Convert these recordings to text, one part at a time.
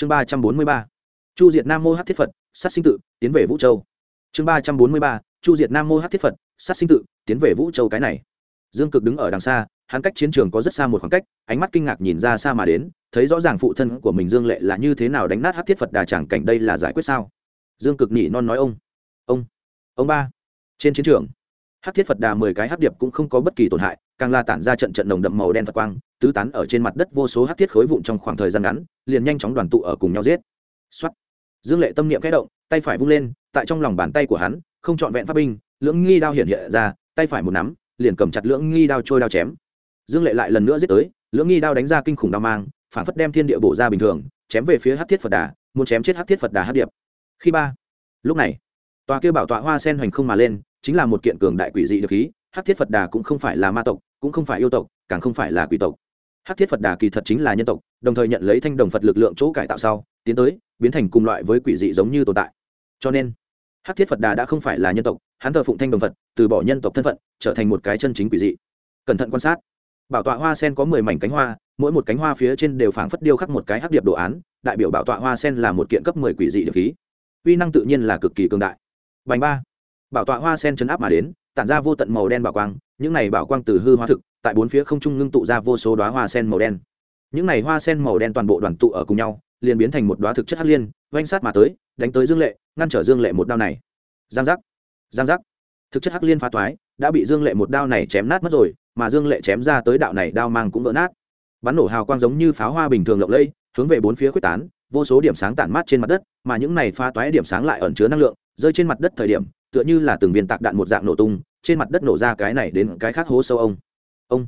chương ba trăm bốn mươi ba, chu diệt nam mô hát thiết phật, sát sinh tự, tiến về vũ châu. Chương ba trăm bốn mươi ba, chu diệt nam mô hát thiết phật, sát sinh tự, tiến về vũ châu cái này. Dương cực đứng ở đằng xa, hắn cách chiến trường có rất xa một khoảng cách, ánh mắt kinh ngạc nhìn ra xa mà đến, thấy rõ ràng phụ thân của mình dương lệ là như thế nào đánh nát hát thiết phật đà chẳng cảnh đây là giải quyết sao? Dương cực nhị non nói ông. Ông ông ba. Trên chiến trường hát thiết phật đà mười cái hát điệp cũng không có bất kỳ tổn hại, càng la tản ra trận trận nồng đậm màu đen phật quang tứ tán ở trên mặt đất vô số hát thiết khối vụn trong khoảng thời gian ngắn, liền nhanh chóng đoàn tụ ở cùng nhau giết. Xuất dương lệ tâm niệm kẽ động, tay phải vung lên, tại trong lòng bàn tay của hắn, không trọn vẹn pháp binh, lưỡng nghi đao hiện hiện ra, tay phải một nắm, liền cầm chặt lưỡng nghi đao trôi đao chém. Dương lệ lại lần nữa giết tới, lưỡng nghi đao đánh ra kinh khủng đao mang, phản phất đem thiên địa bổ ra bình thường, chém về phía hát thiết phật đà, muốn chém chết hát thiết phật đà hát điệp. Khi ba. Lúc này, tòa kêu bảo tọa hoa sen hoành không mà lên, chính là một kiện cường đại quỷ dị được khí hát thiết phật đà cũng không phải là ma tộc, cũng không phải yêu tộc, càng không phải là quỷ tộc hát thiết phật đà kỳ thật chính là nhân tộc, đồng thời nhận lấy thanh đồng phật lực lượng chỗ cải tạo sau, tiến tới, biến thành cùng loại với quỷ dị giống như tồn tại. Cho nên, hát thiết phật đà đã không phải là nhân tộc, hắn thờ phụng thanh đồng phật, từ bỏ nhân tộc thân phận, trở thành một cái chân chính quỷ dị. Cẩn thận quan sát. Bảo tọa hoa sen có mười mảnh cánh hoa, mỗi một cánh hoa phía trên đều phảng phất điêu khắc một cái hắc điệp đồ án, đại biểu bảo tọa hoa sen là một kiện cấp mười quỷ dị điệp khí. Uy năng tự nhiên là cực kỳ cường đại. Bành ba. Bảo tọa hoa sen chấn áp mà đến, tản ra vô tận màu đen bảo quang, những này bảo quang từ hư hóa thực tại bốn phía không trung ngưng tụ ra vô số đoá hoa sen màu đen. Những này hoa sen màu đen toàn bộ đoàn tụ ở cùng nhau, liền biến thành một đoá thực chất hắc liên oanh sát mà tới, đánh tới dương lệ, ngăn trở dương lệ một đao này. Giang giác giang giác. Thực chất hắc liên phá toái, đã bị dương lệ một đao này chém nát mất rồi, mà dương lệ chém ra tới đạo này đao mang cũng vỡ nát. Bắn nổ hào quang giống như pháo hoa bình thường lộng lây hướng về bốn phía quyết tán, vô số điểm sáng tản mát trên mặt đất, mà những này pha toái điểm sáng lại ẩn chứa năng lượng, rơi trên mặt đất thời điểm, tựa như là từng viên tạc đạn một dạng nổ tung, trên mặt đất nổ ra cái này đến cái khác hố sâu ông ông.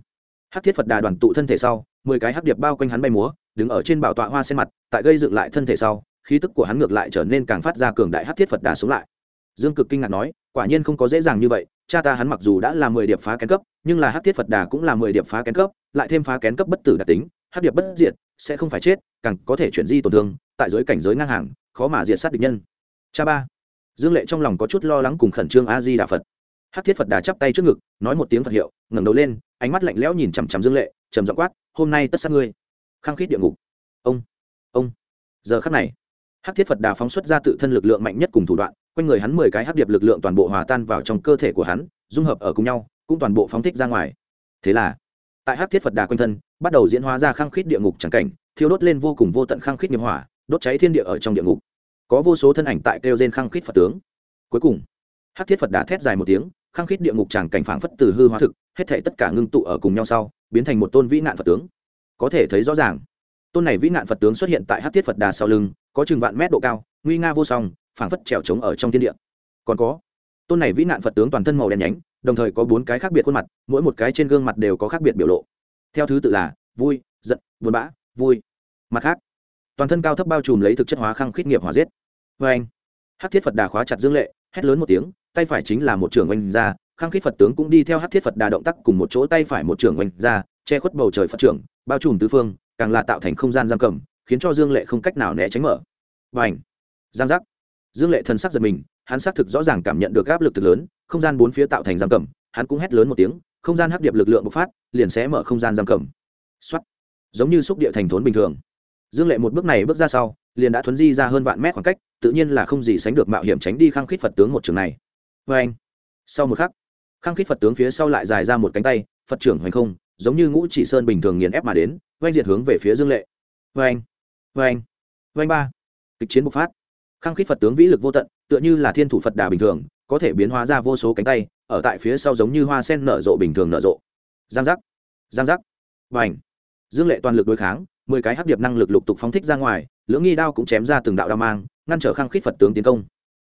Hắc thiết phật đà đoàn tụ thân thể sau, mười cái hắc điệp bao quanh hắn bay múa, đứng ở trên bảo tọa hoa sen mặt, tại gây dựng lại thân thể sau, khí tức của hắn ngược lại trở nên càng phát ra cường đại hắc thiết phật đà xuống lại. Dương cực kinh ngạc nói, quả nhiên không có dễ dàng như vậy, cha ta hắn mặc dù đã là mười điệp phá kén cấp, nhưng là hắc thiết phật đà cũng là mười điệp phá kén cấp, lại thêm phá kén cấp bất tử đặc tính, hắc điệp bất diệt, sẽ không phải chết, càng có thể chuyển di tổn thương, tại giới cảnh giới ngang hàng, khó mà diệt sát địch nhân. Cha ba. Dương lệ trong lòng có chút lo lắng cùng khẩn trương a di đà phật. Hát thiết phật đà chắp tay trước ngực, nói một tiếng phật hiệu, ngẩng đầu lên, ánh mắt lạnh lẽo nhìn chằm chằm dương lệ, trầm giọng quát, hôm nay tất sát ngươi. Khăng khít địa ngục. Ông ông. Giờ khắc này Hát thiết phật đà phóng xuất ra tự thân lực lượng mạnh nhất cùng thủ đoạn, quanh người hắn mười cái hắc điệp lực lượng toàn bộ hòa tan vào trong cơ thể của hắn, dung hợp ở cùng nhau, cũng toàn bộ phóng thích ra ngoài. Thế là, tại Hát thiết phật đà quanh thân, bắt đầu diễn hóa ra khăng khít địa ngục chẳng cảnh, thiêu đốt lên vô cùng vô tận khăng khít nghiệp hỏa, đốt cháy thiên địa ở trong địa ngục. Có vô số thân ảnh tại kêu trên khăng khít phật tướng. Cuối cùng Hát thiết phật đà thét dài một tiếng khăng khít địa ngục tràng cảnh phảng phất từ hư hóa thực, hết thể tất cả ngưng tụ ở cùng nhau sau, biến thành một tôn vĩ nạn phật tướng. Có thể thấy rõ ràng, tôn này vĩ nạn phật tướng xuất hiện tại hắc thiết phật đà sau lưng, có chừng vạn mét độ cao, nguy nga vô song, phảng phất trèo trống ở trong thiên địa. Còn có, tôn này vĩ nạn phật tướng toàn thân màu đen nhánh, đồng thời có bốn cái khác biệt khuôn mặt, mỗi một cái trên gương mặt đều có khác biệt biểu lộ. Theo thứ tự là vui, giận, buồn bã, vui. Mặt khác, toàn thân cao thấp bao trùm lấy thực chất hóa khăng khít nghiệp hỏa giết. Vâng. Vê anh hát thiết phật đà khóa chặt dương lệ hét lớn một tiếng, tay phải chính là một trưởng oanh ra khăng khít phật tướng cũng đi theo hát thiết phật đà động tác cùng một chỗ tay phải một trưởng oanh ra, che khuất bầu trời phật trưởng, bao trùm tứ phương, càng là tạo thành không gian giam cầm, khiến cho dương lệ không cách nào né tránh mở. Và ảnh giang giác! Dương lệ thần sắc giật mình, hắn xác thực rõ ràng cảm nhận được áp lực thực lớn, không gian bốn phía tạo thành giam cầm, hắn cũng hét lớn một tiếng, không gian hấp điệp lực lượng bộc phát, liền sẽ mở không gian giam cầm. Xuất giống như xúc địa thành thốn bình thường. Dương lệ một bước này bước ra sau, liền đã thuấn di ra hơn vạn mét khoảng cách tự nhiên là không gì sánh được mạo hiểm tránh đi khăng khít phật tướng một trường này. Vê anh, sau một khắc, khăng khít phật tướng phía sau lại dài ra một cánh tay, phật trưởng hoành không, giống như ngũ chỉ sơn bình thường nghiền ép mà đến, oanh diệt hướng về phía dương lệ. Vê anh vê anh vê anh ba, kịch chiến bộc phát. Khăng khít phật tướng vĩ lực vô tận, tựa như là thiên thủ phật đà bình thường, có thể biến hóa ra vô số cánh tay, ở tại phía sau giống như hoa sen nở rộ bình thường nở rộ. Giang giác giang giác. Và ảnh dương lệ toàn lực đối kháng, mười cái hắc điệp năng lực lục tục phóng thích ra ngoài, lưỡng nghi đao cũng chém ra từng đạo đao mang ngăn trở khăng khít phật tướng tiến công.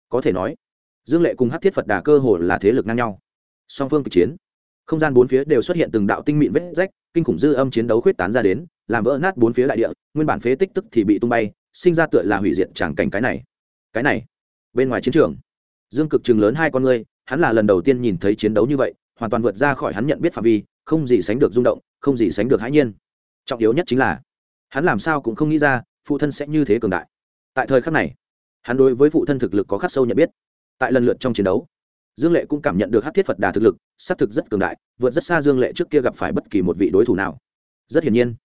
Có thể nói, dương lệ cùng hắc thiết phật đà cơ hồ là thế lực ngang nhau. Song phương kịch chiến, không gian bốn phía đều xuất hiện từng đạo tinh mịn vết rách, kinh khủng dư âm chiến đấu khuyết tán ra đến, làm vỡ nát bốn phía đại địa, nguyên bản phế tích tức thì bị tung bay, sinh ra tựa là hủy diệt tràng cảnh cái này. Cái này, bên ngoài chiến trường, dương cực chừng lớn hai con ngươi, hắn là lần đầu tiên nhìn thấy chiến đấu như vậy, hoàn toàn vượt ra khỏi hắn nhận biết phạm vi, không gì sánh được rung động, không gì sánh được hãi nhiên. Trọng yếu nhất chính là, hắn làm sao cũng không nghĩ ra, phụ thân sẽ như thế cường đại. Tại thời khắc này hắn đối với phụ thân thực lực có khắc sâu nhận biết. Tại lần lượt trong chiến đấu, dương lệ cũng cảm nhận được hát thiết phật đà thực lực xác thực rất cường đại, vượt rất xa dương lệ trước kia gặp phải bất kỳ một vị đối thủ nào. Rất hiển nhiên,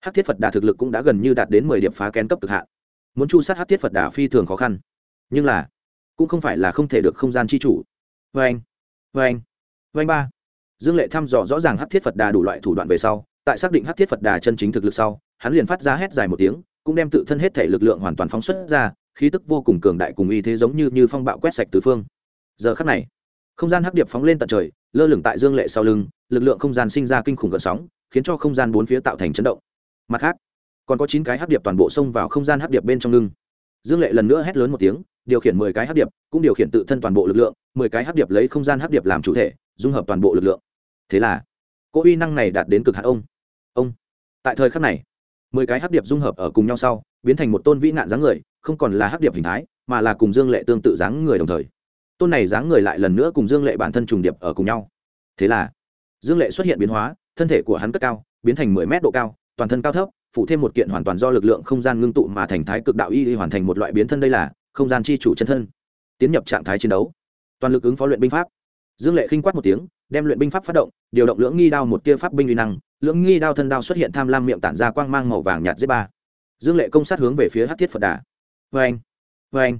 hát thiết phật đà thực lực cũng đã gần như đạt đến mười điểm phá kén cấp cực hạn. Muốn chu sát hát thiết phật đà phi thường khó khăn. Nhưng là, cũng không phải là không thể được không gian chi chủ. Vê anh vê anh vê anh ba. Dương lệ thăm dò rõ ràng hát thiết phật đà đủ loại thủ đoạn về sau, tại xác định hát thiết phật đà chân chính thực lực sau, hắn liền phát ra hét dài một tiếng cũng đem tự thân hết thể lực lượng hoàn toàn phóng xuất ra, khí tức vô cùng cường đại cùng uy thế giống như như phong bạo quét sạch tứ phương. Giờ khắc này, không gian hắc điệp phóng lên tận trời, lơ lửng tại dương lệ sau lưng, lực lượng không gian sinh ra kinh khủng gợn sóng, khiến cho không gian bốn phía tạo thành chấn động. Mặt khác, còn có chín cái hắc điệp toàn bộ xông vào không gian hắc điệp bên trong lưng. Dương lệ lần nữa hét lớn một tiếng, điều khiển mười cái hắc điệp, cũng điều khiển tự thân toàn bộ lực lượng, mười cái hắc điệp lấy không gian hắc điệp làm chủ thể, dung hợp toàn bộ lực lượng. Thế là cô uy năng này đạt đến cực hạn ông. Ông. Tại thời khắc này mười cái hắc điệp dung hợp ở cùng nhau sau, biến thành một tôn vĩ nạn dáng người, không còn là hắc điệp hình thái, mà là cùng dương lệ tương tự dáng người đồng thời. Tôn này dáng người lại lần nữa cùng dương lệ bản thân trùng điệp ở cùng nhau. Thế là, dương lệ xuất hiện biến hóa, thân thể của hắn cất cao, biến thành mười mét độ cao, toàn thân cao thấp, phụ thêm một kiện hoàn toàn do lực lượng không gian ngưng tụ mà thành thái cực đạo y hoàn thành một loại biến thân đây là không gian chi chủ chân thân, tiến nhập trạng thái chiến đấu. Toàn lực ứng phó luyện binh pháp dương lệ khinh quát một tiếng, đem luyện binh pháp phát động, điều động lưỡng nghi đao một tia pháp binh uy năng, lưỡng nghi đao thân đao xuất hiện tham lam miệng tản ra quang mang màu vàng nhạt dưới ba. Dương lệ công sát hướng về phía hát thiết phật đà. Vê anh vê anh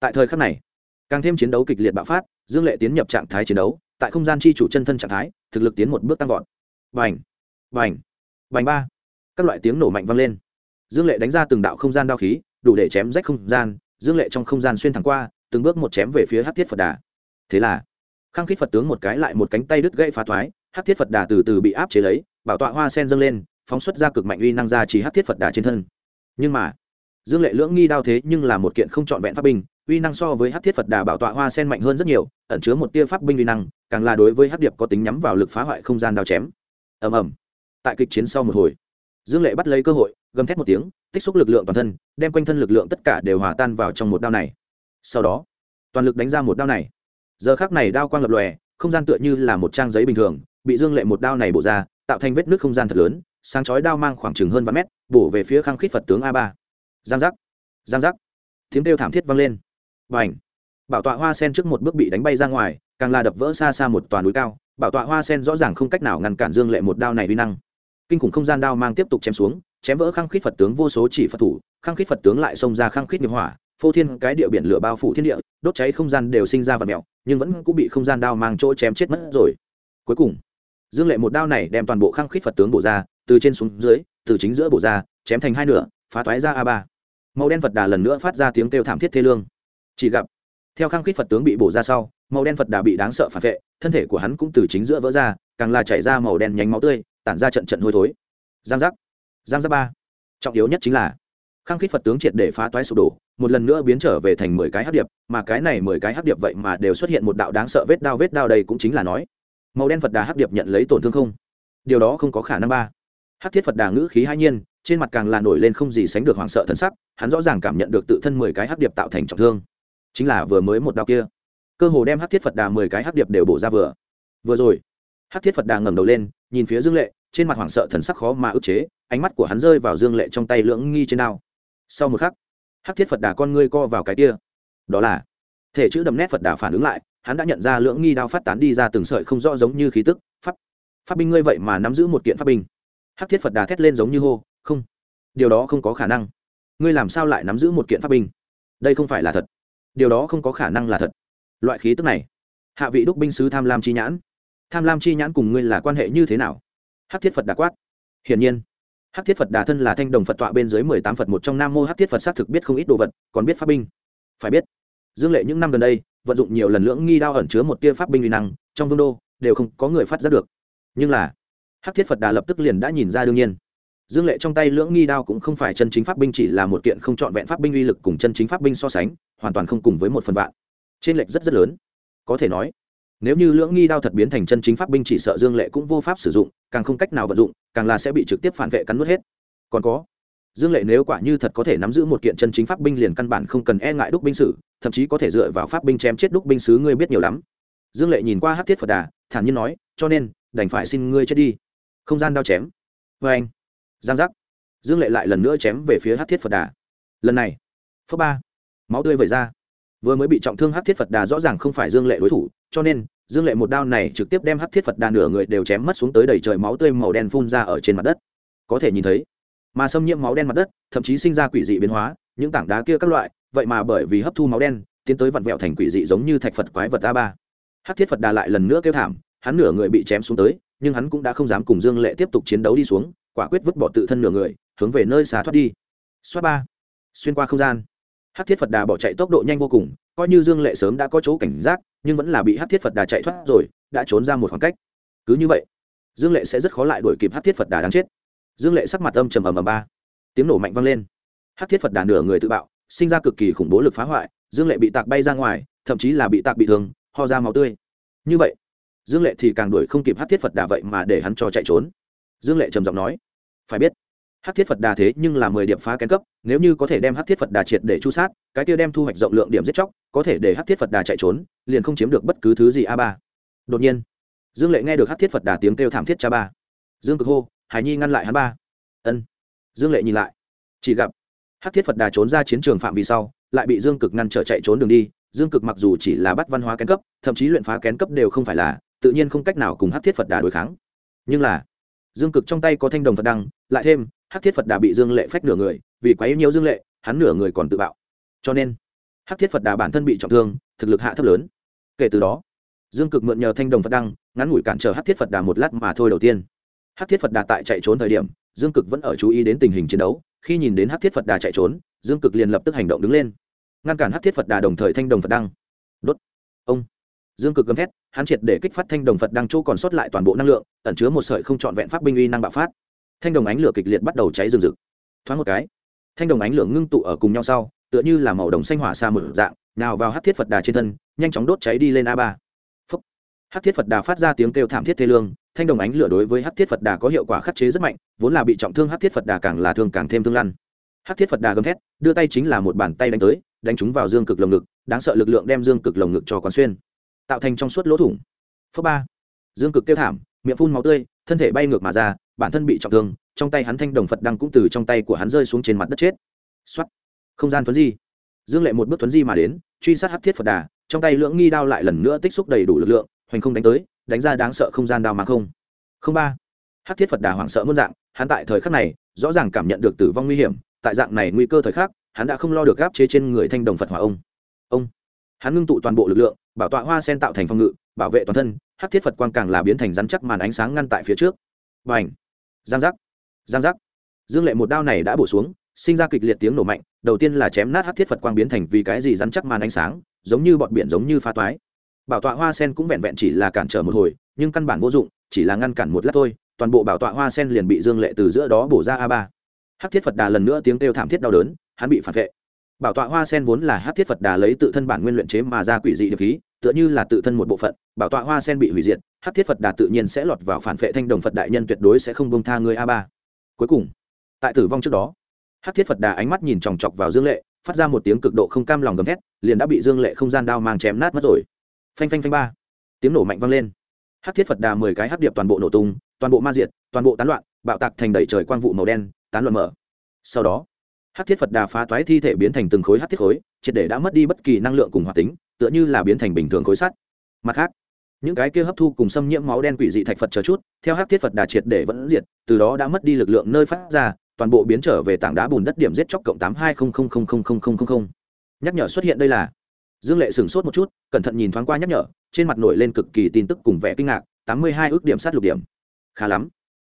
tại thời khắc này, càng thêm chiến đấu kịch liệt bạo phát, dương lệ tiến nhập trạng thái chiến đấu, tại không gian chi chủ chân thân trạng thái, thực lực tiến một bước tăng vọt. Vành vành vành ba. Các loại tiếng nổ mạnh vang lên. Dương lệ đánh ra từng đạo không gian đao khí, đủ để chém rách không gian, dương lệ trong không gian xuyên thẳng qua, từng bước một chém về phía hát thiết phật đà. Thế là khăng khít phật tướng một cái lại một cánh tay đứt gãy phá thoái hát thiết phật đà từ từ bị áp chế lấy, bảo tọa hoa sen dâng lên, phóng xuất ra cực mạnh uy năng ra chỉ hát thiết phật đà trên thân. Nhưng mà, dương lệ lưỡng nghi đao thế nhưng là một kiện không trọn vẹn pháp binh, uy năng so với hát thiết phật đà bảo tọa hoa sen mạnh hơn rất nhiều, ẩn chứa một tia pháp binh uy năng, càng là đối với hát điệp có tính nhắm vào lực phá hoại không gian đao chém. Ầm ầm. Tại kịch chiến sau một hồi, dương lệ bắt lấy cơ hội, gầm thét một tiếng, tích xúc lực lượng toàn thân, đem quanh thân lực lượng tất cả đều hòa tan vào trong một đao này. Sau đó, toàn lực đánh ra một đao này giờ khác này đao quang lập lòe, không gian tựa như là một trang giấy bình thường, bị dương lệ một đao này bổ ra, tạo thành vết nước không gian thật lớn, sáng chói đao mang khoảng chừng hơn vạn mét, bổ về phía khang khít phật tướng a ba. Giang giác giang giác. Tiếng kêu thảm thiết vang lên. Và ảnh bảo tọa hoa sen trước một bước bị đánh bay ra ngoài, càng là đập vỡ xa xa một toàn núi cao. Bảo tọa hoa sen rõ ràng không cách nào ngăn cản dương lệ một đao này uy năng. Kinh khủng không gian đao mang tiếp tục chém xuống, chém vỡ khăng khít phật tướng vô số chỉ phật thủ khăng khít phật tướng lại xông ra khăng khít nghiệp hỏa phô thiên cái địa biển lửa bao phủ thiên địa, đốt cháy không gian đều sinh ra vật mèo, nhưng vẫn cũng bị không gian đao mang chỗ chém chết mất rồi. Cuối cùng, dương lệ một đao này đem toàn bộ khăng khít phật tướng bổ ra, từ trên xuống dưới, từ chính giữa bổ ra, chém thành hai nửa, phá toái ra a ba. Màu đen phật đà lần nữa phát ra tiếng kêu thảm thiết thê lương. Chỉ gặp, theo khăng khít phật tướng bị bổ ra sau, màu đen phật đà bị đáng sợ phản vệ, thân thể của hắn cũng từ chính giữa vỡ ra, càng là chảy ra màu đen nhánh máu tươi, tản ra trận trận hôi thối. Giang giác. Giang giác ba. Trọng yếu nhất chính là, khăng khít phật tướng triệt để phá toái sụp đổ một lần nữa biến trở về thành mười cái hắc điệp, mà cái này mười cái hắc điệp vậy mà đều xuất hiện một đạo đáng sợ vết đao vết đao đây cũng chính là nói, màu đen phật đà hắc điệp nhận lấy tổn thương không? Điều đó không có khả năng ba. Hắc thiết phật đà ngữ khí hai nhiên, trên mặt càng là nổi lên không gì sánh được hoảng sợ thân sắc, hắn rõ ràng cảm nhận được tự thân mười cái hắc điệp tạo thành trọng thương. Chính là vừa mới một đao kia. Cơ hồ đem hắc thiết phật đà mười cái hắc điệp đều bổ ra vừa. Vừa rồi, hắc thiết phật đà ngẩng đầu lên, nhìn phía dương lệ, trên mặt hoảng sợ thần sắc khó mà ức chế, ánh mắt của hắn rơi vào dương lệ trong tay lưỡng nghi trên đao. Sau một khắc hắc thiết phật đà con ngươi co vào cái kia. Đó là, thể chữ đậm nét phật đà phản ứng lại, hắn đã nhận ra lưỡng nghi đao phát tán đi ra từng sợi không rõ giống như khí tức, pháp pháp binh ngươi vậy mà nắm giữ một kiện pháp binh. Hắc thiết phật đà thét lên giống như hô, không, điều đó không có khả năng. Ngươi làm sao lại nắm giữ một kiện pháp binh? Đây không phải là thật. Điều đó không có khả năng là thật. Loại khí tức này, hạ vị đúc binh sứ tham lam chi nhãn. Tham lam chi nhãn cùng ngươi là quan hệ như thế nào? Hắc thiết phật đà quát. Hiển nhiên hắc thiết phật đà thân là thanh đồng phật tọa bên dưới mười tám phật một trong nam mô hắc thiết phật xác thực biết không ít đồ vật còn biết pháp binh phải biết dương lệ những năm gần đây vận dụng nhiều lần lưỡng nghi đao ẩn chứa một tia pháp binh uy năng trong vương đô đều không có người phát giác được nhưng là hắc thiết phật đà lập tức liền đã nhìn ra đương nhiên dương lệ trong tay lưỡng nghi đao cũng không phải chân chính pháp binh chỉ là một kiện không trọn vẹn pháp binh uy lực cùng chân chính pháp binh so sánh hoàn toàn không cùng với một phần vạn trên lệch rất rất lớn có thể nói nếu như lưỡng nghi đao thật biến thành chân chính pháp binh chỉ sợ dương lệ cũng vô pháp sử dụng, càng không cách nào vận dụng, càng là sẽ bị trực tiếp phản vệ cắn nuốt hết. Còn có, dương lệ nếu quả như thật có thể nắm giữ một kiện chân chính pháp binh liền căn bản không cần e ngại đúc binh sử, thậm chí có thể dựa vào pháp binh chém chết đúc binh sứ ngươi biết nhiều lắm. Dương lệ nhìn qua hát thiết phật đà, thản nhiên nói, cho nên, đành phải xin ngươi chết đi. Không gian đao chém. Vê anh, giang giác. Dương lệ lại lần nữa chém về phía hát thiết phật đà. Lần này, phước ba, máu tươi vẩy ra. Vừa mới bị trọng thương hát thiết phật đà rõ ràng không phải dương lệ đối thủ cho nên, dương lệ một đao này trực tiếp đem hắc thiết phật đà nửa người đều chém mất xuống tới đầy trời máu tươi màu đen phun ra ở trên mặt đất. Có thể nhìn thấy, mà xâm nhiễm máu đen mặt đất, thậm chí sinh ra quỷ dị biến hóa, những tảng đá kia các loại, vậy mà bởi vì hấp thu máu đen, tiến tới vặn vẹo thành quỷ dị giống như thạch phật quái vật a ba. Hắc thiết phật đà lại lần nữa kêu thảm, hắn nửa người bị chém xuống tới, nhưng hắn cũng đã không dám cùng dương lệ tiếp tục chiến đấu đi xuống, quả quyết vứt bỏ tự thân nửa người, hướng về nơi xá thoát đi. Xoát ba. Xuyên qua không gian hát thiết phật đà bỏ chạy tốc độ nhanh vô cùng, coi như dương lệ sớm đã có chỗ cảnh giác, nhưng vẫn là bị hát thiết phật đà chạy thoát rồi, đã trốn ra một khoảng cách. Cứ như vậy, dương lệ sẽ rất khó lại đuổi kịp hát thiết phật đà đáng chết. Dương lệ sắc mặt âm trầm ầm ầm ba. Tiếng nổ mạnh vang lên. Hát thiết phật đà nửa người tự bạo, sinh ra cực kỳ khủng bố lực phá hoại, dương lệ bị tạc bay ra ngoài, thậm chí là bị tạc bị thương, ho ra máu tươi. Như vậy, dương lệ thì càng đuổi không kịp hát thiết phật đà vậy mà để hắn cho chạy trốn. Dương lệ trầm giọng nói, phải biết hát thiết phật đà thế nhưng là mười điểm phá kén cấp, nếu như có thể đem hát thiết phật đà triệt để chu sát, cái kia đem thu hoạch rộng lượng điểm giết chóc, có thể để hát thiết phật đà chạy trốn, liền không chiếm được bất cứ thứ gì a ba. Đột nhiên, dương lệ nghe được hát thiết phật đà tiếng kêu thảm thiết cha ba. Dương cực hô, hải nhi ngăn lại hắn ba. Ân. Dương lệ nhìn lại, chỉ gặp hát thiết phật đà trốn ra chiến trường phạm vi sau, lại bị dương cực ngăn trở chạy trốn đường đi. Dương cực mặc dù chỉ là bắt văn hóa kén cấp, thậm chí luyện phá kén cấp đều không phải là, tự nhiên không cách nào cùng hát thiết phật đà đối kháng. Nhưng là dương cực trong tay có thanh đồng phật đăng, lại thêm, Hắc thiết phật đà bị dương lệ phách nửa người, vì quá yếu nhiều dương lệ, hắn nửa người còn tự bạo. Cho nên, Hắc thiết phật đà bản thân bị trọng thương, thực lực hạ thấp lớn. Kể từ đó, dương cực mượn nhờ thanh đồng phật đăng, ngắn ngủi cản trở Hắc thiết phật đà một lát mà thôi đầu tiên. Hắc thiết phật đà tại chạy trốn thời điểm, dương cực vẫn ở chú ý đến tình hình chiến đấu. Khi nhìn đến Hắc thiết phật đà chạy trốn, dương cực liền lập tức hành động đứng lên, ngăn cản Hắc thiết phật đà đồng thời thanh đồng phật đăng. Đốt. Ông dương cực gầm thét, hắn triệt để kích phát thanh đồng phật đang chỗ còn sót lại toàn bộ năng lượng, ẩn chứa một sợi không trọn vẹn pháp binh uy năng bạo phát. Thanh đồng ánh lửa kịch liệt bắt đầu cháy rừng rực. Thoáng một cái, thanh đồng ánh lửa ngưng tụ ở cùng nhau sau, tựa như là màu đồng xanh hỏa xa mở dạng, nào vào hát thiết phật đà trên thân, nhanh chóng đốt cháy đi lên a ba. Hát thiết phật đà phát ra tiếng kêu thảm thiết thê lương, thanh đồng ánh lửa đối với hát thiết phật đà có hiệu quả khắc chế rất mạnh, vốn là bị trọng thương hát thiết phật đà càng là thương càng thêm thương lăn. Hát thiết phật đà gầm thét, đưa tay chính là một bàn tay đánh tới, đánh chúng vào dương cực lồng ngực, đáng sợ lực lượng đem dương cực lồng ngực cho quán xuyên tạo thành trong suốt lỗ thủng. Phớ ba. Dương cực kêu thảm, miệng phun máu tươi, thân thể bay ngược mà ra, bản thân bị trọng thương, trong tay hắn thanh đồng phật đăng cũng từ trong tay của hắn rơi xuống trên mặt đất chết. Xuất không gian thuấn di. Dương lệ một bước thuấn di mà đến, truy sát hắc thiết phật đà, trong tay lưỡng nghi đao lại lần nữa tích xúc đầy đủ lực lượng, hoành không đánh tới, đánh ra đáng sợ không gian đao mà không. Không ba. Hắc thiết phật đà hoảng sợ muôn dạng, hắn tại thời khắc này, rõ ràng cảm nhận được tử vong nguy hiểm, tại dạng này nguy cơ thời khắc, hắn đã không lo được gáp chế trên người thanh đồng phật hỏa ông. Ông. Hắn ngưng tụ toàn bộ lực lượng bảo tọa hoa sen tạo thành phòng ngự, bảo vệ toàn thân, hát thiết phật quang càng là biến thành rắn chắc màn ánh sáng ngăn tại phía trước. B à n h giang giác! Giang giác! Dương lệ một đao này đã bổ xuống, sinh ra kịch liệt tiếng nổ mạnh, đầu tiên là chém nát hát thiết phật quang biến thành vì cái gì rắn chắc màn ánh sáng, giống như bọn biển giống như pha toái. Bảo tọa hoa sen cũng vẹn vẹn chỉ là cản trở một hồi, nhưng căn bản vô dụng, chỉ là ngăn cản một lát thôi, toàn bộ bảo tọa hoa sen liền bị dương lệ từ giữa đó bổ ra a ba. Hắc thiết phật đà lần nữa tiếng kêu thảm thiết đau đớn, hắn bị phản vệ. Bảo tọa hoa sen vốn là hắc thiết phật đà lấy tự thân bản nguyên luyện chế mà ra quỷ dị được khí tựa như là tự thân một bộ phận, bảo tọa hoa sen bị hủy diệt, Hát thiết phật đà tự nhiên sẽ lọt vào phản vệ thanh đồng phật đại nhân tuyệt đối sẽ không bông tha người a ba. Cuối cùng, tại tử vong trước đó, Hát thiết phật đà ánh mắt nhìn chòng chọc vào dương lệ, phát ra một tiếng cực độ không cam lòng gầm thét, liền đã bị dương lệ không gian đao mang chém nát mất rồi. Phanh phanh phanh ba, tiếng nổ mạnh vang lên. Hát thiết phật đà mười cái hát điệp toàn bộ nổ tung, toàn bộ ma diệt, toàn bộ tán loạn, bạo tạc thành đầy trời quang vụ màu đen, tán loạn mở. Sau đó, Hát thiết phật đà phá toái thi thể biến thành từng khối hát thiết khối, triệt để đã mất đi bất kỳ năng lượng cùng hoạt tính tựa như là biến thành bình thường khối sắt. Mặt khác, những cái kia hấp thu cùng xâm nhiễm máu đen quỷ dị thạch phật chờ chút, theo hắc thiết phật đà triệt để vẫn diệt, từ đó đã mất đi lực lượng nơi phát ra, toàn bộ biến trở về tảng đá bùn đất điểm giết chóc cộng tám hai không không không không không không không nhắc nhở xuất hiện đây là, dương lệ sửng sốt một chút, cẩn thận nhìn thoáng qua nhắc nhở, trên mặt nổi lên cực kỳ tin tức cùng vẻ kinh ngạc, tám mươi hai ước điểm sát lục điểm. Khá lắm.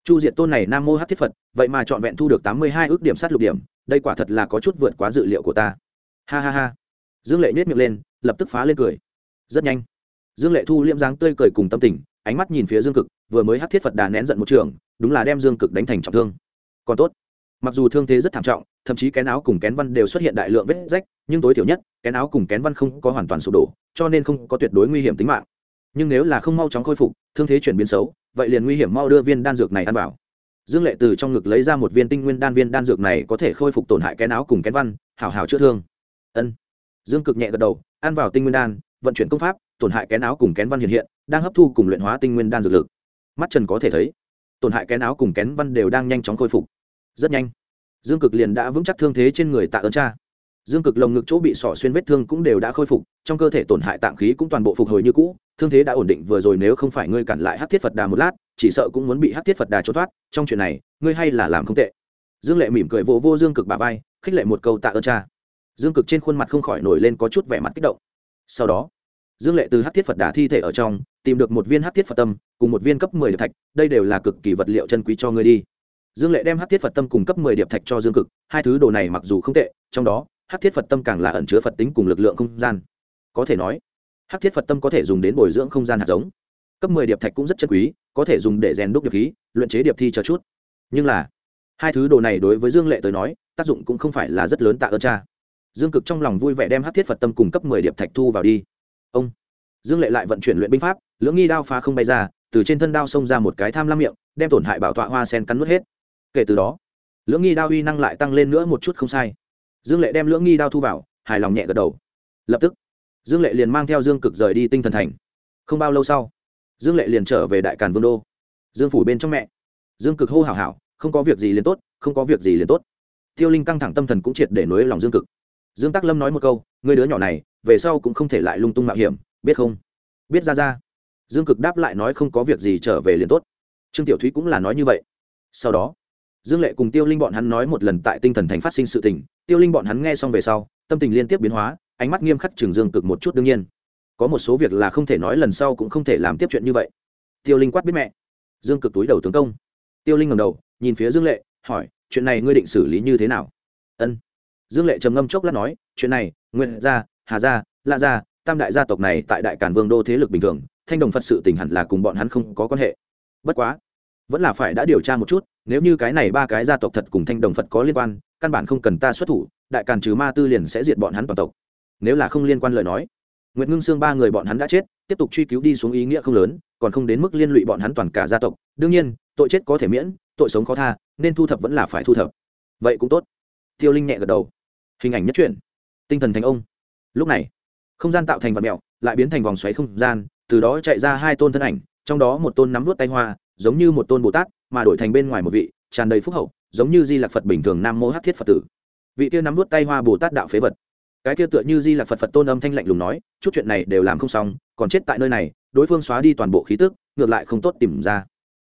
Chu diệt tôn này nam mô hát thiết phật, vậy mà trọn vẹn thu được tám mươi hai ước điểm sát lục điểm, đây quả thật là có chút vượt quá dự liệu của ta. Ha ha ha. Dương lệ nhét miệng lên lập tức phá lên cười. Rất nhanh, dương lệ thu liễm dáng tươi cười cùng tâm tình, ánh mắt nhìn phía dương cực, vừa mới hát thiết phật đà nén giận một trường, đúng là đem dương cực đánh thành trọng thương. Còn tốt, mặc dù thương thế rất thảm trọng, thậm chí kén áo cùng kén văn đều xuất hiện đại lượng vết rách, nhưng tối thiểu nhất, kén áo cùng kén văn không có hoàn toàn sụp đổ, cho nên không có tuyệt đối nguy hiểm tính mạng. Nhưng nếu là không mau chóng khôi phục, thương thế chuyển biến xấu, vậy liền nguy hiểm mau đưa viên đan dược này ăn vào. Dương lệ từ trong ngực lấy ra một viên tinh nguyên đan, viên đan dược này có thể khôi phục tổn hại kén áo cùng kén văn, hảo hảo chữa thương. Ân dương cực nhẹ gật đầu, ăn vào tinh nguyên đan, vận chuyển công pháp, tổn hại kén áo cùng kén văn hiện hiện, đang hấp thu cùng luyện hóa tinh nguyên đan dược lực. Mắt trần có thể thấy, tổn hại kén áo cùng kén văn đều đang nhanh chóng khôi phục. Rất nhanh, dương cực liền đã vững chắc thương thế trên người tạ ơn cha. Dương cực lồng ngực chỗ bị sỏ xuyên vết thương cũng đều đã khôi phục, trong cơ thể tổn hại tạng khí cũng toàn bộ phục hồi như cũ, thương thế đã ổn định vừa rồi nếu không phải ngươi cản lại hát thiết phật đà một lát, chỉ sợ cũng muốn bị hát thiết phật đà trốn thoát, trong chuyện này, ngươi hay là làm không tệ. Dương lệ mỉm cười vô vô dương cực bà vai, khích lệ một câu tạ ơn cha dương cực trên khuôn mặt không khỏi nổi lên có chút vẻ mặt kích động. Sau đó, dương lệ từ hát thiết phật đà thi thể ở trong, tìm được một viên hát thiết phật tâm, cùng một viên cấp mười điệp thạch, đây đều là cực kỳ vật liệu chân quý cho ngươi đi. Dương lệ đem hát thiết phật tâm cùng cấp mười điệp thạch cho dương cực, hai thứ đồ này mặc dù không tệ, trong đó, hát thiết phật tâm càng là ẩn chứa phật tính cùng lực lượng không gian. Có thể nói, hát thiết phật tâm có thể dùng đến bồi dưỡng không gian hạt giống. Cấp mười điệp thạch cũng rất chân quý, có thể dùng để rèn đúc điệp khí, luyện chế điệp thi cho chút. Nhưng là, hai thứ đồ này đối với dương lệ tới nói, tác dụng cũng không phải là rất lớn tạ ơn cha dương cực trong lòng vui vẻ đem hát thiết phật tâm cùng cấp mười điệp thạch thu vào đi. Ông, dương lệ lại vận chuyển luyện binh pháp, lưỡng nghi đao phá không bay ra, từ trên thân đao xông ra một cái tham lam miệng, đem tổn hại bảo tọa hoa sen cắn nuốt hết. Kể từ đó, lưỡng nghi đao uy năng lại tăng lên nữa một chút không sai. Dương lệ đem lưỡng nghi đao thu vào, hài lòng nhẹ gật đầu. Lập tức, dương lệ liền mang theo dương cực rời đi tinh thần thành. Không bao lâu sau, dương lệ liền trở về đại càn vương đô. Dương phủ bên trong mẹ. Dương cực hô hào hảo không có việc gì liền tốt, không có việc gì liền tốt. Tiêu linh căng thẳng tâm thần cũng triệt để nối lòng dương cực dương tắc lâm nói một câu người đứa nhỏ này, về sau cũng không thể lại lung tung mạo hiểm, biết không? Biết ra ra. Dương cực đáp lại nói, không có việc gì, trở về liền tốt. Trương tiểu thúy cũng là nói như vậy. Sau đó, dương lệ cùng tiêu linh bọn hắn nói một lần tại tinh thần thành phát sinh sự tình. Tiêu linh bọn hắn nghe xong về sau, tâm tình liên tiếp biến hóa, ánh mắt nghiêm khắc trường dương cực một chút đương nhiên. Có một số việc là không thể nói lần sau cũng không thể làm tiếp chuyện như vậy. Tiêu linh quát biết mẹ. Dương cực túi đầu tướng công. Tiêu linh ngầm đầu, nhìn phía dương lệ, hỏi, chuyện này ngươi định xử lý như thế nào? Ân dương lệ trầm ngâm chốc lát nói, chuyện này nguyện gia, hà gia la gia, tam đại gia tộc này tại đại cản vương đô thế lực bình thường, thanh đồng phật sự tình hẳn là cùng bọn hắn không có quan hệ. Bất quá, vẫn là phải đã điều tra một chút, nếu như cái này ba cái gia tộc thật cùng thanh đồng phật có liên quan, căn bản không cần ta xuất thủ, đại càn trừ ma tư liền sẽ diệt bọn hắn toàn tộc. Nếu là không liên quan lời nói, nguyệt ngưng Sương ba người bọn hắn đã chết, tiếp tục truy cứu đi xuống ý nghĩa không lớn, còn không đến mức liên lụy bọn hắn toàn cả gia tộc. Đương nhiên, tội chết có thể miễn, tội sống khó tha, nên thu thập vẫn là phải thu thập. Vậy cũng tốt. Tiêu linh nhẹ gật đầu hình ảnh nhất truyện tinh thần thành ông. Lúc này, không gian tạo thành vật mẹo lại biến thành vòng xoáy không gian, từ đó chạy ra hai tôn thân ảnh, trong đó một tôn nắm vút tay hoa, giống như một tôn bồ tát, mà đổi thành bên ngoài một vị, tràn đầy phúc hậu, giống như di lạc phật bình thường nam mô hát thiết phật tử. Vị kia nắm vút tay hoa bồ tát đạo phế vật. Cái kia tựa như di lạc phật phật tôn âm thanh lạnh lùng nói, chút chuyện này đều làm không xong, còn chết tại nơi này, đối phương xóa đi toàn bộ khí tức, ngược lại không tốt tìm ra.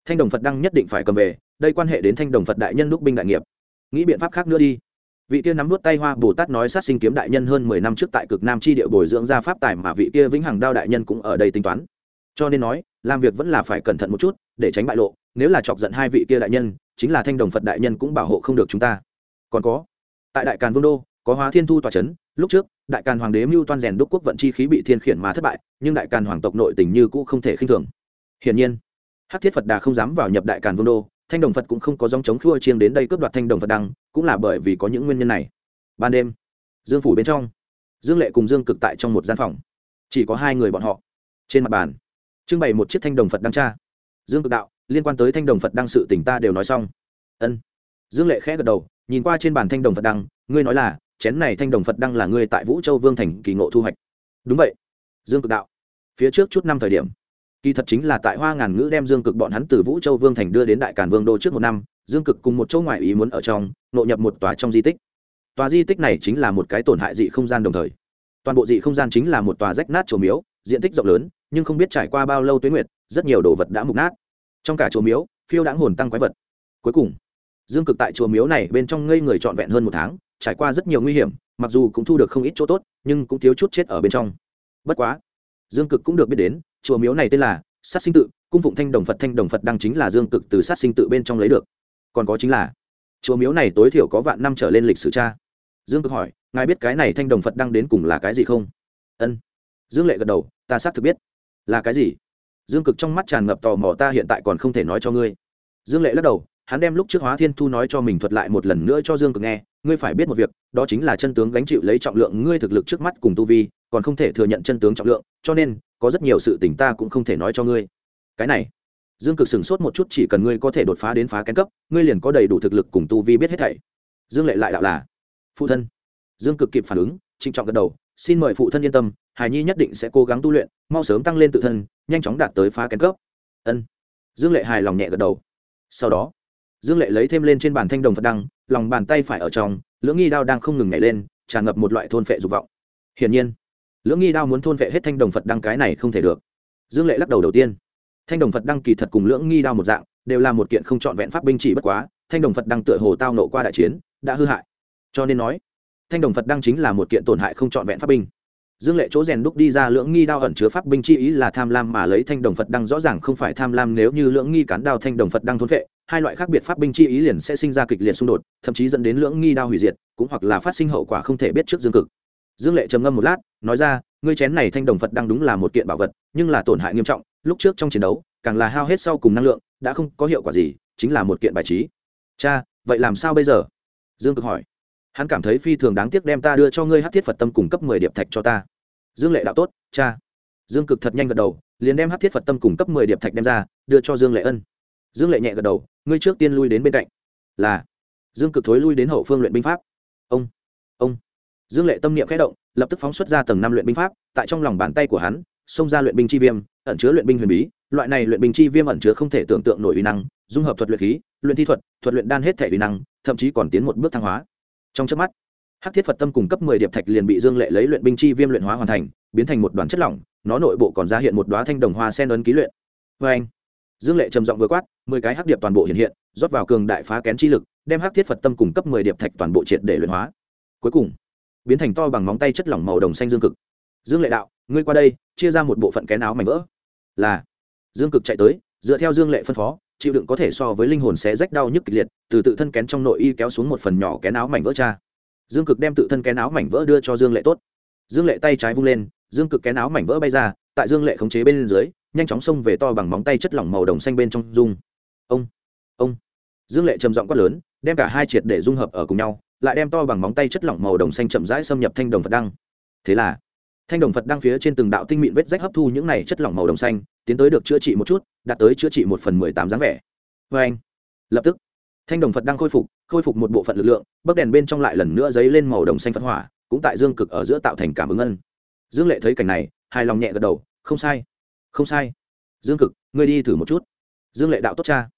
Thanh đồng phật đăng nhất định phải cầm về, đây quan hệ đến thanh đồng phật đại nhân lúc binh đại nghiệp. Nghĩ biện pháp khác nữa đi vị kia nắm vút tay hoa bồ tát nói sát sinh kiếm đại nhân hơn mười năm trước tại cực nam chi địa bồi dưỡng ra pháp tài mà vị kia vĩnh hằng đao đại nhân cũng ở đây tính toán. Cho nên nói, làm việc vẫn là phải cẩn thận một chút, để tránh bại lộ, nếu là chọc giận hai vị kia đại nhân, chính là thanh đồng phật đại nhân cũng bảo hộ không được chúng ta. Còn có, tại đại càn vương đô, có hóa thiên thu tòa c h ấ n lúc trước, đại càn hoàng đế mưu toan rèn đúc quốc vận chi khí bị thiên khiển mà thất bại, nhưng đại càn hoàng tộc nội tình như cũ không thể khinh thường. Hiển nhiên hát thiết phật đà không dám vào nhập đại càn vương đô, thanh đồng phật cũng không có dòng chống khua chiêng đến đây cướp đoạt thanh đồng phật đăng cũng là bởi vì có những nguyên nhân này. Ban đêm, dương phủ bên trong, dương lệ cùng dương cực tại trong một gian phòng. Chỉ có hai người bọn họ. Trên mặt bàn, trưng bày một chiếc thanh đồng phật đăng cha dương cực đạo, liên quan tới thanh đồng phật đăng sự tỉnh ta đều nói xong. Ân. Dương lệ khẽ gật đầu, nhìn qua trên bàn thanh đồng phật đăng, ngươi nói là, chén này thanh đồng phật đăng là ngươi tại vũ châu vương thành kỳ ngộ thu hoạch. Đúng vậy. Dương cực đạo, phía trước chút năm thời điểm, kỳ thật chính là tại hoa ngàn ngữ đem dương cực bọn hắn từ vũ châu vương thành đưa đến đại càn vương đô trước một năm dương cực cùng một chỗ ngoại ý muốn ở trong, nội nhập một tòa trong di tích. Tòa di tích này chính là một cái tổn hại dị không gian đồng thời. Toàn bộ dị không gian chính là một tòa rách nát chùa miếu, diện tích rộng lớn, nhưng không biết trải qua bao lâu tuyến nguyệt, rất nhiều đồ vật đã mục nát. Trong cả chùa miếu, phiêu đãng hồn tăng quái vật. Cuối cùng, dương cực tại chùa miếu này bên trong ngây người trọn vẹn hơn một tháng, trải qua rất nhiều nguy hiểm, mặc dù cũng thu được không ít chỗ tốt, nhưng cũng thiếu chút chết ở bên trong. Bất quá, dương cực cũng được biết đến, chùa miếu này tên là sát sinh tự, cung phụng thanh đồng phật, thanh đồng phật đang chính là dương cực từ sát sinh tự bên trong lấy được còn có chính là, chùa miếu này tối thiểu có vạn năm trở lên lịch sử cha. Dương cực hỏi, ngài biết cái này thanh đồng phật đăng đến cùng là cái gì không? Ân. Dương lệ gật đầu, ta xác thực biết. Là cái gì? Dương cực trong mắt tràn ngập tò mò, ta hiện tại còn không thể nói cho ngươi. Dương lệ lắc đầu, hắn đem lúc trước hóa thiên thu nói cho mình thuật lại một lần nữa cho dương cực nghe, ngươi phải biết một việc, đó chính là chân tướng gánh chịu lấy trọng lượng ngươi thực lực trước mắt cùng tu vi, còn không thể thừa nhận chân tướng trọng lượng, cho nên, có rất nhiều sự tình ta cũng không thể nói cho ngươi. Cái này dương cực sửng sốt một chút, chỉ cần ngươi có thể đột phá đến phá kén cấp, ngươi liền có đầy đủ thực lực cùng tu vi biết hết thảy. Dương lệ lại đạo là, phụ thân. Dương cực kịp phản ứng, trịnh trọng gật đầu, xin mời phụ thân yên tâm, hải nhi nhất định sẽ cố gắng tu luyện, mau sớm tăng lên tự thân, nhanh chóng đạt tới phá kén cấp. Ân. Dương lệ hài lòng nhẹ gật đầu. Sau đó, dương lệ lấy thêm lên trên bàn thanh đồng phật đăng, lòng bàn tay phải ở trong, lưỡng nghi đao đang không ngừng nhảy lên, tràn ngập một loại thôn phệ dục vọng. Hiển nhiên, lưỡng nghi đao muốn thôn phệ hết thanh đồng phật đăng cái này không thể được. Dương lệ lắc đầu đầu tiên thanh đồng phật đăng kỳ thật cùng lưỡng nghi đao một dạng, đều là một kiện không trọn vẹn pháp binh chỉ bất quá, thanh đồng phật đăng tựa hồ tao nộ qua đại chiến, đã hư hại. Cho nên nói, thanh đồng phật đăng chính là một kiện tổn hại không trọn vẹn pháp binh. Dương lệ chỗ rèn đúc đi ra lưỡng nghi đao ẩn chứa pháp binh chi ý là tham lam mà lấy thanh đồng phật đăng rõ ràng không phải tham lam nếu như lưỡng nghi cán đao thanh đồng phật đăng thốn vệ hai loại khác biệt pháp binh chi ý liền sẽ sinh ra kịch liệt xung đột, thậm chí dẫn đến lưỡng nghi đao hủy diệt, cũng hoặc là phát sinh hậu quả không thể biết trước dương cực. Dương lệ trầm ngâm một lát, nói ra, ngươi chén này thanh đồng phật đăng đúng là một kiện bảo vật, nhưng là tổn hại nghiêm trọng lúc trước trong chiến đấu, càng là hao hết sau cùng năng lượng, đã không có hiệu quả gì, chính là một kiện bài trí. Cha, vậy làm sao bây giờ? Dương cực hỏi. Hắn cảm thấy phi thường đáng tiếc đem ta đưa cho ngươi hát thiết phật tâm cung cấp mười điệp thạch cho ta. Dương lệ đạo tốt, cha. Dương cực thật nhanh gật đầu, liền đem hát thiết phật tâm cung cấp mười điệp thạch đem ra, đưa cho dương lệ ân. Dương lệ nhẹ gật đầu, ngươi trước tiên lui đến bên cạnh. Là. Dương cực thối lui đến hậu phương luyện binh pháp. Ông ông. Dương lệ tâm niệm khẽ động, lập tức phóng xuất ra tầng năm luyện binh pháp, tại trong lòng bàn tay của hắn, xông ra luyện binh chi viêm ẩn chứa luyện binh huyền bí, loại này luyện binh chi viêm ẩn chứa không thể tưởng tượng nổi uy năng, dung hợp thuật luyện khí, luyện thi thuật thuật luyện đan hết thể uy năng, thậm chí còn tiến một bước thăng hóa. Trong trước mắt, hắc thiết phật tâm cung cấp mười điệp thạch liền bị dương lệ lấy luyện binh chi viêm luyện hóa hoàn thành, biến thành một đoàn chất lỏng, nó nội bộ còn ra hiện một đoá thanh đồng hoa sen ấn ký luyện. Vê anh. Dương lệ trầm giọng vừa quát, mười cái hắc điệp toàn bộ hiện hiện, rót vào cường đại phá kén chi lực, đem hắc thiết phật tâm cung cấp mười điệp thạch toàn bộ triệt để luyện hóa. Cuối cùng, biến thành to bằng móng tay chất lỏng màu đồng xanh dương cực. Dương lệ đạo, ngươi qua đây, chia ra một bộ phận kén áo mảnh vỡ là dương cực chạy tới, dựa theo dương lệ phân phó, chịu đựng có thể so với linh hồn sẽ rách đau nhức kịch liệt, từ tự thân kén trong nội y kéo xuống một phần nhỏ kén áo mảnh vỡ cha. Dương cực đem tự thân kén áo mảnh vỡ đưa cho dương lệ tốt. Dương lệ tay trái vung lên, dương cực kén áo mảnh vỡ bay ra, tại dương lệ khống chế bên dưới, nhanh chóng xông về to bằng móng tay chất lỏng màu đồng xanh bên trong dung. Ông ông. Dương lệ trầm giọng quát lớn, đem cả hai triệt để dung hợp ở cùng nhau, lại đem to bằng móng tay chất lỏng màu đồng xanh chậm rãi xâm nhập thanh đồng phật đăng. Thế là thanh đồng phật đang phía trên từng đạo tinh mịn vết rách hấp thu những này chất lỏng màu đồng xanh, tiến tới được chữa trị một chút, đạt tới chữa trị một phần mười tám dáng vẻ. Vê anh, lập tức, thanh đồng phật đang khôi phục khôi phục một bộ phận lực lượng bấc đèn bên trong lại lần nữa dấy lên màu đồng xanh phật hỏa, cũng tại dương cực ở giữa tạo thành cảm ứng ân. Dương lệ thấy cảnh này, hài lòng nhẹ gật đầu, không sai không sai. Dương cực, ngươi đi thử một chút. Dương lệ đạo tốt cha.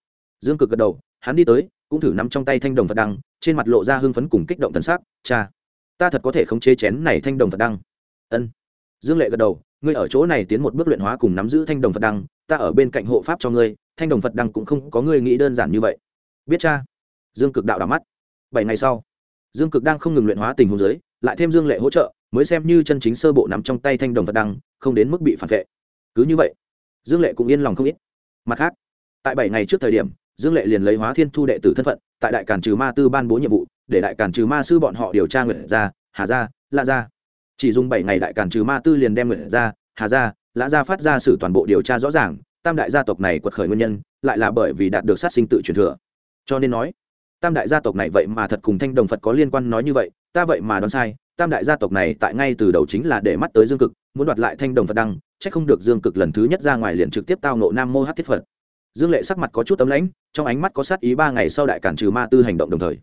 Dương cực gật đầu, hắn đi tới, cũng thử nắm trong tay thanh đồng phật đăng, trên mặt lộ ra hưng phấn cùng kích động thần sắc, cha, ta thật có thể khống chế chén này thanh đồng phật đăng. Ân dương lệ gật đầu, ngươi ở chỗ này tiến một bước luyện hóa cùng nắm giữ thanh đồng phật đăng, ta ở bên cạnh hộ pháp cho ngươi, thanh đồng phật đăng cũng không có ngươi nghĩ đơn giản như vậy. Biết cha. Dương cực đạo đảo mắt. Bảy ngày sau, dương cực đang không ngừng luyện hóa tình huống giới lại thêm dương lệ hỗ trợ, mới xem như chân chính sơ bộ nắm trong tay thanh đồng phật đăng, không đến mức bị phản vệ. Cứ như vậy, dương lệ cũng yên lòng không ít. Mặt khác, tại bảy ngày trước thời điểm, dương lệ liền lấy hóa thiên thu đệ tử thân phận, tại đại cản trừ ma tư ban bố nhiệm vụ, để đại cản trừ ma sư bọn họ điều tra nguyện ra, hà ra la ra chỉ dùng bảy ngày đại cản trừ ma tư liền đem người ra, hà ra, lã ra phát ra xử toàn bộ điều tra rõ ràng, tam đại gia tộc này quật khởi nguyên nhân, lại là bởi vì đạt được sát sinh tự truyền thừa. Cho nên nói, tam đại gia tộc này vậy mà thật cùng thanh đồng phật có liên quan nói như vậy, ta vậy mà đoán sai, tam đại gia tộc này tại ngay từ đầu chính là để mắt tới dương cực, muốn đoạt lại thanh đồng phật đăng c h ắ c không được dương cực lần thứ nhất ra ngoài liền trực tiếp tao nộ nam mô hát thiết phật. Dương lệ sắc mặt có chút tấm lãnh, trong ánh mắt có sát ý ba ngày sau đại cản trừ ma tư hành động đồng thời.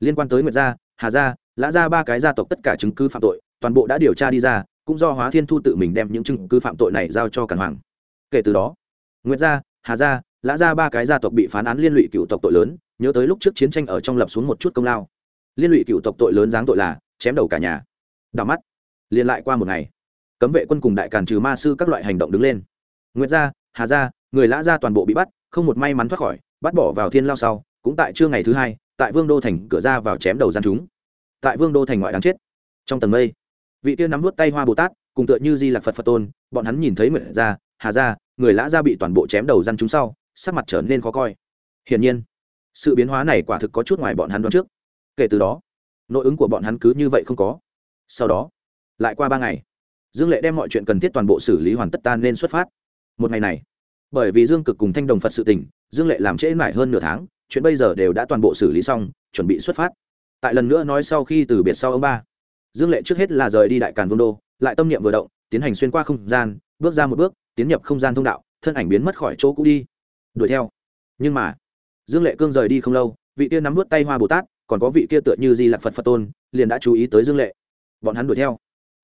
Liên quan tới nguyệt gia, hà gia, lã gia ba cái gia tộc tất cả chứng cứ phạm tội toàn bộ đã điều tra đi ra, cũng do hóa thiên thu tự mình đem những chứng cứ phạm tội này giao cho cản hoàng. Kể từ đó, nguyệt gia, hà gia, lã gia ba cái gia tộc bị phán án liên lụy cựu tộc tội lớn, nhớ tới lúc trước chiến tranh ở trong lập xuống một chút công lao. Liên lụy cựu tộc tội lớn giáng tội là chém đầu cả nhà. Đào mắt, liền lại qua một ngày, cấm vệ quân cùng đại càn trừ ma sư các loại hành động đứng lên. Nguyệt gia, hà gia, người lã gia toàn bộ bị bắt, không một may mắn thoát khỏi, bắt bỏ vào thiên lao sau, cũng tại trưa ngày thứ hai, tại vương đô thành cửa ra vào chém đầu gian chúng. Tại vương đô thành ngoại đáng chết. Trong tầng mây vị kia nắm vút tay hoa bồ tát cùng tựa như di lạc phật phật tôn bọn hắn nhìn thấy nguyện gia hà gia người lã gia bị toàn bộ chém đầu răn chúng sau sắc mặt trở nên khó coi. Hiển nhiên sự biến hóa này quả thực có chút ngoài bọn hắn đoán trước. Kể từ đó nội ứng của bọn hắn cứ như vậy không có. Sau đó lại qua ba ngày dương lệ đem mọi chuyện cần thiết toàn bộ xử lý hoàn tất tan nên xuất phát. Một ngày này bởi vì dương cực cùng thanh đồng phật sự tỉnh, dương lệ làm trễ mãi hơn nửa tháng chuyện bây giờ đều đã toàn bộ xử lý xong chuẩn bị xuất phát. Tại lần nữa nói sau khi từ biệt sau ông ba dương lệ trước hết là rời đi đại càn vương đô, lại tâm niệm vừa động, tiến hành xuyên qua không gian, bước ra một bước, tiến nhập không gian thông đạo, thân ảnh biến mất khỏi chỗ cũ đi. Đuổi theo. Nhưng mà, dương lệ cương rời đi không lâu, vị kia nắm vút tay hoa bồ tát, còn có vị kia tựa như di lạc phật phật tôn, liền đã chú ý tới dương lệ. Bọn hắn đuổi theo.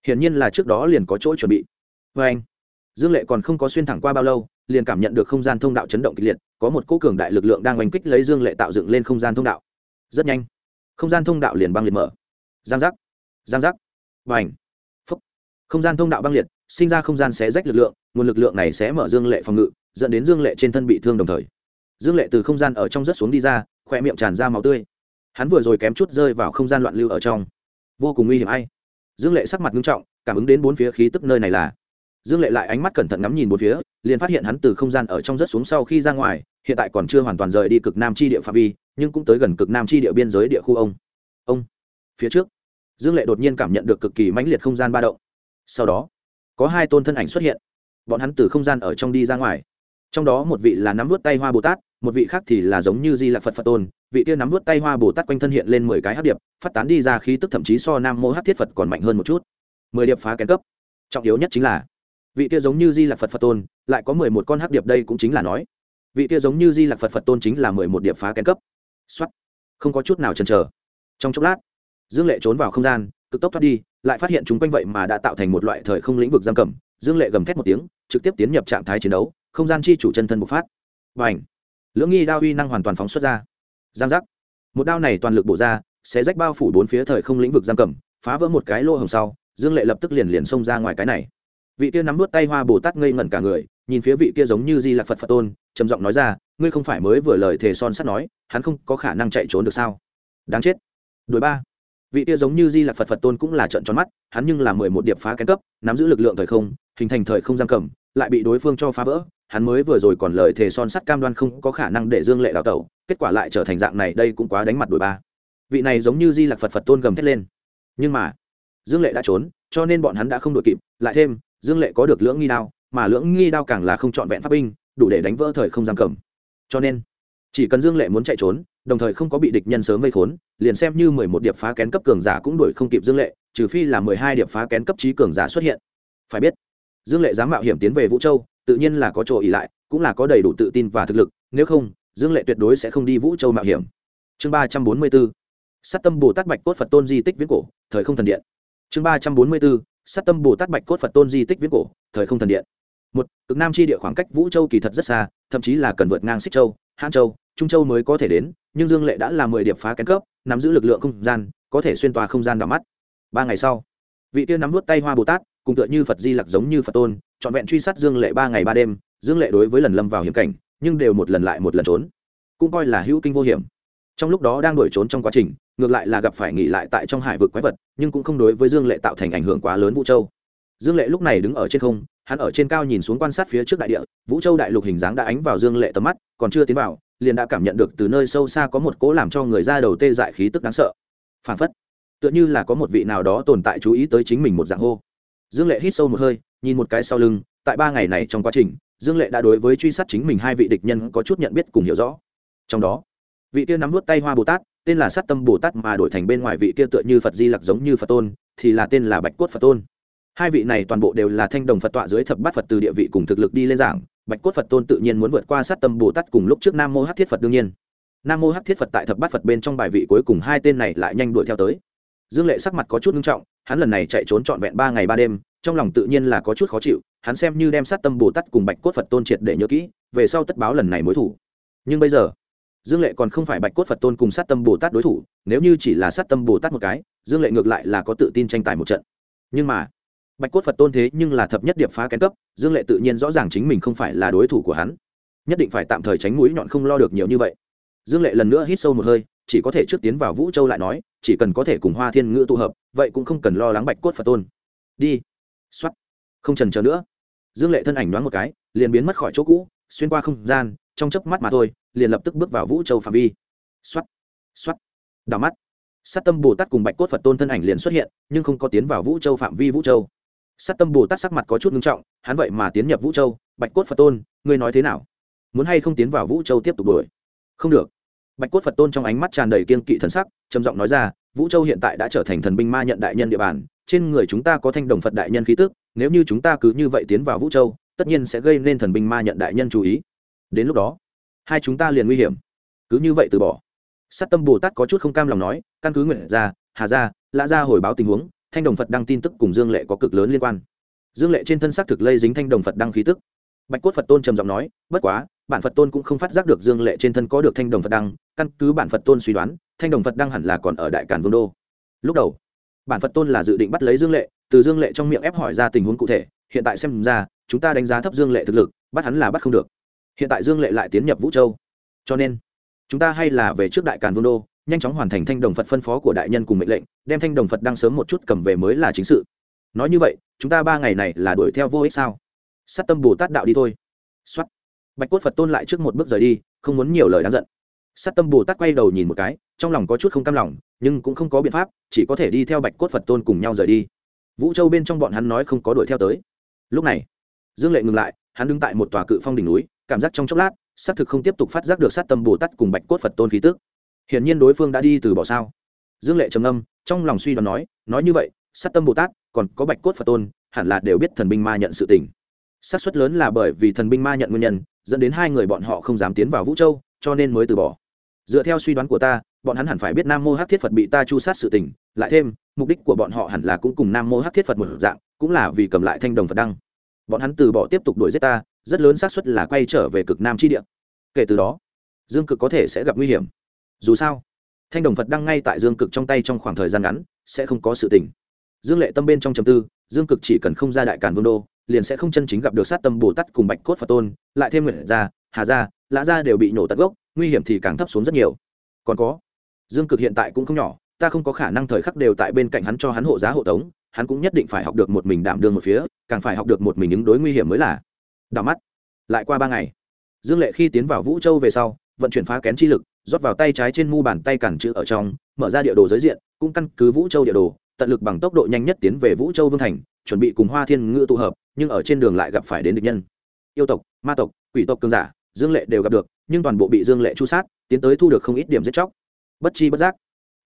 Hiển nhiên là trước đó liền có chỗ chuẩn bị. Vê anh, dương lệ còn không có xuyên thẳng qua bao lâu, liền cảm nhận được không gian thông đạo chấn động kịch liệt, có một cỗ cường đại lực lượng đang oanh kích lấy dương lệ tạo dựng lên không gian thông đạo. Rất nhanh, không gian thông đạo liền băng liệt mở. Giang giác giang giác. Và ảnh phúc. Không gian thông đạo băng liệt, sinh ra không gian xé rách lực lượng, nguồn lực lượng này sẽ mở dương lệ phòng ngự, dẫn đến dương lệ trên thân bị thương đồng thời. Dương lệ từ không gian ở trong rất xuống đi ra khoe miệng tràn ra máu tươi. Hắn vừa rồi kém chút rơi vào không gian loạn lưu ở trong. Vô cùng nguy hiểm ai. Dương lệ sắc mặt nghiêm trọng, cảm ứng đến bốn phía khí tức nơi này là. Dương lệ lại ánh mắt cẩn thận ngắm nhìn bốn phía, liền phát hiện hắn từ không gian ở trong rất xuống sau khi ra ngoài, hiện tại còn chưa hoàn toàn rời đi cực nam chi địa phạm vi, nhưng cũng tới gần cực nam chi địa biên giới địa khu ông. Ông. Phía trước dương lệ đột nhiên cảm nhận được cực kỳ mãnh liệt không gian ba động. Sau đó, có hai tôn thân ảnh xuất hiện. Bọn hắn từ không gian ở trong đi ra ngoài. Trong đó một vị là nắm vút tay hoa bồ tát, một vị khác thì là giống như di lạc phật phật tôn. Vị kia nắm vút tay hoa bồ tát quanh thân hiện lên mười cái hát điệp, phát tán đi ra khí tức thậm chí so nam mô hát thiết phật còn mạnh hơn một chút. Mười điệp phá kén cấp. Trọng yếu nhất chính là, vị kia giống như di lạc phật phật tôn, lại có mười một con hát điệp đây cũng chính là nói. Vị kia giống như di lạc phật phật tôn chính là mười một điệp phá kén cấp. Xuất không có chút nào chần chờ. Trong chốc lát dương lệ trốn vào không gian, cực tốc thoát đi, lại phát hiện chúng quanh vậy mà đã tạo thành một loại thời không lĩnh vực giam cầm. Dương lệ gầm thét một tiếng, trực tiếp tiến nhập trạng thái chiến đấu, không gian chi chủ chân thân bộc phát. Và ảnh lưỡng nghi đao uy năng hoàn toàn phóng xuất ra. Giang giác! Một đao này toàn lực bổ ra, sẽ rách bao phủ bốn phía thời không lĩnh vực giam cầm, phá vỡ một cái lô hồng sau, dương lệ lập tức liền liền xông ra ngoài cái này. Vị kia nắm vút tay hoa bồ tát ngây ngẩn cả người, nhìn phía vị kia giống như di lạc phật phật tôn, trầm giọng nói ra, ngươi không phải mới vừa lời thề son sắt nói, hắn không có khả năng chạy trốn được sao? Đáng chết! Đuổi ba! Vị kia giống như di lạc phật phật tôn cũng là trận tròn mắt, hắn nhưng là mười một điệp phá kén cấp, nắm giữ lực lượng thời không, hình thành thời không giam cầm, lại bị đối phương cho phá vỡ, hắn mới vừa rồi còn lời thề son sắt cam đoan không có khả năng để dương lệ đào tẩu, kết quả lại trở thành dạng này, đây cũng quá đánh mặt đuổi ba. Vị này giống như di lạc phật phật tôn gầm thét lên. Nhưng mà, dương lệ đã trốn, cho nên bọn hắn đã không đội kịp, lại thêm, dương lệ có được lưỡng nghi đao, mà lưỡng nghi đao càng là không trọn vẹn pháp binh, đủ để đánh vỡ thời không giam cầm. Cho nên, chỉ cần dương lệ muốn chạy trốn đồng thời không có bị địch nhân sớm vây khốn, liền xem như mười một điệp phá kén cấp cường giả cũng đuổi không kịp dương lệ, trừ phi là mười hai điệp phá kén cấp trí cường giả xuất hiện. Phải biết, dương lệ dám mạo hiểm tiến về vũ châu, tự nhiên là có chỗ ỉ lại, cũng là có đầy đủ tự tin và thực lực, nếu không, dương lệ tuyệt đối sẽ không đi vũ châu mạo hiểm. Chương ba trăm bốn mươi bốn, sát tâm bồ tát bạch cốt phật tôn di tích viễn cổ, thời không thần điện. Chương ba trăm bốn mươi bốn, sát tâm bồ tát bạch cốt phật tôn di tích viễn cổ, thời không thần điện. Một, cực nam chi địa khoảng cách vũ châu kỳ thật rất xa, thậm chí là cần vượt ngang xích châu, hãn châu, trung châu mới có thể đến nhưng dương lệ đã là mười điệp phá kén cấp, nắm giữ lực lượng không gian, có thể xuyên tòa không gian đỏ mắt. Ba ngày sau, vị tiên nắm vút tay hoa bồ tát, cùng tựa như phật di lặc giống như phật tôn, trọn vẹn truy sát dương lệ ba ngày ba đêm, dương lệ đối với lần lâm vào hiểm cảnh, nhưng đều một lần lại một lần trốn. Cũng coi là hữu kinh vô hiểm. Trong lúc đó đang đuổi trốn trong quá trình, ngược lại là gặp phải nghỉ lại tại trong hải vực quái vật, nhưng cũng không đối với dương lệ tạo thành ảnh hưởng quá lớn vũ châu dương lệ lúc này đứng ở trên không, hắn ở trên cao nhìn xuống quan sát phía trước đại địa, vũ châu đại lục hình dáng đã ánh vào dương lệ tầm mắt, còn chưa tiến vào, liền đã cảm nhận được từ nơi sâu xa có một cỗ làm cho người ra đầu tê dại khí tức đáng sợ. Phản phất, tựa như là có một vị nào đó tồn tại chú ý tới chính mình một dạng hô. Dương lệ hít sâu một hơi, nhìn một cái sau lưng, tại ba ngày này trong quá trình, dương lệ đã đối với truy sát chính mình hai vị địch nhân có chút nhận biết cùng hiểu rõ. Trong đó, vị kia nắm vút tay hoa bồ tát, tên là sát tâm bồ tát mà đổi thành bên ngoài vị kia tựa như phật di lặc giống như phật tôn, thì là tên là bạch cốt phật tôn hai vị này toàn bộ đều là thanh đồng phật tọa dưới thập bát phật từ địa vị cùng thực lực đi lên giảng, bạch cốt phật tôn tự nhiên muốn vượt qua sát tâm bồ tát cùng lúc trước nam mô hát thiết phật đương nhiên. Nam mô hát thiết phật tại thập bát phật bên trong bài vị cuối cùng hai tên này lại nhanh đuổi theo tới. Dương lệ sắc mặt có chút nghiêm trọng, hắn lần này chạy trốn trọn vẹn ba ngày ba đêm, trong lòng tự nhiên là có chút khó chịu, hắn xem như đem sát tâm bồ tát cùng bạch cốt phật tôn triệt để nhớ kỹ, về sau tất báo lần này mối thủ. Nhưng bây giờ, dương lệ còn không phải bạch cốt phật tôn cùng sát tâm bồ tát đối thủ, nếu như chỉ là sát tâm bồ tát một cái, dương lệ ngược lại là có tự tin tranh tài một trận. Nhưng mà bạch cốt phật tôn thế nhưng là thập nhất điệp phá kén cấp, dương lệ tự nhiên rõ ràng chính mình không phải là đối thủ của hắn. Nhất định phải tạm thời tránh mũi nhọn không lo được nhiều như vậy. Dương lệ lần nữa hít sâu một hơi, chỉ có thể trước tiến vào vũ châu lại nói, chỉ cần có thể cùng hoa thiên ngữ tụ hợp, vậy cũng không cần lo lắng bạch cốt phật tôn. Đi. X o á t không trần chờ nữa. Dương lệ thân ảnh đoán một cái, liền biến mất khỏi chỗ cũ, xuyên qua không gian, trong chớp mắt mà thôi, liền lập tức bước vào vũ châu phạm vi. X o á t x o á t đào mắt. Sát tâm bồ tát cùng bạch cốt phật tôn thân ảnh liền xuất hiện, nhưng không có tiến vào vũ châu phạm vi vũ châu sát tâm bồ tát sắc mặt có chút ngưng trọng hắn vậy mà tiến nhập vũ châu bạch cốt phật tôn ngươi nói thế nào? Muốn hay không tiến vào vũ châu tiếp tục đuổi? Không được. Bạch cốt phật tôn trong ánh mắt tràn đầy kiên kỵ thần sắc trầm giọng nói ra vũ châu hiện tại đã trở thành thần binh ma nhận đại nhân địa bàn trên người chúng ta có thanh đồng phật đại nhân khí tức nếu như chúng ta cứ như vậy tiến vào vũ châu tất nhiên sẽ gây nên thần binh ma nhận đại nhân chú ý. Đến lúc đó hai chúng ta liền nguy hiểm. Cứ như vậy từ bỏ. Sát tâm bồ tát có chút không cam lòng nói căn cứ nguyện ra hà ra, lã ra hồi báo tình huống thanh đồng phật đăng tin tức cùng dương lệ có cực lớn liên quan dương lệ trên thân xác thực lây dính thanh đồng phật đăng khí tức bạch cốt phật tôn trầm giọng nói bất quá bản phật tôn cũng không phát giác được dương lệ trên thân có được thanh đồng phật đăng căn cứ bản phật tôn suy đoán thanh đồng phật đăng hẳn là còn ở đại cản vương đô lúc đầu bản phật tôn là dự định bắt lấy dương lệ từ dương lệ trong miệng ép hỏi ra tình huống cụ thể hiện tại xem ra chúng ta đánh giá thấp dương lệ thực lực bắt hắn là bắt không được hiện tại dương lệ lại tiến nhập vũ châu cho nên chúng ta hay là về trước đại càn vương đô nhanh chóng hoàn thành thanh đồng phật phân phó của đại nhân cùng mệnh lệnh đem thanh đồng phật đang sớm một chút cầm về mới là chính sự nói như vậy chúng ta ba ngày này là đuổi theo vô ích sao sát tâm bồ tát đạo đi thôi xuất bạch cốt phật tôn lại trước một bước rời đi không muốn nhiều lời đáng giận sát tâm bồ tát quay đầu nhìn một cái trong lòng có chút không cam lòng nhưng cũng không có biện pháp chỉ có thể đi theo bạch cốt phật tôn cùng nhau rời đi vũ châu bên trong bọn hắn nói không có đuổi theo tới lúc này dương lệ ngừng lại hắn đứng tại một tòa cự phong đỉnh núi cảm giác trong chốc lát xác thực không tiếp tục phát giác được sát tâm bồ tát cùng bạch cốt phật tôn khí tức hiển nhiên đối phương đã đi từ bỏ sao dương lệ trầm âm trong lòng suy đoán nói nói như vậy, sát tâm bồ tát, còn có bạch cốt phật tôn, hẳn là đều biết thần binh ma nhận sự tình. Xác suất lớn là bởi vì thần binh ma nhận nguyên nhân, dẫn đến hai người bọn họ không dám tiến vào vũ châu, cho nên mới từ bỏ. Dựa theo suy đoán của ta, bọn hắn hẳn phải biết nam mô hát thiết phật bị ta chu sát sự tình, lại thêm, mục đích của bọn họ hẳn là cũng cùng nam mô hát thiết phật một dạng, cũng là vì cầm lại thanh đồng phật đăng. Bọn hắn từ bỏ tiếp tục đuổi giết ta, rất lớn xác suất là quay trở về cực nam chi địa. Kể từ đó, dương cực có thể sẽ gặp nguy hiểm. Dù sao thanh đồng phật đăng ngay tại dương cực trong tay trong khoảng thời gian ngắn, sẽ không có sự tình. Dương lệ tâm bên trong chầm tư, dương cực chỉ cần không ra đại càn vương đô, liền sẽ không chân chính gặp được sát tâm bồ tát cùng bạch cốt phật tôn, lại thêm nguyện gia, hà gia, lã gia đều bị nổ tận gốc, nguy hiểm thì càng thấp xuống rất nhiều. Còn có, dương cực hiện tại cũng không nhỏ, ta không có khả năng thời khắc đều tại bên cạnh hắn cho hắn hộ giá hộ tống, hắn cũng nhất định phải học được một mình đảm đương một phía, càng phải học được một mình ứng đối nguy hiểm mới là. Đảo mắt, lại qua ba ngày, dương lệ khi tiến vào vũ châu về sau, vận chuyển phá kén chi lực rót vào tay trái trên mu bàn tay cản chữ ở trong, mở ra địa đồ giới diện, cũng căn cứ vũ châu địa đồ, tận lực bằng tốc độ nhanh nhất tiến về vũ châu vương thành, chuẩn bị cùng hoa thiên ngữ tụ hợp, nhưng ở trên đường lại gặp phải đến địch nhân. Yêu tộc, ma tộc, quỷ tộc cường giả, dương lệ đều gặp được, nhưng toàn bộ bị dương lệ chu sát, tiến tới thu được không ít điểm giết chóc. Bất chi bất giác,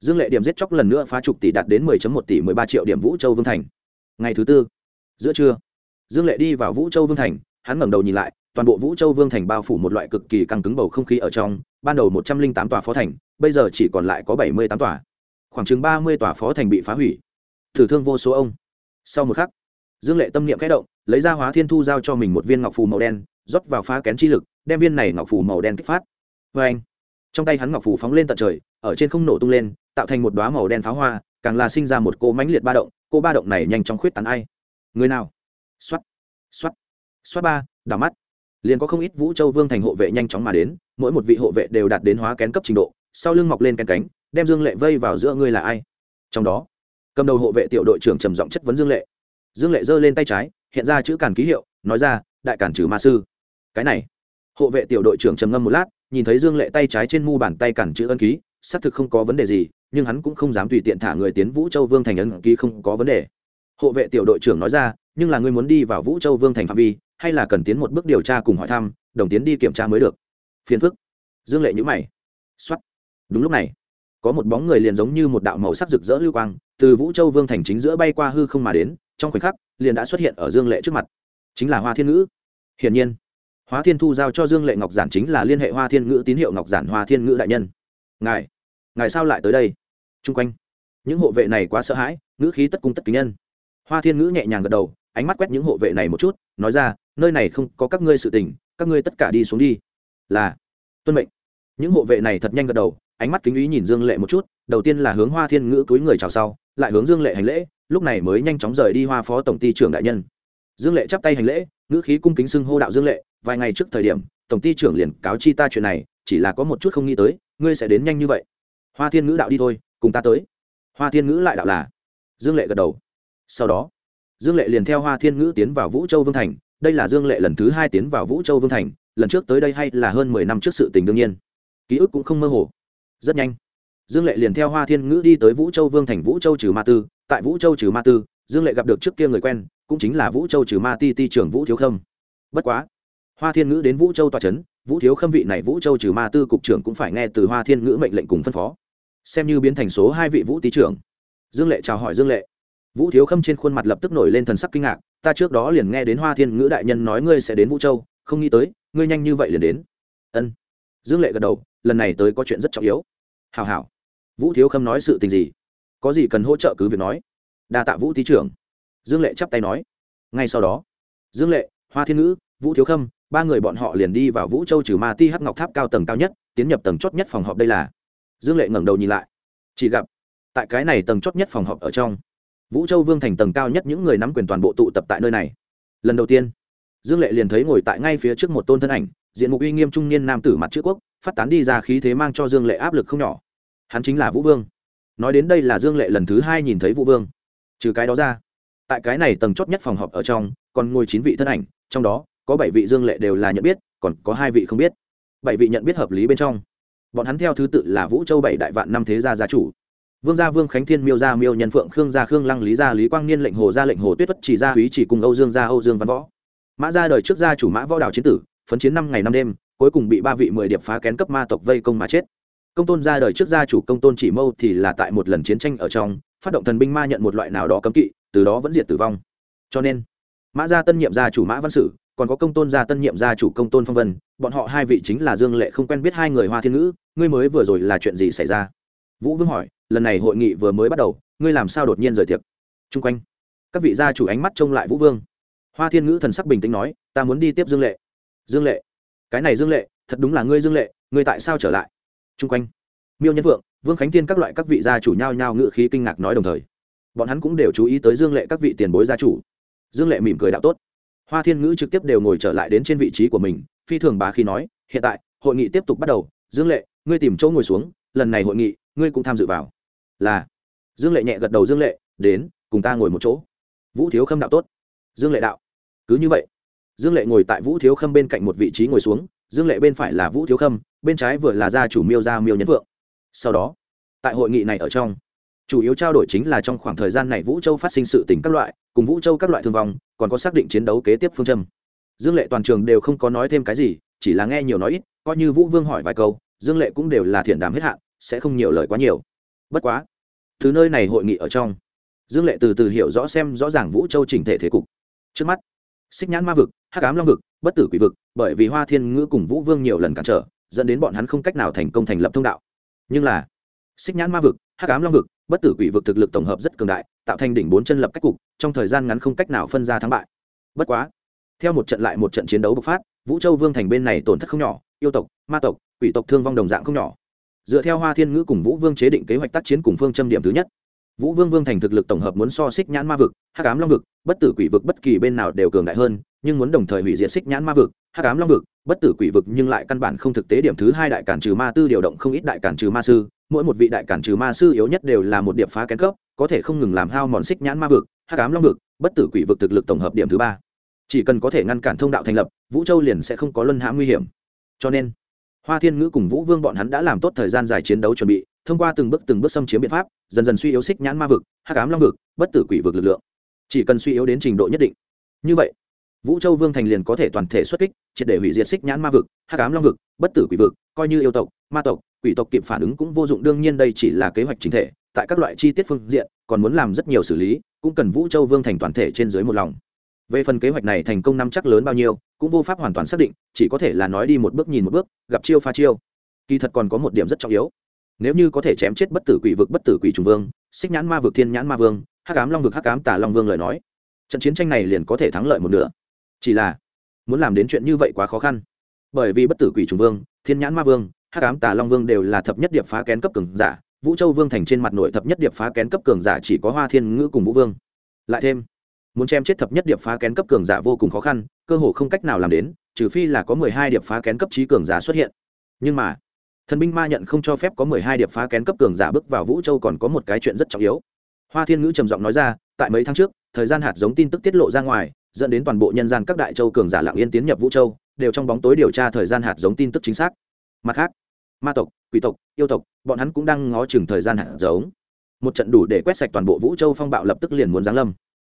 dương lệ điểm giết chóc lần nữa phá trục tỷ đạt đến 10 một tỷ 13 triệu điểm vũ châu vương thành. Ngày thứ tư, giữa trưa, dương lệ đi vào vũ châu vương thành, hắn ngẩng đầu nhìn lại, toàn bộ vũ châu vương thành bao phủ một loại cực kỳ căng cứng bầu không khí ở trong ban đầu một trăm linh tám tòa phó thành, bây giờ chỉ còn lại có bảy mươi tám tòa. Khoảng chừng ba mươi tòa phó thành bị phá hủy. Thử thương vô số ông. Sau một khắc, dương lệ tâm niệm khẽ động, lấy ra hóa thiên thu giao cho mình một viên ngọc phù màu đen, rót vào phá kén chi lực, đem viên này ngọc phù màu đen kích phát. Vê anh, trong tay hắn ngọc phù phóng lên tận trời, ở trên không nổ tung lên, tạo thành một đoá màu đen pháo hoa, càng là sinh ra một cô mãnh liệt ba động, cô ba động này nhanh chóng khuyết tán ai. Người nào? X o á t x o á t x o á t ba, đảo mắt. Liền có không ít vũ châu vương thành hộ vệ nhanh chóng mà đến mỗi một vị hộ vệ đều đạt đến hóa kén cấp trình độ, sau lưng mọc lên kén cánh, đem dương lệ vây vào giữa ngươi là ai? Trong đó, cầm đầu hộ vệ tiểu đội trưởng trầm giọng chất vấn dương lệ. Dương lệ giơ lên tay trái, hiện ra chữ càn ký hiệu, nói ra, đại cản trừ ma sư. Cái này, hộ vệ tiểu đội trưởng trầm ngâm một lát, nhìn thấy dương lệ tay trái trên mu bàn tay cản chữ ân ký, xác thực không có vấn đề gì, nhưng hắn cũng không dám tùy tiện thả người tiến vũ châu vương thành ân ký không có vấn đề. Hộ vệ tiểu đội trưởng nói ra, nhưng là ngươi muốn đi vào vũ châu vương thành phạm vi, hay là cần tiến một bước điều tra cùng hỏi thăm, đồng tiến đi kiểm tra mới được phiền phức. Dương lệ nhữ mày. X đúng lúc này, có một bóng người liền giống như một đạo màu sắc rực rỡ lưu quang, từ vũ châu vương thành chính giữa bay qua hư không mà đến, trong khoảnh khắc, liền đã xuất hiện ở dương lệ trước mặt. Chính là hoa thiên ngữ. Hiển nhiên, hoa thiên thu giao cho dương lệ ngọc giản chính là liên hệ hoa thiên ngữ tín hiệu ngọc giản hoa thiên ngữ đại nhân. Ngài ngài sao lại tới đây? T r u n g quanh, những hộ vệ này quá sợ hãi, ngữ khí tất cung tất kính nhân. Hoa thiên ngữ nhẹ nhàng gật đầu, ánh mắt quét những hộ vệ này một chút, nói ra, nơi này không có các ngươi sự tình, các ngươi tất cả đi xuống đi là tuân mệnh. Những hộ vệ này thật nhanh gật đầu, ánh mắt kính ý nhìn dương lệ một chút, đầu tiên là hướng hoa thiên ngữ túi người chào sau, lại hướng dương lệ hành lễ, lúc này mới nhanh chóng rời đi hoa phó tổng ty trưởng đại nhân. Dương lệ chắp tay hành lễ, ngữ khí cung kính xưng hô đạo dương lệ, vài ngày trước thời điểm, tổng ty trưởng liền cáo chi ta chuyện này, chỉ là có một chút không nghĩ tới, ngươi sẽ đến nhanh như vậy. Hoa thiên ngữ đạo đi thôi, cùng ta tới. Hoa thiên ngữ lại đạo là, dương lệ gật đầu. Sau đó, dương lệ liền theo hoa thiên ngữ tiến vào vũ châu vương thành, đây là dương lệ lần thứ hai tiến vào vũ châu vương thành lần trước tới đây hay là hơn mười năm trước sự tình đương nhiên. Ký ức cũng không mơ hồ. Rất nhanh, dương lệ liền theo hoa thiên ngữ đi tới vũ châu vương thành vũ châu trừ ma tư. Tại vũ châu trừ ma tư, dương lệ gặp được trước kia người quen, cũng chính là vũ châu trừ ma ti ti trưởng vũ thiếu khâm. Bất quá, hoa thiên ngữ đến vũ châu tòa c h ấ n vũ thiếu khâm vị này vũ châu trừ ma tư cục trưởng cũng phải nghe từ hoa thiên ngữ mệnh lệnh cùng phân phó. Xem như biến thành số hai vị vũ tý trưởng. Dương lệ chào hỏi dương lệ. Vũ thiếu khâm trên khuôn mặt lập tức nổi lên thần sắc kinh ngạc, ta trước đó liền nghe đến hoa thiên ngữ đại nhân nói ngươi sẽ đến vũ châu, không nghĩ tới ngươi nhanh như vậy liền đến. Ân. Dương lệ gật đầu, lần này tới có chuyện rất trọng yếu. Hào hào vũ thiếu khâm nói sự tình gì? Có gì cần hỗ trợ cứ việc nói. Đa tạ vũ thí trưởng. Dương lệ chắp tay nói. Ngay sau đó, dương lệ, hoa thiên ngữ, vũ thiếu khâm, ba người bọn họ liền đi vào vũ châu trừ ma ti hắc ngọc tháp cao tầng cao nhất, tiến nhập tầng chót nhất phòng họp đây là. Dương lệ ngẩng đầu nhìn lại. Chỉ gặp, tại cái này tầng chót nhất phòng họp ở trong, vũ châu vương thành tầng cao nhất những người nắm quyền toàn bộ tụ tập tại nơi này. Lần đầu tiên dương lệ liền thấy ngồi tại ngay phía trước một tôn thân ảnh, diện mục uy nghiêm trung niên nam tử mặt chữ quốc, phát tán đi ra khí thế mang cho dương lệ áp lực không nhỏ. Hắn chính là vũ vương. Nói đến đây là dương lệ lần thứ hai nhìn thấy vũ vương. Trừ cái đó ra, tại cái này tầng chót nhất phòng họp ở trong, còn ngồi chín vị thân ảnh, trong đó, có bảy vị dương lệ đều là nhận biết, còn có hai vị không biết. Bảy vị nhận biết hợp lý bên trong. Bọn hắn theo thứ tự là vũ châu bảy đại vạn năm thế gia gia chủ. Vương gia vương khánh thiên, miêu gia miêu nhân phượng, khương gia khương lăng, lý gia lý quang niên, lệnh hồ gia lệnh hồ tuyết tuất, chỉ gia úy chỉ cùng âu dương gia âu dương văn võ mã gia đời trước gia chủ mã võ đào chiến tử, phấn chiến năm ngày năm đêm, cuối cùng bị ba vị mười điệp phá kén cấp ma tộc vây công mà chết. Công tôn gia đời trước gia chủ công tôn chỉ mâu thì là tại một lần chiến tranh ở trong, phát động thần binh ma nhận một loại nào đó cấm kỵ, từ đó vẫn diệt tử vong. Cho nên, mã gia tân nhiệm gia chủ mã văn sử, còn có công tôn gia tân nhiệm gia chủ công tôn phong vân, bọn họ hai vị chính là dương lệ không quen biết hai người hoa thiên ngữ, ngươi mới vừa rồi là chuyện gì xảy ra? Vũ vương hỏi, lần này hội nghị vừa mới bắt đầu, ngươi làm sao đột nhiên rời tiệc? Chung quanh, các vị gia chủ ánh mắt trông lại vũ vương hoa thiên ngữ thần sắc bình tĩnh nói, ta muốn đi tiếp dương lệ. Dương lệ? Cái này dương lệ, thật đúng là ngươi dương lệ, ngươi tại sao trở lại? Chung quanh, miêu nhân vượng, vương khánh thiên các loại các vị gia chủ nhao nhao ngự khí kinh ngạc nói đồng thời. Bọn hắn cũng đều chú ý tới dương lệ các vị tiền bối gia chủ. Dương lệ mỉm cười đạo tốt. Hoa thiên ngữ trực tiếp đều ngồi trở lại đến trên vị trí của mình, phi thường bà khi nói, hiện tại, hội nghị tiếp tục bắt đầu. Dương lệ, ngươi tìm chỗ ngồi xuống, lần này hội nghị, ngươi cũng tham dự vào. Là. Dương lệ nhẹ gật đầu dương lệ, đến, cùng ta ngồi một chỗ. Vũ thiếu khâm đạo tốt. Dương lệ đạo cứ như vậy, dương lệ ngồi tại vũ thiếu khâm bên cạnh một vị trí ngồi xuống, dương lệ bên phải là vũ thiếu khâm, bên trái vừa là gia chủ miêu gia miêu nhân vượng. Sau đó, tại hội nghị này ở trong, chủ yếu trao đổi chính là trong khoảng thời gian này vũ châu phát sinh sự tình các loại, cùng vũ châu các loại thương vong, còn có xác định chiến đấu kế tiếp phương châm. Dương lệ toàn trường đều không có nói thêm cái gì, chỉ là nghe nhiều nói ít, coi như vũ vương hỏi vài câu, dương lệ cũng đều là thiện đàm hết hạn, sẽ không nhiều lời quá nhiều. Bất quá, từ nơi này hội nghị ở trong, dương lệ từ từ hiểu rõ xem rõ ràng vũ châu chỉnh thể thế cục. Trước mắt xích nhãn ma vực, hắc ám long vực, bất tử quỷ vực, bởi vì hoa thiên ngữ cùng vũ vương nhiều lần cản trở, dẫn đến bọn hắn không cách nào thành công thành lập thông đạo. Nhưng là, xích nhãn ma vực, hắc ám long vực, bất tử quỷ vực thực lực tổng hợp rất cường đại, tạo thành đỉnh bốn chân lập cách cục, trong thời gian ngắn không cách nào phân ra thắng bại. Bất quá, theo một trận lại một trận chiến đấu bộc phát, vũ châu vương thành bên này tổn thất không nhỏ, yêu tộc, ma tộc, quỷ tộc thương vong đồng dạng không nhỏ. Dựa theo hoa thiên ngữ cùng vũ vương chế định kế hoạch tác chiến cùng phương châm điểm thứ nhất vũ vương vương thành thực lực tổng hợp muốn so xích nhãn ma vực, hắc ám long vực, bất tử quỷ vực bất kỳ bên nào đều cường đại hơn, nhưng muốn đồng thời hủy diệt xích nhãn ma vực, hắc ám long vực, bất tử quỷ vực nhưng lại căn bản không thực tế điểm thứ hai đại cản trừ ma tư điều động không ít đại cản trừ ma sư, mỗi một vị đại cản trừ ma sư yếu nhất đều là một điểm phá kén cấp, có thể không ngừng làm hao mòn xích nhãn ma vực, hắc ám long vực, bất tử quỷ vực thực lực tổng hợp điểm thứ ba. Chỉ cần có thể ngăn cản thông đạo thành lập, vũ châu liền sẽ không có luân hãm nguy hiểm. Cho nên, hoa thiên ngữ cùng vũ vương bọn hắn đã làm tốt thời gian dài chiến đấu chuẩn bị thông qua từng bước từng bước xâm chiếm biện pháp, dần dần suy yếu xích nhãn ma vực, hắc ám long vực, bất tử quỷ vực lực lượng. Chỉ cần suy yếu đến trình độ nhất định. Như vậy, vũ châu vương thành liền có thể toàn thể xuất kích, triệt để hủy diệt xích nhãn ma vực, hắc ám long vực, bất tử quỷ vực, coi như yêu tộc, ma tộc, quỷ tộc kịp phản ứng cũng vô dụng, đương nhiên đây chỉ là kế hoạch chính thể, tại các loại chi tiết phương diện, còn muốn làm rất nhiều xử lý, cũng cần vũ châu vương thành toàn thể trên dưới một lòng. Về phần kế hoạch này thành công năm chắc lớn bao nhiêu, cũng vô pháp hoàn toàn xác định, chỉ có thể là nói đi một bước nhìn một bước, gặp chiêu pha chiêu. Kỳ thật còn có một điểm rất trọng yếu nếu như có thể chém chết bất tử quỷ vực bất tử quỷ trùng vương, xích nhãn ma vực thiên nhãn ma vương, hắc ám long vực hắc ám tà long vương lời nói, trận chiến tranh này liền có thể thắng lợi một nửa. Chỉ là, muốn làm đến chuyện như vậy quá khó khăn. Bởi vì bất tử quỷ trùng vương, thiên nhãn ma vương, hắc ám tà long vương đều là thập nhất điệp phá kén cấp cường giả, vũ châu vương thành trên mặt nội thập nhất điệp phá kén cấp cường giả chỉ có hoa thiên ngữ cùng vũ vương. Lại thêm, muốn chém chết thập nhất điệp phá kén cấp cường giả vô cùng khó khăn, cơ hồ không cách nào làm đến, trừ phi là có mười hai điệp phá kén cấp trí cường giả xuất hiện. Nhưng mà thần binh ma nhận không cho phép có mười hai điệp phá kén cấp cường giả bước vào vũ châu còn có một cái chuyện rất trọng yếu. Hoa thiên ngữ trầm giọng nói ra, tại mấy tháng trước, thời gian hạt giống tin tức tiết lộ ra ngoài, dẫn đến toàn bộ nhân gian các đại châu cường giả lạng yên tiến nhập vũ châu, đều trong bóng tối điều tra thời gian hạt giống tin tức chính xác. Mặt khác, ma tộc, quỷ tộc, yêu tộc, bọn hắn cũng đang ngó chừng thời gian hạt giống. Một trận đủ để quét sạch toàn bộ vũ châu phong bạo lập tức liền muốn giáng lâm.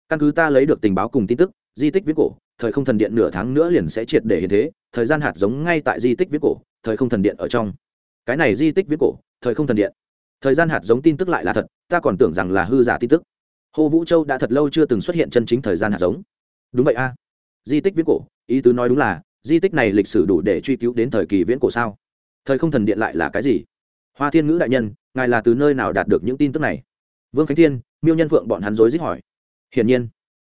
Căn cứ ta lấy được tình báo cùng tin tức, di tích viết cổ, thời không thần điện nửa tháng nữa liền sẽ triệt để hiện thế, thời gian hạt giống ngay tại di tích viết cổ, thời không thần điện ở trong cái này di tích viết cổ, thời không thần điện. Thời gian hạt giống tin tức lại là thật, ta còn tưởng rằng là hư giả tin tức. Hồ vũ châu đã thật lâu chưa từng xuất hiện chân chính thời gian hạt giống. Đúng vậy a. Di tích viết cổ, ý tứ nói đúng là, di tích này lịch sử đủ để truy cứu đến thời kỳ viễn cổ sao? Thời không thần điện lại là cái gì? Hoa thiên ngữ đại nhân, ngài là từ nơi nào đạt được những tin tức này? Vương khánh thiên, miêu nhân phượng bọn hắn dối dích hỏi. Hiển nhiên,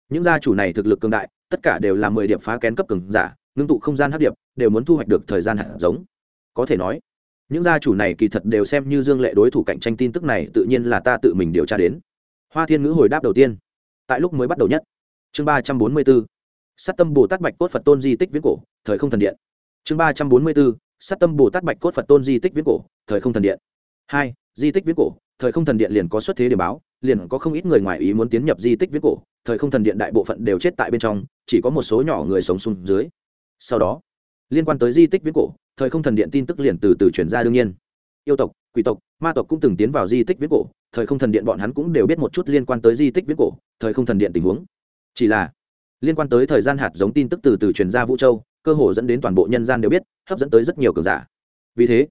những gia chủ này thực lực cường đại, tất cả đều là mười điểm phá kén cấp cường giả, ngưng tụ không gian hấp điệp, đều muốn thu hoạch được thời gian hạt giống. Có thể nói những gia chủ này kỳ thật đều xem như dương lệ đối thủ cạnh tranh tin tức này, tự nhiên là ta tự mình điều tra đến. Hoa thiên ngữ hồi đáp đầu tiên. Tại lúc mới bắt đầu nhất. Chương ba trăm bốn mươi b ố sát tâm bồ tát bạch cốt phật tôn di tích viễn cổ, thời không thần điện. Chương ba trăm bốn mươi b ố sát tâm bồ tát bạch cốt phật tôn di tích viễn cổ, thời không thần điện. Hai. Di tích viễn cổ, thời không thần điện liền có xuất thế điểm báo, liền có không ít người ngoài ý muốn tiến nhập di tích viễn cổ, thời không thần điện đại bộ phận đều chết tại bên trong, chỉ có một số nhỏ người sống xuống dưới. Sau đó liên quan tới di tích viễn cổ, thời không thần điện tin tức liền từ từ chuyển ra đương nhiên. Yêu tộc, quỷ tộc, ma tộc cũng từng tiến vào di tích viễn cổ, thời không thần điện bọn hắn cũng đều biết một chút liên quan tới di tích viễn cổ, thời không thần điện tình huống. Chỉ là, liên quan tới thời gian hạt giống tin tức từ từ truyền ra vũ châu, cơ hồ dẫn đến toàn bộ nhân gian đều biết, hấp dẫn tới rất nhiều cường giả. Vì thế,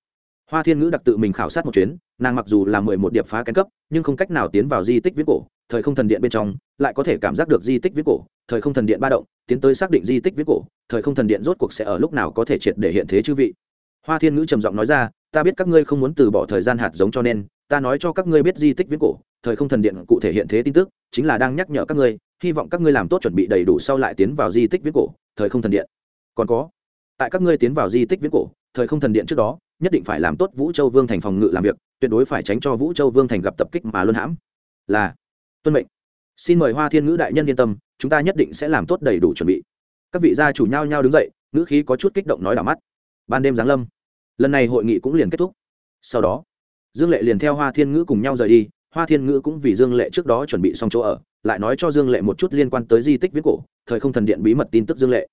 hoa thiên ngữ đặc tự mình khảo sát một chuyến, nàng mặc dù là mười một điệp phá kén cấp, nhưng không cách nào tiến vào di tích viễn cổ, thời không thần điện bên trong, lại có thể cảm giác được di tích viễn cổ thời không thần điện ba động, tiến tới xác định di tích viết cổ, thời không thần điện rốt cuộc sẽ ở lúc nào có thể triệt để hiện thế chư vị. Hoa thiên ngữ trầm giọng nói ra, ta biết các ngươi không muốn từ bỏ thời gian hạt giống cho nên, ta nói cho các ngươi biết di tích viết cổ, thời không thần điện cụ thể hiện thế tin tức, chính là đang nhắc nhở các ngươi, hy vọng các ngươi làm tốt chuẩn bị đầy đủ sau lại tiến vào di tích viết cổ, thời không thần điện. Còn có, tại các ngươi tiến vào di tích viết cổ, thời không thần điện trước đó, nhất định phải làm tốt vũ châu vương thành phòng ngự làm việc, tuyệt đối phải tránh cho vũ châu vương thành gặp tập kích mà luân hãm. Là, tuân mệnh xin mời hoa thiên ngữ đại nhân yên tâm, chúng ta nhất định sẽ làm tốt đầy đủ chuẩn bị. Các vị gia chủ nhau nhau đứng dậy, ngữ khí có chút kích động nói đỏ mắt. Ban đêm giáng lâm. Lần này hội nghị cũng liền kết thúc. Sau đó, dương lệ liền theo hoa thiên ngữ cùng nhau rời đi. Hoa thiên ngữ cũng vì dương lệ trước đó chuẩn bị xong chỗ ở, lại nói cho dương lệ một chút liên quan tới di tích viết cổ, thời không thần điện bí mật tin tức dương lệ.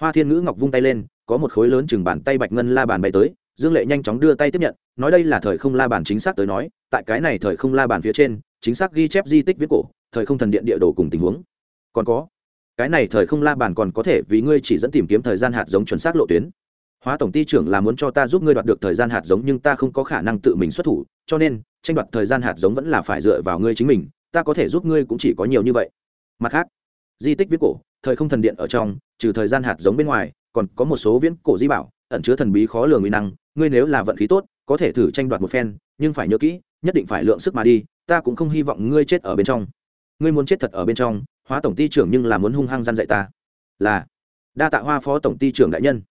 Hoa thiên ngữ ngọc vung tay lên, có một khối lớn chừng bàn tay bạch ngân la bàn bay tới. Dương lệ nhanh chóng đưa tay tiếp nhận, nói đây là thời không la bàn chính xác tới nói, tại cái này thời không la bàn phía trên, chính xác ghi chép di tích viết cổ thời không thần điện địa đồ cùng tình huống. Còn có, cái này thời không la bàn còn có thể vì ngươi chỉ dẫn tìm kiếm thời gian hạt giống chuẩn xác lộ tuyến. Hóa tổng ty trưởng là muốn cho ta giúp ngươi đoạt được thời gian hạt giống nhưng ta không có khả năng tự mình xuất thủ, cho nên, tranh đoạt thời gian hạt giống vẫn là phải dựa vào ngươi chính mình, ta có thể giúp ngươi cũng chỉ có nhiều như vậy. Mặt khác, di tích viết cổ, thời không thần điện ở trong, trừ thời gian hạt giống bên ngoài, còn có một số viễn cổ di bảo, ẩn chứa thần bí khó lường uy năng, ngươi nếu là vận khí tốt, có thể thử tranh đoạt một phen, nhưng phải nhớ kỹ, nhất định phải lượng sức mà đi, ta cũng không hy vọng ngươi chết ở bên trong ngươi muốn chết thật ở bên trong, hóa tổng ty trưởng nhưng là muốn hung hăng gian dạy ta. Là, đa tạ hoa phó tổng ty trưởng đại nhân.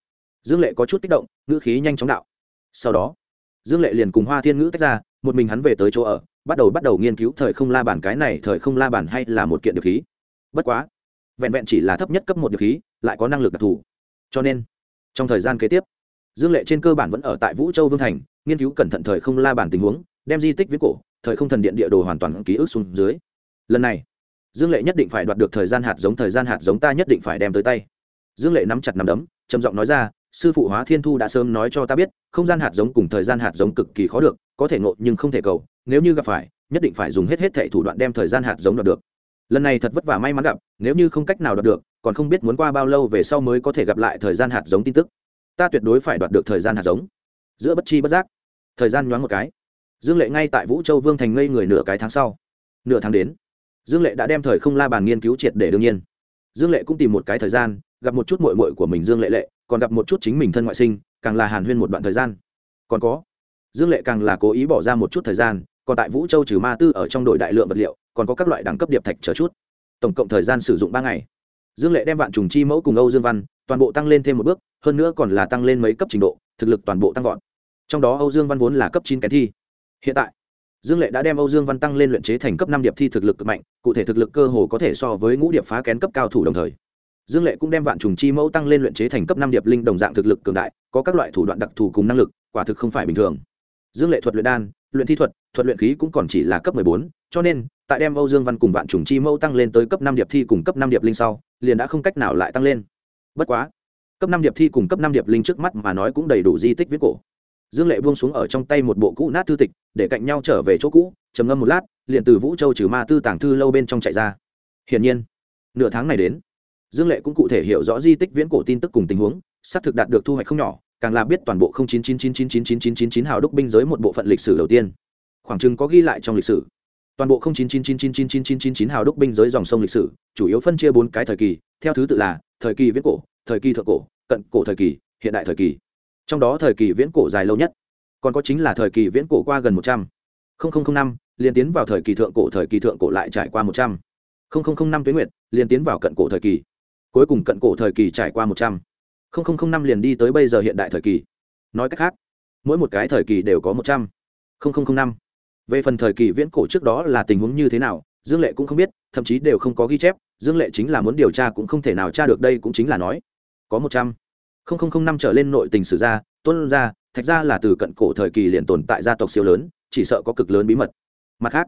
Dương lệ có chút kích động, ngữ khí nhanh chóng đạo. Sau đó, dương lệ liền cùng hoa thiên ngữ tách ra, một mình hắn về tới chỗ ở, bắt đầu bắt đầu nghiên cứu thời không la bản cái này, thời không la bản hay là một kiện điệp khí. Bất quá, vẹn vẹn chỉ là thấp nhất cấp một điệp khí, lại có năng lực đặc thù. Cho nên, trong thời gian kế tiếp, dương lệ trên cơ bản vẫn ở tại vũ châu vương thành, nghiên cứu cẩn thận thời không la bản tình huống, đem di tích viết cổ, thời không thần điện địa đồ hoàn toàn ký ức xuống dưới lần này, dương lệ nhất định phải đoạt được thời gian hạt giống, thời gian hạt giống ta nhất định phải đem tới tay. Dương lệ nắm chặt nắm đấm, trầm giọng nói ra, sư phụ hóa thiên thu đã sớm nói cho ta biết, không gian hạt giống cùng thời gian hạt giống cực kỳ khó được, có thể ngộ nhưng không thể cầu, nếu như gặp phải, nhất định phải dùng hết hết thệ thủ đoạn đem thời gian hạt giống đoạt được. Lần này thật vất vả may mắn gặp, nếu như không cách nào đoạt được, còn không biết muốn qua bao lâu về sau mới có thể gặp lại thời gian hạt giống tin tức. Ta tuyệt đối phải đoạt được thời gian hạt giống. Giữa bất chi bất giác, thời gian nhoáng một cái. Dương lệ ngay tại vũ châu vương thành ngây người nửa cái tháng sau. Nửa tháng đến dương lệ đã đem thời không la bàn nghiên cứu triệt để đương nhiên. Dương lệ cũng tìm một cái thời gian, gặp một chút mội mội của mình dương lệ lệ, còn gặp một chút chính mình thân ngoại sinh, càng là hàn huyên một đoạn thời gian. Còn có, dương lệ càng là cố ý bỏ ra một chút thời gian, còn tại vũ châu trừ ma tư ở trong đội đại lượng vật liệu, còn có các loại đẳng cấp điệp thạch chờ chút. Tổng cộng thời gian sử dụng ba ngày. Dương lệ đem vạn trùng chi mẫu cùng âu dương văn, toàn bộ tăng lên thêm một bước, hơn nữa còn là tăng lên mấy cấp trình độ, thực lực toàn bộ tăng vọt. Trong đó âu dương văn vốn là cấp chín kén thi. Hiện tại dương lệ đã đem âu dương văn tăng lên luyện chế thành cấp năm điệp thi thực lực cực mạnh, cụ thể thực lực cơ hồ có thể so với ngũ điệp phá kén cấp cao thủ đồng thời. Dương lệ cũng đem vạn trùng chi mẫu tăng lên luyện chế thành cấp năm điệp linh đồng dạng thực lực cường đại, có các loại thủ đoạn đặc thù cùng năng lực, quả thực không phải bình thường. Dương lệ thuật luyện đan, luyện thi thuật thuật luyện khí cũng còn chỉ là cấp bốn, cho nên, tại đem âu dương văn cùng vạn trùng chi mẫu tăng lên tới cấp năm điệp thi cùng cấp năm điệp linh sau, liền đã không cách nào lại tăng lên. Bất quá, cấp năm điệp thi cùng cấp năm điệp linh trước mắt mà nói cũng đầy đủ di tích viết cổ dương lệ buông xuống ở trong tay một bộ cũ nát thư tịch để cạnh nhau trở về chỗ cũ trầm ngâm một lát liền từ vũ châu trừ ma tư tàng thư lâu bên trong chạy ra hiển nhiên nửa tháng này đến dương lệ cũng cụ thể hiểu rõ di tích viễn cổ tin tức cùng tình huống xác thực đạt được thu hoạch không nhỏ càng là biết toàn bộ 0999999999 hào đúc binh giới một bộ phận lịch sử đầu tiên khoảng chừng có ghi lại trong lịch sử toàn bộ 0999999999 hào đúc binh giới dòng sông lịch sử chủ yếu phân chia bốn cái thời kỳ theo thứ tự là thời kỳ viễn cổ thời kỳ thượng cổ cận cổ thời kỳ hiện đại thời kỳ trong đó thời kỳ viễn cổ dài lâu nhất, còn có chính là thời kỳ viễn cổ qua gần một trăm linh năm liên tiến vào thời kỳ thượng cổ, thời kỳ thượng cổ lại trải qua một trăm linh năm tuyến nguyệt liên tiến vào cận cổ thời kỳ, cuối cùng cận cổ thời kỳ trải qua một trăm linh năm liền đi tới bây giờ hiện đại thời kỳ. Nói cách khác, mỗi một cái thời kỳ đều có một trăm linh năm. Về phần thời kỳ viễn cổ trước đó là tình huống như thế nào, dương lệ cũng không biết, thậm chí đều không có ghi chép, dương lệ chính là muốn điều tra cũng không thể nào tra được, đây cũng chính là nói, có một trăm. linh năm trở lên nội tình sử gia tuân gia, thạch gia là từ cận cổ thời kỳ liền tồn tại gia tộc siêu lớn, chỉ sợ có cực lớn bí mật. Mặt khác,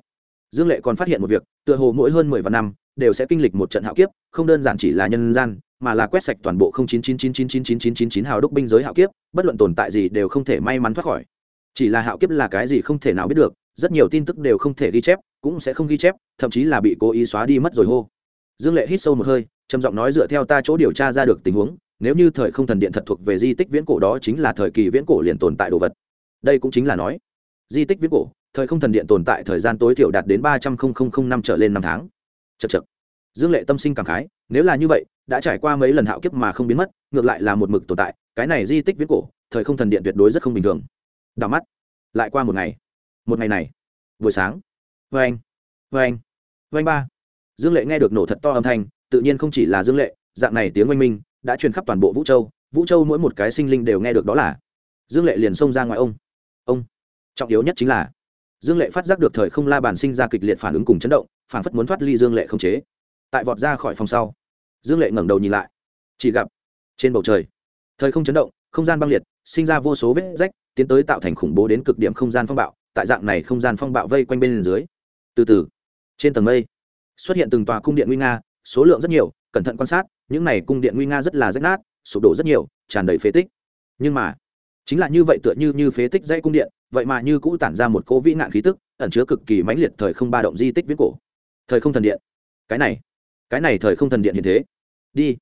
dương lệ còn phát hiện một việc, tựa hồ mỗi hơn mười vạn năm, đều sẽ kinh lịch một trận hạo kiếp, không đơn giản chỉ là nhân gian, mà là quét sạch toàn bộ không chín chín chín chín chín chín chín chín chín hào đúc binh giới hạo kiếp, bất luận tồn tại gì đều không thể may mắn thoát khỏi. Chỉ là hạo kiếp là cái gì không thể nào biết được, rất nhiều tin tức đều không thể ghi chép, cũng sẽ không ghi chép, thậm chí là bị cố ý xóa đi mất rồi hô. Dương lệ hít sâu một hơi, trầm giọng nói dựa theo ta chỗ điều tra ra được tình huống nếu như thời không thần điện thật thuộc về di tích viễn cổ đó chính là thời kỳ viễn cổ liền tồn tại đồ vật. Đây cũng chính là nói, di tích viễn cổ, thời không thần điện tồn tại thời gian tối thiểu đạt đến ba trăm linh năm trở lên năm tháng. Chật chật dương lệ tâm sinh cảm khái, nếu là như vậy, đã trải qua mấy lần hạo kiếp mà không biến mất, ngược lại là một mực tồn tại, cái này di tích viễn cổ, thời không thần điện tuyệt đối rất không bình thường. Đảo mắt. Lại qua một ngày. Một ngày này. Buổi sáng. Vê anh. Vê anh. Vê anh ba. Dương lệ nghe được nổ thật to âm thanh, tự nhiên không chỉ là dương lệ, dạng này tiếng oanh minh đã truyền khắp toàn bộ vũ châu vũ châu mỗi một cái sinh linh đều nghe được đó là dương lệ liền xông ra ngoài ông. Ông, trọng yếu nhất chính là, dương lệ phát giác được thời không la bàn sinh ra kịch liệt phản ứng cùng chấn động, phản phất muốn thoát ly dương lệ không chế. Tại vọt ra khỏi phòng sau, dương lệ ngẩng đầu nhìn lại, chỉ gặp trên bầu trời, thời không chấn động, không gian băng liệt, sinh ra vô số vết rách, tiến tới tạo thành khủng bố đến cực điểm không gian phong bạo, tại dạng này không gian phong bạo vây quanh bên dưới, từ từ, trên tầng mây, xuất hiện từng tòa cung điện nguy nga số lượng rất nhiều, cẩn thận quan sát, những này cung điện nguy nga rất là rách nát, sụp đổ rất nhiều, tràn đầy phế tích. Nhưng mà, chính là như vậy tựa như như phế tích dãy cung điện, vậy mà như cũ tản ra một cỗ vĩ nạn khí tức, ẩn chứa cực kỳ mãnh liệt thời không ba động di tích viết cổ. Thời không thần điện. Cái này cái này thời không thần điện hiện thế. Đi.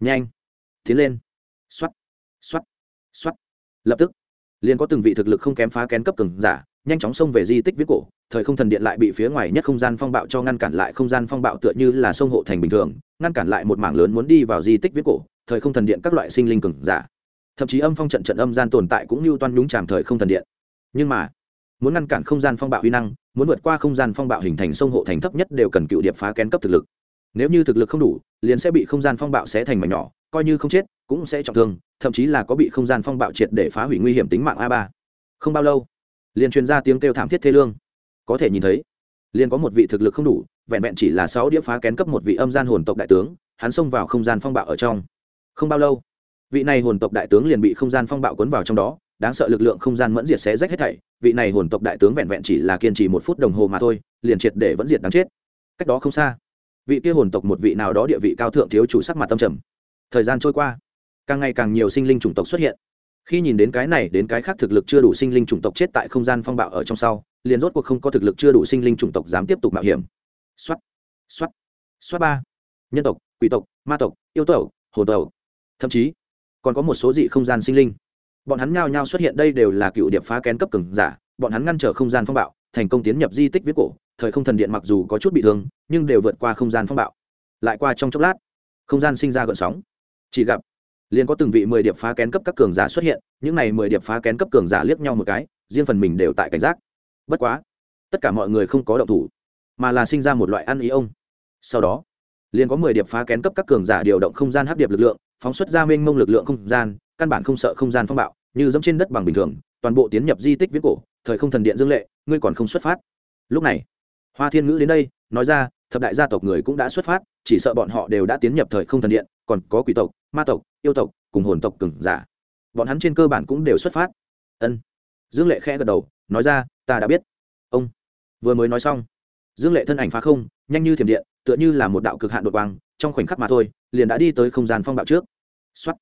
Nhanh. Tiến lên. X o á t x o á t x o á t lập tức, liền có từng vị thực lực không kém phá kén cấp cường giả nhanh chóng xông về di tích viết cổ, thời không thần điện lại bị phía ngoài nhất không gian phong bạo cho ngăn cản lại không gian phong bạo tựa như là sông hộ thành bình thường, ngăn cản lại một mảng lớn muốn đi vào di tích viết cổ, thời không thần điện các loại sinh linh cường giả. Thậm chí âm phong trận trận âm gian tồn tại cũng như toan nhúng tràm thời không thần điện. Nhưng mà, muốn ngăn cản không gian phong bạo huy năng, muốn vượt qua không gian phong bạo hình thành sông hộ thành thấp nhất đều cần cựu điệp phá kén cấp thực lực. Nếu như thực lực không đủ, liền sẽ bị không gian phong bạo xé thành mảnh nhỏ, coi như không chết, cũng sẽ trọng thương, thậm chí là có bị không gian phong bạo triệt để phá hủy nguy hiểm tính mạng a ba. Không bao lâu liền truyền ra tiếng kêu thảm thiết thê lương. Có thể nhìn thấy, liền có một vị thực lực không đủ, vẹn vẹn chỉ là sáu đĩa phá kén cấp một vị âm gian hồn tộc đại tướng, hắn xông vào không gian phong bạo ở trong. Không bao lâu, vị này hồn tộc đại tướng liền bị không gian phong bạo cuốn vào trong đó, đáng sợ lực lượng không gian mẫn diệt sẽ rách hết thảy, vị này hồn tộc đại tướng vẹn vẹn chỉ là kiên trì một phút đồng hồ mà thôi, liền triệt để vẫn diệt đáng chết. Cách đó không xa, vị kia hồn tộc một vị nào đó địa vị cao thượng thiếu chủ sắc mặt tâm trầm. Thời gian trôi qua, càng ngày càng nhiều sinh linh chủng tộc xuất hiện khi nhìn đến cái này, đến cái khác thực lực chưa đủ sinh linh chủng tộc chết tại không gian phong bạo ở trong sau, liền rốt cuộc không có thực lực chưa đủ sinh linh chủng tộc dám tiếp tục mạo hiểm. Xuất xuất xuất ba. Nhân tộc, quỷ tộc, ma tộc, yêu tộc, hồ tộc. Thậm chí, còn có một số dị không gian sinh linh. Bọn hắn nhao nhao xuất hiện đây đều là cựu điệp phá kén cấp cường giả, bọn hắn ngăn trở không gian phong bạo, thành công tiến nhập di tích viết cổ. Thời không thần điện mặc dù có chút bị thương, nhưng đều vượt qua không gian phong bạo. Lại qua trong chốc lát, không gian sinh ra gợn sóng. Chỉ gặp liền có từng vị mười điệp phá kén cấp các cường giả xuất hiện, những này mười điệp phá kén cấp cường giả liếc nhau một cái, riêng phần mình đều tại cảnh giác. Bất quá, tất cả mọi người không có động thủ, mà là sinh ra một loại ăn ý ông. Sau đó, liền có mười điệp phá kén cấp các cường giả điều động không gian hấp điệp lực lượng, phóng xuất ra mênh mông lực lượng không gian, căn bản không sợ không gian phong bạo, như dẫm trên đất bằng bình thường, toàn bộ tiến nhập di tích viễn cổ, thời không thần điện dương lệ, ngươi còn không xuất phát. Lúc này, hoa thiên ngữ đến đây, nói ra, thập đại gia tộc người cũng đã xuất phát, chỉ sợ bọn họ đều đã tiến nhập thời không thần điện, còn có quỷ tộc, ma tộc yêu tộc, cùng hồn tộc cừng giả. Bọn hắn trên cơ bản cũng đều xuất phát. Ân. Dương lệ khẽ gật đầu, nói ra, ta đã biết. Ông. Vừa mới nói xong, dương lệ thân ảnh phá không, nhanh như thiểm điện, tựa như là một đạo cực hạn đột quang, trong khoảnh khắc mà thôi, liền đã đi tới không gian phong bạo trước. Xuất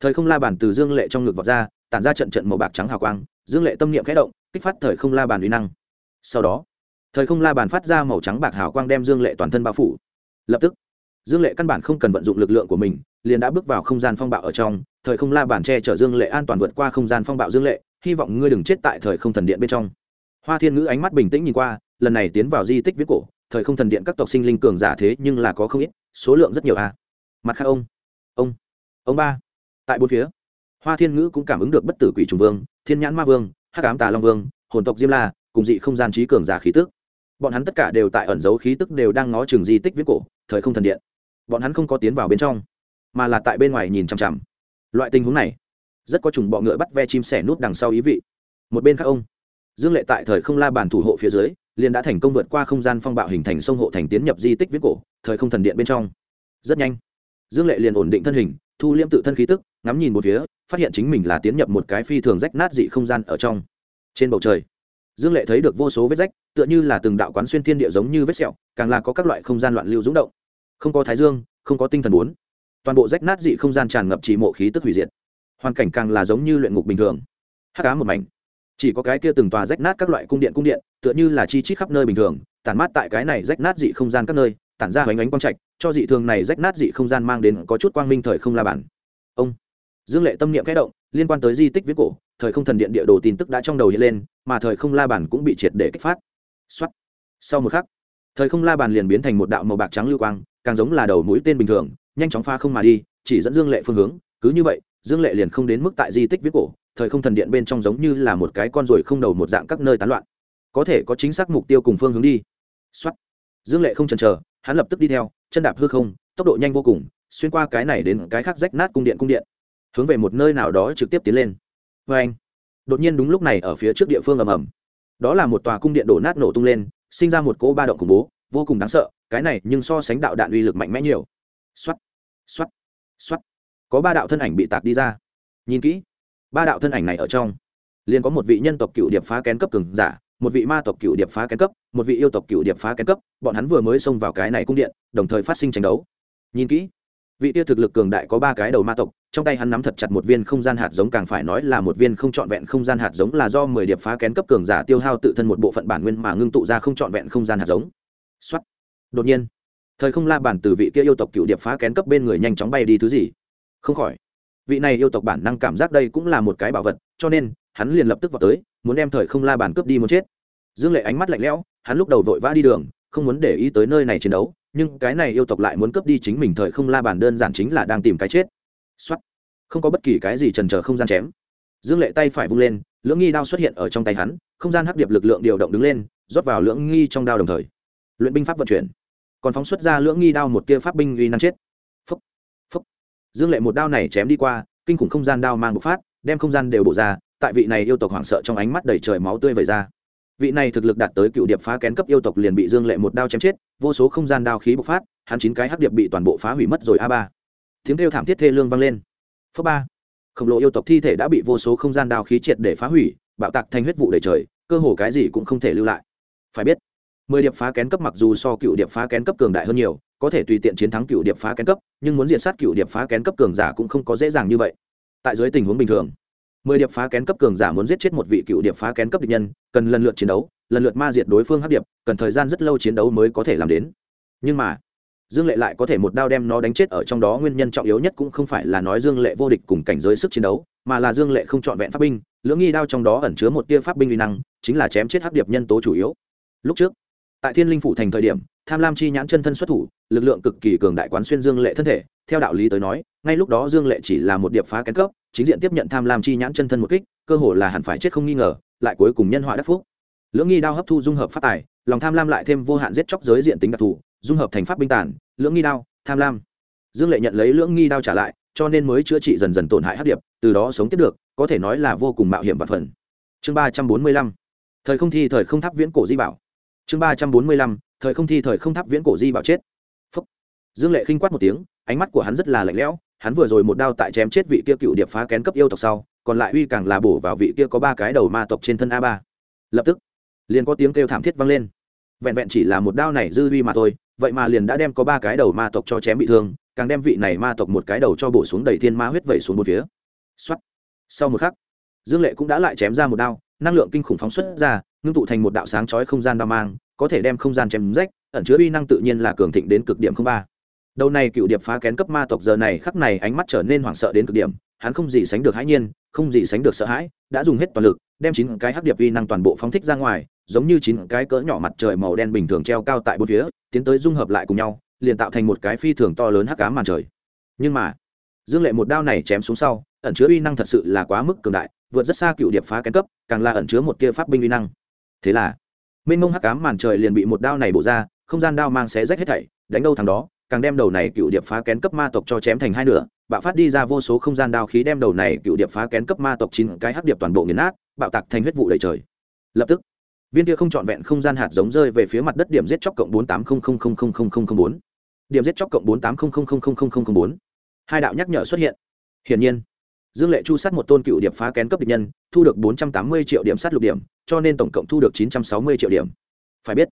thời không la bàn từ dương lệ trong ngực vọt ra, tản ra trận trận màu bạc trắng hào quang, dương lệ tâm niệm khẽ động, kích phát thời không la bàn uy năng. Sau đó, thời không la bàn phát ra màu trắng bạc hào quang đem dương lệ toàn thân bao phủ. Lập tức, dương lệ căn bản không cần vận dụng lực lượng của mình liền đã bước vào không gian phong bạo ở trong, thời không la bàn tre chở dương lệ an toàn vượt qua không gian phong bạo dương lệ, hy vọng ngươi đừng chết tại thời không thần điện bên trong. Hoa thiên ngữ ánh mắt bình tĩnh nhìn qua, lần này tiến vào di tích viết cổ, thời không thần điện các tộc sinh linh cường giả thế nhưng là có không ít, số lượng rất nhiều a. Mặt khác ông ông ông ba, tại bốn phía, hoa thiên ngữ cũng cảm ứng được bất tử quỷ trùng vương, thiên nhãn ma vương, hắc ám tà long vương, hồn tộc diêm la, cùng dị không gian trí cường giả khí tức. Bọn hắn tất cả đều tại ẩn dấu khí tức đều đang ngó trường di tích viết cổ, thời không thần điện. Bọn hắn không có tiến vào bên trong mà là tại bên ngoài nhìn chằm chằm. Loại tình huống này, rất có chủng bọ ngựa bắt ve chim sẻ nút đằng sau ý vị. Một bên khác ông, dương lệ tại thời không la bàn thủ hộ phía dưới, liền đã thành công vượt qua không gian phong bạo hình thành sông hộ thành tiến nhập di tích viết cổ, thời không thần điện bên trong. Rất nhanh, dương lệ liền ổn định thân hình, thu liễm tự thân khí tức, ngắm nhìn một phía, phát hiện chính mình là tiến nhập một cái phi thường rách nát dị không gian ở trong. Trên bầu trời, dương lệ thấy được vô số vết rách, tựa như là từng đạo quán xuyên thiên địa giống như vết sẹo, càng là có các loại không gian loạn lưu rúng động. Không có thái dương, không có tinh thần bốn toàn bộ rách nát dị không gian tràn ngập chỉ mộ khí tức hủy diệt. Hoàn cảnh càng là giống như luyện ngục bình thường. Hắc cá một mảnh. Chỉ có cái kia từng tòa rách nát các loại cung điện cung điện, tựa như là chi chít khắp nơi bình thường, tản mát tại cái này rách nát dị không gian các nơi, tản ra hoành ánh quang trạch, cho dị thường này rách nát dị không gian mang đến có chút quang minh thời không la bản ông. Dương lệ tâm niệm kẽ động, liên quan tới di tích viết cổ, thời không thần điện địa đồ tin tức đã trong đầu hiện lên, mà thời không la bản cũng bị triệt để kích phát. Xuất sau một khắc, thời không la bàn liền biến thành một đạo màu bạc trắng lưu quang, càng giống là đầu mũi tên bình thường nhanh chóng pha không mà đi, chỉ dẫn dương lệ phương hướng, cứ như vậy, dương lệ liền không đến mức tại di tích viết cổ, thời không thần điện bên trong giống như là một cái con ruồi không đầu một dạng các nơi tán loạn. Có thể có chính xác mục tiêu cùng phương hướng đi. Xuất dương lệ không chần chờ, hắn lập tức đi theo, chân đạp hư không, tốc độ nhanh vô cùng, xuyên qua cái này đến cái khác rách nát cung điện cung điện. Hướng về một nơi nào đó trực tiếp tiến lên. Vê anh. Đột nhiên đúng lúc này ở phía trước địa phương ầm ầm. Đó là một tòa cung điện đổ nát nổ tung lên, sinh ra một cỗ ba động khủng bố, vô cùng đáng sợ, cái này nhưng so sánh đạo đạn uy lực mạnh mẽ nhiều xoắt xoắt xoắt có ba đạo thân ảnh bị tạc đi ra. Nhìn kỹ, ba đạo thân ảnh này ở trong. Liền có một vị nhân tộc cựu điệp phá kén cấp cường giả, một vị ma tộc cựu điệp phá kén cấp, một vị yêu tộc cựu điệp phá kén cấp, bọn hắn vừa mới xông vào cái này cung điện, đồng thời phát sinh tranh đấu. Nhìn kỹ, vị tia thực lực cường đại có ba cái đầu ma tộc, trong tay hắn nắm thật chặt một viên không gian hạt giống càng phải nói là một viên không trọn vẹn không gian hạt giống là do mười điệp phá kén cấp cường giả tiêu hao tự thân một bộ phận bản nguyên mà ngưng tụ ra không trọn vẹn không gian hạt giống. Xuất đột nhiên thời không la bản từ vị kia yêu tộc cựu điệp phá kén cấp bên người nhanh chóng bay đi thứ gì? Không khỏi. Vị này yêu tộc bản năng cảm giác đây cũng là một cái bảo vật, cho nên, hắn liền lập tức vào tới, muốn đem thời không la bản cướp đi muốn chết. Dương lệ ánh mắt lạnh lẽo, hắn lúc đầu vội vã đi đường, không muốn để ý tới nơi này chiến đấu, nhưng cái này yêu tộc lại muốn cướp đi chính mình thời không la bàn đơn giản chính là đang tìm cái chết. Xuất không có bất kỳ cái gì trần trờ không gian chém. Dương lệ tay phải vung lên, lưỡng nghi đao xuất hiện ở trong tay hắn, không gian hấp điệp lực lượng điều động đứng lên, rót vào lưỡng nghi trong đao đồng thời. Luyện binh pháp vận chuyển còn phóng xuất ra lưỡng nghi đao một tia pháp binh uy năng chết. Phấp phấp dương lệ một đao này chém đi qua, kinh khủng không gian đao mang bộc phát, đem không gian đều bổ ra, tại vị này yêu tộc hoảng sợ trong ánh mắt đầy trời máu tươi vẩy ra. Vị này thực lực đạt tới cựu điệp phá kén cấp yêu tộc liền bị dương lệ một đao chém chết, vô số không gian đao khí bộc phát, hắn chín cái hắc điệp bị toàn bộ phá hủy mất rồi a ba. Tiếng kêu thảm thiết thê lương vang lên. Phấp ba. Khổng lồ yêu tộc thi thể đã bị vô số không gian đao khí triệt để phá hủy, bạo tạc thành huyết vụ đầy trời, cơ hồ cái gì cũng không thể lưu lại. Phải biết mười điệp phá kén cấp mặc dù so cựu điệp phá kén cấp cường đại hơn nhiều, có thể tùy tiện chiến thắng cựu điệp phá kén cấp, nhưng muốn diện sát cựu điệp phá kén cấp cường giả cũng không có dễ dàng như vậy. Tại dưới tình huống bình thường, mười điệp phá kén cấp cường giả muốn giết chết một vị cựu điệp phá kén cấp địch nhân, cần lần lượt chiến đấu, lần lượt ma diệt đối phương hấp điệp, cần thời gian rất lâu chiến đấu mới có thể làm đến. Nhưng mà, dương lệ lại có thể một đao đem nó đánh chết ở trong đó nguyên nhân trọng yếu nhất cũng không phải là nói dương lệ vô địch cùng cảnh giới sức chiến đấu, mà là dương lệ không trọn vẹn pháp binh, lưỡng nghi đao trong đó ẩn chứa một tia pháp binh uy năng, chính là chém chết hấp điệp nhân tố chủ yếu. Lúc trước tại thiên linh phủ thành thời điểm, tham lam chi nhãn chân thân xuất thủ, lực lượng cực kỳ cường đại quán xuyên dương lệ thân thể. Theo đạo lý tới nói, ngay lúc đó dương lệ chỉ là một điệp phá kén cấp, chính diện tiếp nhận tham lam chi nhãn chân thân một kích, cơ hồ là hẳn phải chết không nghi ngờ, lại cuối cùng nhân họa đắc phúc. Lưỡng nghi đao hấp thu dung hợp phát tài, lòng tham lam lại thêm vô hạn giết chóc giới diện tính đặc thù, dung hợp thành pháp binh tản lưỡng nghi đao, tham lam. Dương lệ nhận lấy lưỡng nghi đao trả lại, cho nên mới chữa trị dần dần tổn hại hấp điệp, từ đó sống tiếp được, có thể nói là vô cùng mạo hiểm và phần. Chương ba trăm bốn mươi lăm. Thời không thi, thời không tháp viễn cổ di bảo chương ba trăm bốn mươi lăm, thời không thi thời không tháp viễn cổ di bảo chết. Phúc. dương lệ khinh quát một tiếng, ánh mắt của hắn rất là lạnh lẽo, hắn vừa rồi một đao tại chém chết vị kia cựu điệp phá kén cấp yêu tộc sau, còn lại uy càng là bổ vào vị kia có ba cái đầu ma tộc trên thân a ba. Lập tức, liền có tiếng kêu thảm thiết vang lên. Vẹn vẹn chỉ là một đao này dư uy mà thôi, vậy mà liền đã đem có ba cái đầu ma tộc cho chém bị thương, càng đem vị này ma tộc một cái đầu cho bổ xuống đầy thiên ma huyết vẩy xuống một phía. Xuất sau một khắc, dương lệ cũng đã lại chém ra một đao, năng lượng kinh khủng phóng xuất ra ngưng tụ thành một đạo sáng chói không gian đao mang, có thể đem không gian chém rách, ẩn chứa uy năng tự nhiên là cường thịnh đến cực điểm không ba. Đầu này cựu điệp phá kén cấp ma tộc giờ này khắc này ánh mắt trở nên hoảng sợ đến cực điểm, hắn không gì sánh được hãi nhiên, không gì sánh được sợ hãi, đã dùng hết toàn lực, đem chín cái hắc điệp uy năng toàn bộ phóng thích ra ngoài, giống như chín cái cỡ nhỏ mặt trời màu đen bình thường treo cao tại bốn phía, tiến tới dung hợp lại cùng nhau, liền tạo thành một cái phi thường to lớn hắc cá màn trời. Nhưng mà, dương lệ một đao này chém xuống sau, ẩn chứa uy năng thật sự là quá mức cường đại, vượt rất xa cựu điệp phá kén cấp, càng là ẩn chứa một tia pháp binh uy năng thế là mênh mông hắc cám màn trời liền bị một đao này bổ ra không gian đao mang xé rách hết thảy đánh đâu thằng đó càng đem đầu này cựu điệp phá kén cấp ma tộc cho chém thành hai nửa bạo phát đi ra vô số không gian đao khí đem đầu này cựu điệp phá kén cấp ma tộc chín cái hắc điệp toàn bộ nghiền nát bạo tạc thành huyết vụ đầy trời lập tức viên kia không trọn vẹn không gian hạt giống rơi về phía mặt đất điểm giết chóc cộng bốn tám không không không không không không bốn điểm giết chóc cộng bốn tám không không không không không không bốn hai đạo nhắc nhở xuất hiện hiển nhiên dương lệ chu sát một tôn cựu điệp phá kén cấp địch nhân, thu được bốn trăm tám mươi triệu điểm sát lục điểm, cho nên tổng cộng thu được chín trăm sáu mươi triệu điểm. Phải biết,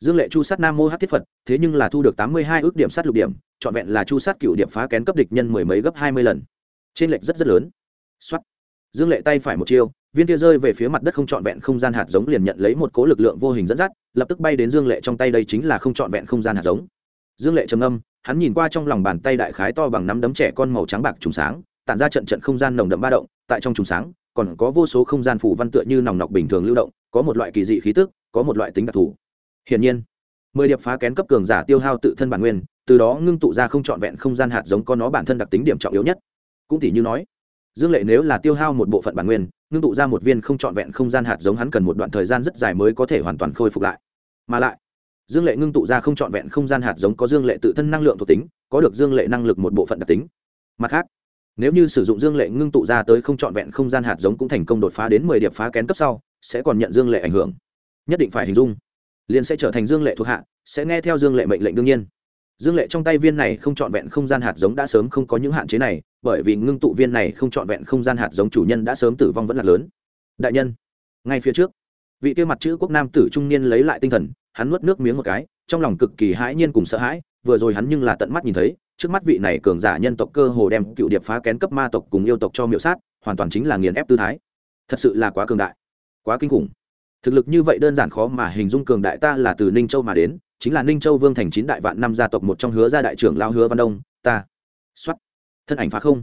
dương lệ chu sát nam mô hát thiết phật, thế nhưng là thu được tám mươi hai ước điểm sát lục điểm, trọn vẹn là chu sát cựu điểm phá kén cấp địch nhân mười mấy gấp hai mươi lần. Trên lệch rất rất lớn. Xuất dương lệ tay phải một chiêu, viên kia rơi về phía mặt đất không trọn vẹn không gian hạt giống liền nhận lấy một cố lực lượng vô hình dẫn dắt, lập tức bay đến dương lệ trong tay đây chính là không trọn vẹn không gian hạt giống. Dương lệ trầm âm hắn nhìn qua trong lòng bàn tay đại khái to bằng nắm đấm trẻ con màu trắng bạc trùng sáng tản ra trận trận không gian nồng đậm ba động, tại trong trùng sáng, còn có vô số không gian phủ văn tựa như nòng nọc bình thường lưu động, có một loại kỳ dị khí tức, có một loại tính đặc thù. Hiển nhiên, mười điệp phá kén cấp cường giả tiêu hao tự thân bản nguyên, từ đó ngưng tụ ra không trọn vẹn không gian hạt giống có nó bản thân đặc tính điểm trọng yếu nhất. Cũng tỷ như nói, dương lệ nếu là tiêu hao một bộ phận bản nguyên, ngưng tụ ra một viên không trọn vẹn không gian hạt giống hắn cần một đoạn thời gian rất dài mới có thể hoàn toàn khôi phục lại. Mà lại, dương lệ ngưng tụ ra không trọn vẹn không gian hạt giống có dương lệ tự thân năng lượng thuộc tính, có được dương lệ năng lực một bộ phận đặc tính. Mặt khác nếu như sử dụng dương lệ ngưng tụ ra tới không trọn vẹn không gian hạt giống cũng thành công đột phá đến mười điệp phá kén cấp sau, sẽ còn nhận dương lệ ảnh hưởng. Nhất định phải hình dung, liền sẽ trở thành dương lệ thuộc hạ, sẽ nghe theo dương lệ mệnh lệnh đương nhiên. Dương lệ trong tay viên này không trọn vẹn không gian hạt giống đã sớm không có những hạn chế này, bởi vì ngưng tụ viên này không trọn vẹn không gian hạt giống chủ nhân đã sớm tử vong vẫn là lớn. Đại nhân, ngay phía trước, vị kia mặt chữ quốc nam tử trung niên lấy lại tinh thần, hắn nuốt nước miếng một cái, trong lòng cực kỳ hãi nhiên cùng sợ hãi, vừa rồi hắn nhưng là tận mắt nhìn thấy trước mắt vị này cường giả nhân tộc cơ hồ đem cựu điệp phá kén cấp ma tộc cùng yêu tộc cho miểu sát, hoàn toàn chính là nghiền ép tư thái. Thật sự là quá cường đại, quá kinh khủng. Thực lực như vậy đơn giản khó mà hình dung cường đại ta là từ ninh châu mà đến, chính là ninh châu vương thành chín đại vạn năm gia tộc một trong hứa gia đại trưởng lao hứa văn đông, ta. Xuất thân ảnh phá không.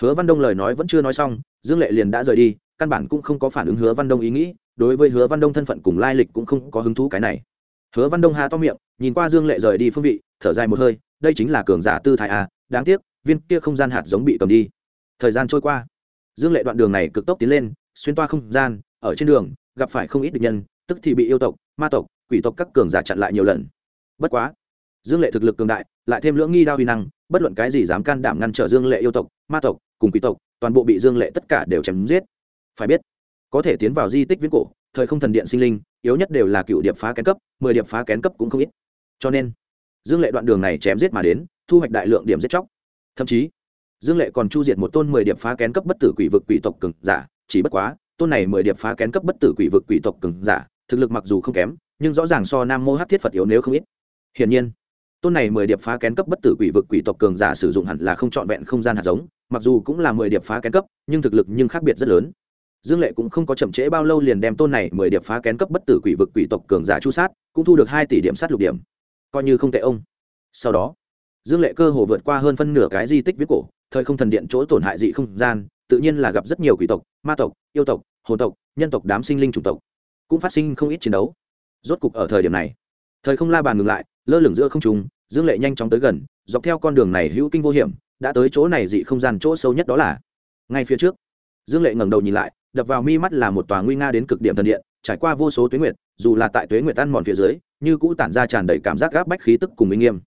Hứa văn đông lời nói vẫn chưa nói xong, dương lệ liền đã rời đi, căn bản cũng không có phản ứng hứa văn đông ý nghĩ, đối với hứa văn đông thân phận cùng lai lịch cũng không có hứng thú cái này. Hứa văn đông hà to miệng, nhìn qua dương lệ rời đi phương vị, thở dài một hơi đây chính là cường giả tư thái à đáng tiếc, viên kia không gian hạt giống bị cầm đi. Thời gian trôi qua. Dương lệ đoạn đường này cực tốc tiến lên, xuyên toa không gian, ở trên đường, gặp phải không ít địch nhân, tức thì bị yêu tộc, ma tộc, quỷ tộc các cường giả chặn lại nhiều lần. Bất quá, dương lệ thực lực cường đại, lại thêm lưỡng nghi đao huy năng, bất luận cái gì dám can đảm ngăn trở dương lệ yêu tộc, ma tộc, cùng quỷ tộc, toàn bộ bị dương lệ tất cả đều chém giết. Phải biết, có thể tiến vào di tích viễn cổ, thời không thần điện sinh linh, yếu nhất đều là cựu điệp phá kén cấp, mười điệp phá kén cấp cũng không ít. Cho nên dương lệ đoạn đường này chém giết mà đến, thu hoạch đại lượng điểm giết chóc. Thậm chí, dương lệ còn chu diệt một tôn mười điệp phá kén cấp bất tử quỷ vực quỷ tộc cường giả, chỉ bất quá, tôn này mười điệp phá kén cấp bất tử quỷ vực quỷ tộc cường giả, thực lực mặc dù không kém, nhưng rõ ràng so nam mô hát thiết phật yếu nếu không ít. Hiển nhiên, tôn này mười điệp phá kén cấp bất tử quỷ vực quỷ tộc cường giả sử dụng hẳn là không trọn vẹn không gian hạt giống, mặc dù cũng là mười điệp phá kén cấp, nhưng thực lực nhưng khác biệt rất lớn. Dương lệ cũng không có chậm trễ bao lâu liền đem tôn này mười điệp phá kén cấp bất tử quỷ vực quỷ tộc cường giả chu sát, cũng thu được hai tỷ điểm sát lục điểm coi như không tệ ông. Sau đó, dương lệ cơ hồ vượt qua hơn phân nửa cái di tích viết cổ, thời không thần điện chỗ tổn hại dị không gian, tự nhiên là gặp rất nhiều quỷ tộc, ma tộc, yêu tộc, hồn tộc, nhân tộc đám sinh linh chủng tộc. Cũng phát sinh không ít chiến đấu. Rốt cục ở thời điểm này, thời không la bàn ngừng lại, lơ lửng giữa không trùng dương lệ nhanh chóng tới gần, dọc theo con đường này hữu kinh vô hiểm, đã tới chỗ này dị không gian chỗ sâu nhất đó là ngay phía trước. Dương lệ ngẩng đầu nhìn lại, đập vào mi mắt là một tòa nguy nga đến cực điểm thần điện, trải qua vô số tuế nguyệt, dù là tại tuế nguyệt ăn mòn phía dưới như cũ tản ra tràn đầy cảm giác gáp bách khí tức cùng minh nghiêm.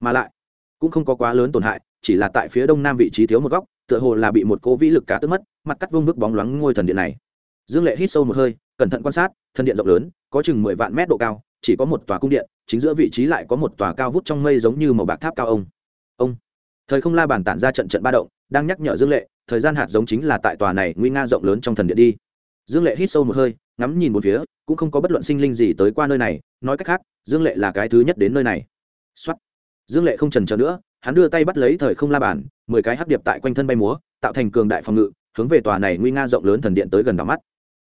Mà lại, cũng không có quá lớn tổn hại, chỉ là tại phía đông nam vị trí thiếu một góc, tựa hồ là bị một cố vĩ lực cả tức mất, mặt cắt vương vức bóng loáng ngôi thần điện này. Dương lệ hít sâu một hơi, cẩn thận quan sát, thần điện rộng lớn, có chừng mười vạn mét độ cao, chỉ có một tòa cung điện, chính giữa vị trí lại có một tòa cao vút trong mây giống như màu bạc tháp cao ông. Ông. Thời không la bàn tản ra trận trận ba động, đang nhắc nhở dương lệ, thời gian hạt giống chính là tại tòa này nguy nga rộng lớn trong thần điện đi. Dương lệ hít sâu một hơi ngắm nhìn một phía, cũng không có bất luận sinh linh gì tới qua nơi này, nói cách khác, dương lệ là cái thứ nhất đến nơi này. Xuất dương lệ không trần trờ nữa, hắn đưa tay bắt lấy thời không la bàn, mười cái hắc điệp tại quanh thân bay múa, tạo thành cường đại phòng ngự, hướng về tòa này nguy nga rộng lớn thần điện tới gần đảo mắt.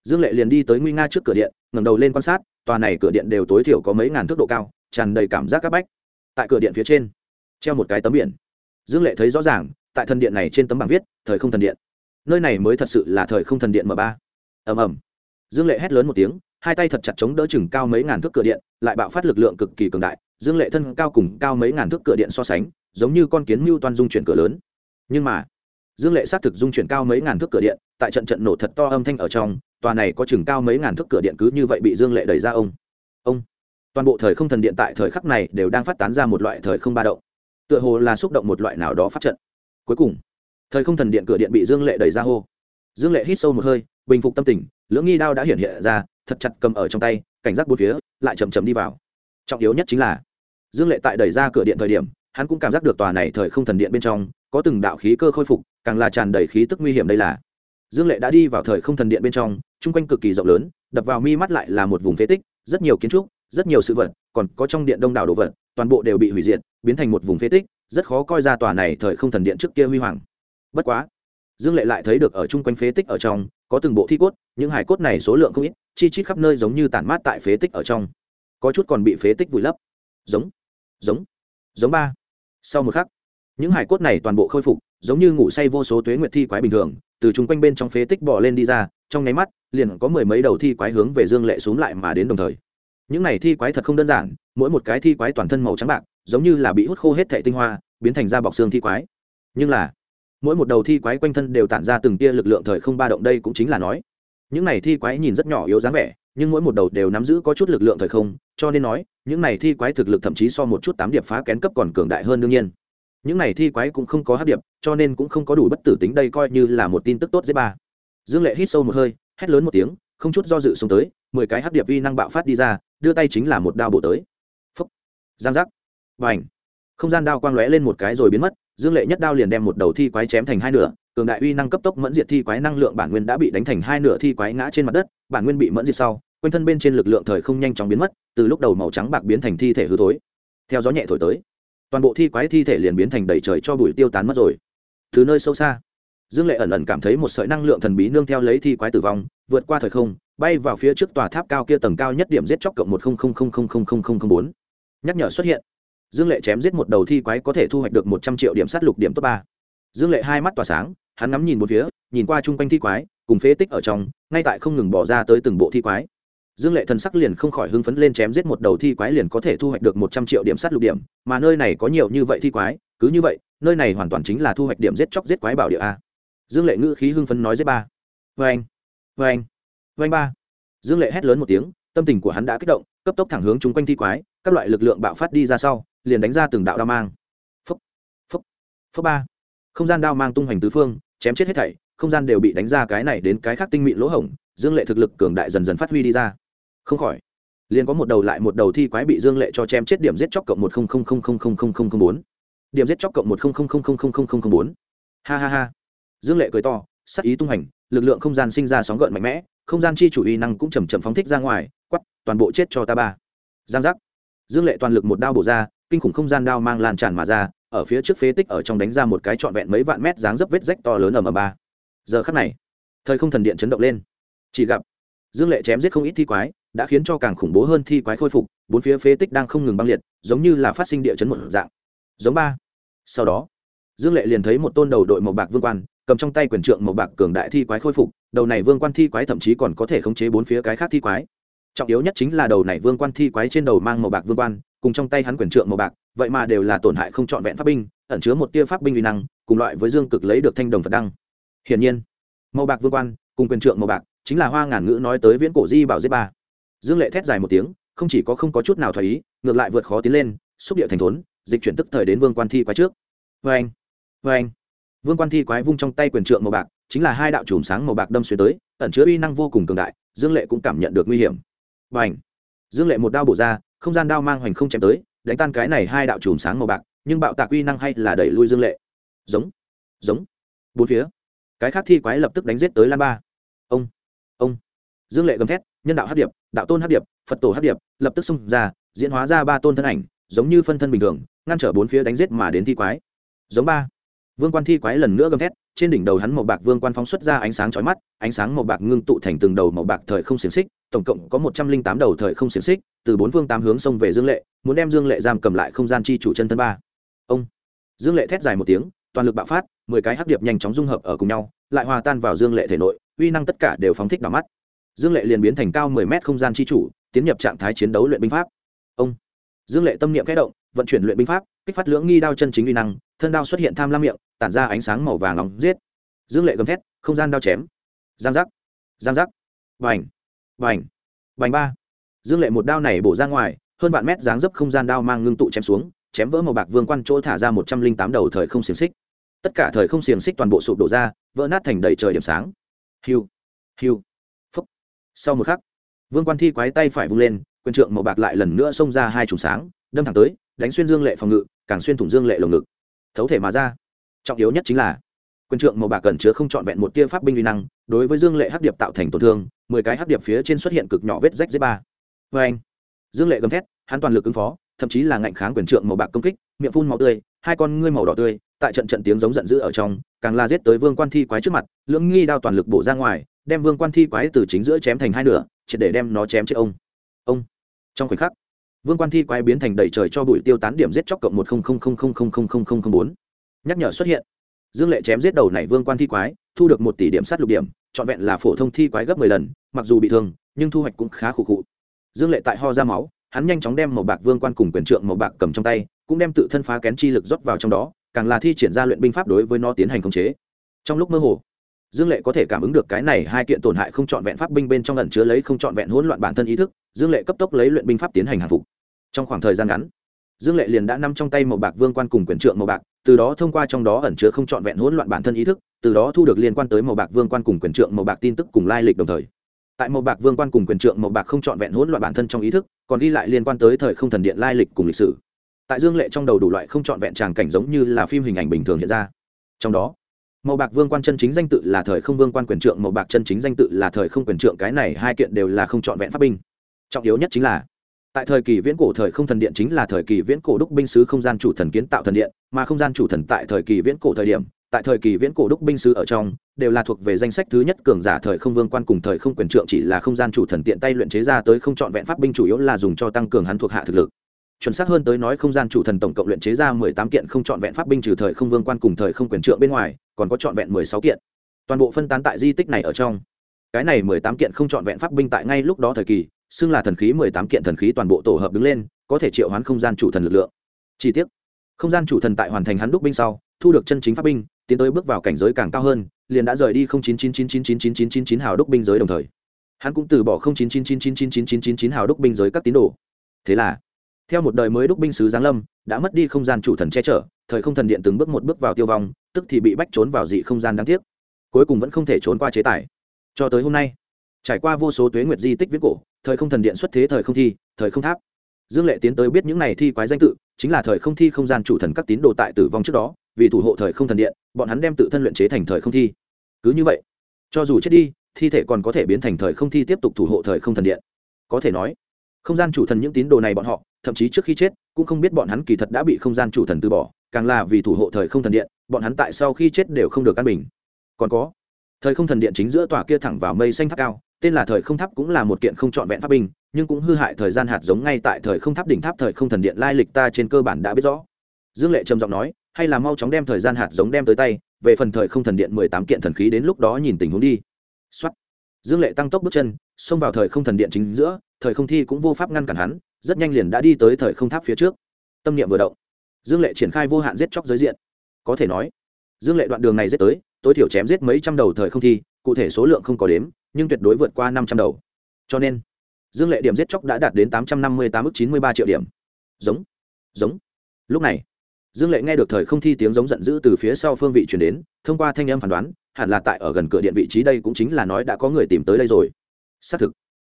Dương lệ liền đi tới nguy nga trước cửa điện, ngẩng đầu lên quan sát, tòa này cửa điện đều tối thiểu có mấy ngàn thước độ cao, tràn đầy cảm giác c áp bách. Tại cửa điện phía trên, treo một cái tấm biển. Dương lệ thấy rõ ràng, tại thần điện này trên tấm bảng viết, thời không thần điện. Nơi này mới thật sự là thời không thần điện m ba. Ầm ầm dương lệ hét lớn một tiếng, hai tay thật chặt chống đỡ chừng cao mấy ngàn thước cửa điện, lại bạo phát lực lượng cực kỳ cường đại. Dương lệ thân cao cùng cao mấy ngàn thước cửa điện so sánh, giống như con kiến mưu toan dung chuyển cửa lớn. Nhưng mà, dương lệ xác thực dung chuyển cao mấy ngàn thước cửa điện, tại trận trận nổ thật to âm thanh ở trong, tòa này có chừng cao mấy ngàn thước cửa điện cứ như vậy bị dương lệ đẩy ra ông. Ông, toàn bộ thời không thần điện tại thời khắc này đều đang phát tán ra một loại thời không ba động. Tựa hồ là xúc động một loại nào đó phát trận. Cuối cùng, thời không thần điện cửa điện bị dương lệ đẩy ra hô. Dương lệ hít sâu một hơi, bình phục tâm tình lưỡng nghi đao đã hiện hiện ra, thật chặt cầm ở trong tay, cảnh giác bốn phía, lại chầm chầm đi vào. Trọng yếu nhất chính là, dương lệ tại đẩy ra cửa điện thời điểm, hắn cũng cảm giác được tòa này thời không thần điện bên trong, có từng đạo khí cơ khôi phục, càng là tràn đầy khí tức nguy hiểm đây là. Dương lệ đã đi vào thời không thần điện bên trong, chung quanh cực kỳ rộng lớn, đập vào mi mắt lại là một vùng phế tích, rất nhiều kiến trúc, rất nhiều sự vật, còn có trong điện đông đảo đồ vật, toàn bộ đều bị hủy diệt, biến thành một vùng phế tích, rất khó coi ra tòa này thời không thần điện trước kia huy hoàng. Bất quá, dương lệ lại thấy được ở chung quanh phế tích ở trong có từng bộ thi cốt, những hải cốt này số lượng không ít, chi chít khắp nơi giống như tản mát tại phế tích ở trong. Có chút còn bị phế tích vùi lấp. Giống giống giống ba. Sau một khắc, những hải cốt này toàn bộ khôi phục, giống như ngủ say vô số tuế nguyệt thi quái bình thường, từ chung quanh bên trong phế tích bỏ lên đi ra, trong nháy mắt, liền có mười mấy đầu thi quái hướng về dương lệ xuống lại mà đến đồng thời. Những này thi quái thật không đơn giản, mỗi một cái thi quái toàn thân màu trắng bạc, giống như là bị hút khô hết thệ tinh hoa, biến thành da bọc xương thi quái. Nhưng là mỗi một đầu thi quái quanh thân đều tản ra từng tia lực lượng thời không ba động, đây cũng chính là nói. Những này thi quái nhìn rất nhỏ yếu dáng vẻ, nhưng mỗi một đầu đều nắm giữ có chút lực lượng thời không, cho nên nói, những này thi quái thực lực thậm chí so một chút tám điệp phá kén cấp còn cường đại hơn đương nhiên. Những này thi quái cũng không có hát điệp, cho nên cũng không có đủ bất tử tính, đây coi như là một tin tức tốt dễ ba. Dương lệ hít sâu một hơi, hét lớn một tiếng, không chút do dự xuống tới, mười cái hát điệp uy năng bạo phát đi ra, đưa tay chính là một đao bổ tới. Phấp giang giác. Và ảnh không gian đao quang lóe lên một cái rồi biến mất dương lệ nhất đao liền đem một đầu thi quái chém thành hai nửa, cường đại uy năng cấp tốc mẫn diệt thi quái năng lượng bản nguyên đã bị đánh thành hai nửa thi quái ngã trên mặt đất, bản nguyên bị mẫn diệt sau, quanh thân bên trên lực lượng thời không nhanh chóng biến mất, từ lúc đầu màu trắng bạc biến thành thi thể hư thối. Theo gió nhẹ thổi tới, toàn bộ thi quái thi thể liền biến thành đầy trời cho bụi tiêu tán mất rồi. Từ nơi sâu xa, dương lệ ẩn ẩn cảm thấy một sợi năng lượng thần bí nương theo lấy thi quái tử vong, vượt qua thời không, bay vào phía trước tòa tháp cao kia tầng cao nhất điểm giết chóc cộng một bốn. Nhắc nhở xuất hiện dương lệ chém giết một đầu thi quái có thể thu hoạch được một trăm triệu điểm sát lục điểm top ba. Dương lệ hai mắt tỏa sáng, hắn ngắm nhìn một phía, nhìn qua chung quanh thi quái, cùng phế tích ở trong, ngay tại không ngừng bỏ ra tới từng bộ thi quái. Dương lệ thần sắc liền không khỏi hưng phấn lên chém giết một đầu thi quái liền có thể thu hoạch được một trăm triệu điểm sát lục điểm, mà nơi này có nhiều như vậy thi quái, cứ như vậy, nơi này hoàn toàn chính là thu hoạch điểm giết chóc giết quái bảo địa a. Dương lệ ngữ khí hưng phấn nói giết ba. Vê anh vê anh vê anh ba. Dương lệ hét lớn một tiếng, tâm tình của hắn đã kích động, cấp tốc thẳng hướng chung quanh thi quái, các loại lực lượng bạo phát đi ra sau liền đánh ra từng đạo đao mang phấp phấp phấp ba không gian đao mang tung hoành tứ phương chém chết hết thảy không gian đều bị đánh ra cái này đến cái khác tinh mịn lỗ hổng dương lệ thực lực cường đại dần dần phát huy đi ra không khỏi liền có một đầu lại một đầu thi quái bị dương lệ cho chém chết điểm giết chóc cộng một bốn điểm giết chóc cộng một bốn ha ha ha dương lệ cười to sắc ý tung hành lực lượng không gian sinh ra sóng gợn mạnh mẽ không gian chi chủ y năng cũng chầm chậm phóng thích ra ngoài quắp toàn bộ chết cho ta ba giang giác dương lệ toàn lực một đao bổ ra, kinh khủng không gian đao mang lan tràn mà ra, ở phía trước phế tích ở trong đánh ra một cái trọn vẹn mấy vạn mét dáng dấp vết rách to lớn ở m ba. Giờ khắc này, thời không thần điện chấn động lên. Chỉ gặp, dương lệ chém giết không ít thi quái, đã khiến cho càng khủng bố hơn thi quái khôi phục, bốn phía phế tích đang không ngừng băng liệt, giống như là phát sinh địa chấn một dạng. Giống ba. Sau đó, dương lệ liền thấy một tôn đầu đội màu bạc vương quan, cầm trong tay quyền trượng màu bạc cường đại thi quái khôi phục, đầu này vương quan thi quái thậm chí còn có thể khống chế bốn phía cái khác thi quái trọng yếu nhất chính là đầu này vương quan thi quái trên đầu mang màu bạc vương quan, cùng trong tay hắn quyền trượng màu bạc, vậy mà đều là tổn hại không trọn vẹn pháp binh, ẩn chứa một tia pháp binh uy năng, cùng loại với dương cực lấy được thanh đồng phật đăng. Hiển nhiên, màu bạc vương quan, cùng quyền trượng màu bạc, chính là hoa ngàn ngữ nói tới viễn cổ di bảo giết ba. Dương lệ thét dài một tiếng, không chỉ có không có chút nào thoái ý, ngược lại vượt khó tiến lên, xúc địa thành thốn, dịch chuyển tức thời đến vương quan thi quái trước. Vê anh vê anh vương quan thi quái vung trong tay quyền trượng màu bạc, chính là hai đạo chùm sáng màu bạc đâm xuyên tới, ẩn chứa uy năng vô cùng cường đại, dương lệ cũng cảm nhận được nguy hiểm và ảnh. Dương lệ một đao bổ ra, không gian đao mang hoành không chém tới, đánh tan cái này hai đạo chùm sáng màu bạc, nhưng bạo tạc uy năng hay là đẩy lui dương lệ. Giống giống. Bốn phía. Cái khác thi quái lập tức đánh giết tới lan ba. Ông ông. Dương lệ gầm thét, nhân đạo hát điệp, đạo tôn hát điệp, phật tổ hát điệp, lập tức xung ra, diễn hóa ra ba tôn thân ảnh, giống như phân thân bình thường, ngăn trở bốn phía đánh giết mà đến thi quái. Giống ba. Vương quan thi quái lần nữa gầm thét trên đỉnh đầu hắn màu bạc vương quan phóng xuất ra ánh sáng chói mắt, ánh sáng màu bạc ngưng tụ thành từng đầu màu bạc thời không xiển xích, tổng cộng có một trăm linh tám đầu thời không xiển xích, từ bốn phương tám hướng xông về dương lệ, muốn đem dương lệ giam cầm lại không gian chi chủ chân thân ba. Ông. Dương lệ thét dài một tiếng, toàn lực bạo phát, mười cái hắc điệp nhanh chóng dung hợp ở cùng nhau, lại hòa tan vào dương lệ thể nội, uy năng tất cả đều phóng thích đỏ mắt. Dương lệ liền biến thành cao mười mét không gian chi chủ, tiến nhập trạng thái chiến đấu luyện binh pháp. Ông. Dương lệ tâm niệm kẽ động vận chuyển luyện binh pháp, kích phát lưỡng nghi đao chân chính uy năng, thân đao xuất hiện tham lam miệng, tản ra ánh sáng màu vàng nóng giết. Dương lệ gầm thét, không gian đao chém. Giang giác giang giác. Vành vành vành ba. Dương lệ một đao này bổ ra ngoài, hơn vạn mét dáng dấp không gian đao mang ngưng tụ chém xuống, chém vỡ màu bạc vương quan chỗ thả ra một trăm linh tám đầu thời không xiềng xích. Tất cả thời không xiềng xích toàn bộ sụp đổ ra, vỡ nát thành đầy trời điểm sáng. Hiu hiu, phúc. Sau một khắc, vương quan thi quái tay phải vung lên, quyền trượng màu bạc lại lần nữa xông ra hai chùm sáng, đâm thẳng tới đánh xuyên dương lệ phòng ngự, càng xuyên thủng dương lệ lồng ngực. Thấu thể mà ra. Trọng yếu nhất chính là, quyền trượng màu bạc cần chứa không trọn vẹn một tia pháp binh uy năng, đối với dương lệ hắc điệp tạo thành tổn thương, mười cái hắc điệp phía trên xuất hiện cực nhỏ vết rách dưới ba. Vê anh, dương lệ gầm thét, hắn toàn lực ứng phó, thậm chí là ngạnh kháng quyền trượng màu bạc công kích, miệng phun màu tươi, hai con ngươi màu đỏ tươi, tại trận trận tiếng giống giận dữ ở trong, càng la giết tới vương quan thi quái trước mặt, lưỡng nghi đao toàn lực bổ ra ngoài, đem vương quan thi quái từ chính giữa chém thành hai nửa, triệt để đem nó chém chết ông. Ông, trong khoảnh khắc vương quan thi quái biến thành đầy trời cho bụi tiêu tán điểm giết chóc cộng một bốn. Nhắc nhở xuất hiện. Dương lệ chém giết đầu này vương quan thi quái, thu được một tỷ điểm sát lục điểm, trọn vẹn là phổ thông thi quái gấp mười lần, mặc dù bị thương, nhưng thu hoạch cũng khá khụ khụ. Dương lệ tại ho ra máu, hắn nhanh chóng đem màu bạc vương quan cùng quyền trượng màu bạc cầm trong tay, cũng đem tự thân phá kén chi lực rót vào trong đó, càng là thi triển ra luyện binh pháp đối với nó tiến hành khống chế. Trong lúc mơ hồ, dương lệ có thể cảm ứng được cái này hai kiện tổn hại không trọn vẹn pháp binh bên trong ẩn chứa lấy không trọn vẹn hỗn loạn bản thân ý thức, dương lệ cấp tốc lấy luyện binh pháp tiến hành hàng phục trong khoảng thời gian ngắn. Dương lệ liền đã nắm trong tay màu bạc vương quan cùng quyền trượng màu bạc, từ đó thông qua trong đó ẩn chứa không trọn vẹn hỗn loạn bản thân ý thức, từ đó thu được liên quan tới màu bạc vương quan cùng quyền trượng màu bạc tin tức cùng lai lịch đồng thời. Tại màu bạc vương quan cùng quyền trượng màu bạc không trọn vẹn hỗn loạn bản thân trong ý thức, còn đi lại liên quan tới thời không thần điện lai lịch cùng lịch sử. Tại dương lệ trong đầu đủ loại không trọn vẹn tràng cảnh giống như là phim hình ảnh bình thường hiện ra. Trong đó, màu bạc vương quan chân chính danh tự là thời không vương quan quyền trượng, màu bạc chân chính danh tự là thời không quyền trượng, cái này hai kiện đều là không trọn vẹn pháp binh. Trọng yếu nhất chính là tại thời kỳ viễn cổ thời không thần điện chính là thời kỳ viễn cổ đúc binh sứ không gian chủ thần kiến tạo thần điện, mà không gian chủ thần tại thời kỳ viễn cổ thời điểm, tại thời kỳ viễn cổ đúc binh sứ ở trong, đều là thuộc về danh sách thứ nhất cường giả thời không vương quan cùng thời không quyền trượng chỉ là không gian chủ thần tiện tay luyện chế ra tới không chọn vẹn pháp binh chủ yếu là dùng cho tăng cường hắn thuộc hạ thực lực. Chuẩn xác hơn tới nói không gian chủ thần tổng cộng luyện chế ra mười tám kiện không chọn vẹn pháp binh trừ thời không vương quan cùng thời không quyền trượng bên ngoài, còn có chọn vẹn mười sáu kiện. Toàn bộ phân tán tại di tích này ở trong. Cái này mười tám kiện không chọn vẹn pháp binh tại ngay lúc đó thời kỳ xưng là thần khí mười tám kiện thần khí toàn bộ tổ hợp đứng lên có thể triệu hoán không gian chủ thần lực lượng chi tiết không gian chủ thần tại hoàn thành hắn đúc binh sau thu được chân chính pháp binh tiến tới bước vào cảnh giới càng cao hơn liền đã rời đi không chín chín chín chín chín chín chín chín chín hào đúc binh giới đồng thời hắn cũng từ bỏ không chín chín chín chín chín chín chín chín chín hào đúc binh giới các tín đồ thế là theo một đời mới đúc binh sứ giáng lâm đã mất đi không gian chủ thần che chở thời không thần điện từng bước một bước vào tiêu vong tức thì bị bách trốn vào dị không gian đáng tiếc cuối cùng vẫn không thể trốn qua chế tài cho tới hôm nay trải qua vô số tuế nguyệt di tích viết cổ thời không thần điện xuất thế thời không thi thời không tháp dương lệ tiến tới biết những này thi quái danh tự chính là thời không thi không gian chủ thần các tín đồ tại tử vong trước đó vì thủ hộ thời không thần điện bọn hắn đem tự thân luyện chế thành thời không thi cứ như vậy cho dù chết đi thi thể còn có thể biến thành thời không thi tiếp tục thủ hộ thời không thần điện có thể nói không gian chủ thần những tín đồ này bọn họ thậm chí trước khi chết cũng không biết bọn hắn kỳ thật đã bị không gian chủ thần từ bỏ càng là vì thủ hộ thời không thần điện bọn hắn tại sau khi chết đều không được căn bình còn có thời không thần điện chính giữa tòa kia thẳng vào mây xanh tháp cao tên là thời không tháp cũng là một kiện không trọn vẹn pháp binh, nhưng cũng hư hại thời gian hạt giống ngay tại thời không tháp đỉnh tháp thời không thần điện lai lịch ta trên cơ bản đã biết rõ. Dương lệ trầm giọng nói, hay là mau chóng đem thời gian hạt giống đem tới tay, về phần thời không thần điện mười tám kiện thần khí đến lúc đó nhìn tình huống đi. Xuất dương lệ tăng tốc bước chân, xông vào thời không thần điện chính giữa, thời không thi cũng vô pháp ngăn cản hắn, rất nhanh liền đã đi tới thời không tháp phía trước. Tâm niệm vừa động, dương lệ triển khai vô hạn giết chóc giới diện. Có thể nói, dương lệ đoạn đường này giết tới, tối thiểu chém giết mấy trăm đầu thời không thi, cụ thể số lượng không có đếm nhưng tuyệt đối vượt qua năm trăm đầu. Cho nên, dương lệ điểm giết chóc đã đạt đến tám trăm năm mươi tám ước chín mươi ba triệu điểm. Giống giống. Lúc này, dương lệ nghe được thời không thi tiếng giống giận dữ từ phía sau phương vị chuyển đến, thông qua thanh âm phán đoán, hẳn là tại ở gần cửa điện vị trí đây cũng chính là nói đã có người tìm tới đây rồi. Xác thực,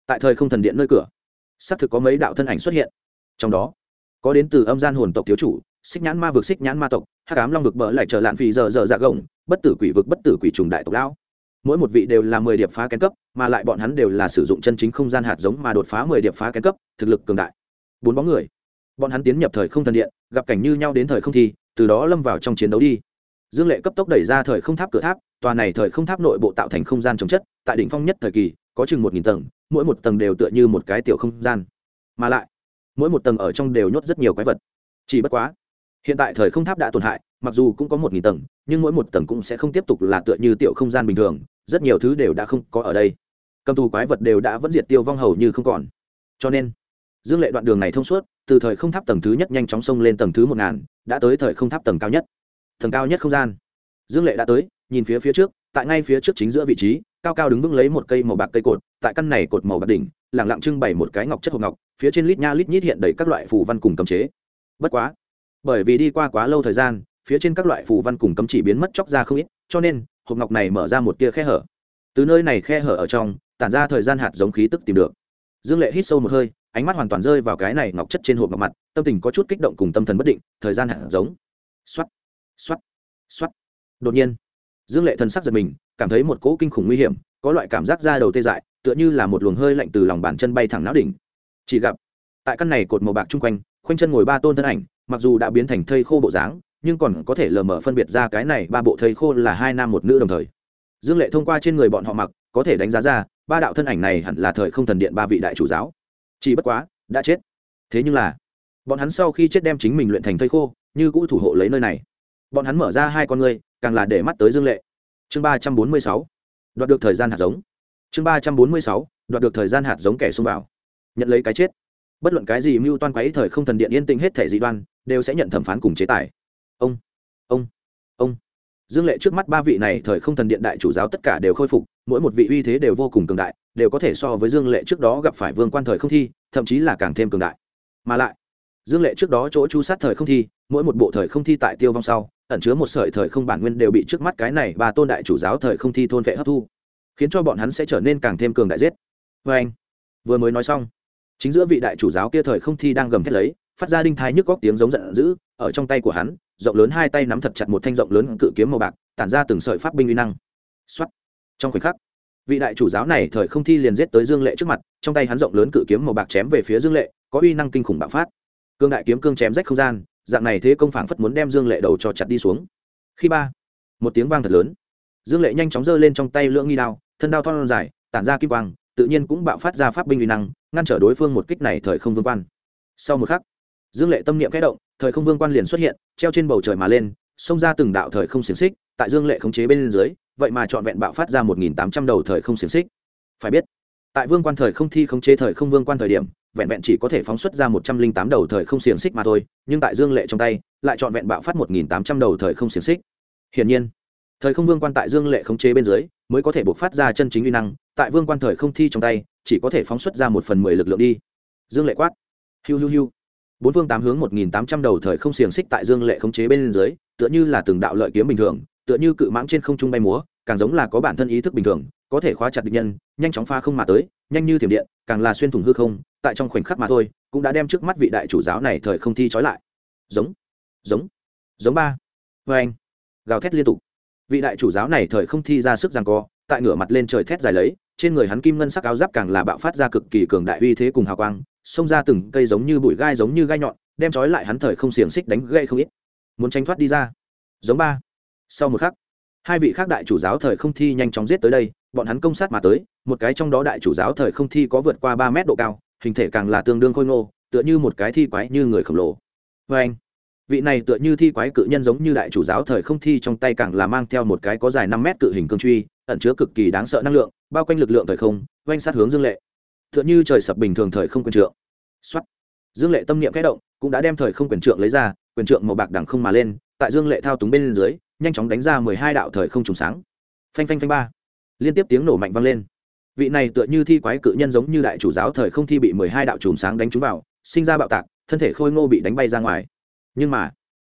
tại thời không thần điện nơi cửa, xác thực có mấy đạo thân ảnh xuất hiện. Trong đó, có đến từ âm gian hồn tộc thiếu chủ, xích nhãn ma vực, xích nhãn ma tộc hát cám long vực bỡ lại trở lạn phì giờ giờ dạ gồng, bất tử quỷ vực bất tử quỷ trùng đại tộc lão mỗi một vị đều là mười điệp phá kén cấp, mà lại bọn hắn đều là sử dụng chân chính không gian hạt giống mà đột phá mười điệp phá kén cấp, thực lực cường đại. Bốn bóng người. Bọn hắn tiến nhập thời không thần điện, gặp cảnh như nhau đến thời không thi, từ đó lâm vào trong chiến đấu đi. Dương lệ cấp tốc đẩy ra thời không tháp cửa tháp, tòa này thời không tháp nội bộ tạo thành không gian chống chất, tại đỉnh phong nhất thời kỳ, có chừng một nghìn tầng, mỗi một tầng đều tựa như một cái tiểu không gian. Mà lại, mỗi một tầng ở trong đều nhốt rất nhiều quái vật. Chỉ bất quá hiện tại thời không tháp đã tổn hại, mặc dù cũng có một nghìn tầng, nhưng mỗi một tầng cũng sẽ không tiếp tục là tựa như tiểu không gian bình thường, rất nhiều thứ đều đã không có ở đây. Cầm tù quái vật đều đã vẫn diệt tiêu vong hầu như không còn. Cho nên, dương lệ đoạn đường này thông suốt, từ thời không tháp tầng thứ nhất nhanh chóng xông lên tầng thứ một ngàn, đã tới thời không tháp tầng cao nhất. Tầng cao nhất không gian. Dương lệ đã tới, nhìn phía phía trước, tại ngay phía trước chính giữa vị trí, cao cao đứng vững lấy một cây màu bạc cây cột, tại căn này cột màu bạc đỉnh lẳng lặng trưng bày một cái ngọc chất hộp ngọc, phía trên lít nha lít nhít hiện đầy các loại phù văn cùng cấm chế. Bất quá bởi vì đi qua quá lâu thời gian, phía trên các loại phù văn cùng cấm chỉ biến mất chóc ra không ít, cho nên, hộp ngọc này mở ra một tia khe hở. Từ nơi này khe hở ở trong, tản ra thời gian hạt giống khí tức tìm được. Dương lệ hít sâu một hơi, ánh mắt hoàn toàn rơi vào cái này ngọc chất trên hộp ngọc mặt, tâm tình có chút kích động cùng tâm thần bất định, thời gian hạt giống. Xoắt xoắt xoắt đột nhiên, dương lệ thần sắc giật mình, cảm thấy một cỗ kinh khủng nguy hiểm, có loại cảm giác da đầu tê dại, tựa như là một luồng hơi lạnh từ lòng bàn chân bay thẳng não đỉnh. Chỉ gặp, tại căn này cột màu bạc chung quanh, khoanh chân ngồi ba tôn thân ảnh mặc dù đã biến thành thây khô bộ dáng, nhưng còn có thể lờ mờ phân biệt ra cái này ba bộ thây khô là hai nam một nữ đồng thời. Dương lệ thông qua trên người bọn họ mặc, có thể đánh giá ra, ba đạo thân ảnh này hẳn là thời không thần điện ba vị đại chủ giáo. Chỉ bất quá, đã chết. Thế nhưng là, bọn hắn sau khi chết đem chính mình luyện thành thây khô, như cũ thủ hộ lấy nơi này. Bọn hắn mở ra hai con ngươi, càng là để mắt tới dương lệ. Chương ba trăm bốn mươi sáu, đoạt được thời gian hạt giống. Chương ba trăm bốn mươi sáu, đoạt được thời gian hạt giống kẻ xung vào. Nhận lấy cái chết. Bất luận cái gì mưu toan quấy thời không thần điện yên tĩnh hết thể dị đoan đều sẽ nhận thẩm phán cùng chế tài. Ông ông ông. Dương lệ trước mắt ba vị này thời không thần điện đại chủ giáo tất cả đều khôi phục, mỗi một vị uy thế đều vô cùng cường đại, đều có thể so với dương lệ trước đó gặp phải vương quan thời không thi, thậm chí là càng thêm cường đại. Mà lại, dương lệ trước đó chỗ chu sát thời không thi, mỗi một bộ thời không thi tại tiêu vong sau, ẩn chứa một sợi thời không bản nguyên đều bị trước mắt cái này ba tôn đại chủ giáo thời không thi thôn vệ hấp thu, khiến cho bọn hắn sẽ trở nên càng thêm cường đại giết. Vê anh. Vừa mới nói xong, chính giữa vị đại chủ giáo kia thời không thi đang gầm thét lấy phát ra đinh thái nhức góc tiếng giống giận dữ, ở trong tay của hắn, rộng lớn hai tay nắm thật chặt một thanh rộng lớn cự kiếm màu bạc, tản ra từng sợi pháp binh uy năng. Xuất trong khoảnh khắc, vị đại chủ giáo này thời không thi liền giết tới dương lệ trước mặt, trong tay hắn rộng lớn cự kiếm màu bạc chém về phía dương lệ, có uy năng kinh khủng bạo phát. Cương đại kiếm cương chém rách không gian, dạng này thế công phảng phất muốn đem dương lệ đầu cho chặt đi xuống. Khi ba, một tiếng vang thật lớn. Dương lệ nhanh chóng giơ lên trong tay lưỡng nghi đao, thân đao thon dài, tản ra kim quang, tự nhiên cũng bạo phát ra pháp binh uy năng, ngăn trở đối phương một kích này thời không vương quan. Sau một khắc dương lệ tâm niệm kẽ động, thời không vương quan liền xuất hiện, treo trên bầu trời mà lên, xông ra từng đạo thời không xiềng xích, tại dương lệ khống chế bên dưới, vậy mà trọn vẹn bạo phát ra một nghìn tám trăm đầu thời không xiềng xích. Phải biết, tại vương quan thời không thi khống chế thời không vương quan thời điểm, vẹn vẹn chỉ có thể phóng xuất ra một trăm linh tám đầu thời không xiềng xích mà thôi, nhưng tại dương lệ trong tay, lại trọn vẹn bạo phát một nghìn tám trăm đầu thời không xiềng xích. Hiển nhiên, thời không vương quan tại dương lệ khống chế bên dưới, mới có thể buộc phát ra chân chính uy năng, tại vương quan thời không thi trong tay, chỉ có thể phóng xuất ra một phần mười lực lượng đi. Dương lệ quát, hiu hiu hiu bốn phương tám hướng một nghìn tám trăm đầu thời không xiềng xích tại dương lệ khống chế bên dưới, tựa như là từng đạo lợi kiếm bình thường, tựa như cự mãng trên không trung bay múa, càng giống là có bản thân ý thức bình thường, có thể khóa chặt địch nhân, nhanh chóng pha không mà tới, nhanh như thiểm điện, càng là xuyên thủng hư không, tại trong khoảnh khắc mà thôi, cũng đã đem trước mắt vị đại chủ giáo này thời không thi trói lại. Giống giống giống ba. Vê anh, gào thét liên tục. Vị đại chủ giáo này thời không thi ra sức rằng co, tại ngửa mặt lên trời thét dài lấy, trên người hắn kim ngân sắc áo giáp càng là bạo phát ra cực kỳ cường đại uy thế cùng hào quang xông ra từng cây giống như bụi gai giống như gai nhọn, đem trói lại hắn thời không xiềng xích đánh gây không ít. Muốn tránh thoát đi ra. Giống ba. Sau một khắc, hai vị khác đại chủ giáo thời không thi nhanh chóng giết tới đây, bọn hắn công sát mà tới, một cái trong đó đại chủ giáo thời không thi có vượt qua ba mét độ cao, hình thể càng là tương đương khôi ngô, tựa như một cái thi quái như người khổng lồ. Vê anh, vị này tựa như thi quái cự nhân giống như đại chủ giáo thời không thi trong tay càng là mang theo một cái có dài năm mét cự hình cương truy, ẩn chứa cực kỳ đáng sợ năng lượng, bao quanh lực lượng thời không oanh sát hướng dương lệ tựa như trời sập bình thường thời không quyền trượng. Xuất dương lệ tâm niệm kẽ động, cũng đã đem thời không quyền trượng lấy ra, quyền trượng màu bạc đằng không mà lên, tại dương lệ thao túng bên dưới, nhanh chóng đánh ra mười hai đạo thời không trùng sáng. Phanh phanh phanh ba. Liên tiếp tiếng nổ mạnh vang lên. Vị này tựa như thi quái cự nhân giống như đại chủ giáo thời không thi bị mười hai đạo trùng sáng đánh trúng vào, sinh ra bạo tạc, thân thể khôi ngô bị đánh bay ra ngoài. Nhưng mà,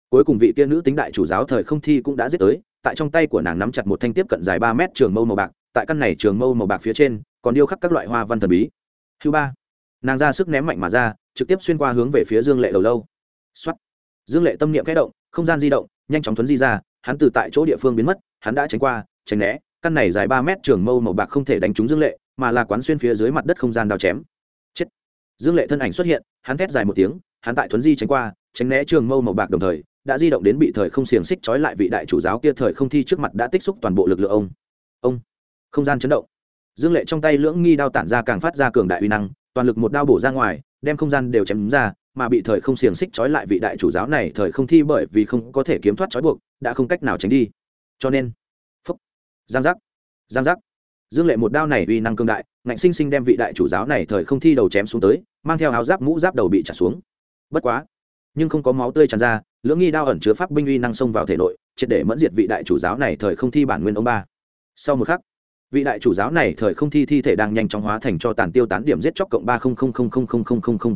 cuối cùng vị kia nữ tính đại chủ giáo thời không thi cũng đã giết tới, tại trong tay của nàng nắm chặt một thanh tiếp cận dài ba mét trường mâu màu bạc, tại căn này trường mâu màu bạc phía trên, còn điêu khắc các loại hoa văn thần bí thứ ba. Nàng ra sức ném mạnh mà ra, trực tiếp xuyên qua hướng về phía dương lệ đầu lâu. Xoát. Dương lệ tâm niệm kẽ động, không gian di động, nhanh chóng thuấn di ra, hắn từ tại chỗ địa phương biến mất, hắn đã tránh qua, tránh né, căn này dài ba mét trường mâu màu bạc không thể đánh trúng dương lệ, mà là quán xuyên phía dưới mặt đất không gian đao chém. Chết. Dương lệ thân ảnh xuất hiện, hắn thét dài một tiếng, hắn tại thuấn di tránh qua, tránh né trường mâu màu bạc đồng thời, đã di động đến bị thời không xiềng xích trói lại vị đại chủ giáo kia thời không thi trước mặt đã tích xúc toàn bộ lực lượng ông. Ông. Không gian chấn động dương lệ trong tay lưỡng nghi đao tản ra càng phát ra cường đại uy năng, toàn lực một đao bổ ra ngoài, đem không gian đều chém ra, mà bị thời không xiềng xích trói lại vị đại chủ giáo này thời không thi bởi vì không có thể kiếm thoát trói buộc, đã không cách nào tránh đi. Cho nên, phúc, giang giác giang giác. Dương lệ một đao này uy năng cương đại, ngạnh sinh sinh đem vị đại chủ giáo này thời không thi đầu chém xuống tới, mang theo áo giáp mũ giáp đầu bị trả xuống. Bất quá, nhưng không có máu tươi tràn ra, lưỡng nghi đao ẩn chứa pháp binh uy năng xông vào thể nội, triệt để mẫn diệt vị đại chủ giáo này thời không thi bản nguyên ông ba. Sau một khắc vị đại chủ giáo này thời không thi thi thể đang nhanh chóng hóa thành cho tàn tiêu tán điểm giết chóc cộng ba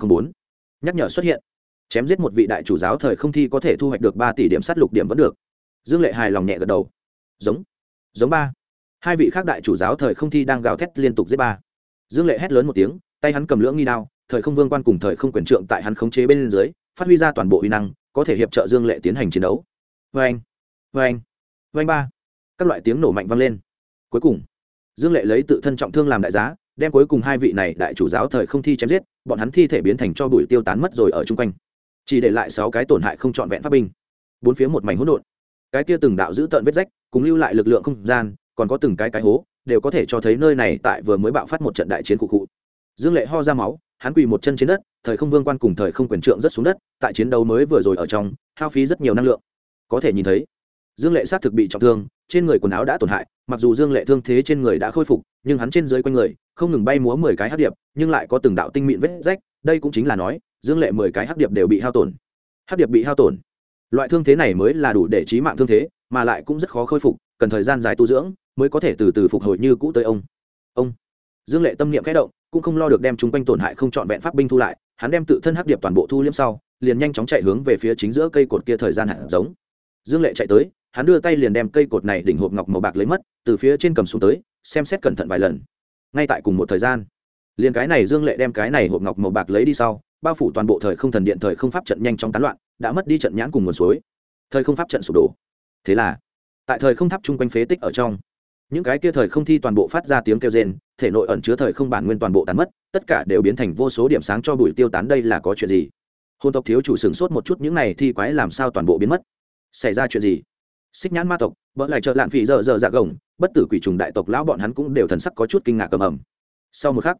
bốn. Nhắc nhở xuất hiện. Chém giết một vị đại chủ giáo thời không thi có thể thu hoạch được ba tỷ điểm sát lục điểm vẫn được. Dương lệ hài lòng nhẹ gật đầu. Giống. Giống ba. Hai vị khác đại chủ giáo thời không thi đang gào thét liên tục giết ba. Dương lệ hét lớn một tiếng, tay hắn cầm lưỡng nghi đao, thời không vương quan cùng thời không quyền trượng tại hắn khống chế bên dưới, phát huy ra toàn bộ uy năng, có thể hiệp trợ dương lệ tiến hành chiến đấu. Vê anh vê anh vê anh ba. Các loại tiếng nổ mạnh vang lên. Cuối cùng dương lệ lấy tự thân trọng thương làm đại giá, đem cuối cùng hai vị này đại chủ giáo thời không thi chém giết, bọn hắn thi thể biến thành cho bụi tiêu tán mất rồi ở chung quanh. Chỉ để lại sáu cái tổn hại không trọn vẹn pháp binh. Bốn phía một mảnh hỗn độn. Cái kia từng đạo giữ tợn vết rách, cùng lưu lại lực lượng không gian, còn có từng cái cái hố, đều có thể cho thấy nơi này tại vừa mới bạo phát một trận đại chiến cụ cụ. Dương lệ ho ra máu, hắn quỳ một chân trên đất, thời không vương quan cùng thời không quyền trượng rất xuống đất, tại chiến đấu mới vừa rồi ở trong, hao phí rất nhiều năng lượng. Có thể nhìn thấy, dương lệ xác thực bị trọng thương trên người quần áo đã tổn hại, mặc dù dương lệ thương thế trên người đã khôi phục, nhưng hắn trên dưới quanh người, không ngừng bay múa mười cái hắc điệp, nhưng lại có từng đạo tinh mịn vết rách, đây cũng chính là nói, dương lệ mười cái hắc điệp đều bị hao tổn. Hắc điệp bị hao tổn. Loại thương thế này mới là đủ để trí mạng thương thế, mà lại cũng rất khó khôi phục, cần thời gian dài tu dưỡng mới có thể từ từ phục hồi như cũ tới ông. Ông. Dương lệ tâm niệm khẽ động, cũng không lo được đem chúng quanh tổn hại không trọn vẹn pháp binh thu lại, hắn đem tự thân hắc điệp toàn bộ thu liếm sau, liền nhanh chóng chạy hướng về phía chính giữa cây cột kia thời gian hạt giống. Dương lệ chạy tới hắn đưa tay liền đem cây cột này đỉnh hộp ngọc màu bạc lấy mất, từ phía trên cầm xuống tới, xem xét cẩn thận vài lần. Ngay tại cùng một thời gian, liền cái này dương lệ đem cái này hộp ngọc màu bạc lấy đi sau, bao phủ toàn bộ thời không thần điện thời không pháp trận nhanh chóng tán loạn, đã mất đi trận nhãn cùng nguồn suối. Thời không pháp trận sụp đổ. Thế là, tại thời không tháp chung quanh phế tích ở trong, những cái kia thời không thi toàn bộ phát ra tiếng kêu rên, thể nội ẩn chứa thời không bản nguyên toàn bộ tán mất, tất cả đều biến thành vô số điểm sáng cho bụi tiêu tán đây là có chuyện gì? Hôn tộc thiếu chủ sửng sốt một chút, những này thi quái làm sao toàn bộ biến mất? Xảy ra chuyện gì? Xích nhãn ma tộc, bỡ lại trợ lạn phỉ dở dở dạ gồng, bất tử quỷ trùng đại tộc lão bọn hắn cũng đều thần sắc có chút kinh ngạc cầm ẩm sau một khắc,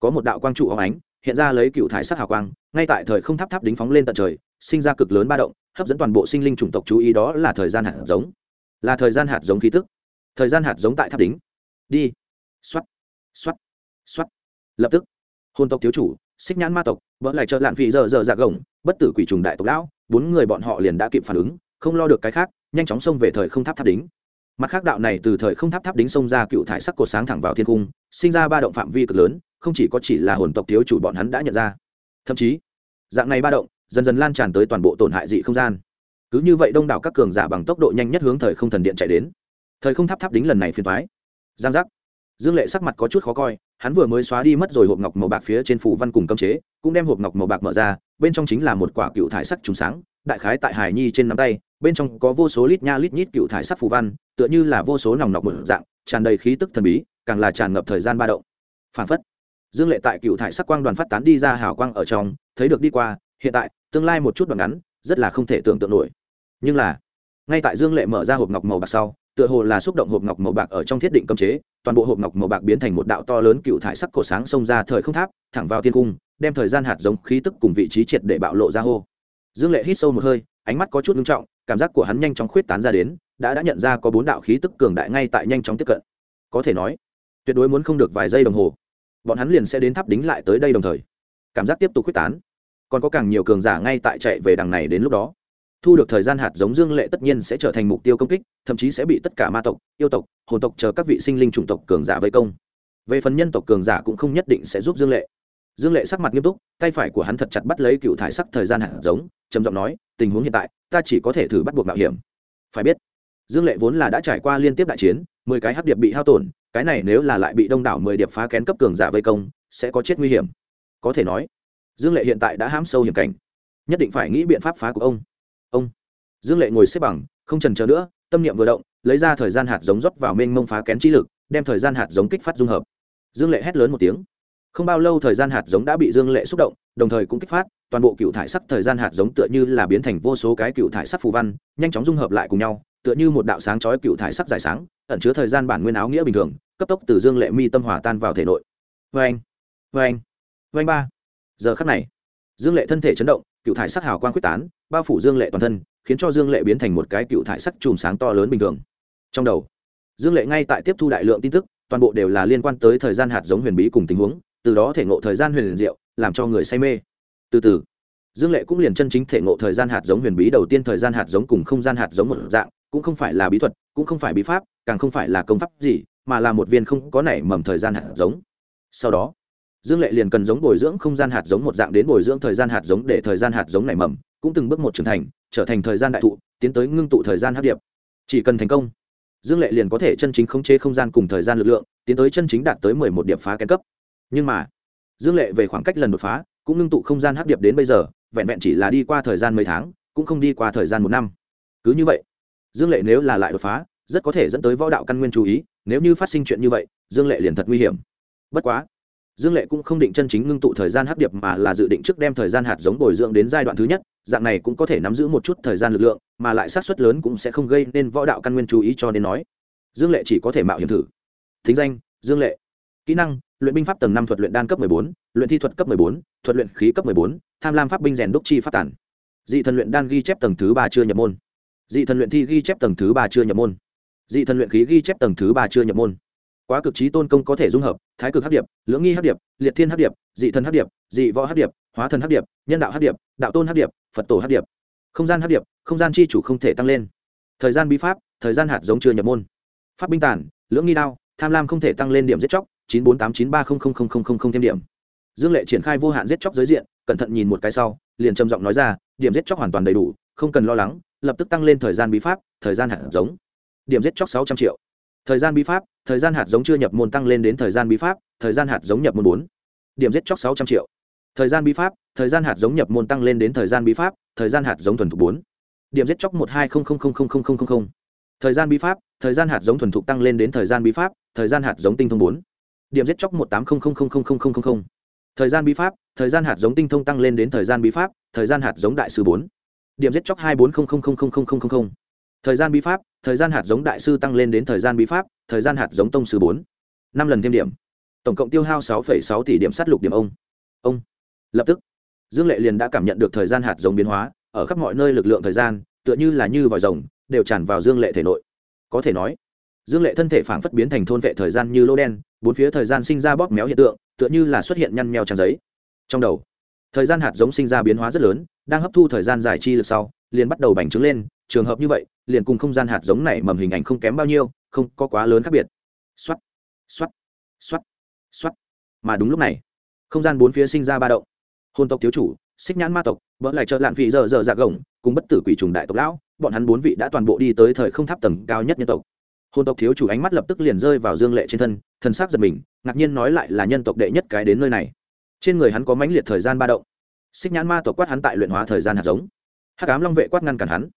có một đạo quang trụ hóng ánh, hiện ra lấy cựu thải sắc hào quang, ngay tại thời không tháp tháp đính phóng lên tận trời, sinh ra cực lớn ba động, hấp dẫn toàn bộ sinh linh chủng tộc chú ý đó là thời gian hạt giống. Là thời gian hạt giống khí tức. Thời gian hạt giống tại tháp đính. Đi. X o á t x o á t x o á t lập tức hôn tộc thiếu chủ, xích nhãn ma tộc vỡ lại trợ lạn phì dở dở dạ gồng, bất tử quỷ trùng đại tộc lão, bốn người bọn họ liền đã kịp phản ứng, không lo được cái khác nhanh chóng xông về thời không tháp tháp đính. Mặt khác đạo này từ thời không tháp tháp đính xông ra cựu thải sắc cột sáng thẳng vào thiên cung, sinh ra ba động phạm vi cực lớn, không chỉ có chỉ là hồn tộc thiếu chủ bọn hắn đã nhận ra. Thậm chí, dạng này ba động, dần dần lan tràn tới toàn bộ tổn hại dị không gian. Cứ như vậy đông đảo các cường giả bằng tốc độ nhanh nhất hướng thời không thần điện chạy đến. Thời không tháp tháp đính lần này phiền thoái giang giác. Dương lệ sắc mặt có chút khó coi, hắn vừa mới xóa đi mất rồi hộp ngọc màu bạc phía trên phủ văn cùng cấm chế, cũng đem hộp ngọc màu bạc mở ra, bên trong chính là một quả cựu thải sắc trùng sáng, đại khái tại hải nhi trên nắm tay bên trong có vô số lít nha lít nhít cựu thải sắc phù văn, tựa như là vô số nòng nọc một dạng, tràn đầy khí tức thần bí, càng là tràn ngập thời gian ba động. Phản phất, dương lệ tại cựu thải sắc quang đoàn phát tán đi ra hào quang ở trong, thấy được đi qua, hiện tại, tương lai một chút đoạn ngắn, rất là không thể tưởng tượng nổi. Nhưng là, ngay tại dương lệ mở ra hộp ngọc màu bạc sau, tựa hồ là xúc động hộp ngọc màu bạc ở trong thiết định cấm chế, toàn bộ hộp ngọc màu bạc biến thành một đạo to lớn cựu thải sắc cổ sáng xông ra thời không tháp, thẳng vào thiên cung, đem thời gian hạt giống khí tức cùng vị trí triệt để bạo lộ ra hô. Dương lệ hít sâu một hơi, ánh mắt có chút nghiêm trọng cảm giác của hắn nhanh chóng khuyết tán ra đến, đã đã nhận ra có bốn đạo khí tức cường đại ngay tại nhanh chóng tiếp cận. Có thể nói, tuyệt đối muốn không được vài giây đồng hồ, bọn hắn liền sẽ đến tháp đính lại tới đây đồng thời. Cảm giác tiếp tục quyết tán. Còn có càng nhiều cường giả ngay tại chạy về đằng này đến lúc đó. Thu được thời gian hạt giống dương lệ tất nhiên sẽ trở thành mục tiêu công kích, thậm chí sẽ bị tất cả ma tộc, yêu tộc, hồn tộc chờ các vị sinh linh chủng tộc cường giả vây công. Về phần nhân tộc cường giả cũng không nhất định sẽ giúp dương lệ dương lệ sắc mặt nghiêm túc, tay phải của hắn thật chặt bắt lấy cựu thải sắc thời gian hạt giống, trầm giọng nói, tình huống hiện tại, ta chỉ có thể thử bắt buộc mạo hiểm. Phải biết, dương lệ vốn là đã trải qua liên tiếp đại chiến, mười cái hắc điệp bị hao tổn, cái này nếu là lại bị đông đảo mười điệp phá kén cấp cường giả vây công, sẽ có chết nguy hiểm. Có thể nói, dương lệ hiện tại đã hãm sâu hiểm cảnh, nhất định phải nghĩ biện pháp phá của ông. Ông, dương lệ ngồi xếp bằng, không trần chờ nữa, tâm niệm vừa động, lấy ra thời gian hạt giống rót vào mênh mông phá kén trí lực, đem thời gian hạt giống kích phát dung hợp. Dương lệ hét lớn một tiếng không bao lâu thời gian hạt giống đã bị dương lệ xúc động, đồng thời cũng kích phát, toàn bộ cựu thải sắc thời gian hạt giống tựa như là biến thành vô số cái cựu thải sắc phù văn, nhanh chóng dung hợp lại cùng nhau, tựa như một đạo sáng chói cựu thải sắc dài sáng, ẩn chứa thời gian bản nguyên áo nghĩa bình thường, cấp tốc từ dương lệ mi tâm hòa tan vào thể nội. Vê anh vê anh vê anh ba. Giờ khắc này, dương lệ thân thể chấn động, cựu thải sắc hào quang quyết tán, bao phủ dương lệ toàn thân, khiến cho dương lệ biến thành một cái cựu thải sắc chùm sáng to lớn bình thường. Trong đầu, dương lệ ngay tại tiếp thu đại lượng tin tức, toàn bộ đều là liên quan tới thời gian hạt giống huyền bí cùng tình huống từ đó thể ngộ thời gian huyền diệu, làm cho người say mê. Từ từ, dương lệ cũng liền chân chính thể ngộ thời gian hạt giống huyền bí đầu tiên thời gian hạt giống cùng không gian hạt giống một dạng, cũng không phải là bí thuật, cũng không phải bí pháp, càng không phải là công pháp gì, mà là một viên không có nảy mầm thời gian hạt giống. Sau đó, dương lệ liền cần giống bồi dưỡng không gian hạt giống một dạng đến bồi dưỡng thời gian hạt giống để thời gian hạt giống nảy mầm, cũng từng bước một trưởng thành, trở thành thời gian đại thụ, tiến tới ngưng tụ thời gian hấp điệp. Chỉ cần thành công, dương lệ liền có thể chân chính khống chế không gian cùng thời gian lực lượng, tiến tới chân chính đạt tới mười một điểm phá kén cấp nhưng mà, dương lệ về khoảng cách lần đột phá, cũng ngưng tụ không gian hấp điệp đến bây giờ, vẹn vẹn chỉ là đi qua thời gian mấy tháng, cũng không đi qua thời gian một năm. Cứ như vậy, dương lệ nếu là lại đột phá, rất có thể dẫn tới võ đạo căn nguyên chú ý, nếu như phát sinh chuyện như vậy, dương lệ liền thật nguy hiểm. Bất quá, dương lệ cũng không định chân chính ngưng tụ thời gian hấp điệp mà là dự định trước đem thời gian hạt giống bồi dưỡng đến giai đoạn thứ nhất, dạng này cũng có thể nắm giữ một chút thời gian lực lượng, mà lại sát xuất lớn cũng sẽ không gây nên võ đạo căn nguyên chú ý cho nên nói. Dương lệ chỉ có thể mạo hiểm thử. Thính danh, dương lệ. Kỹ năng luyện binh pháp tầng năm thuật luyện đan cấp bốn, luyện thi thuật cấp bốn, thuật luyện khí cấp bốn, tham lam pháp binh rèn đúc chi pháp tản. Dị thần luyện đan ghi chép tầng thứ ba chưa nhập môn. Dị thần luyện thi ghi chép tầng thứ ba chưa nhập môn. Dị thần luyện khí ghi chép tầng thứ ba chưa nhập môn. Quá cực trí tôn công có thể dung hợp, thái cực hấp điệp, lưỡng nghi hấp điệp, liệt thiên hấp điệp, dị thần hấp điệp, dị võ hấp điệp, hóa thần hấp điệp, nhân đạo hấp điệp, đạo tôn hấp điệp, phật tổ hấp điệp. Không gian hấp điệp, không gian chi chủ không thể tăng lên. Thời gian bí pháp, thời gian hạt giống chưa nhập môn. Pháp binh tản, lưỡng nghi đao, tham lam không thể tăng lên điểm giết chóc chín bốn tám chín ba không không không không không thêm điểm dương lệ triển khai vô hạn giết chóc giới diện cẩn thận nhìn một cái sau liền trầm giọng nói ra điểm giết chóc hoàn toàn đầy đủ không cần lo lắng lập tức tăng lên thời gian bí pháp thời gian hạt giống điểm giết chóc sáu trăm triệu thời gian bí pháp thời gian hạt giống chưa nhập môn tăng lên đến thời gian bí pháp thời gian hạt giống nhập môn bốn điểm giết chóc sáu trăm triệu thời gian bí pháp thời gian hạt giống nhập môn tăng lên đến thời gian bí pháp thời gian hạt giống thuần thục bốn điểm giết chóc một hai không không không không không không không thời gian bí pháp thời gian hạt giống thuần thục tăng lên đến thời gian bí pháp thời gian hạt giống tinh thông bốn điểm giết chóc một tám không không không không không không không thời gian bí pháp thời gian hạt giống tinh thông tăng lên đến thời gian bí pháp thời gian hạt giống đại sư bốn điểm giết chóc hai bốn không không không không không không không thời gian bí pháp thời gian hạt giống đại sư tăng lên đến thời gian bí pháp thời gian hạt giống tông sư bốn năm lần thêm điểm tổng cộng tiêu hao sáu sáu tỷ điểm sát lục điểm ông ông lập tức dương lệ liền đã cảm nhận được thời gian hạt giống biến hóa ở khắp mọi nơi lực lượng thời gian tựa như là như vòi rồng đều tràn vào dương lệ thể nội có thể nói dương lệ thân thể phảng phất biến thành thôn vệ thời gian như lô đen bốn phía thời gian sinh ra bóp méo hiện tượng, tựa như là xuất hiện nhăn nheo trang giấy. Trong đầu, thời gian hạt giống sinh ra biến hóa rất lớn, đang hấp thu thời gian giải chi lực sau, liền bắt đầu bành trướng lên, trường hợp như vậy, liền cùng không gian hạt giống này mầm hình ảnh không kém bao nhiêu, không có quá lớn khác biệt. Xoắt xoắt xoắt xoắt mà đúng lúc này, không gian bốn phía sinh ra ba động. Hôn tộc thiếu chủ, xích nhãn ma tộc, vỡ lại trợ lạn vị giờ giờ dạ gồng, cùng bất tử quỷ trùng đại tộc lão, bọn hắn bốn vị đã toàn bộ đi tới thời không tháp tầng cao nhất nhân tộc hôn tộc thiếu chủ ánh mắt lập tức liền rơi vào dương lệ trên thân thân xác giật mình, ngạc nhiên nói lại là nhân tộc đệ nhất cái đến nơi này. Trên người hắn có mãnh liệt thời gian ba động. Xích nhãn ma tộc quát hắn tại luyện hóa thời gian hạt giống. Hắc ám long vệ quát ngăn cản hắn.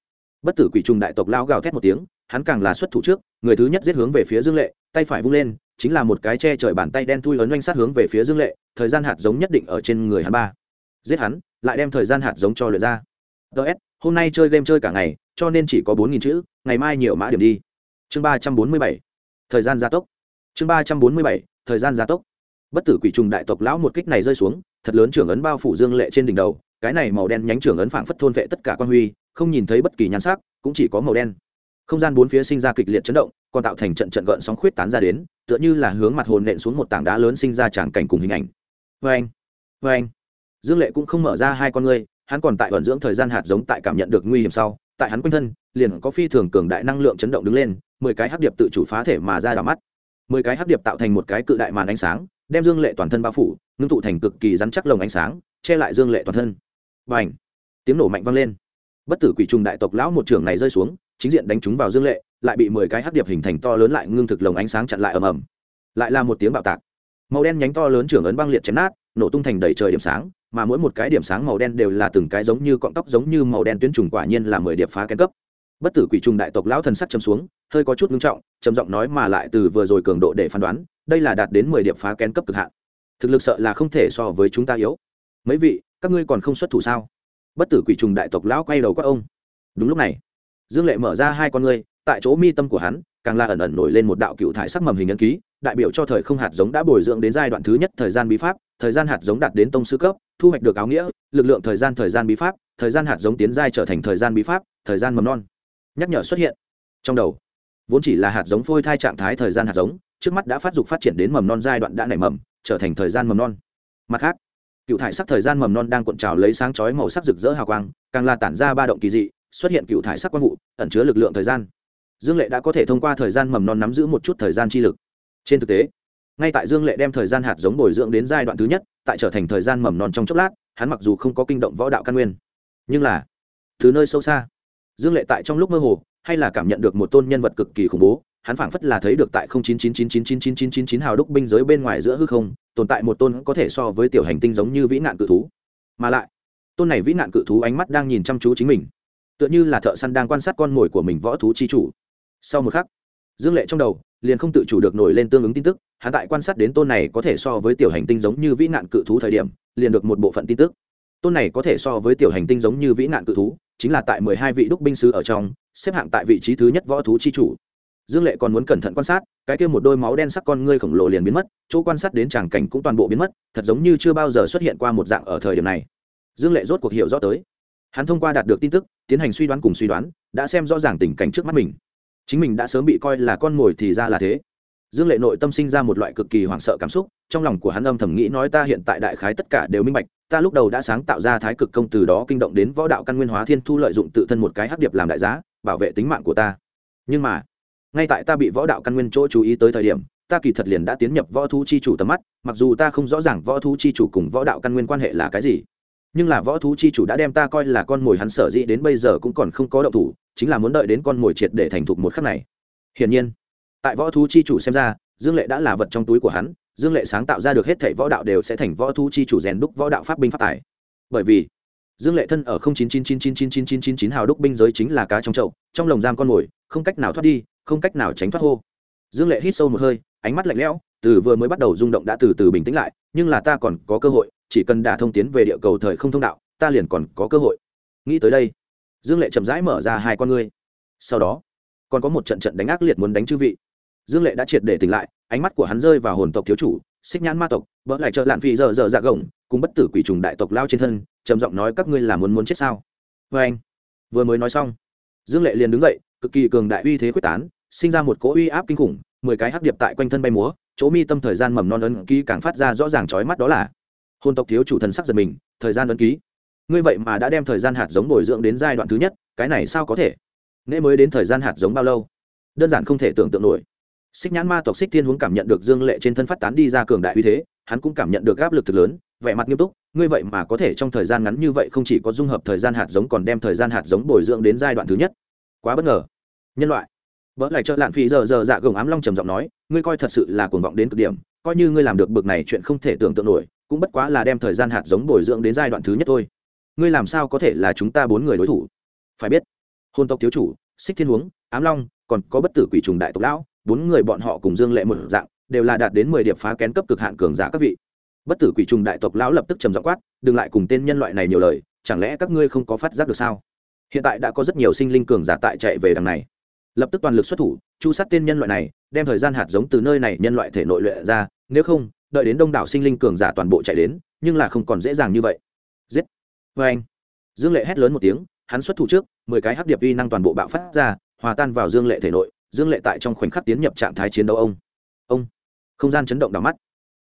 Bất tử quỷ trùng đại tộc lao gào thét một tiếng, hắn càng là xuất thủ trước, người thứ nhất giết hướng về phía dương lệ, tay phải vung lên, chính là một cái che trời bàn tay đen thui ấn oanh sát hướng về phía dương lệ, thời gian hạt giống nhất định ở trên người hắn ba. Giết hắn, lại đem thời gian hạt giống cho lượt ra. Ts hôm nay chơi game chơi cả ngày, cho nên chỉ có bốn nghìn chữ, ngày mai nhiều mã điểm đi chương ba trăm bốn mươi bảy, thời gian gia tốc. Chương ba trăm bốn mươi bảy, thời gian gia tốc. Bất tử quỷ trùng đại tộc lão một kích này rơi xuống, thật lớn trưởng ấn bao phủ dương lệ trên đỉnh đầu, cái này màu đen nhánh trưởng ấn phảng phất thôn vệ tất cả quan huy, không nhìn thấy bất kỳ nhan sắc, cũng chỉ có màu đen. Không gian bốn phía sinh ra kịch liệt chấn động, còn tạo thành trận trận gợn sóng khuyết tán ra đến, tựa như là hướng mặt hồn nện xuống một tảng đá lớn sinh ra tràng cảnh cùng hình ảnh. Vê anh vê anh dương lệ cũng không mở ra hai con ngươi, hắn còn tại vận dưỡng thời gian hạt giống tại cảm nhận được nguy hiểm sau, tại hắn quanh thân, liền có phi thường cường đại năng lượng chấn động đứng lên mười cái hắc điệp tự chủ phá thể mà ra đỏ mắt. Mười cái hắc điệp tạo thành một cái cự đại màn ánh sáng, đem dương lệ toàn thân bao phủ, ngưng tụ thành cực kỳ rắn chắc lồng ánh sáng, che lại dương lệ toàn thân. Và ảnh tiếng nổ mạnh vang lên. Bất tử quỷ trùng đại tộc lão một trưởng này rơi xuống, chính diện đánh trúng vào dương lệ, lại bị mười cái hắc điệp hình thành to lớn lại ngưng thực lồng ánh sáng chặn lại ầm ầm. Lại là một tiếng bạo tạc. Màu đen nhánh to lớn trưởng ấn băng liệt chém nát, nổ tung thành đầy trời điểm sáng, mà mỗi một cái điểm sáng màu đen đều là từng cái giống như cọng tóc giống như màu đen tuyến trùng quả nhiên là mười điệp phá kén cấp bất tử quỷ trùng đại tộc lão thần sắc châm xuống, hơi có chút ngưng trọng, trầm giọng nói mà lại từ vừa rồi cường độ để phán đoán, đây là đạt đến mười điểm phá kén cấp cực hạn. Thực lực sợ là không thể so với chúng ta yếu. Mấy vị, các ngươi còn không xuất thủ sao? Bất tử quỷ trùng đại tộc lão quay đầu các ông. Đúng lúc này, dương lệ mở ra hai con ngươi, tại chỗ mi tâm của hắn, càng là ẩn ẩn nổi lên một đạo cựu thải sắc mầm hình ấn ký, đại biểu cho thời không hạt giống đã bồi dưỡng đến giai đoạn thứ nhất thời gian bí pháp, thời gian hạt giống đạt đến tông sư cấp, thu hoạch được áo nghĩa, lực lượng thời gian thời gian bí pháp, thời gian hạt giống tiến giai trở thành thời gian bí pháp, thời gian mầm non nhắc nhở xuất hiện. Trong đầu, vốn chỉ là hạt giống phôi thai trạng thái thời gian hạt giống, trước mắt đã phát dục phát triển đến mầm non giai đoạn đã nảy mầm, trở thành thời gian mầm non. Mặt khác, cựu thải sắc thời gian mầm non đang cuộn trào lấy sáng chói màu sắc rực rỡ hào quang, càng là tản ra ba động kỳ dị, xuất hiện cựu thải sắc quang vụ, ẩn chứa lực lượng thời gian. Dương lệ đã có thể thông qua thời gian mầm non nắm giữ một chút thời gian chi lực. Trên thực tế, ngay tại dương lệ đem thời gian hạt giống bồi dưỡng đến giai đoạn thứ nhất, tại trở thành thời gian mầm non trong chốc lát, hắn mặc dù không có kinh động võ đạo căn nguyên, nhưng là, từ nơi sâu xa dương lệ tại trong lúc mơ hồ hay là cảm nhận được một tôn nhân vật cực kỳ khủng bố hắn phảng phất là thấy được tại 0999999999 hào đúc binh giới bên ngoài giữa hư không, tồn tại một tôn có thể so với tiểu hành tinh giống như vĩ nạn cự thú. Mà lại, tôn này vĩ nạn cự thú ánh mắt đang nhìn chăm chú chính mình, tựa như là thợ săn đang quan sát con mồi của mình võ thú chi chủ. Sau một khắc, Dương Lệ trong đầu liền không tự chủ được nổi lên tương ứng tin tức, hắn tại quan sát đến tôn này có thể so với tiểu hành tinh giống như vĩ nạn cự thú thời điểm, liền được một bộ phận tin tức. Tôn này có thể so với tiểu hành tinh giống như vĩ nạn cự thú, chính là tại mười hai vị đúc binh sứ ở trong, xếp hạng tại vị trí thứ nhất võ thú chi chủ. Dương lệ còn muốn cẩn thận quan sát, cái kia một đôi máu đen sắc con ngươi khổng lồ liền biến mất, chỗ quan sát đến tràng cảnh cũng toàn bộ biến mất, thật giống như chưa bao giờ xuất hiện qua một dạng ở thời điểm này. Dương lệ rốt cuộc hiểu rõ tới. Hắn thông qua đạt được tin tức, tiến hành suy đoán cùng suy đoán, đã xem rõ ràng tình cảnh trước mắt mình. Chính mình đã sớm bị coi là con mồi thì ra là thế dương lệ nội tâm sinh ra một loại cực kỳ hoảng sợ cảm xúc, trong lòng của hắn âm thầm nghĩ nói ta hiện tại đại khái tất cả đều minh bạch, ta lúc đầu đã sáng tạo ra thái cực công từ đó kinh động đến võ đạo căn nguyên hóa thiên thu lợi dụng tự thân một cái hắc điệp làm đại giá, bảo vệ tính mạng của ta. Nhưng mà, ngay tại ta bị võ đạo căn nguyên chỗ chú ý tới thời điểm, ta kỳ thật liền đã tiến nhập võ thú chi chủ tầm mắt, mặc dù ta không rõ ràng võ thú chi chủ cùng võ đạo căn nguyên quan hệ là cái gì, nhưng là võ thú chi chủ đã đem ta coi là con mồi hắn sở dĩ đến bây giờ cũng còn không có động thủ, chính là muốn đợi đến con mồi triệt để thành thục một khắc này. Hiển nhiên tại võ thú chi chủ xem ra, dương lệ đã là vật trong túi của hắn, dương lệ sáng tạo ra được hết thảy võ đạo đều sẽ thành võ thú chi chủ rèn đúc võ đạo pháp binh pháp tài. Bởi vì, dương lệ thân ở không chín chín chín chín chín chín chín chín chín hào đúc binh giới chính là cá trong chậu, trong lồng giam con mồi, không cách nào thoát đi, không cách nào tránh thoát hô. Dương lệ hít sâu một hơi, ánh mắt lạnh lẽo, từ vừa mới bắt đầu rung động đã từ từ bình tĩnh lại, nhưng là ta còn có cơ hội, chỉ cần đả thông tiến về địa cầu thời không thông đạo, ta liền còn có cơ hội. Nghĩ tới đây, dương lệ chậm rãi mở ra hai con ngươi. Sau đó, còn có một trận trận đánh ác liệt muốn đánh chư vị dương lệ đã triệt để tỉnh lại, ánh mắt của hắn rơi vào hồn tộc thiếu chủ, xích nhãn ma tộc vỡ lại trợ lạn phi giờ giờ dạ gồng, cùng bất tử quỷ trùng đại tộc lao trên thân, trầm giọng nói các ngươi là muốn muốn chết sao? Vê anh. Vừa mới nói xong, dương lệ liền đứng dậy, cực kỳ cường đại uy thế quyết tán, sinh ra một cỗ uy áp kinh khủng, mười cái hắc điệp tại quanh thân bay múa, chỗ mi tâm thời gian mầm non ấn ký càng phát ra rõ ràng chói mắt đó là. Hồn tộc thiếu chủ thần sắc giật mình, thời gian ấn ký. Ngươi vậy mà đã đem thời gian hạt giống bồi dưỡng đến giai đoạn thứ nhất, cái này sao có thể? Nễ mới đến thời gian hạt giống bao lâu? Đơn giản không thể tưởng tượng nổi xích nhãn ma tộc xích thiên huống cảm nhận được dương lệ trên thân phát tán đi ra cường đại uy thế, hắn cũng cảm nhận được áp lực thực lớn, vẻ mặt nghiêm túc, ngươi vậy mà có thể trong thời gian ngắn như vậy không chỉ có dung hợp thời gian hạt giống còn đem thời gian hạt giống bồi dưỡng đến giai đoạn thứ nhất. Quá bất ngờ. Nhân loại. Vỡ lại trợ lạn phí giờ giờ dạ gồng ám long trầm giọng nói, ngươi coi thật sự là cuồng vọng đến cực điểm, coi như ngươi làm được bực này chuyện không thể tưởng tượng nổi, cũng bất quá là đem thời gian hạt giống bồi dưỡng đến giai đoạn thứ nhất thôi. Ngươi làm sao có thể là chúng ta bốn người đối thủ? Phải biết, hôn tộc thiếu chủ, xích thiên huống, ám long, còn có bất tử quỷ trùng đại tộc lão bốn người bọn họ cùng dương lệ một dạng, đều là đạt đến mười điệp phá kén cấp cực hạn cường giả các vị. Bất tử quỷ trùng đại tộc lão lập tức trầm giọng quát, đừng lại cùng tên nhân loại này nhiều lời, chẳng lẽ các ngươi không có phát giác được sao? Hiện tại đã có rất nhiều sinh linh cường giả tại chạy về đằng này. Lập tức toàn lực xuất thủ, chu sát tên nhân loại này, đem thời gian hạt giống từ nơi này nhân loại thể nội luyện ra, nếu không, đợi đến đông đảo sinh linh cường giả toàn bộ chạy đến, nhưng là không còn dễ dàng như vậy. Giết! Vê anh. Dương lệ hét lớn một tiếng, hắn xuất thủ trước, mười cái hắc điệp uy năng toàn bộ bạo phát ra, hòa tan vào dương lệ thể nội dương lệ tại trong khoảnh khắc tiến nhập trạng thái chiến đấu ông. Ông. Không gian chấn động đỏ mắt.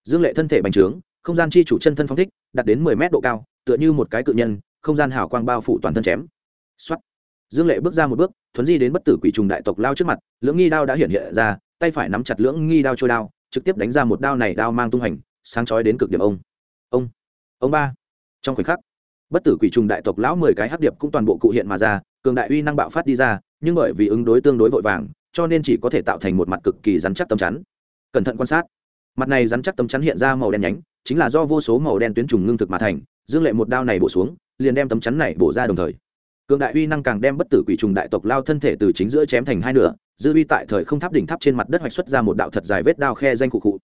Dương lệ thân thể bành trướng, không gian chi chủ chân thân phong thích, đạt đến mười mét độ cao, tựa như một cái cự nhân, không gian hào quang bao phủ toàn thân chém. Xuất dương lệ bước ra một bước, thuấn di đến bất tử quỷ trùng đại tộc lao trước mặt, lưỡng nghi đao đã hiện hiện ra, tay phải nắm chặt lưỡng nghi đao trôi đao, trực tiếp đánh ra một đao này đao mang tung hành, sáng chói đến cực điểm ông. Ông. Ông ba. Trong khoảnh khắc, bất tử quỷ trùng đại tộc lão mười cái hắc điệp cũng toàn bộ cụ hiện mà ra, cường đại uy năng bạo phát đi ra, nhưng bởi vì ứng đối tương đối vội vàng cho nên chỉ có thể tạo thành một mặt cực kỳ rắn chắc tấm chắn. Cẩn thận quan sát. Mặt này rắn chắc tấm chắn hiện ra màu đen nhánh, chính là do vô số màu đen tuyến trùng ngưng thực mà thành, dương lệ một đao này bổ xuống, liền đem tấm chắn này bổ ra đồng thời. Cường đại uy năng càng đem bất tử quỷ trùng đại tộc lao thân thể từ chính giữa chém thành hai nửa, dư uy tại thời không tháp đỉnh tháp trên mặt đất hoạch xuất ra một đạo thật dài vết đao khe danh cụ cụ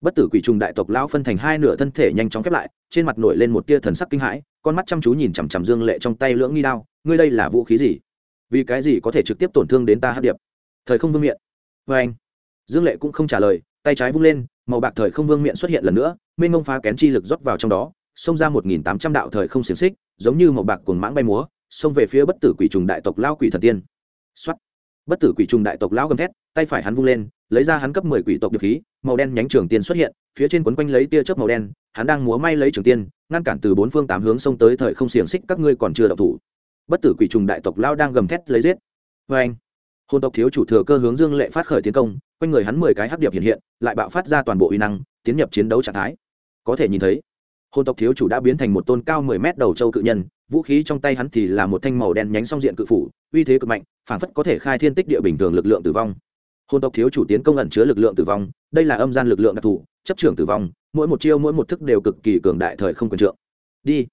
bất tử quỷ trùng đại tộc lao phân thành hai nửa thân thể nhanh chóng khép lại, trên mặt nổi lên một tia thần sắc kinh hãi, con mắt chăm chú nhìn chằm chằm dương lệ trong tay lưỡng nghi đao, ngươi đây là vũ khí gì? Vì cái gì có thể trực tiếp tổn thương đến ta hát điệp? Thời không vương miện. Vê anh, dương lệ cũng không trả lời, tay trái vung lên, màu bạc thời không vương miện xuất hiện lần nữa, mênh mông phá kén chi lực rót vào trong đó, xông ra một nghìn tám trăm đạo thời không xiềng xích, giống như màu bạc cuồng mãng bay múa, xông về phía bất tử quỷ trùng đại tộc lao quỷ thần tiên. Xuất bất tử quỷ trùng đại tộc lao gầm thét, tay phải hắn vung lên, lấy ra hắn cấp mười quỷ tộc được khí, màu đen nhánh trường tiên xuất hiện, phía trên quấn quanh lấy tia chớp màu đen, hắn đang múa may lấy trường tiên, ngăn cản từ bốn phương tám hướng xông tới thời không xiềng xích, các ngươi còn chưa đậu thủ. Bất tử quỷ trùng đại tộc lao đang gầm thét lấy giết. Vê anh hôn tộc thiếu chủ thừa cơ hướng dương lệ phát khởi tiến công, quanh người hắn mười cái hắc điệp hiện hiện, lại bạo phát ra toàn bộ uy năng, tiến nhập chiến đấu trạng thái. Có thể nhìn thấy, hôn tộc thiếu chủ đã biến thành một tôn cao mười mét đầu châu cự nhân, vũ khí trong tay hắn thì là một thanh màu đen nhánh song diện cự phủ, uy thế cực mạnh, phản phất có thể khai thiên tích địa bình thường lực lượng tử vong. Hôn tộc thiếu chủ tiến công ẩn chứa lực lượng tử vong, đây là âm gian lực lượng đặc thù, chấp trưởng tử vong, mỗi một chiêu mỗi một thức đều cực kỳ cường đại thời không quyền trượng. Đi.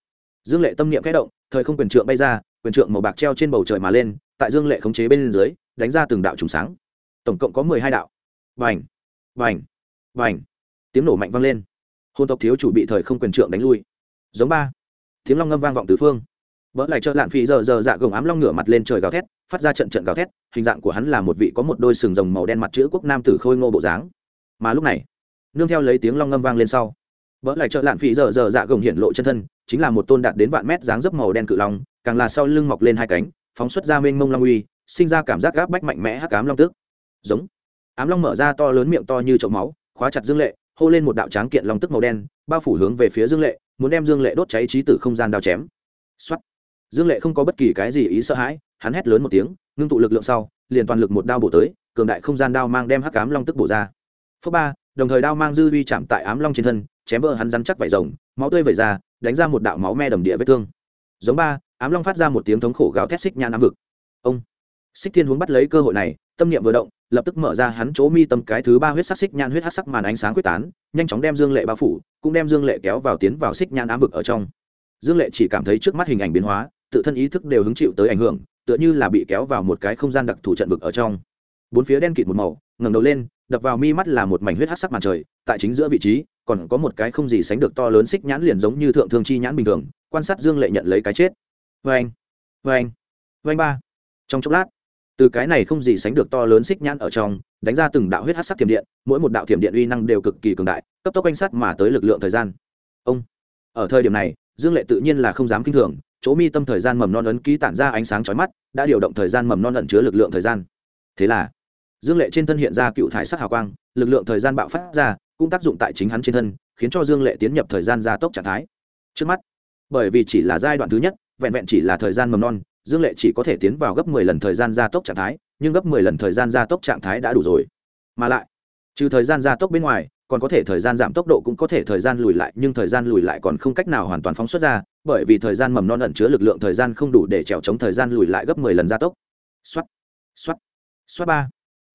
Dương lệ tâm niệm kẽ động, thời không quyền trượng bay ra, quyền trượng màu bạc treo trên bầu trời mà lên, tại dương lệ khống chế bên dưới đánh ra từng đạo trùng sáng. Tổng cộng có mười hai đạo. Vành vành vành. Tiếng nổ mạnh vang lên. Hôn tộc thiếu chủ bị thời không quyền trượng đánh lui. Giống ba. Tiếng long ngâm vang vọng tứ phương. Vỡ lại cho lạn phi giờ giờ dạ gồng ám long ngửa mặt lên trời gào thét, phát ra trận trận gào thét, hình dạng của hắn là một vị có một đôi sừng rồng màu đen mặt chữ quốc nam tử khôi ngô bộ dáng. Mà lúc này, nương theo lấy tiếng long ngâm vang lên sau vỡ lại trợ lạn phi giờ giờ dạ gồng hiện lộ chân thân, chính là một tôn đạt đến vạn mét dáng dấp màu đen cự long, càng là sau lưng mọc lên hai cánh, phóng xuất ra mênh mông long uy sinh ra cảm giác gáp bách mạnh mẽ hắc ám long tức. Giống. Ám long mở ra to lớn miệng to như chậu máu, khóa chặt dương lệ, hô lên một đạo tráng kiện long tức màu đen, bao phủ hướng về phía dương lệ, muốn đem dương lệ đốt cháy trí tử không gian đao chém. Xuất dương lệ không có bất kỳ cái gì ý sợ hãi, hắn hét lớn một tiếng, ngưng tụ lực lượng sau, liền toàn lực một đao bổ tới, cường đại không gian đao mang đem hắc ám long tức bổ ra. Phước ba, đồng thời đao mang dư vi chạm tại ám long trên thân, chém vỡ hắn rắn chắc vải rồng, máu tươi vẩy ra, đánh ra một đạo máu me đầm địa vết thương. Giống ba, ám long phát ra một tiếng thống khổ gào thét xích nhan ám vực. Ông xích thiên huống bắt lấy cơ hội này, tâm niệm vừa động, lập tức mở ra hắn chỗ mi tâm cái thứ ba huyết sắc xích nhan huyết hắc sắc màn ánh sáng quyết tán, nhanh chóng đem dương lệ bao phủ, cũng đem dương lệ kéo vào tiến vào xích nhan ám vực ở trong. Dương lệ chỉ cảm thấy trước mắt hình ảnh biến hóa, tự thân ý thức đều hứng chịu tới ảnh hưởng, tựa như là bị kéo vào một cái không gian đặc thù trận vực ở trong. Bốn phía đen kịt một màu, ngẩng đầu lên, đập vào mi mắt là một mảnh huyết hắc sắc màn trời, tại chính giữa vị trí, còn có một cái không gì sánh được to lớn xích nhãn liền giống như thượng thương chi nhãn bình thường, quan sát dương lệ nhận lấy cái chết. Vê anh vê anh vê anh ba. Trong chốc lát từ cái này không gì sánh được to lớn xích nhãn ở trong, đánh ra từng đạo huyết hắc sắc thiểm điện, mỗi một đạo thiểm điện uy năng đều cực kỳ cường đại, cấp tốc quanh sắt mà tới lực lượng thời gian. Ông. Ở thời điểm này, dương lệ tự nhiên là không dám kinh thường, chỗ mi tâm thời gian mầm non ấn ký tản ra ánh sáng chói mắt, đã điều động thời gian mầm non ẩn chứa lực lượng thời gian. Thế là, dương lệ trên thân hiện ra cựu thải sắc hào quang, lực lượng thời gian bạo phát ra, cũng tác dụng tại chính hắn trên thân, khiến cho dương lệ tiến nhập thời gian gia tốc trạng thái. Trước mắt, bởi vì chỉ là giai đoạn thứ nhất, vẹn vẹn chỉ là thời gian mầm non dương lệ chỉ có thể tiến vào gấp mười lần thời gian gia tốc trạng thái nhưng gấp mười lần thời gian gia tốc trạng thái đã đủ rồi mà lại trừ thời gian gia tốc bên ngoài còn có thể thời gian giảm tốc độ cũng có thể thời gian lùi lại nhưng thời gian lùi lại còn không cách nào hoàn toàn phóng xuất ra bởi vì thời gian mầm non ẩn chứa lực lượng thời gian không đủ để trèo chống thời gian lùi lại gấp mười lần gia tốc xoát xoát xoát ba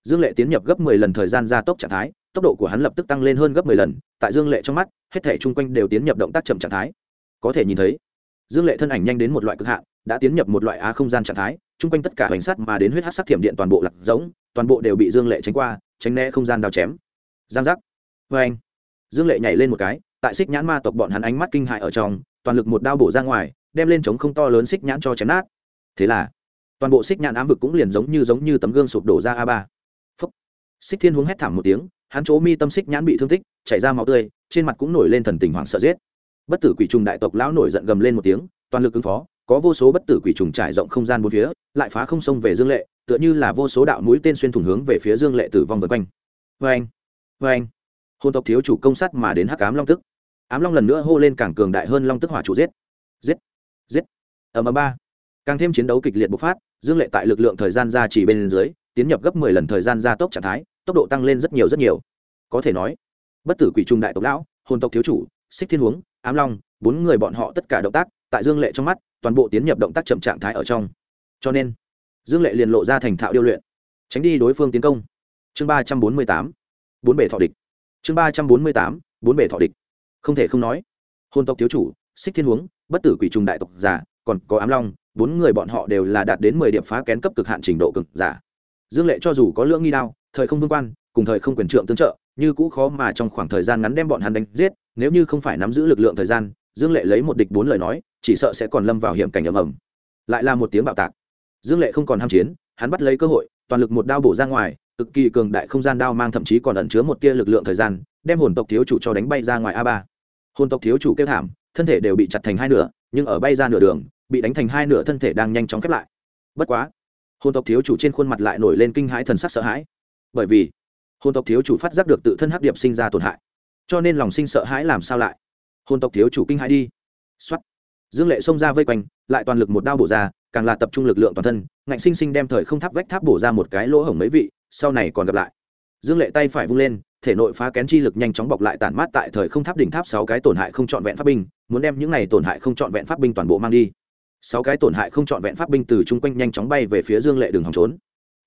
dương lệ tiến nhập gấp mười lần thời gian gia tốc trạng thái tốc độ của hắn lập tức tăng lên hơn gấp mười lần tại dương lệ trong mắt hết thể chung quanh đều tiến nhập động tác chậm trạng thái có thể nhìn thấy dương lệ thân ảnh nhanh đến một loại cực hạn đã tiến nhập một loại á không gian trạng thái, chung quanh tất cả hành sắt mà đến huyết hát sắc thiểm điện toàn bộ lạc giống toàn bộ đều bị dương lệ tránh qua, tránh né không gian đào chém. Giang giác. Vê anh, dương lệ nhảy lên một cái, tại xích nhãn ma tộc bọn hắn ánh mắt kinh hại ở trong, toàn lực một đao bổ ra ngoài, đem lên chống không to lớn xích nhãn cho chém nát. Thế là, toàn bộ xích nhãn ám vực cũng liền giống như giống như tấm gương sụp đổ ra a ba. Phúc. Xích thiên huống hét thảm một tiếng, hắn chỗ mi tâm xích nhãn bị thương tích, chảy ra máu tươi, trên mặt cũng nổi lên thần tình hoảng sợ giết. Bất tử quỷ trùng đại tộc lão nổi giận gầm lên một tiếng, toàn lực ứng phó có vô số bất tử quỷ trùng trải rộng không gian bốn phía, lại phá không sông về dương lệ, tựa như là vô số đạo mũi tên xuyên thủng hướng về phía dương lệ tử vong vượt quanh. Vê anh vê anh hôn tộc thiếu chủ công sát mà đến hắc ám long tức. Ám long lần nữa hô lên càng cường đại hơn long tức hỏa chủ giết. Giết giết. Ở ầm ba. Càng thêm chiến đấu kịch liệt bộc phát, dương lệ tại lực lượng thời gian ra chỉ bên dưới, tiến nhập gấp mười lần thời gian gia tốc trạng thái, tốc độ tăng lên rất nhiều rất nhiều. Có thể nói, bất tử quỷ trung đại tộc lão, hồn tộc thiếu chủ, xích thiên huống, ám long, bốn người bọn họ tất cả động tác tại dương lệ trong mắt, toàn bộ tiến nhập động tác chậm trạng thái ở trong. Cho nên, dương lệ liền lộ ra thành thạo điêu luyện. Tránh đi đối phương tiến công. Chương ba trăm bốn mươi tám, bốn bể thọ địch. Chương ba trăm bốn mươi tám, bốn bể thọ địch. Không thể không nói, hôn tộc thiếu chủ, xích thiên huống, bất tử quỷ trùng đại tộc giả, còn có ám long, bốn người bọn họ đều là đạt đến mười điểm phá kén cấp cực hạn trình độ cực giả. Dương lệ cho dù có lưỡng nghi đao, thời không vương quan, cùng thời không quyền trượng tương trợ, như cũ khó mà trong khoảng thời gian ngắn đem bọn hắn đánh giết, nếu như không phải nắm giữ lực lượng thời gian, dương lệ lấy một địch bốn lời nói chỉ sợ sẽ còn lâm vào hiểm cảnh ầm ầm. Lại là một tiếng bạo tạc. Dương lệ không còn ham chiến, hắn bắt lấy cơ hội, toàn lực một đao bổ ra ngoài, cực kỳ cường đại không gian đao mang thậm chí còn ẩn chứa một tia lực lượng thời gian, đem hồn tộc thiếu chủ cho đánh bay ra ngoài a ba. Hồn tộc thiếu chủ kêu thảm, thân thể đều bị chặt thành hai nửa, nhưng ở bay ra nửa đường, bị đánh thành hai nửa thân thể đang nhanh chóng khép lại. Bất quá, hồn tộc thiếu chủ trên khuôn mặt lại nổi lên kinh hãi thần sắc sợ hãi. Bởi vì, hồn tộc thiếu chủ phát giác được tự thân hắc điệp sinh ra tổn hại, cho nên lòng sinh sợ hãi làm sao lại? Hồn tộc thiếu chủ kinh hãi đi. Xuất dương lệ xông ra vây quanh, lại toàn lực một đao bổ ra, càng là tập trung lực lượng toàn thân, ngạnh sinh sinh đem thời không tháp vách tháp bổ ra một cái lỗ hổng mấy vị, sau này còn gặp lại. Dương lệ tay phải vung lên, thể nội phá kén chi lực nhanh chóng bọc lại tản mát tại thời không tháp đỉnh tháp sáu cái tổn hại không trọn vẹn pháp binh, muốn đem những này tổn hại không trọn vẹn pháp binh toàn bộ mang đi. Sáu cái tổn hại không trọn vẹn pháp binh từ chung quanh nhanh chóng bay về phía dương lệ đường hòng trốn.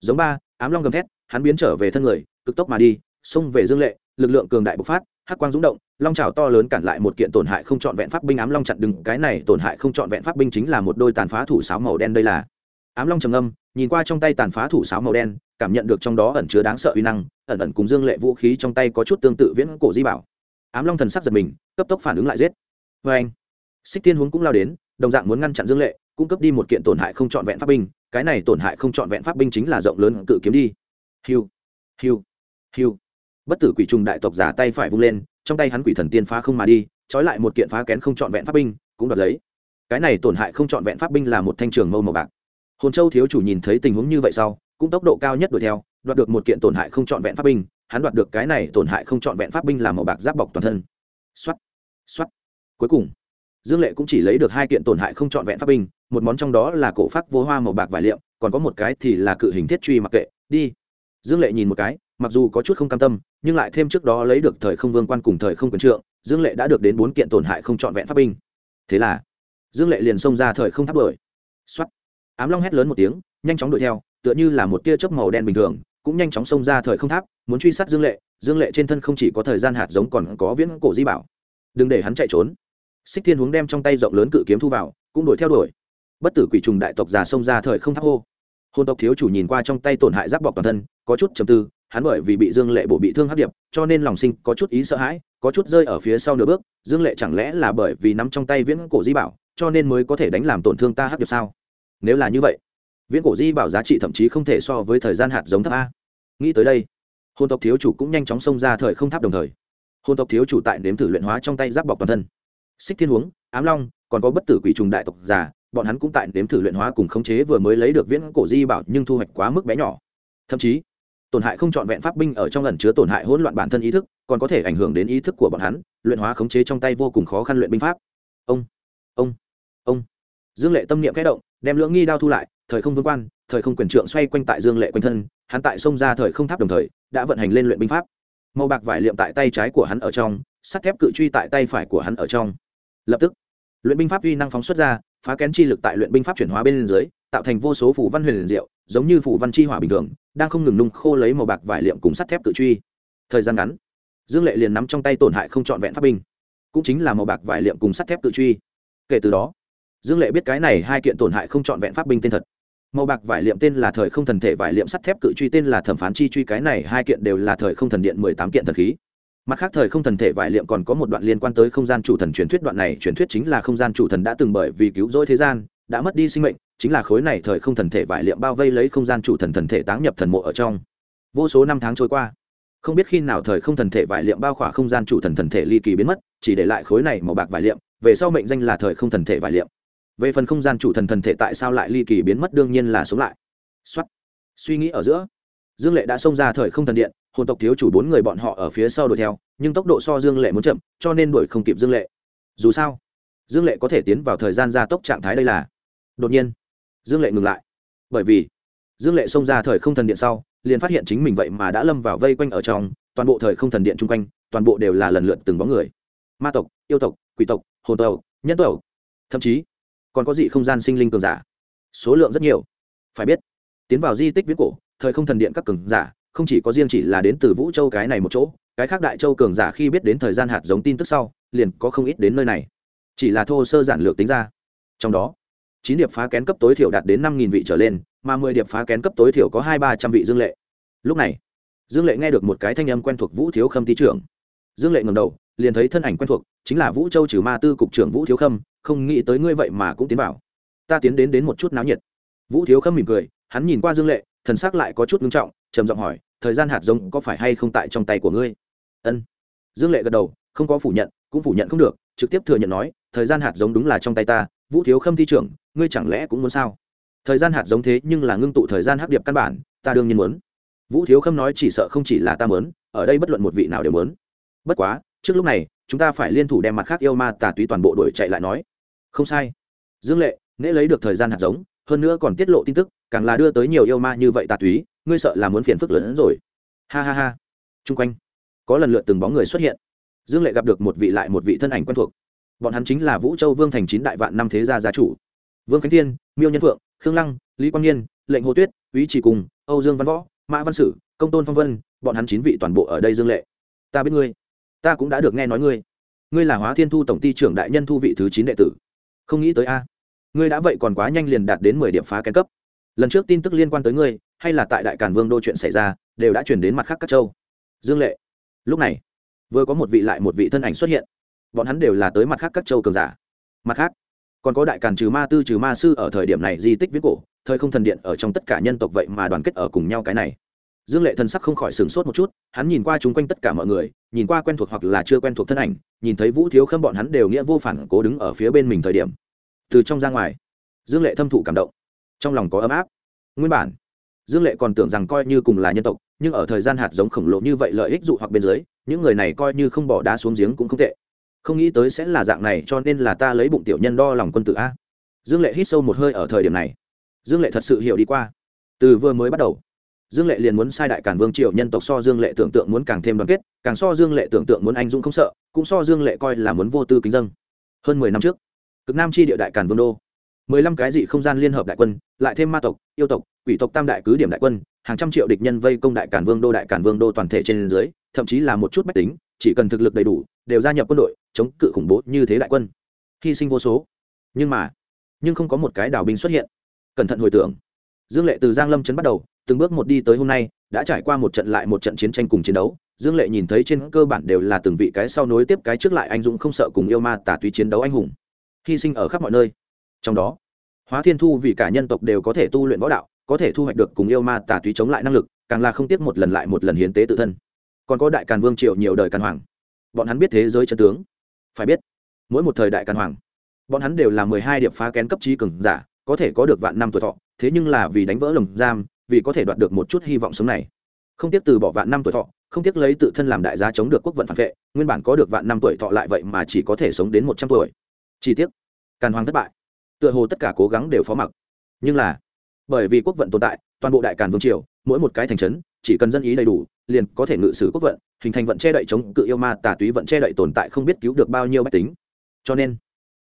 Giống ba, ám long gầm thét, hắn biến trở về thân người, cực tốc mà đi, xông về dương lệ lực lượng cường đại bộc phát, hắc quang rung động, long trào to lớn cản lại một kiện tổn hại không trọn vẹn pháp binh ám long chặn đừng cái này tổn hại không trọn vẹn pháp binh chính là một đôi tàn phá thủ sáo màu đen đây là. Ám long trầm âm nhìn qua trong tay tàn phá thủ sáo màu đen, cảm nhận được trong đó ẩn chứa đáng sợ uy năng, ẩn ẩn cùng dương lệ vũ khí trong tay có chút tương tự viễn cổ di bảo. Ám long thần sắc giật mình, cấp tốc phản ứng lại giết. Vê anh xích tiên huống cũng lao đến, đồng dạng muốn ngăn chặn dương lệ cung cấp đi một kiện tổn hại không trọn vẹn pháp binh, cái này tổn hại không trọn vẹn pháp binh chính là rộng lớn cự kiếm đi. Hiu! Hiu! Hiu! Bất tử quỷ trùng đại tộc giả tay phải vung lên, trong tay hắn quỷ thần tiên phá không mà đi, trói lại một kiện phá kén không trọn vẹn pháp binh, cũng đoạt lấy. Cái này tổn hại không trọn vẹn pháp binh là một thanh trường mâu màu bạc. Hồn châu thiếu chủ nhìn thấy tình huống như vậy sau, cũng tốc độ cao nhất đuổi theo, đoạt được một kiện tổn hại không trọn vẹn pháp binh, hắn đoạt được cái này tổn hại không trọn vẹn pháp binh là màu bạc giáp bọc toàn thân. Xoắt xoắt cuối cùng, dương lệ cũng chỉ lấy được hai kiện tổn hại không trọn vẹn pháp binh, một món trong đó là cổ pháp vô hoa màu bạc vải liệm, còn có một cái thì là cự hình thiết truy mặc kệ. Đi. Dương lệ nhìn một cái mặc dù có chút không cam tâm, nhưng lại thêm trước đó lấy được thời không vương quan cùng thời không quyền trượng, dương lệ đã được đến bốn kiện tổn hại không trọn vẹn pháp binh. Thế là, dương lệ liền xông ra thời không tháp đuổi. Xuất ám long hét lớn một tiếng, nhanh chóng đuổi theo, tựa như là một tia chớp màu đen bình thường, cũng nhanh chóng xông ra thời không tháp, muốn truy sát dương lệ dương lệ trên thân không chỉ có thời gian hạt giống còn có viễn cổ di bảo. Đừng để hắn chạy trốn. Xích thiên hướng đem trong tay rộng lớn cự kiếm thu vào, cũng đuổi theo đuổi. Bất tử quỷ trùng đại tộc già xông ra thời không tháp hô. Hôn tộc thiếu chủ nhìn qua trong tay tổn hại giáp bọc toàn thân, có chút chầm tư hắn bởi vì bị dương lệ bổ bị thương hấp điệp, cho nên lòng sinh có chút ý sợ hãi, có chút rơi ở phía sau nửa bước, dương lệ chẳng lẽ là bởi vì nắm trong tay viễn cổ di bảo, cho nên mới có thể đánh làm tổn thương ta hấp điệp sao? Nếu là như vậy, viễn cổ di bảo giá trị thậm chí không thể so với thời gian hạt giống thấp a. Nghĩ tới đây hôn tộc thiếu chủ cũng nhanh chóng xông ra thời không tháp đồng thời. Hôn tộc thiếu chủ tại nếm thử luyện hóa trong tay giáp bọc toàn thân. Xích thiên huống, ám long, còn có bất tử quỷ trùng đại tộc già, bọn hắn cũng tại nếm thử luyện hóa cùng khống chế vừa mới lấy được viễn cổ di bảo nhưng thu hoạch quá mức bé nhỏ. Thậm chí tổn hại không trọn vẹn pháp binh ở trong lần chứa tổn hại hỗn loạn bản thân ý thức, còn có thể ảnh hưởng đến ý thức của bọn hắn, luyện hóa khống chế trong tay vô cùng khó khăn luyện binh pháp. Ông ông ông. Dương lệ tâm niệm kẽ động, đem lưỡng nghi đao thu lại, thời không vương quan, thời không quyền trượng xoay quanh tại dương lệ quanh thân, hắn tại sông ra thời không tháp đồng thời, đã vận hành lên luyện binh pháp. Màu bạc vải liệm tại tay trái của hắn ở trong, sắt thép cự truy tại tay phải của hắn ở trong. Lập tức, luyện binh pháp uy năng phóng xuất ra phá kén chi lực tại luyện binh pháp chuyển hóa bên dưới, tạo thành vô số phủ văn huyền diệu, giống như phủ văn chi hỏa bình thường, đang không ngừng nung khô lấy màu bạc vải liệm cùng sắt thép cự truy. Thời gian ngắn, dương lệ liền nắm trong tay tổn hại không trọn vẹn pháp binh, cũng chính là màu bạc vải liệm cùng sắt thép cự truy. Kể từ đó, dương lệ biết cái này hai kiện tổn hại không trọn vẹn pháp binh tên thật. Màu bạc vải liệm tên là thời không thần thể vải liệm sắt thép cự truy, tên là thẩm phán chi truy, cái này hai kiện đều là thời không thần điện mười tám kiện thần khí mặt khác thời không thần thể vải liệm còn có một đoạn liên quan tới không gian chủ thần truyền thuyết, đoạn này truyền thuyết chính là không gian chủ thần đã từng bởi vì cứu rỗi thế gian, đã mất đi sinh mệnh, chính là khối này thời không thần thể vải liệm bao vây lấy không gian chủ thần thần thể táng nhập thần mộ ở trong. Vô số năm tháng trôi qua, không biết khi nào thời không thần thể vải liệm bao khỏa không gian chủ thần thần thể ly kỳ biến mất, chỉ để lại khối này màu bạc vải liệm, về sau mệnh danh là thời không thần thể vải liệm. Về phần không gian chủ thần thần thể tại sao lại ly kỳ biến mất, đương nhiên là sống lại. Suy nghĩ ở giữa, dương lệ đã xông ra thời không thần điện hồn tộc thiếu chủ bốn người bọn họ ở phía sau đuổi theo, nhưng tốc độ so dương lệ muốn chậm, cho nên đuổi không kịp dương lệ. Dù sao, dương lệ có thể tiến vào thời gian gia tốc trạng thái đây là đột nhiên. Dương lệ ngừng lại. Bởi vì, dương lệ xông ra thời không thần điện sau, liền phát hiện chính mình vậy mà đã lâm vào vây quanh ở trong, toàn bộ thời không thần điện chung quanh, toàn bộ đều là lần lượt từng bóng người. Ma tộc, yêu tộc, quỷ tộc, hồn tộc, nhân tộc. Thậm chí, còn có dị không gian sinh linh cường giả. Số lượng rất nhiều. Phải biết, tiến vào di tích viễn cổ, thời không thần điện các cường giả không chỉ có riêng chỉ là đến từ vũ châu cái này một chỗ, cái khác đại châu cường giả khi biết đến thời gian hạt giống tin tức sau, liền có không ít đến nơi này. Chỉ là thô sơ giản lược tính ra. Trong đó, chín điệp phá kén cấp tối thiểu đạt đến năm nghìn vị trở lên, mà mười điệp phá kén cấp tối thiểu có hai ba trăm vị dương lệ. Lúc này, dương lệ nghe được một cái thanh âm quen thuộc vũ thiếu khâm tý trưởng. Dương lệ ngầm đầu, liền thấy thân ảnh quen thuộc, chính là vũ châu trừ ma tư cục trưởng vũ thiếu khâm, không nghĩ tới ngươi vậy mà cũng tiến vào. Ta tiến đến đến một chút náo nhiệt. Vũ thiếu khâm mỉm cười, hắn nhìn qua dương lệ, thần sắc lại có chút ngưng trọng trầm giọng hỏi, thời gian hạt giống có phải hay không tại trong tay của ngươi? Ân. Dương lệ gật đầu, không có phủ nhận, cũng phủ nhận không được, trực tiếp thừa nhận nói, thời gian hạt giống đúng là trong tay ta, vũ thiếu khâm thi trưởng, ngươi chẳng lẽ cũng muốn sao? Thời gian hạt giống thế nhưng là ngưng tụ thời gian hấp điệp căn bản, ta đương nhiên muốn. Vũ thiếu khâm nói chỉ sợ không chỉ là ta muốn, ở đây bất luận một vị nào đều muốn. Bất quá, trước lúc này, chúng ta phải liên thủ đem mặt khác yêu ma tà túy toàn bộ đuổi chạy lại nói. Không sai. Dương lệ, nễ lấy được thời gian hạt giống, hơn nữa còn tiết lộ tin tức, càng là đưa tới nhiều yêu ma như vậy tà túy ngươi sợ là muốn phiền phức lớn hơn rồi. Ha ha ha. Chung quanh, có lần lượt từng bóng người xuất hiện. Dương lệ gặp được một vị lại một vị thân ảnh quen thuộc. Bọn hắn chính là vũ châu vương thành chín đại vạn năm thế gia gia chủ. Vương khánh thiên, miêu nhân phượng, khương lăng, lý quang nhiên, lệnh hồ tuyết úy chỉ cùng, âu dương văn võ, mã văn sử, công tôn phong vân, bọn hắn chín vị toàn bộ ở đây dương lệ. Ta biết ngươi. Ta cũng đã được nghe nói ngươi. Ngươi là hóa thiên thu tổng ty trưởng đại nhân thu vị thứ chín đệ tử. Không nghĩ tới a. Ngươi đã vậy còn quá nhanh liền đạt đến mười điểm phá kén cấp. Lần trước tin tức liên quan tới ngươi hay là tại đại cản vương đô chuyện xảy ra, đều đã chuyển đến mặt khác các châu. Dương lệ, lúc này, vừa có một vị lại một vị thân ảnh xuất hiện. Bọn hắn đều là tới mặt khác các châu cường giả. Mặt khác, còn có đại càn trừ ma tư trừ ma sư ở thời điểm này di tích viết cổ, thời không thần điện ở trong tất cả nhân tộc vậy mà đoàn kết ở cùng nhau cái này. Dương lệ thần sắc không khỏi sửng sốt một chút, hắn nhìn qua chung quanh tất cả mọi người, nhìn qua quen thuộc hoặc là chưa quen thuộc thân ảnh, nhìn thấy vũ thiếu khâm bọn hắn đều nghĩa vô phản cố đứng ở phía bên mình thời điểm. Từ trong ra ngoài, dương lệ thâm thụ cảm động, trong lòng có ấm áp. Nguyên bản dương lệ còn tưởng rằng coi như cùng là nhân tộc, nhưng ở thời gian hạt giống khổng lồ như vậy lợi ích dụ hoặc bên dưới, những người này coi như không bỏ đá xuống giếng cũng không tệ. Không nghĩ tới sẽ là dạng này, cho nên là ta lấy bụng tiểu nhân đo lòng quân tử a. Dương lệ hít sâu một hơi ở thời điểm này. Dương lệ thật sự hiểu đi qua. Từ vừa mới bắt đầu, dương lệ liền muốn sai đại cản vương triều nhân tộc so dương lệ tưởng tượng muốn càng thêm đoàn kết, càng so dương lệ tưởng tượng muốn anh dũng không sợ, cũng so dương lệ coi là muốn vô tư kính dân. Hơn mười năm trước, cực nam chi địa đại cản vương đô mười lăm cái dị không gian liên hợp đại quân, lại thêm ma tộc, yêu tộc, quỷ tộc, tam đại cứ điểm đại quân, hàng trăm triệu địch nhân vây công đại cản vương đô, đại cản vương đô toàn thể trên dưới, thậm chí là một chút bách tính, chỉ cần thực lực đầy đủ, đều gia nhập quân đội, chống cự khủng bố như thế đại quân. Hy sinh vô số. Nhưng mà, nhưng không có một cái đảo binh xuất hiện. Cẩn thận hồi tưởng. Dương lệ từ giang lâm trấn bắt đầu, từng bước một đi tới hôm nay, đã trải qua một trận lại một trận chiến tranh cùng chiến đấu. Dương lệ nhìn thấy trên cơ bản đều là từng vị cái sau nối tiếp cái trước lại anh dũng không sợ cùng yêu ma tả túy chiến đấu anh hùng. Hy sinh ở khắp mọi nơi trong đó. Hóa thiên thu vì cả nhân tộc đều có thể tu luyện võ đạo, có thể thu hoạch được cùng yêu ma tà túy chống lại năng lực, càng là không tiếc một lần lại một lần hiến tế tự thân. Còn có đại càn vương triều nhiều đời càn hoàng. Bọn hắn biết thế giới chân tướng. Phải biết, mỗi một thời đại càn hoàng, bọn hắn đều là mười hai điệp phá kén cấp trí cường giả, có thể có được vạn năm tuổi thọ, thế nhưng là vì đánh vỡ lồng giam, vì có thể đoạt được một chút hy vọng sống này. Không tiếc từ bỏ vạn năm tuổi thọ, không tiếc lấy tự thân làm đại giá chống được quốc vận phản vệ, nguyên bản có được vạn năm tuổi thọ lại vậy mà chỉ có thể sống đến một trăm tuổi. Chỉ tiếc, càn hoàng thất bại tựa hồ tất cả cố gắng đều phó mặc. Nhưng là, bởi vì quốc vận tồn tại, toàn bộ đại càn vương triều, mỗi một cái thành trấn, chỉ cần dân ý đầy đủ, liền có thể ngự sử quốc vận, hình thành vận che đậy chống cự yêu ma, tà túy vận che đậy tồn tại không biết cứu được bao nhiêu máy tính. Cho nên,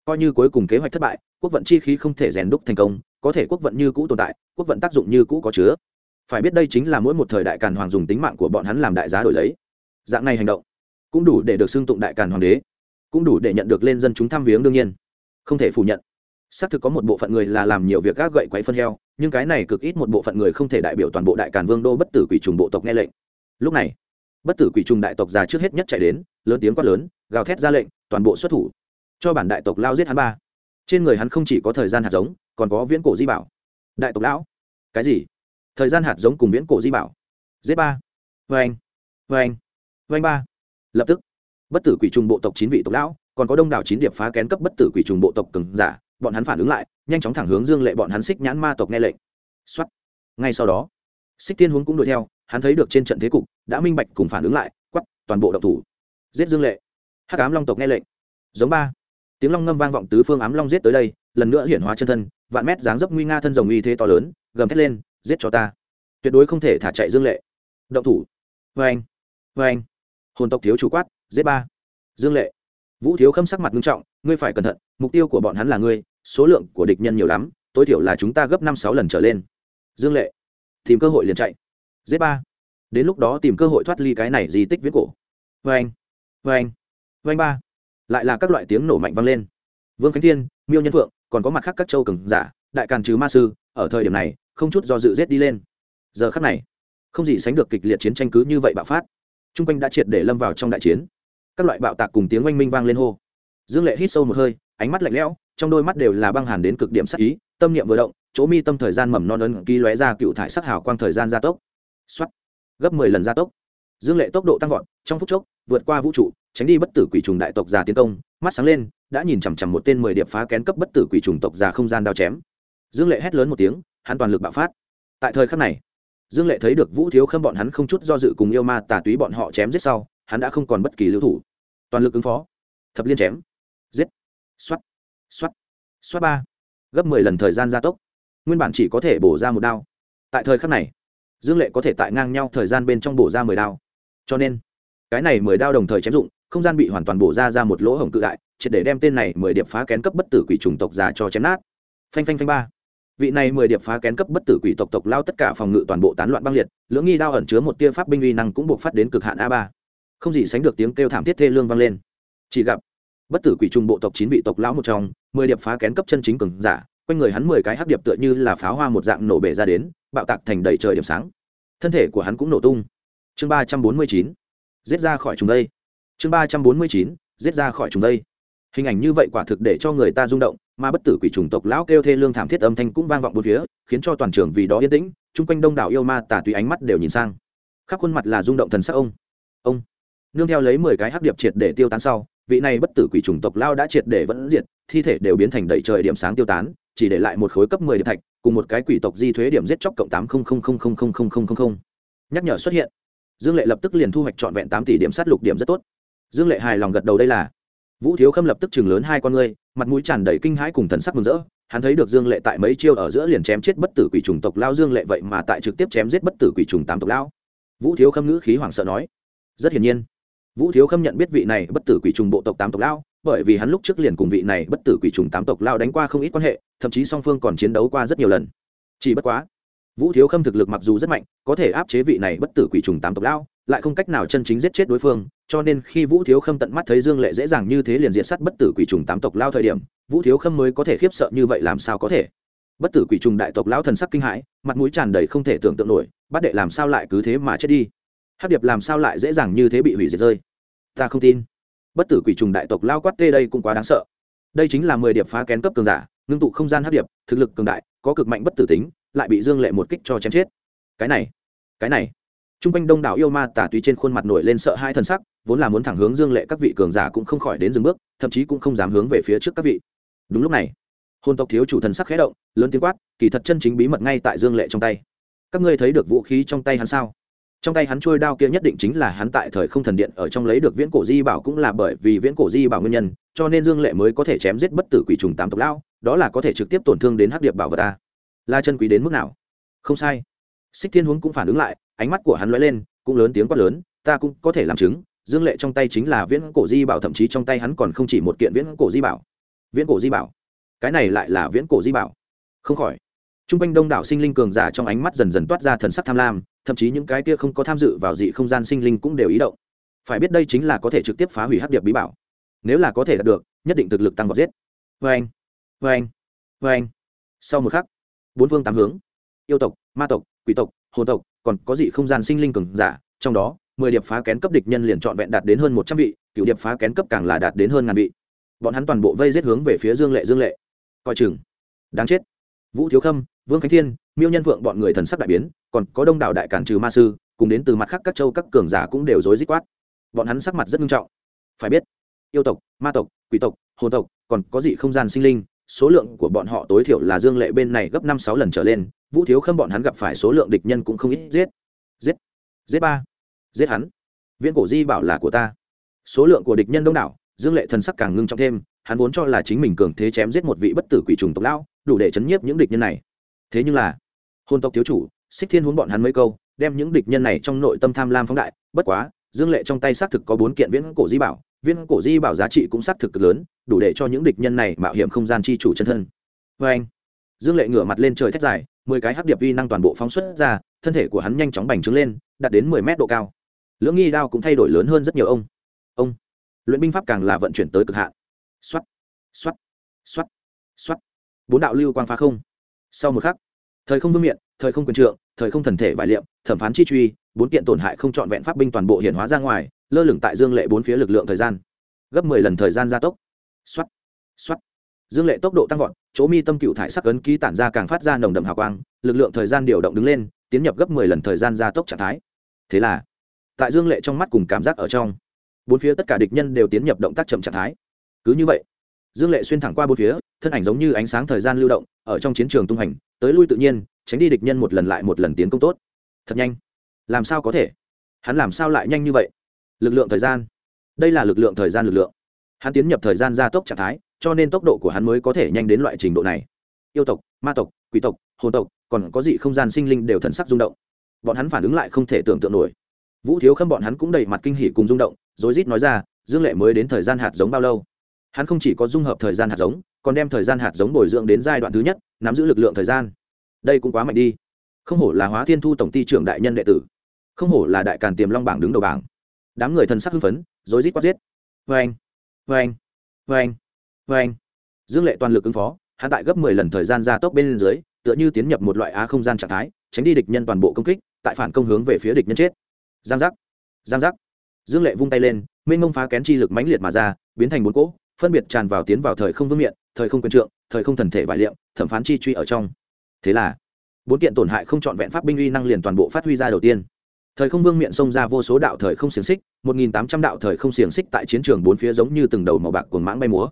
coi như cuối cùng kế hoạch thất bại, quốc vận chi khí không thể rèn đúc thành công, có thể quốc vận như cũ tồn tại, quốc vận tác dụng như cũ có chứa. Phải biết đây chính là mỗi một thời đại càn hoàng dùng tính mạng của bọn hắn làm đại giá đổi lấy. Dạng này hành động, cũng đủ để được xưng tụng đại càn hoàng đế, cũng đủ để nhận được lên dân chúng thăm viếng đương nhiên. Không thể phủ nhận xác thực có một bộ phận người là làm nhiều việc gác gậy quấy phân heo, nhưng cái này cực ít một bộ phận người không thể đại biểu toàn bộ đại càn vương đô bất tử quỷ trùng bộ tộc nghe lệnh. Lúc này, bất tử quỷ trùng đại tộc già trước hết nhất chạy đến, lớn tiếng quát lớn, gào thét ra lệnh, toàn bộ xuất thủ, cho bản đại tộc lao giết hắn ba. Trên người hắn không chỉ có thời gian hạt giống, còn có viễn cổ di bảo. Đại tộc lão, cái gì? Thời gian hạt giống cùng viễn cổ di bảo. Giết ba. Vê anh vê anh vê anh ba. Lập tức, bất tử quỷ trùng bộ tộc chín vị tộc lão, còn có đông đảo chín điệp phá kén cấp bất tử quỷ trùng bộ tộc cứng giả bọn hắn phản ứng lại, nhanh chóng thẳng hướng dương lệ bọn hắn xích nhãn ma tộc nghe lệnh. Xuất ngay sau đó, xích tiên huống cũng đuổi theo, hắn thấy được trên trận thế cục, đã minh bạch cùng phản ứng lại quắp toàn bộ độc thủ. Giết dương lệ. Hắc ám long tộc nghe lệnh. Giống ba. Tiếng long ngâm vang vọng tứ phương ám long giết tới đây, lần nữa hiển hóa chân thân, vạn mét dáng dấp nguy nga thân rồng uy thế to lớn, gầm thét lên, giết cho ta. Tuyệt đối không thể thả chạy dương lệ. Động thủ. Vê anh vê anh hồn tộc thiếu chủ quát, giết ba. Dương lệ. Vũ thiếu khâm sắc mặt nghiêm trọng, ngươi phải cẩn thận mục tiêu của bọn hắn là ngươi, số lượng của địch nhân nhiều lắm, tối thiểu là chúng ta gấp năm sáu lần trở lên. Dương lệ, tìm cơ hội liền chạy. Giết ba. Đến lúc đó tìm cơ hội thoát ly cái này di tích viết cổ. Vê anh vê anh vê anh ba. Lại là các loại tiếng nổ mạnh vang lên. Vương khánh thiên, miêu nhân phượng, còn có mặt khác các châu cường giả, đại càn trừ ma sư, ở thời điểm này, không chút do dự rét đi lên. Giờ khắc này, không gì sánh được kịch liệt chiến tranh cứ như vậy bạo phát. T r u n g quanh đã triệt để lâm vào trong đại chiến. Các loại bạo tạc cùng tiếng oanh minh vang lên hô. Dương lệ hít sâu một hơi ánh mắt lạnh lẽo, trong đôi mắt đều là băng hàn đến cực điểm sắc ý, tâm niệm vừa động, chỗ mi tâm thời gian mầm non ấn ký lóe ra cựu thải sắc hào quang thời gian gia tốc. Xoát, gấp mười lần gia tốc. Dương lệ tốc độ tăng vọt, trong phút chốc, vượt qua vũ trụ, tránh đi bất tử quỷ trùng đại tộc già tiến công, mắt sáng lên, đã nhìn chằm chằm một tên mười điệp phá kén cấp bất tử quỷ trùng tộc già không gian đao chém. Dương lệ hét lớn một tiếng, hắn toàn lực bạo phát. Tại thời khắc này, dương lệ thấy được vũ thiếu khâm bọn hắn không chút do dự cùng yêu ma tà túy bọn họ chém giết sau, hắn đã không còn bất kỳ lưu thủ. Toàn lực ứng phó. Thập liên chém xoắt xoắt xoắt ba. Gấp mười lần thời gian gia tốc. Nguyên bản chỉ có thể bổ ra một đao. Tại thời khắc này, dương lệ có thể tại ngang nhau thời gian bên trong bổ ra mười đao. Cho nên, cái này mười đao đồng thời chém dụng, không gian bị hoàn toàn bổ ra ra một lỗ hổng cự đại, triệt để đem tên này mười điệp phá kén cấp bất tử quỷ chủng tộc già cho chém nát. Phanh phanh phanh ba. Vị này mười điệp phá kén cấp bất tử quỷ tộc tộc lao tất cả phòng ngự toàn bộ tán loạn băng liệt, lưỡng nghi đao ẩn chứa một tia pháp binh uy năng cũng buộc phát đến cực hạn a ba. Không gì sánh được tiếng kêu thảm thiết thê lương vang lên. Chỉ gặp bất tử quỷ trùng bộ tộc chín vị tộc lão một trong, mười điệp phá kén cấp chân chính cường giả, quanh người hắn mười cái hắc điệp tựa như là pháo hoa một dạng nổ bể ra đến, bạo tạc thành đầy trời điểm sáng. Thân thể của hắn cũng nổ tung. Chương ba trăm bốn mươi chín, giết ra khỏi trùng đây. Chương ba trăm bốn mươi chín, giết ra khỏi trùng đây. Hình ảnh như vậy quả thực để cho người ta rung động, mà bất tử quỷ trùng tộc lão kêu thê lương thảm thiết âm thanh cũng vang vọng bốn phía, khiến cho toàn trường vì đó yên tĩnh, chung quanh đông đảo yêu ma tà tùy ánh mắt đều nhìn sang. Khắp khuôn mặt là rung động thần sắc ông. Ông. Nương theo lấy mười cái hắc điệp triệt để tiêu tán sau vị này bất tử quỷ trùng tộc lao đã triệt để vẫn diệt, thi thể đều biến thành đầy trời điểm sáng tiêu tán, chỉ để lại một khối cấp mười điểm thạch, cùng một cái quỷ tộc di thuế điểm giết chóc cộng tám nhắc nhở xuất hiện. Dương lệ lập tức liền thu hoạch trọn vẹn tám tỷ điểm sát lục điểm rất tốt. Dương lệ hài lòng gật đầu đây là. Vũ thiếu khâm lập tức chừng lớn hai con ngươi, mặt mũi tràn đầy kinh hãi cùng thần sắc mừng rỡ. Hắn thấy được dương lệ tại mấy chiêu ở giữa liền chém chết bất tử quỷ trùng tộc lao dương lệ vậy mà tại trực tiếp chém giết bất tử quỷ trùng tám tộc lao. Vũ thiếu khâm ngữ khí hoảng sợ nói, rất hiển nhiên vũ thiếu khâm nhận biết vị này bất tử quỷ trùng bộ tộc tám tộc lao, bởi vì hắn lúc trước liền cùng vị này bất tử quỷ trùng tám tộc lao đánh qua không ít quan hệ, thậm chí song phương còn chiến đấu qua rất nhiều lần. Chỉ bất quá, vũ thiếu khâm thực lực mặc dù rất mạnh, có thể áp chế vị này bất tử quỷ trùng tám tộc lao, lại không cách nào chân chính giết chết đối phương, cho nên khi vũ thiếu khâm tận mắt thấy dương lệ dễ dàng như thế liền diệt sắt bất tử quỷ trùng tám tộc lao thời điểm, vũ thiếu khâm mới có thể khiếp sợ như vậy làm sao có thể. Bất tử quỷ trùng đại tộc lão thần sắc kinh hãi, mặt mũi tràn đầy không thể tưởng tượng nổi, bắt đệ làm sao lại cứ thế mà chết đi? Hắc điệp làm sao lại dễ dàng như thế bị hủy diệt rơi? Ta không tin. Bất tử quỷ trùng đại tộc lao quát tê đây cũng quá đáng sợ. Đây chính là mười điệp phá kén cấp cường giả, ngưng tụ không gian hắc điệp, thực lực cường đại, có cực mạnh bất tử tính, lại bị dương lệ một kích cho chém chết. Cái này cái này. T r u n g quanh đông đảo yêu ma tả tùy trên khuôn mặt nổi lên sợ hai thân sắc, vốn là muốn thẳng hướng dương lệ các vị cường giả cũng không khỏi đến dừng bước, thậm chí cũng không dám hướng về phía trước các vị. Đúng lúc này hôn tộc thiếu chủ thần sắc khé động, lớn tiếng quát, kỳ thật chân chính bí mật ngay tại dương lệ trong tay. Các ngươi thấy được vũ khí trong tay hắn sao? Trong tay hắn trôi đao kia nhất định chính là hắn tại thời không thần điện ở trong lấy được viễn cổ di bảo cũng là bởi vì viễn cổ di bảo nguyên nhân, cho nên dương lệ mới có thể chém giết bất tử quỷ trùng tám tộc lão, đó là có thể trực tiếp tổn thương đến hắc điệp bảo vật ta. La chân quý đến mức nào? Không sai. Xích thiên huống cũng phản ứng lại, ánh mắt của hắn lóe lên, cũng lớn tiếng quát lớn, ta cũng có thể làm chứng, dương lệ trong tay chính là viễn cổ di bảo, thậm chí trong tay hắn còn không chỉ một kiện viễn cổ di bảo. Viễn cổ di bảo? Cái này lại là viễn cổ di bảo? Không khỏi t r u n g quanh đông đảo sinh linh cường giả trong ánh mắt dần dần toát ra thần sắc tham lam, thậm chí những cái kia không có tham dự vào dị không gian sinh linh cũng đều ý động. Phải biết đây chính là có thể trực tiếp phá hủy hắc điệp bí bảo. Nếu là có thể đạt được, nhất định thực lực tăng vọt giết. Vê anh vê anh vê anh sau một khắc, bốn phương tám hướng, yêu tộc, ma tộc, quỷ tộc, hồn tộc, còn có dị không gian sinh linh cường giả, trong đó, mười điệp phá kén cấp địch nhân liền trọn vẹn đạt đến hơn một trăm vị, cựu điệp phá kén cấp càng là đạt đến hơn ngàn vị. Bọn hắn toàn bộ vây giết hướng về phía dương lệ dương lệ. Coi chừng. Đáng chết. Vũ thiếu khâm vương khánh thiên, miêu nhân vượng bọn người thần sắc đại biến, còn có đông đảo đại cản trừ ma sư, cùng đến từ mặt khác các châu các cường giả cũng đều rối rít quát. Bọn hắn sắc mặt rất nghiêm trọng. Phải biết, yêu tộc, ma tộc, quỷ tộc, hồn tộc, còn có dị không gian sinh linh, số lượng của bọn họ tối thiểu là dương lệ bên này gấp năm sáu lần trở lên, vũ thiếu khâm bọn hắn gặp phải số lượng địch nhân cũng không ít, giết giết giết ba, giết hắn. Viễn cổ di bảo là của ta. Số lượng của địch nhân đông đảo, dương lệ thần sắc càng ngưng trọng thêm, hắn vốn cho là chính mình cường thế chém giết một vị bất tử quỷ trùng tộc lão, đủ để chấn nhiếp những địch nhân này thế nhưng là, hôn tộc thiếu chủ, xích thiên huống bọn hắn mấy câu, đem những địch nhân này trong nội tâm tham lam phóng đại. Bất quá, dương lệ trong tay xác thực có bốn kiện viễn cổ di bảo viên cổ di bảo giá trị cũng xác thực cực lớn, đủ để cho những địch nhân này mạo hiểm không gian chi chủ chân thân. Vê anh, dương lệ ngửa mặt lên trời thét dài, mười cái hắc điệp vi năng toàn bộ phóng xuất ra, thân thể của hắn nhanh chóng bành trướng lên, đạt đến mười mét độ cao. Lưỡng nghi đao cũng thay đổi lớn hơn rất nhiều ông. Ông, luyện binh pháp càng là vận chuyển tới cực hạn. Xoắt xoắt xoắt xoắt bốn đạo lưu quang phá không. Sau một khắc thời không vương miện, thời không quyền trượng, thời không thần thể vải liệm, thẩm phán chi truy, bốn kiện tổn hại không trọn vẹn pháp binh toàn bộ hiển hóa ra ngoài, lơ lửng tại dương lệ bốn phía lực lượng thời gian. Gấp mười lần thời gian gia tốc. Xoắt xoắt dương lệ tốc độ tăng vọt, chỗ mi tâm cựu thải sắc ấn ký tản ra càng phát ra nồng đậm hào quang, lực lượng thời gian điều động đứng lên, tiến nhập gấp mười lần thời gian gia tốc trạng thái. Thế là, tại dương lệ trong mắt cùng cảm giác ở trong, bốn phía tất cả địch nhân đều tiến nhập động tác chậm trạng thái. Cứ như vậy, dương lệ xuyên thẳng qua bốn phía, thân ảnh giống như ánh sáng thời gian lưu động ở trong chiến trường tung hành, tới lui tự nhiên, tránh đi địch nhân một lần lại một lần tiến công tốt. Thật nhanh. Làm sao có thể? Hắn làm sao lại nhanh như vậy? Lực lượng thời gian. Đây là lực lượng thời gian lực lượng. Hắn tiến nhập thời gian gia tốc trạng thái, cho nên tốc độ của hắn mới có thể nhanh đến loại trình độ này. Yêu tộc, ma tộc, quỷ tộc, hồn tộc, còn có dị không gian sinh linh đều thần sắc rung động. Bọn hắn phản ứng lại không thể tưởng tượng nổi. Vũ thiếu khâm bọn hắn cũng đầy mặt kinh hỉ cùng rung động, rối rít nói ra, dương lệ mới đến thời gian hạt giống bao lâu? Hắn không chỉ có dung hợp thời gian hạt giống còn đem thời gian hạt giống bồi dưỡng đến giai đoạn thứ nhất, nắm giữ lực lượng thời gian. Đây cũng quá mạnh đi. Không hổ là hóa thiên thu tổng ty trưởng đại nhân đệ tử. Không hổ là đại càn tiềm long bảng đứng đầu bảng. Đám người thần sắc hưng phấn, rối rít quát giết. Vê anh vê anh vê anh vê anh dương lệ toàn lực ứng phó hạ tại gấp mười lần thời gian gia tốc bên dưới, tựa như tiến nhập một loại á không gian trạng thái, tránh đi địch nhân toàn bộ công kích, tại phản công hướng về phía địch nhân chết. Giang giác giang giác. Dương lệ vung tay lên, mênh mông phá kén chi lực mãnh liệt mà ra, biến thành bốn cỗ, phân biệt tràn vào tiến vào thời không vương miện thời không quyền trượng, thời không thần thể vải liệm, thẩm phán chi truy ở trong. Thế là, bốn kiện tổn hại không trọn vẹn pháp binh uy năng liền toàn bộ phát huy ra đầu tiên. Thời không vương miện xông ra vô số đạo thời không xiềng xích, một nghìn tám trăm đạo thời không xiềng xích tại chiến trường bốn phía giống như từng đầu màu bạc cồn mãng bay múa.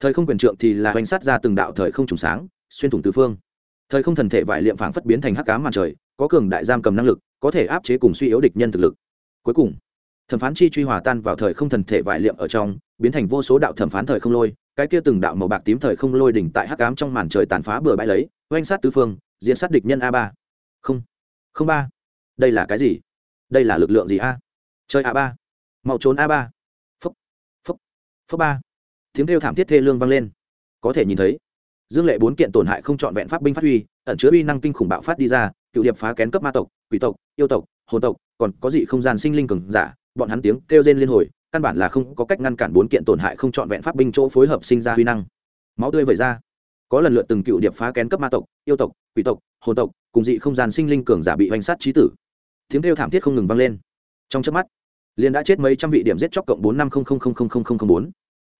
Thời không quyền trượng thì là hoành sát ra từng đạo thời không trùng sáng, xuyên thủng tứ phương. Thời không thần thể vải liệm phảng phất biến thành hắc cá màn trời, có cường đại giam cầm năng lực, có thể áp chế cùng suy yếu địch nhân thực lực. Cuối cùng thẩm phán chi truy hòa tan vào thời không thần thể vải liệm ở trong, biến thành vô số đạo thẩm phán thời không lôi, cái kia từng đạo màu bạc tím thời không lôi đỉnh tại hắc ám trong màn trời tàn phá bừa bãi lấy, oanh sát tứ phương diện sát địch nhân a ba. Không không ba. Đây là cái gì? Đây là lực lượng gì a? Chơi a ba. Mau trốn a ba. Phúc phúc phúc ba. Tiếng kêu thảm thiết thê lương vang lên. Có thể nhìn thấy, dương lệ bốn kiện tổn hại không trọn vẹn pháp binh phát huy, ẩn chứa uy năng kinh khủng bạo phát đi ra, cựu điệp phá kén cấp ma tộc, quỷ tộc, yêu tộc, hồn tộc, còn có dị không gian sinh linh cường giả bọn hắn tiếng kêu rên liên hồi căn bản là không có cách ngăn cản bốn kiện tổn hại không trọn vẹn pháp binh chỗ phối hợp sinh ra huy năng máu tươi vẩy ra có lần lượt từng cựu điệp phá kén cấp ma tộc yêu tộc quỷ tộc hồn tộc cùng dị không gian sinh linh cường giả bị hoành sát trí tử tiếng kêu thảm thiết không ngừng vang lên trong chớp mắt liền đã chết mấy trăm vị điểm giết chóc cộng bốn năm không không không không không không bốn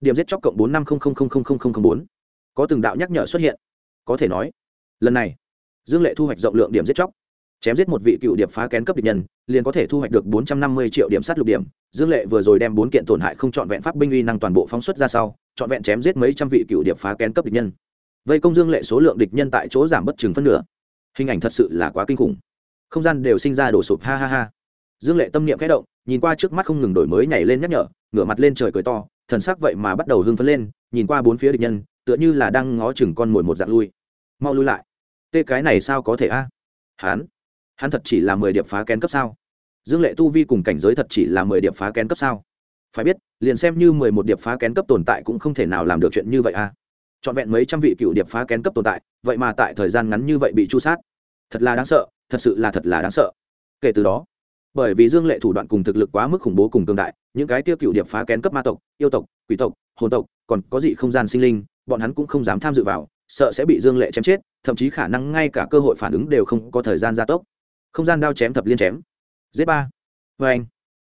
điểm giết chóc cộng bốn năm không không không không không không bốn có từng đạo nhắc nhở xuất hiện có thể nói lần này dương lệ thu hoạch rộng lượng điểm giết chóc chém giết một vị cựu điệp phá kén cấp địch nhân, liền có thể thu hoạch được bốn trăm năm mươi triệu điểm sát lục điểm. Dương lệ vừa rồi đem bốn kiện tổn hại không trọn vẹn pháp binh uy năng toàn bộ phóng xuất ra sau, trọn vẹn chém giết mấy trăm vị cựu điệp phá kén cấp địch nhân. Vây công dương lệ số lượng địch nhân tại chỗ giảm bất chừng phân nửa. Hình ảnh thật sự là quá kinh khủng. Không gian đều sinh ra đổ sụp, ha ha ha. Dương lệ tâm niệm khẽ động, nhìn qua trước mắt không ngừng đổi mới nhảy lên nhắc nhở, ngửa mặt lên trời cười to, thần sắc vậy mà bắt đầu hưng phấn lên, nhìn qua bốn phía địch nhân, tựa như là đang ngó chừng con mồi một dạng lui. Mau lui lại. Tê cái này sao có thể a? À? hán hắn thật chỉ là mười điệp phá kén cấp sao? Dương lệ tu vi cùng cảnh giới thật chỉ là mười điệp phá kén cấp sao? Phải biết, liền xem như mười một điệp phá kén cấp tồn tại cũng không thể nào làm được chuyện như vậy à? a n vẹn mấy trăm vị cựu điệp phá kén cấp tồn tại, vậy mà tại thời gian ngắn như vậy bị chu sát. Thật là đáng sợ, thật sự là thật là đáng sợ. Kể từ đó, bởi vì dương lệ thủ đoạn cùng thực lực quá mức khủng bố cùng cường đại, những cái tiêu cựu điệp phá kén cấp ma tộc, yêu tộc, quỷ tộc, hồn tộc, còn có dị không gian sinh linh, bọn hắn cũng không dám tham dự vào, sợ sẽ bị dương lệ chém chết, thậm chí khả năng ngay cả cơ hội phản ứng đều không có thời gian gia tốc không gian đao chém thập liên chém. Giết ba. Vê anh.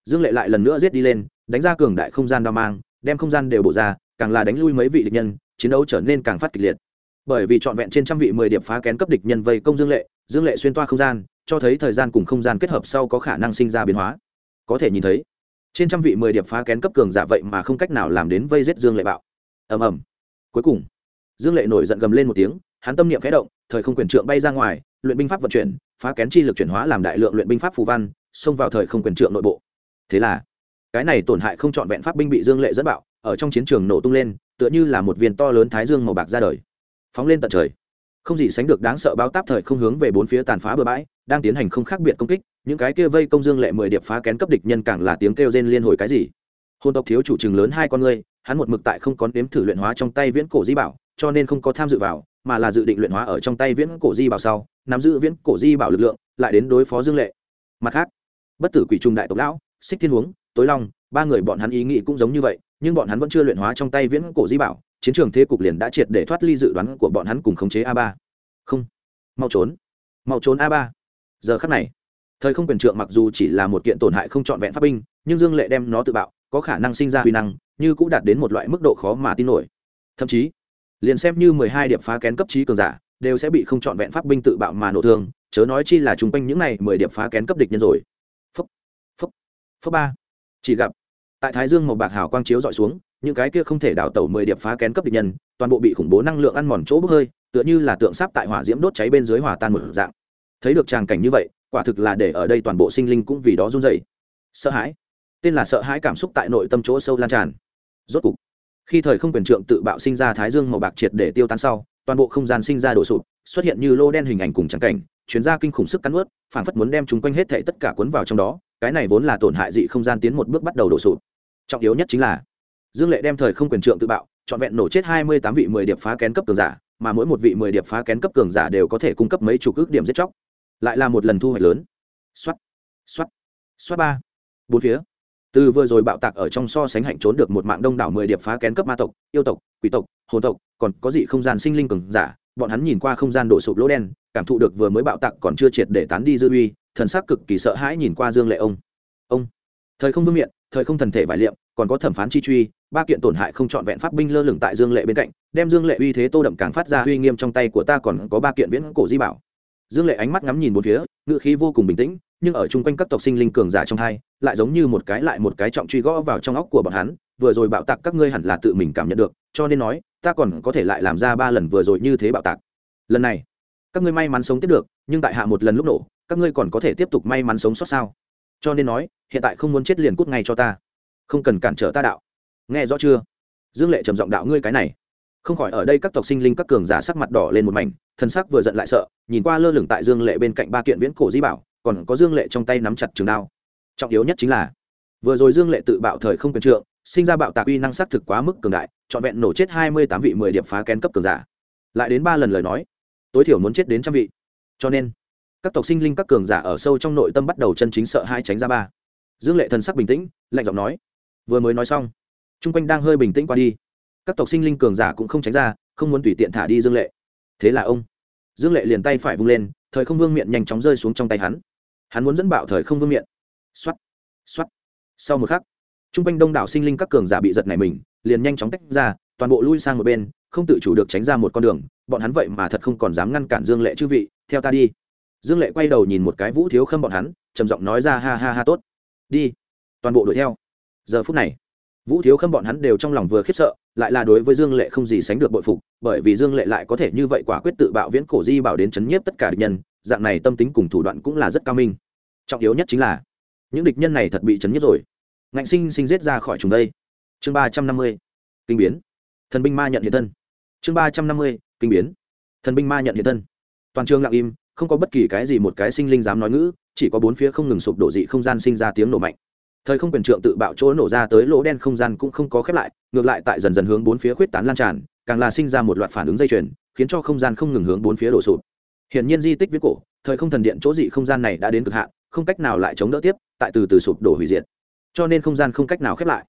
Dương lệ lại lần nữa giết đi lên, đánh ra cường đại không gian đao mang, đem không gian đều bổ ra, càng là đánh lui mấy vị địch nhân, chiến đấu trở nên càng phát kịch liệt. Bởi vì trọn vẹn trên trăm vị mười điểm phá kén cấp địch nhân vây công dương lệ dương lệ xuyên toa không gian, cho thấy thời gian cùng không gian kết hợp sau có khả năng sinh ra biến hóa. Có thể nhìn thấy, trên trăm vị mười điểm phá kén cấp cường giả vậy mà không cách nào làm đến vây giết dương lệ bạo. Ầm ầm. Cuối cùng, dương lệ nổi giận gầm lên một tiếng, hắn tâm niệm khẽ động, thời không quyền trượng bay ra ngoài, luyện binh pháp vận chuyển phá kén chi lực chuyển hóa làm đại lượng luyện binh pháp phù văn, xông vào thời không quyền trượng nội bộ. Thế là, cái này tổn hại không trọn vẹn pháp binh bị dương lệ dẫn bạo, ở trong chiến trường nổ tung lên, tựa như là một viên to lớn thái dương màu bạc ra đời. Phóng lên tận trời. Không gì sánh được đáng sợ báo táp thời không hướng về bốn phía tàn phá bừa bãi, đang tiến hành không khác biệt công kích, những cái kia vây công dương lệ mười điệp phá kén cấp địch nhân càng là tiếng kêu rên liên hồi cái gì. Hôn tộc thiếu chủ chừng lớn hai con ngươi, hắn một mực tại không có nếm thử luyện hóa trong tay viễn cổ di bảo, cho nên không có tham dự vào, mà là dự định luyện hóa ở trong tay viễn cổ di bảo sau nắm giữ viễn cổ di bảo lực lượng, lại đến đối phó dương lệ. Mặt khác, bất tử quỷ trung đại tộc lão, xích thiên huống, tối long, ba người bọn hắn ý nghĩ cũng giống như vậy, nhưng bọn hắn vẫn chưa luyện hóa trong tay viễn cổ di bảo, chiến trường thế cục liền đã triệt để thoát ly dự đoán của bọn hắn cùng khống chế a ba. Không. Mau trốn. Mau trốn a ba. Giờ khắc này, thời không quyền trượng mặc dù chỉ là một kiện tổn hại không trọn vẹn pháp binh, nhưng dương lệ đem nó tự bạo, có khả năng sinh ra huy năng, như cũng đạt đến một loại mức độ khó mà tin nổi. Thậm chí, liền xem như mười hai điệp phá kén cấp trí cường giả đều sẽ bị không chọn vẹn pháp binh tự bạo mà nổ thương chớ nói chi là chung quanh những này mười điệp phá kén cấp địch nhân rồi. Phúc phúc phúc ba. Chỉ gặp tại thái dương một bạc hào quang chiếu dọi xuống những cái kia không thể đào tẩu mười điệp phá kén cấp địch nhân toàn bộ bị khủng bố năng lượng ăn mòn chỗ bốc hơi tựa như là tượng sáp tại hỏa diễm đốt cháy bên dưới hòa tan một dạng. Thấy được tràng cảnh như vậy quả thực là để ở đây toàn bộ sinh linh cũng vì đó run rẩy, sợ hãi. Tên là sợ hãi cảm xúc tại nội tâm chỗ sâu lan tràn. Rốt cục khi thời không quyền trượng tự bạo sinh ra thái dương màu bạc triệt để tiêu tan sau, toàn bộ không gian sinh ra đổ sụp, xuất hiện như lô đen hình ảnh cùng trắng cảnh chuyển ra kinh khủng sức cắn ướt phản phất muốn đem chúng quanh hết thảy tất cả cuốn vào trong đó, cái này vốn là tổn hại dị không gian tiến một bước bắt đầu đổ sụp. Trọng yếu nhất chính là, dương lệ đem thời không quyền trượng tự bạo, trọn vẹn nổ chết hai mươi tám vị mười điệp phá kén cấp cường giả, mà mỗi một vị mười điệp phá kén cấp cường giả đều có thể cung cấp mấy chục ước điểm giết chóc. Lại là một lần thu hoạch lớn. Xoát xoát xoát ba. Bốn phía từ vừa rồi bạo tạc ở trong so sánh hạnh trốn được một mạng đông đảo mười điệp phá kén cấp ma tộc, yêu tộc, quỷ tộc, hồn tộc, còn có dị không gian sinh linh cường giả, bọn hắn nhìn qua không gian đổ sụp lỗ đen, cảm thụ được vừa mới bạo tạc còn chưa triệt để tán đi dư uy, thần sắc cực kỳ sợ hãi nhìn qua dương lệ ông. Ông, thời không vương miện, thời không thần thể vải liệm, còn có thẩm phán chi truy, ba kiện tổn hại không trọn vẹn pháp binh lơ lửng tại dương lệ bên cạnh, đem dương lệ uy thế tô đậm càng phát ra uy nghiêm trong tay của ta còn có ba kiện viễn cổ di bảo. Dương lệ ánh mắt ngắm nhìn bốn phía ngự khí vô cùng bình tĩnh nhưng ở chung quanh các tộc sinh linh cường giả trong hai, lại giống như một cái lại một cái trọng truy gõ vào trong óc của bọn hắn, vừa rồi bạo tạc các ngươi hẳn là tự mình cảm nhận được, cho nên nói, ta còn có thể lại làm ra ba lần vừa rồi như thế bạo tạc. Lần này, các ngươi may mắn sống tiếp được, nhưng tại hạ một lần lúc nổ, các ngươi còn có thể tiếp tục may mắn sống sót sao? Cho nên nói, hiện tại không muốn chết liền cút ngay cho ta. Không cần cản trở ta đạo. Nghe rõ chưa? Dương lệ trầm giọng đạo ngươi cái này. Không khỏi ở đây các tộc sinh linh các cường giả sắc mặt đỏ lên một mảnh thân sắc vừa giận lại sợ, nhìn qua lơ lửng tại dương lệ bên cạnh ba kiện viễn cổ di bảo còn có dương lệ trong tay nắm chặt trường đao. Trọng yếu nhất chính là, vừa rồi dương lệ tự bạo thời không quyền trượng, sinh ra bạo tạc uy năng xác thực quá mức cường đại, trọn vẹn nổ chết hai mươi tám vị mười điểm phá kén cấp cường giả. Lại đến ba lần lời nói, tối thiểu muốn chết đến trăm vị. Cho nên, các tộc sinh linh các cường giả ở sâu trong nội tâm bắt đầu chân chính sợ hai tránh ra ba. Dương lệ thần sắc bình tĩnh, lạnh giọng nói, vừa mới nói xong, chung quanh đang hơi bình tĩnh qua đi. Các tộc sinh linh cường giả cũng không tránh ra, không muốn tùy tiện thả đi dương lệ. Thế là ông. Dương lệ liền tay phải vung lên, thời không vương miệng nhanh chóng rơi xuống trong tay hắn hắn muốn dẫn bạo thời không vương miện. X o á t x o á t sau một khắc g quanh đông đảo sinh linh các cường giả bị giật này mình, liền nhanh chóng tách ra, toàn bộ lui sang một bên, không tự chủ được tránh ra một con đường. Bọn hắn vậy mà thật không còn dám ngăn cản dương lệ chư vị, theo ta đi. Dương lệ quay đầu nhìn một cái vũ thiếu khâm bọn hắn, trầm giọng nói ra, ha ha ha, tốt. Đi. Toàn bộ đuổi theo. Giờ phút này, vũ thiếu khâm bọn hắn đều trong lòng vừa khiếp sợ, lại là đối với dương lệ không gì sánh được bội phục, bởi vì dương lệ lại có thể như vậy quả quyết tự bạo viễn cổ di bảo đến chấn nhiếp tất cả địch nhân dạng này tâm tính cùng thủ đoạn cũng là rất cao minh. Trọng yếu nhất chính là, những địch nhân này thật bị chấn nhất rồi. Ngạnh sinh sinh giết ra khỏi chúng đây. Chương ba trăm năm mươi, kinh biến. Thần binh ma nhận hiện thân. Chương ba trăm năm mươi, kinh biến. Thần binh ma nhận hiện thân. Toàn trường lặng im, không có bất kỳ cái gì một cái sinh linh dám nói ngữ, chỉ có bốn phía không ngừng sụp đổ dị không gian sinh ra tiếng nổ mạnh. Thời không quyền trượng tự bạo chỗ nổ ra tới lỗ đen không gian cũng không có khép lại, ngược lại tại dần dần hướng bốn phía khuyết tán lan tràn, càng là sinh ra một loạt phản ứng dây chuyền, khiến cho không gian không ngừng hướng bốn phía đổ sụp hiển nhiên di tích viết cổ, thời không thần điện chỗ dị không gian này đã đến cực hạn, không cách nào lại chống đỡ tiếp, tại từ từ sụp đổ hủy diệt. Cho nên không gian không cách nào khép lại.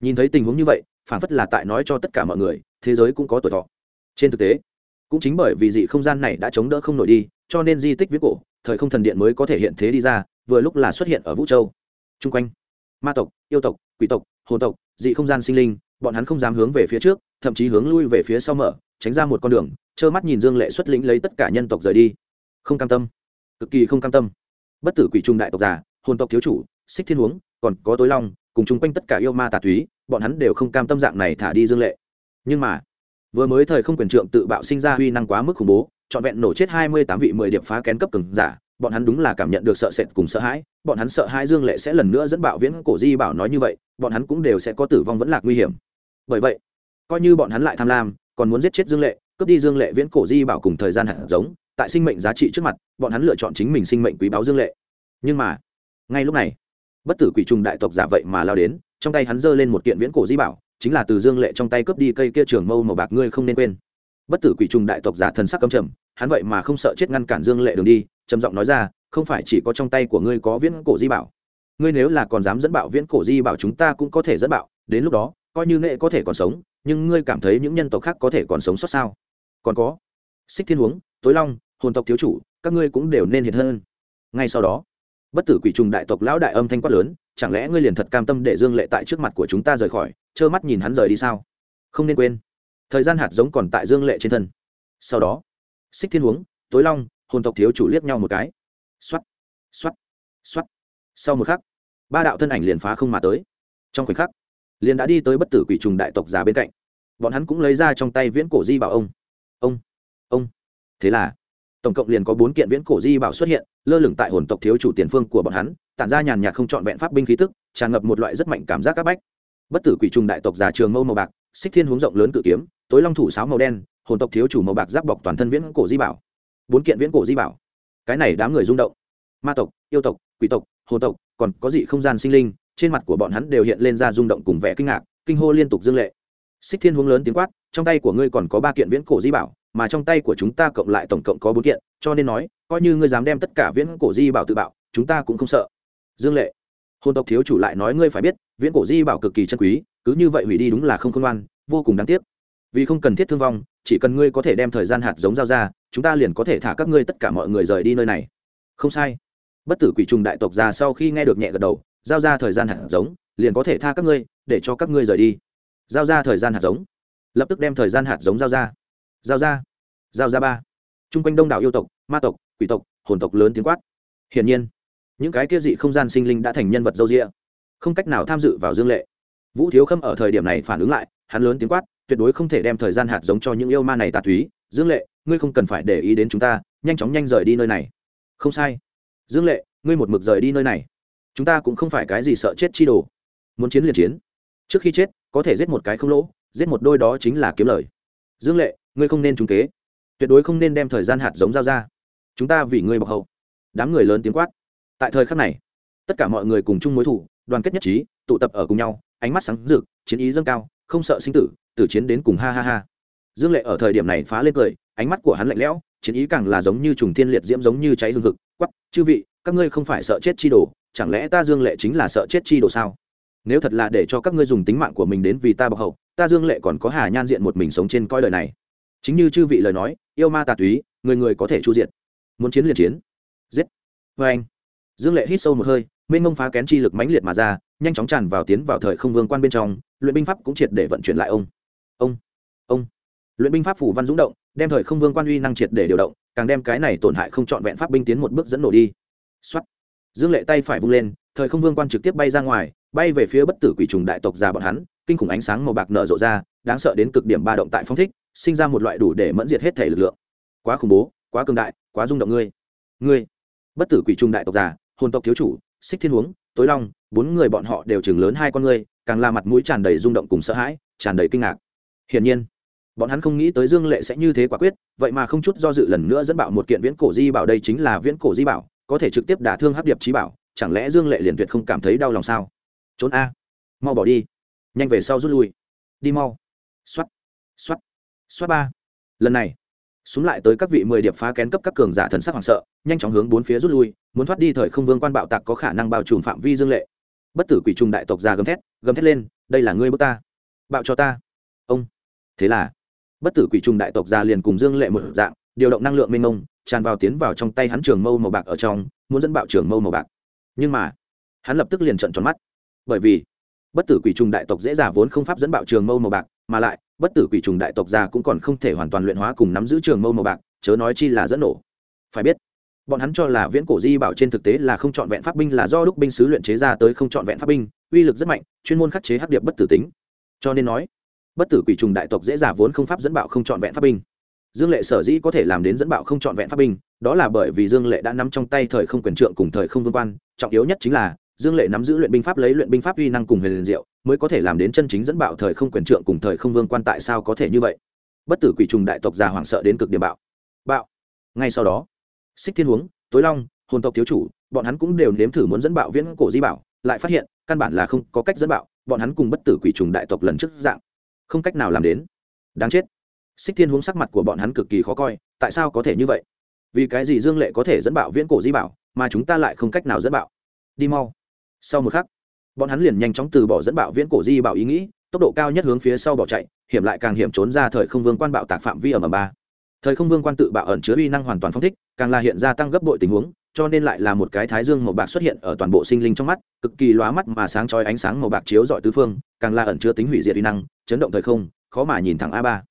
Nhìn thấy tình huống như vậy phản phất là tại nói cho tất cả mọi người, thế giới cũng có tuổi thọ. Trên thực tế, cũng chính bởi vì dị không gian này đã chống đỡ không nổi đi, cho nên di tích viết cổ, thời không thần điện mới có thể hiện thế đi ra, vừa lúc là xuất hiện ở vũ châu. Chung quanh, ma tộc, yêu tộc, quỷ tộc, hồn tộc, dị không gian sinh linh, bọn hắn không dám hướng về phía trước, thậm chí hướng lui về phía sau mở tránh ra một con đường, trơ mắt nhìn dương lệ xuất lĩnh lấy tất cả nhân tộc rời đi. Không cam tâm. Cực kỳ không cam tâm. Bất tử quỷ trung đại tộc già, hồn tộc thiếu chủ, xích thiên huống, còn có tối long, cùng chung quanh tất cả yêu ma tà túy, bọn hắn đều không cam tâm dạng này thả đi dương lệ. Nhưng mà, vừa mới thời không quyền trượng tự bạo sinh ra huy năng quá mức khủng bố, trọn vẹn nổ chết hai mươi tám vị mười điểm phá kén cấp cường giả, bọn hắn đúng là cảm nhận được sợ sệt cùng sợ hãi, bọn hắn sợ hai dương lệ sẽ lần nữa dẫn bạo viễn cổ di bảo nói như vậy, bọn hắn cũng đều sẽ có tử vong vẫn lạc nguy hiểm. Bởi vậy, coi như bọn hắn lại tham lam còn muốn giết chết dương lệ, cướp đi dương lệ viễn cổ di bảo cùng thời gian hạt giống, tại sinh mệnh giá trị trước mặt, bọn hắn lựa chọn chính mình sinh mệnh quý báu dương lệ. Nhưng mà, ngay lúc này, bất tử quỷ trùng đại tộc giả vậy mà lao đến, trong tay hắn giơ lên một kiện viễn cổ di bảo, chính là từ dương lệ trong tay cướp đi cây kia trường mâu màu bạc, ngươi không nên quên. Bất tử quỷ trùng đại tộc giả thần sắc căm trầm, hắn vậy mà không sợ chết ngăn cản dương lệ đường đi, trầm giọng nói ra, không phải chỉ có trong tay của ngươi có viễn cổ di bảo. Ngươi nếu là còn dám dẫn bạo viễn cổ di bảo chúng ta cũng có thể dẫn bạo, đến lúc đó, coi như nệ có thể còn sống nhưng ngươi cảm thấy những nhân tộc khác có thể còn sống sót sao? Còn có, xích thiên huống, tối long, hồn tộc thiếu chủ, các ngươi cũng đều nên hiện hơn. Ngay sau đó, bất tử quỷ trùng đại tộc lão đại âm thanh quát lớn, chẳng lẽ ngươi liền thật cam tâm để dương lệ tại trước mặt của chúng ta rời khỏi, trơ mắt nhìn hắn rời đi sao? Không nên quên, thời gian hạt giống còn tại dương lệ trên thân. Sau đó, xích thiên huống, tối long, hồn tộc thiếu chủ liếc nhau một cái. X o á t x o á t x o á t sau một khắc, ba đạo thân ảnh liền phá không mà tới. Trong khoảnh khắc liền đã đi tới bất tử quỷ trùng đại tộc già bên cạnh. Bọn hắn cũng lấy ra trong tay viễn cổ di bảo ông. Ông ông. Thế là, tổng cộng liền có bốn kiện viễn cổ di bảo xuất hiện, lơ lửng tại hồn tộc thiếu chủ tiền phương của bọn hắn, tản ra nhàn nhạt không trọn vẹn pháp binh khí tức, tràn ngập một loại rất mạnh cảm giác áp bách. Bất tử quỷ trùng đại tộc già trường mâu màu bạc, xích thiên hướng rộng lớn cự kiếm, tối long thủ sáo màu đen, hồn tộc thiếu chủ màu bạc giáp bọc toàn thân viễn cổ di bảo. Bốn kiện viễn cổ di bảo. Cái này đám người rung động. Ma tộc, yêu tộc, quỷ tộc, hồn tộc, còn có dị không gian sinh linh trên mặt của bọn hắn đều hiện lên ra rung động cùng vẻ kinh ngạc, kinh hô liên tục dương lệ. Xích thiên hướng lớn tiếng quát, trong tay của ngươi còn có ba kiện viễn cổ di bảo, mà trong tay của chúng ta cộng lại tổng cộng có bốn kiện, cho nên nói, coi như ngươi dám đem tất cả viễn cổ di bảo tự bạo, chúng ta cũng không sợ. Dương lệ. Hôn tộc thiếu chủ lại nói ngươi phải biết, viễn cổ di bảo cực kỳ chân quý, cứ như vậy hủy đi đúng là không khôn ngoan, vô cùng đáng tiếc. Vì không cần thiết thương vong, chỉ cần ngươi có thể đem thời gian hạt giống giao ra, chúng ta liền có thể thả các ngươi tất cả mọi người rời đi nơi này. Không sai. Bất tử quỷ trùng đại tộc già sau khi nghe được nhẹ gật đầu giao ra thời gian hạt giống, liền có thể tha các ngươi, để cho các ngươi rời đi. Giao ra thời gian hạt giống. Lập tức đem thời gian hạt giống giao ra. Giao ra. Giao ra ba. Chung quanh đông đảo yêu tộc, ma tộc, quỷ tộc, hồn tộc lớn tiếng quát. Hiển nhiên, những cái kia dị không gian sinh linh đã thành nhân vật dâu rịa không cách nào tham dự vào dương lệ. Vũ thiếu khâm ở thời điểm này phản ứng lại, hắn lớn tiếng quát, tuyệt đối không thể đem thời gian hạt giống cho những yêu ma này tà túy. Dương lệ, ngươi không cần phải để ý đến chúng ta, nhanh chóng nhanh rời đi nơi này. Không sai. Dương lệ, ngươi một mực rời đi nơi này chúng ta cũng không phải cái gì sợ chết chi đồ. Muốn chiến liền chiến. Trước khi chết có thể giết một cái không lỗ giết một đôi đó chính là kiếm lời. Dương lệ ngươi không nên trúng kế. Tuyệt đối không nên đem thời gian hạt giống giao ra. Chúng ta vì ngươi bọc hậu. Đám người lớn tiếng quát. Tại thời khắc này tất cả mọi người cùng chung mối thủ đoàn kết nhất trí tụ tập ở cùng nhau ánh mắt sáng rực chiến ý dâng cao không sợ sinh tử tử chiến đến cùng ha ha ha. Dương lệ ở thời điểm này phá lên cười ánh mắt của hắn lạnh lẽo chiến ý càng là giống như trùng thiên liệt diễm giống như cháy hương hực, quắp chư vị các ngươi không phải sợ chết chi đồ chẳng lẽ ta dương lệ chính là sợ chết chi đồ sao? Nếu thật là để cho các ngươi dùng tính mạng của mình đến vì ta bọc hậu, ta dương lệ còn có hà nhan diện một mình sống trên coi đời này. Chính như chư vị lời nói, yêu ma tà túy, người người có thể chu diện muốn chiến liền chiến. Giết. Vê anh. Dương lệ hít sâu một hơi, mênh mông phá kén chi lực mãnh liệt mà ra, nhanh chóng tràn vào tiến vào thời không vương quan bên trong, luyện binh pháp cũng triệt để vận chuyển lại ông. Ông. Ông. Luyện binh pháp phủ văn dũng động, đem thời không vương quan uy năng triệt để điều động, càng đem cái này tổn hại không trọn vẹn pháp binh tiến một bước dẫn nổ đi. Xuất dương lệ tay phải vung lên, thời không vương quan trực tiếp bay ra ngoài, bay về phía bất tử quỷ trùng đại tộc già bọn hắn, kinh khủng ánh sáng màu bạc nở rộ ra, đáng sợ đến cực điểm ba động tại phong thích, sinh ra một loại đủ để mẫn diệt hết thể lực lượng. Quá khủng bố, quá cường đại, quá rung động ngươi. Ngươi, bất tử quỷ trùng đại tộc già, hồn tộc thiếu chủ, xích thiên huống, tối long, bốn người bọn họ đều chừng lớn hai con ngươi, càng la mặt mũi tràn đầy rung động cùng sợ hãi, tràn đầy kinh ngạc. Hiển nhiên, bọn hắn không nghĩ tới dương lệ sẽ như thế quả quyết, vậy mà không chút do dự lần nữa dẫn bạo một kiện viễn cổ di bảo đây chính là viễn cổ di bảo có thể trực tiếp đả thương hấp điệp trí bảo, chẳng lẽ dương lệ liền tuyệt không cảm thấy đau lòng sao? Trốn a. Mau bỏ đi. Nhanh về sau rút lui. Đi mau. X o á t x o á t x o á t ba. Lần này súng lại tới các vị mười điệp phá kén cấp các cường giả thần sắc hoảng sợ, nhanh chóng hướng bốn phía rút lui, muốn thoát đi thời không vương quan bạo tạc có khả năng bao trùm phạm vi dương lệ. Bất tử quỷ trùng đại tộc già gầm thét gầm thét lên, đây là ngươi bước ta. Bạo cho ta. Ông. Thế là, bất tử quỷ trùng đại tộc già liền cùng dương lệ một dạng điều động năng lượng mênh mông, tràn vào tiến vào trong tay hắn trường mâu màu bạc ở trong, muốn dẫn bạo trường mâu màu bạc. Nhưng mà, hắn lập tức liền trận tròn mắt. Bởi vì, bất tử quỷ trùng đại tộc dễ giả vốn không pháp dẫn bạo trường mâu màu bạc, mà lại, bất tử quỷ trùng đại tộc già cũng còn không thể hoàn toàn luyện hóa cùng nắm giữ trường mâu màu bạc, chớ nói chi là dẫn nổ. Phải biết, bọn hắn cho là viễn cổ di bảo trên thực tế là không chọn vẹn pháp binh, là do đúc binh sứ luyện chế ra tới không chọn vẹn pháp binh, uy lực rất mạnh, chuyên môn khắc chế hắc điệp bất tử tính. Cho nên nói, bất tử quỷ trùng đại tộc dễ giả vốn không pháp dẫn bạo không chọn vẹn pháp binh dương lệ sở dĩ có thể làm đến dẫn bạo không trọn vẹn pháp binh, đó là bởi vì dương lệ đã nắm trong tay thời không quyền trượng cùng thời không vương quan, trọng yếu nhất chính là, dương lệ nắm giữ luyện binh pháp lấy luyện binh pháp uy năng cùng huyền liền diệu, mới có thể làm đến chân chính dẫn bạo thời không quyền trượng cùng thời không vương quan tại sao có thể như vậy? Bất tử quỷ trùng đại tộc già hoảng sợ đến cực điểm bạo. Bạo. Ngay sau đó, xích thiên huống, tối long, hồn tộc thiếu chủ, bọn hắn cũng đều nếm thử muốn dẫn bạo viễn cổ di bảo, lại phát hiện, căn bản là không có cách dẫn bạo, bọn hắn cùng bất tử quỷ trùng đại tộc lần trước dạng, không cách nào làm đến. Đáng chết xích thiên huống sắc mặt của bọn hắn cực kỳ khó coi, tại sao có thể như vậy? Vì cái gì dương lệ có thể dẫn bạo viễn cổ di bảo, mà chúng ta lại không cách nào dẫn bạo? Đi mau. Sau một khắc, bọn hắn liền nhanh chóng từ bỏ dẫn bạo viễn cổ di bảo ý nghĩ, tốc độ cao nhất hướng phía sau bỏ chạy, hiểm lại càng hiểm trốn ra thời không vương quan bạo tạc phạm vi ở m ba. Thời không vương quan tự bạo ẩn chứa uy năng hoàn toàn phong thích, càng là hiện ra tăng gấp bội tình huống, cho nên lại là một cái thái dương màu bạc xuất hiện ở toàn bộ sinh linh trong mắt, cực kỳ lóa mắt mà sáng chói ánh sáng màu bạc chiếu dọi tứ phương, càng là ẩn chứa tính hủy diệt uy năng, chấn động thời không, khó mà nhìn thẳng a ba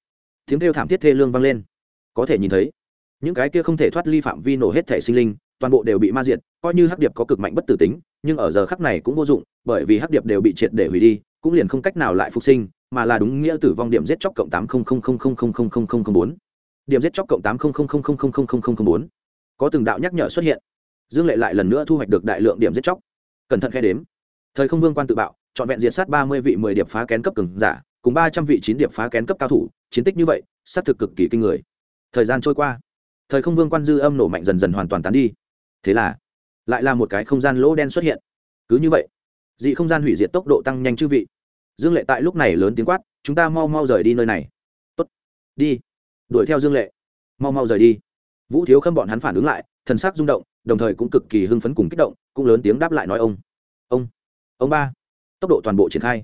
tiếng kêu thảm thiết thê lương vang lên có thể nhìn thấy những cái kia không thể thoát ly phạm vi nổ hết thể sinh linh toàn bộ đều bị ma diệt coi như hắc điệp có cực mạnh bất tử tính nhưng ở giờ khắc này cũng vô dụng bởi vì hắc điệp đều bị triệt để hủy đi cũng liền không cách nào lại phục sinh mà là đúng nghĩa tử vong điểm giết chóc cộng tám bốn điểm giết chóc cộng tám bốn có từng đạo nhắc nhở xuất hiện dương lệ lại lần nữa thu hoạch được đại lượng điểm giết chóc cẩn thận khe đếm thời không vương quan tự bạo trọn vẹn diệt sát ba mươi vị mười điệp phá kén cấp cường giả cùng ba trăm vị chín điệp phá kén cấp cao thủ, chiến tích như vậy, xác thực cực kỳ kinh người. Thời gian trôi qua, thời không vương quan dư âm nổ mạnh dần dần hoàn toàn tán đi. Thế là, lại là một cái không gian lỗ đen xuất hiện. Cứ như vậy, dị không gian hủy diệt tốc độ tăng nhanh chư vị. Dương lệ tại lúc này lớn tiếng quát, chúng ta mau mau rời đi nơi này. Tốt, đi. Đuổi theo dương lệ. Mau mau rời đi. Vũ thiếu khâm bọn hắn phản ứng lại, thần sắc rung động, đồng thời cũng cực kỳ hưng phấn cùng kích động, cũng lớn tiếng đáp lại nói ông. Ông ông ba. Tốc độ toàn bộ triển khai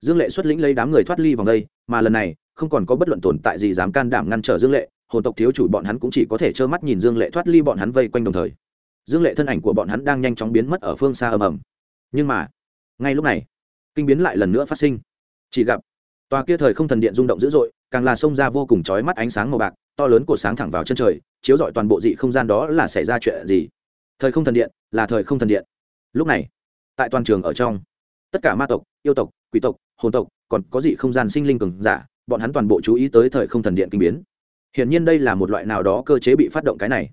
dương lệ xuất lĩnh lấy đám người thoát ly vòng đây, mà lần này, không còn có bất luận tồn tại gì dám can đảm ngăn trở dương lệ, hồn tộc thiếu chủ bọn hắn cũng chỉ có thể trơ mắt nhìn dương lệ thoát ly bọn hắn vây quanh đồng thời. Dương lệ thân ảnh của bọn hắn đang nhanh chóng biến mất ở phương xa ầm ầm. Nhưng mà, ngay lúc này, kinh biến lại lần nữa phát sinh. Chỉ gặp, tòa kia thời không thần điện rung động dữ dội, càng là xông ra vô cùng chói mắt ánh sáng màu bạc, to lớn của sáng thẳng vào chân trời, chiếu rọi toàn bộ dị không gian đó là xảy ra chuyện gì? Thời không thần điện là thời không thần điện. Lúc này, tại toàn trường ở trong, tất cả ma tộc, yêu tộc, quỷ tộc hồn tộc, còn có dị không gian sinh linh cường giả, bọn hắn toàn bộ chú ý tới thời không thần điện kinh biến. Hiển nhiên đây là một loại nào đó cơ chế bị phát động cái này.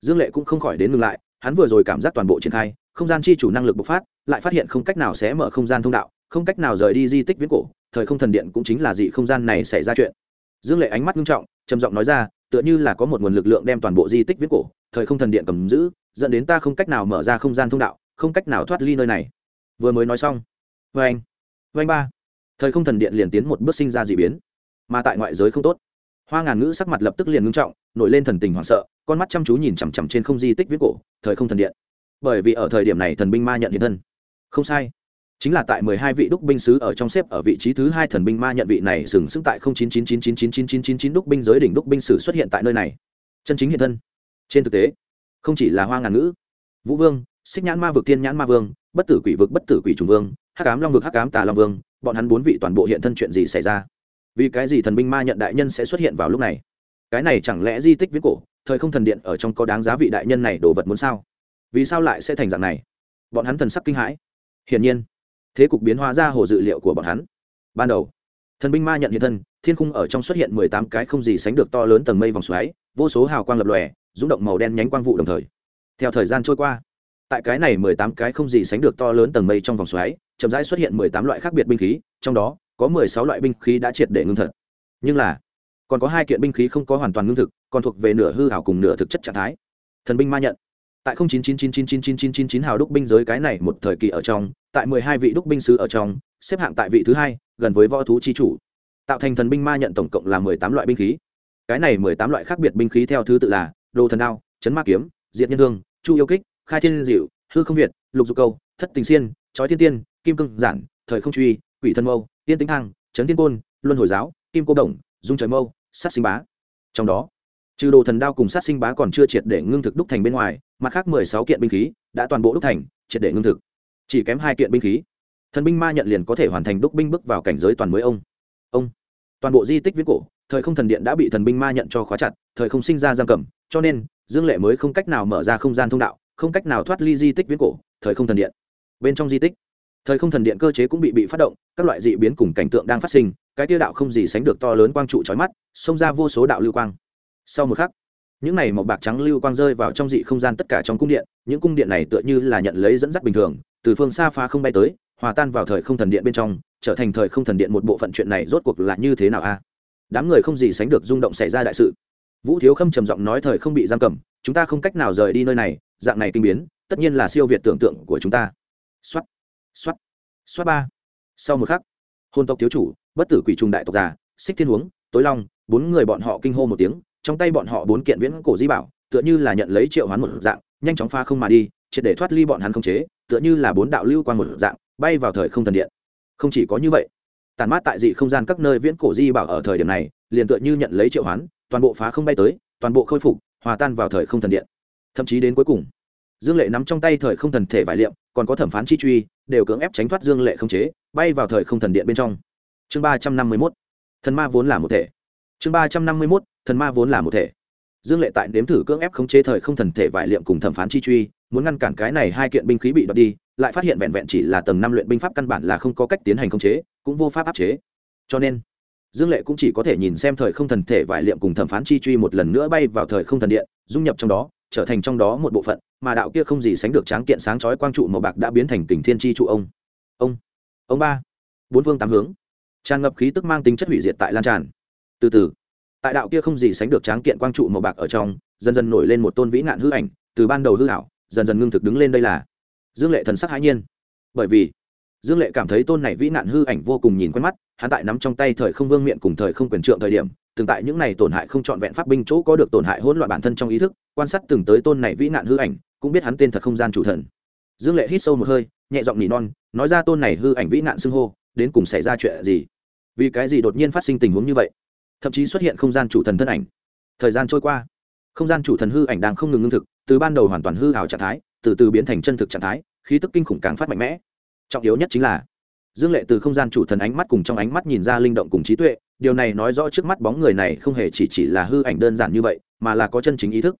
Dương lệ cũng không khỏi đến ngừng lại, hắn vừa rồi cảm giác toàn bộ triển khai, không gian chi chủ năng lực bộc phát, lại phát hiện không cách nào sẽ mở không gian thông đạo, không cách nào rời đi di tích viễn cổ, thời không thần điện cũng chính là dị không gian này xảy ra chuyện. Dương lệ ánh mắt nghiêm trọng, trầm giọng nói ra, tựa như là có một nguồn lực lượng đem toàn bộ di tích viễn cổ, thời không thần điện cầm giữ, dẫn đến ta không cách nào mở ra không gian thông đạo, không cách nào thoát ly nơi này. Vừa mới nói xong. Vê anh vê anh ba thời không thần điện liền tiến một bước sinh ra d ị biến. Mà tại ngoại giới không tốt, hoa ngàn ngữ sắc mặt lập tức liền ngưng trọng, nổi lên thần tình hoảng sợ, con mắt chăm chú nhìn chằm chằm trên không di tích viết cổ, thời không thần điện. Bởi vì ở thời điểm này thần binh ma nhận hiện thân. Không sai, chính là tại mười hai vị đúc binh sứ ở trong xếp ở vị trí thứ hai thần binh ma nhận vị này sừng sững tại không chín chín chín chín chín chín chín chín chín đúc binh giới đỉnh đúc binh sử xuất hiện tại nơi này. Chân chính hiện thân. Trên thực tế, không chỉ là hoa ngàn ngữ, vũ vương, xích nhãn ma vực, thiên nhãn ma vương, bất tử quỷ vực, bất tử quỷ trùng vương, hắc ám long vực, hắc ám tà long vương bọn hắn bốn vị toàn bộ hiện thân chuyện gì xảy ra? Vì cái gì thần binh ma nhận đại nhân sẽ xuất hiện vào lúc này? Cái này chẳng lẽ di tích viết cổ, thời không thần điện ở trong có đáng giá vị đại nhân này đồ vật muốn sao? Vì sao lại sẽ thành dạng này? Bọn hắn thần sắc kinh hãi. Hiển nhiên, thế cục biến hóa ra hồ dự liệu của bọn hắn. Ban đầu, thần binh ma nhận hiện thân, thiên khung ở trong xuất hiện mười tám cái không gì sánh được to lớn tầng mây vòng xoáy, vô số hào quang lập lòe rúng động màu đen nhánh quang vụ đồng thời. Theo thời gian trôi qua, tại cái này mười tám cái không gì sánh được to lớn tầng mây trong vòng xoáy chậm rãi xuất hiện mười tám loại khác biệt binh khí, trong đó, có mười sáu loại binh khí đã triệt để ngưng thật. Nhưng là, còn có hai kiện binh khí không có hoàn toàn ngưng thực, còn thuộc về nửa hư hảo cùng nửa thực chất trạng thái. Thần binh ma nhận. Tại không chín chín chín chín chín chín chín chín chín hào đúc binh giới cái này một thời kỳ ở trong, tại mười hai vị đúc binh sứ ở trong, xếp hạng tại vị thứ hai, gần với võ thú chi chủ. Tạo thành thần binh ma nhận tổng cộng là mười tám loại binh khí. Cái này mười tám loại khác biệt binh khí theo thứ tự là đồ thần đao, chấn ma kiếm, diệt nhân thương chu yêu kích, khai thiên diệu, hư không việt, lục dục câu, thất tình xiên trói thiên tiên kim cương giản, thời không truy, quỷ thân mâu tiên tính thang trấn thiên côn, luân hồi giáo, kim cô đồng, dung trời mâu, sát sinh bá. Trong đó, trừ đồ thần đao cùng sát sinh bá còn chưa triệt để ngưng thực đúc thành bên ngoài, mặt khác mười sáu kiện binh khí đã toàn bộ đúc thành, triệt để ngưng thực. Chỉ kém hai kiện binh khí. Thần binh ma nhận liền có thể hoàn thành đúc binh bước vào cảnh giới toàn mới ông. Ông. Toàn bộ di tích viễn cổ, thời không thần điện đã bị thần binh ma nhận cho khóa chặt, thời không sinh ra giam cầm, cho nên, dương lệ mới không cách nào mở ra không gian thông đạo, không cách nào thoát ly di tích viễn cổ, thời không thần điện. Bên trong di tích thời không thần điện cơ chế cũng bị bị phát động, các loại dị biến cùng cảnh tượng đang phát sinh, cái tiêu đạo không gì sánh được to lớn quang trụ trói mắt, xông ra vô số đạo lưu quang. Sau một khắc, những này màu bạc trắng lưu quang rơi vào trong dị không gian tất cả trong cung điện, những cung điện này tựa như là nhận lấy dẫn dắt bình thường, từ phương xa phá không bay tới, hòa tan vào thời không thần điện bên trong, trở thành thời không thần điện một bộ phận chuyện này rốt cuộc là như thế nào a? Đám người không gì sánh được rung động xảy ra đại sự. Vũ thiếu khâm trầm giọng nói thời không bị giam cầm, chúng ta không cách nào rời đi nơi này, dạng này kinh biến, tất nhiên là siêu việt tưởng tượng của chúng ta. Xuất xuất xuất ba. Sau một khắc, hôn tộc thiếu chủ, bất tử quỷ trùng đại tộc già, xích thiên huống, tối long, bốn người bọn họ kinh hô một tiếng, trong tay bọn họ bốn kiện viễn cổ di bảo, tựa như là nhận lấy triệu hoán một dạng, nhanh chóng pha không mà đi, triệt để thoát ly bọn hắn không chế, tựa như là bốn đạo lưu quang một dạng, bay vào thời không thần điện. Không chỉ có như vậy, tàn mát tại dị không gian các nơi viễn cổ di bảo ở thời điểm này, liền tựa như nhận lấy triệu hoán, toàn bộ phá không bay tới, toàn bộ khôi phục, hòa tan vào thời không thần điện. Thậm chí đến cuối cùng, dương lệ nắm trong tay thời không thần thể vải liệm còn có thẩm phán chi truy, đều cưỡng ép tránh thoát dương lệ không chế, bay vào thời không thần điện bên trong. Chương ba trăm năm mươi mốt, thần ma vốn là một thể. Chương ba trăm năm mươi mốt, thần ma vốn là một thể. Dương lệ tại nếm thử cưỡng ép khống chế thời không thần thể vải liệm cùng thẩm phán chi truy, muốn ngăn cản cái này hai kiện binh khí bị đập đi, lại phát hiện vẹn vẹn chỉ là tầng năm luyện binh pháp căn bản là không có cách tiến hành khống chế, cũng vô pháp áp chế. Cho nên, dương lệ cũng chỉ có thể nhìn xem thời không thần thể vải liệm cùng thẩm phán chi truy một lần nữa bay vào thời không thần điện, dung nhập trong đó, trở thành trong đó một bộ phận mà đạo kia không gì sánh được tráng kiện sáng chói quang trụ màu bạc đã biến thành kình thiên chi trụ ông. Ông ông ba. Bốn vương tám hướng. Tràn ngập khí tức mang tính chất hủy diệt tại lan tràn. Từ từ. Tại đạo kia không gì sánh được tráng kiện quang trụ màu bạc ở trong, dần dần nổi lên một tôn vĩ nạn hư ảnh, từ ban đầu hư ảo, dần dần ngưng thực đứng lên đây là dương lệ thần sắc hãi nhiên. Bởi vì, dương lệ cảm thấy tôn này vĩ nạn hư ảnh vô cùng nhìn quen mắt, hắn tại nắm trong tay thời không vương miện cùng thời không quyền trượng thời điểm, từng tại những này tổn hại không trọn vẹn pháp binh chỗ có được tổn hại hỗn loạn bản thân trong ý thức, quan sát từng tới tôn này vĩ nạn hư ảnh cũng biết hắn tên thật không gian chủ thần. Dương lệ hít sâu một hơi, nhẹ giọng nỉ non, nói ra tôn này hư ảnh vĩ nạn xưng hô, đến cùng xảy ra chuyện gì? Vì cái gì đột nhiên phát sinh tình huống như vậy? Thậm chí xuất hiện không gian chủ thần thân ảnh. Thời gian trôi qua, không gian chủ thần hư ảnh đang không ngừng ngưng thực, từ ban đầu hoàn toàn hư hào trạng thái, từ từ biến thành chân thực trạng thái, khí tức kinh khủng càng phát mạnh mẽ. Trọng yếu nhất chính là, dương lệ từ không gian chủ thần ánh mắt cùng trong ánh mắt nhìn ra linh động cùng trí tuệ, điều này nói rõ trước mắt bóng người này không hề chỉ chỉ là hư ảnh đơn giản như vậy, mà là có chân chính ý thức.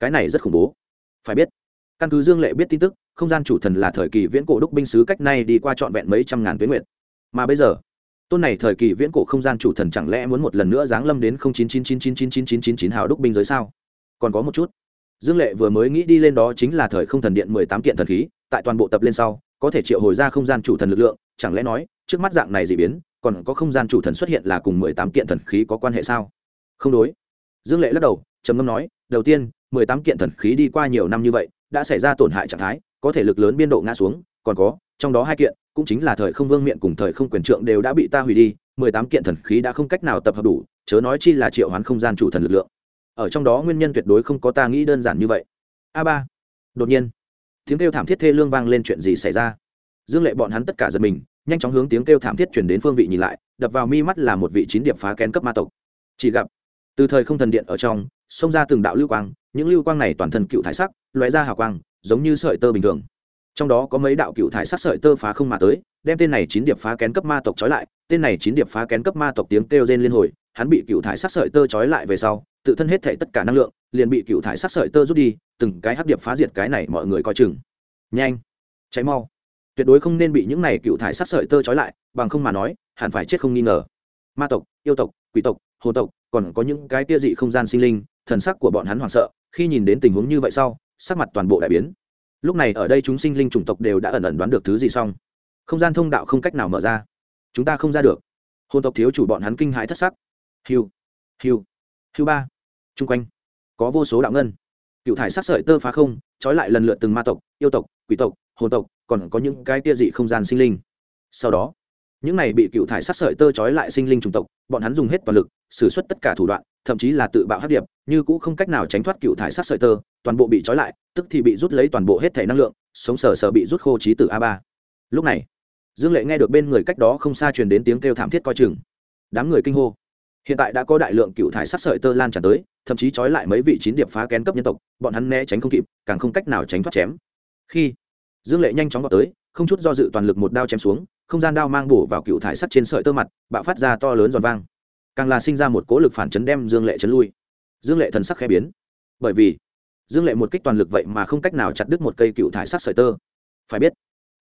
Cái này rất khủng bố. Phải biết căn cứ dương lệ biết tin tức không gian chủ thần là thời kỳ viễn cổ đúc binh sứ cách nay đi qua trọn vẹn mấy trăm ngàn tuyến nguyện mà bây giờ tôn này thời kỳ viễn cổ không gian chủ thần chẳng lẽ muốn một lần nữa giáng lâm đến chín chín chín chín chín chín chín chín chín hào đúc binh giới sao còn có một chút dương lệ vừa mới nghĩ đi lên đó chính là thời không thần điện mười tám kiện thần khí tại toàn bộ tập lên sau có thể triệu hồi ra không gian chủ thần lực lượng chẳng lẽ nói trước mắt dạng này dị biến còn có không gian chủ thần xuất hiện là cùng mười tám kiện thần khí có quan hệ sao không đối dương lệ lắc đầu trầm ngâm nói đầu tiên mười tám kiện thần khí đi qua nhiều năm như vậy đã xảy ra tổn hại trạng thái, có thể lực lớn biên độ ngã xuống, còn có, trong đó hai kiện, cũng chính là thời không vương miện cùng thời không quyền trượng đều đã bị ta hủy đi, mười tám kiện thần khí đã không cách nào tập hợp đủ, chớ nói chi là triệu hoán không gian chủ thần lực lượng. Ở trong đó nguyên nhân tuyệt đối không có ta nghĩ đơn giản như vậy. A ba. Đột nhiên, tiếng kêu thảm thiết thê lương vang lên chuyện gì xảy ra? Dương lệ bọn hắn tất cả giật mình, nhanh chóng hướng tiếng kêu thảm thiết chuyển đến phương vị nhìn lại, đập vào mi mắt là một vị chín điệp phá kén cấp ma tộc. Chỉ gặp, từ thời không thần điện ở trong, xông ra từng đạo lưu quang, những lưu quang này toàn thân cựu thái sắc loại ra hào quang, giống như sợi tơ bình thường. Trong đó có mấy đạo cựu thái sắc sợi tơ phá không mà tới, đem tên này chín điệp phá kén cấp ma tộc trói lại, tên này chín điệp phá kén cấp ma tộc tiếng kêu rên liên hồi, hắn bị cựu thải sắc sợi tơ trói lại về sau, tự thân hết thể tất cả năng lượng, liền bị cựu thải sắc sợi tơ rút đi, từng cái hấp điệp phá diệt cái này mọi người coi chừng. Nhanh cháy mau. Tuyệt đối không nên bị những này cựu thải sắc sợi tơ trói lại, bằng không mà nói, hẳn phải chết không nghi ngờ. Ma tộc, yêu tộc, quỷ tộc, hồ tộc, còn có những cái tia dị không gian sinh linh, thần sắc của bọn hắn hoảng sợ, khi nhìn đến tình huống như vậy sau sắc mặt toàn bộ đại biến. Lúc này ở đây chúng sinh linh chủng tộc đều đã ẩn ẩn đoán được thứ gì xong. Không gian thông đạo không cách nào mở ra. Chúng ta không ra được. Hôn tộc thiếu chủ bọn hắn kinh hãi thất sắc. Hiu hiu hiu ba. Chung quanh, có vô số đạo ngân. Cựu thải sắc sợi tơ phá không, trói lại lần lượt từng ma tộc, yêu tộc, quỷ tộc, hồn tộc, còn có những cái tia dị không gian sinh linh. Sau đó những này bị cựu thải sắc sợi tơ trói lại sinh linh chủng tộc, bọn hắn dùng hết toàn lực, xử suất tất cả thủ đoạn, thậm chí là tự bạo hấp điệp, như cũng không cách nào tránh thoát cựu thải sắc sợi tơ, toàn bộ bị trói lại, tức thì bị rút lấy toàn bộ hết thể năng lượng, sống sờ sờ bị rút khô trí từ a ba. Lúc này, dương lệ nghe được bên người cách đó không xa truyền đến tiếng kêu thảm thiết coi chừng. Đám người kinh hô. Hiện tại đã có đại lượng cựu thải sắc sợi tơ lan tràn tới, thậm chí trói lại mấy vị chín điệp phá kén cấp nhân tộc, bọn hắn né tránh không kịp, càng không cách nào tránh thoát chém. Khi, dương lệ nhanh chóng vào tới, không chút do dự toàn lực một đao chém xuống không gian đao mang bổ vào cựu thải sắt trên sợi tơ mặt, bạo phát ra to lớn giòn vang. Càng là sinh ra một cố lực phản chấn đem dương lệ chấn lui. Dương lệ thần sắc khẽ biến. Bởi vì, dương lệ một kích toàn lực vậy mà không cách nào chặt đứt một cây cựu thải sắt sợi tơ. Phải biết,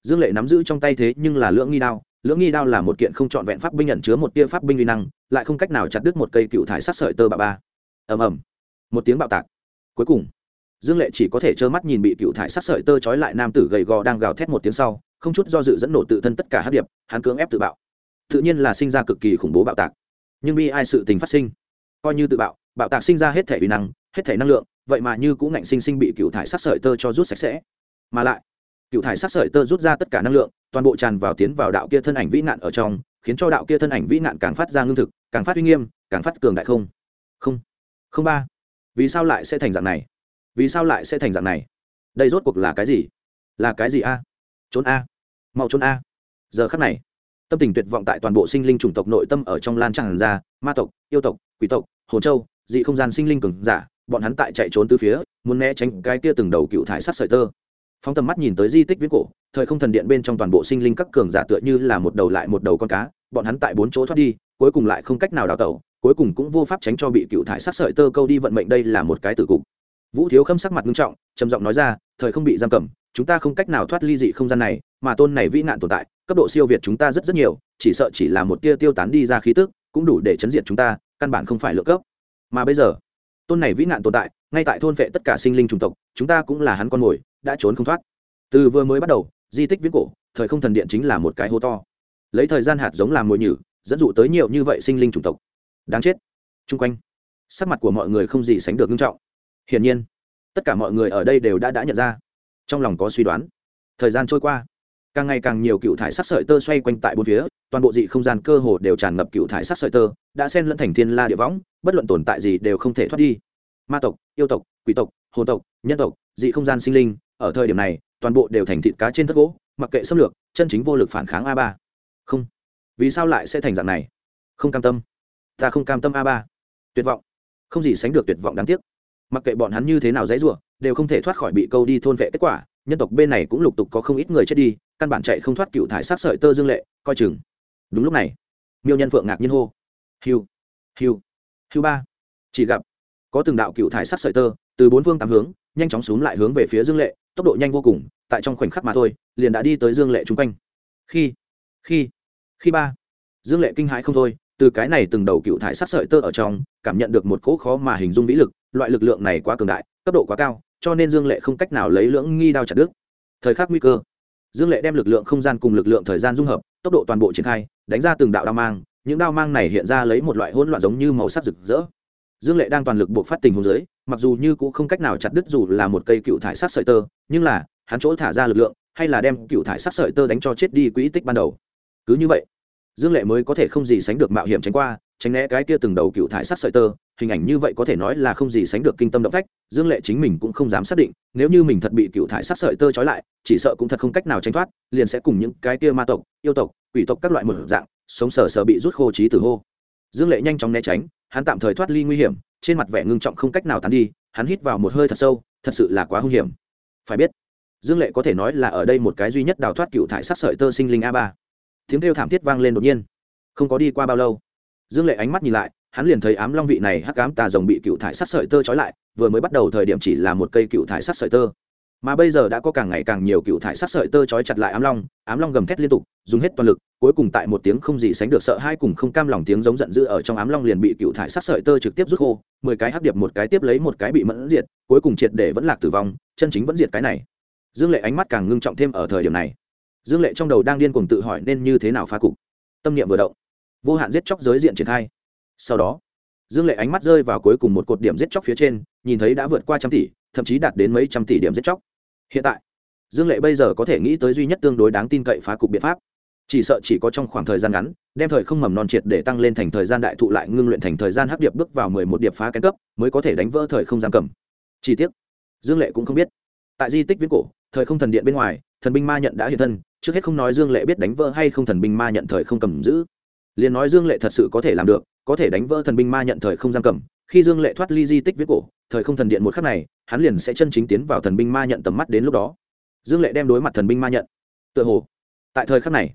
dương lệ nắm giữ trong tay thế nhưng là lưỡng nghi đao. Lưỡng nghi đao là một kiện không trọn vẹn pháp binh nhận chứa một tia pháp binh uy năng, lại không cách nào chặt đứt một cây cựu thải sắt sợi tơ bà ba. Ầm ầm. Một tiếng bạo tạc. Cuối cùng, dương lệ chỉ có thể trơ mắt nhìn bị cựu thải sắt sợi tơ trói lại nam tử gầy gò đang gào thét một tiếng sau không chút do dự dẫn nổ tự thân tất cả hát điệp, hắn cưỡng ép tự bạo. Tự nhiên là sinh ra cực kỳ khủng bố bạo tạc. Nhưng bi ai sự tình phát sinh? Coi như tự bạo bạo tạc sinh ra hết thể uy năng, hết thể năng lượng, vậy mà như cũng ngạnh sinh sinh bị cựu thải sát sợi tơ cho rút sạch sẽ. Mà lại, cựu thải sát sợi tơ rút ra tất cả năng lượng, toàn bộ tràn vào tiến vào đạo kia thân ảnh vĩ nạn ở trong, khiến cho đạo kia thân ảnh vĩ nạn càng phát ra ngưng thực, càng phát uy nghiêm, càng phát cường đại không? Không. Không ba. Vì sao lại sẽ thành dạng này? Vì sao lại sẽ thành dạng này? Đây rốt cuộc là cái gì? Là cái gì a? Trốn a mau trốn a. Giờ khắc này, tâm tình tuyệt vọng tại toàn bộ sinh linh chủng tộc nội tâm ở trong lan tràn ra, ma tộc, yêu tộc, quỷ tộc, hồn châu, dị không gian sinh linh cường giả, bọn hắn tại chạy trốn từ phía, muốn né tránh cái kia từng đầu cựu thải sắt sợi tơ. Phóng tầm mắt nhìn tới di tích viễn cổ, thời không thần điện bên trong toàn bộ sinh linh các cường giả tựa như là một đầu lại một đầu con cá, bọn hắn tại bốn chỗ thoát đi, cuối cùng lại không cách nào đào tẩu, cuối cùng cũng vô pháp tránh cho bị cựu thải sát sợi tơ câu đi vận mệnh đây là một cái tử cục. Vũ thiếu khâm sắc mặt nghiêm trọng, trầm giọng nói ra, thời không bị giam cầm chúng ta không cách nào thoát ly dị không gian này, mà tôn này vĩ nạn tồn tại, cấp độ siêu việt chúng ta rất rất nhiều, chỉ sợ chỉ là một tia tiêu tán đi ra khí tức, cũng đủ để chấn diệt chúng ta, căn bản không phải lựa cấp. Mà bây giờ, tôn này vĩ nạn tồn tại, ngay tại thôn vệ tất cả sinh linh chủng tộc, chúng ta cũng là hắn con mồi, đã trốn không thoát. Từ vừa mới bắt đầu, di tích viễn cổ, thời không thần điện chính là một cái hố to. Lấy thời gian hạt giống làm mồi nhử, dẫn dụ tới nhiều như vậy sinh linh chủng tộc. Đáng chết. Chung quanh, sắc mặt của mọi người không gì sánh được nghiêm trọng. Hiển nhiên, tất cả mọi người ở đây đều đã đã nhận ra trong lòng có suy đoán. Thời gian trôi qua, càng ngày càng nhiều cựu thải sắc sợi tơ xoay quanh tại bốn phía, toàn bộ dị không gian cơ hồ đều tràn ngập cựu thải sắc sợi tơ, đã xen lẫn thành thiên la địa võng, bất luận tồn tại gì đều không thể thoát đi. Ma tộc, yêu tộc, quỷ tộc, hồn tộc, nhân tộc, dị không gian sinh linh, ở thời điểm này, toàn bộ đều thành thịt cá trên thất gỗ, mặc kệ xâm lược, chân chính vô lực phản kháng a ba. Không. Vì sao lại sẽ thành dạng này? Không cam tâm. Ta không cam tâm a ba. Tuyệt vọng. Không gì sánh được tuyệt vọng đáng tiếc mặc kệ bọn hắn như thế nào dãy rủa, đều không thể thoát khỏi bị câu đi thôn vệ kết quả, nhân tộc bên này cũng lục tục có không ít người chết đi, căn bản chạy không thoát cựu thải sát sợi tơ dương lệ, coi chừng. Đúng lúc này, miêu nhân phượng ngạc nhiên hô. Hiu hiu hiu ba. Chỉ gặp, có từng đạo cựu thải sát sợi tơ, từ bốn phương tám hướng, nhanh chóng xúm lại hướng về phía dương lệ, tốc độ nhanh vô cùng, tại trong khoảnh khắc mà thôi, liền đã đi tới dương lệ chung quanh. Khi khi khi ba. Dương lệ kinh hãi không thôi, từ cái này từng đầu cựu thải sát sợi tơ ở trong, cảm nhận được một cỗ khó mà hình dung vĩ lực loại lực lượng này quá cường đại, cấp độ quá cao, cho nên dương lệ không cách nào lấy lưỡng nghi đao chặt đứt. Thời khắc nguy cơ, dương lệ đem lực lượng không gian cùng lực lượng thời gian dung hợp, tốc độ toàn bộ triển khai, đánh ra từng đạo đao mang, những đao mang này hiện ra lấy một loại hỗn loạn giống như màu sắc rực rỡ. Dương lệ đang toàn lực buộc phát tình hồn dưới, mặc dù như cũng không cách nào chặt đứt dù là một cây cựu thải sắc sợi tơ, nhưng là, hắn chỗ thả ra lực lượng, hay là đem cựu thải sắc sợi tơ đánh cho chết đi quỹ tích ban đầu. Cứ như vậy, dương lệ mới có thể không gì sánh được mạo hiểm tránh qua tránh né cái kia từng đầu cựu thải sát sợi tơ, hình ảnh như vậy có thể nói là không gì sánh được kinh tâm động phách, dương lệ chính mình cũng không dám xác định, nếu như mình thật bị cựu thải sát sợi tơ trói lại, chỉ sợ cũng thật không cách nào tránh thoát, liền sẽ cùng những cái kia ma tộc, yêu tộc, quỷ tộc các loại một dạng, sống sờ sờ bị rút khô trí tử hô. Dương lệ nhanh chóng né tránh, hắn tạm thời thoát ly nguy hiểm, trên mặt vẻ ngưng trọng không cách nào tán đi, hắn hít vào một hơi thật sâu, thật sự là quá hung hiểm. Phải biết, dương lệ có thể nói là ở đây một cái duy nhất đào thoát cựu thải sát sợi tơ sinh linh a ba. Tiếng kêu thảm thiết vang lên đột nhiên. Không có đi qua bao lâu dương lệ ánh mắt nhìn lại, hắn liền thấy ám long vị này hắc ám tà rồng bị cựu thải sát sợi tơ trói lại, vừa mới bắt đầu thời điểm chỉ là một cây cựu thải sát sợi tơ. Mà bây giờ đã có càng ngày càng nhiều cựu thải sát sợi tơ trói chặt lại ám long ám long gầm thét liên tục, dùng hết toàn lực, cuối cùng tại một tiếng không gì sánh được sợ hai cùng không cam lòng tiếng giống giận dữ ở trong ám long liền bị cựu thải sát sợi tơ trực tiếp rút khô, mười cái hắc điệp một cái tiếp lấy một cái bị mẫn diệt, cuối cùng triệt để vẫn lạc tử vong, chân chính vẫn diệt cái này. Dương lệ ánh mắt càng ngưng trọng thêm ở thời điểm này. Dương lệ trong đầu đang điên cuồng tự hỏi nên như thế nào phá cục. Tâm niệm vừa động vô hạn giết chóc giới diện triển khai. Sau đó, dương lệ ánh mắt rơi vào cuối cùng một cột điểm giết chóc phía trên, nhìn thấy đã vượt qua trăm tỷ, thậm chí đạt đến mấy trăm tỷ điểm giết chóc. Hiện tại, dương lệ bây giờ có thể nghĩ tới duy nhất tương đối đáng tin cậy phá cục biện pháp. Chỉ sợ chỉ có trong khoảng thời gian ngắn, đem thời không mầm non triệt để tăng lên thành thời gian đại thụ lại ngưng luyện thành thời gian hấp điệp bước vào mười một điệp phá kén cấp, mới có thể đánh vỡ thời không giam cầm. Chi tiết dương lệ cũng không biết. Tại di tích viễn cổ, thời không thần điện bên ngoài, thần binh ma nhận đã hiện thân, trước hết không nói dương lệ biết đánh vỡ hay không thần binh ma nhận thời không cầm giữ liền nói dương lệ thật sự có thể làm được, có thể đánh vỡ thần binh ma nhận thời không giam cầm. Khi dương lệ thoát ly di tích viết cổ, thời không thần điện một khắc này, hắn liền sẽ chân chính tiến vào thần binh ma nhận tầm mắt đến lúc đó. Dương lệ đem đối mặt thần binh ma nhận. Tựa hồ, tại thời khắc này,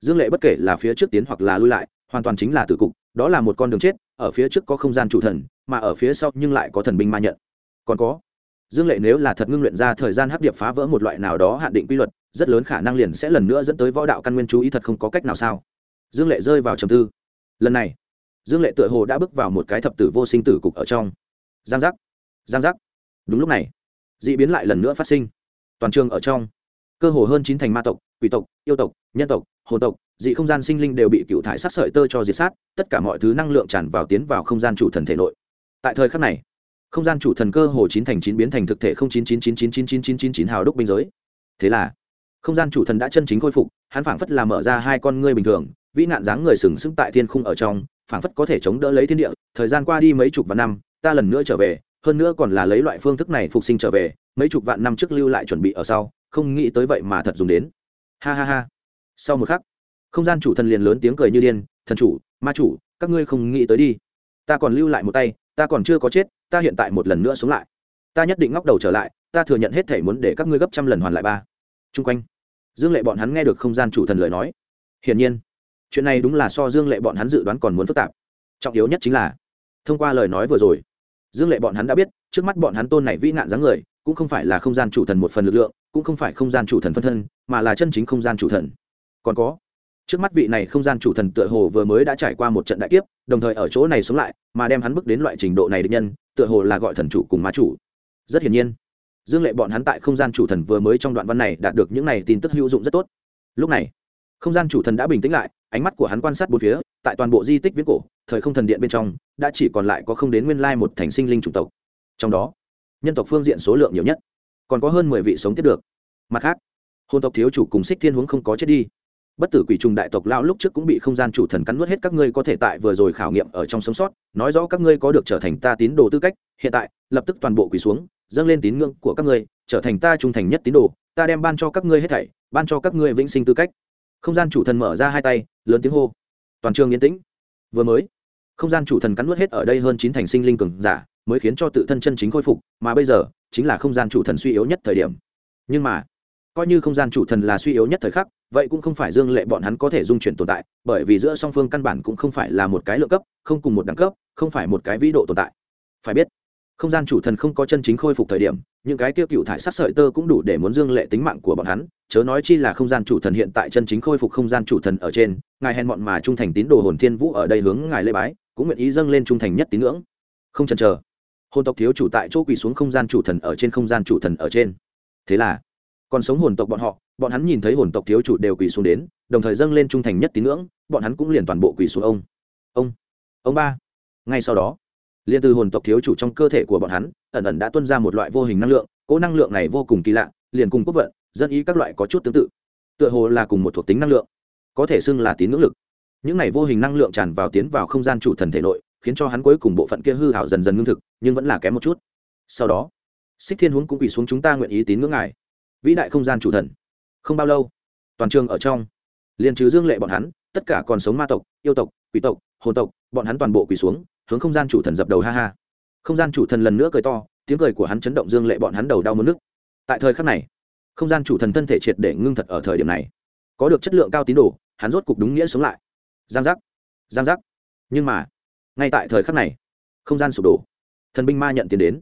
dương lệ bất kể là phía trước tiến hoặc là lui lại, hoàn toàn chính là tử cục, đó là một con đường chết, ở phía trước có không gian chủ thần, mà ở phía sau nhưng lại có thần binh ma nhận. Còn có, dương lệ nếu là thật ngưng luyện ra thời gian hấp điệp phá vỡ một loại nào đó hạn định quy luật, rất lớn khả năng liền sẽ lần nữa dẫn tới võ đạo căn nguyên chú ý thật không có cách nào sao? Dương lệ rơi vào trầm tư. Lần này, dương lệ tựa hồ đã bước vào một cái thập tử vô sinh tử cục ở trong. Giang giác giang giác. Đúng lúc này d ị biến lại lần nữa phát sinh. Toàn trường ở trong, cơ hồ hơn chín thành ma tộc, quỷ tộc, yêu tộc, nhân tộc, hồn tộc, dị không gian sinh linh đều bị cựu thải sát sợi tơ cho diệt sát, tất cả mọi thứ năng lượng tràn vào tiến vào không gian chủ thần thể nội. Tại thời khắc này, không gian chủ thần cơ hồ chín thành chín biến thành thực thể không chín chín chín chín chín chín chín chín chín hào đúc biên giới. Thế là, không gian chủ thần đã chân chính khôi phục, hắn phảng phất là mở ra hai con ngươi bình thường vĩ nạn dáng người sừng sững tại thiên khung ở trong, phảng phất có thể chống đỡ lấy thiên địa, thời gian qua đi mấy chục vạn năm, ta lần nữa trở về, hơn nữa còn là lấy loại phương thức này phục sinh trở về, mấy chục vạn năm trước lưu lại chuẩn bị ở sau, không nghĩ tới vậy mà thật dùng đến. Ha ha ha. Sau một khắc, không gian chủ thần liền lớn tiếng cười như điên, thần chủ, ma chủ, các ngươi không nghĩ tới đi. Ta còn lưu lại một tay, ta còn chưa có chết, ta hiện tại một lần nữa sống lại. Ta nhất định ngóc đầu trở lại, ta thừa nhận hết thể muốn để các ngươi gấp trăm lần hoàn lại ba. Chung quanh, dương lệ bọn hắn nghe được không gian chủ thần lời nói, hiển nhiên chuyện này đúng là so dương lệ bọn hắn dự đoán còn muốn phức tạp. Trọng yếu nhất chính là, thông qua lời nói vừa rồi, dương lệ bọn hắn đã biết, trước mắt bọn hắn tôn này vĩ nạn dáng người, cũng không phải là không gian chủ thần một phần lực lượng, cũng không phải không gian chủ thần phân thân, mà là chân chính không gian chủ thần. Còn có, trước mắt vị này không gian chủ thần tựa hồ vừa mới đã trải qua một trận đại kiếp, đồng thời ở chỗ này sống lại, mà đem hắn bước đến loại trình độ này được nhân, tựa hồ là gọi thần chủ cùng má chủ. Rất hiển nhiên, dương lệ bọn hắn tại không gian chủ thần vừa mới trong đoạn văn này đạt được những này tin tức hữu dụng rất tốt. Lúc này, không gian chủ thần đã bình tĩnh lại ánh mắt của hắn quan sát bốn phía, tại toàn bộ di tích viễn cổ, thời không thần điện bên trong, đã chỉ còn lại có không đến nguyên lai một thành sinh linh chủng tộc. Trong đó, nhân tộc phương diện số lượng nhiều nhất, còn có hơn mười vị sống tiếp được. Mặt khác hôn tộc thiếu chủ cùng xích thiên huống không có chết đi. Bất tử quỷ trùng đại tộc lao lúc trước cũng bị không gian chủ thần cắn nuốt hết các ngươi có thể tại vừa rồi khảo nghiệm ở trong sống sót, nói rõ các ngươi có được trở thành ta tín đồ tư cách, hiện tại, lập tức toàn bộ quỳ xuống, dâng lên tín ngưỡng của các ngươi, trở thành ta trung thành nhất tín đồ, ta đem ban cho các ngươi hết thảy, ban cho các ngươi vĩnh sinh tư cách không gian chủ thần mở ra hai tay, lớn tiếng hô. Toàn trường yên tĩnh. Vừa mới, không gian chủ thần cắn nuốt hết ở đây hơn chín thành sinh linh cường giả, mới khiến cho tự thân chân chính khôi phục, mà bây giờ, chính là không gian chủ thần suy yếu nhất thời điểm. Nhưng mà, coi như không gian chủ thần là suy yếu nhất thời khắc, vậy cũng không phải dương lệ bọn hắn có thể dung chuyển tồn tại, bởi vì giữa song phương căn bản cũng không phải là một cái lượng cấp, không cùng một đẳng cấp, không phải một cái vĩ độ tồn tại. Phải biết, không gian chủ thần không có chân chính khôi phục thời điểm, những cái tiêu cựu thải sắc sợi tơ cũng đủ để muốn dương lệ tính mạng của bọn hắn chớ nói chi là không gian chủ thần hiện tại chân chính khôi phục không gian chủ thần ở trên, ngài hèn bọn mà trung thành tín đồ hồn thiên vũ ở đây hướng ngài lê bái, cũng nguyện ý dâng lên trung thành nhất tín ngưỡng. Không chần chờ. Hồn tộc thiếu chủ tại chỗ quỳ xuống không gian chủ thần ở trên không gian chủ thần ở trên. Thế là, còn sống hồn tộc bọn họ, bọn hắn nhìn thấy hồn tộc thiếu chủ đều quỳ xuống đến, đồng thời dâng lên trung thành nhất tín ngưỡng, bọn hắn cũng liền toàn bộ quỳ xuống ông. Ông ông ba. Ngay sau đó, liền từ hồn tộc thiếu chủ trong cơ thể của bọn hắn, ẩn ẩn đã tuân ra một loại vô hình năng lượng, cỗ năng lượng này vô cùng kỳ lạ, liền cùng quốc vận dân ý các loại có chút tương tự. Tựa hồ là cùng một thuộc tính năng lượng, có thể xưng là tín ngưỡng lực. Những này vô hình năng lượng tràn vào tiến vào không gian chủ thần thể nội, khiến cho hắn cuối cùng bộ phận kia hư hảo dần dần ngưng thực, nhưng vẫn là kém một chút. Sau đó, xích thiên huống cũng quỳ xuống chúng ta nguyện ý tín ngưỡng ngài. Vĩ đại không gian chủ thần. Không bao lâu, toàn trường ở trong, liền trừ dương lệ bọn hắn, tất cả còn sống ma tộc, yêu tộc, quỷ tộc, hồn tộc, bọn hắn toàn bộ quỳ xuống, hướng không gian chủ thần dập đầu ha ha. Không gian chủ thần lần nữa cười to, tiếng cười của hắn chấn động dương lệ bọn hắn đầu đau mất nước tại thời khắc này không gian chủ thần thân thể triệt để ngưng thật ở thời điểm này. Có được chất lượng cao tín đồ, hắn rốt cục đúng nghĩa sống lại. Giang giác. Giang giác. Nhưng mà, ngay tại thời khắc này, không gian sụp đổ. Thần binh ma nhận tiền đến.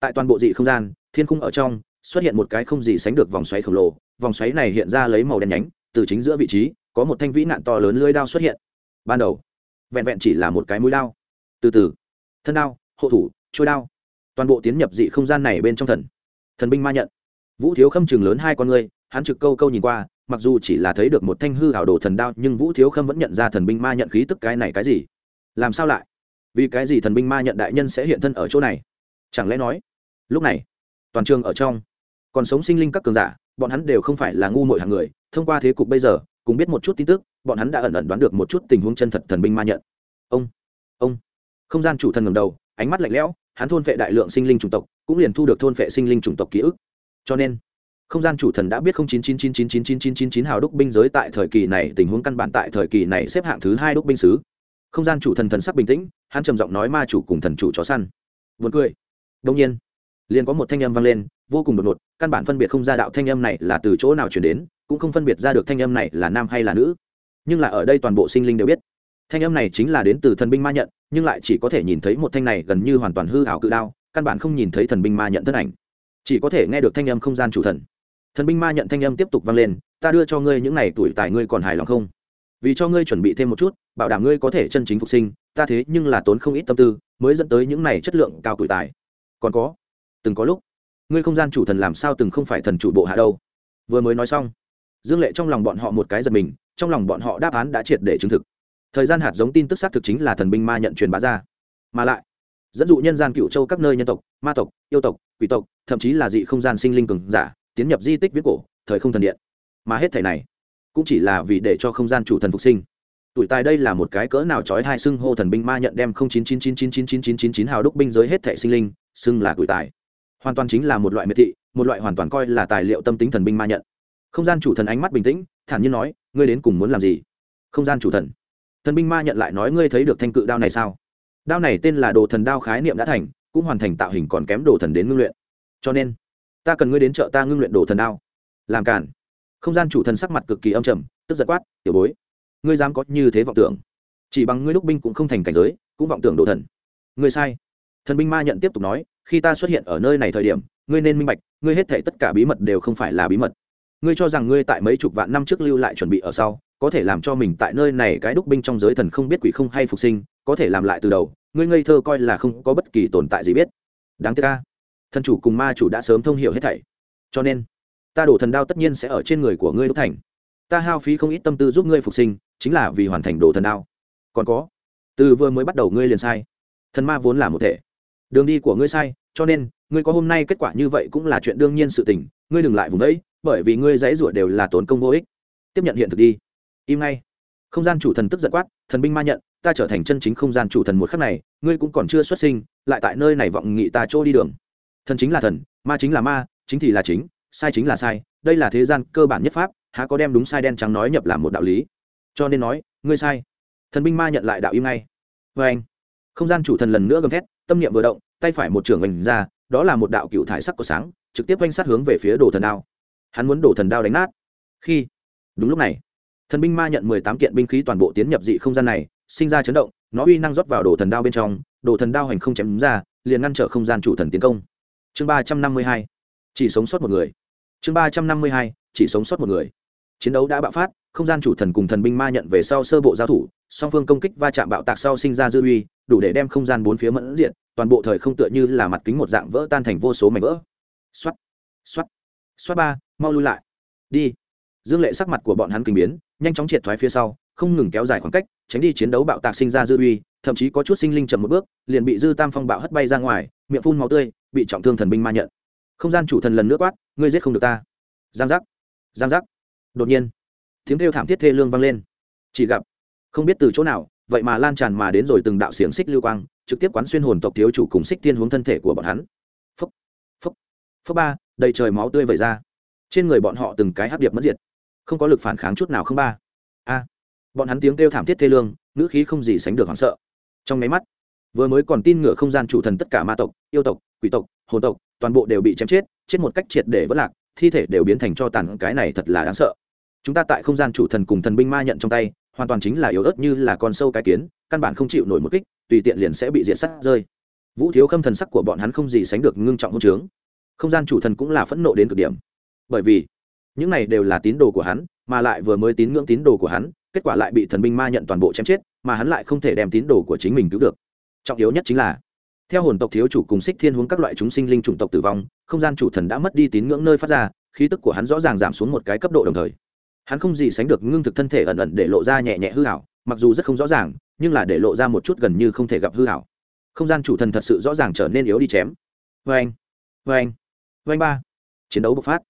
Tại toàn bộ dị không gian, thiên khung ở trong, xuất hiện một cái không gì sánh được vòng xoáy khổng lồ. Vòng xoáy này hiện ra lấy màu đen nhánh, từ chính giữa vị trí, có một thanh vĩ nạn to lớn lưới đao xuất hiện. Ban đầu, vẹn vẹn chỉ là một cái mũi đao. Từ từ, thân đao, hộ thủ, trôi đao. Toàn bộ tiến nhập dị không gian này bên trong thần. Thần binh ma nhận vũ thiếu khâm chừng lớn hai con ngươi, hắn trực câu câu nhìn qua, mặc dù chỉ là thấy được một thanh hư hảo đồ thần đao, nhưng vũ thiếu khâm vẫn nhận ra thần binh ma nhận khí tức cái này cái gì? Làm sao lại? Vì cái gì thần binh ma nhận đại nhân sẽ hiện thân ở chỗ này? Chẳng lẽ nói, lúc này, toàn trường ở trong, còn sống sinh linh các cường giả, bọn hắn đều không phải là ngu mội hàng người, thông qua thế cục bây giờ, cùng biết một chút tin tức, bọn hắn đã ẩn ẩn đoán được một chút tình huống chân thật thần binh ma nhận. Ông ông. Không gian chủ thần ngầm đầu, ánh mắt lạnh lẽo, hắn thôn vệ đại lượng sinh linh chủng tộc, cũng liền thu được thôn vệ sinh linh chủng tộc ký ức cho nên, không gian chủ thần đã biết không chín chín chín chín chín chín chín chín chín hào đúc binh giới tại thời kỳ này, tình huống căn bản tại thời kỳ này xếp hạng thứ hai đúc binh sứ. Không gian chủ thần thần sắc bình tĩnh, hắn trầm giọng nói ma chủ cùng thần chủ chó săn. Vượt cười. Đông nhiên, liền có một thanh âm vang lên, vô cùng đột ngột, căn bản phân biệt không ra đạo thanh âm này là từ chỗ nào chuyển đến, cũng không phân biệt ra được thanh âm này là nam hay là nữ. Nhưng là ở đây toàn bộ sinh linh đều biết, thanh âm này chính là đến từ thần binh ma nhận, nhưng lại chỉ có thể nhìn thấy một thanh này gần như hoàn toàn hư hảo cự đao, căn bản không nhìn thấy thần binh ma nhận thân ảnh chỉ có thể nghe được thanh âm không gian chủ thần. Thần binh ma nhận thanh âm tiếp tục vang lên, ta đưa cho ngươi những n à y tuổi tài ngươi còn hài lòng không? Vì cho ngươi chuẩn bị thêm một chút, bảo đảm ngươi có thể chân chính phục sinh, ta thế nhưng là tốn không ít tâm tư, mới dẫn tới những này chất lượng cao tuổi tài. Còn có, từng có lúc, ngươi không gian chủ thần làm sao từng không phải thần chủ bộ hạ đâu? Vừa mới nói xong, dương lệ trong lòng bọn họ một cái giật mình, trong lòng bọn họ đáp án đã triệt để chứng thực. Thời gian hạt giống tin tức xác thực chính là thần binh ma nhận truyền bá ra. Mà lại dẫn dụ nhân gian cựu châu các nơi nhân tộc, ma tộc, yêu tộc, quỷ tộc, thậm chí là dị không gian sinh linh cường giả, tiến nhập di tích viết cổ, thời không thần điện. Mà hết thảy này, cũng chỉ là vì để cho không gian chủ thần phục sinh. Tuổi tài đây là một cái cỡ nào trói hai xưng hô thần binh ma nhận đem không chín chín chín chín chín chín chín chín chín hào đúc binh giới hết thảy sinh linh, xưng là tuổi tài. Hoàn toàn chính là một loại miệt thị, một loại hoàn toàn coi là tài liệu tâm tính thần binh ma nhận. Không gian chủ thần ánh mắt bình tĩnh, thản nhiên nói, ngươi đến cùng muốn làm gì? Không gian chủ thần. Thần binh ma nhận lại nói, ngươi thấy được thanh cự đao này sao? Đao này tên là đồ thần đao khái niệm đã thành, cũng hoàn thành tạo hình còn kém đồ thần đến ngưng luyện. Cho nên, ta cần ngươi đến chợ ta ngưng luyện đồ thần đao. Làm cản. Không gian chủ thần sắc mặt cực kỳ âm trầm, tức giật quát, tiểu bối, ngươi dám có như thế vọng tưởng? Chỉ bằng ngươi đúc binh cũng không thành cảnh giới, cũng vọng tưởng đồ thần. Ngươi sai. Thần binh ma nhận tiếp tục nói, khi ta xuất hiện ở nơi này thời điểm, ngươi nên minh bạch, ngươi hết thể tất cả bí mật đều không phải là bí mật. Ngươi cho rằng ngươi tại mấy chục vạn năm trước lưu lại chuẩn bị ở sau, có thể làm cho mình tại nơi này cái đúc binh trong giới thần không biết quỷ không hay phục sinh có thể làm lại từ đầu, ngươi ngây thơ coi là không có bất kỳ tồn tại gì biết. Đáng tiếc ca thần chủ cùng ma chủ đã sớm thông hiểu hết thảy. Cho nên, ta đổ thần đao tất nhiên sẽ ở trên người của ngươi đúc thành. Ta hao phí không ít tâm tư giúp ngươi phục sinh, chính là vì hoàn thành đồ thần đao. Còn có, từ vừa mới bắt đầu ngươi liền sai. Thần ma vốn là một thể. Đường đi của ngươi sai, cho nên, ngươi có hôm nay kết quả như vậy cũng là chuyện đương nhiên sự tình, ngươi đừng lại vùng đấy bởi vì ngươi dãy rủa đều là tốn công vô ích. Tiếp nhận hiện thực đi. Im ngay. Không gian chủ thần tức giận quát, thần binh ma nhận ta trở thành chân chính không gian chủ thần một khắc này, ngươi cũng còn chưa xuất sinh, lại tại nơi này vọng nghị ta chỗ đi đường. Thần chính là thần, ma chính là ma, chính thì là chính, sai chính là sai, đây là thế gian cơ bản nhất pháp, há có đem đúng sai đen trắng nói nhập làm một đạo lý. Cho nên nói, ngươi sai. Thần binh ma nhận lại đạo im ngay. Vê anh, không gian chủ thần lần nữa gầm thét, tâm niệm vừa động, tay phải một trưởng ảnh ra, đó là một đạo cựu thải sắc của sáng, trực tiếp oanh sát hướng về phía đồ thần đao. Hắn muốn đổ thần đao đánh nát. Khi, đúng lúc này thần binh ma nhận mười tám kiện binh khí toàn bộ tiến nhập dị không gian này, sinh ra chấn động, nó uy năng rót vào đồ thần đao bên trong, đồ thần đao hành không chém ra, liền ngăn trở không gian chủ thần tiến công. Chương ba trăm năm mươi hai, chỉ sống sót một người. Chương ba trăm năm mươi hai, chỉ sống sót một người. Chiến đấu đã bạo phát, không gian chủ thần cùng thần binh ma nhận về sau sơ bộ giao thủ, song phương công kích va chạm bạo tạc sau sinh ra dư uy, đủ để đem không gian bốn phía mẫn diện toàn bộ thời không tựa như là mặt kính một dạng vỡ tan thành vô số mảnh vỡ. Xoắt xoắt xoắt ba, mau lui lại. Đi. Dương lệ sắc mặt của bọn hắn kinh biến nhanh chóng triệt thoái phía sau, không ngừng kéo dài khoảng cách, tránh đi chiến đấu bạo tạc sinh ra dư uy, thậm chí có chút sinh linh chậm một bước, liền bị dư tam phong bạo hất bay ra ngoài, miệng phun máu tươi, bị trọng thương thần binh ma nhận. Không gian chủ thần lần nữa quát, ngươi giết không được ta. Giang giác giang giác. Đột nhiên, tiếng kêu thảm thiết thê lương vang lên. Chỉ gặp, không biết từ chỗ nào, vậy mà lan tràn mà đến rồi từng đạo xiềng xích lưu quang, trực tiếp quán xuyên hồn tộc thiếu chủ cùng xích tiên hướng thân thể của bọn hắn. Phúc phúc phúc ba, đầy trời máu tươi vẩy ra. Trên người bọn họ từng cái hấp điệp mất diệt không có lực phản kháng chút nào không ba. A. Bọn hắn tiếng kêu thảm thiết thê lương, ngữ khí không gì sánh được hoảng sợ. Trong máy mắt, vừa mới còn tin ngựa không gian chủ thần tất cả ma tộc, yêu tộc, quỷ tộc, hồn tộc, toàn bộ đều bị chém chết chết một cách triệt để vỡ lạc, thi thể đều biến thành cho tàn, cái này thật là đáng sợ. Chúng ta tại không gian chủ thần cùng thần binh ma nhận trong tay, hoàn toàn chính là yếu ớt như là con sâu cái kiến, căn bản không chịu nổi một kích, tùy tiện liền sẽ bị diệt sát rơi. Vũ thiếu khâm thần sắc của bọn hắn không gì sánh được ngưng trọng hôn trướng. Không gian chủ thần cũng là phẫn nộ đến cực điểm. Bởi vì những này đều là tín đồ của hắn, mà lại vừa mới tín ngưỡng tín đồ của hắn, kết quả lại bị thần binh ma nhận toàn bộ chém chết, mà hắn lại không thể đem tín đồ của chính mình cứu được. Trọng yếu nhất chính là, theo hồn tộc thiếu chủ cùng xích thiên hướng các loại chúng sinh linh chủng tộc tử vong, không gian chủ thần đã mất đi tín ngưỡng nơi phát ra, khí tức của hắn rõ ràng giảm xuống một cái cấp độ đồng thời. Hắn không gì sánh được ngưng thực thân thể ẩn ẩn để lộ ra nhẹ nhẹ hư hảo mặc dù rất không rõ ràng, nhưng là để lộ ra một chút gần như không thể gặp hư hảo không gian chủ thần thật sự rõ ràng trở nên yếu đi chém. Vê anh vê anh vê anh ba. Chiến đấu bộc phát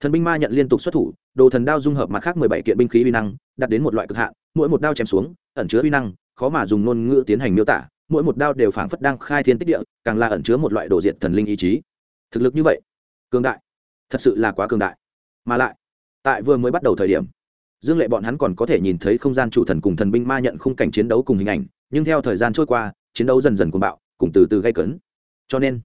thần binh ma nhận liên tục xuất thủ, đồ thần đao dung hợp mặt khác mười bảy kiện binh khí uy năng đạt đến một loại cực hạn, mỗi một đao chém xuống, ẩn chứa uy năng, khó mà dùng ngôn ngữ tiến hành miêu tả, mỗi một đao đều phảng phất đang khai thiên tích địa, càng là ẩn chứa một loại đồ diệt thần linh ý chí. Thực lực như vậy, cường đại, thật sự là quá cường đại. Mà lại, tại vừa mới bắt đầu thời điểm, dương lệ bọn hắn còn có thể nhìn thấy không gian chủ thần cùng thần binh ma nhận khung cảnh chiến đấu cùng hình ảnh, nhưng theo thời gian trôi qua, chiến đấu dần dần cuồng bạo, cùng từ từ gây cấn. Cho nên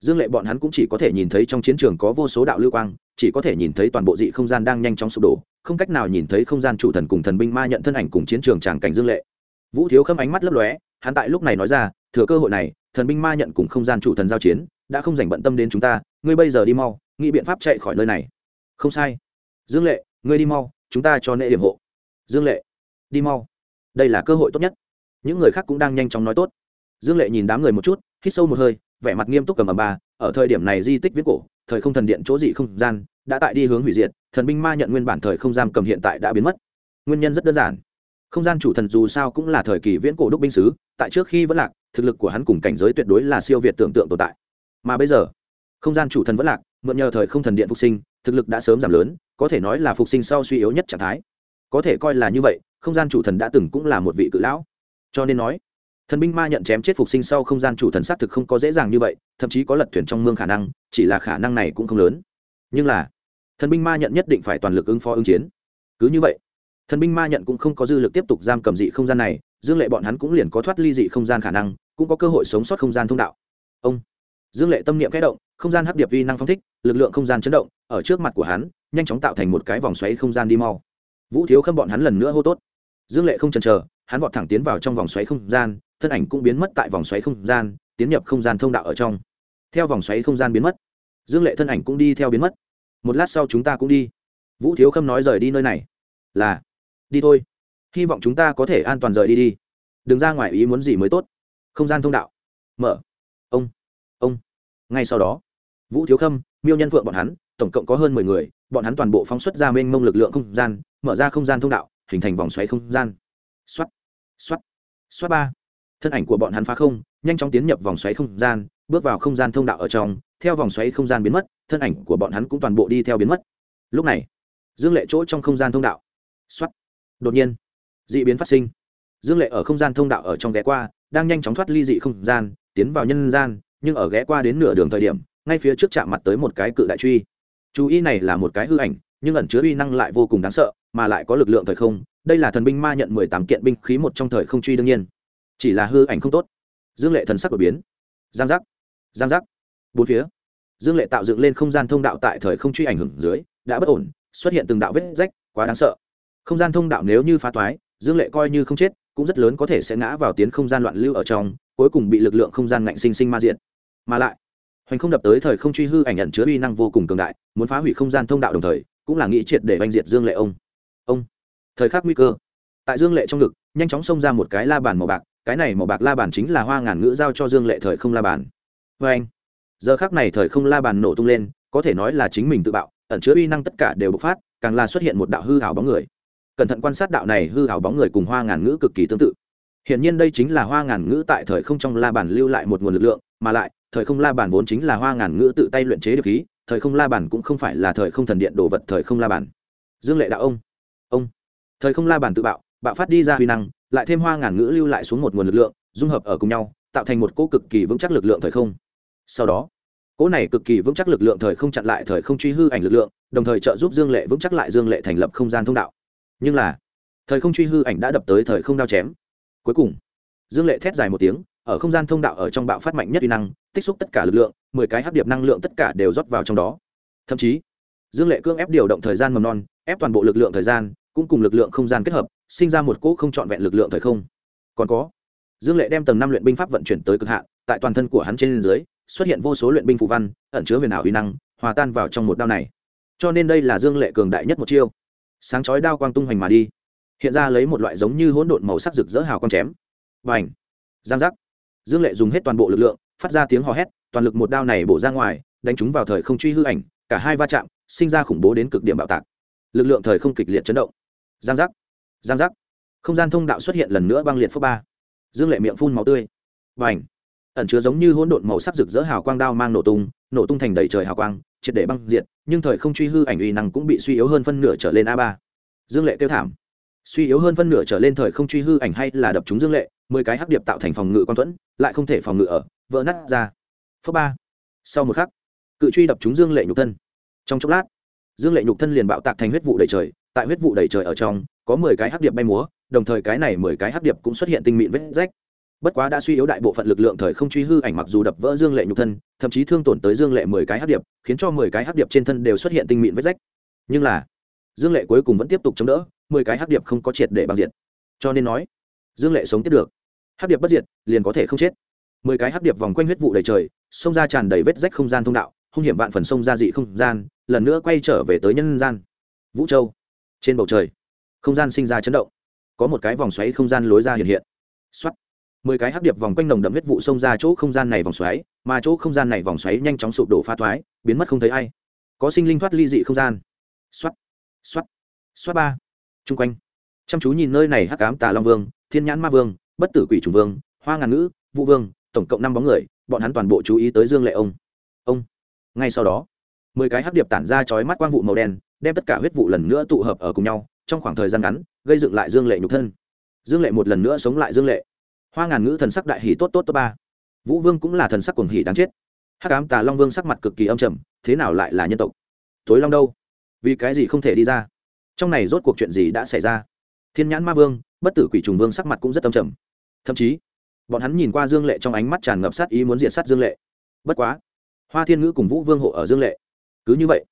dương lệ bọn hắn cũng chỉ có thể nhìn thấy trong chiến trường có vô số đạo lưu quang, chỉ có thể nhìn thấy toàn bộ dị không gian đang nhanh chóng sụp đổ, không cách nào nhìn thấy không gian chủ thần cùng thần binh ma nhận thân ảnh cùng chiến trường tràng cảnh dương lệ. Vũ thiếu khâm ánh mắt lấp lóe, hắn tại lúc này nói ra, thừa cơ hội này, thần binh ma nhận cùng không gian chủ thần giao chiến, đã không dành bận tâm đến chúng ta, ngươi bây giờ đi mau, nghĩ biện pháp chạy khỏi nơi này. Không sai. Dương lệ, ngươi đi mau, chúng ta cho nệ điểm hộ. Dương lệ, đi mau. Đây là cơ hội tốt nhất. Những người khác cũng đang nhanh chóng nói tốt. Dương lệ nhìn đám người một chút, hít sâu một hơi vẻ mặt nghiêm túc cầm ầm ba, ở thời điểm này di tích viết cổ, thời không thần điện chỗ dị không gian, đã tại đi hướng hủy diệt, thần binh ma nhận nguyên bản thời không giam cầm hiện tại đã biến mất. Nguyên nhân rất đơn giản. Không gian chủ thần dù sao cũng là thời kỳ viễn cổ đúc binh sứ, tại trước khi vẫn lạc, thực lực của hắn cùng cảnh giới tuyệt đối là siêu việt tưởng tượng tồn tại. Mà bây giờ, không gian chủ thần vẫn lạc, mượn nhờ thời không thần điện phục sinh, thực lực đã sớm giảm lớn, có thể nói là phục sinh sau suy yếu nhất trạng thái. Có thể coi là như vậy, không gian chủ thần đã từng cũng là một vị cự lão. Cho nên nói thần binh ma nhận chém chết phục sinh sau không gian chủ thần xác thực không có dễ dàng như vậy, thậm chí có lật thuyền trong mương khả năng, chỉ là khả năng này cũng không lớn. Nhưng là, thần binh ma nhận nhất định phải toàn lực ứng phó ứng chiến. Cứ như vậy, thần binh ma nhận cũng không có dư lực tiếp tục giam cầm dị không gian này, dương lệ bọn hắn cũng liền có thoát ly dị không gian khả năng, cũng có cơ hội sống sót không gian thông đạo. Ông, dương lệ tâm niệm kẽ động, không gian hấp điệp vi năng phong thích, lực lượng không gian chấn động, ở trước mặt của hắn, nhanh chóng tạo thành một cái vòng xoáy không gian đi mau. Vũ thiếu khâm bọn hắn lần nữa hô tốt dương lệ không chần chờ, hắn vọt thẳng tiến vào trong vòng xoáy không gian, thân ảnh cũng biến mất tại vòng xoáy không gian, tiến nhập không gian thông đạo ở trong. Theo vòng xoáy không gian biến mất, dương lệ thân ảnh cũng đi theo biến mất. Một lát sau chúng ta cũng đi. Vũ thiếu khâm nói rời đi nơi này. Là, đi thôi. Hy vọng chúng ta có thể an toàn rời đi đi. Đừng ra ngoài ý muốn gì mới tốt. Không gian thông đạo. Mở. Ông ông. Ngay sau đó, vũ thiếu khâm, miêu nhân phượng bọn hắn, tổng cộng có hơn mười người, bọn hắn toàn bộ phóng xuất ra mênh mông lực lượng không gian, mở ra không gian thông đạo hình thành vòng xoáy không gian. X o á t x o á t x o á t ba. Thân ảnh của bọn hắn phá không, nhanh chóng tiến nhập vòng xoáy không gian, bước vào không gian thông đạo ở trong, theo vòng xoáy không gian biến mất, thân ảnh của bọn hắn cũng toàn bộ đi theo biến mất. Lúc này, dương lệ chỗ trong không gian thông đạo. X o á t đột nhiên d ị biến phát sinh. Dương lệ ở không gian thông đạo ở trong ghé qua, đang nhanh chóng thoát ly dị không gian, tiến vào nhân gian, nhưng ở ghé qua đến nửa đường thời điểm, ngay phía trước chạm mặt tới một cái cự đại truy. Chú ý này là một cái hư ảnh, nhưng ẩn chứa uy năng lại vô cùng đáng sợ mà lại có lực lượng thời không, đây là thần binh ma nhận mười tám kiện binh khí một trong thời không truy đương nhiên. Chỉ là hư ảnh không tốt. Dương lệ thần sắc đột biến. Giang giác giang giác. Bốn phía, dương lệ tạo dựng lên không gian thông đạo tại thời không truy ảnh hưởng dưới, đã bất ổn, xuất hiện từng đạo vết rách, quá đáng sợ. Không gian thông đạo nếu như phá toái, dương lệ coi như không chết, cũng rất lớn có thể sẽ ngã vào tiến không gian loạn lưu ở trong, cuối cùng bị lực lượng không gian ngạnh sinh sinh ma diện mà lại, hoành không đập tới thời không truy hư ảnh nhận chứa uy năng vô cùng cường đại, muốn phá hủy không gian thông đạo đồng thời, cũng là nghĩ triệt để oanh diệt dương lệ ông ông. Thời khắc nguy cơ. Tại dương lệ trong ngực, nhanh chóng xông ra một cái la bàn màu bạc, cái này màu bạc la bàn chính là hoa ngàn ngữ giao cho dương lệ thời không la bàn. Vê anh, giờ khác này thời không la bàn nổ tung lên, có thể nói là chính mình tự bạo, ẩn chứa uy năng tất cả đều bộc phát, càng là xuất hiện một đạo hư hảo bóng người. Cẩn thận quan sát đạo này hư hảo bóng người cùng hoa ngàn ngữ cực kỳ tương tự. Hiện nhiên đây chính là hoa ngàn ngữ tại thời không trong la bàn lưu lại một nguồn lực lượng, mà lại, thời không la bàn vốn chính là hoa ngàn ngữ tự tay luyện chế được khí, thời không la bàn cũng không phải là thời không thần điện đồ vật thời không la bàn. Dương lệ đạo ông ông thời không la bàn tự bạo bạo phát đi ra huy năng, lại thêm hoa ngàn ngữ lưu lại xuống một nguồn lực lượng, dung hợp ở cùng nhau, tạo thành một cỗ cực kỳ vững chắc lực lượng thời không. Sau đó, cỗ này cực kỳ vững chắc lực lượng thời không chặn lại thời không truy hư ảnh lực lượng, đồng thời trợ giúp dương lệ vững chắc lại dương lệ thành lập không gian thông đạo. Nhưng là, thời không truy hư ảnh đã đập tới thời không đao chém. Cuối cùng, dương lệ thét dài một tiếng, ở không gian thông đạo ở trong bạo phát mạnh nhất uy năng, tích xúc tất cả lực lượng, mười cái hấp điệp năng lượng tất cả đều rót vào trong đó. Thậm chí, dương lệ cương ép điều động thời gian mầm non, ép toàn bộ lực lượng thời gian cũng cùng lực lượng không gian kết hợp, sinh ra một cỗ không trọn vẹn lực lượng thời không. Còn có, dương lệ đem tầng năm luyện binh pháp vận chuyển tới cực hạn, tại toàn thân của hắn trên dưới, xuất hiện vô số luyện binh phù văn, ẩn chứa huyền ảo uy năng, hòa tan vào trong một đao này. Cho nên đây là dương lệ cường đại nhất một chiêu. Sáng chói đao quang tung hoành mà đi. Hiện ra lấy một loại giống như hỗn độn màu sắc rực rỡ hào quang chém. Và ảnh giang giác! Dương lệ dùng hết toàn bộ lực lượng, phát ra tiếng hò hét, toàn lực một đao này bổ ra ngoài, đánh chúng vào thời không truy hư ảnh, cả hai va chạm, sinh ra khủng bố đến cực điểm bạo tạc. Lực lượng thời không kịch liệt chấn động giang giác. Giang giác. Không gian thông đạo xuất hiện lần nữa băng liệt phước ba. Dương lệ miệng phun màu tươi. Và ảnh ẩn chứa giống như hỗn độn màu sắc rực rỡ hào quang đao mang nổ tung nổ tung thành đầy trời hào quang, triệt để băng diệt, nhưng thời không truy hư ảnh uy năng cũng bị suy yếu hơn phân nửa trở lên a ba. Dương lệ kêu thảm. Suy yếu hơn phân nửa trở lên thời không truy hư ảnh hay là đập chúng dương lệ, mười cái hắc điệp tạo thành phòng ngự quan thuẫn, lại không thể phòng ngự ở, vỡ nát ra. Phước ba. Sau một khắc, cự truy đập chúng dương lệ nhục thân. Trong chốc lát, dương lệ nhục thân liền bạo tạc thành huyết vụ đầy trời tại huyết vụ đầy trời ở trong, có mười cái hắc điệp bay múa, đồng thời cái này mười cái hắc điệp cũng xuất hiện tinh mịn vết rách. Bất quá đã suy yếu đại bộ phận lực lượng thời không truy hư ảnh mặc dù đập vỡ dương lệ nhục thân, thậm chí thương tổn tới dương lệ mười cái hắc điệp, khiến cho mười cái hắc điệp trên thân đều xuất hiện tinh mịn vết rách. Nhưng là, dương lệ cuối cùng vẫn tiếp tục chống đỡ, mười cái hắc điệp không có triệt để bằng diệt. Cho nên nói, dương lệ sống tiếp được. Hắc điệp bất diệt, liền có thể không chết. Mười cái hắc điệp vòng quanh huyết vụ đầy trời xông ra tràn đầy vết rách không gian thông đạo, hung hiểm vạn phần sông ra dị không gian, lần nữa quay trở về tới nhân gian. Vũ châu trên bầu trời, không gian sinh ra chấn động. Có một cái vòng xoáy không gian lối ra hiện hiện. Xuất mười cái hắc điệp vòng quanh nồng đậm huyết vụ xông ra chỗ không gian này vòng xoáy, mà chỗ không gian này vòng xoáy nhanh chóng sụp đổ phá thoái, biến mất không thấy ai. Có sinh linh thoát ly dị không gian. Xuất xuất xuất ba. Chung quanh. Chăm chú nhìn nơi này hắc ám tà long vương, thiên nhãn ma vương, bất tử quỷ chủ vương, hoa ngàn ngữ, vũ vương, tổng cộng năm bóng người, bọn hắn toàn bộ chú ý tới dương lệ ông. Ông. Ngay sau đó, mười cái hắc điệp tản ra chói mắt quang vụ màu đen đem tất cả huyết vụ lần nữa tụ hợp ở cùng nhau, trong khoảng thời gian ngắn, gây dựng lại dương lệ nhục thân. Dương lệ một lần nữa sống lại dương lệ. Hoa ngàn ngữ thần sắc đại hỷ tốt tốt tốt ba. Vũ vương cũng là thần sắc cuồng hỷ đáng chết. Hắc ám tà long vương sắc mặt cực kỳ âm trầm, thế nào lại là nhân tộc? Tối long đâu? Vì cái gì không thể đi ra? Trong này rốt cuộc chuyện gì đã xảy ra? Thiên nhãn ma vương, bất tử quỷ trùng vương sắc mặt cũng rất âm trầm. Thậm chí, bọn hắn nhìn qua dương lệ trong ánh mắt tràn ngập sát ý muốn diệt sát dương lệ. Bất quá, hoa thiên ngữ cùng vũ vương hộ ở dương lệ. Cứ như vậy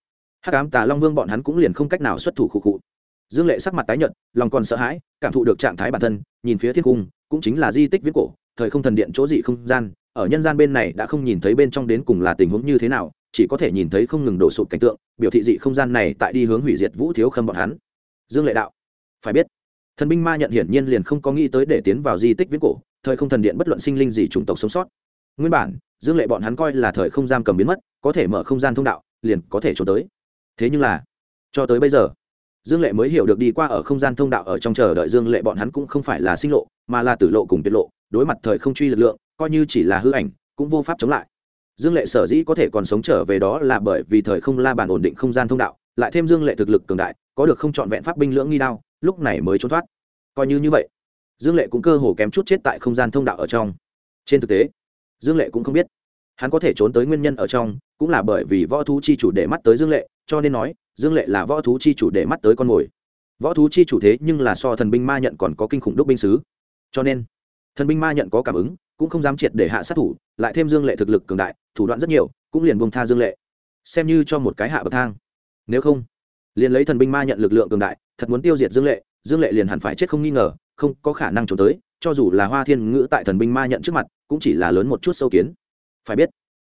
hát cám tà long vương bọn hắn cũng liền không cách nào xuất thủ khụ khụ. Dương lệ sắc mặt tái nhợt, lòng còn sợ hãi, cảm thụ được trạng thái bản thân, nhìn phía thiên cung, cũng chính là di tích viễn cổ, thời không thần điện chỗ dị không gian, ở nhân gian bên này đã không nhìn thấy bên trong đến cùng là tình huống như thế nào, chỉ có thể nhìn thấy không ngừng đổ sụp cảnh tượng, biểu thị dị không gian này tại đi hướng hủy diệt vũ thiếu khâm bọn hắn. Dương lệ đạo, phải biết, thần binh ma nhận hiển nhiên liền không có nghĩ tới để tiến vào di tích viễn cổ, thời không thần điện bất luận sinh linh gì chủng tộc sống sót. Nguyên bản, dương lệ bọn hắn coi là thời không giam cầm biến mất, có thể mở không gian thông đạo, liền có thể trốn tới thế nhưng là, cho tới bây giờ, dương lệ mới hiểu được đi qua ở không gian thông đạo ở trong chờ đợi dương lệ bọn hắn cũng không phải là sinh lộ, mà là tử lộ cùng tiết lộ, đối mặt thời không truy lực lượng, coi như chỉ là hư ảnh, cũng vô pháp chống lại. Dương lệ sở dĩ có thể còn sống trở về đó là bởi vì thời không la bàn ổn định không gian thông đạo, lại thêm dương lệ thực lực cường đại, có được không trọn vẹn pháp binh lưỡng nghi đao, lúc này mới trốn thoát. Coi như như vậy, dương lệ cũng cơ hồ kém chút chết tại không gian thông đạo ở trong. Trên thực tế, dương lệ cũng không biết, hắn có thể trốn tới nguyên nhân ở trong, cũng là bởi vì võ thú chi chủ để mắt tới dương lệ cho nên nói, dương lệ là võ thú chi chủ để mắt tới con mồi. Võ thú chi chủ thế nhưng là so thần binh ma nhận còn có kinh khủng đúc binh sứ. Cho nên, thần binh ma nhận có cảm ứng, cũng không dám triệt để hạ sát thủ, lại thêm dương lệ thực lực cường đại, thủ đoạn rất nhiều, cũng liền buông tha dương lệ. Xem như cho một cái hạ bậc thang. Nếu không, liền lấy thần binh ma nhận lực lượng cường đại, thật muốn tiêu diệt dương lệ dương lệ liền hẳn phải chết không nghi ngờ, không có khả năng trốn tới, cho dù là hoa thiên ngữ tại thần binh ma nhận trước mặt, cũng chỉ là lớn một chút sâu kiến. Phải biết,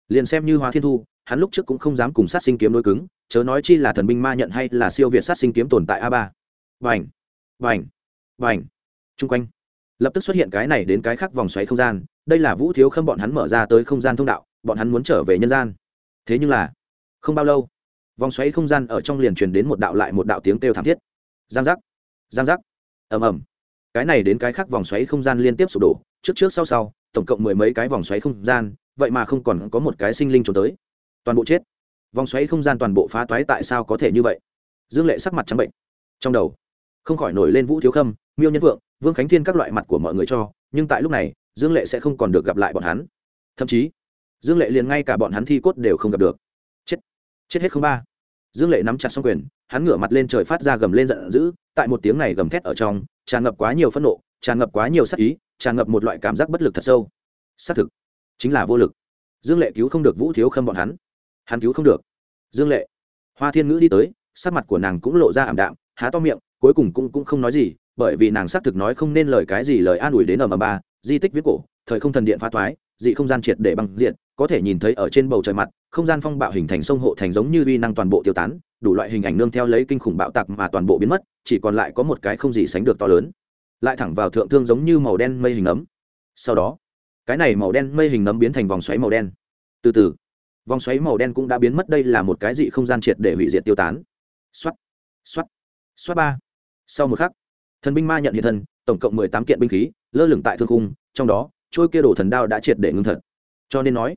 liền xem như hoa thiên thu hắn lúc trước cũng không dám cùng sát sinh kiếm đối cứng, chớ nói chi là thần binh ma nhận hay là siêu việt sát sinh kiếm tồn tại a ba. Vành vành vành. Chung quanh, lập tức xuất hiện cái này đến cái khác vòng xoáy không gian, đây là vũ thiếu khâm bọn hắn mở ra tới không gian thông đạo, bọn hắn muốn trở về nhân gian. Thế nhưng là, không bao lâu, vòng xoáy không gian ở trong liền truyền đến một đạo lại một đạo tiếng kêu thảm thiết. Giang giác giang giác. Ầm ầm. Cái này đến cái khác vòng xoáy không gian liên tiếp sụp đổ, trước trước sau sau, tổng cộng mười mấy cái vòng xoáy không gian, vậy mà không còn có một cái sinh linh trốn tới toàn bộ chết. Vòng xoáy không gian toàn bộ phá toái tại sao có thể như vậy? Dương lệ sắc mặt trắng bệnh. Trong đầu, không khỏi nổi lên vũ thiếu khâm, miêu nhân vượng, vương khánh thiên các loại mặt của mọi người cho, nhưng tại lúc này, dương lệ sẽ không còn được gặp lại bọn hắn. Thậm chí, dương lệ liền ngay cả bọn hắn thi cốt đều không gặp được. Chết chết hết không ba. Dương lệ nắm chặt xong quyền, hắn ngửa mặt lên trời phát ra gầm lên giận dữ, tại một tiếng này gầm thét ở trong, tràn ngập quá nhiều phẫn nộ, tràn ngập quá nhiều sắc ý, tràn ngập một loại cảm giác bất lực thật sâu. Xác thực, chính là vô lực. Dương lệ cứu không được vũ thiếu khâm bọn hắn hắn cứu không được. Dương lệ. Hoa thiên ngữ đi tới, sắc mặt của nàng cũng lộ ra ảm đạm, há to miệng, cuối cùng cũng cũng không nói gì, bởi vì nàng xác thực nói không nên lời cái gì lời an ủi đến ở m ba, di tích viết cổ, thời không thần điện phá thoái, dị không gian triệt để băng diện có thể nhìn thấy ở trên bầu trời mặt, không gian phong bạo hình thành sông hộ thành giống như uy năng toàn bộ tiêu tán, đủ loại hình ảnh nương theo lấy kinh khủng bạo tạc mà toàn bộ biến mất, chỉ còn lại có một cái không gì sánh được to lớn, lại thẳng vào thượng thương giống như màu đen mây hình ấm. Sau đó, cái này màu đen mây hình nấm biến thành vòng xoáy màu đen. Từ từ vòng xoáy màu đen cũng đã biến mất đây là một cái dị không gian triệt để hủy diệt tiêu tán. Xoát, xoát, xoát ba. Sau một khắc thần binh ma nhận hiện thân tổng cộng mười tám kiện binh khí lơ lửng tại thương cung trong đó trôi kia đổ thần đao đã triệt để ngưng thật. Cho nên nói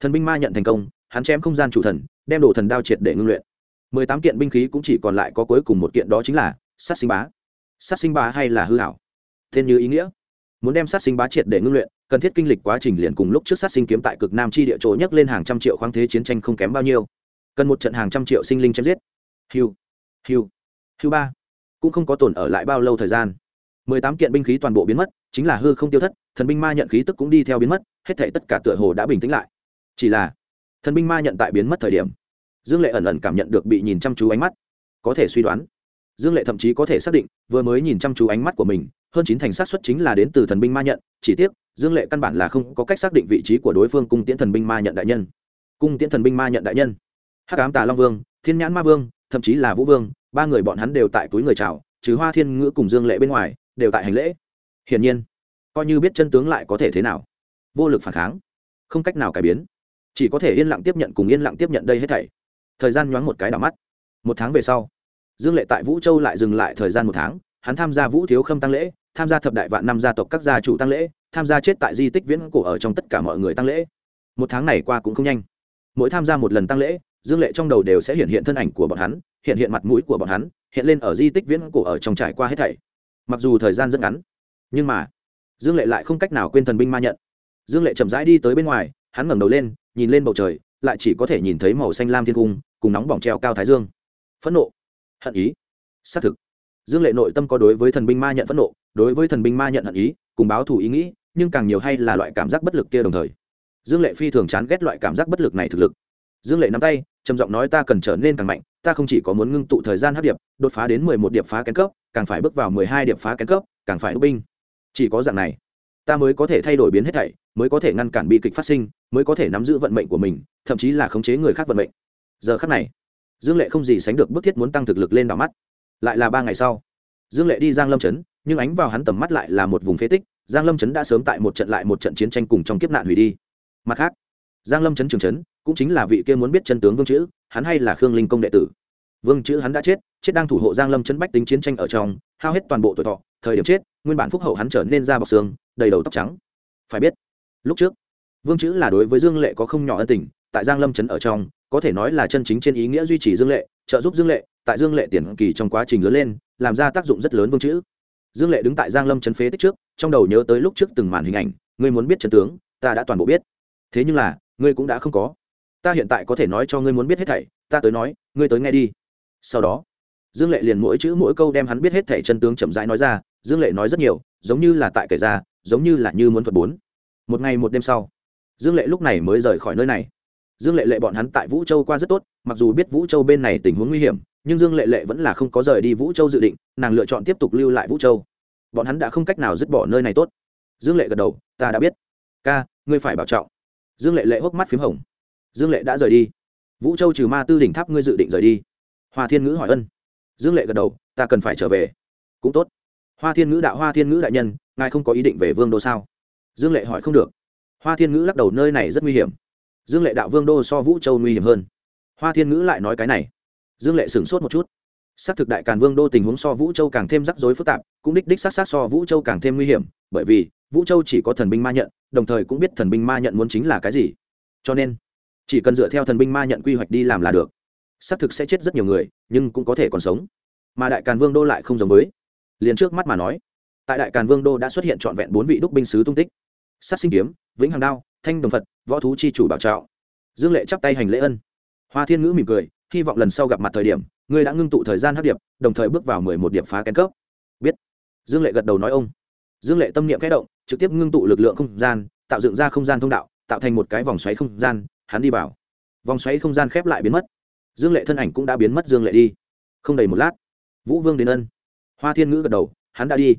thần binh ma nhận thành công hắn chém không gian chủ thần đem đổ thần đao triệt để ngưng luyện. Mười tám kiện binh khí cũng chỉ còn lại có cuối cùng một kiện đó chính là sát sinh bá. Sát sinh bá hay là hư hảo tên như ý nghĩa muốn đem sát sinh bá triệt để ngưng luyện, cần thiết kinh lịch quá trình liền cùng lúc trước sát sinh kiếm tại cực nam chi địa chỗ nhấc lên hàng trăm triệu khoáng thế chiến tranh không kém bao nhiêu. Cần một trận hàng trăm triệu sinh linh chém giết. Hiu hiu hiu ba. Cũng không có tồn ở lại bao lâu thời gian. Mười tám kiện binh khí toàn bộ biến mất, chính là hư không tiêu thất, thần binh ma nhận khí tức cũng đi theo biến mất, hết thể tất cả tựa hồ đã bình tĩnh lại. Chỉ là, thần binh ma nhận tại biến mất thời điểm, dương lệ ẩn ẩn cảm nhận được bị nhìn chăm chú ánh mắt. Có thể suy đoán, dương lệ thậm chí có thể xác định, vừa mới nhìn chăm chú ánh mắt của mình hơn chín thành sát xuất chính là đến từ thần binh ma nhận, chỉ tiếc, dương lệ căn bản là không có cách xác định vị trí của đối phương cung tiễn thần binh ma nhận đại nhân. Cung tiễn thần binh ma nhận đại nhân? Hắc ám tà long vương, thiên nhãn ma vương, thậm chí là vũ vương, ba người bọn hắn đều tại túi người chào, trừ hoa thiên ngữ cùng dương lệ bên ngoài, đều tại hành lễ. Hiển nhiên, coi như biết chân tướng lại có thể thế nào? Vô lực phản kháng, không cách nào cải biến. Chỉ có thể yên lặng tiếp nhận cùng yên lặng tiếp nhận đây hết thảy. Thời gian nhoáng một cái đỏ mắt. Một tháng về sau, dương lệ tại vũ châu lại dừng lại thời gian một tháng, hắn tham gia vũ thiếu khâm tăng lễ tham gia thập đại vạn năm gia tộc các gia chủ tăng lễ, tham gia chết tại di tích viễn cổ ở trong tất cả mọi người tăng lễ. Một tháng này qua cũng không nhanh. Mỗi tham gia một lần tăng lễ, dương lệ trong đầu đều sẽ hiện hiện thân ảnh của bọn hắn, hiện hiện mặt mũi của bọn hắn, hiện lên ở di tích viễn cổ ở trong trải qua hết thảy. Mặc dù thời gian rất ngắn, nhưng mà, dương lệ lại không cách nào quên thần binh ma nhận. Dương lệ chậm rãi đi tới bên ngoài, hắn ngẩng đầu lên, nhìn lên bầu trời, lại chỉ có thể nhìn thấy màu xanh lam thiên cung, cùng nóng bỏng treo cao thái dương. Phẫn nộ, hận ý, xác thực dương lệ nội tâm có đối với thần binh ma nhận phẫn nộ, đối với thần binh ma nhận hận ý, cùng báo thù ý nghĩ, nhưng càng nhiều hay là loại cảm giác bất lực kia đồng thời. Dương lệ phi thường chán ghét loại cảm giác bất lực này thực lực. Dương lệ nắm tay, trầm giọng nói ta cần trở nên càng mạnh, ta không chỉ có muốn ngưng tụ thời gian hấp điệp, đột phá đến mười một điệp phá kén cấp, càng phải bước vào mười hai điệp phá kén cấp, càng phải đúc binh. Chỉ có dạng này, ta mới có thể thay đổi biến hết thảy, mới có thể ngăn cản bi kịch phát sinh, mới có thể nắm giữ vận mệnh của mình, thậm chí là khống chế người khác vận mệnh. Giờ khắc này, dương lệ không gì sánh được bức thiết muốn tăng thực lực lên đỏ mắt lại là ba ngày sau. Dương lệ đi giang lâm trấn, nhưng ánh vào hắn tầm mắt lại là một vùng phế tích, giang lâm trấn đã sớm tại một trận lại một trận chiến tranh cùng trong kiếp nạn hủy đi. Mặt khác, giang lâm trấn trường trấn, cũng chính là vị kia muốn biết chân tướng vương chữ, hắn hay là khương linh công đệ tử. Vương chữ hắn đã chết chết đang thủ hộ giang lâm trấn bách tính chiến tranh ở trong, hao hết toàn bộ tuổi thọ, thời điểm chết, nguyên bản phúc hậu hắn trở nên da bọc xương, đầy đầu tóc trắng. Phải biết, lúc trước, vương chữ là đối với dương lệ có không nhỏ ân tình, tại giang lâm trấn ở trong, có thể nói là chân chính trên ý nghĩa duy trì dương lệ trợ giúp dương lệ, tại dương lệ tiền kỳ trong quá trình lớn lên, làm ra tác dụng rất lớn vương chữ. Dương lệ đứng tại giang lâm chấn phế tích trước, trong đầu nhớ tới lúc trước từng màn hình ảnh, ngươi muốn biết chân tướng, ta đã toàn bộ biết. Thế nhưng là, ngươi cũng đã không có. Ta hiện tại có thể nói cho ngươi muốn biết hết thảy, ta tới nói, ngươi tới nghe đi. Sau đó, dương lệ liền mỗi chữ mỗi câu đem hắn biết hết thảy chân tướng chậm rãi nói ra, dương lệ nói rất nhiều, giống như là tại kể ra, giống như là như muốn thuật bốn. Một ngày một đêm sau, dương lệ lúc này mới rời khỏi nơi này dương lệ lệ bọn hắn tại vũ châu qua rất tốt, mặc dù biết vũ châu bên này tình huống nguy hiểm, nhưng dương lệ lệ vẫn là không có rời đi vũ châu dự định, nàng lựa chọn tiếp tục lưu lại vũ châu. Bọn hắn đã không cách nào dứt bỏ nơi này tốt. Dương lệ gật đầu, ta đã biết. Ca, ngươi phải bảo trọng. Dương lệ lệ hốc mắt p h í m hồng. Dương lệ đã rời đi. Vũ châu trừ ma tư đỉnh tháp ngươi dự định rời đi. Hoa thiên ngữ hỏi ân. Dương lệ gật đầu, ta cần phải trở về. Cũng tốt. Hoa thiên ngữ đạo, hoa thiên ngữ đại nhân, ngài không có ý định về vương đô sao? Dương lệ hỏi, không được. Hoa thiên ngữ lắc đầu, nơi này rất nguy hiểm dương lệ đạo vương đô so vũ châu nguy hiểm hơn. Hoa thiên ngữ lại nói cái này. Dương lệ sửng sốt một chút. Xác thực đại càn vương đô tình huống so vũ châu càng thêm rắc rối phức tạp, cũng đích đích xác xác so vũ châu càng thêm nguy hiểm, bởi vì vũ châu chỉ có thần binh ma nhận, đồng thời cũng biết thần binh ma nhận muốn chính là cái gì. Cho nên, chỉ cần dựa theo thần binh ma nhận quy hoạch đi làm là được. Xác thực sẽ chết rất nhiều người, nhưng cũng có thể còn sống. Mà đại càn vương đô lại không giống với. Liền trước mắt mà nói, tại đại càn vương đô đã xuất hiện trọn vẹn bốn vị đúc binh sứ tung tích. Sát sinh kiếm, vĩnh hằng đao thanh đồng phật, võ thú chi chủ bảo trạo dương lệ chắp tay hành lễ ân. Hoa thiên ngữ mỉm cười, hy vọng lần sau gặp mặt thời điểm, ngươi đã ngưng tụ thời gian hấp điệp, đồng thời bước vào mười một điểm phá kén cấp. Biết. Dương lệ gật đầu nói ông. Dương lệ tâm niệm kẽ động, trực tiếp ngưng tụ lực lượng không gian, tạo dựng ra không gian thông đạo, tạo thành một cái vòng xoáy không gian, hắn đi vào. Vòng xoáy không gian khép lại biến mất. Dương lệ thân ảnh cũng đã biến mất, dương lệ đi. Không đầy một lát, vũ vương đến ân. Hoa thiên ngữ gật đầu, hắn đã đi.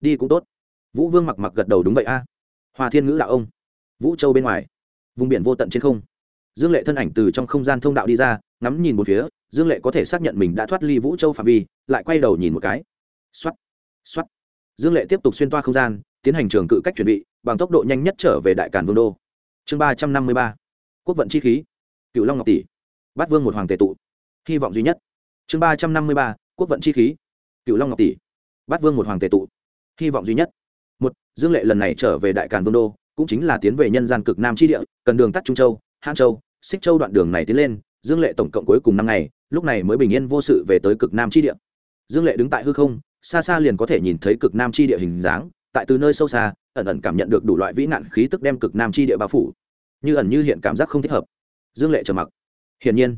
Đi cũng tốt. Vũ vương mặc mặc gật đầu đúng vậy a. Hoa thiên ngữ là ông vũ châu bên ngoài. Vùng biển vô tận trên không. Dương lệ thân ảnh từ trong không gian thông đạo đi ra, ngắm nhìn một phía, dương lệ có thể xác nhận mình đã thoát ly vũ châu phạm vi, lại quay đầu nhìn một cái. X o á t x o á t dương lệ tiếp tục xuyên toa không gian, tiến hành trường cự cách chuẩn bị bằng tốc độ nhanh nhất trở về đại càn vương đô. Chương ba trăm năm mươi ba. Quốc vận chi khí. Cựu long ngọc tỷ. Bát vương một hoàng tề tụ. Hy vọng duy nhất. Chương ba trăm năm mươi ba. Quốc vận chi khí. Cựu long ngọc tỷ. Bát vương một hoàng tề tụ. Hy vọng duy nhất. Một, dương lệ lần này trở về đại càn vương đô cũng chính là tiến về nhân gian cực nam chi địa, cần đường tắt trung châu hãn châu, xích châu đoạn đường này tiến lên, dương lệ tổng cộng cuối cùng năm ngày, lúc này mới bình yên vô sự về tới cực nam chi địa. Dương lệ đứng tại hư không, xa xa liền có thể nhìn thấy cực nam chi địa hình dáng, tại từ nơi sâu xa, ẩn ẩn cảm nhận được đủ loại vĩ nạn khí tức đem cực nam chi địa bao phủ. Như ẩn như hiện cảm giác không thích hợp. Dương lệ trầm mặc. Hiển nhiên,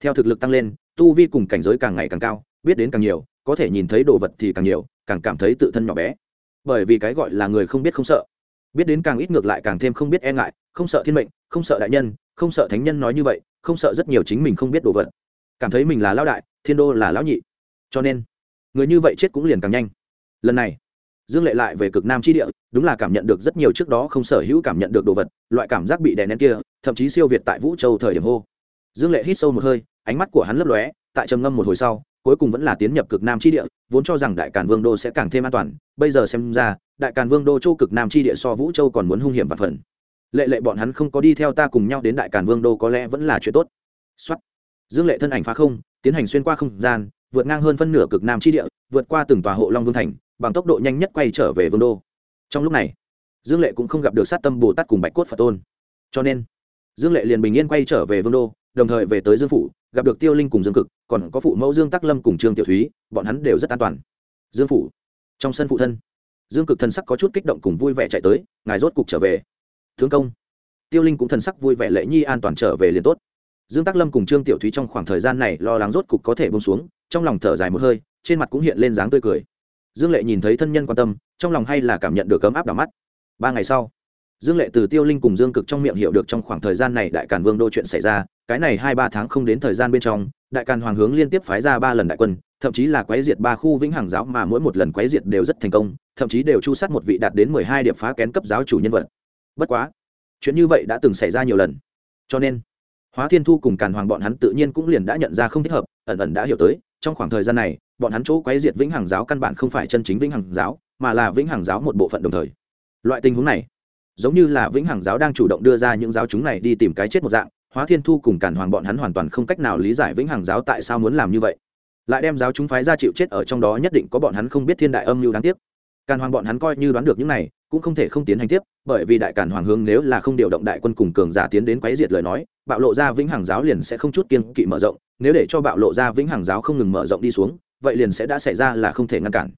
theo thực lực tăng lên, tu vi cùng cảnh giới càng ngày càng cao, biết đến càng nhiều, có thể nhìn thấy đồ vật thì càng nhiều, càng cảm thấy tự thân nhỏ bé. Bởi vì cái gọi là người không biết không sợ biết đến càng ít ngược lại càng thêm không biết e ngại, không sợ thiên mệnh, không sợ đại nhân, không sợ thánh nhân nói như vậy, không sợ rất nhiều chính mình không biết đồ vật. Cảm thấy mình là lão đại, thiên đô là lão nhị. Cho nên, người như vậy chết cũng liền càng nhanh. Lần này, dương lệ lại về cực nam tri địa, đúng là cảm nhận được rất nhiều trước đó không sở hữu cảm nhận được đồ vật, loại cảm giác bị đè nén kia, thậm chí siêu việt tại vũ châu thời điểm hô. Dương lệ hít sâu một hơi, ánh mắt của hắn lấp lóe, tại trầm ngâm một hồi sau cuối cùng vẫn là tiến nhập cực nam chi địa, vốn cho rằng đại càn vương đô sẽ càng thêm an toàn, bây giờ xem ra, đại càn vương đô châu cực nam chi địa so vũ châu còn muốn hung hiểm và phần. Lệ lệ bọn hắn không có đi theo ta cùng nhau đến đại càn vương đô có lẽ vẫn là chuyện tốt. Xuất dương lệ thân ảnh phá không, tiến hành xuyên qua không gian, vượt ngang hơn phân nửa cực nam chi địa, vượt qua từng tòa hộ long vương thành, bằng tốc độ nhanh nhất quay trở về vương đô. Trong lúc này, dương lệ cũng không gặp được sát tâm bồ tát cùng bạch cốt phật tôn. Cho nên, dương lệ liền bình yên quay trở về vương đô, đồng thời về tới dương phủ gặp được tiêu linh cùng dương cực, còn có phụ mẫu dương tắc lâm cùng trương tiểu thúy, bọn hắn đều rất an toàn. Dương phủ, trong sân phụ thân, dương cực thần sắc có chút kích động cùng vui vẻ chạy tới, ngài rốt cục trở về. Thương công. Tiêu linh cũng thần sắc vui vẻ lệ nhi an toàn trở về liền tốt. Dương tắc lâm cùng trương tiểu thúy trong khoảng thời gian này lo lắng rốt cục có thể bông xuống, trong lòng thở dài một hơi, trên mặt cũng hiện lên dáng tươi cười. Dương lệ nhìn thấy thân nhân quan tâm, trong lòng hay là cảm nhận được cấm áp đỏ mắt. Ba ngày sau, dương lệ từ tiêu linh cùng dương cực trong miệng hiểu được trong khoảng thời gian này đại càn vương đô chuyện xảy ra cái này hai ba tháng không đến thời gian bên trong, đại càn hoàng hướng liên tiếp phái ra ba lần đại quân, thậm chí là quái diệt ba khu vĩnh hằng giáo mà mỗi một lần quái diệt đều rất thành công, thậm chí đều chu sát một vị đạt đến mười hai điểm phá kén cấp giáo chủ nhân vật. Bất quá, chuyện như vậy đã từng xảy ra nhiều lần. Cho nên, hóa thiên thu cùng càn hoàng bọn hắn tự nhiên cũng liền đã nhận ra không thích hợp, ẩn ẩn đã hiểu tới, trong khoảng thời gian này, bọn hắn chỗ quái diệt vĩnh hằng giáo căn bản không phải chân chính vĩnh hằng giáo, mà là vĩnh hằng giáo một bộ phận đồng thời. Loại tình huống này, giống như là vĩnh hằng giáo đang chủ động đưa ra những giáo chúng này đi tìm cái chết một dạng hóa thiên thu cùng cản hoàng bọn hắn hoàn toàn không cách nào lý giải vĩnh hằng giáo tại sao muốn làm như vậy. Lại đem giáo chúng phái ra chịu chết ở trong đó nhất định có bọn hắn không biết thiên đại âm mưu đáng tiếc. Càn hoàng bọn hắn coi như đoán được những này, cũng không thể không tiến hành tiếp, bởi vì đại càn hoàng hướng nếu là không điều động đại quân cùng cường giả tiến đến quấy diệt lời nói, bạo lộ ra vĩnh hằng giáo liền sẽ không chút kiên kỵ mở rộng, nếu để cho bạo lộ ra vĩnh hằng giáo không ngừng mở rộng đi xuống, vậy liền sẽ đã xảy ra là không thể ngăn cản.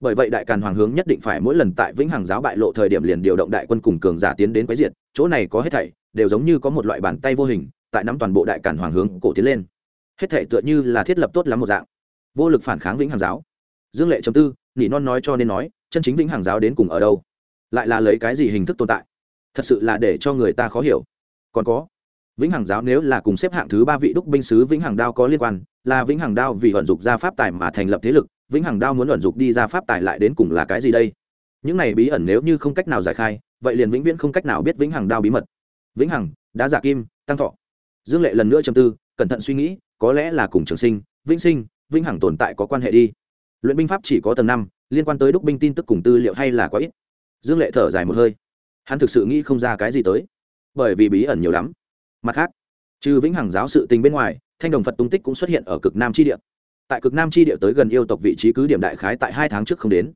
Bởi vậy đại càn hoàng hướng nhất định phải mỗi lần tại vĩnh hằng giáo bại lộ thời điểm liền điều động đại quân cùng cường giả tiến đến quấy diệt, chỗ này có hết thảy đều giống như có một loại bàn tay vô hình, tại nắm toàn bộ đại càn hoàng hướng cổ tiến lên. Hết thể tựa như là thiết lập tốt lắm một dạng. Vô lực phản kháng vĩnh hàng giáo. Dương lệ chấm tư, nỉ non nói cho nên nói, chân chính vĩnh hàng giáo đến cùng ở đâu? Lại là lấy cái gì hình thức tồn tại? Thật sự là để cho người ta khó hiểu. Còn có, vĩnh hằng giáo nếu là cùng xếp hạng thứ ba vị đúc binh sứ vĩnh hằng đao có liên quan, là vĩnh hằng đao vì vận dụng ra pháp tài mà thành lập thế lực, vĩnh hằng đao muốn vận dụng đi ra pháp tài lại đến cùng là cái gì đây? Những này bí ẩn nếu như không cách nào giải khai, vậy liền vĩnh viễn không cách nào biết vĩnh hằng đao bí mật vĩnh hằng, đá giả kim, tăng thọ. Dương lệ lần nữa châm tư, cẩn thận suy nghĩ, có lẽ là cùng trường sinh, vĩnh sinh, vĩnh hằng tồn tại có quan hệ đi. Luyện binh pháp chỉ có tầng năm, liên quan tới đúc binh tin tức cùng tư liệu hay là quá ít? Dương lệ thở dài một hơi. Hắn thực sự nghĩ không ra cái gì tới, bởi vì bí ẩn nhiều lắm. Mặt khác, trừ vĩnh hằng giáo sự tình bên ngoài, thanh đồng phật tung tích cũng xuất hiện ở cực nam tri địa. Tại cực nam tri địa tới gần yêu tộc vị trí cứ điểm đại khái tại hai tháng trước không đến,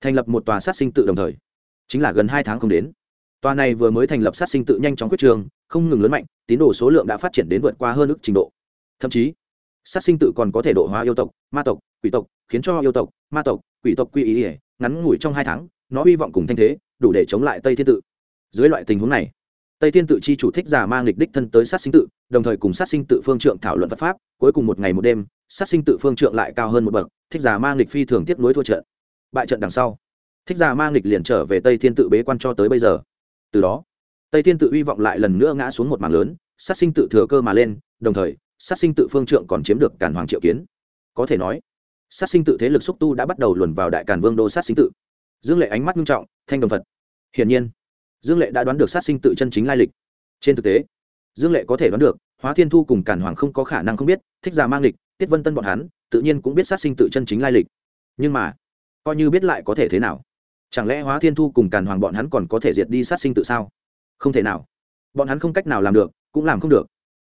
thành lập một tòa sát sinh tự đồng thời, chính là gần hai tháng không đến tòa này vừa mới thành lập sát sinh tự nhanh chóng quyết trường, không ngừng lớn mạnh, tín đồ số lượng đã phát triển đến vượt qua hơn ức trình độ. Thậm chí, sát sinh tự còn có thể độ hóa yêu tộc, ma tộc, quỷ tộc, khiến cho yêu tộc, ma tộc, quỷ tộc quy ý ý, ngắn ngủi trong hai tháng, nó hy vọng cùng thanh thế, đủ để chống lại tây thiên tự. Dưới loại tình huống này, tây thiên tự chi chủ thích giả mang lịch đích thân tới sát sinh tự, đồng thời cùng sát sinh tự phương trưởng thảo luận vật pháp, cuối cùng một ngày một đêm, sát sinh tự phương trưởng lại cao hơn một bậc, thích giả mang lịch phi thường tiếp nối thua trận. Bại trận đằng sau, thích giả mang lịch liền trở về tây thiên tự bế quan cho tới bây giờ từ đó, tây thiên tự hy vọng lại lần nữa ngã xuống một mảng lớn, sát sinh tự thừa cơ mà lên, đồng thời, sát sinh tự phương trượng còn chiếm được cản hoàng triệu kiến. Có thể nói, sát sinh tự thế lực xúc tu đã bắt đầu luồn vào đại càn vương đô sát sinh tự. Dương lệ ánh mắt nghiêm trọng, thanh đồng phật. Hiển nhiên, dương lệ đã đoán được sát sinh tự chân chính lai lịch. Trên thực tế, dương lệ có thể đoán được, hóa thiên thu cùng cản hoàng không có khả năng không biết, thích già mang lịch, tiết vân tân bọn hắn, tự nhiên cũng biết sát sinh tự chân chính lai lịch. Nhưng mà, coi như biết lại có thể thế nào? Chẳng lẽ hóa thiên thu cùng càn hoàng bọn hắn còn có thể diệt đi sát sinh tự sao? Không thể nào. Bọn hắn không cách nào làm được, cũng làm không được.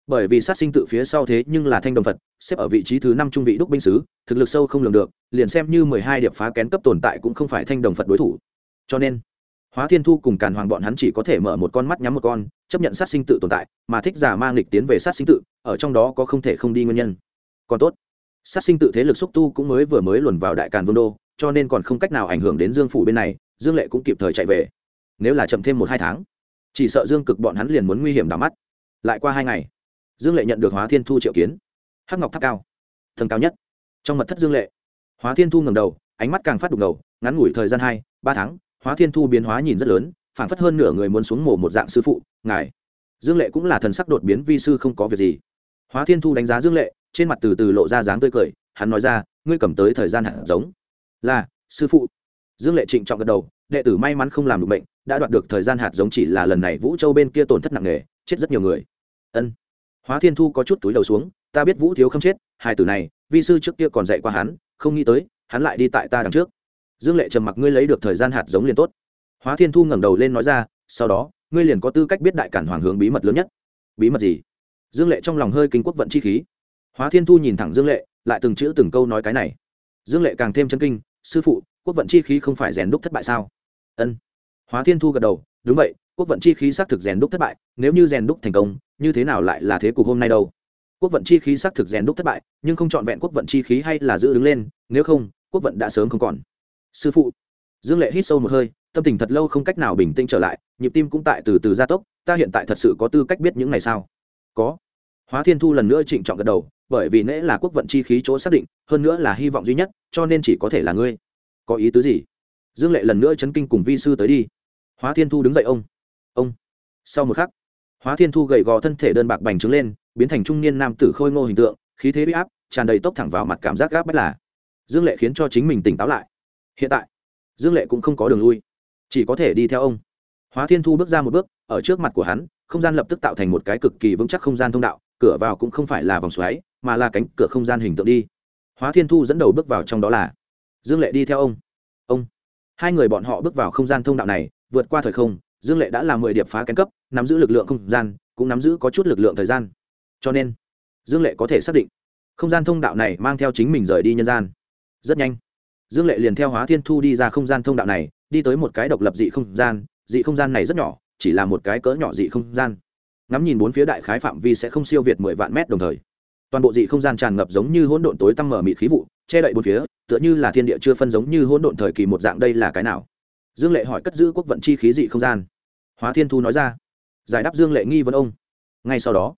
Bởi vì sát sinh tự phía sau thế nhưng là thanh đồng phật, xếp ở vị trí thứ năm trung vị đúc binh sứ, thực lực sâu không lường được, liền xem như mười hai điệp phá kén cấp tồn tại cũng không phải thanh đồng phật đối thủ. Cho nên, hóa thiên thu cùng càn hoàng bọn hắn chỉ có thể mở một con mắt nhắm một con, chấp nhận sát sinh tự tồn tại, mà thích giả mang lịch tiến về sát sinh tự, ở trong đó có không thể không đi nguyên nhân. Còn tốt, sát sinh tự thế lực xúc tu cũng mới vừa mới luồn vào đại càn vương đô cho nên còn không cách nào ảnh hưởng đến dương phủ bên này, dương lệ cũng kịp thời chạy về. Nếu là chậm thêm một hai tháng, chỉ sợ dương cực bọn hắn liền muốn nguy hiểm đỏ mắt. Lại qua hai ngày, dương lệ nhận được hóa thiên thu triệu kiến. Hắc ngọc tháp cao, thần cao nhất. Trong mật thất dương lệ, hóa thiên thu ngầm đầu, ánh mắt càng phát đục ngầu, ngắn ngủi thời gian hai, ba tháng, hóa thiên thu biến hóa nhìn rất lớn, phảng phất hơn nửa người muốn xuống mổ một dạng sư phụ, ngài. Dương lệ cũng là thần sắc đột biến, vi sư không có việc gì. Hóa thiên thu đánh giá dương lệ, trên mặt từ từ lộ ra dáng tươi cười, hắn nói ra, ngươi cầm tới thời gian hạt giống là, sư phụ. Dương lệ trịnh trọng gật đầu, đệ tử may mắn không làm được bệnh, đã đoạt được thời gian hạt giống chỉ là lần này vũ châu bên kia tổn thất nặng nề, chết rất nhiều người. Ân. Hóa thiên thu có chút túi đầu xuống, ta biết vũ thiếu không chết, hai tử này, vi sư trước kia còn dạy qua hắn, không nghĩ tới, hắn lại đi tại ta đằng trước. Dương lệ trầm mặc, ngươi lấy được thời gian hạt giống liền tốt. Hóa thiên thu ngẩng đầu lên nói ra, sau đó, ngươi liền có tư cách biết đại cản hoàng hướng bí mật lớn nhất. Bí mật gì? Dương lệ trong lòng hơi kinh quốc vận chi khí. Hóa thiên thu nhìn thẳng dương lệ, lại từng chữ từng câu nói cái này. Dương lệ càng thêm chân kinh sư phụ, quốc vận chi khí không phải rèn đúc thất bại sao? Ân. Hóa thiên thu gật đầu, đúng vậy, quốc vận chi khí xác thực rèn đúc thất bại, nếu như rèn đúc thành công, như thế nào lại là thế cục hôm nay đâu? Quốc vận chi khí xác thực rèn đúc thất bại, nhưng không trọn vẹn quốc vận chi khí hay là giữ đứng lên, nếu không, quốc vận đã sớm không còn. Sư phụ. Dương lệ hít sâu một hơi, tâm tình thật lâu không cách nào bình tĩnh trở lại, nhịp tim cũng tại từ từ gia tốc, ta hiện tại thật sự có tư cách biết những này sao? Có. Hóa thiên thu lần nữa trịnh trọng gật đầu bởi vì nễ là quốc vận chi khí chỗ xác định, hơn nữa là hy vọng duy nhất, cho nên chỉ có thể là ngươi. Có ý tứ gì? Dương lệ lần nữa chấn kinh cùng vi sư tới đi. Hóa thiên thu đứng dậy ông. Ông. Sau một khắc, hóa thiên thu gầy gò thân thể đơn bạc bành trướng lên, biến thành trung niên nam tử khôi ngô hình tượng, khí thế bị áp, tràn đầy tốc thẳng vào mặt cảm giác gáp bất là. Dương lệ khiến cho chính mình tỉnh táo lại. Hiện tại, dương lệ cũng không có đường lui, chỉ có thể đi theo ông. Hóa thiên thu bước ra một bước, ở trước mặt của hắn, không gian lập tức tạo thành một cái cực kỳ vững chắc không gian thông đạo, cửa vào cũng không phải là vòng xoáy mà là cánh cửa không gian hình tượng đi. Hóa thiên thu dẫn đầu bước vào trong đó là, dương lệ đi theo ông. Ông. Hai người bọn họ bước vào không gian thông đạo này, vượt qua thời không, dương lệ đã làm mười điệp phá kén cấp, nắm giữ lực lượng không gian, cũng nắm giữ có chút lực lượng thời gian. Cho nên, dương lệ có thể xác định, không gian thông đạo này mang theo chính mình rời đi nhân gian. Rất nhanh, dương lệ liền theo hóa thiên thu đi ra không gian thông đạo này, đi tới một cái độc lập dị không gian, dị không gian này rất nhỏ, chỉ là một cái cỡ nhỏ dị không gian. Ngắm nhìn bốn phía đại khái phạm vi sẽ không siêu việt mười vạn mét đồng thời toàn bộ dị không gian tràn ngập giống như hỗn độn tối tăm mở mịt khí vụ, che đậy bốn phía, tựa như là thiên địa chưa phân giống như hỗn độn thời kỳ một dạng đây là cái nào? Dương lệ hỏi cất giữ quốc vận chi khí dị không gian. Hóa thiên thu nói ra. Giải đáp dương lệ nghi vấn ông. Ngay sau đó,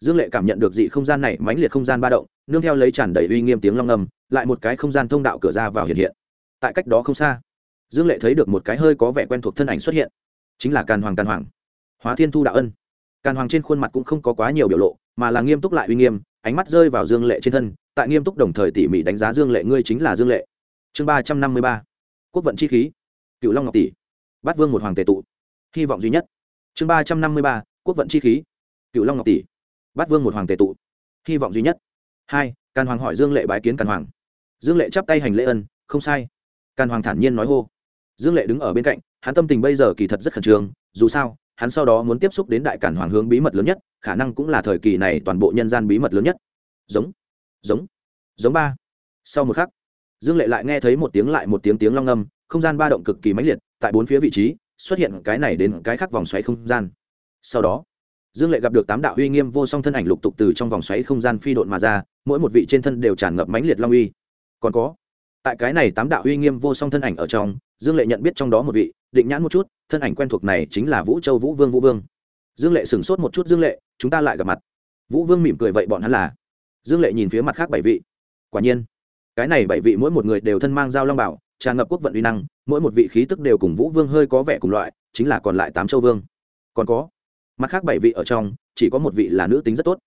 dương lệ cảm nhận được dị không gian này mãnh liệt không gian ba động, nương theo lấy tràn đầy uy nghiêm tiếng long ngầm lại một cái không gian thông đạo cửa ra vào hiện hiện. Tại cách đó không xa, dương lệ thấy được một cái hơi có vẻ quen thuộc thân ảnh xuất hiện. Chính là càn hoàng càn hoàng. Hóa thiên thu đạo ân. Càn hoàng trên khuôn mặt cũng không có quá nhiều biểu lộ, mà là nghiêm túc lại uy nghiêm ánh mắt rơi vào dương lệ trên thân, tại nghiêm túc đồng thời tỉ mỉ đánh giá dương lệ, ngươi chính là dương lệ. Chương ba trăm năm mươi ba, quốc vận chi khí. Cựu long ngọc tỷ. Bát vương một hoàng tề tụ. Hy vọng duy nhất. Chương ba trăm năm mươi ba, quốc vận chi khí. Cựu long ngọc tỷ. Bát vương một hoàng tề tụ. Hy vọng duy nhất. Hai, càn hoàng hỏi dương lệ bái kiến càn hoàng. Dương lệ chắp tay hành lễ ân, không sai. Càn hoàng thản nhiên nói hô. Dương lệ đứng ở bên cạnh, hắn tâm tình bây giờ kỳ thật rất khẩn trương, dù sao, hắn sau đó muốn tiếp xúc đến đại cản hoàng hướng bí mật lớn nhất khả năng cũng là thời kỳ này toàn bộ nhân gian bí mật lớn nhất. Giống giống giống ba. Sau một khắc, dương lệ lại nghe thấy một tiếng lại một tiếng tiếng long âm, không gian ba động cực kỳ mãnh liệt, tại bốn phía vị trí, xuất hiện cái này đến cái khác vòng xoáy không gian. Sau đó, dương lệ gặp được tám đạo uy nghiêm vô song thân ảnh lục tục từ trong vòng xoáy không gian phi độn mà ra, mỗi một vị trên thân đều tràn ngập mãnh liệt long uy. Còn có, tại cái này tám đạo uy nghiêm vô song thân ảnh ở trong, dương lệ nhận biết trong đó một vị, định nhãn một chút, thân ảnh quen thuộc này chính là vũ châu vũ vương vũ vương dương lệ sửng sốt một chút, dương lệ, chúng ta lại gặp mặt. Vũ vương mỉm cười, vậy bọn hắn là? Dương lệ nhìn phía mặt khác bảy vị. Quả nhiên, cái này bảy vị mỗi một người đều thân mang dao long bảo, tràn ngập quốc vận uy năng, mỗi một vị khí tức đều cùng vũ vương hơi có vẻ cùng loại, chính là còn lại tám châu vương. Còn có, mặt khác bảy vị ở trong, chỉ có một vị là nữ tính rất tốt.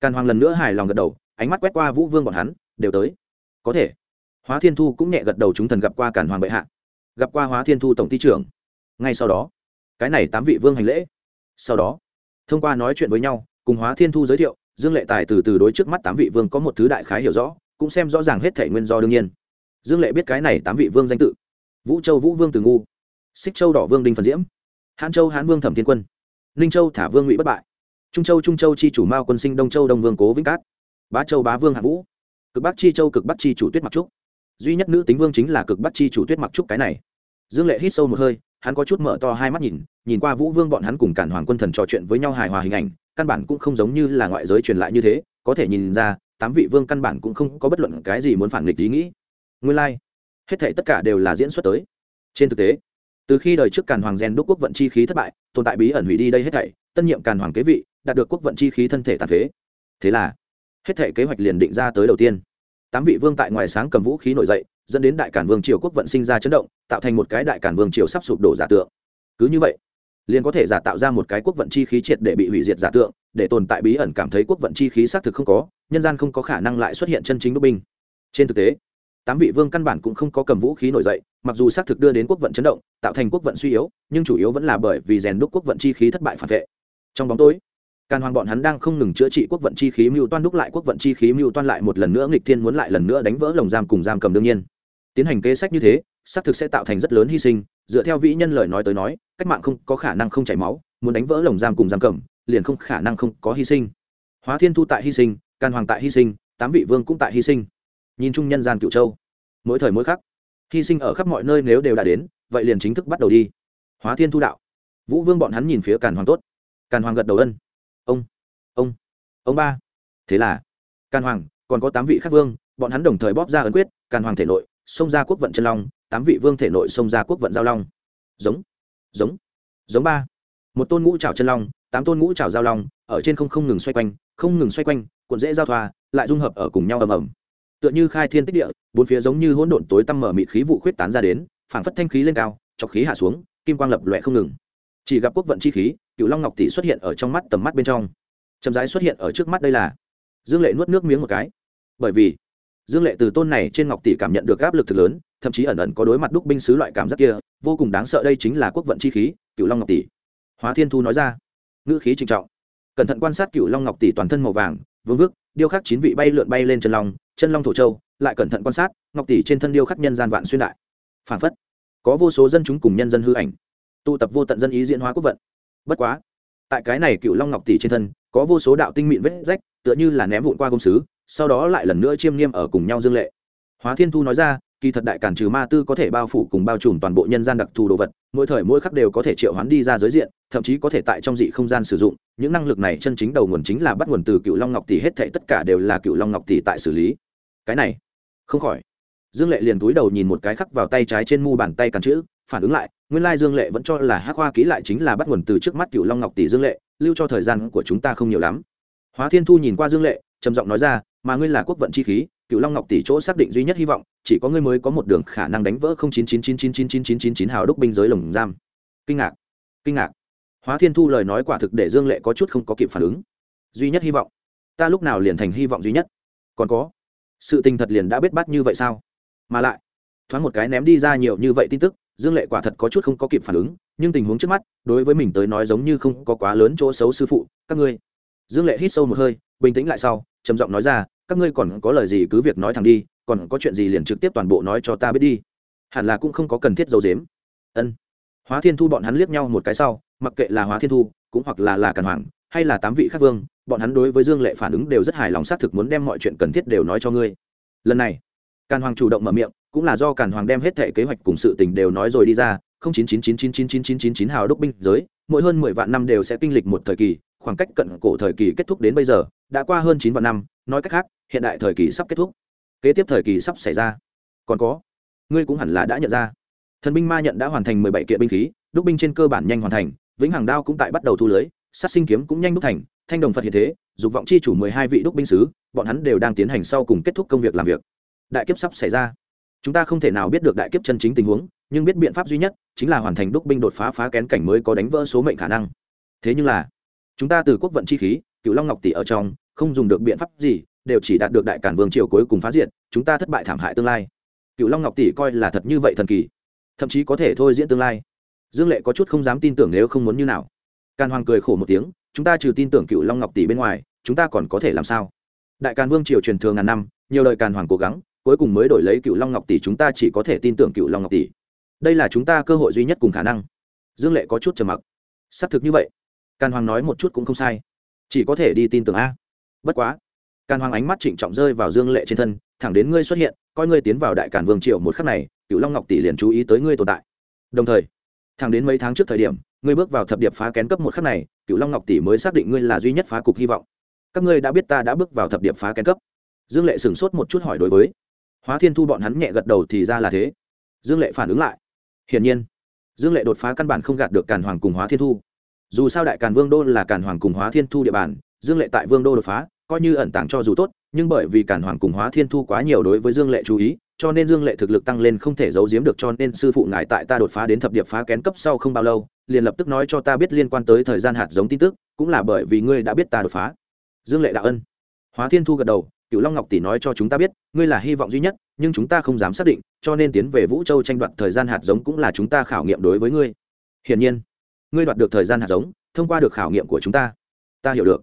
Càn hoàng lần nữa hài lòng gật đầu, ánh mắt quét qua vũ vương bọn hắn, đều tới. Có thể. Hóa thiên thu cũng nhẹ gật đầu, chúng thần gặp qua càn hoàng bệ hạ. Gặp qua hóa thiên thu tổng ty trưởng. Ngay sau đó, cái này tám vị vương hành lễ sau đó, thông qua nói chuyện với nhau, cùng hóa thiên thu giới thiệu, dương lệ tài từ từ đối trước mắt tám vị vương có một thứ đại khái hiểu rõ, cũng xem rõ ràng hết thể nguyên do đương nhiên. Dương lệ biết cái này tám vị vương danh tự. Vũ châu vũ vương từ ngu, xích châu đỏ vương đinh phần diễm hãn châu hãn vương thẩm thiên quân, ninh châu thả vương ngụy bất bại, trung châu trung châu chi chủ mao quân sinh đông châu đông vương cố vĩnh cát, bá châu bá vương hạ vũ, cực bắc chi châu cực bắc chi chủ tuyết mặc trúc. Duy nhất nữ tính vương chính là cực bắc chi chủ tuyết mặc trúc cái này. Dương lệ hít sâu một hơi hắn có chút mở to hai mắt nhìn nhìn qua vũ vương bọn hắn cùng cản hoàng quân thần trò chuyện với nhau hài hòa hình ảnh, căn bản cũng không giống như là ngoại giới truyền lại như thế, có thể nhìn ra, tám vị vương căn bản cũng không có bất luận cái gì muốn phản nghịch ý nghĩ. Nguyên lai、like. hết thể tất cả đều là diễn xuất tới. Trên thực tế, từ khi đời trước càn hoàng gen đúc quốc vận chi khí thất bại, tồn tại bí ẩn hủy đi đây hết thảy, tân nhiệm càn hoàng kế vị, đạt được quốc vận chi khí thân thể tàn phế. Thế là, hết thể kế hoạch liền định ra tới đầu tiên. Tám vị vương tại ngoài sáng cầm vũ khí nổi dậy dẫn đến đại cản vương triều quốc vận sinh ra chấn động, tạo thành một cái đại cản vương triều sắp sụp đổ giả tượng. Cứ như vậy, liền có thể giả tạo ra một cái quốc vận chi khí triệt để bị hủy diệt giả tượng, để tồn tại bí ẩn cảm thấy quốc vận chi khí xác thực không có, nhân gian không có khả năng lại xuất hiện chân chính đúc binh. Trên thực tế, tám vị vương căn bản cũng không có cầm vũ khí nổi dậy, mặc dù xác thực đưa đến quốc vận chấn động, tạo thành quốc vận suy yếu, nhưng chủ yếu vẫn là bởi vì rèn đúc quốc vận chi khí thất bại phản vệ. Trong bóng tối, càn hoàng bọn hắn đang không ngừng chữa trị quốc vận chi khí mưu toan đúc lại quốc vận chi khí mưu toan lại một lần nữa nghịch thiên muốn lại lần nữa đánh vỡ lồng giam cùng giam cầm đương nhiên tiến hành kế sách như thế, xác thực sẽ tạo thành rất lớn hy sinh, dựa theo vĩ nhân lời nói tới nói, cách mạng không có khả năng không chảy máu, muốn đánh vỡ lồng giam cùng giam cầm, liền không khả năng không có hy sinh. Hóa thiên thu tại hy sinh, càn hoàng tại hy sinh, tám vị vương cũng tại hy sinh. Nhìn chung nhân gian cựu châu, mỗi thời mỗi khắc, hy sinh ở khắp mọi nơi nếu đều đã đến, vậy liền chính thức bắt đầu đi. Hóa thiên thu đạo, vũ vương bọn hắn nhìn phía càn hoàng tốt. Càn hoàng gật đầu ân. Ông ông ông ba. Thế là, càn hoàng, còn có tám vị khắc vương, bọn hắn đồng thời bóp ra ấn quyết, càn hoàng thể nội xông ra quốc vận chân long, tám vị vương thể nội xông ra quốc vận giao long. Giống giống giống ba. Một tôn ngũ trào chân long, tám tôn ngũ trào giao long, ở trên không không ngừng xoay quanh, không ngừng xoay quanh, cuộn dễ giao thoa, lại dung hợp ở cùng nhau ầm ầm. Tựa như khai thiên tích địa, bốn phía giống như hỗn độn tối tăm mở mịt khí vụ khuyết tán ra đến, phảng phất thanh khí lên cao, chọc khí hạ xuống, kim quang lập loè không ngừng. Chỉ gặp quốc vận chi khí, cựu long ngọc tỷ xuất hiện ở trong mắt tầm mắt bên trong. Chậm rãi xuất hiện ở trước mắt đây là dương lệ nuốt nước miếng một cái. Bởi vì dương lệ từ tôn này trên ngọc tỷ cảm nhận được áp lực thực lớn, thậm chí ẩn ẩn có đối mặt đúc binh sứ loại cảm giác kia, vô cùng đáng sợ đây chính là quốc vận chi khí cựu long ngọc tỷ. Hóa thiên thu nói ra. Ngữ khí trinh trọng. Cẩn thận quan sát cựu long ngọc tỷ toàn thân màu vàng, vương vước điêu khắc chín vị bay lượn bay lên chân long chân long thổ châu, lại cẩn thận quan sát, ngọc tỷ trên thân điêu khắc nhân gian vạn xuyên đại. Phản phất, có vô số dân chúng cùng nhân dân hư ảnh, tụ tập vô tận dân ý diễn hóa quốc vận. Bất quá, tại cái này cựu long ngọc tỷ trên thân, có vô số đạo tinh mịn vết rách, tựa như là ném vụn qua công sứ sau đó lại lần nữa chiêm nghiêm ở cùng nhau dương lệ. Hóa thiên thu nói ra, kỳ thật đại cản trừ ma tư có thể bao phủ cùng bao trùm toàn bộ nhân gian đặc thù đồ vật, mỗi thời mỗi khắc đều có thể triệu hoán đi ra giới diện, thậm chí có thể tại trong dị không gian sử dụng, những năng lực này chân chính đầu nguồn chính là bắt nguồn từ cựu long ngọc tỷ hết thệ tất cả đều là cựu long ngọc tỷ tại xử lý. Cái này, không khỏi. Dương lệ liền túi đầu nhìn một cái khắc vào tay trái trên mu bàn tay càn chữ, phản ứng lại, nguyên lai dương lệ vẫn cho là hắc hoa ký lại chính là bắt nguồn từ trước mắt cựu long ngọc tỷ dương lệ, lưu cho thời gian của chúng ta không nhiều lắm. Hóa thiên thu nhìn qua dương lệ, trầm giọng nói ra mà ngươi là quốc vận chi khí cựu long ngọc tỷ chỗ xác định duy nhất hy vọng chỉ có ngươi mới có một đường khả năng đánh vỡ không chín chín chín chín chín chín chín chín chín hào đúc binh giới lồng giam kinh ngạc kinh ngạc hóa thiên thu lời nói quả thực để dương lệ có chút không có kịp phản ứng duy nhất hy vọng ta lúc nào liền thành hy vọng duy nhất còn có sự tình thật liền đã biết bắt như vậy sao mà lại thoáng một cái ném đi ra nhiều như vậy tin tức dương lệ quả thật có chút không có kịp phản ứng nhưng tình huống trước mắt đối với mình tới nói giống như không có quá lớn chỗ xấu sư phụ các ngươi dương lệ hít sâu một hơi bình tĩnh lại sau trầm giọng nói ra các ngươi còn có lời gì cứ việc nói thẳng đi, còn có chuyện gì liền trực tiếp toàn bộ nói cho ta biết đi. Hẳn là cũng không có cần thiết dấu dếm ân. Hóa thiên thu bọn hắn liếc nhau một cái sau, mặc kệ là hóa thiên thu, cũng hoặc là là càn hoàng, hay là tám vị khắc vương, bọn hắn đối với dương lệ phản ứng đều rất hài lòng xác thực muốn đem mọi chuyện cần thiết đều nói cho ngươi. Lần này, càn hoàng chủ động mở miệng, cũng là do càn hoàng đem hết thệ kế hoạch cùng sự tình đều nói rồi đi ra, không chín chín chín chín chín chín chín chín chín hào đúc binh giới, mỗi hơn mười vạn năm đều sẽ kinh lịch một thời kỳ, khoảng cách cận cổ thời kỳ kết thúc đến bây giờ, đã qua hơn chín vạn năm, nói cách khác hiện đại thời kỳ sắp kết thúc. Kế tiếp thời kỳ sắp xảy ra. Còn có, ngươi cũng hẳn là đã nhận ra. Thần binh ma nhận đã hoàn thành mười bảy kiện binh khí, đúc binh trên cơ bản nhanh hoàn thành, vĩnh hằng đao cũng tại bắt đầu thu lưới, sát sinh kiếm cũng nhanh đúc thành, thanh đồng phật hiện thế, dục vọng chi chủ mười hai vị đúc binh sứ, bọn hắn đều đang tiến hành sau cùng kết thúc công việc làm việc. Đại kiếp sắp xảy ra. Chúng ta không thể nào biết được đại kiếp chân chính tình huống, nhưng biết biện pháp duy nhất chính là hoàn thành đúc binh đột phá phá kén cảnh mới có đánh vỡ số mệnh khả năng. Thế nhưng là, chúng ta từ quốc vận chi khí cựu long ngọc tỷ ở trong, không dùng được biện pháp gì đều chỉ đạt được đại cản vương triều cuối cùng phá diệt, chúng ta thất bại thảm hại tương lai. Cựu long ngọc tỷ coi là thật như vậy thần kỳ, thậm chí có thể thôi diễn tương lai. Dương lệ có chút không dám tin tưởng nếu không muốn như nào. Càn hoàng cười khổ một tiếng, chúng ta trừ tin tưởng cựu long ngọc tỷ bên ngoài, chúng ta còn có thể làm sao? Đại càn vương triều truyền thường ngàn năm, nhiều đời càn hoàng cố gắng, cuối cùng mới đổi lấy cựu long ngọc tỷ chúng ta chỉ có thể tin tưởng cựu long ngọc tỷ. Đây là chúng ta cơ hội duy nhất cùng khả năng. Dương lệ có chút trầm mặc. Xác thực như vậy. Càn hoàng nói một chút cũng không sai. Chỉ có thể đi tin tưởng a. Bất quá càn hoàng ánh mắt trịnh trọng rơi vào dương lệ trên thân, thẳng đến ngươi xuất hiện, coi ngươi tiến vào đại càn vương triều một khắc này cựu long ngọc tỷ liền chú ý tới ngươi tồn tại. Đồng thời, thẳng đến mấy tháng trước thời điểm, ngươi bước vào thập điệp phá kén cấp một khắc này cựu long ngọc tỷ mới xác định ngươi là duy nhất phá cục hy vọng. Các ngươi đã biết ta đã bước vào thập điệp phá kén cấp. Dương lệ sửng sốt một chút hỏi đối với. Hóa thiên thu bọn hắn nhẹ gật đầu thì ra là thế. Dương lệ phản ứng lại. Hiển nhiên, dương lệ đột phá căn bản không gạt được càn hoàng cùng hóa thiên thu. Dù sao đại càn vương đô là càn hoàng cùng hóa thiên thu địa bàn, dương lệ tại vương đô đột phá coi như ẩn tàng cho dù tốt, nhưng bởi vì càn hoàng cùng hóa thiên thu quá nhiều đối với dương lệ chú ý, cho nên dương lệ thực lực tăng lên không thể giấu giếm được, cho nên sư phụ ngài tại ta đột phá đến thập điệp phá kén cấp sau không bao lâu, liền lập tức nói cho ta biết liên quan tới thời gian hạt giống tin tức, cũng là bởi vì ngươi đã biết ta đột phá. Dương lệ đạo ân. Hóa thiên thu gật đầu cựu long ngọc tỷ nói cho chúng ta biết, ngươi là hy vọng duy nhất, nhưng chúng ta không dám xác định, cho nên tiến về vũ châu tranh đoạt thời gian hạt giống cũng là chúng ta khảo nghiệm đối với ngươi. Hiển nhiên, ngươi đoạt được thời gian hạt giống, thông qua được khảo nghiệm của chúng ta. Ta hiểu được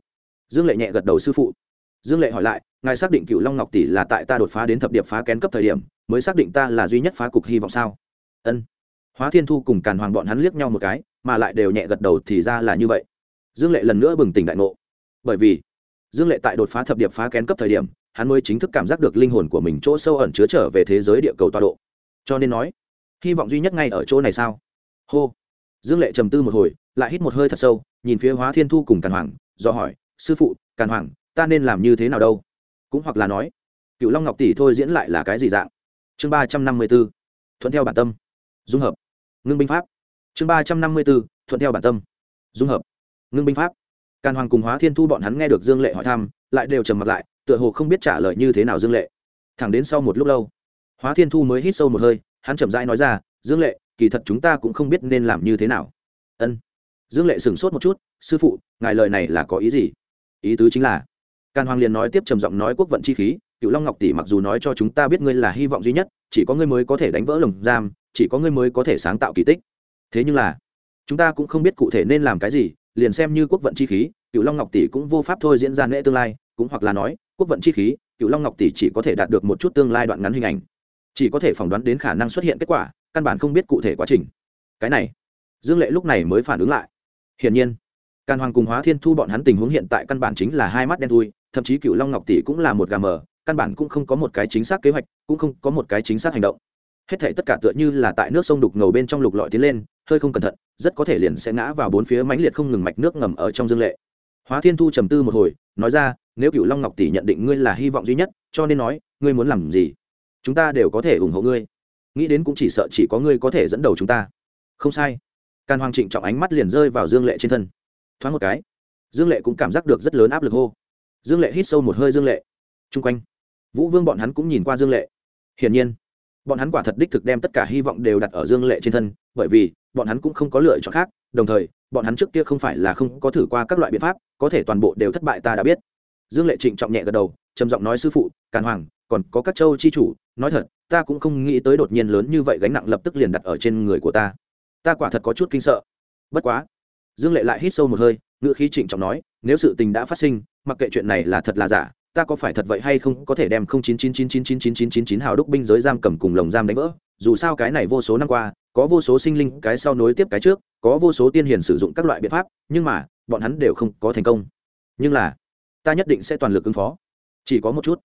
dương lệ nhẹ gật đầu sư phụ. Dương lệ hỏi lại, ngài xác định cựu long ngọc tỷ là tại ta đột phá đến thập điệp phá kén cấp thời điểm, mới xác định ta là duy nhất phá cục hy vọng sao? Ân. Hóa thiên thu cùng càn hoàng bọn hắn liếc nhau một cái, mà lại đều nhẹ gật đầu thì ra là như vậy. Dương lệ lần nữa bừng tỉnh đại ngộ. Bởi vì, dương lệ tại đột phá thập điệp phá kén cấp thời điểm, hắn mới chính thức cảm giác được linh hồn của mình chỗ sâu ẩn chứa trở về thế giới địa cầu tọa độ. Cho nên nói, hy vọng duy nhất ngay ở chỗ này sao? Hô. Dương lệ trầm tư một hồi, lại hít một hơi thật sâu, nhìn phía hóa thiên thu cùng càn hoàng, do hỏi sư phụ, càn hoàng, ta nên làm như thế nào đâu? Cũng hoặc là nói, cựu long ngọc tỷ thôi diễn lại là cái gì dạng? Chương ba trăm năm mươi b ố thuận theo bản tâm, dung hợp, ngưng binh pháp. Chương ba trăm năm mươi b ố thuận theo bản tâm, dung hợp, ngưng binh pháp. Càn hoàng cùng hóa thiên thu bọn hắn nghe được dương lệ hỏi thăm, lại đều trầm mặt lại, tựa hồ không biết trả lời như thế nào dương lệ. Thẳng đến sau một lúc lâu, hóa thiên thu mới hít sâu một hơi, hắn chậm rãi nói ra, dương lệ, kỳ thật chúng ta cũng không biết nên làm như thế nào. Ân. Dương lệ sửng sốt một chút, sư phụ, ngài lời này là có ý gì? Ý tứ chính là, càn hoàng liền nói tiếp trầm giọng nói quốc vận chi khí cựu long ngọc tỷ mặc dù nói cho chúng ta biết ngươi là hy vọng duy nhất, chỉ có ngươi mới có thể đánh vỡ lồng giam, chỉ có ngươi mới có thể sáng tạo kỳ tích. Thế nhưng là, chúng ta cũng không biết cụ thể nên làm cái gì, liền xem như quốc vận chi khí cựu long ngọc tỷ cũng vô pháp thôi diễn ra nễ tương lai, cũng hoặc là nói, quốc vận chi khí cựu long ngọc tỷ chỉ có thể đạt được một chút tương lai đoạn ngắn hình ảnh. Chỉ có thể phỏng đoán đến khả năng xuất hiện kết quả, căn bản không biết cụ thể quá trình. Cái này, dương lệ lúc này mới phản ứng lại. Hiển nhiên càn hoàng cùng hóa thiên thu bọn hắn tình huống hiện tại căn bản chính là hai mắt đen thui, thậm chí cựu long ngọc tỷ cũng là một gà mờ, căn bản cũng không có một cái chính xác kế hoạch, cũng không có một cái chính xác hành động. Hết thể tất cả tựa như là tại nước sông đục ngầu bên trong lục lọi tiến lên, hơi không cẩn thận, rất có thể liền sẽ ngã vào bốn phía mãnh liệt không ngừng mạch nước ngầm ở trong dương lệ. Hóa thiên thu trầm tư một hồi, nói ra, nếu cựu long ngọc tỷ nhận định ngươi là hy vọng duy nhất, cho nên nói, ngươi muốn làm gì? Chúng ta đều có thể ủng hộ ngươi. Nghĩ đến cũng chỉ sợ chỉ có ngươi có thể dẫn đầu chúng ta. Không sai. Càn hoàng trịnh trọng ánh mắt liền rơi vào dương lệ trên thân thoáng một cái, dương lệ cũng cảm giác được rất lớn áp lực hô. Dương lệ hít sâu một hơi dương lệ. Chung quanh, vũ vương bọn hắn cũng nhìn qua dương lệ. Hiển nhiên, bọn hắn quả thật đích thực đem tất cả hy vọng đều đặt ở dương lệ trên thân, bởi vì bọn hắn cũng không có lựa chọn khác, đồng thời, bọn hắn trước kia không phải là không có thử qua các loại biện pháp, có thể toàn bộ đều thất bại ta đã biết. Dương lệ trịnh trọng nhẹ gật đầu, trầm giọng nói, sư phụ, càn hoàng, còn có các châu chi chủ, nói thật, ta cũng không nghĩ tới đột nhiên lớn như vậy gánh nặng lập tức liền đặt ở trên người của ta. Ta quả thật có chút kinh sợ. Bất quá dương lệ lại hít sâu một hơi, ngữ khí trịnh trọng nói, nếu sự tình đã phát sinh, mặc kệ chuyện này là thật là giả, ta có phải thật vậy hay không có thể đem không chín chín chín chín chín chín chín chín chín hào đúc binh giới giam cầm cùng lồng giam đánh vỡ. Dù sao cái này vô số năm qua, có vô số sinh linh, cái sau nối tiếp cái trước, có vô số tiên hiền sử dụng các loại biện pháp, nhưng mà, bọn hắn đều không có thành công. Nhưng là, ta nhất định sẽ toàn lực ứng phó. Chỉ có một chút.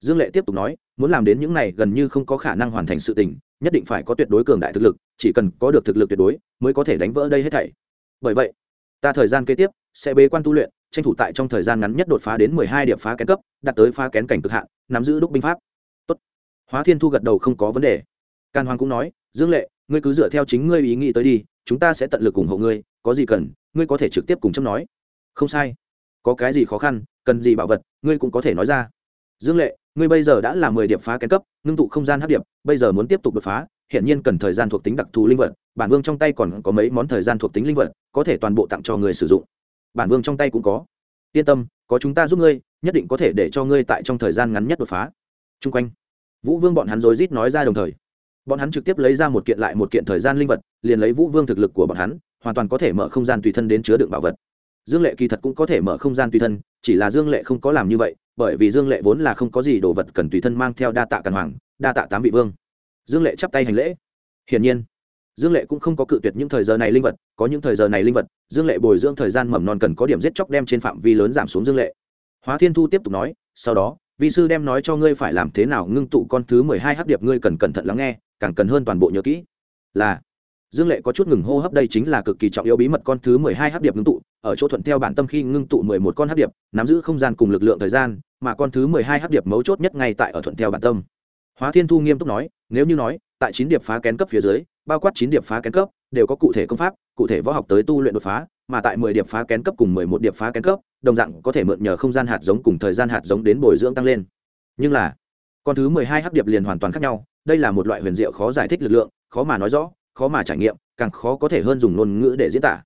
Dương lệ tiếp tục nói, muốn làm đến những này gần như không có khả năng hoàn thành sự tình, nhất định phải có tuyệt đối cường đại thực lực, chỉ cần có được thực lực tuyệt đối, mới có thể đánh vỡ đây hết thảy bởi vậy, ta thời gian kế tiếp sẽ bế quan tu luyện, tranh thủ tại trong thời gian ngắn nhất đột phá đến mười hai điểm phá kén cấp, đạt tới phá kén cảnh cực hạn, nắm giữ đúc binh pháp. Tốt. hóa thiên thu gật đầu không có vấn đề. Càn hoàng cũng nói, dương lệ, ngươi cứ dựa theo chính ngươi ý nghĩ tới đi, chúng ta sẽ tận lực ủng hộ ngươi, có gì cần, ngươi có thể trực tiếp cùng chấm nói. Không sai. Có cái gì khó khăn, cần gì bảo vật, ngươi cũng có thể nói ra. Dương lệ, ngươi bây giờ đã là mười điểm phá kén cấp, ngưng tụ không gian hấp điệp, bây giờ muốn tiếp tục đột phá hiện nhiên cần thời gian thuộc tính đặc thù linh vật, bản vương trong tay còn có mấy món thời gian thuộc tính linh vật, có thể toàn bộ tặng cho người sử dụng. Bản vương trong tay cũng có. Yên tâm, có chúng ta giúp ngươi, nhất định có thể để cho ngươi tại trong thời gian ngắn nhất đột phá. Trung quanh, vũ vương bọn hắn rối rít nói ra đồng thời. Bọn hắn trực tiếp lấy ra một kiện lại một kiện thời gian linh vật, liền lấy vũ vương thực lực của bọn hắn, hoàn toàn có thể mở không gian tùy thân đến chứa đựng bảo vật. Dương lệ kỳ thật cũng có thể mở không gian tùy thân, chỉ là dương lệ không có làm như vậy, bởi vì dương lệ vốn là không có gì đồ vật cần tùy thân mang theo đa tạ càn hoàng, đa tạ tám vị vương dương lệ chắp tay hành lễ. Hiển nhiên, dương lệ cũng không có cự tuyệt những thời giờ này linh vật, có những thời giờ này linh vật, dương lệ bồi dưỡng thời gian mầm non cần có điểm giết chóc đem trên phạm vi lớn giảm xuống dương lệ. Hóa thiên thu tiếp tục nói, sau đó vị sư đem nói cho ngươi phải làm thế nào ngưng tụ con thứ mười hai hấp điệp ngươi cần cẩn thận lắng nghe, càng cần hơn toàn bộ nhớ kỹ. Là, dương lệ có chút ngừng hô hấp đây chính là cực kỳ trọng yếu bí mật con thứ mười hai hấp điệp ngưng tụ, ở chỗ thuận theo bản tâm khi ngưng tụ mười một con hấp điệp, nắm giữ không gian cùng lực lượng thời gian, mà con thứ mười hai hấp điệp mấu chốt nhất ngay tại ở thuận theo bản tâm. Hóa thiên thu nghiêm túc nói nếu như nói, tại chín điệp phá kén cấp phía dưới, bao quát chín điệp phá kén cấp, đều có cụ thể công pháp, cụ thể võ học tới tu luyện đột phá, mà tại mười điệp phá kén cấp cùng mười một điệp phá kén cấp, đồng dạng có thể mượn nhờ không gian hạt giống cùng thời gian hạt giống đến bồi dưỡng tăng lên. Nhưng là, con thứ mười hai hắc điệp liền hoàn toàn khác nhau, đây là một loại huyền diệu khó giải thích lực lượng, khó mà nói rõ, khó mà trải nghiệm, càng khó có thể hơn dùng ngôn ngữ để diễn tả.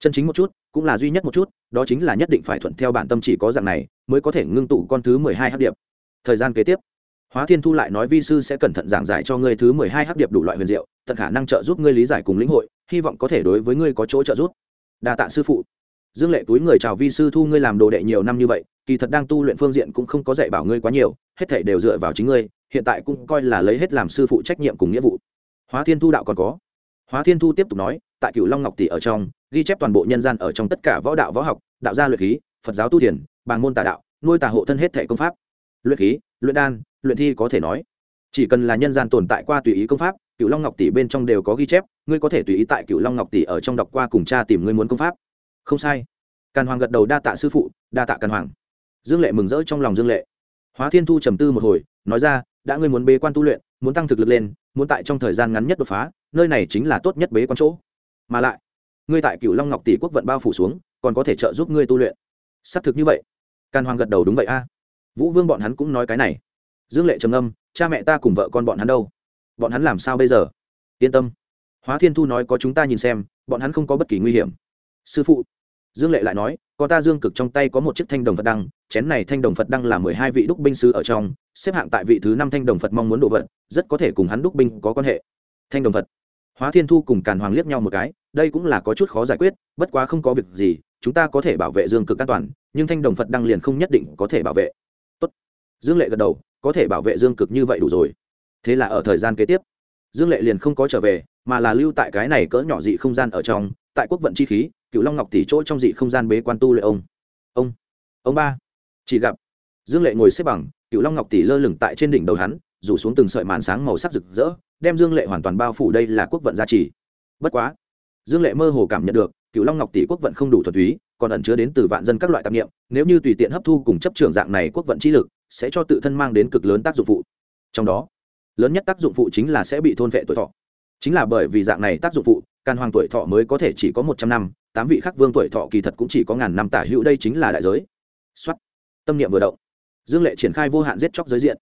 Chân chính một chút, cũng là duy nhất một chút, đó chính là nhất định phải thuận theo bản tâm chỉ có dạng này, mới có thể ngưng tụ con thứ mười hai hắc điệp. Thời gian kế tiếp hóa thiên thu lại nói vi sư sẽ cẩn thận giảng giải cho ngươi thứ mười hai hắc điệp đủ loại huyền diệu, tận khả năng trợ giúp ngươi lý giải cùng lĩnh hội, hy vọng có thể đối với ngươi có chỗ trợ giúp. Đa tạ sư phụ. Dương lệ túi người chào vi sư thu ngươi làm đồ đệ nhiều năm như vậy, kỳ thật đang tu luyện phương diện cũng không có dạy bảo ngươi quá nhiều, hết thảy đều dựa vào chính ngươi, hiện tại cũng coi là lấy hết làm sư phụ trách nhiệm cùng nghĩa vụ. Hóa thiên thu đạo còn có. Hóa thiên thu tiếp tục nói, tại cựu long ngọc tỷ ở trong, ghi chép toàn bộ nhân gian ở trong tất cả võ đạo võ học, đạo gia luyện khí, phật giáo tu thiền bàn môn tà đạo, nuôi tà hộ thân hết thể công pháp. Luyện khí, luyện đan luyện thi có thể nói. Chỉ cần là nhân gian tồn tại qua tùy ý công pháp cựu long ngọc tỷ bên trong đều có ghi chép, ngươi có thể tùy ý tại cựu long ngọc tỷ ở trong đọc qua cùng cha tìm ngươi muốn công pháp. Không sai. Càn hoàng gật đầu đa tạ sư phụ, đa tạ càn hoàng. Dương lệ mừng rỡ trong lòng dương lệ. Hóa thiên thu trầm tư một hồi, nói ra, đã ngươi muốn bế quan tu luyện, muốn tăng thực lực lên, muốn tại trong thời gian ngắn nhất đột phá, nơi này chính là tốt nhất bế quan chỗ. Mà lại, ngươi tại cựu long ngọc tỷ quốc vận bao phủ xuống, còn có thể trợ giúp ngươi tu luyện. Xác thực như vậy. Càn hoàng gật đầu đúng vậy a. Vũ vương bọn hắn cũng nói cái này dương lệ trầm âm cha mẹ ta cùng vợ con bọn hắn đâu? Bọn hắn làm sao bây giờ? Yên tâm. Hóa thiên thu nói, có chúng ta nhìn xem, bọn hắn không có bất kỳ nguy hiểm. Sư phụ. Dương lệ lại nói con ta dương cực trong tay có một chiếc thanh đồng phật đăng, chén này thanh đồng phật đăng là mười hai vị đúc binh sứ ở trong, xếp hạng tại vị thứ năm thanh đồng phật mong muốn độ vận, rất có thể cùng hắn đúc binh có quan hệ. Thanh đồng phật. Hóa thiên thu cùng càn hoàng liếc nhau một cái, đây cũng là có chút khó giải quyết, bất quá không có việc gì, chúng ta có thể bảo vệ dương cực an toàn, nhưng thanh đồng phật đăng liền không nhất định có thể bảo vệ. Tốt. dương lệ gật đầu có thể bảo vệ dương cực như vậy đủ rồi. Thế là ở thời gian kế tiếp, dương lệ liền không có trở về, mà là lưu tại cái này cỡ nhỏ dị không gian ở trong, tại quốc vận chi khí cựu long ngọc tỷ chỗ trong dị không gian bế quan tu lệ ông. Ông ông ba, chỉ gặp dương lệ ngồi xếp bằng cựu long ngọc tỷ lơ lửng tại trên đỉnh đầu hắn, rủ xuống từng sợi màn sáng màu sắc rực rỡ, đem dương lệ hoàn toàn bao phủ đây là quốc vận gia trì. Bất quá, dương lệ mơ hồ cảm nhận được cựu long ngọc tỷ quốc vận không đủ thuật túy, còn ẩn chứa đến từ vạn dân các loại tạp nghiệm nếu như tùy tiện hấp thu cùng chấp trưởng dạng này quốc vận trí lực sẽ cho tự thân mang đến cực lớn tác dụng phụ. Trong đó, lớn nhất tác dụng phụ chính là sẽ bị thôn vệ tuổi thọ. Chính là bởi vì dạng này tác dụng phụ, càn hoàng tuổi thọ mới có thể chỉ có một trăm năm, tám vị khắc vương tuổi thọ kỳ thật cũng chỉ có ngàn năm tả hữu, đây chính là đại giới. Xuất tâm niệm vừa động. Dương lệ triển khai vô hạn giết chóc giới diện.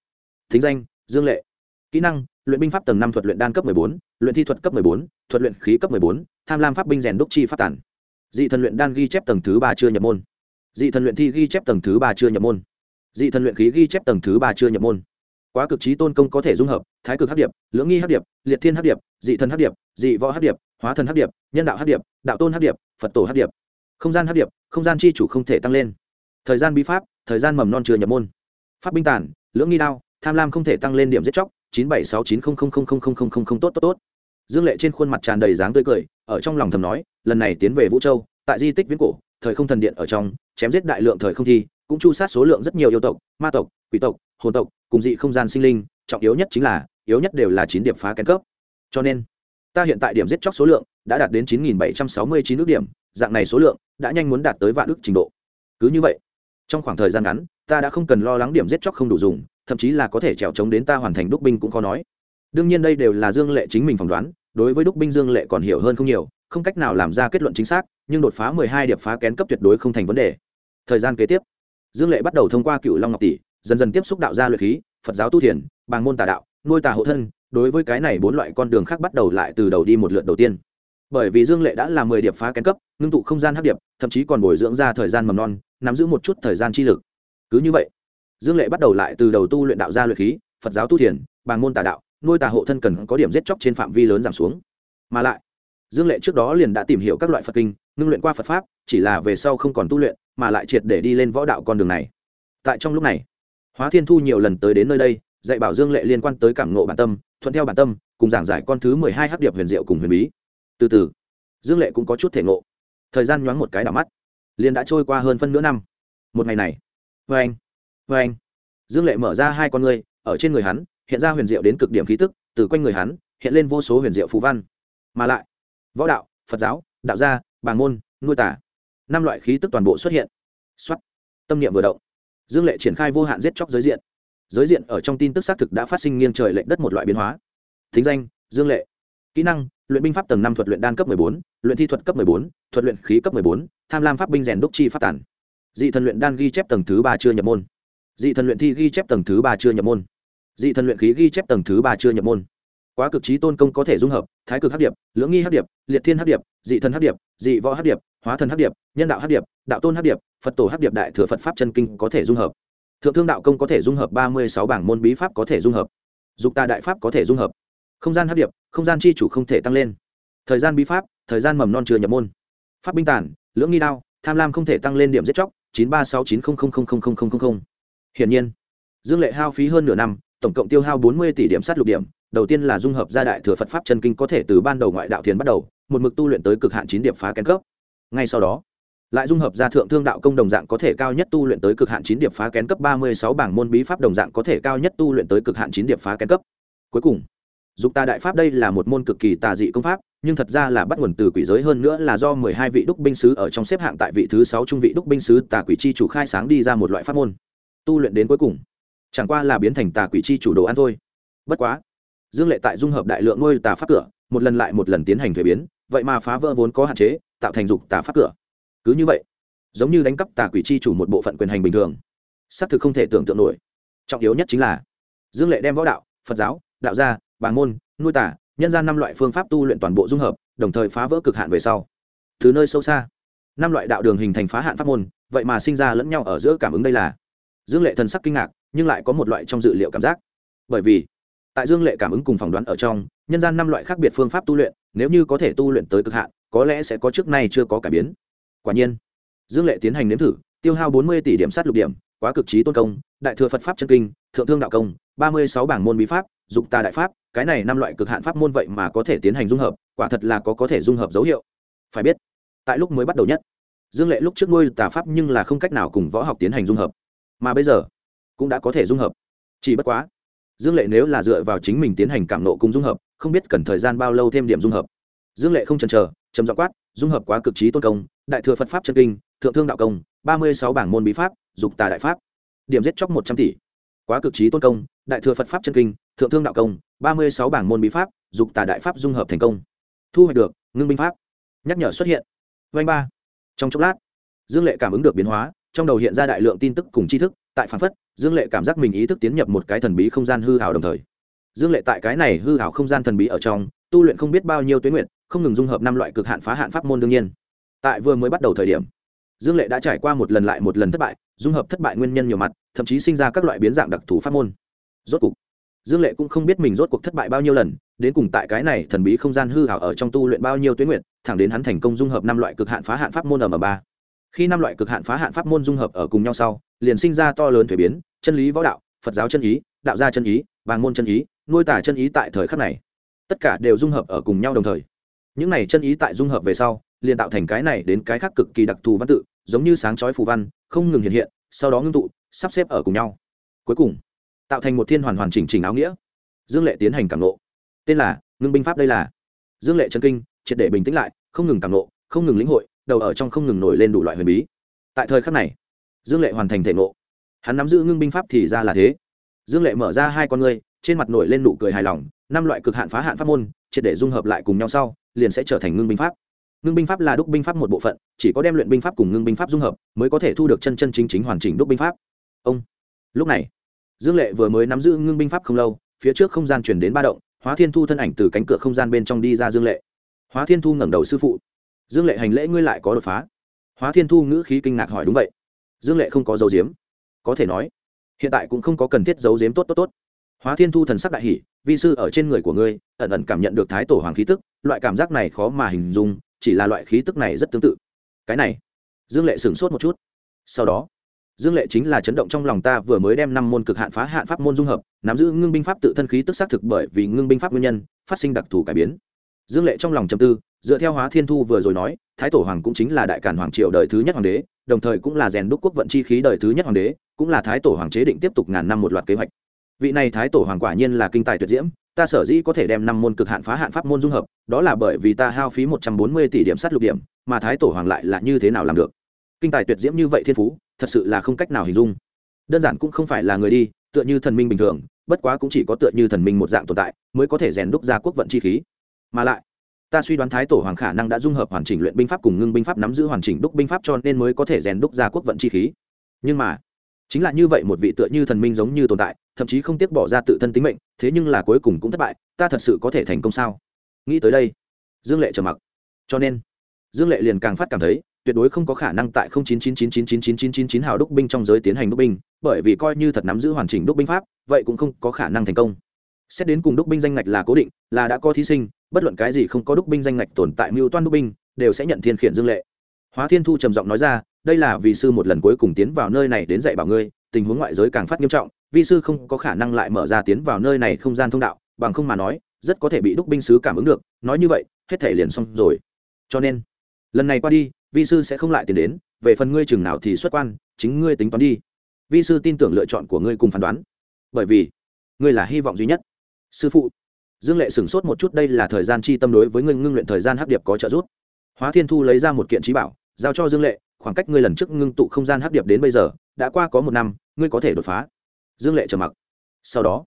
Thính danh, dương lệ. Kỹ năng, luyện binh pháp tầng năm thuật luyện đan cấp bốn, luyện thi thuật cấp bốn, thuật luyện khí cấp bốn, tham lam pháp binh rèn đúc chi phát tản. Dị thần luyện đan ghi chép tầng thứ ba chưa nhập môn. Dị thần luyện thi ghi chép tầng thứ ba chưa nhập môn dị thần luyện khí ghi chép tầng thứ ba chưa nhập môn. Quá cực trí tôn công có thể dung hợp, thái cực hấp điệp, lưỡng nghi hấp điệp, liệt thiên hấp điệp, dị thần hấp điệp, dị võ hấp điệp, hóa thần hấp điệp, nhân đạo hấp điệp, đạo tôn hấp điệp, phật tổ hấp điệp. Không gian hấp điệp, không gian chi chủ không thể tăng lên. Thời gian bí pháp, thời gian mầm non chưa nhập môn. Pháp binh tản, lưỡng nghi đao, tham lam không thể tăng lên điểm giết chóc, chín bảy sáu chín không không không không không không không không tốt tốt tốt. Dương lệ trên khuôn mặt tràn đầy dáng tươi cười, ở trong lòng thầm nói, lần này tiến về vũ châu, tại di tích viễn cổ, thời không thần điện ở trong, chém giết đại lượng thời không thi cũng chu sát số lượng rất nhiều yêu tộc, ma tộc, quỷ tộc, hồn tộc, cùng dị không gian sinh linh, trọng yếu nhất chính là, yếu nhất đều là chín điểm phá kén cấp. Cho nên, ta hiện tại điểm giết chóc số lượng đã đạt đến chín nghìn bảy trăm sáu mươi chín ước điểm, dạng này số lượng đã nhanh muốn đạt tới vạn ước trình độ. Cứ như vậy, trong khoảng thời gian ngắn, ta đã không cần lo lắng điểm giết chóc không đủ dùng, thậm chí là có thể trèo trống đến ta hoàn thành đúc binh cũng khó nói. Đương nhiên đây đều là dương lệ chính mình phỏng đoán, đối với đúc binh dương lệ còn hiểu hơn không nhiều, không cách nào làm ra kết luận chính xác, nhưng đột phá mười hai điệp phá kén cấp tuyệt đối không thành vấn đề. Thời gian kế tiếp dương lệ bắt đầu thông qua cựu long ngọc tỷ, dần dần tiếp xúc đạo gia luyện khí, phật giáo tu thiền, bàng môn tà đạo, nuôi tà hộ thân, đối với cái này bốn loại con đường khác bắt đầu lại từ đầu đi một lượt đầu tiên. Bởi vì dương lệ đã là mười điệp phá kén cấp, ngưng tụ không gian hấp điệp, thậm chí còn bồi dưỡng ra thời gian mầm non, nắm giữ một chút thời gian chi lực. Cứ như vậy, dương lệ bắt đầu lại từ đầu tu luyện đạo gia luyện khí, phật giáo tu thiền, bàng môn tà đạo, nuôi tà hộ thân cần có điểm giết chóc trên phạm vi lớn giảm xuống. Mà lại, dương lệ trước đó liền đã tìm hiểu các loại phật kinh ngưng luyện qua phật pháp, chỉ là về sau không còn tu luyện, mà lại triệt để đi lên võ đạo con đường này. Tại trong lúc này, hóa thiên thu nhiều lần tới đến nơi đây, dạy bảo dương lệ liên quan tới cảm ngộ bản tâm, thuận theo bản tâm, cùng giảng giải con thứ mười hai hắc điệp huyền diệu cùng huyền bí. Từ từ, dương lệ cũng có chút thể ngộ. Thời gian nhoáng một cái đảo mắt, liền đã trôi qua hơn phân nửa năm. Một ngày này vê anh vê anh, dương lệ mở ra hai con ngươi, ở trên người hắn, hiện ra huyền diệu đến cực điểm khí tức, từ quanh người hắn, hiện lên vô số huyền diệu phú văn. Mà lại, võ đạo, phật giáo, đạo gia bàng môn, nuôi tả. Năm loại khí tức toàn bộ xuất hiện. Xuất tâm niệm vừa động. Dương lệ triển khai vô hạn giết chóc giới diện. Giới diện ở trong tin tức xác thực đã phát sinh nghiêng trời lệnh đất một loại biến hóa. Thính danh, dương lệ. Kỹ năng, luyện binh pháp tầng năm thuật luyện đan cấp bốn, luyện thi thuật cấp bốn, thuật luyện khí cấp bốn, tham lam pháp binh rèn đúc chi phát tản. Dị thần luyện đan ghi chép tầng thứ ba chưa nhập môn. Dị thần luyện thi ghi chép tầng thứ ba chưa nhập môn. Dị thần luyện khí ghi chép tầng thứ ba chưa nhập môn. Quá cực trí tôn công có thể dung hợp, thái cực hấp điệp, lưỡng nghi hấp điệp, liệt thiên hấp điệp dị thần hấp điệp, dị võ hấp điệp, hóa thần hấp điệp, nhân đạo hấp điệp, đạo tôn hấp điệp, phật tổ hấp điệp đại thừa phật pháp chân kinh có thể dung hợp. Thượng thương đạo công có thể dung hợp ba mươi sáu bảng môn bí pháp có thể dung hợp. Dục tà đại pháp có thể dung hợp. Không gian hấp điệp, không gian chi chủ không thể tăng lên. Thời gian bí pháp, thời gian mầm non chưa nhập môn. Pháp binh tản lưỡng nghi đao, tham lam không thể tăng lên điểm giết chóc, chín ba sáu chín không không không không không không không hiển nhiên, dương lệ hao phí hơn nửa năm, tổng cộng tiêu hao bốn mươi tỷ điểm sát lục điểm, đầu tiên là dung hợp gia đại thừa phật pháp chân kinh có thể từ ban đầu ngoại đạo thiền bắt đầu một mực tu luyện tới cực hạn chín điểm phá kén cấp. Ngay sau đó, lại dung hợp gia thượng thương đạo công đồng dạng có thể cao nhất tu luyện tới cực hạn chín điểm phá kén cấp, ba mươi sáu bảng môn bí pháp đồng dạng có thể cao nhất tu luyện tới cực hạn chín điểm phá kén cấp. Cuối cùng, dục ta đại pháp đây là một môn cực kỳ tà dị công pháp, nhưng thật ra là bắt nguồn từ quỷ giới hơn nữa là do mười hai vị đúc binh sứ ở trong xếp hạng tại vị thứ sáu trung vị đúc binh sứ tà quỷ chi chủ khai sáng đi ra một loại pháp môn. Tu luyện đến cuối cùng, chẳng qua là biến thành tà quỷ chi chủ đồ ăn thôi. Bất quá, dương lệ tại dung hợp đại lượng ngôi tà pháp cửa, một lần lại một lần tiến hành thuế biến vậy mà phá vỡ vốn có hạn chế, tạo thành dục tà pháp cửa. Cứ như vậy, giống như đánh cắp tà quỷ chi chủ một bộ phận quyền hành bình thường, xác thực không thể tưởng tượng nổi. Trọng yếu nhất chính là, dương lệ đem võ đạo, phật giáo, đạo gia, bàng môn, nuôi tả nhân gian năm loại phương pháp tu luyện toàn bộ dung hợp, đồng thời phá vỡ cực hạn về sau. Từ nơi sâu xa, năm loại đạo đường hình thành phá hạn pháp môn, vậy mà sinh ra lẫn nhau ở giữa cảm ứng đây là. Dương lệ thần sắc kinh ngạc, nhưng lại có một loại trong dự liệu cảm giác. Bởi vì, tại dương lệ cảm ứng cùng phỏng đoán ở trong, nhân gian năm loại khác biệt phương pháp tu luyện nếu như có thể tu luyện tới cực hạn, có lẽ sẽ có trước nay chưa có cải biến. Quả nhiên, dương lệ tiến hành nếm thử, tiêu hao bốn mươi tỷ điểm sát lục điểm, quá cực trí tôn công, đại thừa phật pháp chân kinh, thượng thương đạo công, ba mươi sáu bảng môn bí pháp, dục tà đại pháp, cái này năm loại cực hạn pháp môn vậy mà có thể tiến hành dung hợp, quả thật là có có thể dung hợp dấu hiệu. Phải biết, tại lúc mới bắt đầu nhất, dương lệ lúc trước nuôi tà pháp nhưng là không cách nào cùng võ học tiến hành dung hợp. Mà bây giờ, cũng đã có thể dung hợp. Chỉ bất quá, dương lệ nếu là dựa vào chính mình tiến hành cảm nộ cùng dung hợp không biết cần thời gian bao lâu thêm điểm dung hợp. Dương lệ không chần chờ, trầm dọ quát, dung hợp quá cực trí tôn công, đại thừa phật pháp chân kinh, thượng thương đạo công, ba mươi sáu bảng môn bí pháp, dục tà đại pháp. Điểm giết chóc một trăm tỷ. Quá cực trí tôn công, đại thừa phật pháp chân kinh, thượng thương đạo công, ba mươi sáu bảng môn bí pháp, dục tà đại pháp dung hợp thành công. Thu hoạch được, ngưng binh pháp. Nhắc nhở xuất hiện. Vanh ba. Trong chốc lát, dương lệ cảm ứng được biến hóa, trong đầu hiện ra đại lượng tin tức cùng tri thức, tại phản phất, dương lệ cảm giác mình ý thức tiến nhập một cái thần bí không gian hư ảo đồng thời dương lệ tại cái này hư hảo không gian thần bí ở trong, tu luyện không biết bao nhiêu tuyến nguyện không ngừng dung hợp năm loại cực hạn phá hạn pháp môn đương nhiên. Tại vừa mới bắt đầu thời điểm, dương lệ đã trải qua một lần lại một lần thất bại, dung hợp thất bại nguyên nhân nhiều mặt, thậm chí sinh ra các loại biến dạng đặc thù pháp môn. Rốt cuộc dương lệ cũng không biết mình rốt cuộc thất bại bao nhiêu lần, đến cùng tại cái này thần bí không gian hư hảo ở trong tu luyện bao nhiêu tuyến nguyện thẳng đến hắn thành công dung hợp năm loại cực hạn phá hạn pháp môn ở m ba. Khi năm loại cực hạn phá hạn pháp môn dung hợp ở cùng nhau sau, liền sinh ra to lớn thuế biến, chân lý võ đạo, phật giáo chân ý, đạo gia chân ý vàng môn chân ý nuôi tả chân ý tại thời khắc này. Tất cả đều dung hợp ở cùng nhau đồng thời. Những này chân ý tại dung hợp về sau, liền tạo thành cái này đến cái khác cực kỳ đặc thù văn tự, giống như sáng chói phù văn, không ngừng hiện hiện, sau đó ngưng tụ, sắp xếp ở cùng nhau. Cuối cùng, tạo thành một thiên hoàn hoàn chỉnh chỉnh áo nghĩa. Dương lệ tiến hành cảm nộ tên là ngưng binh pháp đây là. Dương lệ chân kinh, triệt để bình tĩnh lại, không ngừng cảm nộ không ngừng lĩnh hội, đầu ở trong không ngừng nổi lên đủ loại huyền bí. Tại thời khắc này, dương lệ hoàn thành thể ngộ. Hắn nắm giữ ngưng binh pháp thì ra là thế. Dương lệ mở ra hai con ngươi trên mặt nổi lên nụ cười hài lòng, năm loại cực hạn phá hạn pháp môn, triệt để dung hợp lại cùng nhau sau, liền sẽ trở thành ngưng binh pháp. Ngưng binh pháp là đúc binh pháp một bộ phận, chỉ có đem luyện binh pháp cùng ngưng binh pháp dung hợp, mới có thể thu được chân chân chính chính hoàn chỉnh đúc binh pháp. Ông. Lúc này, dương lệ vừa mới nắm giữ ngưng binh pháp không lâu, phía trước không gian chuyển đến ba động, hóa thiên thu thân ảnh từ cánh cửa không gian bên trong đi ra dương lệ. Hóa thiên thu ngẩng đầu sư phụ. Dương lệ hành lễ ngươi lại có đột phá. Hóa thiên thu ngữ khí kinh ngạc hỏi đúng vậy. Dương lệ không có dấu diếm. Có thể nói, hiện tại cũng không có cần thiết dấu diếm tốt tốt tốt hóa thiên thu thần sắc đại hỷ vi sư, ở trên người của ngươi, ẩn ẩn cảm nhận được thái tổ hoàng khí tức, loại cảm giác này khó mà hình dung, chỉ là loại khí tức này rất tương tự. Cái này, dương lệ sửng sốt một chút. Sau đó, dương lệ chính là chấn động trong lòng ta vừa mới đem năm môn cực hạn phá hạn pháp môn dung hợp, nắm giữ ngưng binh pháp tự thân khí tức xác thực bởi vì ngưng binh pháp nguyên nhân, phát sinh đặc thù cải biến. Dương lệ trong lòng trầm tư, dựa theo hóa thiên thu vừa rồi nói, thái tổ hoàng cũng chính là đại cản hoàng triều đời thứ nhất hoàng đế, đồng thời cũng là rèn đúc quốc vận chi khí đời thứ nhất hoàng đế, cũng là thái tổ hoàng chế định tiếp tục ngàn năm một loạt kế hoạch vị này thái tổ hoàng quả nhiên là kinh tài tuyệt diễm, ta sở dĩ có thể đem năm môn cực hạn phá hạn pháp môn dung hợp, đó là bởi vì ta hao phí một trăm bốn mươi tỷ điểm sát lục điểm, mà thái tổ hoàng lại là như thế nào làm được? Kinh tài tuyệt diễm như vậy thiên phú, thật sự là không cách nào hình dung. Đơn giản cũng không phải là người đi, tựa như thần minh bình thường, bất quá cũng chỉ có tựa như thần minh một dạng tồn tại, mới có thể rèn đúc ra quốc vận chi khí. Mà lại, ta suy đoán thái tổ hoàng khả năng đã dung hợp hoàn chỉnh luyện binh pháp cùng ngưng binh pháp nắm giữ hoàn chỉnh đúc binh pháp cho nên mới có thể rèn đúc ra quốc vận chi khí. Nhưng mà chính là như vậy một vị tựa như thần minh giống như tồn tại thậm chí không tiếc bỏ ra tự thân tính mệnh thế nhưng là cuối cùng cũng thất bại ta thật sự có thể thành công sao nghĩ tới đây dương lệ trở mặc cho nên dương lệ liền càng phát cảm thấy tuyệt đối không có khả năng tại 0999999999 hào đúc binh trong giới tiến hành đúc binh, bởi vì coi như thật nắm giữ hoàn chỉnh đúc binh pháp, vậy cũng không có khả năng thành công. Xét đến cùng đúc binh danh ngạch là cố định, là đã có thí sinh, bất luận cái gì không có đúc binh danh ngạch tồn tại mưu toan đúc binh, đều sẽ nhận thiên khiển dương lệ. Hóa Thiên Thu trầm giọng nói ra, đây là vì sư một lần cuối cùng tiến vào nơi này đến dạy bảo ngươi, tình huống ngoại giới càng phát nghiêm trọng, vi sư không có khả năng lại mở ra tiến vào nơi này không gian thông đạo, bằng không mà nói, rất có thể bị đúc binh sứ cảm ứng được, nói như vậy, hết thể liền xong rồi. Cho nên, lần này qua đi, vi sư sẽ không lại tiến đến, về phần ngươi chừng nào thì xuất quan, chính ngươi tính toán đi. Vi sư tin tưởng lựa chọn của ngươi cùng phán đoán, bởi vì, ngươi là hy vọng duy nhất. Sư phụ, dương lệ sửng sốt một chút, đây là thời gian chi tâm đối với ngươi ngưng luyện thời gian hấp điệp có trợ giúp. Hóa thiên thu lấy ra một kiện trí bảo, giao cho dương lệ khoảng cách ngươi lần trước ngưng tụ không gian hấp điệp đến bây giờ, đã qua có một năm, ngươi có thể đột phá. Dương lệ trầm mặc. Sau đó,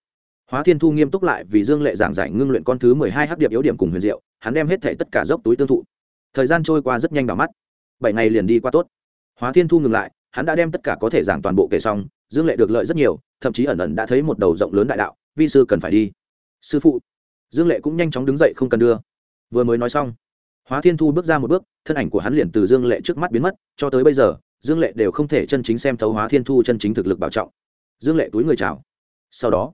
hóa thiên thu nghiêm túc lại vì dương lệ giảng giải ngưng luyện con thứ mười hai hấp điệp yếu điểm cùng huyền diệu, hắn đem hết thể tất cả dốc túi tương thụ. Thời gian trôi qua rất nhanh vào mắt. Bảy ngày liền đi qua tốt. Hóa thiên thu ngừng lại, hắn đã đem tất cả có thể giảng toàn bộ kể xong, dương lệ được lợi rất nhiều, thậm chí ẩn ẩn đã thấy một đầu rộng lớn đại đạo, vi sư cần phải đi. Sư phụ. Dương lệ cũng nhanh chóng đứng dậy không cần đưa. Vừa mới nói xong hóa thiên thu bước ra một bước, thân ảnh của hắn liền từ dương lệ trước mắt biến mất, cho tới bây giờ, dương lệ đều không thể chân chính xem thấu hóa thiên thu chân chính thực lực bảo trọng. Dương lệ túi người chào. Sau đó,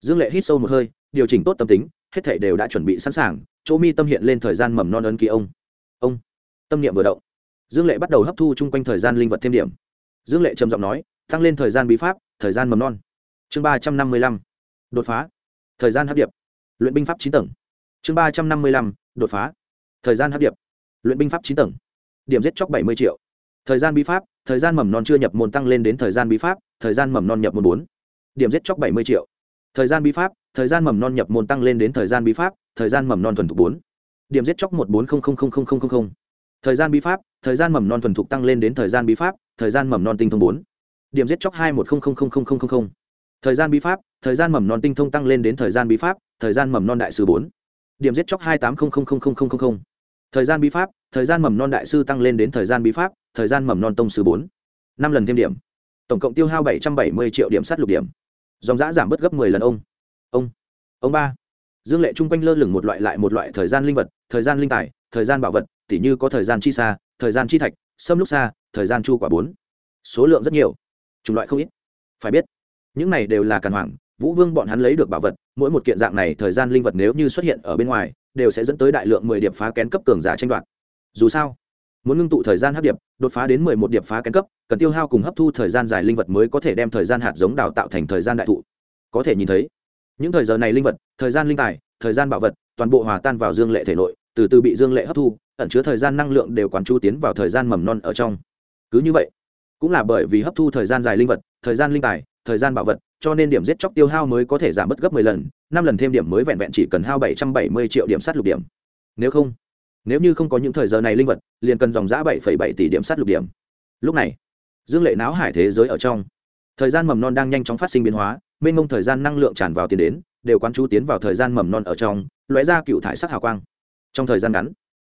dương lệ hít sâu một hơi, điều chỉnh tốt tâm tính, hết thể đều đã chuẩn bị sẵn sàng, chỗ mi tâm hiện lên thời gian mầm non ấn ký ông. Ông, tâm niệm vừa động. Dương lệ bắt đầu hấp thu chung quanh thời gian linh vật thêm điểm. Dương lệ trầm giọng nói, tăng lên thời gian bí pháp, thời gian mầm non. Chương ba trăm năm mươi lăm, đột phá. Thời gian hấp điệp. Luyện binh pháp chín tầng. Chương ba trăm năm mươi lăm, đột phá thời gian hấp điệp luyện binh pháp chín tầng điểm giết chóc bảy mươi triệu thời gian bí pháp thời gian mầm non chưa nhập môn tăng lên đến thời gian bí pháp thời gian mầm non nhập môn bốn điểm giết chóc bảy mươi triệu thời gian bí pháp thời gian mầm non nhập môn tăng lên đến thời gian bí pháp thời gian mầm non thuần thục bốn điểm giết chóc một bốn không không không không không không thời gian bí pháp thời gian mầm non thuần thục tăng lên đến thời gian bí pháp thời gian mầm non tinh thông bốn điểm giết chóc hai một không không không không không không thời gian bí pháp thời gian mầm non tinh thông tăng lên đến thời gian bí pháp thời gian mầm non đại sứ bốn điểm giết chóc hai tám không không không không không không thời gian bí pháp thời gian mầm non đại sư tăng lên đến thời gian bí pháp thời gian mầm non tông sư bốn năm lần thêm điểm tổng cộng tiêu hao bảy trăm bảy mươi triệu điểm sát lục điểm dòng giã giảm bớt gấp mười lần ông ông ông ba dương lệ chung quanh lơ lửng một loại lại một loại thời gian linh vật thời gian linh tài thời gian bảo vật tỉ như có thời gian chi xa thời gian chi thạch xâm lúc xa thời gian chu quả bốn số lượng rất nhiều chủng loại không ít phải biết những này đều là càn hoàng vũ vương bọn hắn lấy được bảo vật mỗi một kiện dạng này thời gian linh vật nếu như xuất hiện ở bên ngoài đều sẽ dẫn tới đại lượng mười điệp phá kén cấp cường giả tranh đoạt dù sao muốn ngưng tụ thời gian hấp điệp đột phá đến mười một điệp phá kén cấp cần tiêu hao cùng hấp thu thời gian dài linh vật mới có thể đem thời gian hạt giống đào tạo thành thời gian đại thụ có thể nhìn thấy những thời giờ này linh vật thời gian linh tài thời gian bảo vật toàn bộ hòa tan vào dương lệ thể nội từ từ bị dương lệ hấp thu ẩn chứa thời gian năng lượng đều quán chú tiến vào thời gian mầm non ở trong cứ như vậy cũng là bởi vì hấp thu thời gian dài linh vật thời gian linh tài thời gian bảo vật cho nên điểm giết chóc tiêu hao mới có thể giảm bớt gấp mười lần năm lần thêm điểm mới vẹn vẹn chỉ cần hao bảy trăm bảy mươi triệu điểm sát lục điểm. Nếu không, nếu như không có những thời giờ này linh vật, liền cần dòng giã bảy bảy tỷ điểm sát lục điểm. Lúc này, dương lệ náo hải thế giới ở trong. Thời gian mầm non đang nhanh chóng phát sinh biến hóa, mênh mông thời gian năng lượng tràn vào tiền đến, đều quán chú tiến vào thời gian mầm non ở trong, lóe ra cựu thải sắc hào quang. Trong thời gian ngắn,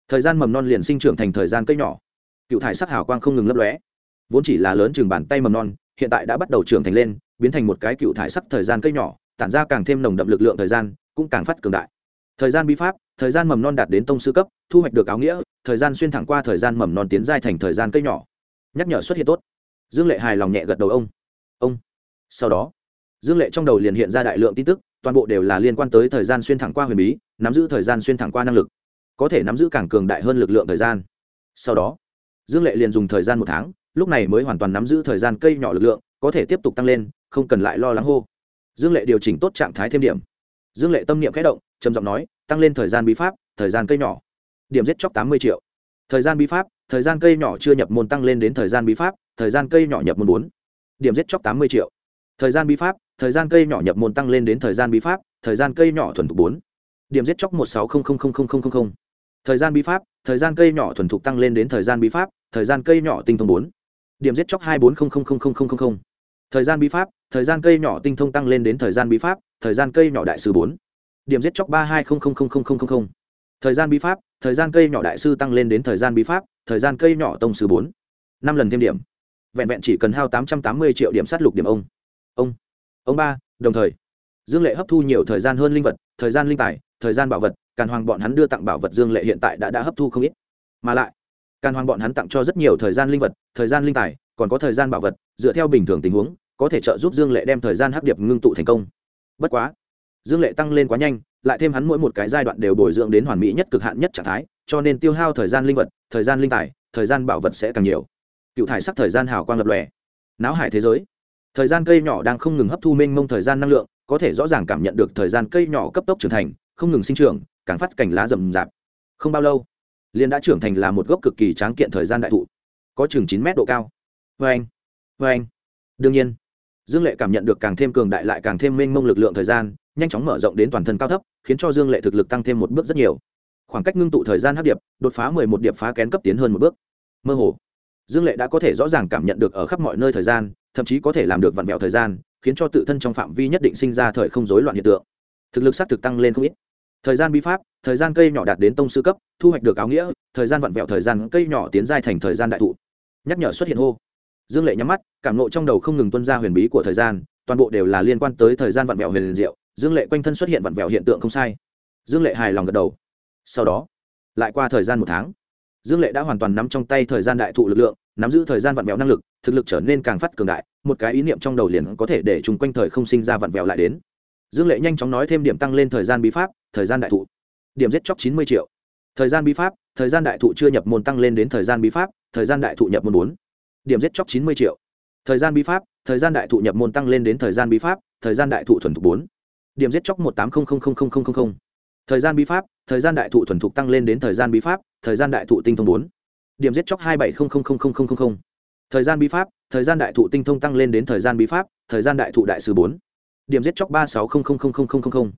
thời gian mầm non liền sinh trưởng thành thời gian cây nhỏ. Cựu thải sắc hào quang không ngừng lấp lóe. Vốn chỉ là lớn chừng bàn tay mầm non, hiện tại đã bắt đầu trưởng thành lên, biến thành một cái cựu thải sắc thời gian cây nhỏ tản ra càng thêm nồng đậm lực lượng thời gian, cũng càng phát cường đại. Thời gian bi pháp, thời gian mầm non đạt đến tông sư cấp, thu hoạch được áo nghĩa, thời gian xuyên thẳng qua thời gian mầm non tiến giai thành thời gian cây nhỏ. Nhắc nhở xuất hiện tốt. Dương lệ hài lòng nhẹ gật đầu ông. Ông. Sau đó, dương lệ trong đầu liền hiện ra đại lượng tin tức, toàn bộ đều là liên quan tới thời gian xuyên thẳng qua huyền bí, nắm giữ thời gian xuyên thẳng qua năng lực. Có thể nắm giữ càng cường đại hơn lực lượng thời gian. Sau đó, dương lệ liền dùng thời gian một tháng, lúc này mới hoàn toàn nắm giữ thời gian cây nhỏ lực lượng, có thể tiếp tục tăng lên, không cần lại lo lắng hô dương lệ điều chỉnh tốt trạng thái thêm điểm dương lệ tâm niệm khẽ động trầm giọng nói tăng lên thời gian bí pháp thời gian cây nhỏ điểm giết chóc tám mươi triệu thời gian bí pháp thời gian cây nhỏ chưa nhập môn tăng lên đến thời gian bí pháp thời gian cây nhỏ nhập môn bốn điểm giết chóc tám mươi triệu thời gian bí pháp thời gian cây nhỏ nhập môn tăng lên đến thời gian bí pháp thời gian cây nhỏ thuần thục bốn điểm giết chóc một sáu không không không không không không thời gian bí pháp thời gian cây nhỏ thuần thục tăng lên đến thời gian bí pháp thời gian cây nhỏ tinh thông bốn điểm giết chóc hai bốn không không không không không không thời gian bí pháp thời gian cây nhỏ tinh thông tăng lên đến thời gian bí pháp thời gian cây nhỏ đại sư bốn điểm giết chóc ba hai không không không không không không thời gian bí pháp thời gian cây nhỏ đại sư tăng lên đến thời gian bí pháp thời gian cây nhỏ tông sư bốn năm lần thêm điểm vẹn vẹn chỉ cần hao tám trăm tám mươi triệu điểm sát lục điểm ông ông ông ba đồng thời dương lệ hấp thu nhiều thời gian hơn linh vật thời gian linh tài thời gian bảo vật càn hoàng bọn hắn đưa tặng bảo vật dương lệ hiện tại đã đã hấp thu không ít mà lại càn hoàng bọn hắn tặng cho rất nhiều thời gian linh vật thời gian linh tài còn có thời gian bảo vật dựa theo bình thường tình huống có thể trợ giúp dương lệ đem thời gian hấp điệp ngưng tụ thành công. Bất quá, dương lệ tăng lên quá nhanh, lại thêm hắn mỗi một cái giai đoạn đều bồi dưỡng đến hoàn mỹ nhất cực hạn nhất trạng thái, cho nên tiêu hao thời gian linh vật, thời gian linh tài, thời gian bảo vật sẽ càng nhiều. Cựu thải sắc thời gian hào quang lập lòe. Náo hải thế giới. Thời gian cây nhỏ đang không ngừng hấp thu mênh mông thời gian năng lượng, có thể rõ ràng cảm nhận được thời gian cây nhỏ cấp tốc trưởng thành, không ngừng sinh trưởng, càng phát cảnh lá rậm rạp. Không bao lâu liên đã trưởng thành là một gốc cực kỳ tráng kiện thời gian đại thụ, có chừng chín mét độ cao. Vê anh vê anh đương nhiên dương lệ cảm nhận được càng thêm cường đại lại càng thêm mênh mông lực lượng thời gian, nhanh chóng mở rộng đến toàn thân cao thấp, khiến cho dương lệ thực lực tăng thêm một bước rất nhiều. Khoảng cách ngưng tụ thời gian hấp điệp, đột phá mười một điệp phá kén cấp tiến hơn một bước. Mơ hồ, dương lệ đã có thể rõ ràng cảm nhận được ở khắp mọi nơi thời gian, thậm chí có thể làm được vặn vẹo thời gian, khiến cho tự thân trong phạm vi nhất định sinh ra thời không rối loạn hiện tượng. Thực lực s á t thực tăng lên không ít. Thời gian bi pháp, thời gian cây nhỏ đạt đến tông sư cấp, thu hoạch được áo nghĩa, thời gian vặn vẹo thời gian cây nhỏ tiến giai thành thời gian đại thụ. Nhắc nhở xuất hiện hô dương lệ nhắm mắt, cảm nộ trong đầu không ngừng tuân ra huyền bí của thời gian, toàn bộ đều là liên quan tới thời gian vặn vẹo huyền diệu. Dương lệ quanh thân xuất hiện vặn vẹo hiện tượng không sai. Dương lệ hài lòng gật đầu. Sau đó, lại qua thời gian một tháng, dương lệ đã hoàn toàn nắm trong tay thời gian đại thụ lực lượng, nắm giữ thời gian vặn vẹo năng lực, thực lực trở nên càng phát cường đại, một cái ý niệm trong đầu liền có thể để chung quanh thời không sinh ra vặn vẹo lại đến. Dương lệ nhanh chóng nói thêm điểm tăng lên thời gian bí pháp, thời gian đại thụ. Điểm giết chóc chín mươi triệu. Thời gian bí pháp, thời gian đại thụ chưa nhập môn tăng lên đến thời gian bí pháp, thời gian đại thụ nhập môn bốn điểm giết chóc chín mươi triệu thời gian bí pháp thời gian đại thụ nhập môn tăng lên đến thời gian bí pháp thời gian đại thụ thuần thục bốn điểm giết chóc một tám không không không không không không thời gian bí pháp thời gian đại thụ thuần thục tăng lên đến thời gian bí pháp thời gian đại thụ tinh thông bốn điểm giết chóc hai bảy không không không không không không thời gian bí pháp thời gian đại thụ tinh thông tăng lên đến thời gian bí pháp thời gian đại thụ đại sư bốn điểm giết chóc ba sáu không không không không không không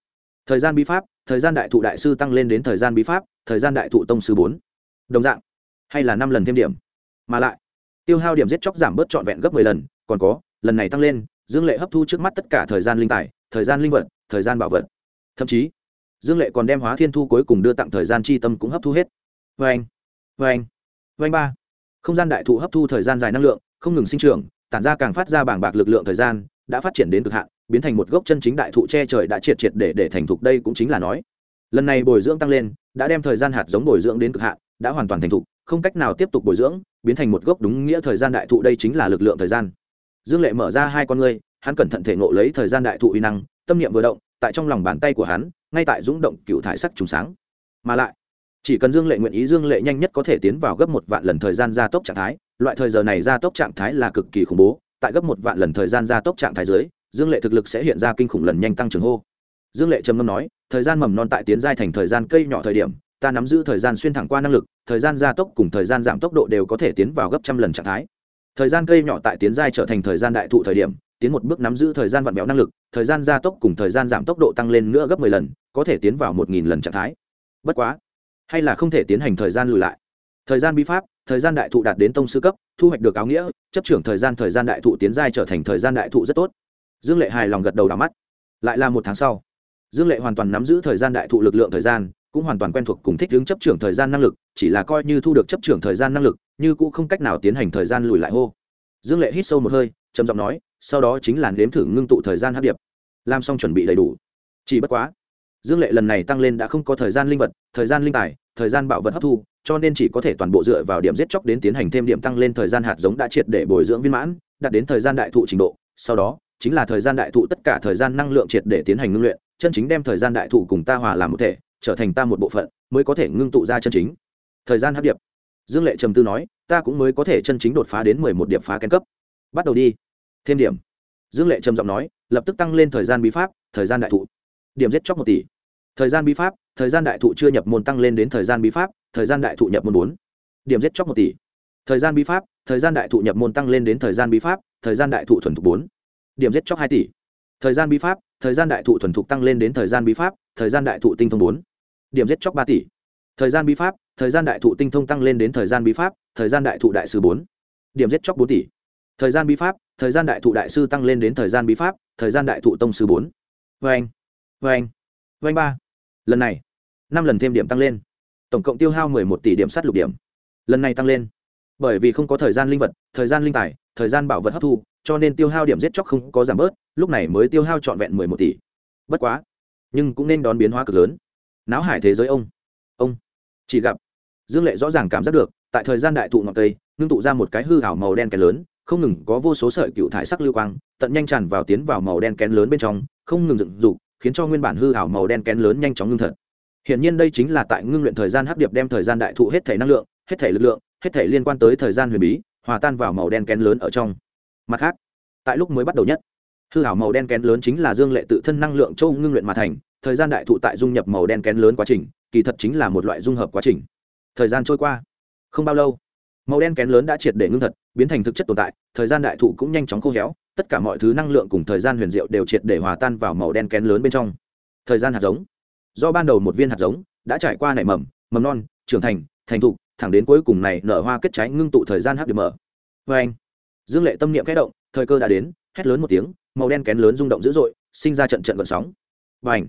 thời gian bí pháp thời gian đại thụ đại sư tăng lên đến thời gian bí pháp thời gian đại thụ tông sư bốn đồng dạng hay là năm lần thêm điểm mà lại tiêu hao điểm giết chóc giảm bớt trọn vẹn gấp mười lần, còn có, lần này tăng lên, dương lệ hấp thu trước mắt tất cả thời gian linh tài, thời gian linh vật, thời gian bảo vật. Thậm chí, dương lệ còn đem hóa thiên thu cuối cùng đưa tặng thời gian chi tâm cũng hấp thu hết. Vê anh vê anh vê anh ba. Không gian đại thụ hấp thu thời gian dài năng lượng, không ngừng sinh trưởng, tản ra càng phát ra bảng bạc lực lượng thời gian, đã phát triển đến cực hạn, biến thành một gốc chân chính đại thụ che trời đã triệt triệt để để thành thục đây cũng chính là nói. Lần này bồi dưỡng tăng lên, đã đem thời gian hạt giống bồi dưỡng đến cực hạn đã hoàn toàn thành thục, không cách nào tiếp tục bồi dưỡng, biến thành một gốc đúng nghĩa thời gian đại thụ đây chính là lực lượng thời gian. Dương lệ mở ra hai con ngươi, hắn cẩn thận thể ngộ lấy thời gian đại thụ uy năng, tâm niệm vừa động, tại trong lòng bàn tay của hắn, ngay tại rung động cựu thải sắc trùng sáng. Mà lại, chỉ cần dương lệ nguyện ý, dương lệ nhanh nhất có thể tiến vào gấp một vạn lần thời gian gia tốc trạng thái, loại thời giờ này gia tốc trạng thái là cực kỳ khủng bố, tại gấp một vạn lần thời gian gia tốc trạng thái dưới, dương lệ thực lực sẽ hiện ra kinh khủng lần nhanh tăng trưởng hô. Dương lệ trầm ngâm nói, thời gian mầm non tại tiến giai thành thời gian cây nhỏ thời điểm ta nắm giữ thời gian xuyên thẳng qua năng lực thời gian gia tốc cùng thời gian giảm tốc độ đều có thể tiến vào gấp trăm lần trạng thái thời gian cây nhỏ tại tiến giai trở thành thời gian đại thụ thời điểm tiến một bước nắm giữ thời gian vặn vẹo năng lực thời gian gia tốc cùng thời gian giảm tốc độ tăng lên nữa gấp mười lần có thể tiến vào một nghìn lần trạng thái bất quá hay là không thể tiến hành thời gian lùi lại thời gian bi pháp thời gian đại thụ đạt đến tông sư cấp thu hoạch được áo nghĩa chấp trưởng thời gian thời gian đại thụ tiến giai trở thành thời gian đại thụ rất tốt dương lệ hài lòng gật đầu đ mắt lại là một tháng sau dương lệ hoàn toàn nắm giữ thời gian đại thụ lực lượng thời gian cũng hoàn toàn quen thuộc cùng thích hướng chấp trưởng thời gian năng lực chỉ là coi như thu được chấp trưởng thời gian năng lực như cũng không cách nào tiến hành thời gian lùi lại hô dương lệ hít sâu một hơi trầm giọng nói sau đó chính là nếm thử ngưng tụ thời gian hấp điệp làm xong chuẩn bị đầy đủ chỉ bất quá dương lệ lần này tăng lên đã không có thời gian linh vật thời gian linh tài thời gian bảo vật hấp thu cho nên chỉ có thể toàn bộ dựa vào điểm giết chóc đến tiến hành thêm điểm tăng lên thời gian hạt giống đã triệt để bồi dưỡng viên mãn đạt đến thời gian đại thụ trình độ sau đó chính là thời gian đại thụ tất cả thời gian năng lượng triệt để tiến hành ngưng luyện chân chính đem thời gian đại thụ cùng ta hòa làm một thể trở thành ta một bộ phận, mới có thể ngưng tụ ra chân chính. Thời gian hấp điệp. Dương lệ trầm tư nói, ta cũng mới có thể chân chính đột phá đến mười một điểm phá kén cấp. Bắt đầu đi. Thêm điểm. Dương lệ trầm giọng nói, lập tức tăng lên thời gian bí pháp, thời gian đại thụ. Điểm giết chóc một tỷ. Thời gian bí pháp, thời gian đại thụ chưa nhập môn tăng lên đến thời gian bí pháp, thời gian đại thụ nhập môn bốn. Điểm giết chóc một tỷ. Thời gian bí pháp, thời gian đại thụ nhập môn tăng lên đến thời gian bí pháp, thời gian đại thụ thuần thục bốn. Điểm giết chóc hai tỷ. Thời gian bí pháp thời gian đại thụ thuần thục tăng lên đến thời gian bí pháp thời gian đại thụ tinh thông bốn điểm giết chóc ba tỷ thời gian bí pháp thời gian đại thụ tinh thông tăng lên đến thời gian bí pháp thời gian đại thụ đại sư bốn điểm giết chóc bốn tỷ thời gian bí pháp thời gian đại thụ đại sư tăng lên đến thời gian bí pháp thời gian đại thụ tông sư bốn vê anh vê anh vê anh ba lần này năm lần thêm điểm tăng lên tổng cộng tiêu hao mười một tỷ điểm sắt lục điểm lần này tăng lên bởi vì không có thời gian linh vật thời gian linh tài thời gian bảo vật hấp thu cho nên tiêu hao điểm giết chóc không có giảm bớt lúc này mới tiêu hao trọn vẹn mười một tỷ. Bất quá nhưng cũng nên đón biến hóa cực lớn. Náo hải thế giới ông ông chỉ gặp dương lệ rõ ràng cảm giác được tại thời gian đại thụ ngọc tây, ngưng tụ ra một cái hư hảo màu đen kén lớn không ngừng có vô số sợi cựu thải sắc lưu quang tận nhanh tràn vào tiến vào màu đen kén lớn bên trong không ngừng dựng dục khiến cho nguyên bản hư hảo màu đen kén lớn nhanh chóng ngưng thật. Hiện nhiên đây chính là tại ngưng luyện thời gian hấp điệp đem thời gian đại thụ hết thể năng lượng, hết thể lực lượng, hết thể liên quan tới thời gian huyền bí, hòa tan vào màu đen kén lớn ở trong. Mặt khác, tại lúc mới bắt đầu nhất, hư ảo màu đen kén lớn chính là dương lệ tự thân năng lượng châu ngưng luyện mà thành, thời gian đại thụ tại dung nhập màu đen kén lớn quá trình, kỳ thật chính là một loại dung hợp quá trình. Thời gian trôi qua, không bao lâu, màu đen kén lớn đã triệt để ngưng thật, biến thành thực chất tồn tại, thời gian đại thụ cũng nhanh chóng khô héo, tất cả mọi thứ năng lượng cùng thời gian huyền diệu đều triệt để hòa tan vào màu đen kén lớn bên trong. Thời gian hạt giống do ban đầu một viên hạt giống đã trải qua nảy mầm mầm non trưởng thành thành thục, thẳng đến cuối cùng này nở hoa kết trái ngưng tụ thời gian hấp điểm mở. Vê anh, dương lệ tâm niệm kẽ động, thời cơ đã đến, hét lớn một tiếng, màu đen kén lớn rung động dữ dội, sinh ra trận trận vận sóng. Và ảnh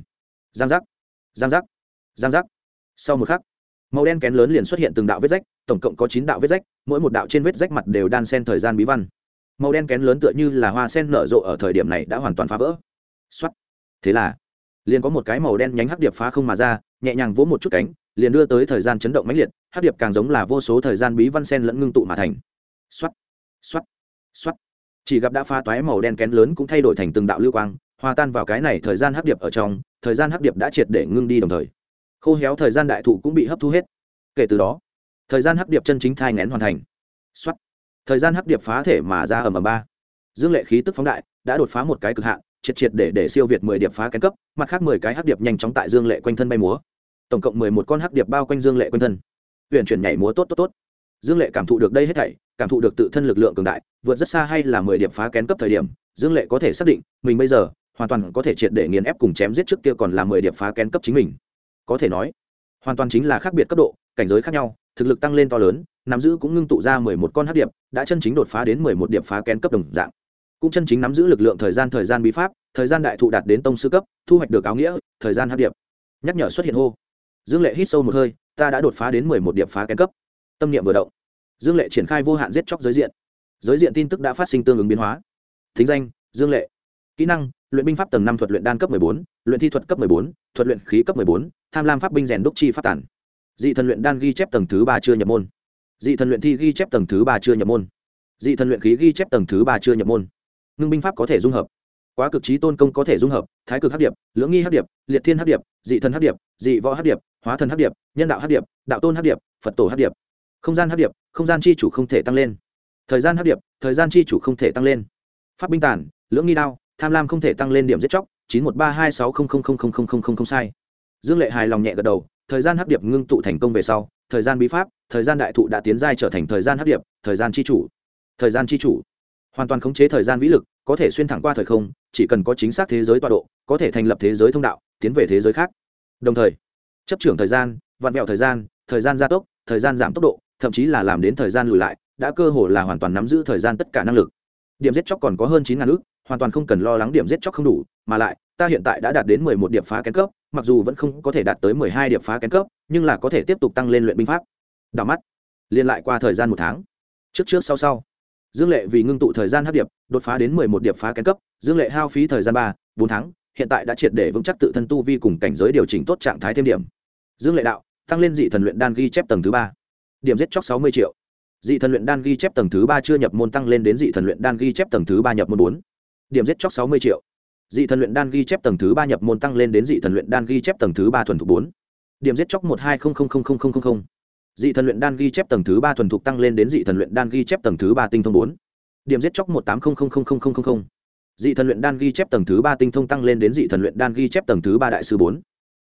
giang giác giang giác giang giác. Sau một khắc, màu đen kén lớn liền xuất hiện từng đạo vết rách, tổng cộng có chín đạo vết rách, mỗi một đạo trên vết rách mặt đều đan sen thời gian bí văn. Màu đen kén lớn tựa như là hoa sen nở rộ ở thời điểm này đã hoàn toàn phá vỡ. Xuất thế là, liền có một cái màu đen nhánh hắc điệp phá không mà ra, nhẹ nhàng vỗ một chút cánh liền đưa tới thời gian chấn động mãnh liệt hấp điệp càng giống là vô số thời gian bí văn sen lẫn ngưng tụ mà thành. Xoắt xoắt xoắt chỉ gặp đã pha toái màu đen kén lớn cũng thay đổi thành từng đạo lưu quang, hòa tan vào cái này thời gian hấp điệp ở trong, thời gian hấp điệp đã triệt để ngưng đi đồng thời. Khô héo thời gian đại thụ cũng bị hấp thu hết. Kể từ đó, thời gian hấp điệp chân chính thai ngén hoàn thành. Xoát, thời gian hấp điệp phá thể mà ra ầm ầm ba. Dương lệ khí tức phóng đại, đã đột phá một cái cực hạn, triệt triệt để để siêu việt mười điệp phá kén cấp, mặt khác mười cái hấp điệp nhanh chóng tại dương lệ quanh thân bay múa tổng cộng mười một con hắc điệp bao quanh dương lệ quanh thân. Huyện chuyển nhảy múa tốt tốt tốt. Dương lệ cảm thụ được đây hết thảy, cảm thụ được tự thân lực lượng cường đại, vượt rất xa hay là mười điệp phá kén cấp thời điểm, dương lệ có thể xác định, mình bây giờ hoàn toàn có thể triệt để nghiền ép cùng chém giết trước kia còn là mười điệp phá kén cấp chính mình. Có thể nói, hoàn toàn chính là khác biệt cấp độ, cảnh giới khác nhau, thực lực tăng lên to lớn, nắm giữ cũng ngưng tụ ra mười một con hắc điệp, đã chân chính đột phá đến mười một điệp phá kén cấp đồng dạng. Cũng chân chính nắm giữ lực lượng thời gian thời gian bí pháp, thời gian đại thụ đạt đến tông sư cấp, thu hoạch được áo nghĩa, thời gian hắc điệp. Nhắc nhở xuất hiện hô dương lệ hít sâu một hơi, ta đã đột phá đến mười một điểm phá kén cấp. Tâm niệm vừa động, dương lệ triển khai vô hạn giết chóc giới diện. Giới diện tin tức đã phát sinh tương ứng biến hóa. Thính danh, dương lệ. Kỹ năng, luyện binh pháp tầng năm thuật luyện đan cấp bốn, luyện thi thuật cấp bốn, thuật luyện khí cấp bốn, tham lam pháp binh rèn đúc chi phát tản. Dị thần luyện đan ghi chép tầng thứ ba chưa nhập môn. Dị thần luyện thi ghi chép tầng thứ ba chưa nhập môn. Dị thần luyện khí ghi chép tầng thứ ba chưa nhập môn. Ngưng binh pháp có thể dung hợp quá cực trí tôn công có thể dung hợp thái cực hấp điệp lưỡng nghi hấp điệp liệt thiên hấp điệp dị thần hấp điệp dị võ hấp điệp hóa thần hấp điệp nhân đạo hấp điệp đạo tôn hấp điệp phật tổ hấp điệp không gian hấp điệp không gian chi chủ không thể tăng lên thời gian hấp điệp thời gian chi chủ không thể tăng lên pháp binh tản lưỡng nghi đao tham lam không thể tăng lên điểm giết chóc chín một ba hai sáu không không không không không không không sai dương lệ hài lòng nhẹ gật đầu thời gian hấp điệp ngưng tụ thành công về sau thời gian bí pháp thời gian đại thụ đã tiến giai trở thành thời gian hấp điệp thời gian chi chủ thời gian chi chủ hoàn toàn khống chế thời gian vĩ lực, có thể xuyên thẳng qua thời không, chỉ cần có chính xác thế giới tọa độ, có thể thành lập thế giới thông đạo, tiến về thế giới khác. Đồng thời, chấp trưởng thời gian, vặn vẹo thời gian thời gian gia tốc, thời gian giảm tốc độ, thậm chí là làm đến thời gian lùi lại, đã cơ hồ là hoàn toàn nắm giữ thời gian tất cả năng lực. Điểm giết chóc còn có hơn chín ngàn ước, hoàn toàn không cần lo lắng điểm giết chóc không đủ, mà lại, ta hiện tại đã đạt đến mười một điểm phá kén cấp, mặc dù vẫn không có thể đạt tới mười hai điểm phá kén cấp, nhưng là có thể tiếp tục tăng lên luyện binh pháp. Đào mắt, liên lại qua thời gian một tháng. Trước trước sau sau dương lệ vì ngưng tụ thời gian hấp điệp, đột phá đến mười một điệp phá kén cấp, dương lệ hao phí thời gian ba, bốn tháng, hiện tại đã triệt để vững chắc tự thân tu vi cùng cảnh giới điều chỉnh tốt trạng thái thêm điểm. Dương lệ đạo, tăng lên dị thần luyện đan ghi chép tầng thứ ba. Điểm giết chóc sáu mươi triệu. Dị thần luyện đan ghi chép tầng thứ ba chưa nhập môn tăng lên đến dị thần luyện đan ghi chép tầng thứ ba nhập môn bốn. Điểm giết chóc sáu mươi triệu. Dị thần luyện đan ghi chép tầng thứ ba nhập môn tăng lên đến dị thần luyện đan ghi chép tầng thứ ba thuần thục bốn. Điểm giết chóc một hai không không không không không không dị thần luyện đan ghi chép tầng thứ ba thuần thục tăng lên đến dị thần luyện đan ghi chép tầng thứ ba tinh thông bốn điểm giết chóc một tám không không không không không không dị thần luyện đan ghi chép tầng thứ ba tinh thông tăng lên đến dị thần luyện đan ghi chép tầng thứ ba đại sư bốn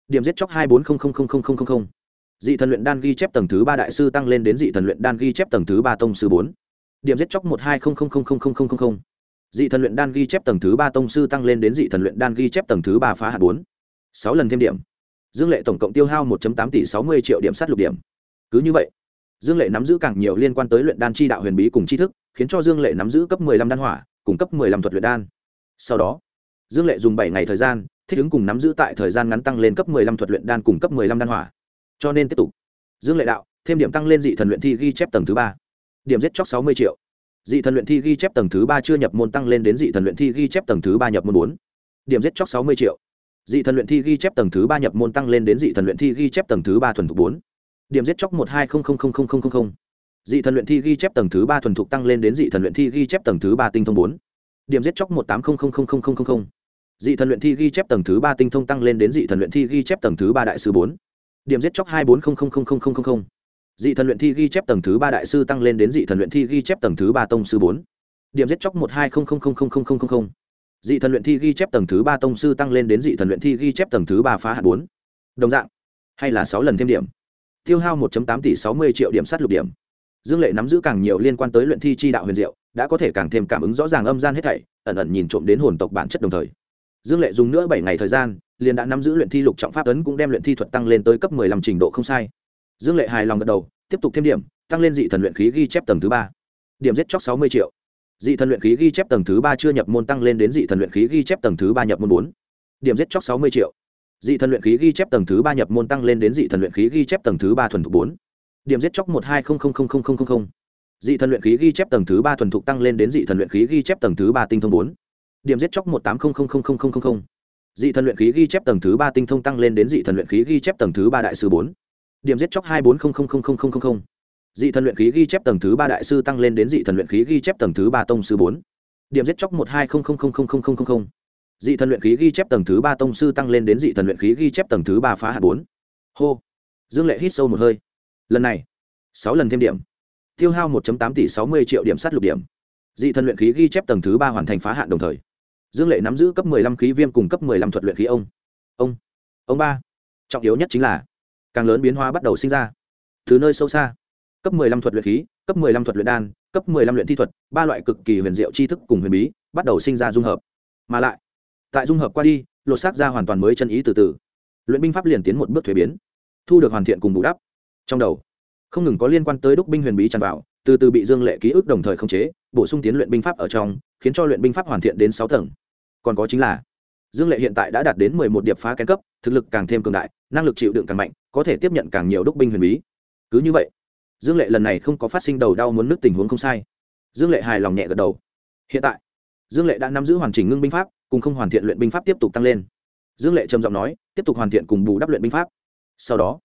điểm giết chóc hai bốn không không không không không không dị thần luyện đan ghi chép tầng thứ ba đại sư tăng lên đến dị thần luyện đan ghi chép tầng thứ ba tông sư bốn điểm giết chóc một hai không không không không không không không dị thần luyện đan ghi chép tầng thứ ba tông sư tăng lên đến dị thần luyện đan ghi chép tầng thứ ba phá hạt bốn sáu lần thêm điểm dương lệ tổng cộng tiêu hao một tám tỷ sáu mươi triệu điểm sát lục điểm cứ như vậy, dương lệ nắm giữ càng nhiều liên quan tới luyện đan chi đạo huyền bí cùng tri thức, khiến cho dương lệ nắm giữ cấp 15 đan hỏa, cùng cấp 15 thuật luyện đan. Sau đó, dương lệ dùng bảy ngày thời gian, thích ứng cùng nắm giữ tại thời gian ngắn tăng lên cấp 15 thuật luyện đan cùng cấp 15 đan hỏa. Cho nên tiếp tục, dương lệ đạo, thêm điểm tăng lên dị thần luyện thi ghi chép tầng thứ ba. Điểm giết chóc 60 triệu. Dị thần luyện thi ghi chép tầng thứ ba chưa nhập môn tăng lên đến dị thần luyện thi ghi chép tầng thứ ba nhập môn bốn. Điểm giết chóc 60 triệu. Dị thần luyện thi ghi chép tầng thứ ba nhập môn tăng lên đến dị thần luyện thi ghi chép tầng thứ ba thuần thục bốn điểm giết chóc một hai không không không không không không dị thần luyện thi ghi chép tầng thứ ba thuần thục tăng lên đến dị thần luyện thi ghi chép tầng thứ ba tinh thông bốn điểm giết chóc một tám không không không không không không dị thần luyện thi ghi chép tầng thứ ba tinh thông tăng lên đến dị thần luyện thi ghi chép tầng thứ ba đại sư bốn điểm giết chóc hai bốn không không không không không không dị thần luyện thi ghi chép tầng thứ ba đại sư tăng lên đến dị thần luyện thi ghi chép tầng thứ ba tông sư bốn điểm giết chóc một hai không không không không không không không dị thần luyện thi ghi chép tầng thứ ba tông sư tăng lên đến dị thần luyện thi ghi chép tầng thứ ba phá hạt bốn đồng dạng hay là sáu lần thêm điểm tiêu hao 1.8 tỷ sáu mươi triệu điểm sát lục điểm. Dương lệ nắm giữ càng nhiều liên quan tới luyện thi chi đạo huyền diệu, đã có thể càng thêm cảm ứng rõ ràng âm gian hết thảy, ẩn ẩn nhìn trộm đến hồn tộc bản chất đồng thời. Dương lệ dùng nữa bảy ngày thời gian, liền đã nắm giữ luyện thi lục trọng pháp ấn cũng đem luyện thi thuật tăng lên tới cấp 15 trình độ không sai. Dương lệ hài lòng gật đầu, tiếp tục thêm điểm, tăng lên dị thần luyện khí ghi chép tầng thứ ba. Điểm giết chóc sáu mươi triệu. Dị thần luyện khí ghi chép tầng thứ ba chưa nhập môn tăng lên đến dị thần luyện khí ghi chép tầng thứ ba nhập môn 4. điểm giết chóc sáu mươi triệu dị thần luyện khí ghi chép tầng thứ ba nhập môn tăng lên đến dị thần luyện khí ghi chép tầng thứ ba thuần thục bốn điểm giết chóc một hai không không không không không không dị thần luyện khí ghi chép tầng thứ ba thuần thục tăng lên đến dị thần luyện khí ghi chép tầng thứ ba tinh thông bốn điểm giết chóc một tám không không không không không không dị thần luyện khí ghi chép tầng thứ ba tinh thông tăng lên đến dị thần luyện khí ghi chép tầng thứ ba đại sư bốn điểm giết chóc hai bốn không không không không không không dị thần luyện khí ghi chép tầng thứ ba đại sư tăng lên đến dị thần luyện khí ghi chép tầng thứ ba tông sư bốn điểm giết chóc một hai không không không không không không dị thần luyện khí ghi chép tầng thứ ba tông sư tăng lên đến dị thần luyện khí ghi chép tầng thứ ba phá hạt bốn. Hô. Dương lệ hít sâu một hơi. Lần này, sáu lần thêm điểm. Tiêu hao một tám tỷ sáu mươi triệu điểm sát lục điểm. Dị thần luyện khí ghi chép tầng thứ ba hoàn thành phá hạn đồng thời, dương lệ nắm giữ cấp 15 khí viêm cùng cấp 15 thuật luyện khí ông. Ông. Ông ba. Trọng yếu nhất chính là, càng lớn biến hóa bắt đầu sinh ra. Từ nơi sâu xa, cấp 15 thuật luyện khí, cấp 15 thuật luyện đan, cấp 15 luyện thi thuật, ba loại cực kỳ huyền diệu tri thức cùng huyền bí bắt đầu sinh ra dung hợp. Mà lại tại dung hợp qua đi, lột xác ra hoàn toàn mới chân ý từ từ. Luyện binh pháp liền tiến một bước thuế biến, thu được hoàn thiện cùng bù đắp. Trong đầu, không ngừng có liên quan tới đúc binh huyền bí tràn vào, từ từ bị dương lệ ký ức đồng thời khống chế, bổ sung tiến luyện binh pháp ở trong, khiến cho luyện binh pháp hoàn thiện đến sáu tầng. Còn có chính là, dương lệ hiện tại đã đạt đến mười một điệp phá kén cấp, thực lực càng thêm cường đại, năng lực chịu đựng càng mạnh, có thể tiếp nhận càng nhiều đúc binh huyền bí. Cứ như vậy, dương lệ lần này không có phát sinh đầu đau muốn nước tình huống không sai. Dương lệ hài lòng nhẹ gật đầu. Hiện tại, dương lệ đã nắm giữ hoàn chỉnh ngưng binh pháp cùng không hoàn thiện luyện binh pháp tiếp tục tăng lên. Dương lệ trầm giọng nói, tiếp tục hoàn thiện cùng bù đắp luyện binh pháp. Sau đó,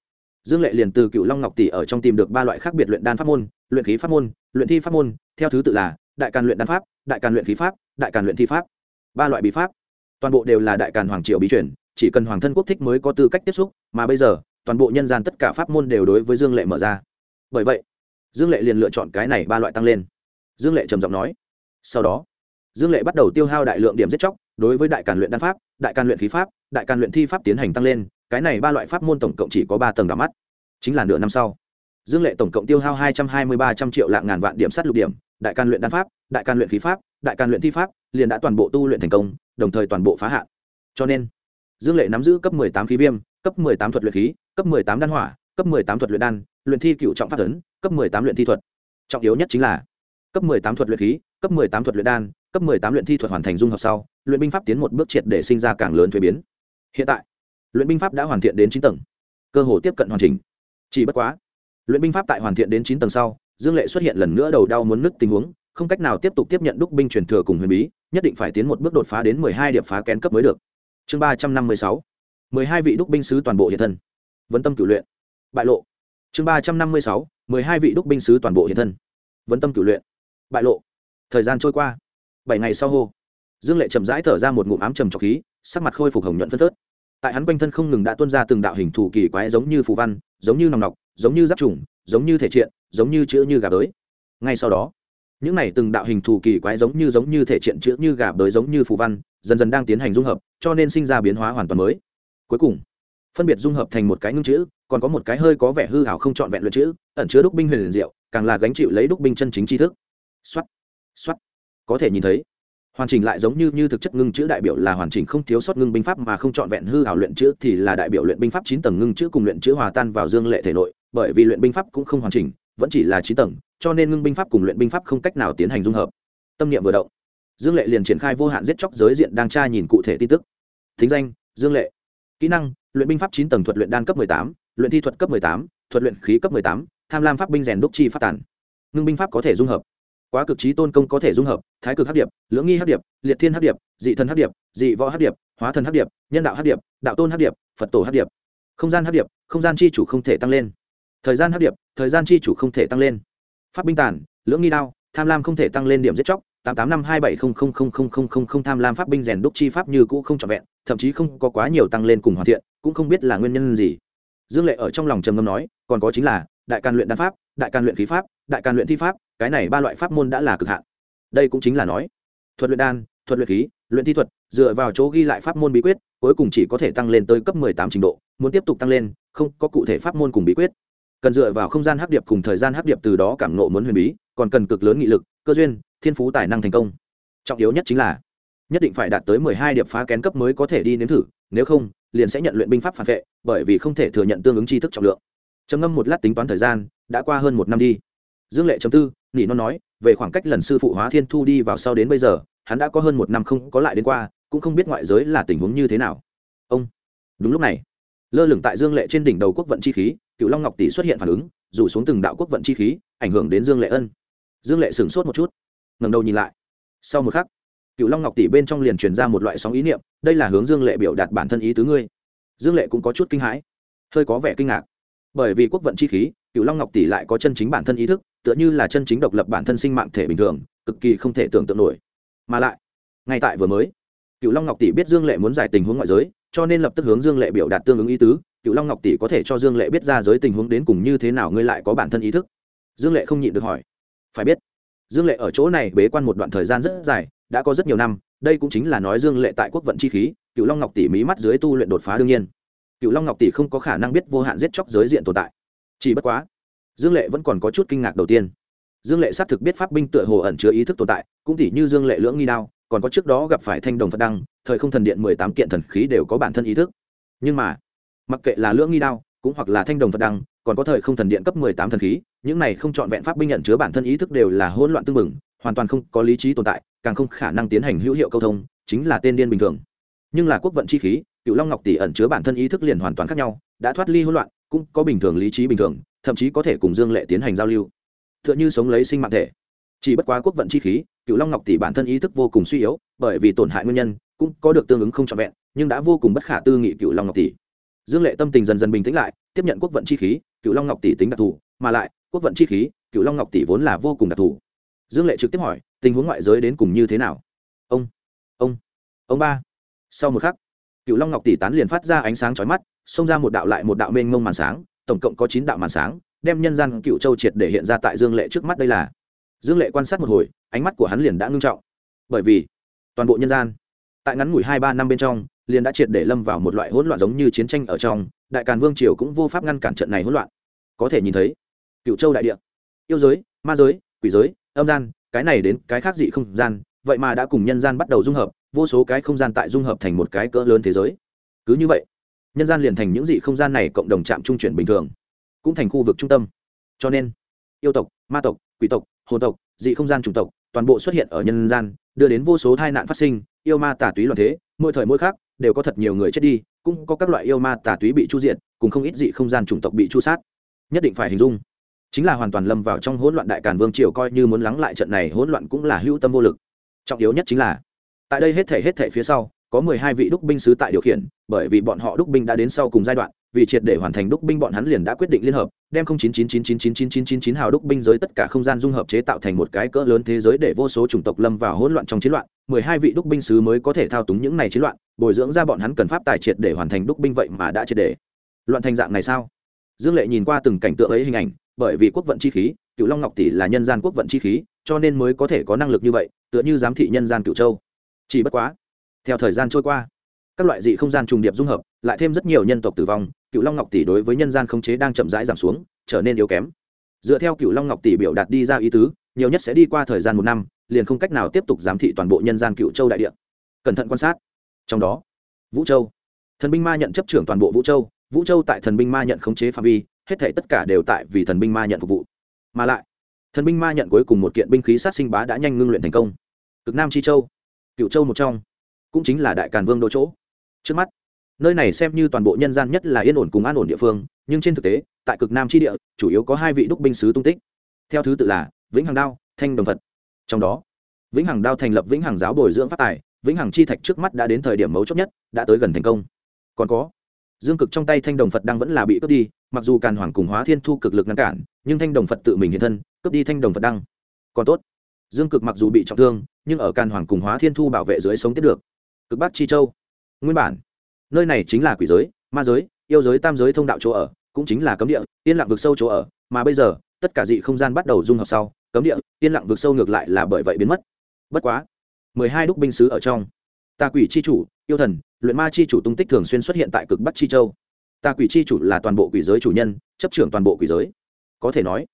dương lệ liền từ cựu long ngọc tỷ ở trong tìm được ba loại khác biệt luyện đan pháp môn, luyện khí pháp môn, luyện thi pháp môn, theo thứ tự là đại càn luyện đan pháp, đại càn luyện khí pháp, đại càn luyện thi pháp. Ba loại bí pháp, toàn bộ đều là đại càn hoàng triều bí truyền, chỉ cần hoàng thân quốc thích mới có tư cách tiếp xúc, mà bây giờ, toàn bộ nhân gian tất cả pháp môn đều đối với dương lệ mở ra. Bởi vậy, dương lệ liền lựa chọn cái này ba loại tăng lên. Dương lệ trầm giọng nói. Sau đó, dương lệ bắt đầu tiêu hao đại lượng điểm giết chóc đối với đại càn luyện đan pháp, đại càn luyện khí pháp, đại càn luyện thi pháp tiến hành tăng lên, cái này ba loại pháp môn tổng cộng chỉ có ba tầng đ mắt. Chính là nửa năm sau. Dương lệ tổng cộng tiêu hao hai trăm hai mươi ba trăm triệu lạng ngàn vạn điểm sát lục điểm, đại càn luyện đan pháp, đại càn luyện khí pháp, đại càn luyện thi pháp, liền đã toàn bộ tu luyện thành công, đồng thời toàn bộ phá hạn. Cho nên, dương lệ nắm giữ cấp tám khí viêm, cấp tám thuật luyện khí, cấp tám đan hỏa, cấp tám thuật luyện đan, luyện thi cựu trọng pháp tấn, cấp tám luyện thi thuật. Trọng yếu nhất chính là cấp tám thuật luyện khí, cấp tám thuật luyện đan cấp tám luyện thi thuật hoàn thành dung hợp sau, luyện binh pháp tiến một bước triệt để sinh ra càng lớn thuế biến. Hiện tại, luyện binh pháp đã hoàn thiện đến chín tầng, cơ hồ tiếp cận hoàn chỉnh. Chỉ bất quá, luyện binh pháp tại hoàn thiện đến chín tầng sau, dương lệ xuất hiện lần nữa đầu đau muốn nứt tình huống, không cách nào tiếp tục tiếp nhận đúc binh truyền thừa cùng huyền bí, nhất định phải tiến một bước đột phá đến mười hai điểm phá kén cấp mới được. Chương ba trăm năm mươi sáu, mười hai vị đúc binh sứ toàn bộ hiện thân. Vấn tâm cửu luyện. Bại lộ. Chương ba trăm năm mươi sáu, mười hai vị đúc binh sứ toàn bộ hiện thân. Vấn tâm cửu luyện. Bại lộ. Thời gian trôi qua bảy ngày sau hô. Dương lệ chậm rãi thở ra một ngụm ám trầm trọc khí, sắc mặt khôi phục hồng nhuận phân phớt. Tại hắn quanh thân không ngừng đã tuân ra từng đạo hình thủ kỳ quái giống như phù văn, giống như nòng nọc, giống như giáp trùng, giống như thể triện, giống như chữ như gà đới ngay sau đó, những này từng đạo hình thù kỳ quái giống như giống như thể triện chữ như gà đới giống như phù văn, dần dần đang tiến hành dung hợp, cho nên sinh ra biến hóa hoàn toàn mới. Cuối cùng, phân biệt dung hợp thành một cái ngưng chữ, còn có một cái hơi có vẻ hư hảo không trọn vẹn luyện chữ, ẩn chứa đúc binh huyền diệu, càng là gánh chịu lấy đúc binh chân chính tri thức. Xuất xuất có thể nhìn thấy. Hoàn chỉnh lại giống như như thực chất ngưng chữ đại biểu là hoàn chỉnh không thiếu sót ngưng binh pháp mà không trọn vẹn hư hảo luyện chữ thì là đại biểu luyện binh pháp chín tầng ngưng chữ cùng luyện chữ hòa tan vào dương lệ thể nội, bởi vì luyện binh pháp cũng không hoàn chỉnh, vẫn chỉ là chín tầng, cho nên ngưng binh pháp cùng luyện binh pháp không cách nào tiến hành dung hợp. Tâm niệm vừa động, dương lệ liền triển khai vô hạn giết chóc giới diện đang tra nhìn cụ thể tin tức. Thính danh, dương lệ. Kỹ năng, luyện binh pháp chín tầng thuật luyện đan cấp tám, luyện thi thuật cấp tám, thuật luyện khí cấp tám, tham lam pháp binh rèn đúc chi phát tản ngưng binh pháp có thể dung hợp quá cực trí tôn công có thể dung hợp thái cực hấp điệp lưỡng nghi hấp điệp liệt thiên hấp điệp dị thần hấp điệp dị võ hấp điệp hóa thần hấp điệp nhân đạo hấp điệp đạo tôn hấp điệp phật tổ hấp điệp không gian hấp điệp không gian chi chủ không thể tăng lên thời gian hấp điệp thời gian chi chủ không thể tăng lên pháp binh tàn lưỡng nghi đao tham lam không thể tăng lên điểm giết chóc tám tám năm hai bảy không không không không không không không tham lam pháp binh rèn đúc chi pháp như cũ không trọn vẹn thậm chí không có quá nhiều tăng lên cùng hoàn thiện cũng không biết là nguyên nhân gì dương lệ ở trong lòng trầm ngâm nói còn có chính là đại can luyện đan pháp đại can luyện khí pháp, đại can luyện thi pháp, cái này ba loại pháp môn đã là cực hạn. Đây cũng chính là nói, thuật luyện đan, thuật luyện khí, luyện thi thuật, dựa vào chỗ ghi lại pháp môn bí quyết, cuối cùng chỉ có thể tăng lên tới cấp mười tám trình độ, muốn tiếp tục tăng lên, không có cụ thể pháp môn cùng bí quyết. Cần dựa vào không gian hấp điệp cùng thời gian hấp điệp từ đó cảm nộ muốn huyền bí, còn cần cực lớn nghị lực, cơ duyên, thiên phú tài năng thành công. Trọng yếu nhất chính là, nhất định phải đạt tới mười hai điệp phá kén cấp mới có thể đi nếm thử, nếu không, liền sẽ nhận luyện binh pháp phản vệ, bởi vì không thể thừa nhận tương ứng tri thức trọng lượng trầm ngâm một lát tính toán thời gian, đã qua hơn một năm đi. Dương lệ chấm tư, nỉ nó nói, về khoảng cách lần sư phụ hóa thiên thu đi vào sau đến bây giờ, hắn đã có hơn một năm không có lại đến qua, cũng không biết ngoại giới là tình huống như thế nào. Ông, đúng lúc này, lơ lửng tại dương lệ trên đỉnh đầu quốc vận chi khí cựu long ngọc tỷ xuất hiện phản ứng, rủ xuống từng đạo quốc vận chi khí, ảnh hưởng đến dương lệ ân. Dương lệ sửng sốt một chút ngầm đầu nhìn lại. Sau một khắc cựu long ngọc tỷ bên trong liền truyền ra một loại sóng ý niệm, đây là hướng dương lệ biểu đạt bản thân ý tứ ngươi. Dương lệ cũng có chút kinh hãi, hơi có vẻ kinh ngạc bởi vì quốc vận chi khí cựu long ngọc tỷ lại có chân chính bản thân ý thức, tựa như là chân chính độc lập bản thân sinh mạng thể bình thường, cực kỳ không thể tưởng tượng nổi. Mà lại, ngay tại vừa mới cựu long ngọc tỷ biết dương lệ muốn giải tình huống ngoại giới, cho nên lập tức hướng dương lệ biểu đạt tương ứng ý tứ cựu long ngọc tỷ có thể cho dương lệ biết ra giới tình huống đến cùng như thế nào ngươi lại có bản thân ý thức? Dương lệ không nhịn được hỏi. Phải biết, dương lệ ở chỗ này bế quan một đoạn thời gian rất dài, đã có rất nhiều năm, đây cũng chính là nói dương lệ tại quốc vận chi khí cựu long ngọc tỷ mí mắt dưới tu luyện đột phá đương nhiên cựu long ngọc tỷ không có khả năng biết vô hạn giết chóc giới diện tồn tại. Chỉ bất quá, dương lệ vẫn còn có chút kinh ngạc đầu tiên. Dương lệ xác thực biết pháp binh tựa hồ ẩn chứa ý thức tồn tại, cũng tỷ như dương lệ lưỡng nghi đao, còn có trước đó gặp phải thanh đồng phật đăng, thời không thần điện mười tám kiện thần khí đều có bản thân ý thức. Nhưng mà, mặc kệ là lưỡng nghi đao, cũng hoặc là thanh đồng phật đăng, còn có thời không thần điện cấp mười tám thần khí, những này không trọn vẹn pháp binh nhận chứa bản thân ý thức đều là hỗn loạn tương mừng, hoàn toàn không có lý trí tồn tại, càng không khả năng tiến hành hữu hiệu câu thông, chính là tên điên bình thường. Nhưng là quốc vận chi khí cựu long ngọc tỷ ẩn chứa bản thân ý thức liền hoàn toàn khác nhau, đã thoát ly hỗn loạn, cũng có bình thường lý trí bình thường, thậm chí có thể cùng dương lệ tiến hành giao lưu. T h ư ợ n h ư sống lấy sinh mạng thể. Chỉ bất quá quốc vận chi khí cựu long ngọc tỷ bản thân ý thức vô cùng suy yếu, bởi vì tổn hại nguyên nhân, cũng có được tương ứng không trọn vẹn, nhưng đã vô cùng bất khả tư nghị cựu long ngọc tỷ. Dương lệ tâm tình dần dần bình tĩnh lại, tiếp nhận quốc vận chi khí cựu long ngọc tỷ tính đặc thù, mà lại, quốc vận chi khí cựu long ngọc tỷ vốn là vô cùng đặc thù. Dương lệ trực tiếp hỏi, tình huống ngoại giới đến cùng như thế nào? Ông ông ông ba. Sau một khắc cựu long ngọc tỷ tán liền phát ra ánh sáng chói mắt, xông ra một đạo lại một đạo mênh mông màn sáng, tổng cộng có chín đạo màn sáng, đem nhân gian cựu châu triệt để hiện ra tại dương lệ trước mắt đây là. Dương lệ quan sát một hồi, ánh mắt của hắn liền đã ngưng trọng. Bởi vì, toàn bộ nhân gian, tại ngắn ngủi hai ba năm bên trong, liền đã triệt để lâm vào một loại hỗn loạn giống như chiến tranh ở trong, đại càn vương triều cũng vô pháp ngăn cản trận này hỗn loạn. Có thể nhìn thấy cựu châu đại địa, yêu giới, ma giới, quỷ giới, âm gian, cái này đến cái khác dị không gian, vậy mà đã cùng nhân gian bắt đầu dung hợp vô số cái không gian tại dung hợp thành một cái cỡ lớn thế giới. Cứ như vậy, nhân gian liền thành những dị không gian này cộng đồng chạm trung chuyển bình thường, cũng thành khu vực trung tâm. Cho nên, yêu tộc, ma tộc, quỷ tộc, hồn tộc, dị không gian chủng tộc, toàn bộ xuất hiện ở nhân gian, đưa đến vô số tai nạn phát sinh, yêu ma tà túy loạn thế, mỗi thời mỗi khác, đều có thật nhiều người chết đi, cũng có các loại yêu ma tà túy bị chu diện cùng không ít dị không gian chủng tộc bị chu sát. Nhất định phải hình dung, chính là hoàn toàn lâm vào trong hỗn loạn đại càn vương triều coi như muốn lắng lại trận này hỗn loạn cũng là hữu tâm vô lực. Trọng yếu nhất chính là tại đây hết thể hết thể phía sau, có mười hai vị đúc binh sứ tại điều khiển, bởi vì bọn họ đúc binh đã đến sau cùng giai đoạn, vì triệt để hoàn thành đúc binh bọn hắn liền đã quyết định liên hợp, đem không chín chín chín chín chín chín chín chín chín hào đúc binh giới tất cả không gian dung hợp chế tạo thành một cái cỡ lớn thế giới để vô số chủng tộc lâm vào hỗn loạn trong chiến loạn. Mười hai vị đúc binh sứ mới có thể thao túng những này chiến loạn, bồi dưỡng ra bọn hắn cần pháp tài triệt để hoàn thành đúc binh vậy mà đã triệt để. Loạn thành dạng này sao? Dương lệ nhìn qua từng cảnh tượng ấy hình ảnh, bởi vì quốc vận chi khí cựu long ngọc tỷ là nhân gian quốc vận chi khí, cho nên mới có thể có năng lực như vậy, tựa như giám thị nhân gian cựu châu chỉ bất quá, theo thời gian trôi qua, các loại dị không gian trùng điệp dung hợp, lại thêm rất nhiều nhân tộc tử vong cựu long ngọc tỷ đối với nhân gian khống chế đang chậm rãi giảm xuống, trở nên yếu kém. Dựa theo cựu long ngọc tỷ biểu đạt đi ra ý tứ, nhiều nhất sẽ đi qua thời gian một năm, liền không cách nào tiếp tục giám thị toàn bộ nhân gian cựu châu đại địa. Cẩn thận quan sát. Trong đó, vũ châu. Thần binh ma nhận chấp trưởng toàn bộ vũ châu vũ châu tại thần binh ma nhận khống chế phạm vi, hết thể tất cả đều tại vì thần binh ma nhận phục vụ. Mà lại, thần binh ma nhận cuối cùng một kiện binh khí sát sinh bá đã nhanh ngưng luyện thành công. Cực nam chi châu cựu châu một trong, cũng chính là đại càn vương đô chỗ. Trước mắt, nơi này xem như toàn bộ nhân gian nhất là yên ổn cùng an ổn địa phương, nhưng trên thực tế, tại cực nam tri địa, chủ yếu có hai vị đúc binh sứ tung tích. Theo thứ tự là vĩnh hằng đao, thanh đồng phật. Trong đó, vĩnh hằng đao thành lập vĩnh hằng giáo bồi dưỡng phát tài, vĩnh hằng chi thạch trước mắt đã đến thời điểm mấu chốt nhất, đã tới gần thành công. Còn có, dương cực trong tay thanh đồng phật đang vẫn là bị cướp đi, mặc dù càn hoàng cùng hóa thiên thu cực lực ngăn cản, nhưng thanh đồng phật tự mình hiện thân, cướp đi thanh đồng phật đăng. Còn tốt dương cực mặc dù bị trọng thương, nhưng ở càn hoàng cùng hóa thiên thu bảo vệ dưới sống tiếp được. Cực bắc chi châu. Nguyên bản, nơi này chính là quỷ giới, ma giới, yêu giới tam giới thông đạo chỗ ở, cũng chính là cấm địa, yên lặng vực sâu chỗ ở, mà bây giờ, tất cả dị không gian bắt đầu dung hợp sau, cấm địa, yên lặng vực sâu ngược lại là bởi vậy biến mất. Bất quá, mười hai đúc binh sứ ở trong. Tà quỷ c h i chủ, yêu thần, luyện ma c h i chủ tung tích thường xuyên xuất hiện tại cực bắc chi châu. Tà quỷ c h i chủ là toàn bộ quỷ giới chủ nhân, chấp trưởng toàn bộ quỷ giới. Có thể nói,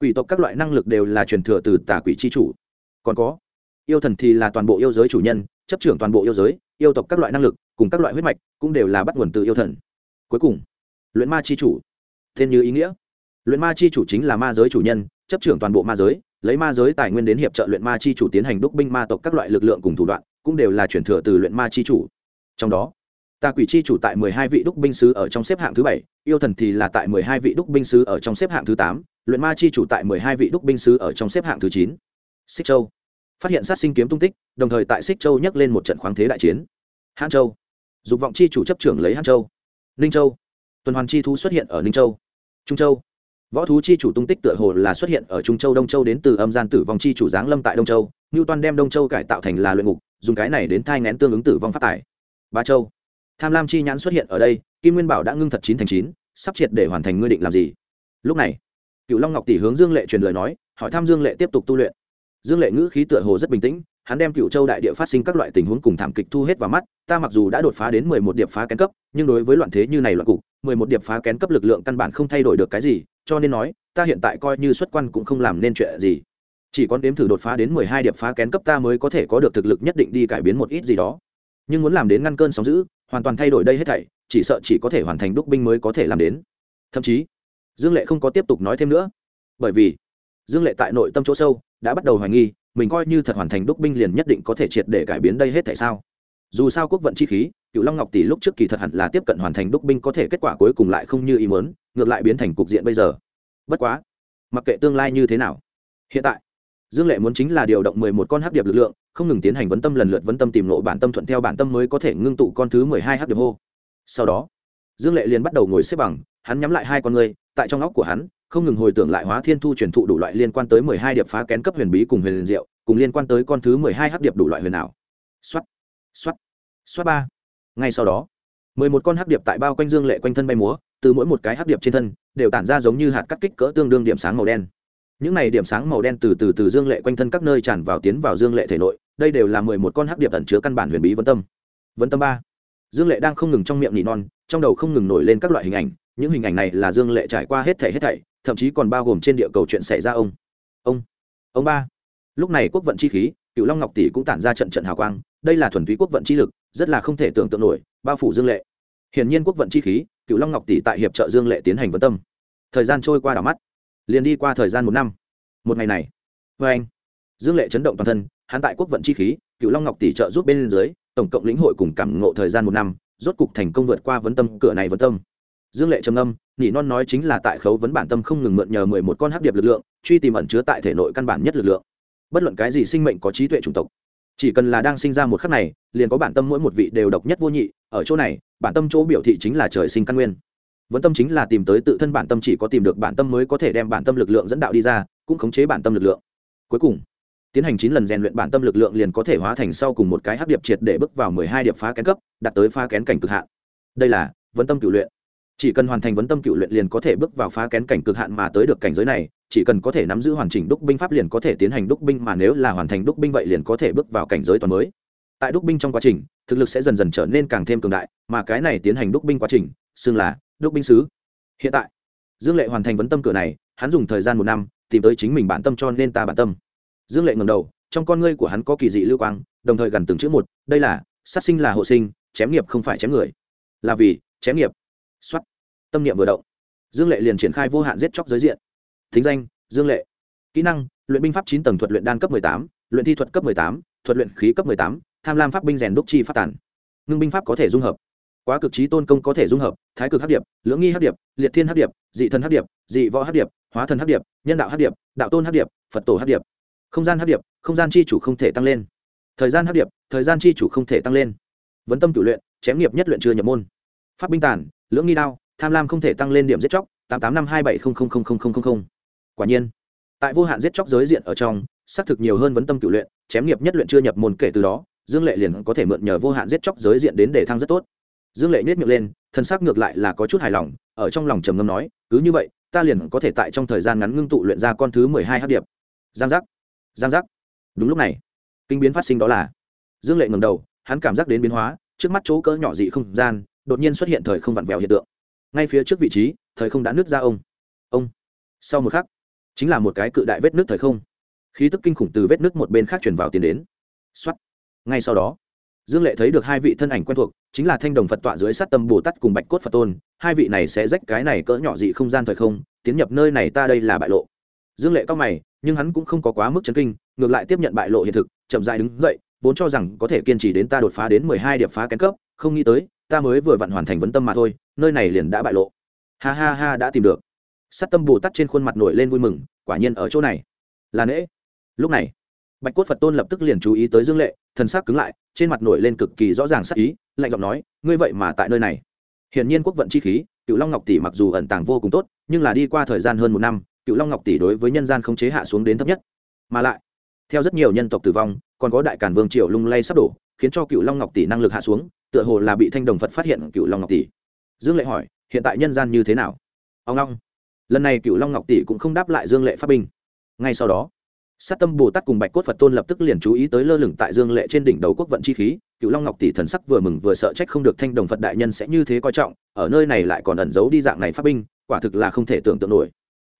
quỷ tộc các loại năng lực đều là truyền thừa từ tà quỷ c h i chủ còn có. Yêu thần thì là toàn bộ yêu giới chủ nhân, chấp trưởng toàn bộ yêu giới, yêu tộc các loại năng lực, cùng các loại huyết mạch, cũng đều là bắt nguồn từ yêu thần. Cuối cùng, luyện ma c h i chủ. Tên như ý nghĩa. Luyện ma c h i chủ chính là ma giới chủ nhân, chấp trưởng toàn bộ ma giới, lấy ma giới tài nguyên đến hiệp trợ luyện ma chi chủ tiến hành đúc binh ma tộc các loại lực lượng cùng thủ đoạn, cũng đều là chuyển thừa từ luyện ma chi chủ. Trong đó, tà quỷ chi chủ tại mười hai vị đúc binh sứ ở trong xếp hạng thứ bảy, yêu thần thì là tại mười hai vị đúc binh sứ ở trong xếp hạng thứ tám, luyện ma chi chủ tại mười hai vị đúc binh sứ ở trong xếp hạng thứ chín. Xích châu phát hiện sát sinh kiếm tung tích, đồng thời tại xích châu nhắc lên một trận khoáng thế đại chiến. Hãn châu. Dục vọng chi chủ chấp trưởng lấy hãn châu. Ninh châu. Tuần hoàn chi thú xuất hiện ở ninh châu. Trung châu. Võ thú chi chủ tung tích tựa hồ là xuất hiện ở trung châu đông châu đến từ âm gian tử vong chi chủ giáng lâm tại đông châu. Ngưu toàn đem đông châu cải tạo thành là luyện ngục, dùng cái này đến thai ngén tương ứng tử vong phát tải ba châu. Tham lam chi nhãn xuất hiện ở đây, kim nguyên bảo đã ngưng thật chín thành chín, sắp triệt để hoàn thành ngươi định làm gì? Lúc này cựu long ngọc tỷ hướng dương lệ truyền lời nói, hỏi thăm dương lệ tiếp tục tu luyện dương lệ ngữ khí tựa hồ rất bình tĩnh, hắn đem cựu châu đại địa phát sinh các loại tình huống cùng thảm kịch thu hết vào mắt, ta mặc dù đã đột phá đến mười một điệp phá kén cấp, nhưng đối với loạn thế như này loạn cục, mười một điệp phá kén cấp lực lượng căn bản không thay đổi được cái gì, cho nên nói, ta hiện tại coi như xuất quan cũng không làm nên chuyện gì. Chỉ còn đếm thử đột phá đến mười hai điệp phá kén cấp ta mới có thể có được thực lực nhất định đi cải biến một ít gì đó. Nhưng muốn làm đến ngăn cơn sóng giữ hoàn toàn thay đổi đây hết thảy, chỉ sợ chỉ có thể hoàn thành đúc binh mới có thể làm đến. Thậm chí, dương lệ không có tiếp tục nói thêm nữa, bởi vì dương lệ tại nội tâm chỗ sâu đã bắt đầu hoài nghi, mình coi như thật hoàn thành đúc binh liền nhất định có thể triệt để cải biến đây hết tại sao? Dù sao quốc vận chi khí, cựu long ngọc tỷ lúc trước kỳ thật hẳn là tiếp cận hoàn thành đúc binh có thể kết quả cuối cùng lại không như ý muốn, ngược lại biến thành cục diện bây giờ. Bất quá, mặc kệ tương lai như thế nào, hiện tại, dương lệ muốn chính là điều động mười một con hắc điệp lực lượng, không ngừng tiến hành vấn tâm lần lượt vấn tâm tìm lộ bản tâm thuận theo bản tâm mới có thể ngưng tụ con thứ mười hai hắc điệp hô. Sau đó, dương lệ liền bắt đầu ngồi xếp bằng, hắn nhắm lại hai con người, tại trong óc của hắn không ngừng hồi tưởng lại hóa thiên thu truyền thụ đủ loại liên quan tới mười hai điệp phá kén cấp huyền bí cùng huyền liền diệu, cùng liên quan tới con thứ mười hai hắc điệp đủ loại huyền ảo. Xoát xoát xoát ba. Ngay sau đó, mười một con hắc điệp tại bao quanh dương lệ quanh thân bay múa, từ mỗi một cái hắc điệp trên thân, đều tản ra giống như hạt cắt kích cỡ tương đương điểm sáng màu đen. Những này điểm sáng màu đen từ từ từ dương lệ quanh thân các nơi tràn vào tiến vào dương lệ thể nội, đây đều là mười một con hắc điệp ẩn chứa căn bản huyền bí vân tâm. Vân tâm ba. Dương lệ đang không ngừng trong miệng nỉ non, trong đầu không ngừng nổi lên các loại hình ảnh, những hình ảnh này là dương lệ trải qua hết thảy hết thảy thậm chí còn bao gồm trên địa cầu chuyện xảy ra ông. Ông ông ba. Lúc này quốc vận chi khí, cựu long ngọc tỷ cũng tản ra trận trận hào quang, đây là thuần túy quốc vận chi lực, rất là không thể tưởng tượng nổi, bao phủ dương lệ. Hiển nhiên quốc vận chi khí, cựu long ngọc tỷ tại hiệp trợ dương lệ tiến hành vấn tâm. Thời gian trôi qua đảo mắt, liền đi qua thời gian một năm. Một ngày này vê anh, dương lệ chấn động toàn thân, hắn tại quốc vận chi khí, cựu long ngọc tỷ trợ giúp bên dưới, tổng cộng lĩnh hội cùng cảm ngộ thời gian một năm, rốt cục thành công vượt qua vấn tâm, cửa này vấn tâm dương lệ trầm âm nỉ non nói chính là tại khấu vấn bản tâm không ngừng mượn nhờ mười một con hắc điệp lực lượng, truy tìm ẩn chứa tại thể nội căn bản nhất lực lượng. Bất luận cái gì sinh mệnh có trí tuệ chủng tộc, chỉ cần là đang sinh ra một khắc này, liền có bản tâm mỗi một vị đều độc nhất vô nhị. Ở chỗ này, bản tâm chỗ biểu thị chính là trời sinh căn nguyên. Vấn tâm chính là tìm tới tự thân bản tâm chỉ có tìm được bản tâm mới có thể đem bản tâm lực lượng dẫn đạo đi ra, cũng khống chế bản tâm lực lượng. Cuối cùng, tiến hành chín lần rèn luyện bản tâm lực lượng liền có thể hóa thành sau cùng một cái hấp điệp triệt để bước vào mười hai điệp phá kén cấp, đạt tới phá kén cảnh cực hạn. Đây là vấn tâm cựu luyện chỉ cần hoàn thành vấn tâm cựu luyện liền có thể bước vào phá kén cảnh cực hạn mà tới được cảnh giới này, chỉ cần có thể nắm giữ hoàn chỉnh đúc binh pháp liền có thể tiến hành đúc binh mà nếu là hoàn thành đúc binh vậy liền có thể bước vào cảnh giới toàn mới. Tại đúc binh trong quá trình, thực lực sẽ dần dần trở nên càng thêm cường đại, mà cái này tiến hành đúc binh quá trình, xưng là đúc binh sứ. Hiện tại, dương lệ hoàn thành vấn tâm cửa này, hắn dùng thời gian một năm, tìm tới chính mình bản tâm cho nên ta bản tâm. Dương lệ ngầm đầu, trong con ngươi của hắn có kỳ dị lưu quang, đồng thời gần từng chữ một, đây là, sát sinh là hộ sinh, chém nghiệp không phải chém người. Là vì, chém nghiệp xuất tâm niệm vừa động dương lệ liền triển khai vô hạn giết chóc giới diện thính danh dương lệ kỹ năng luyện binh pháp chín tầng thuật luyện đan cấp tám luyện thi thuật cấp tám thuật luyện khí cấp tám tham lam pháp binh rèn đúc chi phát tản ngưng binh pháp có thể dung hợp quá cực trí tôn công có thể dung hợp thái cực hấp điệp lưỡng nghi hấp điệp liệt thiên hấp điệp dị thần hấp điệp dị võ hấp điệp hóa thần hấp điệp nhân đạo hấp điệp đạo tôn hấp điệp phật tổ hấp điệp không gian hấp điệp không gian chi chủ không thể tăng lên thời gian hấp điệp thời gian chi chủ không thể tăng lên vấn tâm cử luyện chém nghiệp nhất luyện chưa nhập môn pháp binh tản lưỡng nghi đao, tham lam không thể tăng lên điểm giết chóc, tám tám năm hai bảy không không không không không không quả nhiên, tại vô hạn giết chóc giới diện ở trong, xác thực nhiều hơn vấn tâm cựu luyện, chém nghiệp nhất luyện chưa nhập môn kể từ đó, dương lệ liền có thể mượn nhờ vô hạn giết chóc giới diện đến để thăng rất tốt. Dương lệ nhét miệng lên thân xác ngược lại là có chút hài lòng, ở trong lòng trầm ngâm nói, cứ như vậy, ta liền có thể tại trong thời gian ngắn ngưng tụ luyện ra con thứ mười hai hát điệp. Giang giác giang giác. Đúng lúc này, kinh biến phát sinh đó là, dương lệ ngầm đầu, hắn cảm giác đến biến hóa, trước mắt chỗ cỡ nhỏ dị không gian đột nhiên xuất hiện thời không vặn vẹo hiện tượng. Ngay phía trước vị trí, thời không đã nứt ra ông. Ông. Sau một khắc, chính là một cái cự đại vết nước thời không. Khí tức kinh khủng từ vết nước một bên khác chuyển vào tiến đến. X ngay sau đó, dương lệ thấy được hai vị thân ảnh quen thuộc, chính là thanh đồng phật tọa dưới sát tâm bồ tát cùng bạch cốt phật tôn. Hai vị này sẽ rách cái này cỡ nhỏ dị không gian thời không, tiến nhập nơi này ta đây là bại lộ. Dương lệ cao mày, nhưng hắn cũng không có quá mức chấn kinh, ngược lại tiếp nhận bại lộ hiện thực, chậm dại đứng dậy, vốn cho rằng có thể kiên trì đến ta đột phá đến mười hai điệp phá kén cấp, không nghĩ tới ta mới vừa vặn hoàn thành vấn tâm mà thôi, nơi này liền đã bại lộ. Ha ha ha, đã tìm được. Sát tâm bồ tát trên khuôn mặt nổi lên vui mừng, quả nhiên ở chỗ này. Là nễ. Lúc này, bạch cốt phật tôn lập tức liền chú ý tới dương lệ, thần sắc cứng lại, trên mặt nổi lên cực kỳ rõ ràng sắc ý, lạnh giọng nói, ngươi vậy mà tại nơi này. Hiển nhiên quốc vận chi khí, cựu long ngọc tỷ mặc dù ẩn tàng vô cùng tốt, nhưng là đi qua thời gian hơn một năm, cựu long ngọc tỷ đối với nhân gian không chế hạ xuống đến thấp nhất. Mà lại, theo rất nhiều nhân tộc tử vong, còn có đại cản vương triều lung lay sắp đổ, khiến cho cựu long ngọc tỷ năng lực hạ xuống tựa hồ là bị thanh đồng phật phát hiện cựu long ngọc tỷ. Dương lệ hỏi, hiện tại nhân gian như thế nào? Ông long, lần này cựu long ngọc tỷ cũng không đáp lại dương lệ pháp binh. Ngay sau đó, sát tâm bồ tát cùng bạch cốt phật tôn lập tức liền chú ý tới lơ lửng tại dương lệ trên đỉnh đầu quốc vận chi khí. Cựu long ngọc tỷ thần sắc vừa mừng vừa sợ trách không được thanh đồng phật đại nhân sẽ như thế coi trọng, ở nơi này lại còn ẩn giấu đi dạng này pháp binh, quả thực là không thể tưởng tượng nổi.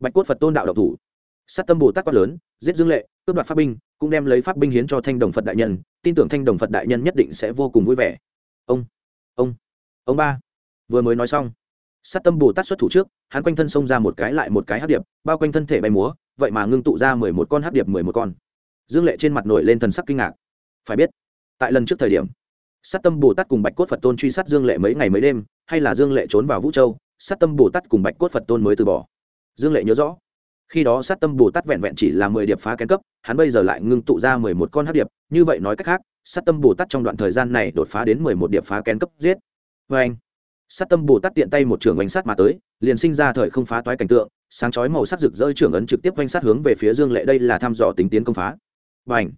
Bạch cốt phật tôn đạo độc thủ. Sát tâm bồ tát quát lớn, giết dương lệ, cướp đoạt pháp binh, cũng đem lấy pháp binh hiến cho thanh đồng phật đại nhân. Tin tưởng thanh đồng phật đại nhân nhất định sẽ vô cùng vui vẻ ông ông ông ba. Vừa mới nói xong, sát tâm bồ tát xuất thủ trước, hắn quanh thân xông ra một cái lại một cái hát điệp, bao quanh thân thể bay múa, vậy mà ngưng tụ ra mười một con hát điệp mười một con. Dương lệ trên mặt nổi lên thần sắc kinh ngạc. Phải biết, tại lần trước thời điểm, sát tâm bồ tát cùng bạch cốt phật tôn truy sát dương lệ mấy ngày mấy đêm, hay là dương lệ trốn vào vũ châu, sát tâm bồ tát cùng bạch cốt phật tôn mới từ bỏ. Dương lệ nhớ rõ khi đó sát tâm bồ tát vẹn vẹn chỉ là mười điệp phá kén cấp, hắn bây giờ lại ngưng tụ ra mười một con hắc điệp. Như vậy nói cách khác, sát tâm bồ tát trong đoạn thời gian này đột phá đến mười một điệp phá kén cấp giết. Vê anh, sát tâm bồ tát tiện tay một trường oanh sát mà tới, liền sinh ra thời không phá toái cảnh tượng, sáng chói màu sắc rực rỡ trưởng ấn trực tiếp oanh sát hướng về phía dương lệ. Đây là thăm dò tính tiến công phá. Và ảnh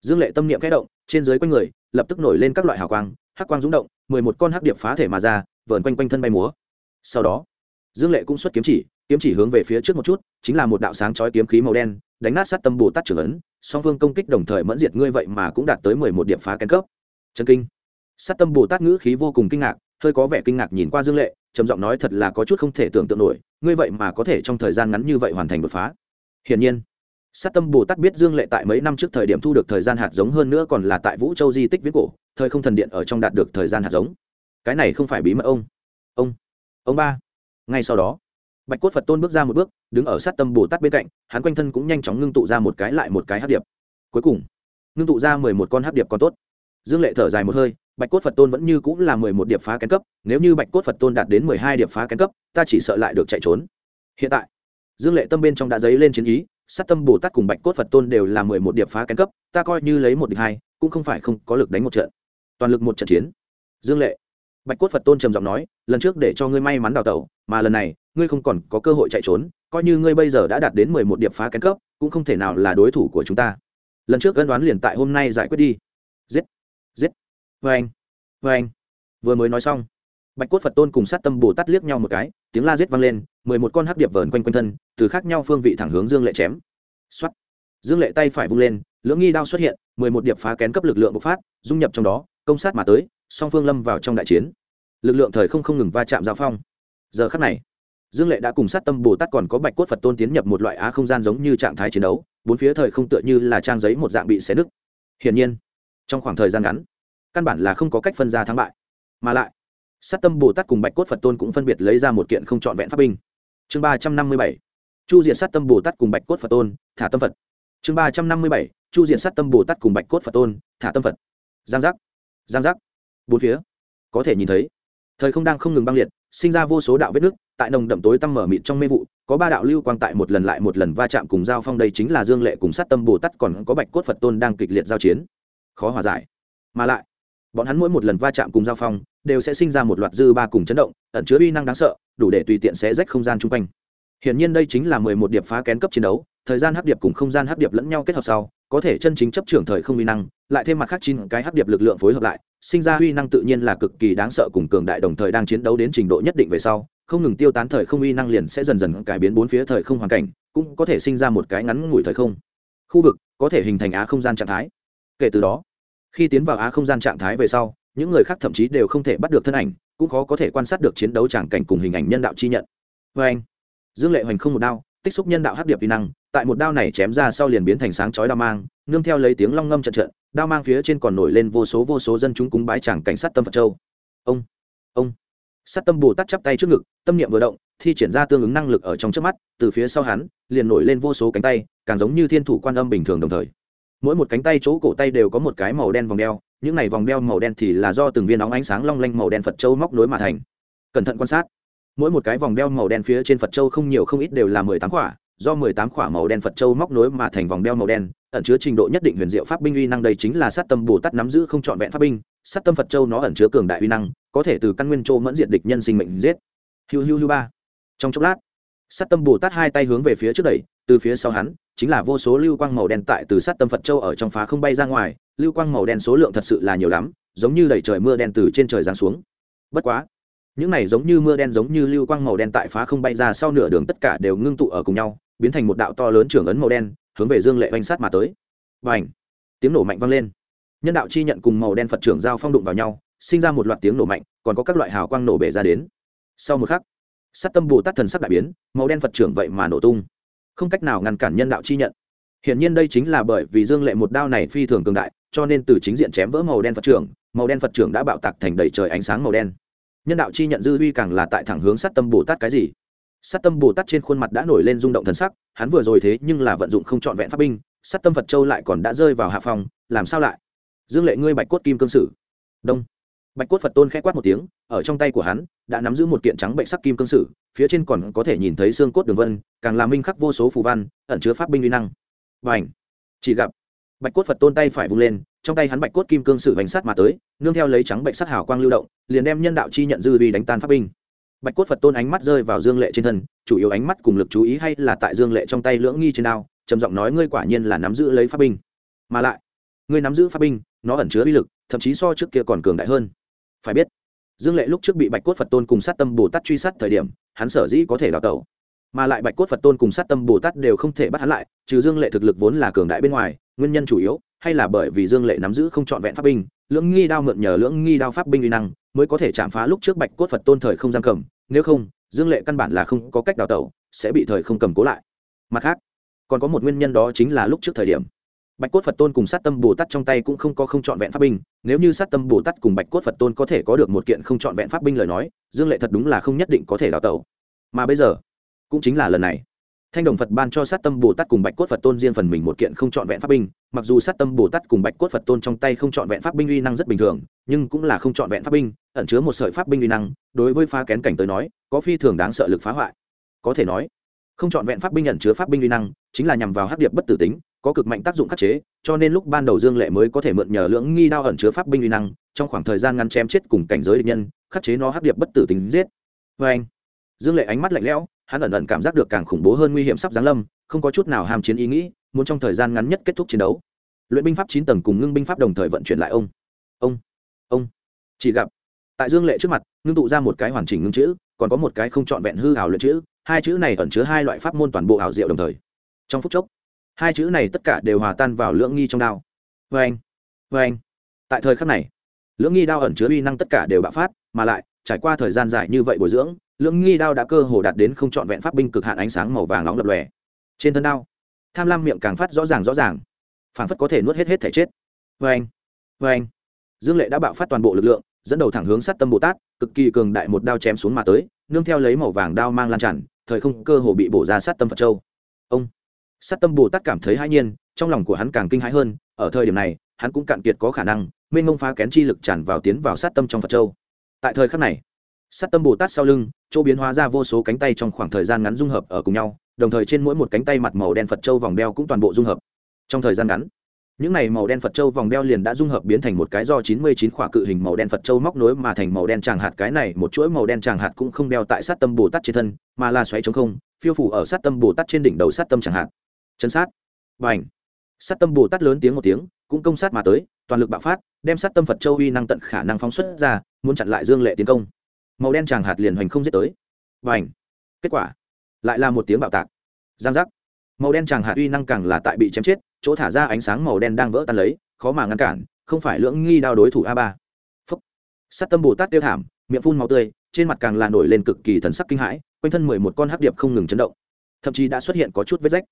dương lệ tâm niệm kẽ động, trên dưới quanh người, lập tức nổi lên các loại hào quang, hắc quang rúng động, mười một con hắc điệp phá thể mà ra, vờn quanh quanh thân bay múa. Sau đó, dương lệ cũng xuất kiếm chỉ kiếm chỉ hướng về phía trước một chút chính là một đạo sáng chói kiếm khí màu đen, đánh nát sát tâm bồ tát trưởng ấn, song phương công kích đồng thời mẫn diệt ngươi vậy mà cũng đạt tới mười một điểm phá kén cấp. Chân kinh. Sát tâm bồ tát ngữ khí vô cùng kinh ngạc, hơi có vẻ kinh ngạc nhìn qua dương lệ, trầm giọng nói thật là có chút không thể tưởng tượng nổi, ngươi vậy mà có thể trong thời gian ngắn như vậy hoàn thành đột phá. Hiển nhiên, sát tâm bồ tát biết dương lệ tại mấy năm trước thời điểm thu được thời gian hạt giống hơn nữa còn là tại vũ châu di tích viễn cổ, thời không thần điện ở trong đạt được thời gian hạt giống. Cái này không phải bí mật ông. Ông. Ông ba. Ngay sau đó, bạch cốt phật tôn bước ra một bước đứng ở sát tâm bồ tát bên cạnh, hắn quanh thân cũng nhanh chóng ngưng tụ ra một cái lại một cái hát điệp. Cuối cùng, ngưng tụ ra mười một con hát điệp còn tốt. Dương lệ thở dài một hơi, bạch cốt phật tôn vẫn như cũng là mười một điệp phá kén cấp, nếu như bạch cốt phật tôn đạt đến mười hai điệp phá kén cấp, ta chỉ sợ lại được chạy trốn. Hiện tại, dương lệ tâm bên trong đã dấy lên chiến ý, sát tâm bồ tát cùng bạch cốt phật tôn đều là mười một điệp phá kén cấp, ta coi như lấy một địch hai, cũng không phải không có lực đánh một trận. Toàn lực một trận chiến. Dương lệ bạch cốt phật tôn trầm giọng nói, lần trước để cho ngươi may mắn đào tẩu, mà lần này, ngươi không còn có cơ hội chạy trốn, coi như ngươi bây giờ đã đạt đến mười một điệp phá kén cấp, cũng không thể nào là đối thủ của chúng ta. Lần trước gân đoán liền tại hôm nay giải quyết đi. Giết! Giết! Vê anh vê anh vừa mới nói xong, bạch cốt phật tôn cùng sát tâm bồ tát liếc nhau một cái, tiếng la giết vang lên, mười một con hắc điệp vờn quanh quanh thân, từ khác nhau phương vị thẳng hướng dương lệ chém. X dương lệ tay phải vung lên, lưỡng nghi đao xuất hiện, mười một điệp phá kén cấp lực lượng bộc phát, dung nhập trong đó công sát mà tới, song phương lâm vào trong đại chiến. Lực lượng thời không không ngừng va chạm giao phong. Giờ khắc này, dương lệ đã cùng sát tâm bồ tát còn có bạch cốt phật tôn tiến nhập một loại á không gian giống như trạng thái chiến đấu, bốn phía thời không tựa như là trang giấy một dạng bị xé nứt. Hiển nhiên, trong khoảng thời gian ngắn, căn bản là không có cách phân ra thắng bại. Mà lại, sát tâm bồ tát cùng bạch cốt phật tôn cũng phân biệt lấy ra một kiện không trọn vẹn pháp binh. Chương ba trăm năm mươi bảy, chu diện sát tâm bồ tát cùng bạch cốt phật tôn, thả tâm phật. Chương ba trăm năm mươi bảy, chu diện sát tâm bồ tát cùng bạch cốt phật tôn, thả tâm phật. Giang giác giang giác. Bốn phía. Có thể nhìn thấy. Thời không đang không ngừng băng liệt, sinh ra vô số đạo vết nước, tại nồng đậm tối tăm mở mịt trong mê vụ, có ba đạo lưu quang tại một lần lại một lần va chạm cùng giao phong đây chính là dương lệ cùng sát tâm bồ tát còn có bạch cốt phật tôn đang kịch liệt giao chiến. Khó hòa giải. Mà lại, bọn hắn mỗi một lần va chạm cùng giao phong, đều sẽ sinh ra một loạt dư ba cùng chấn động, ẩn chứa uy năng đáng sợ, đủ để tùy tiện sẽ rách không gian chung quanh. Hiển nhiên đây chính là mười một điệp phá kén cấp chiến đấu, thời gian hấp điệp cùng không gian hấp điệp lẫn nhau kết hợp sau, có thể chân chính chấp trưởng thời không uy năng lại thêm mặt khác chín cái hấp điệp lực lượng phối hợp lại, sinh ra uy năng tự nhiên là cực kỳ đáng sợ cùng cường đại đồng thời đang chiến đấu đến trình độ nhất định về sau, không ngừng tiêu tán thời không uy năng liền sẽ dần dần cải biến bốn phía thời không hoàn cảnh, cũng có thể sinh ra một cái ngắn ngủi thời không. Khu vực có thể hình thành á không gian trạng thái. Kể từ đó, khi tiến vào á không gian trạng thái về sau, những người khác thậm chí đều không thể bắt được thân ảnh, cũng khó có thể quan sát được chiến đấu tràng cảnh cùng hình ảnh nhân đạo chi nhận. Vê anh, dương lệ hoành không một đao, tích xúc nhân đạo hấp điệp uy năng, tại một đao này chém ra sau liền biến thành sáng chói đao mang nương theo lấy tiếng long ngâm trận trận, đao mang phía trên còn nổi lên vô số vô số dân chúng cúng bái chàng cảnh sát tâm phật châu. Ông ông. Sát tâm bồ tát chắp tay trước ngực, tâm niệm vừa động, thi triển ra tương ứng năng lực ở trong trước mắt, từ phía sau hắn, liền nổi lên vô số cánh tay, càng giống như thiên thủ quan âm bình thường đồng thời. Mỗi một cánh tay chỗ cổ tay đều có một cái màu đen vòng đeo, những này vòng đeo màu đen thì là do từng viên óng ánh sáng long lanh màu đen phật châu móc nối mà thành. Cẩn thận quan sát. Mỗi một cái vòng đeo màu đen phía trên phật châu không nhiều không ít đều là mười tám quả, do mười tám quả màu đen phật châu móc nối mà thành vòng đeo màu đen ẩn chứa trình độ nhất định huyền diệu pháp binh uy năng đây chính là sát tâm bồ tát nắm giữ không trọn vẹn pháp binh, sát tâm phật châu nó ẩn chứa cường đại uy năng, có thể từ căn nguyên châu mẫn diện địch nhân sinh mệnh giết. Hiu hiu hiu ba. Trong chốc lát, sát tâm bồ tát hai tay hướng về phía trước đẩy, từ phía sau hắn, chính là vô số lưu quang màu đen tại từ sát tâm phật châu ở trong phá không bay ra ngoài, lưu quang màu đen số lượng thật sự là nhiều lắm, giống như đẩy trời mưa đen từ trên trời giáng xuống. Bất quá, những này giống như mưa đen giống như lưu quang màu đen tại phá không bay ra sau nửa đường tất cả đều ngưng tụ ở cùng nhau, biến thành một đạo to lớn trưởng ấn màu đen hướng về dương lệ oanh sát mà tới. Và ảnh tiếng nổ mạnh vang lên. Nhân đạo chi nhận cùng màu đen phật trưởng giao phong đụng vào nhau, sinh ra một loạt tiếng nổ mạnh, còn có các loại hào quang nổ bể ra đến. Sau một khắc, sát tâm bồ tát thần sắc đại biến, màu đen phật trưởng vậy mà nổ tung. Không cách nào ngăn cản nhân đạo chi nhận. Hiển nhiên đây chính là bởi vì dương lệ một đao này phi thường cường đại, cho nên từ chính diện chém vỡ màu đen phật trưởng, màu đen phật trưởng đã bạo tạc thành đầy trời ánh sáng màu đen. Nhân đạo chi nhận dư huy càng là tại thẳng hướng sát tâm bồ tát cái gì? Sát tâm bồ tát trên khuôn mặt đã nổi lên rung động thần sắc, hắn vừa rồi thế nhưng là vận dụng không trọn vẹn pháp binh, sát tâm phật châu lại còn đã rơi vào hạ phòng làm sao lại? Dương lệ ngươi bạch cốt kim cương sử. Đông. Bạch cốt phật tôn k h ẽ quát một tiếng, ở trong tay của hắn, đã nắm giữ một kiện trắng bệnh sắc kim cương sử, phía trên còn có thể nhìn thấy xương cốt đường vân, càng làm minh khắc vô số phù văn, ẩn chứa pháp binh uy năng. Và ảnh chỉ gặp, bạch cốt phật tôn tay phải vung lên, trong tay hắn bạch cốt kim cương sử vành sát mà tới, nương theo lấy trắng bệnh sắc hào quang lưu động, liền đem nhân đạo chi nhận dư vi đánh tan pháp binh bạch cốt phật tôn ánh mắt rơi vào dương lệ trên thân, chủ yếu ánh mắt cùng lực chú ý hay là tại dương lệ trong tay lưỡng nghi trên đao, trầm giọng nói ngươi quả nhiên là nắm giữ lấy pháp binh. Mà lại, ngươi nắm giữ pháp binh, nó ẩn chứa uy lực, thậm chí so trước kia còn cường đại hơn. Phải biết, dương lệ lúc trước bị bạch cốt phật tôn cùng sát tâm bồ tát truy sát thời điểm, hắn sở dĩ có thể đào tẩu. Mà lại bạch cốt phật tôn cùng sát tâm bồ tát đều không thể bắt hắn lại, trừ dương lệ thực lực vốn là cường đại bên ngoài, nguyên nhân chủ yếu hay là bởi vì dương lệ nắm giữ không trọn vẹn pháp binh, lưỡng nghi đao mượn nhờ lưỡng nghi đao pháp binh uy năng, mới có thể chạm phá lúc trước bạch cốt phật tôn thời không giam cầm nếu không, dương lệ căn bản là không có cách đào tẩu, sẽ bị thời không cầm cố lại. Mặt khác, còn có một nguyên nhân đó chính là lúc trước thời điểm, bạch cốt phật tôn cùng sát tâm bồ tát trong tay cũng không có không trọn vẹn pháp binh. Nếu như sát tâm bồ tát cùng bạch cốt phật tôn có thể có được một kiện không trọn vẹn pháp binh lời nói, dương lệ thật đúng là không nhất định có thể đào tẩu. Mà bây giờ, cũng chính là lần này thanh đồng phật ban cho sát tâm bồ tát cùng bạch cốt phật tôn riêng phần mình một kiện không trọn vẹn pháp binh. Mặc dù sát tâm bồ tát cùng bạch cốt phật tôn trong tay không trọn vẹn pháp binh uy năng rất bình thường, nhưng cũng là không trọn vẹn pháp binh, ẩn chứa một sợi pháp binh uy năng, đối với phá kén cảnh tới nói, có phi thường đáng sợ lực phá hoại. Có thể nói, không trọn vẹn pháp binh ẩn chứa pháp binh uy năng, chính là nhằm vào hắc điệp bất tử tính, có cực mạnh tác dụng khắc chế, cho nên lúc ban đầu dương lệ mới có thể mượn nhờ lưỡng nghi đao ẩn chứa pháp binh uy năng, trong khoảng thời gian ngăn chém chết cùng cảnh giới địch nhân, khắc chế nó hắc điệp bất tử tính giết. Vê anh dương lệ ánh mắt lạnh lẽo hắn ẩn ẩn cảm giác được càng khủng bố hơn nguy hiểm sắp giáng lâm, không có chút nào ham chiến ý nghĩ, muốn trong thời gian ngắn nhất kết thúc chiến đấu. Luyện binh pháp chín tầng cùng ngưng binh pháp đồng thời vận chuyển lại ông. Ông. Ông. Chỉ gặp, tại dương lệ trước mặt, ngưng tụ ra một cái hoàn chỉnh ngưng chữ, còn có một cái không trọn vẹn hư hào luyện chữ, hai chữ này ẩn chứa hai loại pháp môn toàn bộ ảo diệu đồng thời. Trong phút chốc, hai chữ này tất cả đều hòa tan vào lưỡng nghi trong đao. Vê anh vê anh tại thời khắc này, lưỡng nghi đao ẩn chứa uy năng tất cả đều bạo phát, mà lại trải qua thời gian dài như vậy bồi dưỡng, lưỡng nghi đao đã cơ hồ đạt đến không trọn vẹn pháp binh cực hạn ánh sáng màu vàng nóng lập lòe. Trên thân đao, tham lam miệng càng phát rõ ràng rõ ràng phản phất có thể nuốt hết hết thể chết. Vê anh vê anh dương lệ đã bạo phát toàn bộ lực lượng, dẫn đầu thẳng hướng sát tâm bồ tát, cực kỳ cường đại một đao chém xuống mà tới, nương theo lấy màu vàng đao mang lan tràn, thời không cơ hồ bị bổ ra sát tâm phật châu. Ông, sát tâm bồ tát cảm thấy hãi nhiên, trong lòng của hắn càng kinh hãi hơn, ở thời điểm này, hắn cũng cạn kiệt có khả năng, mênh mông phá kén chi lực tràn vào tiến vào sát tâm trong phật châu tại thời khắc này sát tâm bồ tát sau lưng chỗ biến hóa ra vô số cánh tay trong khoảng thời gian ngắn dung hợp ở cùng nhau đồng thời trên mỗi một cánh tay mặt màu đen phật châu vòng đeo cũng toàn bộ dung hợp. Trong thời gian ngắn những này màu đen phật châu vòng đeo liền đã dung hợp biến thành một cái do 99 khỏa cự hình màu đen phật châu móc nối mà thành màu đen tràng hạt. Cái này một chuỗi màu đen tràng hạt cũng không đeo tại sát tâm bồ tát trên thân mà là xoáy chống không phiêu phủ ở sát tâm bồ tát trên đỉnh đầu sát tâm tràng hạt. Chân sát. Bành, sát tâm bồ tát lớn tiếng một tiếng cũng công sát mà tới toàn lực bạo phát đem sát tâm phật châu uy năng tận khả năng phóng xuất ra, muốn chặn lại dương lệ tiến công. Màu đen tràng hạt liền hoành không giết tới. Và ảnh kết quả, lại là một tiếng bạo tạc. Giang giác! Màu đen tràng hạt uy năng càng là tại bị chém chết, chỗ thả ra ánh sáng màu đen đang vỡ tan lấy, khó mà ngăn cản, không phải lưỡng nghi đao đối thủ a ba. Sát tâm bồ tát tiêu thảm, miệng phun màu tươi, trên mặt càng là nổi lên cực kỳ thần sắc kinh hãi, quanh thân mười một con hắc điệp không ngừng chấn động. Thậm chí đã xuất hiện có chút vết rách.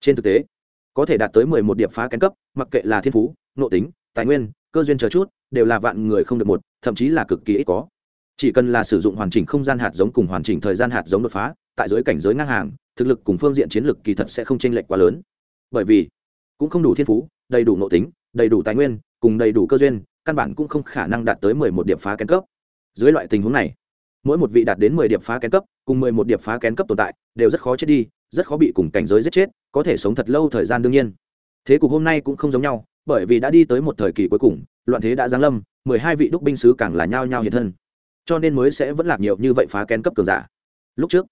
Trên thực tế, có thể đạt tới mười một điệp phá kén cấp, mặc kệ là thiên phú nộ tính, tài nguyên cơ duyên chờ chút, đều là vạn người không được một, thậm chí là cực kỳ ít có. Chỉ cần là sử dụng hoàn chỉnh không gian hạt giống cùng hoàn chỉnh thời gian hạt giống đột phá, tại dưới cảnh giới ngang hàng, thực lực cùng phương diện chiến lược kỳ thật sẽ không chênh lệch quá lớn. Bởi vì, cũng không đủ thiên phú, đầy đủ nội tính, đầy đủ tài nguyên, cùng đầy đủ cơ duyên, căn bản cũng không khả năng đạt tới mười một điểm phá kén cấp. Dưới loại tình huống này, mỗi một vị đạt đến mười điểm phá kén cấp, cùng mười một điểm phá kén cấp tồn tại, đều rất khó chết đi, rất khó bị cùng cảnh giới giết chết, có thể sống thật lâu thời gian đương nhiên. Thế cục hôm nay cũng không giống nhau bởi vì đã đi tới một thời kỳ cuối cùng, loạn thế đã giáng lâm, mười hai vị đúc binh sứ càng là nhao nhao hiện thân. Cho nên mới sẽ vẫn lạc nhiều như vậy phá kén cấp cường giả. Lúc trước,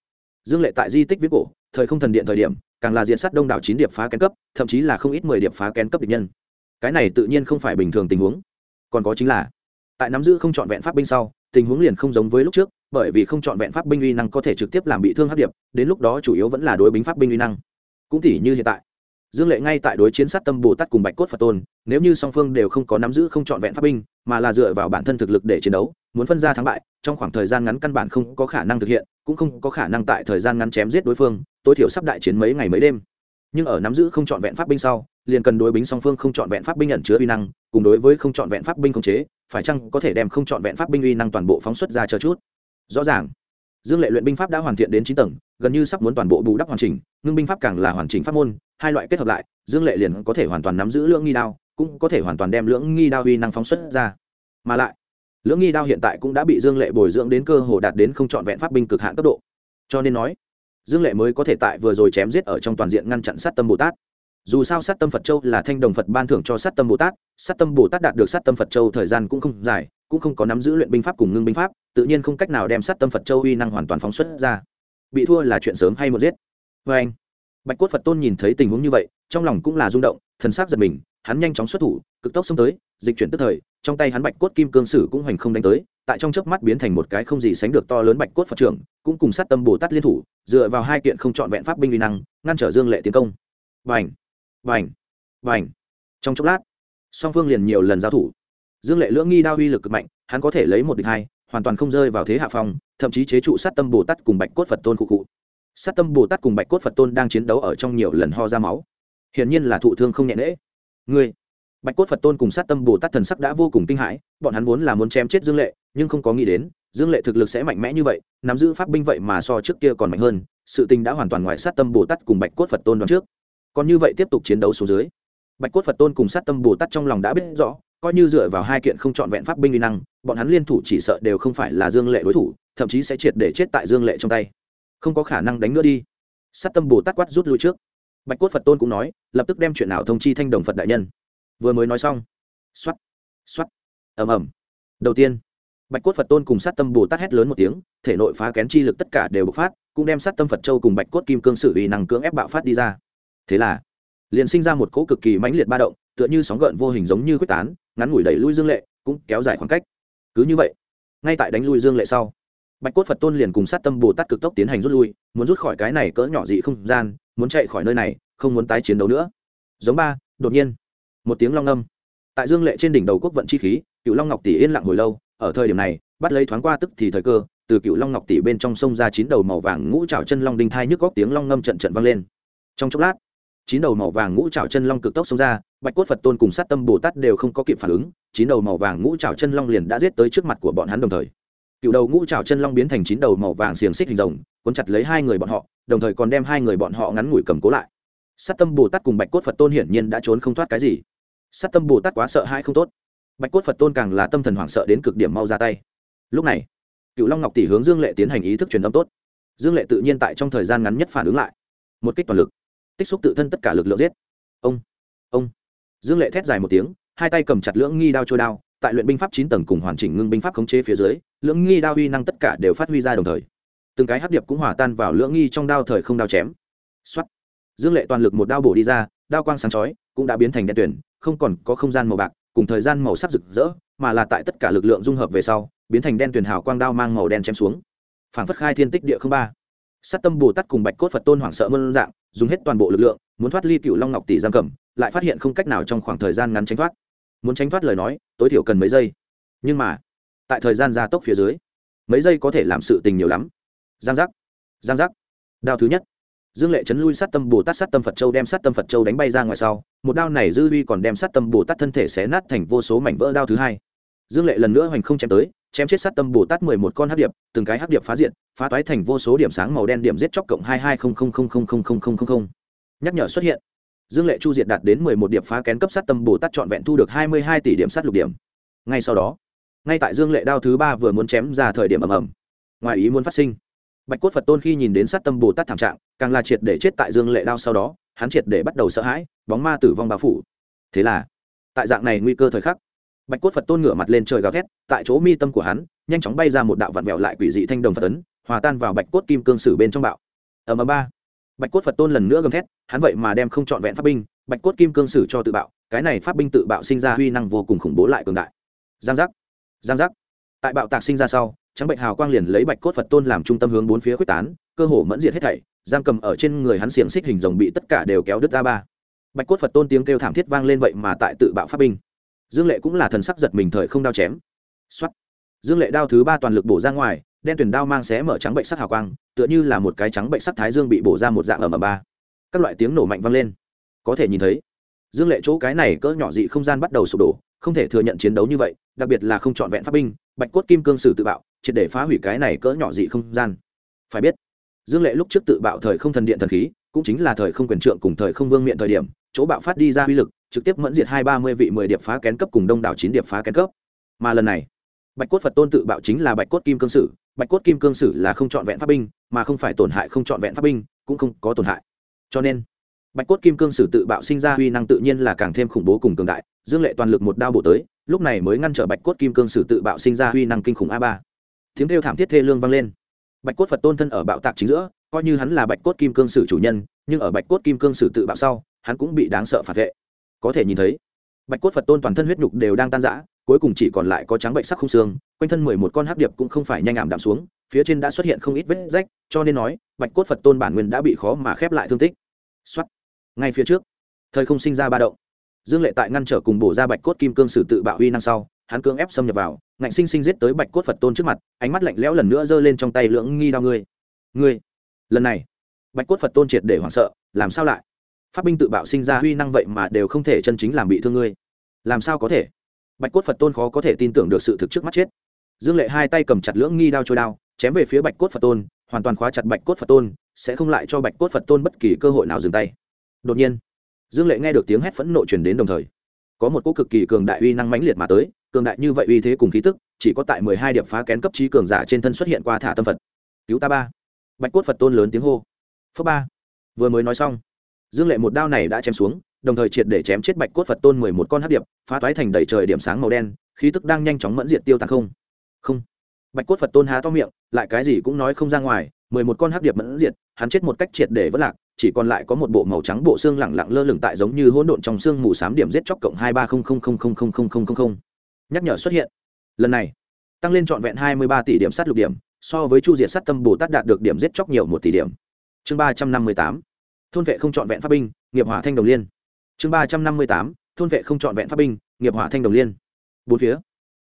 dương lệ tại di tích viết cổ, thời không thần điện thời điểm, càng là diện sát đông đảo chín điệp phá kén cấp, thậm chí là không ít mười điệp phá kén cấp địch nhân. Cái này tự nhiên không phải bình thường tình huống. Còn có chính là, tại nắm giữ không trọn vẹn pháp binh sau, tình huống liền không giống với lúc trước, bởi vì không trọn vẹn pháp binh uy năng có thể trực tiếp làm bị thương hấp điệp, đến lúc đó chủ yếu vẫn là đối bính pháp binh uy năng. Cũng tỉ như hiện tại dương lệ ngay tại đối chiến sát tâm bồ tát cùng bạch cốt phật tôn, nếu như song phương đều không có nắm giữ không trọn vẹn pháp binh, mà là dựa vào bản thân thực lực để chiến đấu, muốn phân ra thắng bại, trong khoảng thời gian ngắn căn bản không có khả năng thực hiện, cũng không có khả năng tại thời gian ngắn chém giết đối phương, tối thiểu sắp đại chiến mấy ngày mấy đêm. Nhưng ở nắm giữ không trọn vẹn pháp binh sau, liền cần đối bính song phương không chọn vẹn pháp binh nhận chứa uy năng, cùng đối với không chọn vẹn pháp binh khống chế, phải chăng có thể đem không chọn vẹn pháp binh uy năng toàn bộ phóng xuất ra chờ chút? Rõ ràng dương lệ luyện binh pháp đã hoàn thiện đến chín tầng, gần như sắp muốn toàn bộ bù đắp hoàn chỉnh, ngưng binh pháp càng là hoàn chỉnh pháp môn, hai loại kết hợp lại, dương lệ liền có thể hoàn toàn nắm giữ lưỡng nghi đao, cũng có thể hoàn toàn đem lưỡng nghi đao uy năng phóng xuất ra. Mà lại, lưỡng nghi đao hiện tại cũng đã bị dương lệ bồi dưỡng đến cơ hồ đạt đến không trọn vẹn pháp binh cực hạn cấp độ. Cho nên nói, dương lệ mới có thể tại vừa rồi chém giết ở trong toàn diện ngăn chặn sát tâm bồ tát dù sao sát tâm phật châu là thanh đồng phật ban thưởng cho sát tâm bồ tát, sát tâm bồ tát đạt được sát tâm phật châu thời gian cũng không dài, cũng không có nắm giữ luyện binh pháp cùng ngưng binh pháp, tự nhiên không cách nào đem sát tâm phật châu uy năng hoàn toàn phóng xuất ra. Bị thua là chuyện sớm hay một giết. Vê anh. Bạch cốt phật tôn nhìn thấy tình huống như vậy, trong lòng cũng là rung động, thần s giật mình, hắn nhanh chóng xuất thủ, cực tốc xông tới, dịch chuyển tức thời, trong tay hắn bạch cốt kim cương sử cũng hoành không đánh tới, tại trong chớp mắt biến thành một cái không gì sánh được to lớn bạch cốt phật trưởng, cũng cùng sát tâm bồ tát liên thủ, dựa vào hai kiện không trọn vẹn pháp binh uy năng, ngăn trở dương lệ tiến công. Vâng Vành vành vành trong chốc lát, song phương liền nhiều lần giao thủ. Dương lệ lưỡng nghi đao uy lực cực mạnh, hắn có thể lấy một địch hai, hoàn toàn không rơi vào thế hạ phong, thậm chí chế trụ sát tâm bồ tát cùng bạch cốt phật tôn cụ cụ sát tâm bồ tát cùng bạch cốt phật tôn đang chiến đấu ở trong nhiều lần ho ra máu. Hiển nhiên là thụ thương không nhẹ nễ. Ngươi, bạch cốt phật tôn cùng sát tâm bồ tát thần sắc đã vô cùng kinh hãi, bọn hắn vốn là muốn chém chết dương lệ, nhưng không có nghĩ đến, dương lệ thực lực sẽ mạnh mẽ như vậy, nắm giữ pháp binh vậy mà so trước kia còn mạnh hơn, sự tình đã hoàn toàn ngoài sát tâm bồ tát cùng bạch cốt phật tôn đoạn trước còn như vậy tiếp tục chiến đấu xuống dưới, bạch cốt phật tôn cùng sát tâm bồ tát trong lòng đã biết rõ, coi như dựa vào hai kiện không trọn vẹn pháp binh uy năng, bọn hắn liên thủ chỉ sợ đều không phải là dương lệ đối thủ, thậm chí sẽ triệt để chết tại dương lệ trong tay. Không có khả năng đánh nữa đi. Sát tâm bồ tát quát rút lui trước. Bạch cốt phật tôn cũng nói, lập tức đem chuyện nào thông chi thanh đồng phật đại nhân. Vừa mới nói xong. X o á t x o á t ầm ầm. Đầu tiên, bạch cốt phật tôn cùng sát tâm bồ tát hét lớn một tiếng, thể nội phá kén chi lực tất cả đều bộc phát, cũng đem sát tâm phật châu cùng bạch cốt kim cương sử vì năng cưỡng ép bạo phát đi ra thế là, liền sinh ra một cỗ cực kỳ mãnh liệt ba động, tựa như sóng gợn vô hình giống như quyết tán, ngắn ngủi đẩy lui dương lệ, cũng kéo dài khoảng cách. Cứ như vậy, ngay tại đánh lui dương lệ sau, bạch cốt phật tôn liền cùng sát tâm bồ tát cực tốc tiến hành rút lui, muốn rút khỏi cái này cỡ nhỏ dị không gian, muốn chạy khỏi nơi này, không muốn tái chiến đấu nữa. Giống ba, đột nhiên, một tiếng long âm. Tại dương lệ trên đỉnh đầu quốc vận chi khí cựu long ngọc tỷ yên lặng hồi lâu, ở thời điểm này, bắt lấy thoáng qua tức thì thời cơ, từ cựu long ngọc tỷ bên trong sông ra chín đầu màu vàng ngũ trào chân long đinh thai nhức góc tiếng long ngâm trận trận vang lên. Trong chốc lát chín đầu màu vàng ngũ trảo chân long cực tốc xông ra, bạch cốt phật tôn cùng sát tâm bồ tát đều không có kịp phản ứng, chín đầu màu vàng ngũ trảo chân long liền đã giết tới trước mặt của bọn hắn đồng thời. Cựu đầu ngũ trảo chân long biến thành chín đầu màu vàng xiềng xích hình rồng, cuốn chặt lấy hai người bọn họ, đồng thời còn đem hai người bọn họ ngắn ngủi cầm cố lại. Sát tâm bồ tát cùng bạch cốt phật tôn hiển nhiên đã trốn không thoát cái gì. Sát tâm bồ tát quá sợ hãi không tốt. Bạch cốt phật tôn càng là tâm thần hoảng sợ đến cực điểm mau ra tay. Lúc này, cựu long ngọc tỷ hướng dương lệ tiến hành ý thức truyền âm tốt. Dương lệ tự nhiên tại trong thời gian ngắn nhất phản ứng lại. Một kích toàn lực tích xúc tự thân tất cả lực lượng giết. Ông ông. Dương lệ thét dài một tiếng, hai tay cầm chặt lưỡng nghi đao trôi đao, tại luyện binh pháp chín tầng cùng hoàn chỉnh ngưng binh pháp khống chế phía dưới, lưỡng nghi đao uy năng tất cả đều phát huy ra đồng thời. Từng cái hấp điệp cũng hòa tan vào lưỡng nghi trong đao thời không đao chém. Xuất dương lệ toàn lực một đao bổ đi ra, đao quang sáng chói, cũng đã biến thành đen tuyển không còn có không gian màu bạc, cùng thời gian màu sắc rực rỡ, mà là tại tất cả lực lượng dung hợp về sau, biến thành đen tuyển hào quang đao mang màu đen chém xuống. Phảng phất khai thiên tích địa không ba sát tâm bồ tát cùng bạch cốt phật tôn hoảng sợ mơn dạng, dùng hết toàn bộ lực lượng, muốn thoát ly cựu long ngọc tỷ giam cầm, lại phát hiện không cách nào trong khoảng thời gian ngắn tránh thoát. Muốn tránh thoát lời nói, tối thiểu cần mấy giây. Nhưng mà, tại thời gian gia tốc phía dưới, mấy giây có thể làm sự tình nhiều lắm. Giang giác giang giác. Đao thứ nhất. Dương lệ chấn lui sát tâm bồ tát, sát tâm phật châu đem sát tâm phật châu đánh bay ra ngoài sau, một đao này dư huy còn đem sát tâm bồ tát thân thể xé nát thành vô số mảnh vỡ đao thứ hai. Dương lệ lần nữa hoành không chém tới chém chết sát tâm bồ tát mười một con hắc điệp, từng cái hắc điệp phá diện phá toái thành vô số điểm sáng màu đen điểm giết chóc cộng hai hai không không không không không không không không nhắc nhở xuất hiện. Dương lệ chu diệt đạt đến mười một điệp phá kén cấp sát tâm bồ tát trọn vẹn thu được hai mươi hai tỷ điểm sát lục điểm. Ngay sau đó, ngay tại dương lệ đao thứ ba vừa muốn chém ra thời điểm ầm ầm, ngoài ý muốn phát sinh. Bạch cốt phật tôn khi nhìn đến sát tâm bồ tát thảm trạng, càng là triệt để chết tại dương lệ đao sau đó, hắn triệt để bắt đầu sợ hãi, bóng ma tử vong bao phủ. Thế là, tại dạng này nguy cơ thời khắc bạch cốt phật tôn ngửa mặt lên trời gào thét, tại chỗ mi tâm của hắn, nhanh chóng bay ra một đạo vặn vẹo lại quỷ dị thanh đồng phật tấn hòa tan vào bạch cốt kim cương sử bên trong bạo. Ở ầm ba. Bạch cốt phật tôn lần nữa gầm thét, hắn vậy mà đem không trọn vẹn pháp binh, bạch cốt kim cương sử cho tự bạo, cái này pháp binh tự bạo sinh ra huy năng vô cùng khủng bố lại cường đại. Giang giác. Giang giác. Tại bạo tạc sinh ra sau, trắng bệnh hào quang liền lấy bạch cốt phật tôn làm trung tâm hướng bốn phía quyết tán, cơ hồ mẫn diệt hết thảy, giam cầm ở trên người hắn xiềng xích hình rồng bị tất cả đều kéo đứt ra ba. Bạch cốt phật tôn tiếng kêu thảm thiết vang lên vậy mà tại tự bạo pháp binh dương lệ cũng là thần sắc giật mình thời không đao chém. Xuất dương lệ đao thứ ba toàn lực bổ ra ngoài, đen tuyển đao mang xé mở trắng bệnh sắc hào quang, tựa như là một cái trắng bệnh sắc thái dương bị bổ ra một dạng ở mờ ba. Các loại tiếng nổ mạnh vang lên. Có thể nhìn thấy, dương lệ chỗ cái này cỡ nhỏ dị không gian bắt đầu sụp đổ, không thể thừa nhận chiến đấu như vậy, đặc biệt là không trọn vẹn pháp binh, bạch cốt kim cương sử tự bạo, triệt để phá hủy cái này cỡ nhỏ dị không gian. Phải biết, dương lệ lúc trước tự bạo thời không thần điện thần khí, cũng chính là thời không quyền trượng cùng thời không vương miện thời điểm, chỗ bạo phát đi ra uy lực trực tiếp mẫn diệt hai ba mươi vị mười điệp phá kén cấp cùng đông đảo chín điệp phá kén cấp. Mà lần này, bạch cốt phật tôn tự bạo chính là bạch cốt kim cương sử. Bạch cốt kim cương sử là không trọn vẹn pháp binh, mà không phải tổn hại không trọn vẹn pháp binh, cũng không có tổn hại. Cho nên, bạch cốt kim cương sử tự bạo sinh ra huy năng tự nhiên là càng thêm khủng bố cùng cường đại, dương lệ toàn lực một đao bổ tới, lúc này mới ngăn trở bạch cốt kim cương sử tự bạo sinh ra huy năng kinh khủng a ba. Tiếng kêu thảm thiết thê lương vang lên. Bạch cốt phật tôn thân ở bạo tạc chính giữa, coi như hắn là bạch cốt kim cương sử chủ nhân, nhưng ở bạch cốt kim cương sử tự bạo sau, hắn cũng bị đáng sợ phản vệ có thể nhìn thấy. Bạch cốt phật tôn toàn thân huyết nhục đều đang tan rã, cuối cùng chỉ còn lại có trắng bệnh sắc không xương, quanh thân mười một con hắc điệp cũng không phải nhanh ảm đạm xuống, phía trên đã xuất hiện không ít vết rách, cho nên nói, bạch cốt phật tôn bản nguyên đã bị khó mà khép lại thương tích. Xuất ngay phía trước, thời không sinh ra ba động. Dương lệ tại ngăn trở cùng bổ ra bạch cốt kim cương sử tự bạo huy năng sau, hắn cưỡng ép xâm nhập vào, ngạnh sinh sinh giết tới bạch cốt phật tôn trước mặt, ánh mắt lạnh lẽo lần nữa giơ lên trong tay lưỡng nghi đao ngươi ngươi lần này, bạch cốt phật tôn triệt để hoảng sợ, làm sao lại? Pháp binh tự bạo sinh ra huy năng vậy mà đều không thể chân chính làm bị thương ngươi. Làm sao có thể? Bạch cốt phật tôn khó có thể tin tưởng được sự thực trước mắt chết. Dương lệ hai tay cầm chặt lưỡng nghi đao trôi đao, chém về phía bạch cốt phật tôn, hoàn toàn khóa chặt bạch cốt phật tôn, sẽ không lại cho bạch cốt phật tôn bất kỳ cơ hội nào dừng tay. Đột nhiên, dương lệ nghe được tiếng hét phẫn nộ chuyển đến đồng thời, có một cỗ cực kỳ cường đại uy năng mãnh liệt mà tới, cường đại như vậy uy thế cùng khí tức, chỉ có tại mười hai điểm phá kén cấp trí cường giả trên thân xuất hiện qua thả tâm phật. Cứu ta ba. Bạch cốt phật tôn lớn tiếng hô. Phớ ba. Vừa mới nói xong dương lệ một đao này đã chém xuống, đồng thời triệt để chém chết bạch cốt phật tôn mười một con hát điệp, phá toái thành đầy trời điểm sáng màu đen, khí tức đang nhanh chóng mẫn diệt tiêu tàn không. Không. Bạch cốt phật tôn há to miệng, lại cái gì cũng nói không ra ngoài, mười một con hắc điệp mẫn diệt, hắn chết một cách triệt để vất lạc, chỉ còn lại có một bộ màu trắng bộ xương lẳng lặng lơ lửng tại giống như hỗn độn trong xương mù s á m điểm giết chóc cộng hai ba không không không không không không không không không. Nhắc nhở xuất hiện. Lần này, tăng lên trọn vẹn hai mươi ba tỷ điểm sát lục điểm, so với chu diệt sát tâm bồ tát đạt được điểm giết chóc nhiều một tỷ điểm. Chương ba trăm năm mươi tám thôn vệ không trọn vẹn pháp binh, nghiệp hỏa thanh đồng liên. Chương ba trăm năm mươi tám, thôn vệ không trọn vẹn pháp binh, nghiệp hỏa thanh đồng liên. Bốn phía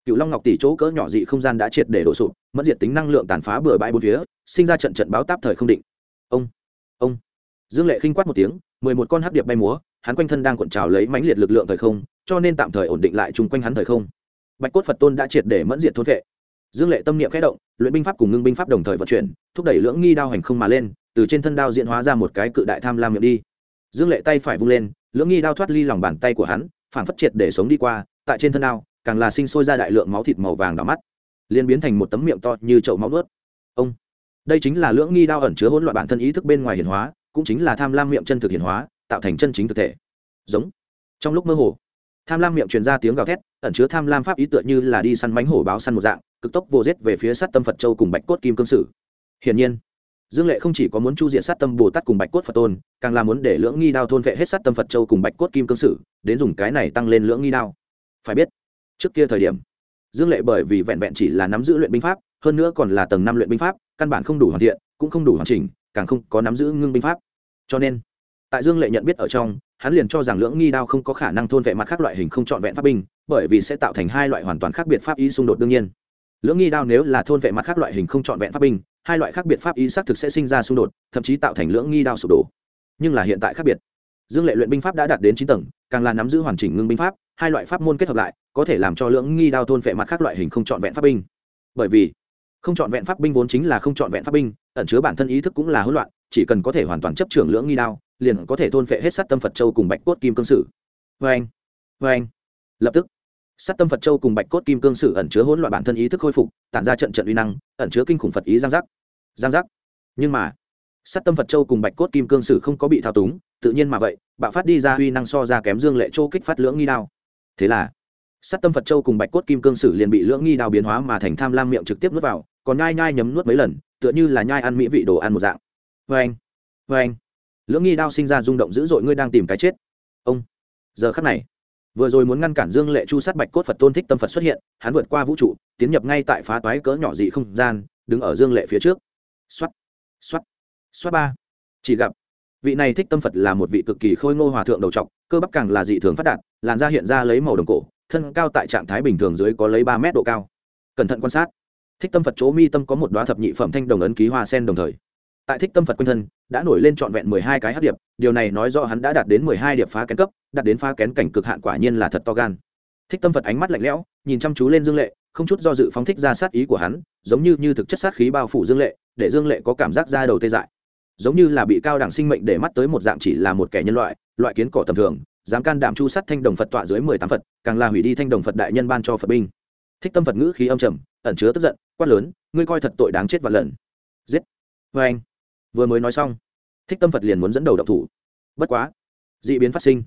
cựu long ngọc tỷ chỗ cỡ nhỏ dị không gian đã triệt để đổ sụp mất diệt tính năng lượng tàn phá bừa bãi bốn phía, sinh ra trận trận báo táp thời không định. Ông ông. Dương lệ khinh quát một tiếng, mười một con hắc điệp bay múa, hắn quanh thân đang cuộn trào lấy mãnh liệt lực lượng thời không, cho nên tạm thời ổn định lại chung quanh hắn thời không. Bạch cốt phật tôn đã triệt để mẫn diệt thôn vệ. Dương lệ tâm niệm khẽ động, luyện binh pháp cùng ngưng binh pháp đồng thời vận chuyển, thúc đẩy lưỡng nghi đao hành không mà lên từ trên thân đao diễn hóa ra một cái cự đại tham lam miệng đi. Dương lệ tay phải vung lên, lưỡng nghi đao thoát ly lòng bàn tay của hắn, phản phất triệt để sống đi qua, tại trên thân đao, càng là sinh sôi ra đại lượng máu thịt màu vàng đỏ mắt, liền biến thành một tấm miệng to như chậu máu nuốt. Ông, đây chính là lưỡng nghi đao ẩn chứa hỗn loạn bản thân ý thức bên ngoài hiển hóa, cũng chính là tham lam miệng chân thực hiển hóa, tạo thành chân chính thực thể. Giống. Trong lúc mơ hồ, tham lam miệng truyền ra tiếng gào thét, ẩn chứa tham lam pháp ý tựa như là đi săn bánh hổ báo săn một dạng, cực tốc vô rết về phía sát tâm phật châu cùng bạch cốt kim cương sử. Hiển nhiên dương lệ không chỉ có muốn chu diện sát tâm bồ tát cùng bạch cốt phật tôn, càng là muốn để lưỡng nghi đao thôn vệ hết sát tâm phật châu cùng bạch cốt kim cương sử, đến dùng cái này tăng lên lưỡng nghi đao. Phải biết, trước kia thời điểm, dương lệ bởi vì vẹn vẹn chỉ là nắm giữ luyện binh pháp, hơn nữa còn là tầng năm luyện binh pháp, căn bản không đủ hoàn thiện, cũng không đủ hoàn chỉnh, càng không có nắm giữ ngưng binh pháp. Cho nên, tại dương lệ nhận biết ở trong, hắn liền cho rằng lưỡng nghi đao không có khả năng thôn vệ mặt khác loại hình không trọn vẹn pháp binh, bởi vì sẽ tạo thành hai loại hoàn toàn khác biệt pháp ý xung đột đương nhiên lưỡng nghi đao nếu là thôn vệ mặt khác loại hình không trọn vẹn pháp binh, hai loại khác biệt pháp ý xác thực sẽ sinh ra xung đột, thậm chí tạo thành lưỡng nghi đao sụp đổ. Nhưng là hiện tại khác biệt. Dương lệ luyện binh pháp đã đạt đến chín tầng, càng là nắm giữ hoàn chỉnh ngưng binh pháp, hai loại pháp môn kết hợp lại, có thể làm cho lưỡng nghi đao thôn vệ mặt khác loại hình không trọn vẹn pháp binh. Bởi vì, không trọn vẹn pháp binh vốn chính là không trọn vẹn pháp binh, ẩn chứa bản thân ý thức cũng là hỗn loạn, chỉ cần có thể hoàn toàn chấp trưởng lưỡng nghi đao, liền có thể thôn vệ hết sát tâm phật châu cùng bạch cốt kim cương sử vê anh vâng, vê vâng. anh lập tức sát tâm phật châu cùng bạch cốt kim cương sử ẩn chứa hỗn loạn bản thân ý thức khôi phục, tản ra trận trận uy năng, ẩn chứa kinh khủng phật ý giang giác. Giang giác. Nhưng mà, sát tâm phật châu cùng bạch cốt kim cương sử không có bị thao túng, tự nhiên mà vậy, bạo phát đi ra uy năng so ra kém dương lệ châu kích phát lưỡng nghi đao. Thế là, sát tâm phật châu cùng bạch cốt kim cương sử liền bị lưỡng nghi đao biến hóa mà thành tham lam miệng trực tiếp nuốt vào, còn nhai nhai nhấm nuốt mấy lần, tựa như là nhai ăn mỹ vị đồ ăn một dạng. Vê anh vê anh lưỡng nghi đao sinh ra rung động dữ dội, ngươi đang tìm cái chết. Ông, giờ khắc này vừa rồi muốn ngăn cản dương lệ chu sát bạch cốt phật tôn thích tâm phật xuất hiện, hắn vượt qua vũ trụ, tiến nhập ngay tại phá toái cỡ nhỏ dị không gian, đứng ở dương lệ phía trước. Xoát xoát xoát ba. Chỉ gặp, vị này thích tâm phật là một vị cực kỳ khôi ngô hòa thượng đầu trọc, cơ bắp càng là dị thường phát đạt, làn da hiện ra lấy màu đồng cổ, thân cao tại trạng thái bình thường dưới có lấy ba mét độ cao. Cẩn thận quan sát, thích tâm phật chỗ mi tâm có một đoá thập nhị phẩm thanh đồng ấn ký hoa sen đồng thời tại thích tâm phật quanh thân, đã nổi lên trọn vẹn mười hai cái hát điệp, điều này nói do hắn đã đạt đến mười hai điệp phá kén cấp, đạt đến phá kén cảnh cực hạn quả nhiên là thật to gan. Thích tâm phật ánh mắt lạnh lẽo, nhìn chăm chú lên dương lệ, không chút do dự phóng thích ra sát ý của hắn, giống như như thực chất sát khí bao phủ dương lệ, để dương lệ có cảm giác ra đầu tê dại. Giống như là bị cao đẳng sinh mệnh để mắt tới một dạng chỉ là một kẻ nhân loại loại kiến cỏ tầm thường, dám can đảm chu sát thanh đồng phật tọa dưới mười tám phật, càng là hủy đi thanh đồng phật đại nhân ban cho phật binh. Thích tâm phật ngữ khí âm trầm, ẩn chứa tức giận, quát lớn, ngươi coi thật tội đáng chết và lần. Giết. Vê anh vừa mới nói xong, thích tâm phật liền muốn dẫn đầu độc thủ. Bất quá d ị biến phát sinh.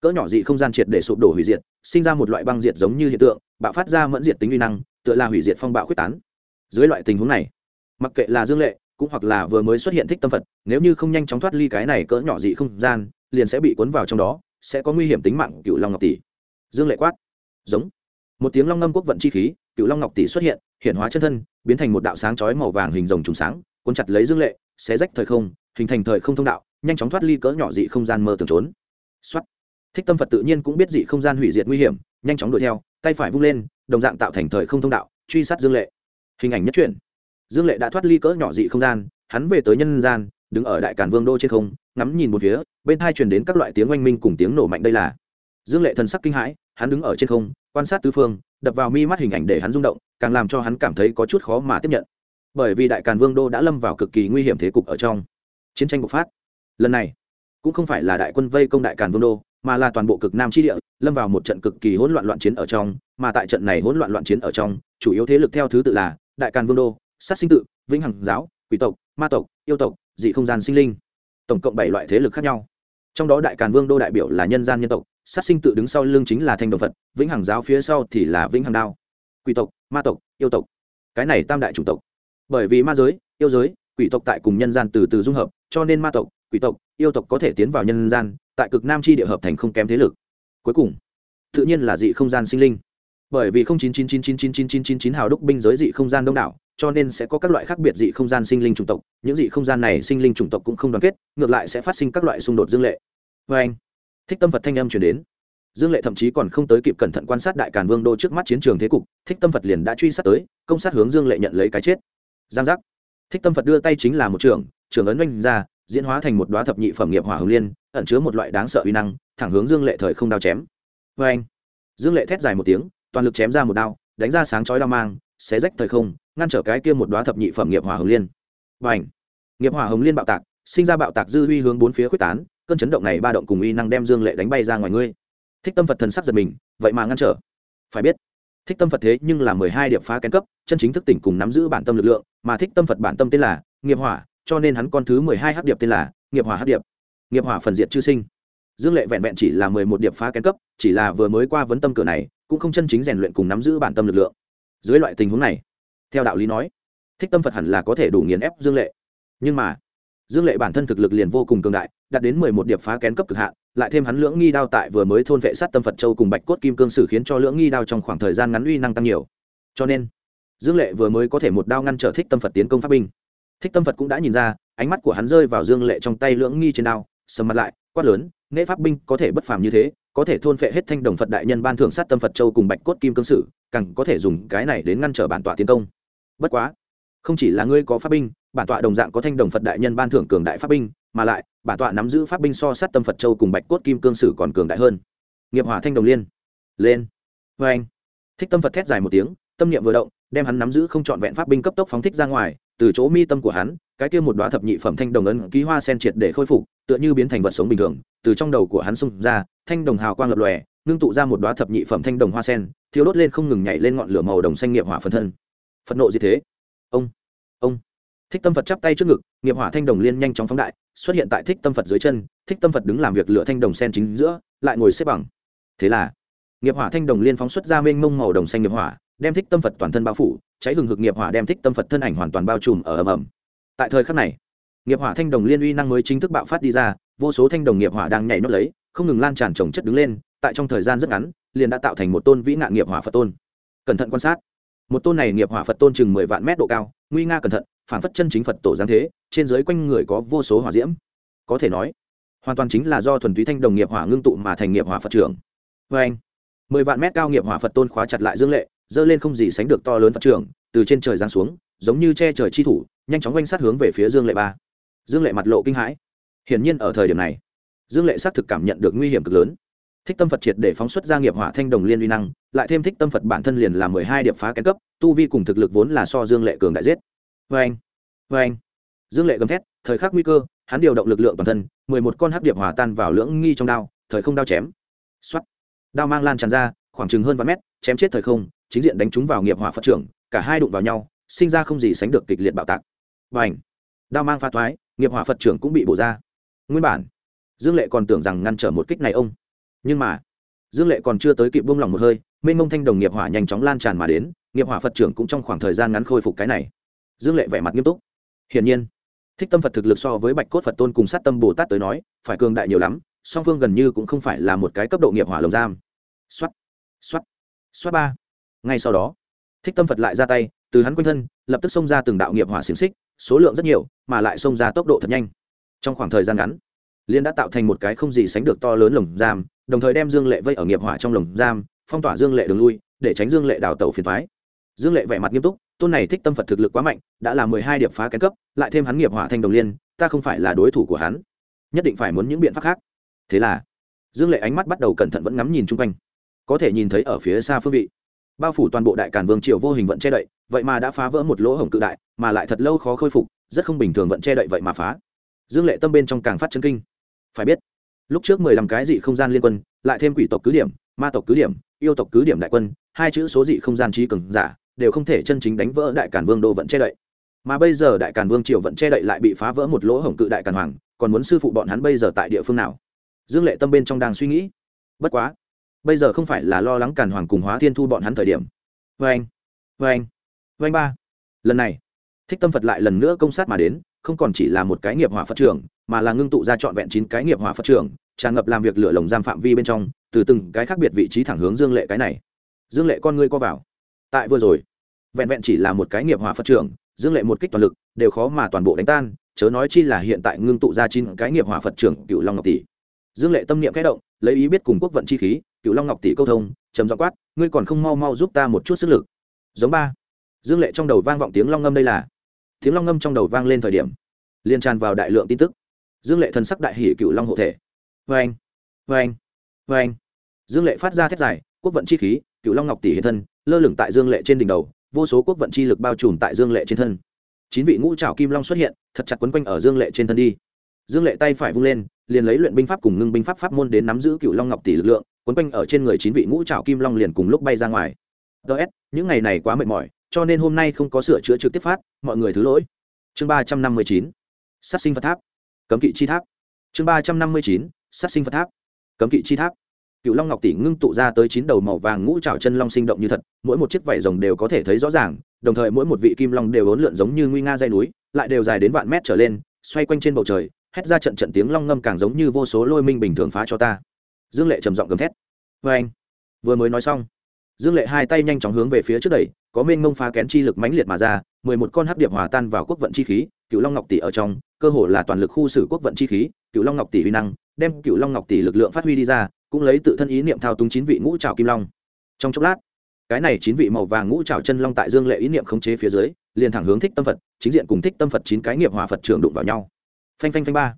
Cỡ nhỏ dị không gian triệt để sụp đổ hủy diệt, sinh ra một loại băng diệt giống như hiện tượng, bạo phát ra mẫn diệt tính uy năng, tựa là hủy diệt phong bạo quyết tán. Dưới loại tình huống này, mặc kệ là dương lệ, cũng hoặc là vừa mới xuất hiện thích tâm phật, nếu như không nhanh chóng thoát ly cái này cỡ nhỏ dị không gian, liền sẽ bị cuốn vào trong đó, sẽ có nguy hiểm tính mạng cựu long ngọc tỷ. Dương lệ quát. Giống. Một tiếng long ngâm quốc vận chi khí cựu long ngọc tỷ xuất hiện hiện hóa chân thân, biến thành một đạo sáng chói màu vàng hình rồng trùng sáng, cuốn chặt lấy dương lệ xé rách thời không, hình thành thời không thông đạo, nhanh chóng thoát ly cỡ nhỏ dị không gian mơ tưởng trốn. Xuất thích tâm phật tự nhiên cũng biết dị không gian hủy diệt nguy hiểm, nhanh chóng đuổi theo, tay phải vung lên, đồng dạng tạo thành thời không thông đạo, truy sát dương lệ. Hình ảnh nhất truyện. Dương lệ đã thoát ly cỡ nhỏ dị không gian, hắn về tới nhân gian, đứng ở đại cản vương đô trên không, ngắm nhìn một phía, bên thai truyền đến các loại tiếng oanh minh cùng tiếng nổ mạnh đây là. Dương lệ thần sắc kinh hãi, hắn đứng ở trên không, quan sát tứ phương, đập vào mi mắt hình ảnh để hắn rung động, càng làm cho hắn cảm thấy có chút khó mà tiếp nhận bởi vì đại càn vương đô đã lâm vào cực kỳ nguy hiểm thế cục ở trong. Chiến tranh bộc phát. Lần này, cũng không phải là đại quân vây công đại càn vương đô, mà là toàn bộ cực nam tri địa, lâm vào một trận cực kỳ hỗn loạn loạn chiến ở trong, mà tại trận này hỗn loạn loạn chiến ở trong, chủ yếu thế lực theo thứ tự là đại càn vương đô, sát sinh tự, vĩnh hằng giáo, quỷ tộc, ma tộc, yêu tộc, dị không gian sinh linh. Tổng cộng bảy loại thế lực khác nhau. Trong đó đại càn vương đô đại biểu là nhân gian nhân tộc, sát sinh tự đứng sau lưng chính là thanh đồng phật, vĩnh hằng giáo phía sau thì là vĩnh hằng đao. Quỷ tộc, ma tộc, yêu tộc. Cái này tam đại chủng tộc bởi vì ma giới, yêu giới, quỷ tộc tại cùng nhân gian từ từ dung hợp, cho nên ma tộc, quỷ tộc, yêu tộc có thể tiến vào nhân gian, tại cực nam chi địa hợp thành không kém thế lực. Cuối cùng, tự nhiên là dị không gian sinh linh. Bởi vì không chín chín chín chín chín chín chín chín chín hào đúc binh giới dị không gian đông đảo, cho nên sẽ có các loại khác biệt dị không gian sinh linh chủng tộc. Những dị không gian này sinh linh chủng tộc cũng không đoàn kết, ngược lại sẽ phát sinh các loại xung đột dương lệ. Vê anh, thích tâm phật thanh âm chuyển đến. Dương lệ thậm chí còn không tới kịp cẩn thận quan sát đại càn vương đô trước mắt chiến trường thế cục, thích tâm phật liền đã truy sát tới, công sát hướng dương lệ nhận lấy cái chết giang giác. Thích tâm phật đưa tay chính là một trường trường ấn oanh ra, diễn hóa thành một đoá thập nhị phẩm nghiệp hỏa hồng liên, ẩn chứa một loại đáng sợ uy năng, thẳng hướng dương lệ thời không đao chém. Vê anh dương lệ thét dài một tiếng, toàn lực chém ra một đao, đánh ra sáng chói đao mang, xé rách thời không, ngăn trở cái kia một đoá thập nhị phẩm nghiệp hỏa hồng liên. Và ảnh nghiệp hỏa hồng liên bạo tạc, sinh ra bạo tạc dư huy hướng bốn phía quyết tán, cơn chấn động này ba động cùng uy năng đem dương lệ đánh bay ra ngoài ngươi. Thích tâm phật thần sắc giật mình, vậy mà ngăn trở. Phải biết thích tâm phật thế nhưng là mười hai điệp phá kén cấp, chân chính thức tỉnh cùng nắm giữ bản tâm lực lượng, mà thích tâm phật bản tâm tên là nghiệp hỏa, cho nên hắn con thứ mười hai hắc điệp tên là nghiệp hỏa hắc điệp. Nghiệp hỏa phần diệt chư sinh. Dương lệ vẹn vẹn chỉ là mười một điệp phá kén cấp, chỉ là vừa mới qua vấn tâm cửa này, cũng không chân chính rèn luyện cùng nắm giữ bản tâm lực lượng. Dưới loại tình huống này, theo đạo lý nói, thích tâm phật hẳn là có thể đủ nghiền ép dương lệ. Nhưng mà dương lệ bản thân thực lực liền vô cùng cường đại, đạt đến mười một điệp phá kén cấp cực hạn, lại thêm hắn lưỡng nghi đao tại vừa mới thôn vệ sát tâm phật châu cùng bạch cốt kim cương sử khiến cho lưỡng nghi đao trong khoảng thời gian ngắn uy năng tăng nhiều. Cho nên, dương lệ vừa mới có thể một đao ngăn trở thích tâm phật tiến công pháp binh. Thích tâm phật cũng đã nhìn ra, ánh mắt của hắn rơi vào dương lệ trong tay lưỡng nghi trên đao, sầm mặt lại, quát lớn nghệ pháp binh, có thể bất phàm như thế, có thể thôn phệ hết thanh đồng phật đại nhân ban thưởng sát tâm phật châu cùng bạch cốt kim cương sử, càng có thể dùng cái này đến ngăn trở bản tọa tiến công. Bất quá, không chỉ là ngươi có pháp binh bản tọa đồng dạng có thanh đồng phật đại nhân ban thưởng cường đại pháp binh, mà lại, bản tọa nắm giữ pháp binh so sát tâm phật châu cùng bạch cốt kim cương sử còn cường đại hơn. Nghiệp hỏa thanh đồng liên. Lên. Vê anh. Thích tâm phật thét dài một tiếng, tâm niệm vừa động, đem hắn nắm giữ không trọn vẹn pháp binh cấp tốc phóng thích ra ngoài, từ chỗ mi tâm của hắn, cái kia một đoá thập nhị phẩm thanh đồng ấn ký hoa sen triệt để khôi phục, tựa như biến thành vật sống bình thường, từ trong đầu của hắn xung ra, thanh đồng hào quang lập lòe, ngưng tụ ra một đoá thập nhị phẩm thanh đồng hoa sen thiếu đốt lên không ngừng nhảy lên ngọn lửa màu đồng xanh nghiệp hỏa phân thân. Phật nộ gì thế. Ông ông thích tâm phật chắp tay trước ngực, nghiệp hỏa thanh đồng liên nhanh chóng phóng đại, xuất hiện tại thích tâm phật dưới chân, thích tâm phật đứng làm việc lửa thanh đồng sen chính giữa, lại ngồi xếp bằng. Thế là, nghiệp hỏa thanh đồng liên phóng xuất ra mênh mông màu đồng xanh nghiệp hỏa, đem thích tâm phật toàn thân bao phủ, cháy hừng hực nghiệp hỏa đem thích tâm phật thân ảnh hoàn toàn bao trùm ở ầm ầm. Tại thời khắc này, nghiệp hỏa thanh đồng liên uy năng mới chính thức bạo phát đi ra, vô số thanh đồng nghiệp hỏa đang nhảy nốt lấy, không ngừng lan tràn trồng chất đứng lên, tại trong thời gian rất ngắn, liền đã tạo thành một tôn vĩ nạn nghiệp hỏa phật tôn. Cẩn thận quan sát một tôn này nghiệp hỏa phật tôn chừng mười vạn mét độ cao, nguy nga cẩn thận phản phất chân chính phật tổ giáng thế, trên dưới quanh người có vô số hỏa diễm. Có thể nói, hoàn toàn chính là do thuần túy thanh đồng nghiệp hỏa ngưng tụ mà thành nghiệp hỏa phật trưởng. Vê anh, mười vạn mét cao nghiệp hỏa phật tôn khóa chặt lại dương lệ dơ lên không gì sánh được to lớn phật trưởng, từ trên trời giáng xuống, giống như che trời chi thủ, nhanh chóng quanh sát hướng về phía dương lệ ba. Dương lệ mặt lộ kinh hãi. Hiển nhiên ở thời điểm này, dương lệ xác thực cảm nhận được nguy hiểm cực lớn thích tâm phật triệt để phóng xuất gia nghiệp hỏa thanh đồng liên uy năng, lại thêm thích tâm phật bản thân liền là mười hai điệp phá kén cấp, tu vi cùng thực lực vốn là so dương lệ cường đại giết. Vê anh vê anh dương lệ gầm thét, thời khắc nguy cơ, hắn điều động lực lượng toàn thân, mười một con hắc điệp hòa tan vào lưỡng nghi trong đao, thời không đao chém. X o á t đao mang lan tràn ra, khoảng chừng hơn vài mét, chém chết thời không, chính diện đánh trúng vào nghiệp hỏa phật trưởng, cả hai đụng vào nhau, sinh ra không gì sánh được kịch liệt bạo tạc. Và ảnh đao mang pha thoái, nghiệp hỏa phật trưởng cũng bị bổ ra. Nguyên bản, dương lệ còn tưởng rằng ngăn trở một kích này ông nhưng mà, dương lệ còn chưa tới kịp buông lỏng một hơi, mênh mông thanh đồng nghiệp hỏa nhanh chóng lan tràn mà đến, nghiệp hỏa phật trưởng cũng trong khoảng thời gian ngắn khôi phục cái này. Dương lệ vẻ mặt nghiêm túc. Hiển nhiên, thích tâm phật thực lực so với bạch cốt phật tôn cùng sát tâm bồ tát tới nói, phải cường đại nhiều lắm, song phương gần như cũng không phải là một cái cấp độ nghiệp hỏa lồng giam. Xoắt xoắt xoắt ba. Ngay sau đó, thích tâm phật lại ra tay, từ hắn quanh thân, lập tức xông ra từng đạo nghiệp hỏa xiềng xích, số lượng rất nhiều, mà lại xông ra tốc độ thật nhanh. Trong khoảng thời gian ngắn liên đã tạo thành một cái không gì sánh được to lớn lồng giam đồng thời đem dương lệ vây ở nghiệp hỏa trong lồng giam, phong tỏa dương lệ đường lui, để tránh dương lệ đào tẩu phiền thoái dương lệ vẻ mặt nghiêm túc, tôn này thích tâm phật thực lực quá mạnh, đã là mười hai điểm phá kén cấp, lại thêm hắn nghiệp hỏa thanh đồng liên, ta không phải là đối thủ của hắn. Nhất định phải muốn những biện pháp khác. Thế là, dương lệ ánh mắt bắt đầu cẩn thận vẫn ngắm nhìn chung quanh. Có thể nhìn thấy ở phía xa phương vị, bao phủ toàn bộ đại càn vương triều vô hình vận che đậy, vậy mà đã phá vỡ một lỗ hổng cự đại, mà lại thật lâu khó khôi phục, rất không bình thường vận che đậy vậy mà phá. Dương lệ tâm bên trong càng phát chân kinh. Phải biết lúc trước mười lăm cái dị không gian liên quân, lại thêm quỷ tộc cứ điểm, ma tộc cứ điểm, yêu tộc cứ điểm đại quân, hai chữ số dị không gian trí cường giả, đều không thể chân chính đánh vỡ đại càn vương đô vận che đậy. Mà bây giờ đại càn vương triều vận che đậy lại bị phá vỡ một lỗ hổng cự đại càn hoàng, còn muốn sư phụ bọn hắn bây giờ tại địa phương nào? Dương lệ tâm bên trong đang suy nghĩ. Bất quá, bây giờ không phải là lo lắng càn hoàng cùng hóa thiên thu bọn hắn thời điểm. Vê anh vê anh vê anh ba. Lần này, thích tâm phật lại lần nữa công sát mà đến, không còn chỉ là một cái nghiệp hỏa phật trưởng mà là ngưng tụ ra trọn vẹn chín cái nghiệp hỏa phật trưởng tràn ngập làm việc lửa lồng giam phạm vi bên trong, từ từng cái khác biệt vị trí thẳng hướng dương lệ cái này. Dương lệ con ngươi co vào. Tại vừa rồi, vẹn vẹn chỉ là một cái nghiệp hỏa phật trưởng dương lệ một kích toàn lực, đều khó mà toàn bộ đánh tan, chớ nói chi là hiện tại ngưng tụ ra chín cái nghiệp hỏa phật trưởng cựu long ngọc tỷ. Dương lệ tâm niệm kẽ động, lấy ý biết cùng quốc vận chi khí cựu long ngọc tỷ câu thông, trầm dọ quát, ngươi còn không mau mau giúp ta một chút sức lực. Giống ba. Dương lệ trong đầu vang vọng tiếng long ngâm đây là. Tiếng long ngâm trong đầu vang lên thời điểm liên tràn vào đại lượng tin tức dương lệ thần sắc đại hỷ cựu long hộ thể. Vê anh vê anh vê anh dương lệ phát ra thét dài, quốc vận chi khí, cựu long ngọc tỷ hiện thân, lơ lửng tại dương lệ trên đỉnh đầu, vô số quốc vận chi lực bao trùm tại dương lệ trên thân. Chín vị ngũ trảo kim long xuất hiện, thật chặt quấn quanh ở dương lệ trên thân đi. Dương lệ tay phải vung lên, liền lấy luyện binh pháp cùng ngưng binh pháp pháp môn đến nắm giữ cựu long ngọc tỷ lực lượng, quấn quanh ở trên người chín vị ngũ trảo kim long liền cùng lúc bay ra ngoài. Ts những ngày này quá mệt mỏi, cho nên hôm nay không có sửa chữa trực tiếp phát, mọi người thứ lỗi. Chương ba trăm năm mươi chín. Sát sinh phật tháp cấm kỵ chi tháp. Chương ba trăm năm mươi chín, sát sinh phật tháp. Cấm kỵ chi tháp. Cựu long ngọc tỷ ngưng tụ ra tới chín đầu màu vàng ngũ trảo chân long sinh động như thật, mỗi một chiếc vảy rồng đều có thể thấy rõ ràng, đồng thời mỗi một vị kim long đều ốn lượn giống như nguy nga dây núi, lại đều dài đến vạn mét trở lên, xoay quanh trên bầu trời, hét ra trận trận tiếng long ngâm càng giống như vô số lôi minh bình thường phá cho ta. Dương lệ trầm giọng gầm thét. Vê anh. Vừa mới nói xong, dương lệ hai tay nhanh chóng hướng về phía trước đẩy, có mênh mông phá kén chi lực mãnh liệt mà ra, mười một con hắc điệp hòa tan vào quốc vận chi khí, cựu long ngọc tỷ ở trong cơ hồ là toàn lực khu xử quốc vận chi khí cựu long ngọc tỷ huy năng, đem cựu long ngọc tỷ lực lượng phát huy đi ra, cũng lấy tự thân ý niệm thao túng chín vị ngũ trào kim long. Trong chốc lát, cái này chín vị màu vàng ngũ trào chân long tại dương lệ ý niệm khống chế phía dưới, liền thẳng hướng thích tâm phật, chính diện cùng thích tâm phật chín cái nghiệp hỏa phật trưởng đụng vào nhau. Phanh phanh phanh ba.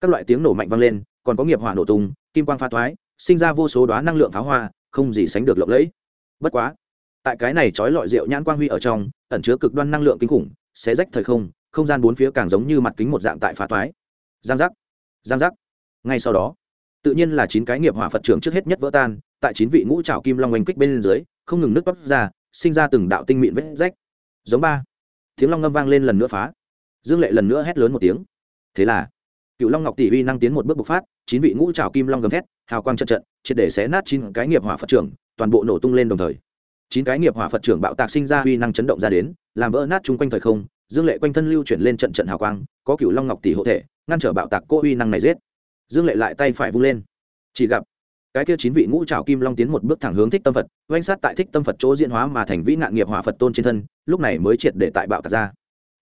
Các loại tiếng nổ mạnh vang lên, còn có nghiệp hỏa nổ tung, kim quang pha thoái, sinh ra vô số đoá năng lượng pháo hoa, không gì sánh được lộng lẫy. Bất quá, tại cái này trói lọi rượu nhãn quang huy ở trong, ẩn chứa cực đoan năng lượng kinh khủng sẽ rách thời không không gian bốn phía càng giống như mặt kính một dạng tại phá toái. Giang giác giang giác. Ngay sau đó, tự nhiên là chín cái nghiệp hỏa phật trưởng trước hết nhất vỡ tan, tại chín vị ngũ trảo kim long oanh kích bên dưới, không ngừng nước bắp ra, sinh ra từng đạo tinh mịn vết rách. Giống ba, tiếng long ngâm vang lên lần nữa phá. Dương lệ lần nữa hét lớn một tiếng. Thế là, cựu long ngọc tỷ uy năng tiến một bước bộc phát, chín vị ngũ trào kim long gầm thét, hào quang trận trận, triệt để xé nát chín cái nghiệp hỏa phật trưởng, toàn bộ nổ tung lên đồng thời. Chín cái nghiệp hỏa phật trưởng bạo tạc sinh ra uy năng chấn động ra đến, làm vỡ nát chung quanh thời không dương lệ quanh thân lưu chuyển lên trận trận hào quang, có cựu long ngọc tỷ hộ thể, ngăn trở bạo tạc cô uy năng này giết. Dương lệ lại tay phải vung lên. Chỉ gặp, cái kia chín vị ngũ trào kim long tiến một bước thẳng hướng thích tâm phật, oanh sát tại thích tâm phật chỗ diễn hóa mà thành vĩ nạn nghiệp hỏa phật tôn trên thân, lúc này mới triệt để tại bạo tạc ra.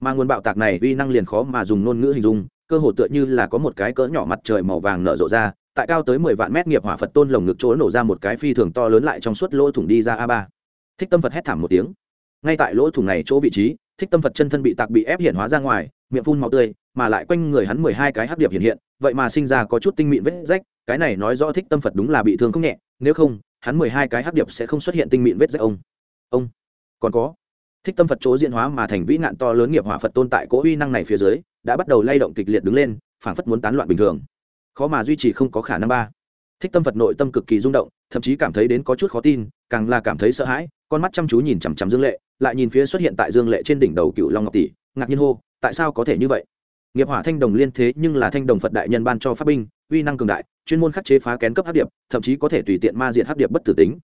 Mà nguồn bạo tạc này uy năng liền khó mà dùng ngôn ngữ hình dung, cơ hồ tựa như là có một cái cỡ nhỏ mặt trời màu vàng nở rộ ra, tại cao tới mười vạn mét nghiệp hỏa phật tôn lồng ngực chỗ nổ ra một cái phi thường to lớn lại trong suốt lỗ thủng đi ra a ba. Thích tâm phật hét thảm một tiếng. Ngay tại lỗ thủng này chỗ vị trí thích tâm phật chân thân bị tạc bị ép hiện hóa ra ngoài, miệng phun màu tươi, mà lại quanh người hắn mười hai cái hắc điệp hiện hiện, vậy mà sinh ra có chút tinh mịn vết rách, cái này nói rõ thích tâm phật đúng là bị thương không nhẹ, nếu không, hắn mười hai cái hắc điệp sẽ không xuất hiện tinh mịn vết rách ông. Ông, còn có, thích tâm phật chỗ diễn hóa mà thành vĩ nạn to lớn nghiệp hỏa phật tồn tại cố uy năng này phía dưới, đã bắt đầu lay động kịch liệt đứng lên, phảng phất muốn tán loạn bình thường. Khó mà duy trì không có khả năng ba. Thích tâm phật nội tâm cực kỳ rung động, thậm chí cảm thấy đến có chút khó tin, càng là cảm thấy sợ hãi, con mắt chăm chú nhìn chằm chằm dương lệ lại nhìn phía xuất hiện tại dương lệ trên đỉnh đầu cựu long ngọc tỷ, ngạc nhiên hô, tại sao có thể như vậy? Nghiệp hỏa thanh đồng liên thế nhưng là thanh đồng phật đại nhân ban cho pháp binh, uy năng cường đại, chuyên môn khắc chế phá kén cấp hắc điệp, thậm chí có thể tùy tiện ma diệt hắc điệp bất tử tính.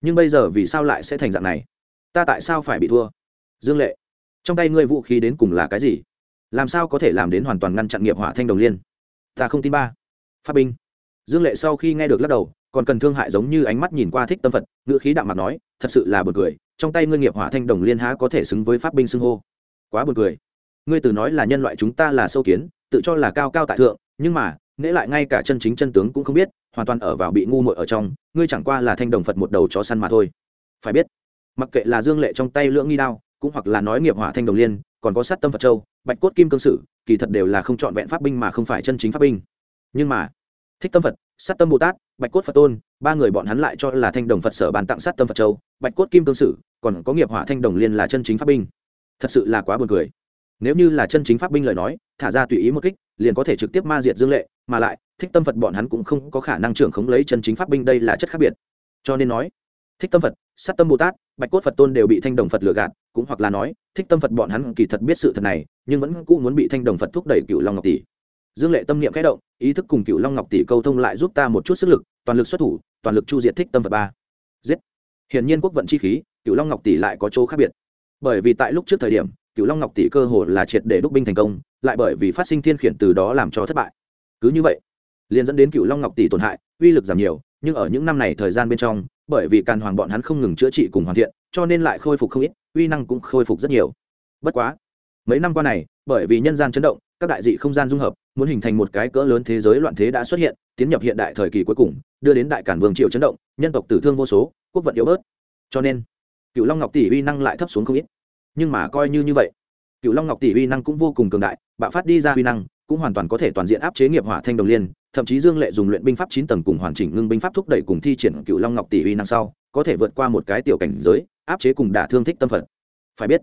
Nhưng bây giờ vì sao lại sẽ thành dạng này? Ta tại sao phải bị thua? Dương lệ, trong tay ngươi vũ khí đến cùng là cái gì? Làm sao có thể làm đến hoàn toàn ngăn chặn nghiệp hỏa thanh đồng liên? Ta không tin ba. Pháp binh. Dương lệ sau khi nghe được lắc đầu, còn cần thương hại giống như ánh mắt nhìn qua thích tâm phật, ngữ khí đạm mặt nói, thật sự là bật cười trong tay ngươi nghiệp hỏa thanh đồng liên há có thể xứng với pháp binh xưng hô. Quá buồn cười. Ngươi từ nói là nhân loại chúng ta là sâu kiến, tự cho là cao cao tại thượng, nhưng mà nễ lại ngay cả chân chính chân tướng cũng không biết, hoàn toàn ở vào bị ngu muội ở trong, ngươi chẳng qua là thanh đồng phật một đầu chó săn mà thôi. Phải biết, mặc kệ là dương lệ trong tay lưỡng nghi đao, cũng hoặc là nói nghiệp hỏa thanh đồng liên, còn có sát tâm phật châu, bạch cốt kim cương sử, kỳ thật đều là không chọn vẹn pháp binh mà không phải chân chính pháp binh. Nhưng mà, thích tâm phật sát tâm bồ tát, bạch cốt phật tôn, ba người bọn hắn lại cho là thanh đồng phật sở bàn tặng sát tâm phật châu, bạch cốt kim cương sử, còn có nghiệp hỏa thanh đồng liên là chân chính pháp binh. Thật sự là quá buồn cười. Nếu như là chân chính pháp binh lời nói, thả ra tùy ý một kích, liền có thể trực tiếp ma diệt dương lệ, mà lại, thích tâm phật bọn hắn cũng không có khả năng trưởng khống lấy chân chính pháp binh đây là chất khác biệt. Cho nên nói, thích tâm phật, sát tâm bồ tát, bạch cốt phật tôn đều bị thanh đồng phật lừa gạt, cũng hoặc là nói, thích tâm phật bọn hắn kỳ thật biết sự thật này, nhưng vẫn cũng muốn bị thanh đồng phật thúc đẩy cựu long ngọc tỷ dương lệ tâm niệm khẽ động, ý thức cùng cựu long ngọc tỷ câu thông lại giúp ta một chút sức lực, toàn lực xuất thủ, toàn lực chu diệt thích tâm vật ba. Giết! Hiển nhiên quốc vận chi khí cựu long ngọc tỷ lại có chỗ khác biệt. Bởi vì tại lúc trước thời điểm cựu long ngọc tỷ cơ hồ là triệt để đúc binh thành công, lại bởi vì phát sinh thiên khiển từ đó làm cho thất bại. Cứ như vậy, liền dẫn đến cựu long ngọc tỷ tổn hại, uy lực giảm nhiều, nhưng ở những năm này thời gian bên trong, bởi vì càn hoàng bọn hắn không ngừng chữa trị cùng hoàn thiện, cho nên lại khôi phục không ít, uy năng cũng khôi phục rất nhiều. Bất quá, mấy năm qua này, bởi vì nhân gian chấn động các đại dị không gian dung hợp, muốn hình thành một cái cỡ lớn thế giới loạn thế đã xuất hiện, tiến nhập hiện đại thời kỳ cuối cùng, đưa đến đại cản vương triều chấn động, nhân tộc tử thương vô số, quốc vận yếu bớt. Cho nên cựu long ngọc tỷ uy năng lại thấp xuống không ít. Nhưng mà coi như như vậy cựu long ngọc tỷ uy năng cũng vô cùng cường đại, bạo phát đi ra uy năng, cũng hoàn toàn có thể toàn diện áp chế nghiệp hỏa thanh đồng liên, thậm chí dương lệ dùng luyện binh pháp chín tầng cùng hoàn chỉnh ngưng binh pháp thúc đẩy cùng thi triển cựu long ngọc tỷ uy năng sau, có thể vượt qua một cái tiểu cảnh giới, áp chế cùng đả thương thích tâm phật. Phải biết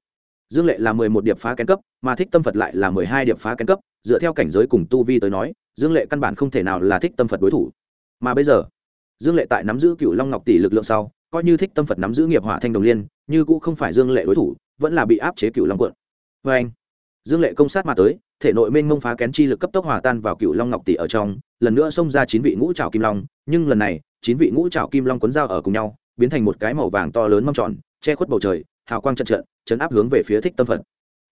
dương lệ là mười một điệp phá kén cấp, mà thích tâm phật lại là mười hai điệp phá kén cấp. Dựa theo cảnh giới cùng tu vi tới nói, dương lệ căn bản không thể nào là thích tâm phật đối thủ. Mà bây giờ, dương lệ tại nắm giữ cựu long ngọc tỷ lực lượng sau, coi như thích tâm phật nắm giữ nghiệp hỏa thanh đồng liên, như cũ không phải dương lệ đối thủ, vẫn là bị áp chế cựu long quận. Vê anh, dương lệ công sát mà tới, thể nội mênh mông phá kén chi lực cấp tốc hòa tan vào cựu long ngọc tỷ ở trong, lần nữa xông ra chín vị ngũ trào kim long, nhưng lần này, chín vị ngũ trào kim long quấn dao ở cùng nhau, biến thành một cái màu vàng to lớn mâm tròn, che khuất bầu trời, hào quang trận trận chấn áp hướng về phía thích tâm phật.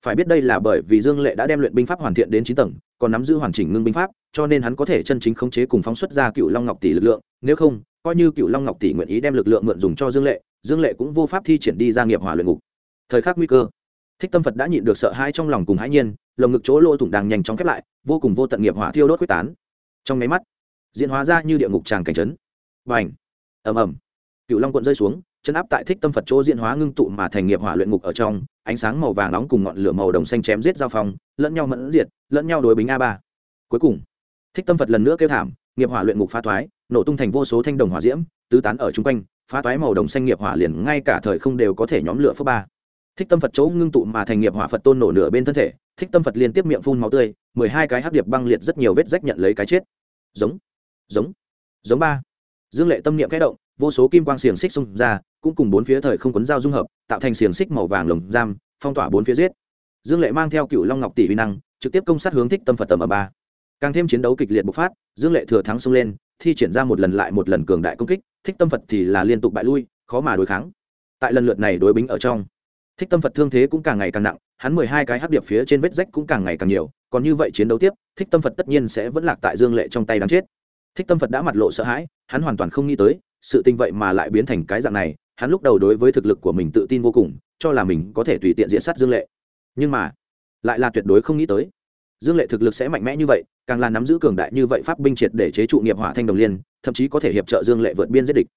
Phải biết đây là bởi vì dương lệ đã đem luyện binh pháp hoàn thiện đến chín tầng, còn nắm giữ hoàn chỉnh ngưng binh pháp, cho nên hắn có thể chân chính khống chế cùng phóng xuất ra cựu long ngọc tỷ lực lượng, nếu không, coi như cựu long ngọc tỷ nguyện ý đem lực lượng mượn dùng cho dương lệ dương lệ cũng vô pháp thi triển đi ra nghiệp hỏa luyện ngục. Thời khắc nguy cơ, thích tâm phật đã nhịn được sợ hãi trong lòng cùng hãi nhiên, lồng ngực chỗ lỗ thủng đang nhanh chóng khép lại, vô cùng vô tận nghiệp hỏa thiêu đốt quyết tán. Trong máy mắt, diễn hóa ra như địa ngục tràng cảnh trấn và ảnh ầm ầm. Cựu long quận rơi xuống chân áp tại thích tâm phật chỗ diễn hóa ngưng tụ mà thành nghiệp hỏa luyện ngục ở trong, ánh sáng màu vàng nóng cùng ngọn lửa màu đồng xanh chém giết giao phong, lẫn nhau mẫn diệt, lẫn nhau đối bính a ba. Cuối cùng, thích tâm phật lần nữa kêu thảm, nghiệp hỏa luyện ngục phá thoái, nổ tung thành vô số thanh đồng hỏa diễm, tứ tán ở chung quanh, phá toái màu đồng xanh nghiệp hỏa liền ngay cả thời không đều có thể nhóm lửa phước ba. Thích tâm phật chỗ ngưng tụ mà thành nghiệp hỏa phật tôn nổ nửa bên thân thể, thích tâm phật liên tiếp miệng phun máu tươi, mười hai cái hắc điệp băng liệt rất nhiều vết rách nhận lấy cái chết. Giống giống giống ba. Dương lệ tâm niệm kẽ động vô số kim quang xiềng xích xung ra, cũng cùng bốn phía thời không quấn dao dung hợp, tạo thành xiềng xích màu vàng lồng giam, phong tỏa bốn phía giết. Dương lệ mang theo cựu long ngọc tỷ uy năng, trực tiếp công sát hướng thích tâm phật tầm ở ba. Càng thêm chiến đấu kịch liệt bộc phát, dương lệ thừa thắng xông lên, thi triển ra một lần lại một lần cường đại công kích, thích tâm phật thì là liên tục bại lui, khó mà đối kháng. Tại lần lượt này đối bính ở trong, thích tâm phật thương thế cũng càng ngày càng nặng, hắn mười hai cái hắc điệp phía trên vết rách cũng càng ngày càng nhiều, còn như vậy chiến đấu tiếp, thích tâm phật tất nhiên sẽ vẫn lạc tại dương lệ trong tay đáng chết. Thích tâm phật đã mặt lộ sợ hãi, hắn hoàn toàn không nghĩ tới sự tình vậy mà lại biến thành cái dạng này, hắn lúc đầu đối với thực lực của mình tự tin vô cùng, cho là mình có thể tùy tiện diện sát dương lệ. Nhưng mà, lại là tuyệt đối không nghĩ tới. Dương lệ thực lực sẽ mạnh mẽ như vậy, càng là nắm giữ cường đại như vậy pháp binh triệt để chế trụ nghiệp hỏa thanh đồng liên, thậm chí có thể hiệp trợ dương lệ vượt biên giết địch.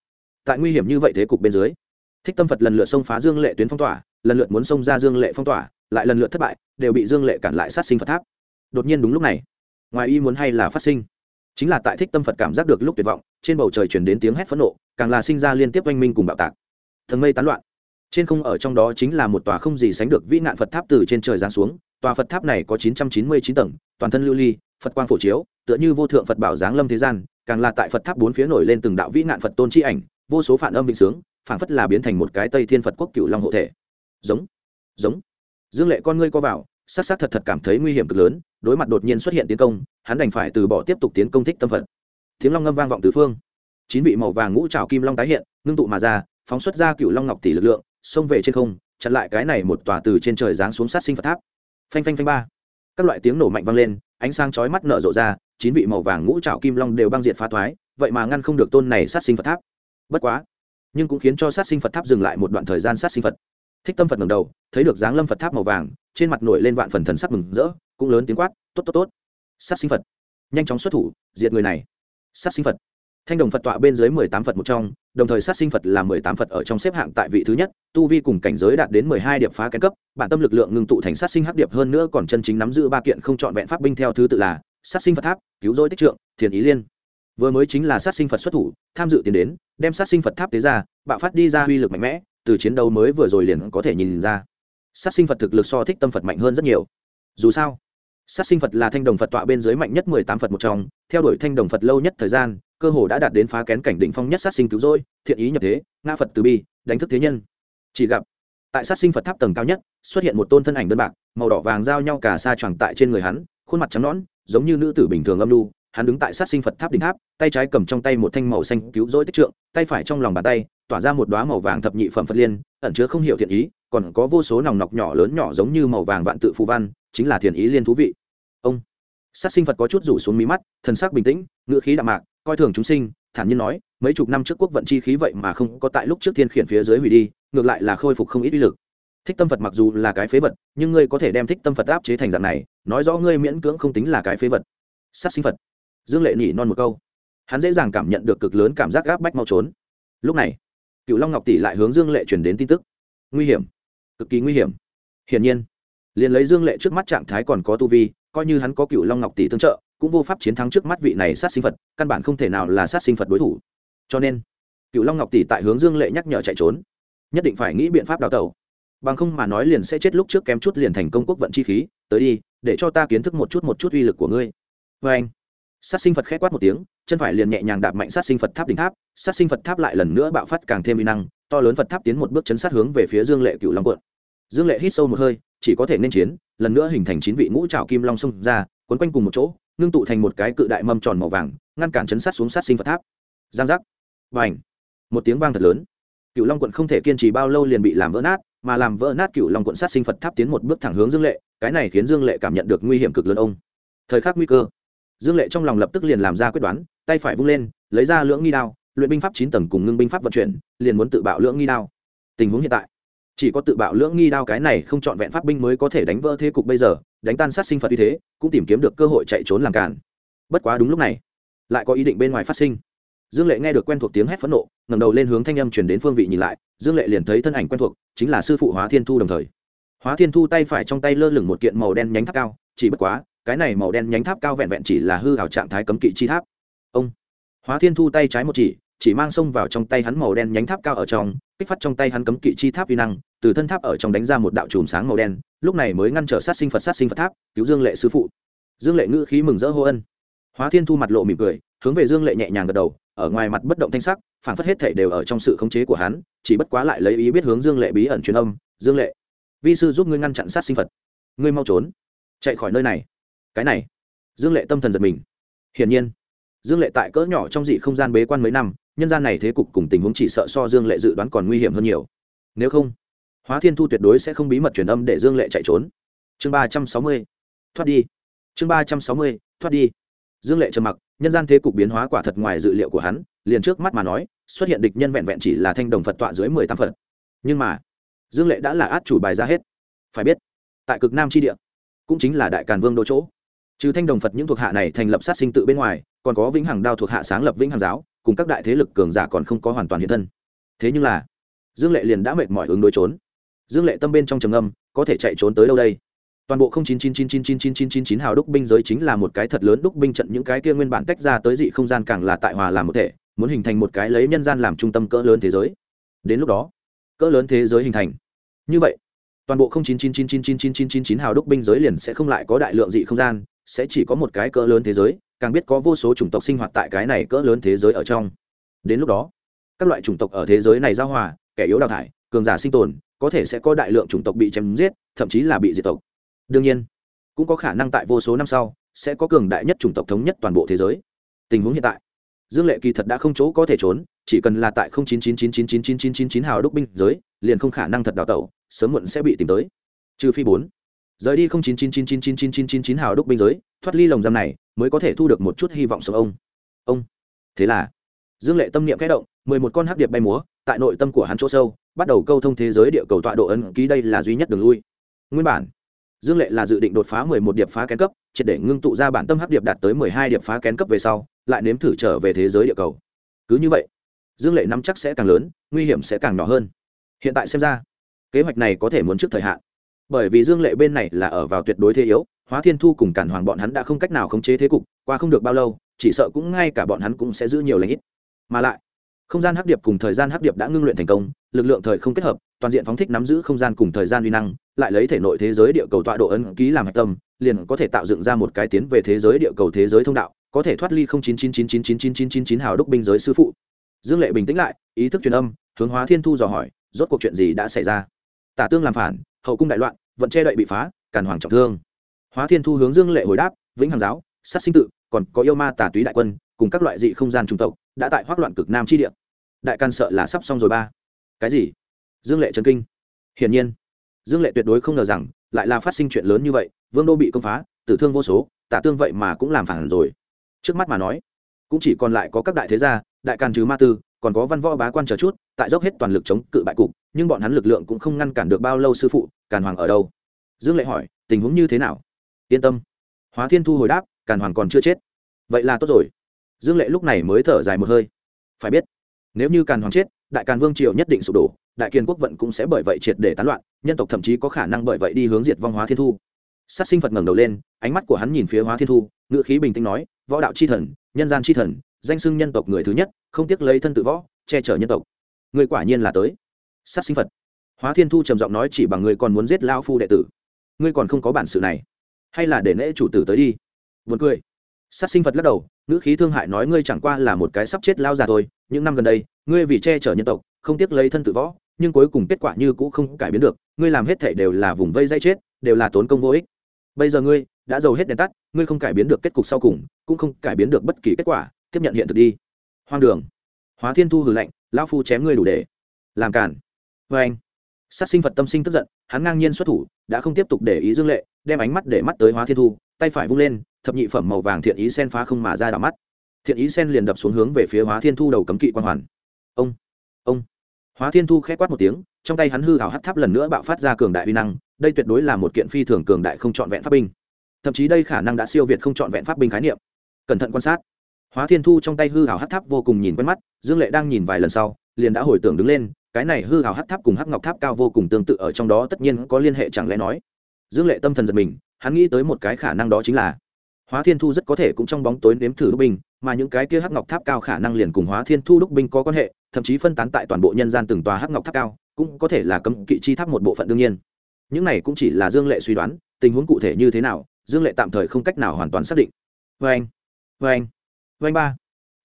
Tại nguy hiểm như vậy thế cục bên dưới, thích tâm phật lần lượt xông phá dương lệ tuyến phong tỏa, lần lượt muốn xông ra dương lệ phong tỏa, lại lần lượt thất bại, đều bị dương lệ cản lại sát sinh phật tháp. Đột nhiên đúng lúc này, ngoài y muốn hay là phát sinh chính là tại thích tâm phật cảm giác được lúc tuyệt vọng trên bầu trời chuyển đến tiếng hét phẫn nộ càng là sinh ra liên tiếp oanh minh cùng bạo tạc thần mây tán loạn trên không ở trong đó chính là một tòa không gì sánh được vĩ nạn phật tháp từ trên trời giáng xuống tòa phật tháp này có chín trăm chín mươi chín tầng toàn thân lưu ly phật quang phổ chiếu tựa như vô thượng phật bảo giáng lâm thế gian càng là tại phật tháp bốn phía nổi lên từng đạo vĩ nạn phật tôn chi ảnh vô số phản âm vĩnh sướng phảng phất là biến thành một cái tây thiên phật quốc cựu long hộ thể giống giống dương lệ con ngươi co vào s á c s á c thật thật cảm thấy nguy hiểm cực lớn đối mặt đột nhiên xuất hiện tiến công, hắn đành phải từ bỏ tiếp tục tiến công thích tâm phật. Tiếng long ngâm vang vọng tứ phương. Chín vị màu vàng ngũ trào kim long tái hiện, ngưng tụ mà ra, phóng xuất ra cựu long ngọc tỷ lực lượng, xông về trên không, chặn lại cái này một tòa từ trên trời giáng xuống sát sinh phật tháp. Phanh phanh phanh ba. Các loại tiếng nổ mạnh vang lên, ánh sáng chói mắt nở rộ ra, chín vị màu vàng ngũ trảo kim long đều băng diện phá thoái, vậy mà ngăn không được tôn này sát sinh phật tháp. Bất quá, nhưng cũng khiến cho sát sinh phật tháp dừng lại một đoạn thời gian sát sinh phật. Thích tâm phật ngẩng đầu, thấy được dáng lâm phật tháp màu vàng, trên mặt nổi lên vạn phần thần sắc mừng rỡ cũng lớn tiếng quát, tốt tốt tốt. Sát sinh phật. Nhanh chóng xuất thủ, diệt người này. Sát sinh phật. Thanh đồng phật tọa bên dưới mười tám phật một trong, đồng thời sát sinh phật là mười tám phật ở trong xếp hạng tại vị thứ nhất, tu vi cùng cảnh giới đạt đến mười hai điệp phá kén cấp, bản tâm lực lượng ngưng tụ thành sát sinh hắc điệp hơn nữa còn chân chính nắm giữ ba kiện không trọn vẹn pháp binh theo thứ tự là sát sinh phật tháp, cứu rỗi tích trượng, thiền ý liên. Vừa mới chính là sát sinh phật xuất thủ, tham dự tiến đến, đem sát sinh phật tháp tế ra, bạo phát đi ra uy lực mạnh mẽ, từ chiến đấu mới vừa rồi liền có thể nhìn ra. Sát sinh phật thực lực so thích tâm phật mạnh hơn rất nhiều. Dù sao sát sinh phật là thanh đồng phật tọa bên dưới mạnh nhất mười tám phật một trong, theo đuổi thanh đồng phật lâu nhất thời gian, cơ hồ đã đạt đến phá kén cảnh đỉnh phong nhất sát sinh cứu rỗi, thiện ý nhập thế nga phật từ bi, đánh thức thế nhân. Chỉ gặp, tại sát sinh phật tháp tầng cao nhất, xuất hiện một tôn thân ảnh đơn bạc, màu đỏ vàng giao nhau cả xa choàng tại trên người hắn, khuôn mặt trắng nõn, giống như nữ tử bình thường âm lu hắn đứng tại sát sinh phật tháp đỉnh tháp, tay trái cầm trong tay một thanh màu xanh cứu rỗi tích trượng, tay phải trong lòng bàn tay, tỏa ra một đoá màu vàng thập nhị phẩm phật liên, ẩn chứa không hiểu thiện ý, còn có vô số nòng nọc nhỏ lớn nhỏ giống như màu vàng vạn tự phù văn, chính là thiện ý liên thú vị sát sinh phật có chút rủ xuống mí mắt, thần sắc bình tĩnh, ngữ khí đạm mạc, coi thường chúng sinh, thản nhiên nói, mấy chục năm trước quốc vận chi khí vậy mà không có tại lúc trước thiên khiển phía dưới hủy đi, ngược lại là khôi phục không ít uy lực. Thích tâm phật mặc dù là cái phế vật, nhưng ngươi có thể đem thích tâm phật áp chế thành dạng này, nói rõ ngươi miễn cưỡng không tính là cái phế vật. Sát sinh phật. Dương lệ nỉ non một câu. Hắn dễ dàng cảm nhận được cực lớn cảm giác gáp bách mau trốn. Lúc này cựu long ngọc tỷ lại hướng dương lệ truyền đến tin tức. Nguy hiểm. Cực kỳ nguy hiểm. Hiển nhiên, liền lấy dương lệ trước mắt trạng thái còn có tu vi coi như hắn có cựu long ngọc tỷ tương trợ, cũng vô pháp chiến thắng trước mắt vị này sát sinh phật, căn bản không thể nào là sát sinh phật đối thủ. Cho nên, cựu long ngọc tỷ tại hướng dương lệ nhắc nhở chạy trốn, nhất định phải nghĩ biện pháp đào tẩu. Bằng không mà nói liền sẽ chết lúc trước kém chút liền thành công quốc vận chi khí, tới đi, để cho ta kiến thức một chút một chút uy lực của ngươi. Vê anh, sát sinh phật khẽ quát một tiếng, chân phải liền nhẹ nhàng đạp mạnh sát sinh phật tháp đỉnh tháp, sát sinh phật tháp lại lần nữa bạo phát càng thêm uy năng, to lớn phật tháp tiến một bước chấn sát hướng về phía dương lệ cựu long quận. Dương lệ hít sâu một hơi, chỉ có thể nên chiến lần nữa hình thành chín vị ngũ trào kim long xông ra, quấn quanh cùng một chỗ, ngưng tụ thành một cái cự đại mâm tròn màu vàng, ngăn cản chấn sát xuống sát sinh phật tháp. Giang giác. Và ảnh một tiếng vang thật lớn. Cựu long quận không thể kiên trì bao lâu liền bị làm vỡ nát, mà làm vỡ nát cựu long quận sát sinh phật tháp tiến một bước thẳng hướng dương lệ, cái này khiến dương lệ cảm nhận được nguy hiểm cực lớn ông. Thời khắc nguy cơ, dương lệ trong lòng lập tức liền làm ra quyết đoán, tay phải vung lên, lấy ra lưỡng nghi đao, luyện binh pháp chín tầng cùng ngưng binh pháp vận chuyển, liền muốn tự bạo lưỡng nghi đao. Tình huống hiện tại chỉ có tự bạo lưỡng nghi đao cái này không chọn vẹn pháp binh mới có thể đánh vỡ thế cục bây giờ, đánh tan sát sinh phật uy thế, cũng tìm kiếm được cơ hội chạy trốn làm cản bất quá đúng lúc này, lại có ý định bên ngoài phát sinh. Dương lệ nghe được quen thuộc tiếng hét phẫn nộ, ngẩng đầu lên hướng thanh âm chuyển đến phương vị nhìn lại, dương lệ liền thấy thân ảnh quen thuộc, chính là sư phụ hóa thiên thu đồng thời. Hóa thiên thu tay phải trong tay lơ lửng một kiện màu đen nhánh tháp cao, chỉ bất quá, cái này màu đen nhánh tháp cao vẹn vẹn chỉ là hư hào trạng thái cấm kỵ chi tháp. Ông, hóa thiên thu tay trái một chỉ chỉ mang xông vào trong tay hắn màu đen nhánh tháp cao ở trong, kích phát trong tay hắn cấm kỵ chi tháp vi năng từ thân tháp ở trong đánh ra một đạo chùm sáng màu đen, lúc này mới ngăn trở sát sinh phật, sát sinh phật tháp, cứu dương lệ sư phụ. Dương lệ ngữ khí mừng rỡ hô ân. Hóa thiên thu mặt lộ mỉm cười, hướng về dương lệ nhẹ nhàng gật đầu, ở ngoài mặt bất động thanh sắc phản phất hết thể đều ở trong sự khống chế của hắn, chỉ bất quá lại lấy ý biết hướng dương lệ bí ẩn truyền âm, dương lệ, vi sư giúp ngươi ngăn chặn sát sinh phật. Ngươi mau trốn, chạy khỏi nơi này. Cái này? Dương lệ tâm thần giật mình. Hiển nhiên. Dương lệ tại cỡ nhỏ trong dị không gian bế quan mấy năm, nhân gian này thế cục cùng tình huống chỉ sợ so dương lệ dự đoán còn nguy hiểm hơn nhiều. Nếu không hóa thiên thu tuyệt đối sẽ không bí mật truyền âm để dương lệ chạy trốn. Chương ba trăm sáu mươi, thoát đi. Chương ba trăm sáu mươi, thoát đi. Dương lệ trầm mặc, nhân gian thế cục biến hóa quả thật ngoài dự liệu của hắn, liền trước mắt mà nói, xuất hiện địch nhân vẹn vẹn chỉ là thanh đồng phật tọa dưới mười tám phật. Nhưng mà, dương lệ đã là át chủ bài ra hết. Phải biết, tại cực nam tri địa, cũng chính là đại càn vương đô chỗ. Trừ thanh đồng phật những thuộc hạ này thành lập sát sinh tự bên ngoài, còn có vĩnh hằng đao thuộc hạ sáng lập vĩnh hằng giáo, cùng các đại thế lực cường giả còn không có hoàn toàn hiện thân. Thế nhưng là, dương lệ liền đã mệt mỏi ứng đối trốn dương lệ tâm bên trong trầm âm có thể chạy trốn tới đâu đây toàn bộ không chín chín chín chín chín chín chín chín chín hào đúc binh giới chính là một cái thật lớn đúc binh trận những cái kia nguyên bản tách ra tới dị không gian càng là tại hòa làm một thể muốn hình thành một cái lấy nhân gian làm trung tâm cỡ lớn thế giới đến lúc đó cỡ lớn thế giới hình thành như vậy toàn bộ không chín chín chín chín chín chín chín chín chín hào đúc binh giới liền sẽ không lại có đại lượng dị không gian sẽ chỉ có một cái cỡ lớn thế giới càng biết có vô số chủng tộc sinh hoạt tại cái này cỡ lớn thế giới ở trong đến lúc đó các loại chủng tộc ở thế giới này giao hòa kẻ yếu đào thải cường giả sinh tồn có thể sẽ có đại lượng chủng tộc bị chém giết thậm chí là bị diệt tộc đương nhiên cũng có khả năng tại vô số năm sau sẽ có cường đại nhất chủng tộc thống nhất toàn bộ thế giới tình huống hiện tại dương lệ kỳ thật đã không chỗ có thể trốn chỉ cần là tại 0999999999 hào đúc binh giới liền không khả năng thật đào tẩu sớm muộn sẽ bị tìm tới trừ phi bốn rời đi 0999999999 hào đúc binh giới thoát ly lồng giam này mới có thể thu được một chút hy vọng sống ông ông thế là dương lệ tâm niệm kẽ động mười một con hắc điệp bay múa tại nội tâm của hắn chỗ sâu bắt đầu câu thông thế giới địa cầu tọa độ ấn ký đây là duy nhất đường lui. Nguyên bản, dương lệ là dự định đột phá mười một điệp phá kén cấp, triệt để ngưng tụ ra bản tâm hắc điệp đạt tới mười hai điệp phá kén cấp về sau, lại nếm thử trở về thế giới địa cầu. Cứ như vậy, dương lệ nắm chắc sẽ càng lớn, nguy hiểm sẽ càng nhỏ hơn. Hiện tại xem ra, kế hoạch này có thể muốn trước thời hạn. Bởi vì dương lệ bên này là ở vào tuyệt đối thế yếu, hóa thiên thu cùng cản hoàng bọn hắn đã không cách nào khống chế thế cục, qua không được bao lâu, chỉ sợ cũng ngay cả bọn hắn cũng sẽ giữ nhiều lãnh ít. Mà lại không gian hắc điệp cùng thời gian hắc điệp đã ngưng luyện thành công, lực lượng thời không kết hợp, toàn diện phóng thích nắm giữ không gian cùng thời gian uy năng, lại lấy thể nội thế giới địa cầu tọa độ ấn ký làm hạch tâm, liền có thể tạo dựng ra một cái tiến về thế giới địa cầu thế giới thông đạo, có thể thoát ly không chín chín chín chín chín chín chín chín chín hào đúc binh giới sư phụ. Dương lệ bình tĩnh lại, ý thức truyền âm, hướng hóa thiên thu dò hỏi, rốt cuộc chuyện gì đã xảy ra? Tả tương làm phản, hậu cung đại loạn, vận che đậy bị phá, càn hoàng trọng thương. Hóa thiên thu hướng dương lệ hồi đáp, vĩnh hằng giáo, sát sinh tự, còn có yêu ma tả túy đại quân, cùng các loại dị không gian trung tộc đã tại hoác loạn cực nam chi địa. Đại can sợ là sắp xong rồi ba. Cái gì? Dương lệ trần kinh. Hiển nhiên, dương lệ tuyệt đối không ngờ rằng, lại là phát sinh chuyện lớn như vậy, vương đô bị công phá, tử thương vô số, tả tương vậy mà cũng làm phản rồi. Trước mắt mà nói, cũng chỉ còn lại có các đại thế gia, đại càn trừ ma tư, còn có văn võ bá quan chờ chút, tại dốc hết toàn lực chống cự bại cục, nhưng bọn hắn lực lượng cũng không ngăn cản được bao lâu sư phụ, càn hoàng ở đâu? Dương lệ hỏi, tình huống như thế nào? Yên tâm. Hóa thiên thu hồi đáp, càn hoàng còn chưa chết. Vậy là tốt rồi dương lệ lúc này mới thở dài một hơi. Phải biết, nếu như càn hoàng chết, đại càn vương triều nhất định sụp đổ, đại kiên quốc vận cũng sẽ bởi vậy triệt để tán loạn, nhân tộc thậm chí có khả năng bởi vậy đi hướng diệt vong hóa thiên thu. Sát sinh phật ngẩng đầu lên, ánh mắt của hắn nhìn phía hóa thiên thu ngự khí bình tĩnh nói, võ đạo c h i thần, nhân gian c h i thần, danh xưng nhân tộc người thứ nhất, không tiếc lấy thân tự võ, che chở nhân tộc. Người quả nhiên là tới. Sát sinh phật. Hóa thiên thu trầm giọng nói, chỉ bằng người còn muốn giết lao phu đệ tử, ngươi còn không có bản sự này. Hay là để nễ chủ tử tới đi. Vượt cười. Sát sinh phật lắc đầu ngữ khí thương hại nói ngươi chẳng qua là một cái sắp chết lao già thôi, những năm gần đây, ngươi vì che chở nhân tộc, không tiếc lấy thân tự võ, nhưng cuối cùng kết quả như cũ không cải biến được, ngươi làm hết thể đều là vùng vây dây chết, đều là tốn công vô ích. Bây giờ ngươi đã giàu hết đèn tắt, ngươi không cải biến được kết cục sau cùng, cũng không cải biến được bất kỳ kết quả, tiếp nhận hiện thực đi. Hoang đường. Hóa thiên thu hừ lạnh, lão phu chém ngươi đủ để làm cản vê vâng anh. Sát sinh phật tâm sinh tức giận, hắn ngang nhiên xuất thủ, đã không tiếp tục để ý dương lệ, đem ánh mắt để mắt tới hóa thiên thu, tay phải vung lên thập nhị phẩm màu vàng thiện ý sen phá không mà ra đảo mắt. Thiện ý sen liền đập xuống hướng về phía hóa thiên thu đầu cấm kỵ quang hoàn. Ông ông. Hóa thiên thu khẽ quát một tiếng, trong tay hắn hư hào hắt tháp lần nữa bạo phát ra cường đại uy năng, đây tuyệt đối là một kiện phi thường cường đại không trọn vẹn pháp binh. Thậm chí đây khả năng đã siêu việt không trọn vẹn pháp binh khái niệm. Cẩn thận quan sát. Hóa thiên thu trong tay hư hào hắt tháp vô cùng nhìn quen mắt, dương lệ đang nhìn vài lần sau, liền đã hồi tưởng đứng lên, cái này hư hào hắt tháp cùng hắc ngọc tháp cao vô cùng tương tự ở trong đó tất nhiên có liên hệ chẳng lẽ nói. Dương lệ tâm thần giật mình, hắn nghĩ tới một cái khả năng đó chính là hóa thiên thu rất có thể cũng trong bóng tối nếm thử đúc binh, mà những cái kia hắc ngọc tháp cao khả năng liền cùng hóa thiên thu đúc binh có quan hệ, thậm chí phân tán tại toàn bộ nhân gian từng tòa hắc ngọc tháp cao, cũng có thể là cấm kỵ chi tháp một bộ phận đương nhiên. Những này cũng chỉ là dương lệ suy đoán, tình huống cụ thể như thế nào, dương lệ tạm thời không cách nào hoàn toàn xác định. Vê anh vê anh vê anh ba.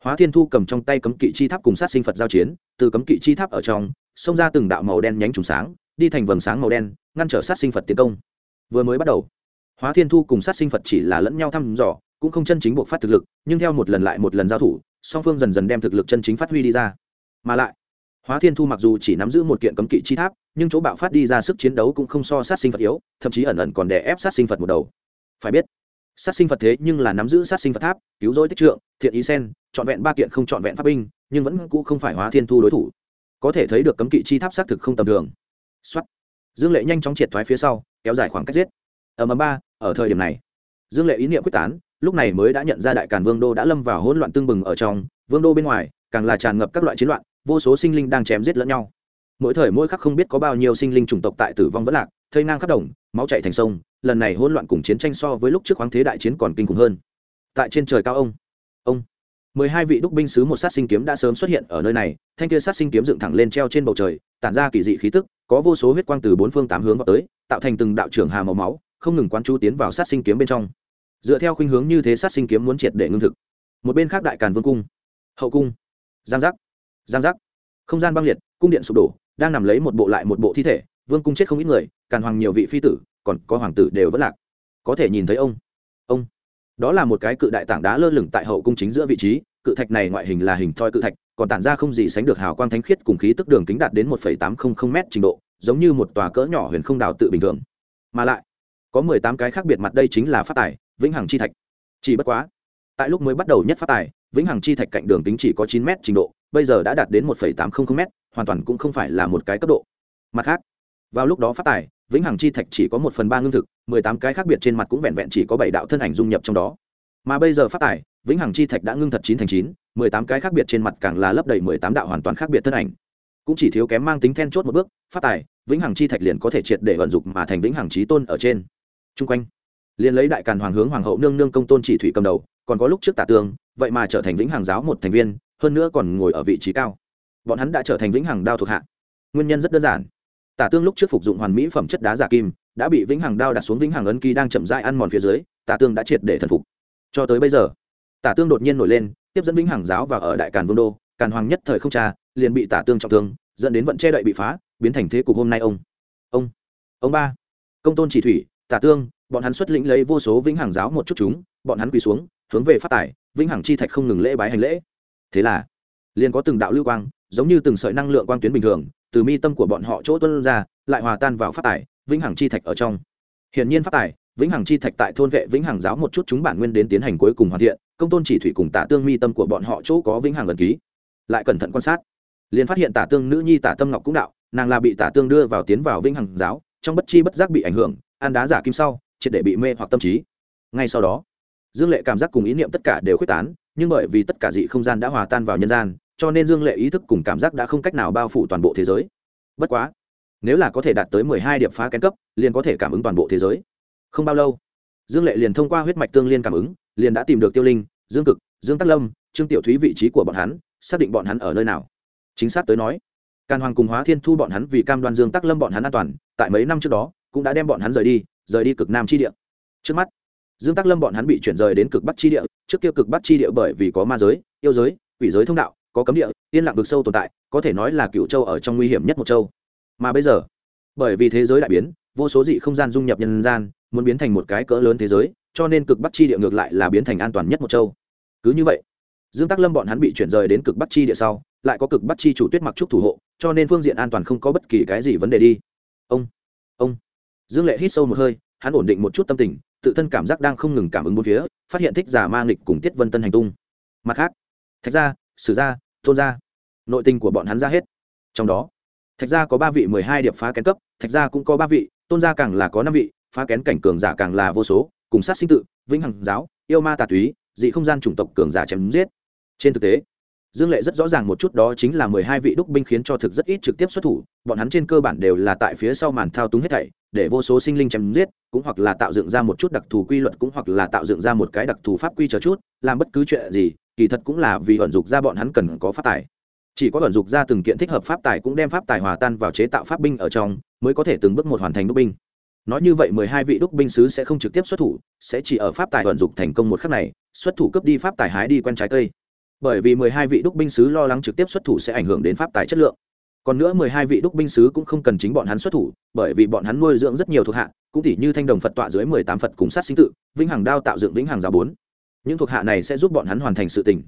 Hóa thiên thu cầm trong tay cấm kỵ chi tháp cùng sát sinh phật giao chiến, từ cấm kỵ chi tháp ở trong, xông ra từng đạo màu đen nhánh trùng sáng, đi thành vầng sáng màu đen, ngăn trở sát sinh phật tiến công. Vừa mới bắt đầu hóa thiên thu cùng sát sinh phật chỉ là lẫn nhau thăm dò, cũng không chân chính buộc phát thực lực, nhưng theo một lần lại một lần giao thủ, song phương dần dần đem thực lực chân chính phát huy đi ra. Mà lại, hóa thiên thu mặc dù chỉ nắm giữ một kiện cấm kỵ chi tháp, nhưng chỗ bạo phát đi ra sức chiến đấu cũng không so sát sinh phật yếu, thậm chí ẩn ẩn còn đè ép sát sinh phật một đầu. Phải biết, sát sinh phật thế nhưng là nắm giữ sát sinh phật tháp, cứu rỗi tích trượng, thiện ý sen, trọn vẹn ba kiện không trọn vẹn pháp binh, nhưng vẫn cũ không phải hóa thiên thu đối thủ. Có thể thấy được cấm kỵ chi tháp xác thực không tầm thường. Xuất dương lệ nhanh chóng triệt thoái phía sau, kéo dài khoảng cách giết ở ầm ba, ở thời điểm này, dương lệ ý niệm quyết tán, lúc này mới đã nhận ra đại càn vương đô đã lâm vào hỗn loạn tương bừng ở trong, vương đô bên ngoài, càng là tràn ngập các loại chiến loạn, vô số sinh linh đang chém giết lẫn nhau. Mỗi thời mỗi khắc không biết có bao nhiêu sinh linh chủng tộc tại tử vong vẫn lạc, thây ngang khắp đồng, máu chảy thành sông, lần này hỗn loạn cùng chiến tranh so với lúc trước khoáng thế đại chiến còn kinh khủng hơn. Tại trên trời cao ông ông, mười hai vị đúc binh sứ một sát sinh kiếm đã sớm xuất hiện ở nơi này, thanh kia sát sinh kiếm dựng thẳng lên treo trên bầu trời, tản ra kỳ dị khí tức, có vô số huyết quang từ bốn phương tám hướng vào tới, tạo thành từng đạo trưởng hà màu máu không ngừng quán chú tiến vào sát sinh kiếm bên trong. Dựa theo khuynh hướng như thế sát sinh kiếm muốn triệt để ngưng thực. Một bên khác đại càn vương cung, hậu cung, giang giác giang giác. Không gian băng liệt, cung điện sụp đổ, đang nằm lấy một bộ lại một bộ thi thể, vương cung chết không ít người, càn hoàng nhiều vị phi tử, còn có hoàng tử đều vẫn lạc. Có thể nhìn thấy ông ông. Đó là một cái cự đại tảng đá lơ lửng tại hậu cung chính giữa vị trí, cự thạch này ngoại hình là hình thoi cự thạch, còn tản ra không gì sánh được hào quang thánh khiết cùng khí tức đường kính đạt đến một tám trăm linh m trình độ, giống như một tòa cỡ nhỏ huyền không đào tự bình thường. Mà lại có mười tám cái khác biệt mặt đây chính là phát tài, vĩnh hằng chi thạch. Chỉ bất quá, tại lúc mới bắt đầu nhất phát tài, vĩnh hằng chi thạch cạnh đường tính chỉ có chín m trình độ, bây giờ đã đạt đến một tám trăm linh m hoàn toàn cũng không phải là một cái cấp độ. Mặt khác, vào lúc đó phát tài, vĩnh hằng chi thạch chỉ có một phần ba ngưng thực, mười tám cái khác biệt trên mặt cũng vẹn vẹn chỉ có bảy đạo thân ảnh dung nhập trong đó. Mà bây giờ phát tài, vĩnh hằng chi thạch đã ngưng thật chín thành chín, mười tám cái khác biệt trên mặt càng là lấp đầy mười tám đạo hoàn toàn khác biệt thân ảnh. Cũng chỉ thiếu kém mang tính then chốt một bước, phát tài, vĩnh hằng chi thạch liền có thể triệt để vận dụng mà thành vĩnh hằng trí tôn ở trên chung quanh, liền lấy đại càn hoàng hướng hoàng hậu nương nương công tôn chỉ thủy cầm đầu, còn có lúc trước tả tương vậy mà trở thành vĩnh hằng giáo một thành viên, hơn nữa còn ngồi ở vị trí cao. Bọn hắn đã trở thành vĩnh hằng đao thuộc hạ. Nguyên nhân rất đơn giản. Tả tương lúc trước phục dụng hoàn mỹ phẩm chất đá giả kim, đã bị vĩnh hằng đao đặt xuống vĩnh hằng ấn ký đang chậm rãi ăn mòn phía dưới, tả tương đã triệt để thần phục. Cho tới bây giờ, tả tương đột nhiên nổi lên, tiếp dẫn vĩnh hằng giáo và ở đại càn vương đô, càn hoàng nhất thời không cha liền bị tả tương trọng thương, dẫn đến vận che đậy bị phá, biến thành thế cục hôm nay ông. Ông ông ba. Công tôn chỉ thủy tả tương, bọn hắn xuất lĩnh lấy vô số vĩnh hằng giáo một chút chúng, bọn hắn quỳ xuống, hướng về phát tài vĩnh hằng chi thạch không ngừng lễ bái hành lễ. Thế là, liền có từng đạo lưu quang, giống như từng sợi năng lượng quang tuyến bình thường, từ mi tâm của bọn họ chỗ tuân ra, lại hòa tan vào phát tài vĩnh hằng chi thạch ở trong. Hiển nhiên phát tài vĩnh hằng chi thạch tại thôn vệ vĩnh hằng giáo một chút chúng bản nguyên đến tiến hành cuối cùng hoàn thiện, công tôn chỉ thủy cùng tả tương mi tâm của bọn họ chỗ có vĩnh hằng gần ký. Lại cẩn thận quan sát, liền phát hiện tả tương nữ nhi tả tâm ngọc cũng đạo, nàng là bị tả tương đưa vào tiến vào vĩnh hằng giáo, trong bất chi bất giác bị ảnh hưởng ăn đá giả kim sau, triệt để bị mê hoặc tâm trí. Ngay sau đó, dương lệ cảm giác cùng ý niệm tất cả đều quyết tán, nhưng bởi vì tất cả dị không gian đã hòa tan vào nhân gian, cho nên dương lệ ý thức cùng cảm giác đã không cách nào bao phủ toàn bộ thế giới. Bất quá, nếu là có thể đạt tới mười hai điểm phá kén cấp, liền có thể cảm ứng toàn bộ thế giới. Không bao lâu, dương lệ liền thông qua huyết mạch tương liên cảm ứng, liền đã tìm được tiêu linh, dương cực, dương tắc lâm, trương tiểu thúy vị trí của bọn hắn, xác định bọn hắn ở nơi nào. Chính xác tới nói, càn hoàng cùng hóa thiên thu bọn hắn vì cam đoan dương tắc lâm bọn hắn an toàn, tại mấy năm trước đó cũng đã đem bọn hắn rời đi rời đi cực nam chi địa. Trước mắt, dương tắc lâm bọn hắn bị chuyển rời đến cực bắc chi địa, trước kia cực bắc chi địa bởi vì có ma giới, yêu giới, quỷ giới thông đạo, có cấm địa, yên lặng vực sâu tồn tại, có thể nói là cựu châu ở trong nguy hiểm nhất một châu. Mà bây giờ, bởi vì thế giới đại biến, vô số dị không gian dung nhập nhân gian, muốn biến thành một cái cỡ lớn thế giới, cho nên cực bắc chi địa ngược lại là biến thành an toàn nhất một châu. Cứ như vậy, dương tắc lâm bọn hắn bị chuyển rời đến cực bắc chi địa sau, lại có cực bắc chi chủ tuyết mặc trúc thủ hộ, cho nên phương diện an toàn không có bất kỳ cái gì vấn đề đi. Ông dương lệ hít sâu một hơi, hắn ổn định một chút tâm tình, tự thân cảm giác đang không ngừng cảm ứng bốn phía, phát hiện thích giả ma nghịch cùng tiết vân tân hành tung. Mặt khác, thạch gia, sử gia, tôn gia, nội tình của bọn hắn ra hết. Trong đó, thạch gia có ba vị mười hai điệp phá kén cấp, thạch gia cũng có ba vị, tôn gia càng là có năm vị, phá kén cảnh cường giả càng là vô số, cùng sát sinh tự, vĩnh hằng giáo, yêu ma tà túy, dị không gian chủng tộc cường giả chém giết. Trên thực tế, dương lệ rất rõ ràng một chút đó chính là mười hai vị đúc binh khiến cho thực rất ít trực tiếp xuất thủ, bọn hắn trên cơ bản đều là tại phía sau màn thao túng hết thảy để vô số sinh linh chém giết, cũng hoặc là tạo dựng ra một chút đặc thù quy luật, cũng hoặc là tạo dựng ra một cái đặc thù pháp quy chờ chút, làm bất cứ chuyện gì, kỳ thật cũng là vì ẩn dục ra bọn hắn cần có phát tài. Chỉ có ẩn dục ra từng kiện thích hợp pháp tài cũng đem pháp tài hòa tan vào chế tạo pháp binh ở trong, mới có thể từng bước một hoàn thành đúc binh. Nói như vậy mười hai vị đúc binh sứ sẽ không trực tiếp xuất thủ, sẽ chỉ ở pháp tài ẩn dục thành công một khắc này, xuất thủ cướp đi pháp tài hái đi quen trái cây. Bởi vì mười hai vị đúc binh sứ lo lắng trực tiếp xuất thủ sẽ ảnh hưởng đến pháp tài chất lượng còn nữa mười hai vị đúc binh sứ cũng không cần chính bọn hắn xuất thủ, bởi vì bọn hắn nuôi dưỡng rất nhiều thuộc hạ, cũng tỉ như thanh đồng phật tọa dưới mười tám phật cùng sát sinh tự, vĩnh hằng đao tạo dựng vĩnh hằng giáo bốn. Những thuộc hạ này sẽ giúp bọn hắn hoàn thành sự tình.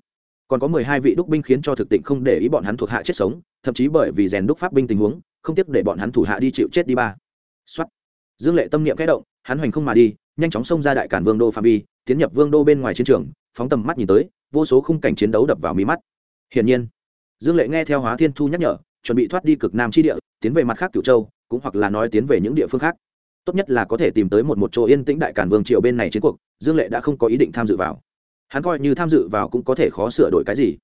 Còn có mười hai vị đúc binh khiến cho thực tịnh không để ý bọn hắn thuộc hạ chết sống, thậm chí bởi vì rèn đúc pháp binh tình huống, không tiếc để bọn hắn thủ hạ đi chịu chết đi ba. Xuất dương lệ tâm niệm kẽ động, hắn hoành không mà đi, nhanh chóng xông ra đại cản vương đô phạm vi, tiến nhập vương đô bên ngoài chiến trường, phóng tầm mắt nhìn tới, vô số khung cảnh chiến đấu đập vào mí mắt. Hiển nhiên, dương lệ nghe theo hóa thiên thu nhắc nhở chuẩn bị thoát đi cực nam chi địa, tiến về mặt khác cửu châu, cũng hoặc là nói tiến về những địa phương khác. Tốt nhất là có thể tìm tới một một chỗ yên tĩnh đại cản vương triều bên này chiến cuộc, dương lệ đã không có ý định tham dự vào. Hắn coi như tham dự vào cũng có thể khó sửa đổi cái gì.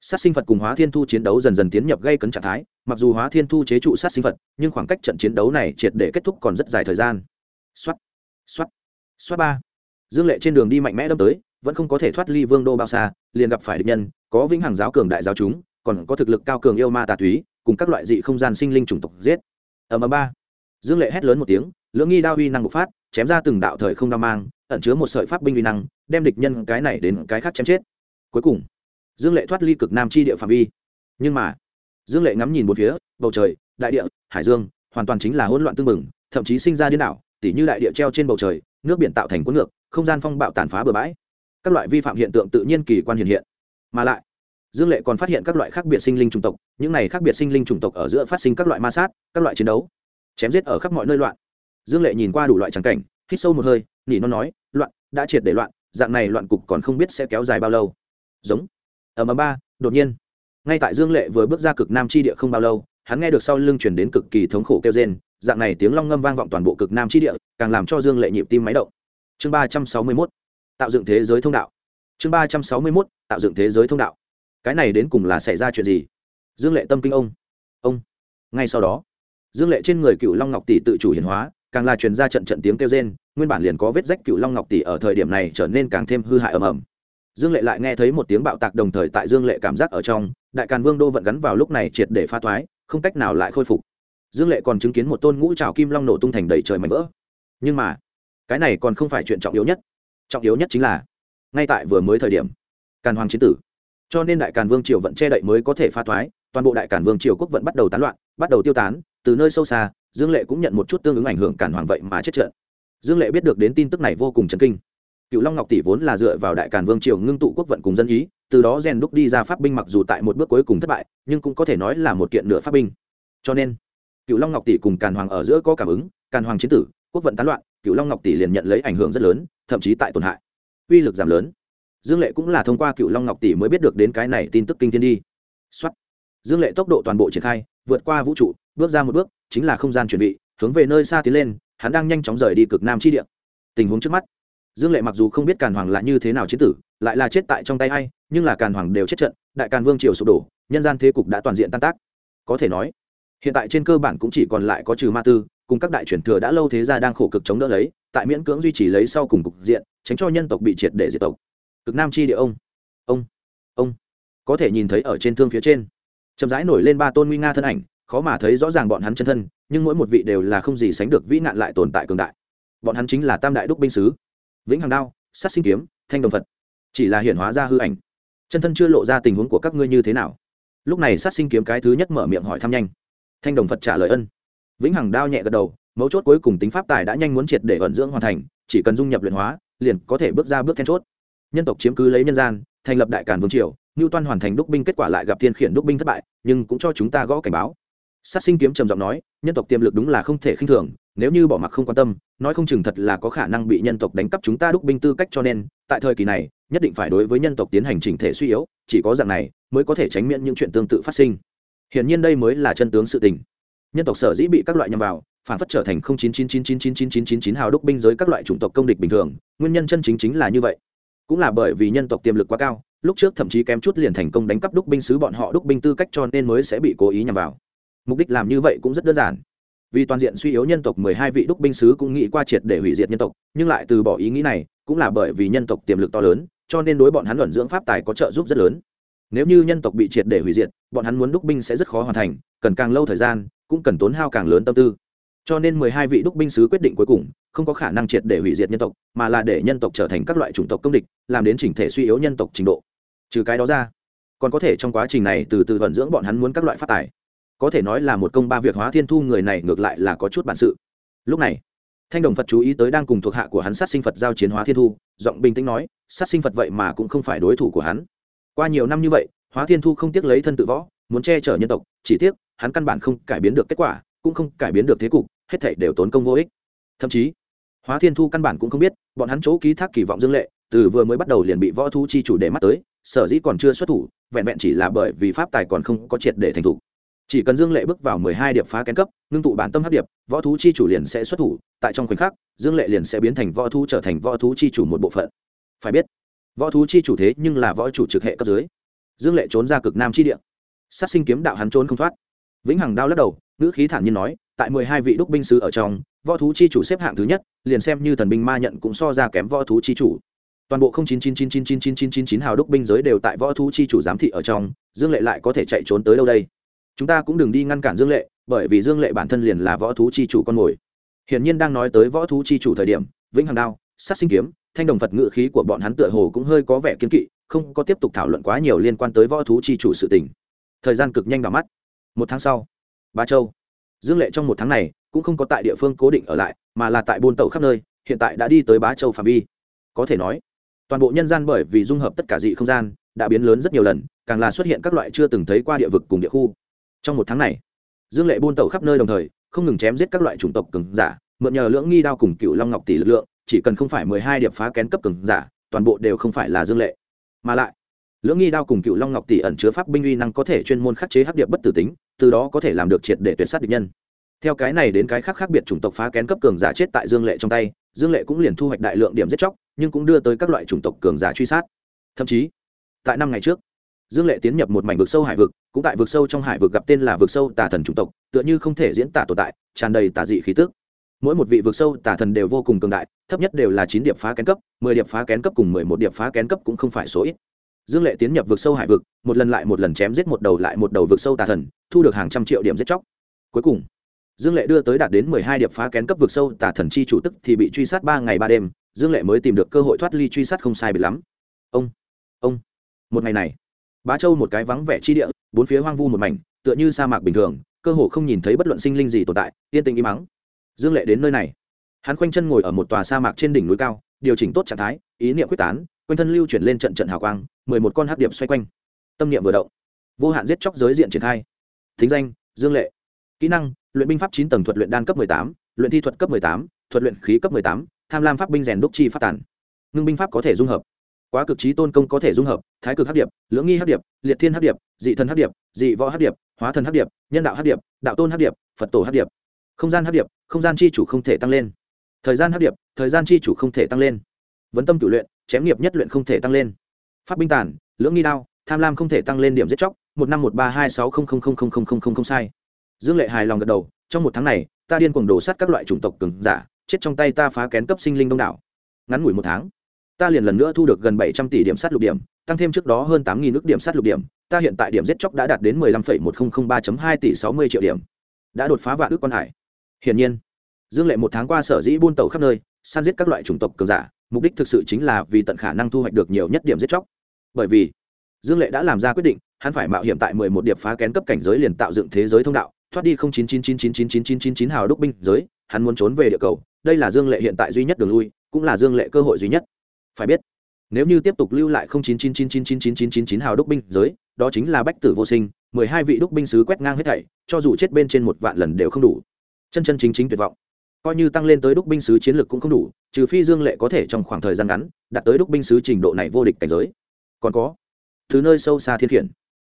Sát sinh phật cùng hóa thiên thu chiến đấu dần dần tiến nhập gây cấn trạng thái, mặc dù hóa thiên thu chế trụ sát sinh phật, nhưng khoảng cách trận chiến đấu này triệt để kết thúc còn rất dài thời gian. Xuất xuất xuất ba. Dương lệ trên đường đi mạnh mẽ đâm tới, vẫn không có thể thoát ly vương đô bao xa, liền gặp phải địch nhân, có vĩnh hằng giáo cường đại giáo chúng, còn có thực lực cao cường yêu ma tà túy cùng các loại dị không gian sinh linh chủng tộc giết. Ở ầm ba. Dương lệ hét lớn một tiếng, lưỡng nghi đao uy năng bộc phát, chém ra từng đạo thời không đao mang, ẩn chứa một sợi pháp binh uy năng, đem địch nhân cái này đến cái khác chém chết. Cuối cùng, dương lệ thoát ly cực nam chi địa phạm vi. Nhưng mà, dương lệ ngắm nhìn một phía, bầu trời, đại địa, hải dương, hoàn toàn chính là hỗn loạn tương mừng thậm chí sinh ra điên đảo, tỉ như đại địa treo trên bầu trời, nước biển tạo thành cuốn ngược, không gian phong bạo tàn phá bừa bãi. Các loại vi phạm hiện tượng tự nhiên kỳ quan hiện hiện. Mà lại dương lệ còn phát hiện các loại khác biệt sinh linh chủng tộc, những này khác biệt sinh linh chủng tộc ở giữa phát sinh các loại ma sát, các loại chiến đấu, chém giết ở khắp mọi nơi loạn. Dương lệ nhìn qua đủ loại trắng cảnh, hít sâu một hơi, nỉ nó nói, loạn, đã triệt để loạn, dạng này loạn cục còn không biết sẽ kéo dài bao lâu. Giống. Ở mờ ba, đột nhiên, ngay tại dương lệ vừa bước ra cực nam chi địa không bao lâu, hắn nghe được sau lưng chuyển đến cực kỳ thống khổ kêu rên, dạng này tiếng long ngâm vang vọng toàn bộ cực nam chi địa, càng làm cho dương lệ nhịp tim máy động. Chương ba trăm sáu mươi mốt, tạo dựng thế giới thông đạo. Chương ba trăm sáu mươi mốt, tạo dựng thế giới thông đạo cái này đến cùng là xảy ra chuyện gì? Dương lệ tâm kinh ông. Ông. Ngay sau đó, dương lệ trên người cựu long ngọc tỷ tự chủ hiển hóa, càng là truyền ra trận trận tiếng kêu rên, nguyên bản liền có vết rách cựu long ngọc tỷ ở thời điểm này trở nên càng thêm hư hại ầm ầm. Dương lệ lại nghe thấy một tiếng bạo tạc đồng thời tại dương lệ cảm giác ở trong, đại càn vương đô vận gắn vào lúc này triệt để pha thoái, không cách nào lại khôi phục. Dương lệ còn chứng kiến một tôn ngũ trào kim long nổ tung thành đầy trời mảnh vỡ. Nhưng mà, cái này còn không phải chuyện trọng yếu nhất. Trọng yếu nhất chính là, ngay tại vừa mới thời điểm, càn hoàng chiến tử cho nên đại càn vương triều vận che đậy mới có thể pha thoái, toàn bộ đại càn vương triều quốc vận bắt đầu tán loạn, bắt đầu tiêu tán, từ nơi sâu xa, dương lệ cũng nhận một chút tương ứng ảnh hưởng càn hoàng vậy mà chết trận. Dương lệ biết được đến tin tức này vô cùng chấn kinh. Cựu long ngọc tỷ vốn là dựa vào đại càn vương triều ngưng tụ quốc vận cùng dân ý, từ đó rèn đúc đi ra pháp binh mặc dù tại một bước cuối cùng thất bại, nhưng cũng có thể nói là một kiện nửa pháp binh. Cho nên, cựu long ngọc tỷ cùng càn hoàng ở giữa có cảm ứng, càn hoàng chiến tử, quốc vận tán loạn, cựu long ngọc tỷ liền nhận lấy ảnh hưởng rất lớn, thậm chí tại tổn hại. Uy lực giảm lớn dương lệ cũng là thông qua cựu long ngọc tỷ mới biết được đến cái này tin tức kinh thiên đi. Xuất dương lệ tốc độ toàn bộ triển khai, vượt qua vũ trụ, bước ra một bước, chính là không gian chuẩn bị hướng về nơi xa tiến lên, hắn đang nhanh chóng rời đi cực nam chi địa. Tình huống trước mắt. Dương lệ mặc dù không biết càn hoàng là như thế nào chiến tử, lại là chết tại trong tay hay nhưng là càn hoàng đều chết trận, đại càn vương triều sụp đổ, nhân gian thế cục đã toàn diện tan tác. Có thể nói, hiện tại trên cơ bản cũng chỉ còn lại có trừ ma tư, cùng các đại truyền thừa đã lâu thế gia đang khổ cực chống đỡ lấy, tại miễn cưỡng duy trì lấy sau cùng cục diện, tránh cho nhân tộc bị triệt để diệt tộc cực nam chi địa ông. Ông ông. Có thể nhìn thấy ở trên thương phía trên. Chậm rãi nổi lên ba tôn nguy nga thân ảnh, khó mà thấy rõ ràng bọn hắn chân thân, nhưng mỗi một vị đều là không gì sánh được vĩ nạn lại tồn tại cường đại. Bọn hắn chính là tam đại đúc binh sứ. Vĩnh hằng đao, sát sinh kiếm, thanh đồng phật. Chỉ là hiện hóa ra hư ảnh. Chân thân chưa lộ ra tình huống của các ngươi như thế nào? Lúc này sát sinh kiếm cái thứ nhất mở miệng hỏi thăm nhanh. Thanh đồng phật trả lời ân. Vĩnh hằng đao nhẹ gật đầu, mấu chốt cuối cùng tính pháp tài đã nhanh muốn triệt để vận dưỡng hoàn thành, chỉ cần dung nhập luyện hóa, liền có thể bước ra bước then chốt nhân tộc chiếm cứ lấy nhân gian thành lập đại cản vương triều ngưu toan hoàn thành đúc binh kết quả lại gặp thiên khiển đúc binh thất bại nhưng cũng cho chúng ta gõ cảnh báo sát sinh kiếm trầm giọng nói nhân tộc tiềm lực đúng là không thể khinh thường nếu như bỏ mặc không quan tâm nói không chừng thật là có khả năng bị nhân tộc đánh cắp chúng ta đúc binh tư cách cho nên tại thời kỳ này nhất định phải đối với nhân tộc tiến hành chỉnh thể suy yếu chỉ có dạng này mới có thể tránh miễn những chuyện tương tự phát sinh hiển nhiên đây mới là chân tướng sự tình nhân tộc sở dĩ bị các loại nhằm vào phản phất trở thành 0999999999 hào đúc binh giới các loại chủng tộc công địch bình thường nguyên nhân chân chính chính là như vậy cũng là bởi vì nhân tộc tiềm lực quá cao, lúc trước thậm chí kém chút liền thành công đánh cắp đúc binh sứ bọn họ đúc binh tư cách cho nên mới sẽ bị cố ý nhằm vào. Mục đích làm như vậy cũng rất đơn giản. Vì toàn diện suy yếu nhân tộc mười hai vị đúc binh sứ cũng nghĩ qua triệt để hủy diệt nhân tộc, nhưng lại từ bỏ ý nghĩ này, cũng là bởi vì nhân tộc tiềm lực to lớn, cho nên đối bọn hắn luận dưỡng pháp tài có trợ giúp rất lớn. Nếu như nhân tộc bị triệt để hủy diệt, bọn hắn muốn đúc binh sẽ rất khó hoàn thành, cần càng lâu thời gian, cũng cần tốn hao càng lớn tâm tư cho nên mười hai vị đúc binh sứ quyết định cuối cùng, không có khả năng triệt để hủy diệt nhân tộc, mà là để nhân tộc trở thành các loại chủng tộc công địch, làm đến chỉnh thể suy yếu nhân tộc trình độ. Trừ cái đó ra, còn có thể trong quá trình này từ từ vận dưỡng bọn hắn muốn các loại phát tài. Có thể nói là một công ba việc hóa thiên thu người này ngược lại là có chút bản sự. Lúc này, thanh đồng phật chú ý tới đang cùng thuộc hạ của hắn sát sinh phật giao chiến hóa thiên thu, giọng bình tĩnh nói, sát sinh phật vậy mà cũng không phải đối thủ của hắn. Qua nhiều năm như vậy, hóa thiên thu không tiếc lấy thân tự võ, muốn che chở nhân tộc, chỉ tiếc hắn căn bản không cải biến được kết quả cũng không cải biến được thế cục, hết thảy đều tốn công vô ích. Thậm chí, hóa thiên thu căn bản cũng không biết, bọn hắn chỗ ký thác kỳ vọng dương lệ, từ vừa mới bắt đầu liền bị võ thú chi chủ để mắt tới, sở dĩ còn chưa xuất thủ, vẹn vẹn chỉ là bởi vì pháp tài còn không có triệt để thành thủ. Chỉ cần dương lệ bước vào mười hai điệp phá kén cấp, ngưng tụ bản tâm hấp điệp, võ thú chi chủ liền sẽ xuất thủ, tại trong khoảnh khắc, dương lệ liền sẽ biến thành võ thú trở thành võ thú chi chủ một bộ phận. Phải biết, võ thú chi chủ thế nhưng là võ chủ trực hệ cấp dưới. Dương lệ trốn ra cực nam chi địa. Sát sinh kiếm đạo hắn trốn không thoát. Vĩnh hằng đao lắc đầu ngữ khí thản nhiên nói, tại mười hai vị đúc binh sứ ở trong, võ thú chi chủ xếp hạng thứ nhất, liền xem như thần binh ma nhận cũng so ra kém võ thú chi chủ. Toàn bộ không chín chín chín chín chín chín chín chín chín hào đúc binh giới đều tại võ thú chi chủ giám thị ở trong, dương lệ lại có thể chạy trốn tới đâu đây? Chúng ta cũng đừng đi ngăn cản dương lệ, bởi vì dương lệ bản thân liền là võ thú chi chủ con mồi. Hiển nhiên đang nói tới võ thú chi chủ thời điểm, vĩnh hằng đao, sát sinh kiếm, thanh đồng phật ngự khí của bọn hắn tựa hồ cũng hơi có vẻ kiên kỵ, không có tiếp tục thảo luận quá nhiều liên quan tới võ thú chi chủ sự tình. Thời gian cực nhanh vào mắt. Một tháng sau ba châu. Dương lệ trong một tháng này cũng không có tại địa phương cố định ở lại, mà là tại buôn tàu khắp nơi, hiện tại đã đi tới bá châu phạm vi. Có thể nói, toàn bộ nhân gian bởi vì dung hợp tất cả dị không gian, đã biến lớn rất nhiều lần, càng là xuất hiện các loại chưa từng thấy qua địa vực cùng địa khu. Trong một tháng này, dương lệ buôn tàu khắp nơi đồng thời, không ngừng chém giết các loại chủng tộc cường giả, mượn nhờ lưỡng nghi đao cùng cựu long ngọc tỷ lực lượng, chỉ cần không phải mười hai điệp phá kén cấp cường giả, toàn bộ đều không phải là dương lệ. Mà lại lưỡng nghi đao cùng cựu long ngọc tỷ ẩn chứa pháp binh uy năng có thể chuyên môn khắc chế hắc điệp bất tử tính, từ đó có thể làm được triệt để tuyệt sát địch nhân. Theo cái này đến cái khác khác biệt chủng tộc phá kén cấp cường giả chết tại dương lệ trong tay, dương lệ cũng liền thu hoạch đại lượng điểm giết chóc, nhưng cũng đưa tới các loại chủng tộc cường giả truy sát. Thậm chí, tại năm ngày trước, dương lệ tiến nhập một mảnh vực sâu hải vực, cũng tại vực sâu trong hải vực gặp tên là vực sâu tà thần chủng tộc, tựa như không thể diễn tả tồn tại, tràn đầy tà dị khí tức. Mỗi một vị vực sâu tà thần đều vô cùng cường đại, thấp nhất đều là chín điệp phá kén cấp, mười điệp phá kén cấp cùng mười một điệp phá kén cấp cũng không phải số ít dương lệ tiến nhập vực sâu hải vực, một lần lại một lần chém giết một đầu lại một đầu vực sâu tà thần, thu được hàng trăm triệu điểm giết chóc. Cuối cùng, dương lệ đưa tới đạt đến mười hai điệp phá kén cấp vực sâu tà thần chi chủ tức thì bị truy sát ba ngày ba đêm, dương lệ mới tìm được cơ hội thoát ly truy sát không sai bị lắm. Ông ông, một ngày này, bá châu một cái vắng vẻ chi địa, bốn phía hoang vu một mảnh, tựa như sa mạc bình thường, cơ hồ không nhìn thấy bất luận sinh linh gì tồn tại, yên tĩnh im mắng dương lệ đến nơi này. Hắn khoanh chân ngồi ở một tòa sa mạc trên đỉnh núi cao, điều chỉnh tốt trạng thái, ý niệm quyết tán quanh thân lưu chuyển lên trận trận hào quang mười một con hát điệp xoay quanh tâm niệm vừa động vô hạn giết chóc giới diện triển khai thính danh dương lệ kỹ năng luyện binh pháp chín tầng thuật luyện đan cấp tám luyện thi thuật cấp tám thuật luyện khí cấp tám tham lam pháp binh rèn đúc chi phát tản ngưng binh pháp có thể dung hợp quá cực trí tôn công có thể dung hợp thái cực hấp điệp lưỡng nghi hấp điệp liệt thiên hấp điệp dị thần hấp điệp dị võ hấp điệp hóa thần hấp điệp nhân đạo hấp điệp đạo tôn hấp điệp phật tổ hấp điệp không gian hấp điệp không gian chi chủ không thể tăng lên thời gian hấp điệp thời gian chi chủ không thể tăng lên vấn tâm cử luyện chém nghiệp nhất luyện không thể tăng lên. Pháp binh tản lưỡng nghi đao, tham lam không thể tăng lên điểm giết chóc, một năm một ba hai sáu không không không không không không không không sai. Dương lệ hài lòng gật đầu, trong một tháng này, ta điên cuồng đổ sát các loại chủng tộc cường giả, chết trong tay ta phá kén cấp sinh linh đông đảo. Ngắn ngủi một tháng, ta liền lần nữa thu được gần bảy trăm tỷ điểm sát lục điểm, tăng thêm trước đó hơn tám nghìn nước điểm sát lục điểm, ta hiện tại điểm giết chóc đã đạt đến mười lăm phẩy một nghìn ba hai tỷ sáu mươi triệu điểm. Đã đột phá vạn ước quan hải. Hiển nhiên, dương lệ một tháng qua sở dĩ buôn tàu khắp nơi, săn giết các loại chủng tộc cường giả mục đích thực sự chính là vì tận khả năng thu hoạch được nhiều nhất điểm giết chóc bởi vì dương lệ đã làm ra quyết định hắn phải mạo hiểm tại mười một điệp phá kén cấp cảnh giới liền tạo dựng thế giới thông đạo thoát đi không chín chín chín chín chín chín chín chín chín hào đúc binh giới hắn muốn trốn về địa cầu đây là dương lệ hiện tại duy nhất đường lui cũng là dương lệ cơ hội duy nhất phải biết nếu như tiếp tục lưu lại không chín chín chín chín chín chín chín chín chín hào đúc binh giới đó chính là bách tử vô sinh mười hai vị đúc binh sứ quét ngang hết thảy cho dù chết bên trên một vạn lần đều không đủ chân chân chính chính tuyệt vọng coi như tăng lên tới đúc binh sứ chiến lược cũng không đủ trừ phi dương lệ có thể trong khoảng thời gian ngắn đạt tới đúc binh sứ trình độ này vô địch cảnh giới còn có thứ nơi sâu xa thiên khiển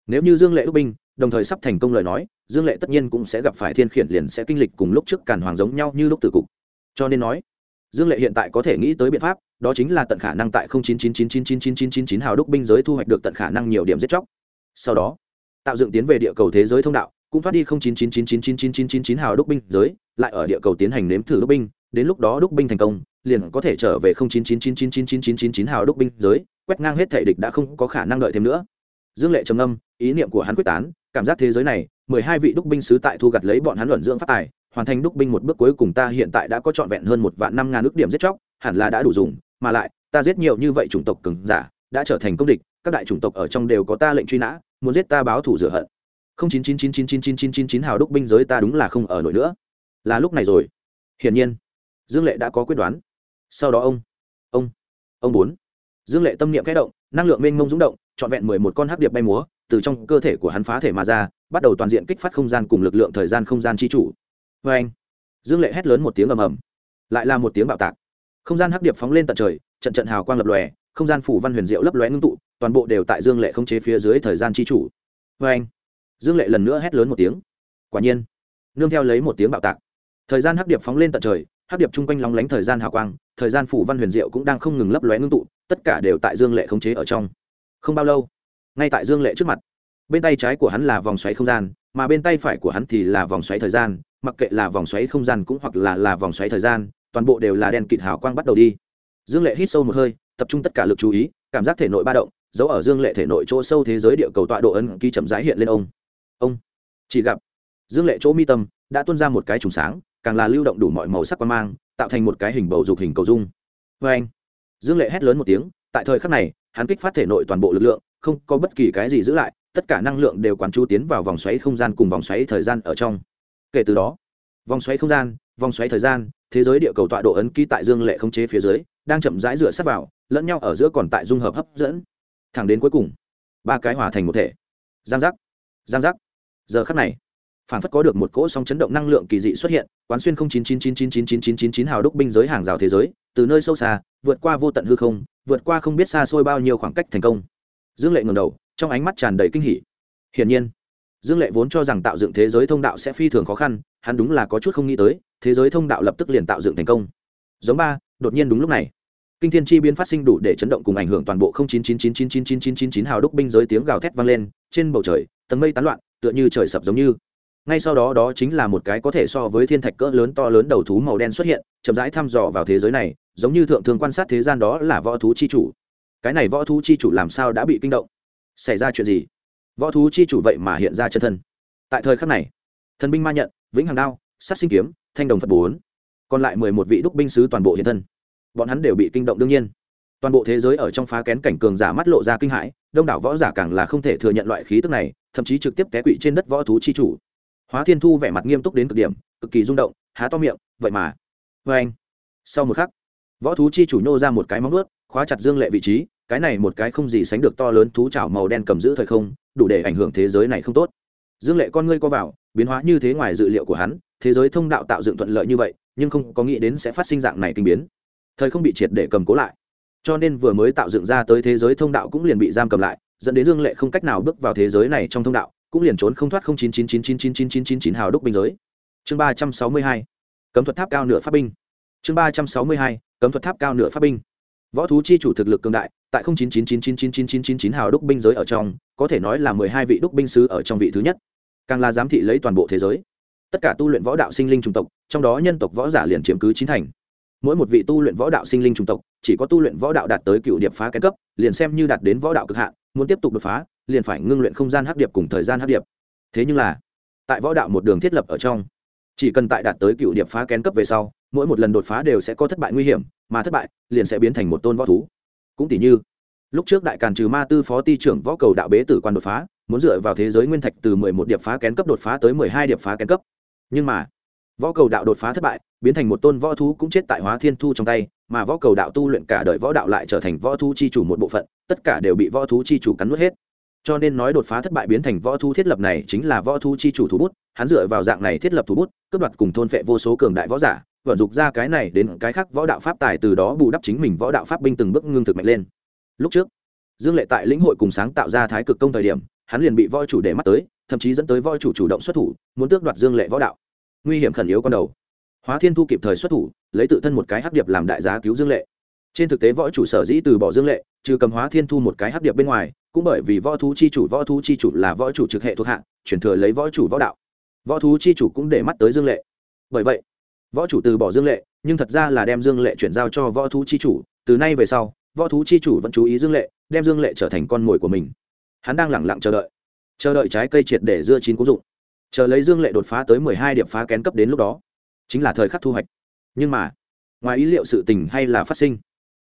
nếu như dương lệ đúc binh đồng thời sắp thành công lời nói dương lệ tất nhiên cũng sẽ gặp phải thiên khiển liền sẽ kinh lịch cùng lúc trước càn hoàng giống nhau như lúc từ cục cho nên nói dương lệ hiện tại có thể nghĩ tới biện pháp đó chính là tận khả năng tại 0999999999 hào đúc binh giới thu hoạch được tận khả năng nhiều điểm giết chóc sau đó tạo dựng tiến về địa cầu thế giới thông đạo cũng thoát đi chín chín chín chín chín chín chín chín chín hào đúc binh giới lại ở địa cầu tiến hành nếm thử đúc binh đến lúc đó đúc binh thành công liền có thể trở về chín chín chín chín chín chín chín chín chín hào đúc binh giới quét ngang hết thể địch đã không có khả năng đợi thêm nữa dương lệ trầm âm ý niệm của hắn quyết tán cảm giác thế giới này mười hai vị đúc binh sứ tại thu gặt lấy bọn hắn luận dưỡng phát tài hoàn thành đúc binh một bước cuối cùng ta hiện tại đã có trọn vẹn hơn một vạn năm ngàn ước điểm giết chóc hẳn là đã đủ dùng mà lại ta giết nhiều như vậy chủng tộc cứng giả đã trở thành công địch các đại chủng tộc ở trong đều có ta lệnh truy nã muốn giết ta báo thủ rửa hận không chín chín chín chín chín chín chín chín chín hào đúc binh giới ta đúng là không ở nổi nữa là lúc này rồi hiển nhiên dương lệ đã có quyết đoán sau đó ông ông ông bốn dương lệ tâm niệm kẽ động năng lượng mênh mông rúng động trọn vẹn mười một con hắc điệp bay múa từ trong cơ thể của hắn phá thể mà ra bắt đầu toàn diện kích phát không gian cùng lực lượng thời gian không gian chi chủ vê anh dương lệ hét lớn một tiếng ầm ầm lại là một tiếng bạo tạc không gian hắc điệp phóng lên tận trời trận trận hào quang lập lòe không gian phủ văn huyền diệu lấp lóe ngưng tụ toàn bộ đều tại dương lệ không chế phía dưới thời gian chi chủ vê anh dương lệ lần nữa hét lớn một tiếng. Quả nhiên, nương theo lấy một tiếng bạo tạc. Thời gian hắc điệp phóng lên tận trời, hắc điệp chung quanh lóng lánh thời gian hào quang, thời gian phủ văn huyền diệu cũng đang không ngừng lấp lóe ngưng tụ, tất cả đều tại dương lệ khống chế ở trong. Không bao lâu, ngay tại dương lệ trước mặt, bên tay trái của hắn là vòng xoáy không gian, mà bên tay phải của hắn thì là vòng xoáy thời gian, mặc kệ là vòng xoáy không gian cũng hoặc là là vòng xoáy thời gian, toàn bộ đều là đèn kịt hào quang bắt đầu đi. Dương lệ hít sâu một hơi, tập trung tất cả lực chú ý, cảm giác thể nội ba động, giấu ở dương lệ thể nội chỗ sâu thế giới địa cầu tọa độ ấn ký chậm rãi hiện lên ông ông chỉ gặp dương lệ chỗ mi tâm đã tuôn ra một cái trùng sáng, càng là lưu động đủ mọi màu sắc quan mang, tạo thành một cái hình bầu dục hình cầu dung. Vê anh, dương lệ hét lớn một tiếng, tại thời khắc này, hắn kích phát thể nội toàn bộ lực lượng, không có bất kỳ cái gì giữ lại, tất cả năng lượng đều quán chú tiến vào vòng xoáy không gian cùng vòng xoáy thời gian ở trong. Kể từ đó, vòng xoáy không gian, vòng xoáy thời gian, thế giới địa cầu tọa độ ấn ký tại dương lệ không chế phía dưới, đang chậm rãi rửa sắt vào, lẫn nhau ở giữa còn tại dung hợp hấp dẫn. Thẳng đến cuối cùng, ba cái hòa thành một thể. Giang giác giang giác giờ khắc này phản phất có được một cỗ sóng chấn động năng lượng kỳ dị xuất hiện quán xuyên không chín chín chín chín chín chín chín chín chín hào đúc binh giới hàng rào thế giới từ nơi sâu xa vượt qua vô tận hư không vượt qua không biết xa xôi bao nhiêu khoảng cách thành công dương lệ ngầm đầu trong ánh mắt tràn đầy kinh hỉ hiển nhiên dương lệ vốn cho rằng tạo dựng thế giới thông đạo sẽ phi thường khó khăn hắn đúng là có chút không nghĩ tới thế giới thông đạo lập tức liền tạo dựng thành công giống ba đột nhiên đúng lúc này kinh thiên chi biến phát sinh đủ để chấn động cùng ảnh hưởng toàn bộ không chín chín chín chín chín chín chín chín chín hào đúc binh giới tiếng gào thét vang lên trên bầu trời tầng mây tán loạn tựa như trời sập giống như. Ngay sau đó đó chính là một cái có thể so với thiên thạch cỡ lớn to lớn đầu thú màu đen xuất hiện, chậm rãi thăm dò vào thế giới này, giống như thượng thường quan sát thế gian đó là võ thú chi chủ. Cái này võ thú chi chủ làm sao đã bị kinh động? Xảy ra chuyện gì? Võ thú chi chủ vậy mà hiện ra chân thân. Tại thời khắc này, thần binh ma nhận, vĩnh hằng đao, sát sinh kiếm, thanh đồng phật bốn, còn lại mười một vị đúc binh sứ toàn bộ hiện thân. Bọn hắn đều bị kinh động đương nhiên toàn bộ thế giới ở trong phá kén cảnh cường giả mắt lộ ra kinh hãi, đông đảo võ giả càng là không thể thừa nhận loại khí tức này, thậm chí trực tiếp té quỵ trên đất võ thú chi chủ. Hóa thiên thu vẻ mặt nghiêm túc đến cực điểm, cực kỳ rung động, há to miệng, vậy mà vê anh. Sau một khắc, võ thú chi chủ nhô ra một cái móng ướt khóa chặt dương lệ vị trí, cái này một cái không gì sánh được to lớn thú chảo màu đen cầm giữ thời không, đủ để ảnh hưởng thế giới này không tốt. Dương lệ con ngươi co vào, biến hóa như thế ngoài dự liệu của hắn, thế giới thông đạo tạo dựng thuận lợi như vậy, nhưng không có nghĩ đến sẽ phát sinh dạng này kinh biến. Thời không bị triệt để cầm cố lại cho nên vừa mới tạo dựng ra tới thế giới thông đạo cũng liền bị giam cầm lại dẫn đến dương lệ không cách nào bước vào thế giới này trong thông đạo cũng liền trốn không thoát không chín chín chín chín chín chín chín chín chín hào đúc binh giới chương ba trăm sáu mươi hai cấm thuật tháp cao nửa pháp binh chương ba trăm sáu mươi hai cấm thuật tháp cao nửa pháp binh võ thú chi chủ thực lực cường đại tại không chín chín chín chín chín chín chín chín chín hào đúc binh giới ở trong có thể nói là mười hai vị đúc binh sứ ở trong vị thứ nhất càng là giám thị lấy toàn bộ thế giới tất cả tu luyện võ đạo sinh linh chủng tộc trong đó nhân tộc võ giả liền chiếm cứ chín thành mỗi một vị tu luyện võ đạo sinh linh chủng tộc, chỉ có tu luyện võ đạo đạt tới cựu điệp phá cái cấp, liền xem như đạt đến võ đạo cực hạn, muốn tiếp tục đột phá, liền phải ngưng luyện không gian hắc điệp cùng thời gian hắc điệp. Thế nhưng là, tại võ đạo một đường thiết lập ở trong, chỉ cần tại đạt tới cựu điệp phá kén cấp về sau, mỗi một lần đột phá đều sẽ có thất bại nguy hiểm, mà thất bại liền sẽ biến thành một tôn võ thú. Cũng tỷ như, lúc trước đại càn trừ ma tư phó ti trưởng võ cầu đạo bế tử quan đột phá, muốn dựa vào thế giới nguyên thạch từ mười một điệp phá kén cấp đột phá tới mười hai điệp phá kén cấp. Nhưng mà võ cầu đạo đột phá thất bại, biến thành một tôn võ thú cũng chết tại hóa thiên thu trong tay, mà võ cầu đạo tu luyện cả đời võ đạo lại trở thành võ thú chi chủ một bộ phận, tất cả đều bị võ thú chi chủ cắn nuốt hết. Cho nên nói đột phá thất bại biến thành võ thú thiết lập này chính là võ thú chi chủ thủ bút, hắn dựa vào dạng này thiết lập thủ bút, cướp đoạt cùng thôn phệ vô số cường đại võ giả, vận dụng ra cái này đến cái khác võ đạo pháp tài từ đó bù đắp chính mình võ đạo pháp binh từng bước ngưng thực mạnh lên. Lúc trước, dương lệ tại lĩnh hội cùng sáng tạo ra thái cực công thời điểm, hắn liền bị võ chủ để mắt tới, thậm chí dẫn tới võ chủ chủ động xuất thủ, muốn tước đoạt dương lệ võ đạo nguy hiểm khẩn yếu con đầu. Hóa thiên thu kịp thời xuất thủ, lấy tự thân một cái hắc điệp làm đại giá cứu dương lệ. Trên thực tế võ chủ sở dĩ từ bỏ dương lệ, trừ cầm hóa thiên thu một cái hắc điệp bên ngoài, cũng bởi vì võ thú chi chủ, võ thú chi chủ là võ chủ trực hệ thuộc hạ, chuyển thừa lấy võ chủ võ đạo. Võ thú chi chủ cũng để mắt tới dương lệ. Bởi vậy, võ chủ từ bỏ dương lệ, nhưng thật ra là đem dương lệ chuyển giao cho võ thú chi chủ, từ nay về sau, võ thú chi chủ vẫn chú ý dương lệ, đem dương lệ trở thành con mồi của mình. Hắn đang lẳng lặng chờ đợi. Chờ đợi trái cây triệt để dưa chín cũng dụng chờ lấy dương lệ đột phá tới mười hai điểm phá kén cấp đến lúc đó. Chính là thời khắc thu hoạch. Nhưng mà, ngoài ý liệu sự tình hay là phát sinh,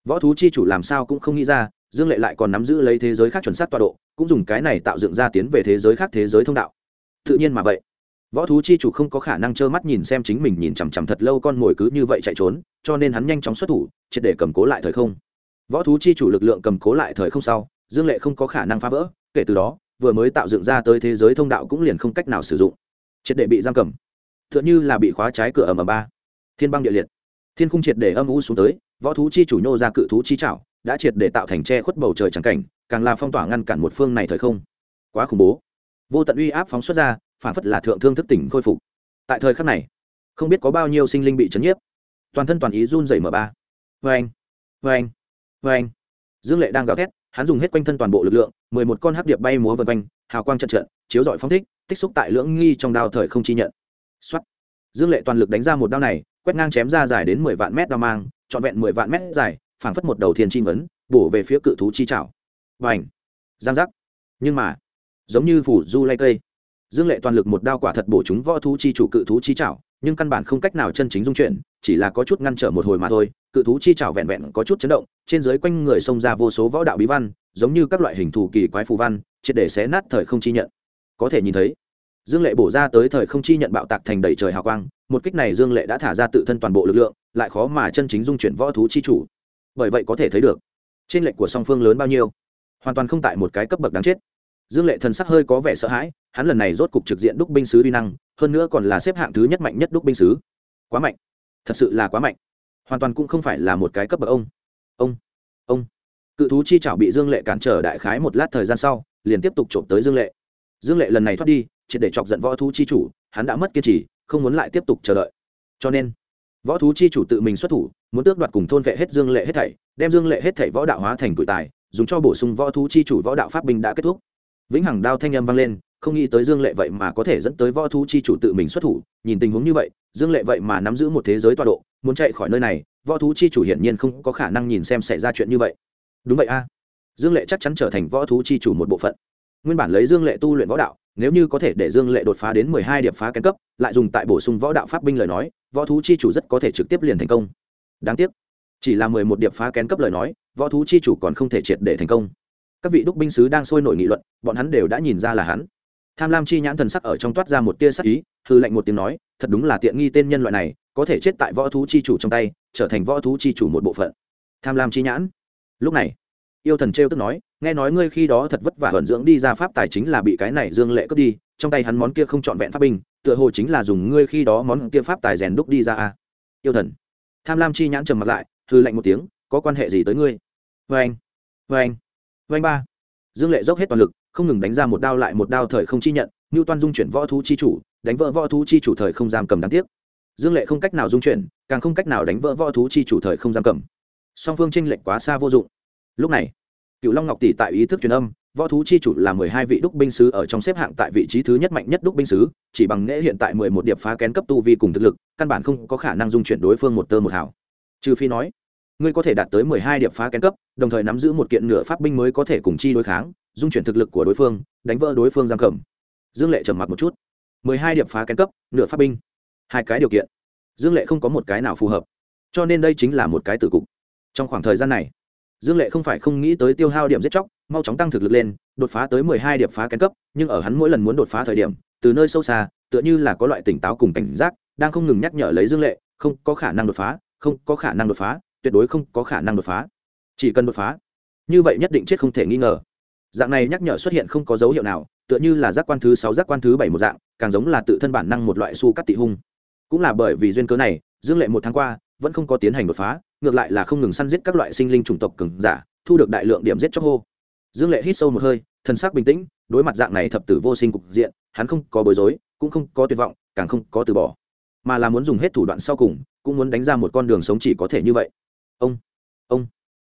võ thú chi chủ làm sao cũng không nghĩ ra, dương lệ lại còn nắm giữ lấy thế giới khác chuẩn xác tọa độ, cũng dùng cái này tạo dựng ra tiến về thế giới khác thế giới thông đạo. Tự nhiên mà vậy, võ thú chi chủ không có khả năng trơ mắt nhìn xem chính mình nhìn chằm chằm thật lâu con mồi cứ như vậy chạy trốn, cho nên hắn nhanh chóng xuất thủ, triệt để cầm cố lại thời không. Võ thú chi chủ lực lượng cầm cố lại thời không sau, dương lệ không có khả năng phá vỡ, kể từ đó vừa mới tạo dựng ra tới thế giới thông đạo cũng liền không cách nào sử dụng. Triệt để bị giam cầm. T h ư ợ n như là bị khóa trái cửa ầm ầm ba. Thiên băng địa liệt. Thiên khung triệt để âm u xuống tới, võ thú chi chủ nhô ra cự thú chi trảo, đã triệt để tạo thành che khuất bầu trời trắng cảnh, càng là phong tỏa ngăn cản một phương này thời không. Quá khủng bố. Vô tận uy áp phóng xuất ra, phản phất là thượng thương thức tỉnh khôi phục. Tại thời khắc này, không biết có bao nhiêu sinh linh bị chấn nhiếp. Toàn thân toàn ý run dày m ba. Vê anh vê anh vê anh dương lệ đang gào thét hắn dùng hết quanh thân toàn bộ lực lượng, mười một con hắc điệp bay múa vân quanh, hào quang trận trận, chiếu dọi phong thích, tích xúc tại lưỡng nghi trong đao thời không chi nhận. Xuất dương lệ toàn lực đánh ra một đao này, quét ngang chém ra dài đến mười vạn mét đao mang, trọn vẹn mười vạn mét dài, phảng phất một đầu thiên chi vấn bổ về phía cự thú chi trảo. Và ảnh giang giác. Nhưng mà, giống như phủ du lay cây, dương lệ toàn lực một đao quả thật bổ chúng võ thú chi chủ cự thú chi trảo, nhưng căn bản không cách nào chân chính dung chuyển chỉ là có chút ngăn trở một hồi mà thôi, cự thú chi trào vẹn vẹn có chút chấn động, trên dưới quanh người xông ra vô số võ đạo bí văn, giống như các loại hình thù kỳ quái phù văn, triệt để xé nát thời không chi nhận. Có thể nhìn thấy, dương lệ bổ ra tới thời không chi nhận bạo tạc thành đầy trời hào quang, một kích này dương lệ đã thả ra tự thân toàn bộ lực lượng, lại khó mà chân chính dung chuyển võ thú chi chủ. Bởi vậy có thể thấy được, trên lệnh của song phương lớn bao nhiêu, hoàn toàn không tại một cái cấp bậc đáng chết. Dương lệ thần sắc hơi có vẻ sợ hãi, hắn lần này rốt cục trực diện đúc binh sứ vi năng, hơn nữa còn là xếp hạng thứ nhất mạnh nhất đúc binh sứ. Quá mạnh thật sự là quá mạnh. Hoàn toàn cũng không phải là một cái cấp bậc ông. Ông ông. Cự thú chi chảo bị dương lệ cản trở đại khái một lát thời gian sau, liền tiếp tục trộm tới dương lệ. Dương lệ lần này thoát đi chỉ để chọc giận võ thú chi chủ, hắn đã mất kiên trì, không muốn lại tiếp tục chờ đợi. Cho nên, võ thú chi chủ tự mình xuất thủ, muốn tước đoạt cùng thôn vệ hết dương lệ hết thảy, đem dương lệ hết thảy võ đạo hóa thành tuổi tài, dùng cho bổ sung võ thú chi chủ võ đạo pháp binh đã kết thúc. Vĩnh hằng đao thanh âm vang lên, không nghĩ tới dương lệ vậy mà có thể dẫn tới võ thú chi chủ tự mình xuất thủ, nhìn tình huống như vậy dương lệ vậy mà nắm giữ một thế giới tọa độ, muốn chạy khỏi nơi này, võ thú chi chủ hiển nhiên không có khả năng nhìn xem xảy ra chuyện như vậy. Đúng vậy a. Dương lệ chắc chắn trở thành võ thú chi chủ một bộ phận. Nguyên bản lấy dương lệ tu luyện võ đạo, nếu như có thể để dương lệ đột phá đến mười hai điểm phá kén cấp, lại dùng tại bổ sung võ đạo pháp binh lời nói, võ thú chi chủ rất có thể trực tiếp liền thành công. Đáng tiếc, chỉ là mười một điểm phá kén cấp lời nói, võ thú chi chủ còn không thể triệt để thành công. Các vị đúc binh sứ đang sôi nổi nghị luận, bọn hắn đều đã nhìn ra là hắn tham lam chi nhãn thần sắc ở trong toát ra một tia sắc ý, hư lệnh một tiếng nói, thật đúng là tiện nghi tên nhân loại này, có thể chết tại võ thú chi chủ trong tay, trở thành võ thú chi chủ một bộ phận. Tham lam chi nhãn. Lúc này, yêu thần trêu tức nói, nghe nói ngươi khi đó thật vất vả vận dưỡng đi ra pháp tài chính là bị cái này dương lệ cướp đi, trong tay hắn món kia không trọn vẹn pháp binh, tựa hồ chính là dùng ngươi khi đó món kia pháp tài rèn đúc đi ra a. Yêu thần. Tham lam chi nhãn trầm mặt lại, hư lạnh một tiếng, có quan hệ gì tới ngươi? Vê anh vê anh vê anh ba. Dương lệ dốc hết toàn lực không ngừng đánh ra một đao lại một đao thời không chi nhận như toan dung chuyển võ thú chi chủ, đánh vỡ võ thú chi chủ thời không giam cầm đáng tiếc. Dương lệ không cách nào dung chuyển, càng không cách nào đánh vỡ võ thú chi chủ thời không giam cầm. Song phương tranh lệch quá xa vô dụng. Lúc này cựu long ngọc tỷ tại ý thức truyền âm, võ thú chi chủ là mười hai vị đúc binh sứ ở trong xếp hạng tại vị trí thứ nhất mạnh nhất đúc binh sứ, chỉ bằng nghệ hiện tại mười một điệp phá kén cấp tu vi cùng thực lực, căn bản không có khả năng dung chuyển đối phương một tơ một hào. Trừ phi nói, ngươi có thể đạt tới mười hai điệp phá kén cấp, đồng thời nắm giữ một kiện nửa pháp binh mới có thể cùng chi đối kháng dung chuyển thực lực của đối phương, đánh vỡ đối phương giam cầm. Dương lệ trầm mặc một chút. mười hai điểm phá kén cấp, nửa pháp binh. Hai cái điều kiện. Dương lệ không có một cái nào phù hợp. Cho nên đây chính là một cái tử cục. Trong khoảng thời gian này, dương lệ không phải không nghĩ tới tiêu hao điểm giết chóc, mau chóng tăng thực lực lên, đột phá tới mười hai điểm phá kén cấp, nhưng ở hắn mỗi lần muốn đột phá thời điểm, từ nơi sâu xa, tựa như là có loại tỉnh táo cùng cảnh giác, đang không ngừng nhắc nhở lấy dương lệ, không có khả năng đột phá, không có khả năng đột phá, tuyệt đối không có khả năng đột phá. Chỉ cần đột phá, như vậy nhất định chết không thể nghi ngờ dạng này nhắc nhở xuất hiện không có dấu hiệu nào, tựa như là giác quan thứ sáu, giác quan thứ bảy một dạng, càng giống là tự thân bản năng một loại su cắt tị hung. Cũng là bởi vì duyên cớ này, dương lệ một tháng qua, vẫn không có tiến hành đột phá, ngược lại là không ngừng săn giết các loại sinh linh chủng tộc cường giả, thu được đại lượng điểm giết chóc hô. Dương lệ hít sâu một hơi, thần sắc bình tĩnh, đối mặt dạng này thập tử vô sinh cục diện, hắn không có bối rối, cũng không có tuyệt vọng, càng không có từ bỏ. Mà là muốn dùng hết thủ đoạn sau cùng, cũng muốn đánh ra một con đường sống chỉ có thể như vậy. Ông ông.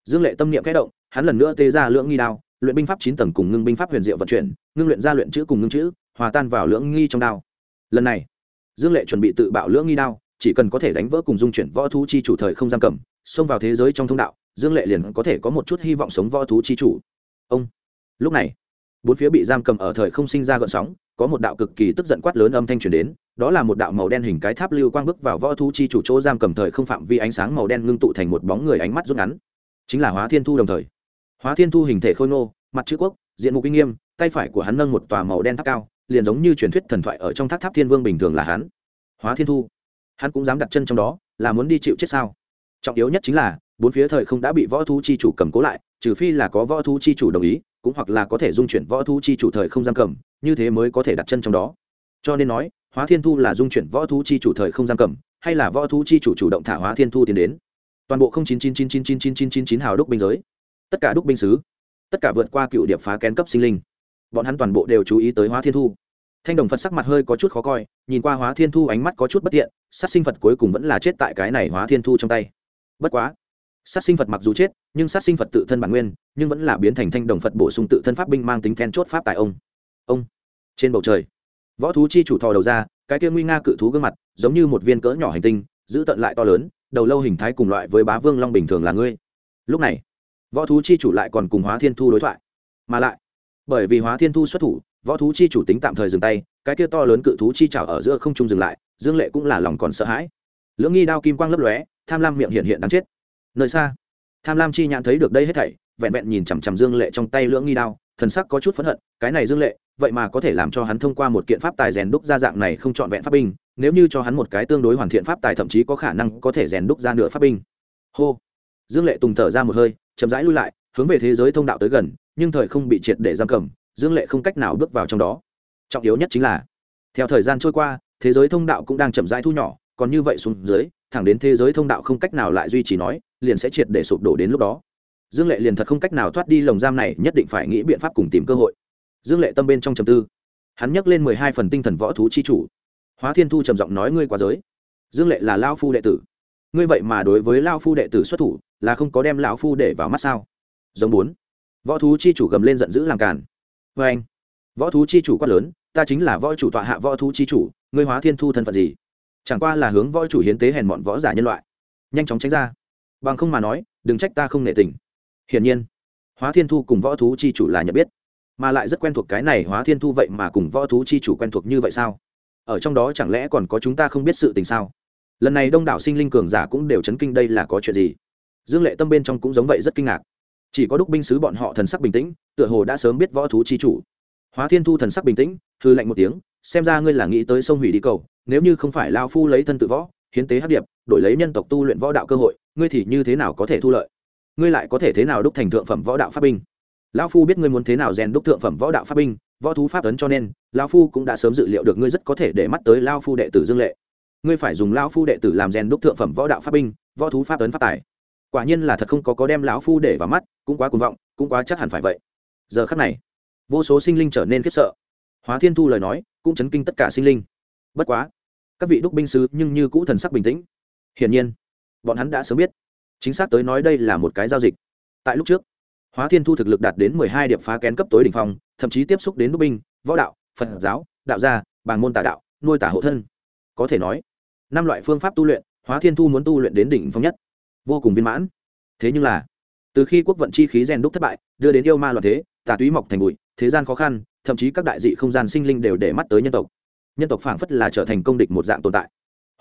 Dương lệ tâm niệm kẽ động, hắn lần nữa tê ra lưỡng nghi đao luyện binh pháp chín tầng cùng ngưng binh pháp huyền diệu vận chuyển, ngưng luyện ra luyện chữ cùng ngưng chữ, hòa tan vào lưỡng nghi trong đao. Lần này, dương lệ chuẩn bị tự bạo lưỡng nghi đao, chỉ cần có thể đánh vỡ cùng dung chuyển võ thú chi chủ thời không giam cầm, xông vào thế giới trong thông đạo, dương lệ liền có thể có một chút hy vọng sống võ thú chi chủ. Ông, lúc này, bốn phía bị giam cầm ở thời không sinh ra gợn sóng, có một đạo cực kỳ tức giận quát lớn âm thanh truyền đến, đó là một đạo màu đen hình cái tháp lưu quang bước vào võ thú chi chủ chỗ giam cầm thời không phạm vi ánh sáng màu đen ngưng tụ thành một bóng người ánh mắt rút ngắn. Chính là hóa thiên thu đồng thời. Hóa thiên thu hình thể khôi nô mặt chữ quốc diện mục uy nghiêm tay phải của hắn nâng một tòa màu đen tháp cao liền giống như truyền thuyết thần thoại ở trong tháp tháp thiên vương bình thường là hắn hóa thiên thu hắn cũng dám đặt chân trong đó là muốn đi chịu chết sao trọng yếu nhất chính là bốn phía thời không đã bị võ thú chi chủ cầm cố lại trừ phi là có võ thú chi chủ đồng ý cũng hoặc là có thể dung chuyển võ thú chi chủ thời không giam cầm như thế mới có thể đặt chân trong đó cho nên nói hóa thiên thu là dung chuyển võ thú chi chủ thời không giam cầm hay là võ thú chi chủ chủ động thả hóa thiên thu tiến đến toàn bộ chín chín chín chín chín chín chín chín chín hào đúc binh giới tất cả đúc binh sứ tất cả vượt qua cựu điệp phá kén cấp sinh linh. Bọn hắn toàn bộ đều chú ý tới hóa thiên thu. Thanh đồng phật sắc mặt hơi có chút khó coi, nhìn qua hóa thiên thu ánh mắt có chút bất tiện, sát sinh phật cuối cùng vẫn là chết tại cái này hóa thiên thu trong tay. Bất quá, sát sinh phật mặc dù chết, nhưng sát sinh phật tự thân bản nguyên, nhưng vẫn là biến thành thanh đồng phật bổ sung tự thân pháp binh mang tính then chốt pháp tại ông. Ông, trên bầu trời, võ thú chi chủ thò đầu ra, cái kia nguy nga cự thú gương mặt, giống như một viên cỡ nhỏ hành tinh, giữ tận lại to lớn, đầu lâu hình thái cùng loại với bá vương long bình thường là ngươi. Lúc này võ thú chi chủ lại còn cùng hóa thiên thu đối thoại. Mà lại, bởi vì hóa thiên thu xuất thủ, võ thú chi chủ tính tạm thời dừng tay, cái kia to lớn cự thú chi trào ở giữa không trung dừng lại, dương lệ cũng là lòng còn sợ hãi. Lưỡng nghi đao kim quang lấp lóe, tham lam miệng hiện hiện đáng chết. Nơi xa, tham lam chi nhãn thấy được đây hết thảy, vẹn vẹn nhìn chằm chằm dương lệ trong tay lưỡng nghi đao, thần sắc có chút phẫn hận, cái này dương lệ, vậy mà có thể làm cho hắn thông qua một kiện pháp tài rèn đúc ra dạng này không trọn vẹn pháp binh, nếu như cho hắn một cái tương đối hoàn thiện pháp tài thậm chí có khả năng có thể rèn đúc ra nửa pháp binh. Hô. Dương lệ tùng thở ra một hơi chậm rãi lui lại, hướng về thế giới thông đạo tới gần, nhưng thời không bị triệt để giam cầm, dương lệ không cách nào bước vào trong đó. Trọng yếu nhất chính là, theo thời gian trôi qua, thế giới thông đạo cũng đang chậm rãi thu nhỏ, còn như vậy xuống dưới, thẳng đến thế giới thông đạo không cách nào lại duy trì nói, liền sẽ triệt để sụp đổ đến lúc đó. Dương lệ liền thật không cách nào thoát đi lồng giam này, nhất định phải nghĩ biện pháp cùng tìm cơ hội. Dương lệ tâm bên trong trầm tư. Hắn nhắc lên mười hai phần tinh thần võ thú chi chủ. Hóa thiên thu trầm giọng nói, ngươi quá giới. Dương lệ là lao phu đệ tử ngươi vậy mà đối với lao phu đệ tử xuất thủ, là không có đem lão phu để vào mắt sao? Giống bốn. Võ thú chi chủ gầm lên giận dữ làm càn. Vê anh. Võ thú chi chủ quát lớn, ta chính là võ chủ tọa hạ võ thú chi chủ, ngươi hóa thiên thu thân phận gì? Chẳng qua là hướng võ chủ hiến tế hèn bọn võ giả nhân loại. Nhanh chóng tránh ra. Bằng không mà nói, đừng trách ta không nể tình. Hiển nhiên, hóa thiên thu cùng võ thú chi chủ là nhận biết. Mà lại rất quen thuộc cái này hóa thiên thu vậy mà cùng võ thú chi chủ quen thuộc như vậy sao? Ở trong đó chẳng lẽ còn có chúng ta không biết sự tình sao? Lần này đông đảo sinh linh cường giả cũng đều chấn kinh đây là có chuyện gì? Dương lệ tâm bên trong cũng giống vậy rất kinh ngạc. Chỉ có đúc binh sứ bọn họ thần sắc bình tĩnh, tựa hồ đã sớm biết võ thú chi chủ. Hóa thiên thu thần sắc bình tĩnh hư lạnh một tiếng, xem ra ngươi là nghĩ tới sông hủy đi cầu, nếu như không phải lao phu lấy thân tự võ, hiến tế hấp điệp, đổi lấy nhân tộc tu luyện võ đạo cơ hội, ngươi thì như thế nào có thể thu lợi? Ngươi lại có thể thế nào đúc thành thượng phẩm võ đạo pháp binh? Lão phu biết ngươi muốn thế nào rèn đúc thượng phẩm võ đạo pháp binh, võ thú pháp ấn cho nên lão phu cũng đã sớm dự liệu được ngươi rất có thể để mắt tới lao phu đệ tử dương lệ ngươi phải dùng lão phu đệ tử làm rèn đúc thượng phẩm võ đạo pháp binh, võ thú pháp ấn pháp tài. Quả nhiên là thật không có có đem lão phu để vào mắt, cũng quá cuồng vọng, cũng quá chắc hẳn phải vậy. Giờ khắc này, vô số sinh linh trở nên khiếp sợ. Hóa thiên thu lời nói, cũng chấn kinh tất cả sinh linh. Bất quá, các vị đúc binh sứ nhưng như cũ thần sắc bình tĩnh. Hiển nhiên, bọn hắn đã sớm biết. Chính xác tới nói đây là một cái giao dịch. Tại lúc trước, hóa thiên thu thực lực đạt đến mười hai điểm phá kén cấp tối đ ỉ n h phong, thậm chí tiếp xúc đến đúc binh, võ đạo, phật giáo, đạo gia, bàng môn tà đạo, nuôi tả hộ thân. Có thể nói năm loại phương pháp tu luyện, hóa thiên thu muốn tu luyện đến đỉnh phong nhất. Vô cùng viên mãn. Thế nhưng là, từ khi quốc vận chi khí rèn đúc thất bại, đưa đến yêu ma loạn thế, tà túy mọc thành bụi, thế gian khó khăn, thậm chí các đại dị không gian sinh linh đều để mắt tới nhân tộc. Nhân tộc phảng phất là trở thành công địch một dạng tồn tại.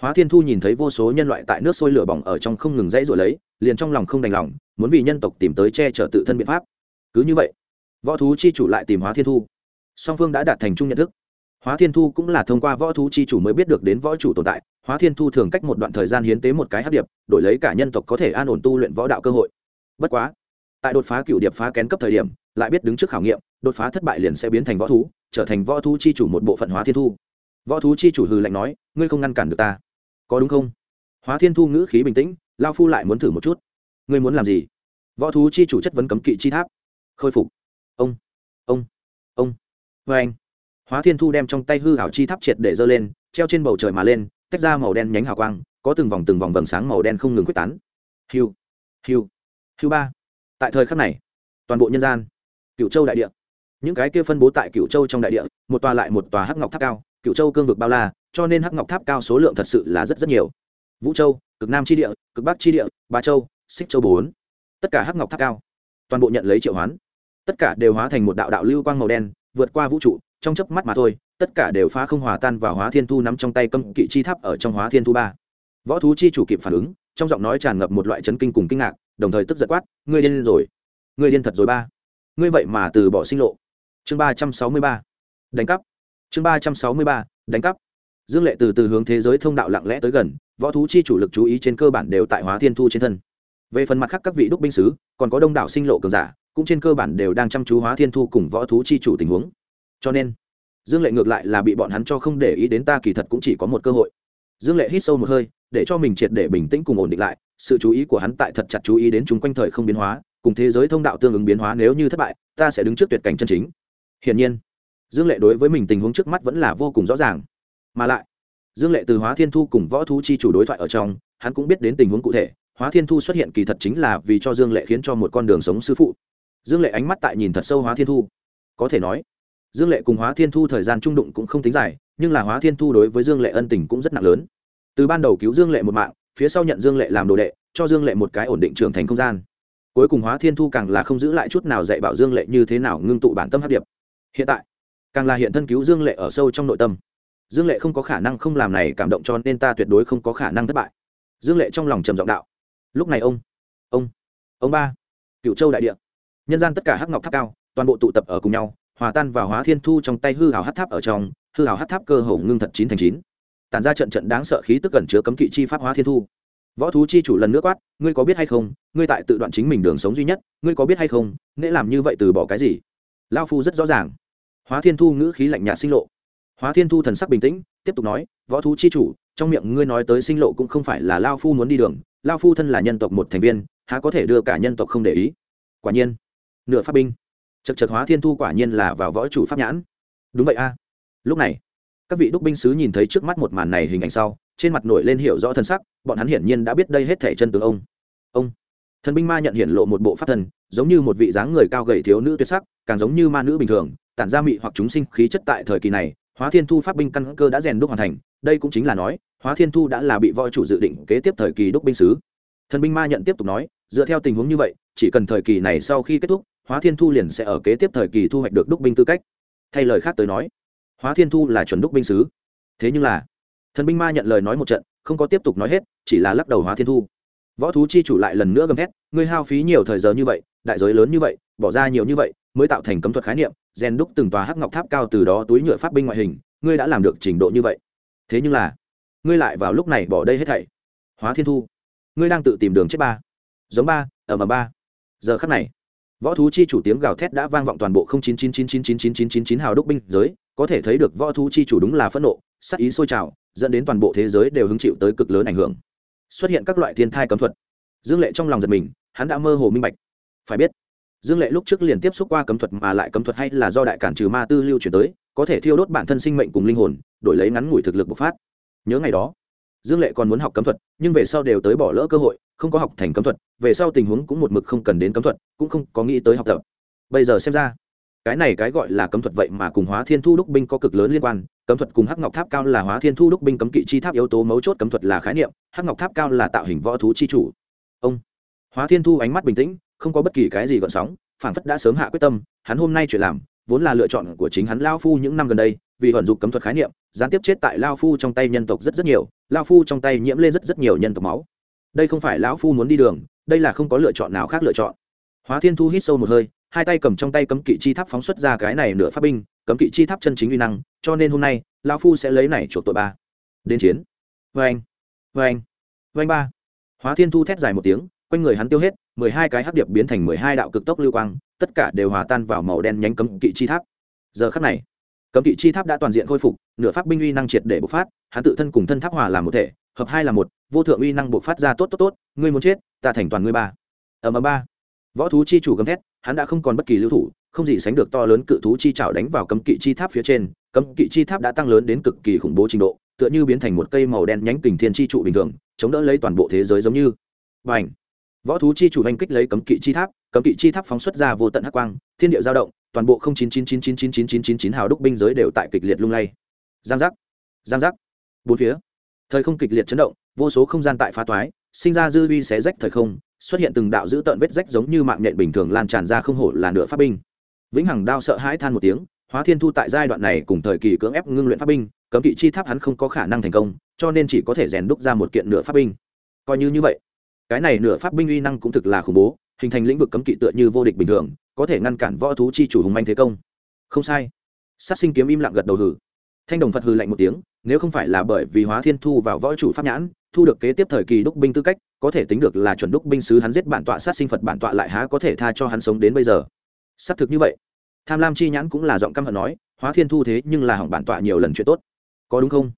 Hóa thiên thu nhìn thấy vô số nhân loại tại nước sôi lửa bỏng ở trong không ngừng dãy rồi lấy, liền trong lòng không đành lòng, muốn vì nhân tộc tìm tới che chở tự thân biện pháp. Cứ như vậy, võ thú chi chủ lại tìm hóa thiên thu. Song phương đã đạt thành chung nhận thức. Hóa thiên thu cũng là thông qua võ thú chi chủ mới biết được đến võ chủ tồn tại hóa thiên thu thường cách một đoạn thời gian hiến tế một cái hát điệp, đổi lấy cả nhân tộc có thể an ổn tu luyện võ đạo cơ hội. Bất quá, tại đột phá cựu điệp phá kén cấp thời điểm, lại biết đứng trước khảo nghiệm, đột phá thất bại liền sẽ biến thành võ thú, trở thành võ thú chi chủ một bộ phận hóa thiên thu. Võ thú chi chủ hừ lạnh nói, ngươi không ngăn cản được ta. Có đúng không? Hóa thiên thu ngữ khí bình tĩnh, lao phu lại muốn thử một chút. Ngươi muốn làm gì? Võ thú chi chủ chất vấn cấm kỵ chi tháp. Khôi phục. Ông ông ông. Vê anh hóa thiên thu đem trong tay hư hảo chi tháp triệt để dơ lên, treo trên bầu trời mà lên tách ra màu đen nhánh hào quang, có từng vòng từng vòng vầng sáng màu đen không ngừng quyết tán. Hiu hiu hiu ba. Tại thời khắc này, toàn bộ nhân gian cựu châu đại địa, những cái kia phân bố tại cựu châu trong đại địa, một tòa lại một tòa hắc ngọc tháp cao cựu châu cương vực bao la, cho nên hắc ngọc tháp cao số lượng thật sự là rất rất nhiều. Vũ châu, cực nam tri địa, cực bắc tri địa ba châu, xích châu bốn. Tất cả hắc ngọc tháp cao, toàn bộ nhận lấy triệu hoán. Tất cả đều hóa thành một đạo đạo lưu quang màu đen, vượt qua vũ trụ, trong chớp mắt mà thôi tất cả đều phá không hòa tan vào hóa thiên thu nắm trong tay cấm kỵ chi tháp ở trong hóa thiên thu ba. Võ thú chi chủ kịp phản ứng, trong giọng nói tràn ngập một loại chấn kinh cùng kinh ngạc, đồng thời tức giật quát, ngươi điên rồi! Ngươi điên thật rồi ba! Ngươi vậy mà từ bỏ sinh lộ! Chương ba trăm sáu mươi ba. Đánh cắp. Chương ba trăm sáu mươi ba. Đánh cắp. Dương lệ từ từ hướng thế giới thông đạo lặng lẽ tới gần, võ thú chi chủ lực chú ý trên cơ bản đều tại hóa thiên thu trên thân. Về phần mặt khác các vị đúc binh sứ, còn có đông đảo sinh lộ cường giả, cũng trên cơ bản đều đang chăm chú hóa thiên thu cùng võ thú chi chủ tình huống. Cho nên dương lệ ngược lại là bị bọn hắn cho không để ý đến ta kỳ thật cũng chỉ có một cơ hội. Dương lệ hít sâu một hơi, để cho mình triệt để bình tĩnh cùng ổn định lại, sự chú ý của hắn tại thật chặt chú ý đến chúng quanh thời không biến hóa, cùng thế giới thông đạo tương ứng biến hóa nếu như thất bại, ta sẽ đứng trước tuyệt cảnh chân chính. Hiển nhiên, dương lệ đối với mình tình huống trước mắt vẫn là vô cùng rõ ràng. Mà lại, dương lệ từ hóa thiên thu cùng võ thú chi chủ đối thoại ở trong, hắn cũng biết đến tình huống cụ thể, hóa thiên thu xuất hiện kỳ thật chính là vì cho dương lệ khiến cho một con đường sống sư phụ. Dương lệ ánh mắt tại nhìn thật sâu hóa thiên thu. Có thể nói dương lệ cùng hóa thiên thu thời gian trung đụng cũng không tính dài, nhưng là hóa thiên thu đối với dương lệ ân tình cũng rất nặng lớn. Từ ban đầu cứu dương lệ một mạng, phía sau nhận dương lệ làm đồ đệ, cho dương lệ một cái ổn định trưởng thành không gian. Cuối cùng hóa thiên thu càng là không giữ lại chút nào dạy bảo dương lệ như thế nào ngưng tụ bản tâm hấp điệp. Hiện tại, càng là hiện thân cứu dương lệ ở sâu trong nội tâm. Dương lệ không có khả năng không làm này cảm động cho nên ta tuyệt đối không có khả năng thất bại. Dương lệ trong lòng trầm giọng đạo. Lúc này ông ông ông ba cựu châu đại địa. Nhân gian tất cả hắc ngọc tháp cao, toàn bộ tụ tập ở cùng nhau hòa tan vào hóa thiên thu trong tay hư hào hát tháp ở trong, hư hào hát tháp cơ hồ ngưng thật chín thành chín. Tàn ra trận trận đáng sợ khí tức gần chứa cấm kỵ chi pháp hóa thiên thu. Võ thú chi chủ lần nữa quát, ngươi có biết hay không? Ngươi tại tự đoạn chính mình đường sống duy nhất, ngươi có biết hay không? Nễ làm như vậy từ bỏ cái gì? Lao phu rất rõ ràng. Hóa thiên thu ngữ khí lạnh nhạt sinh lộ. Hóa thiên thu thần sắc bình tĩnh, tiếp tục nói, võ thú chi chủ, trong miệng ngươi nói tới sinh lộ cũng không phải là lao phu muốn đi đường. Lao phu thân là nhân tộc một thành viên, há có thể đưa cả nhân tộc không để ý? Quả nhiên, nửa pháp binh chật chật hóa thiên thu quả nhiên là vào võ chủ pháp nhãn. Đúng vậy a. Lúc này, các vị đúc binh sứ nhìn thấy trước mắt một màn này hình ảnh sau, trên mặt nổi lên hiểu rõ thân sắc, bọn hắn hiển nhiên đã biết đây hết thể chân tướng ông. Ông, thần binh ma nhận hiện lộ một bộ pháp thần, giống như một vị dáng người cao gầy thiếu nữ tuyệt sắc, càng giống như ma nữ bình thường, tản ra mị hoặc chúng sinh khí chất tại thời kỳ này, hóa thiên thu pháp binh căn cơ đã rèn đúc hoàn thành, đây cũng chính là nói, hóa thiên thu đã là bị voi chủ dự định kế tiếp thời kỳ đúc binh sứ. Thần binh ma nhận tiếp tục nói, dựa theo tình huống như vậy, chỉ cần thời kỳ này sau khi kết thúc hóa thiên thu liền sẽ ở kế tiếp thời kỳ thu hoạch được đúc binh tư cách. Thay lời khác tới nói, hóa thiên thu là chuẩn đúc binh sứ. Thế nhưng là, thần binh ma nhận lời nói một trận, không có tiếp tục nói hết, chỉ là lắc đầu hóa thiên thu. Võ thú chi chủ lại lần nữa gầm thét, ngươi hao phí nhiều thời giờ như vậy, đại giới lớn như vậy, bỏ ra nhiều như vậy, mới tạo thành cấm thuật khái niệm, rèn đúc từng tòa hắc ngọc tháp cao từ đó túi nhựa pháp binh ngoại hình, ngươi đã làm được trình độ như vậy. Thế nhưng là, ngươi lại vào lúc này bỏ đây hết thảy. Hóa thiên thu, ngươi đang tự tìm đường chết ba. Giống ba ở mà ba. Giờ khắc này võ thú chi chủ tiếng gào thét đã vang vọng toàn bộ chín chín chín chín chín chín chín chín chín hào đúc binh giới có thể thấy được võ thú chi chủ đúng là phẫn nộ sắc ý sôi trào dẫn đến toàn bộ thế giới đều hứng chịu tới cực lớn ảnh hưởng xuất hiện các loại thiên thai cấm thuật dương lệ trong lòng giật mình hắn đã mơ hồ minh bạch phải biết dương lệ lúc trước liền tiếp xúc qua cấm thuật mà lại cấm thuật hay là do đại cản trừ ma tư lưu chuyển tới có thể thiêu đốt bản thân sinh mệnh cùng linh hồn đổi lấy ngắn ngủi thực lực bộc phát nhớ ngày đó dương lệ còn muốn học cấm thuật, nhưng về sau đều tới bỏ lỡ cơ hội, không có học thành cấm thuật, về sau tình huống cũng một mực không cần đến cấm thuật, cũng không có nghĩ tới học tập. Bây giờ xem ra, cái này cái gọi là cấm thuật vậy mà cùng hóa thiên thu đúc binh có cực lớn liên quan, cấm thuật cùng hắc ngọc tháp cao là hóa thiên thu đúc binh cấm kỵ chi tháp yếu tố mấu chốt cấm thuật là khái niệm, hắc ngọc tháp cao là tạo hình võ thú chi chủ. Ông hóa thiên thu ánh mắt bình tĩnh, không có bất kỳ cái gì gợn sóng phản phất đã sớm hạ quyết tâm, hắn hôm nay chuyện làm, vốn là lựa chọn của chính hắn lao phu những năm gần đây vì vận dụng cấm thuật khái niệm, gián tiếp chết tại lao phu trong tay nhân tộc rất rất nhiều lao phu trong tay nhiễm lên rất rất nhiều nhân tộc máu. Đây không phải lão phu muốn đi đường, đây là không có lựa chọn nào khác lựa chọn. Hóa thiên thu hít sâu một hơi, hai tay cầm trong tay cấm kỵ chi tháp phóng xuất ra cái này nửa pháp binh, cấm kỵ chi tháp chân chính uy năng, cho nên hôm nay lao phu sẽ lấy này chuộc tội ba. Đến chiến. Vê anh. Vê anh. Vê anh ba. Hóa thiên thu thét dài một tiếng, quanh người hắn tiêu hết, mười hai cái hắc điệp biến thành mười hai đạo cực tốc lưu quang, tất cả đều hòa tan vào màu đen nhánh cấm kỵ chi tháp. Giờ khắc này cấm kỵ chi tháp đã toàn diện khôi phục, nửa pháp binh uy năng triệt để bộc phát, hắn tự thân cùng thân tháp hòa làm một thể, hợp hai là một, vô thượng uy năng bộc phát ra tốt tốt tốt, ngươi muốn chết, ta thành toàn ngươi ba. Ở mà ba. Võ thú chi chủ gầm thét, hắn đã không còn bất kỳ lưu thủ, không gì sánh được to lớn cự thú chi chảo đánh vào cấm kỵ chi tháp phía trên, cấm kỵ chi tháp đã tăng lớn đến cực kỳ khủng bố trình độ, tựa như biến thành một cây màu đen nhánh kình thiên chi trụ bình thường, chống đỡ lấy toàn bộ thế giới giống như. Và ảnh võ thú chi chủ hành kích lấy cấm kỵ chi tháp, cấm kỵ chi tháp phóng xuất ra vô tận hắc quang, thiên địa giao động toàn bộ không chín chín chín chín chín chín chín chín chín hào đúc binh giới đều tại kịch liệt lung lay. Giang giác. Giang giác. Bốn phía. Thời không kịch liệt chấn động, vô số không gian tại phá toái, sinh ra dư vi xé rách thời không, xuất hiện từng đạo dữ tợn vết rách giống như mạng nhện bình thường lan tràn ra không hổ là nửa pháp binh. Vĩnh hằng đao sợ hãi than một tiếng, hóa thiên thu tại giai đoạn này cùng thời kỳ cưỡng ép ngưng luyện pháp binh, cấm kỵ chi tháp hắn không có khả năng thành công, cho nên chỉ có thể rèn đúc ra một kiện nửa pháp binh. Coi như như vậy, cái này nửa pháp binh uy năng cũng thực là khủng bố hình thành lĩnh vực cấm kỵ tựa như vô địch bình thường, có thể ngăn cản võ thú chi chủ hùng manh thế công. Không sai. Sát sinh kiếm im lặng gật đầu hử thanh đồng phật hư lạnh một tiếng, nếu không phải là bởi vì hóa thiên thu vào võ chủ pháp nhãn, thu được kế tiếp thời kỳ đúc binh tư cách, có thể tính được là chuẩn đúc binh sứ hắn giết bản tọa, sát sinh phật bản tọa lại há có thể tha cho hắn sống đến bây giờ. Xác thực như vậy. Tham lam chi nhãn cũng là giọng căm hận nói, hóa thiên thu thế nhưng là hỏng bản tọa nhiều lần chuyện tốt. Có đúng không?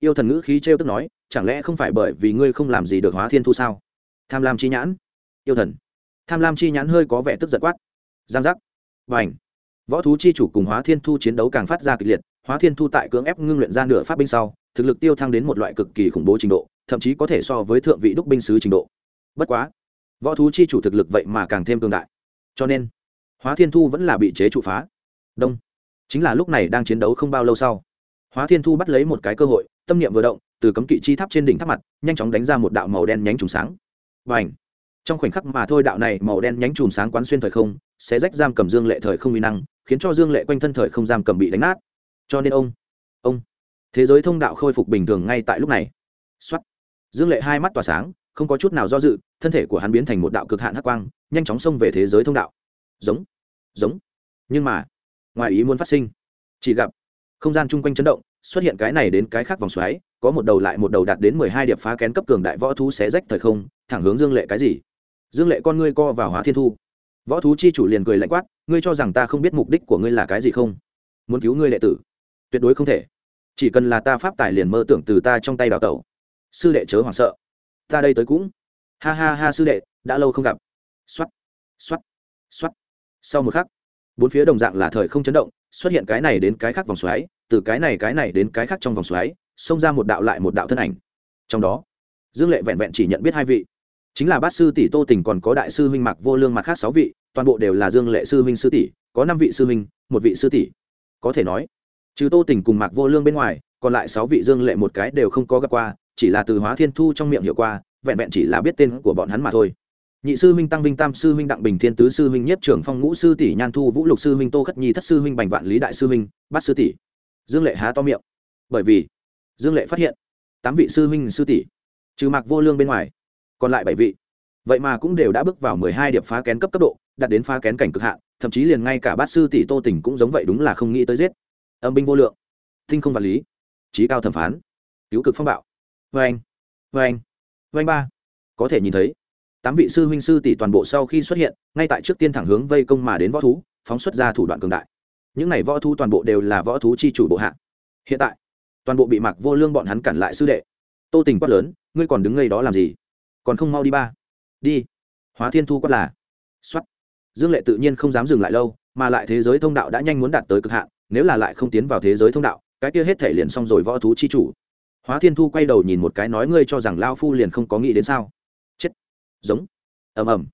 Yêu thần ngữ khí trêu tức nói, chẳng lẽ không phải bởi vì ngươi không làm gì được hóa thiên thu sao? Tham lam chi nhãn. Yêu thần tham lam chi nhãn hơi có vẻ tức giật quát. Giang giác. Và ảnh võ thú chi chủ cùng hóa thiên thu chiến đấu càng phát ra kịch liệt, hóa thiên thu tại cưỡng ép ngưng luyện ra nửa pháp binh sau, thực lực tiêu thăng đến một loại cực kỳ khủng bố trình độ, thậm chí có thể so với thượng vị đúc binh sứ trình độ. Bất quá, võ thú chi chủ thực lực vậy mà càng thêm cường đại. Cho nên, hóa thiên thu vẫn là bị chế trụ phá. Đông. Chính là lúc này đang chiến đấu không bao lâu sau, hóa thiên thu bắt lấy một cái cơ hội, tâm niệm vừa động, từ cấm kỵ chi tháp trên đỉnh tháp mặt, nhanh chóng đánh ra một đạo màu đen nhánh trùng sáng. Và ảnh trong khoảnh khắc mà thôi đạo này màu đen nhánh chùm sáng quán xuyên thời không sẽ rách giam cầm dương lệ thời không uy năng, khiến cho dương lệ quanh thân thời không giam cầm bị đánh nát. Cho nên ông ông, thế giới thông đạo khôi phục bình thường ngay tại lúc này. Xuất dương lệ hai mắt tỏa sáng, không có chút nào do dự, thân thể của hắn biến thành một đạo cực hạn hắc quang, nhanh chóng xông về thế giới thông đạo. Giống giống. Nhưng mà, ngoài ý muốn phát sinh, chỉ gặp không gian chung quanh chấn động, xuất hiện cái này đến cái khác vòng xoáy, có một đầu lại một đầu đạt đến mười hai điệp phá kén cấp cường đại võ thú xé rách thời không, thẳng hướng dương lệ cái gì? Dương lệ con ngươi co vào hóa thiên thu. Võ thú chi chủ liền cười lạnh quát, ngươi cho rằng ta không biết mục đích của ngươi là cái gì không? Muốn cứu ngươi đệ tử? Tuyệt đối không thể. Chỉ cần là ta pháp tài liền mơ tưởng từ ta trong tay đào tẩu. Sư đệ chớ hoảng sợ. Ta đây tới cũng. Ha ha ha sư đệ, đã lâu không gặp. X o á t x o á t x o á t sau một khắc, bốn phía đồng dạng là thời không chấn động, xuất hiện cái này đến cái khác vòng xoáy, từ cái này cái này đến cái khác trong vòng xoáy, xông ra một đạo lại một đạo thân ảnh. Trong đó, dương lệ vẹn vẹn chỉ nhận biết hai vị chính là bát sư tỷ tô tình còn có đại sư huynh mặc vô lương mặt khác sáu vị, toàn bộ đều là dương lệ sư huynh sư tỷ, có năm vị sư huynh, một vị sư tỷ. Có thể nói, trừ tô tình cùng mạc vô lương bên ngoài, còn lại sáu vị dương lệ một cái đều không có gặp qua, chỉ là từ hóa thiên thu trong miệng hiệu qua, vẹn vẹn chỉ là biết tên của bọn hắn mà thôi. Nhị sư huynh tăng vinh tam sư huynh đặng bình thiên tứ sư huynh nhất trưởng phong ngũ sư tỷ nhan thu vũ lục sư huynh tô khất nhi thất sư huynh bành vạn lý đại sư huynh, bát sư tỷ. Dương lệ há to miệng. Bởi vì, dương lệ phát hiện, tám vị sư huynh sư tỷ, trừ mạc vô lương bên ngoài còn lại bảy vị. Vậy mà cũng đều đã bước vào mười hai điệp phá kén cấp cấp độ, đạt đến phá kén cảnh cực hạn, thậm chí liền ngay cả bát sư tỷ tô tình cũng giống vậy đúng là không nghĩ tới giết. Âm binh vô lượng, tinh không vật lý trí cao thẩm phán, cứu cực phong bạo. Vê anh vê anh vê anh ba. Có thể nhìn thấy, tám vị sư huynh sư tỷ toàn bộ sau khi xuất hiện, ngay tại trước tiên thẳng hướng vây công mà đến võ thú, phóng xuất ra thủ đoạn cường đại. Những này võ thú toàn bộ đều là võ thú chi chủ bộ hạ. Hiện tại, toàn bộ bị mặc vô lương bọn hắn cản lại sư đệ. Tô tình quát lớn, ngươi còn đứng ngay đó làm gì? Còn không mau đi ba. Đi. Hóa thiên thu quát là. Xuất dương lệ tự nhiên không dám dừng lại lâu, mà lại thế giới thông đạo đã nhanh muốn đạt tới cực hạn, nếu là lại không tiến vào thế giới thông đạo, cái kia hết thể liền xong rồi võ thú chi chủ. Hóa thiên thu quay đầu nhìn một cái nói ngươi cho rằng lao phu liền không có nghĩ đến sao? Chết. Giống. Ầm ầm.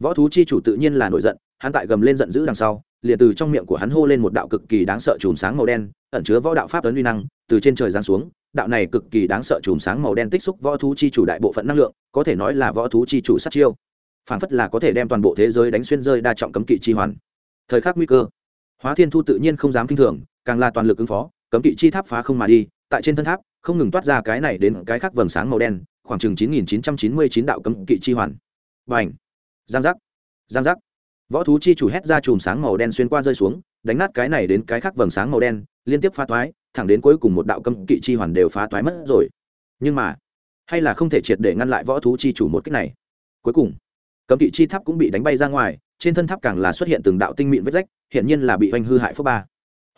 Võ thú chi chủ tự nhiên là nổi giận, hắn tại gầm lên giận dữ đằng sau, liền từ trong miệng của hắn hô lên một đạo cực kỳ đáng sợ chùm sáng màu đen, ẩn chứa võ đạo pháp tấn uy năng, từ trên trời giáng xuống đạo này cực kỳ đáng sợ chùm sáng màu đen tích xúc võ thú chi chủ đại bộ phận năng lượng, có thể nói là võ thú chi chủ sát chiêu. Phản phất là có thể đem toàn bộ thế giới đánh xuyên rơi đa trọng cấm kỵ chi hoàn. Thời khắc nguy cơ, hóa thiên thu tự nhiên không dám kinh thường, càng là toàn lực ứng phó, cấm kỵ chi tháp phá không mà đi, tại trên thân tháp, không ngừng toát ra cái này đến cái khác vầng sáng màu đen, khoảng chừng chín nghìn chín trăm chín mươi chín đạo cấm kỵ chi hoàn. Và giang giác! Giang giác! Võ thú chi chủ hét ra chùm sáng màu đen xuyên qua rơi xuống, đánh nát cái này đến cái khác vầng sáng màu đen, liên tiếp phá toái thẳng đến cuối cùng một đạo cấm kỵ chi hoàn đều phá toái mất rồi. Nhưng mà, hay là không thể triệt để ngăn lại võ thú chi chủ một cách này? Cuối cùng, cấm kỵ chi tháp cũng bị đánh bay ra ngoài, trên thân tháp càng là xuất hiện từng đạo tinh mịn vết rách hiện nhiên là bị oanh hư hại phước ba.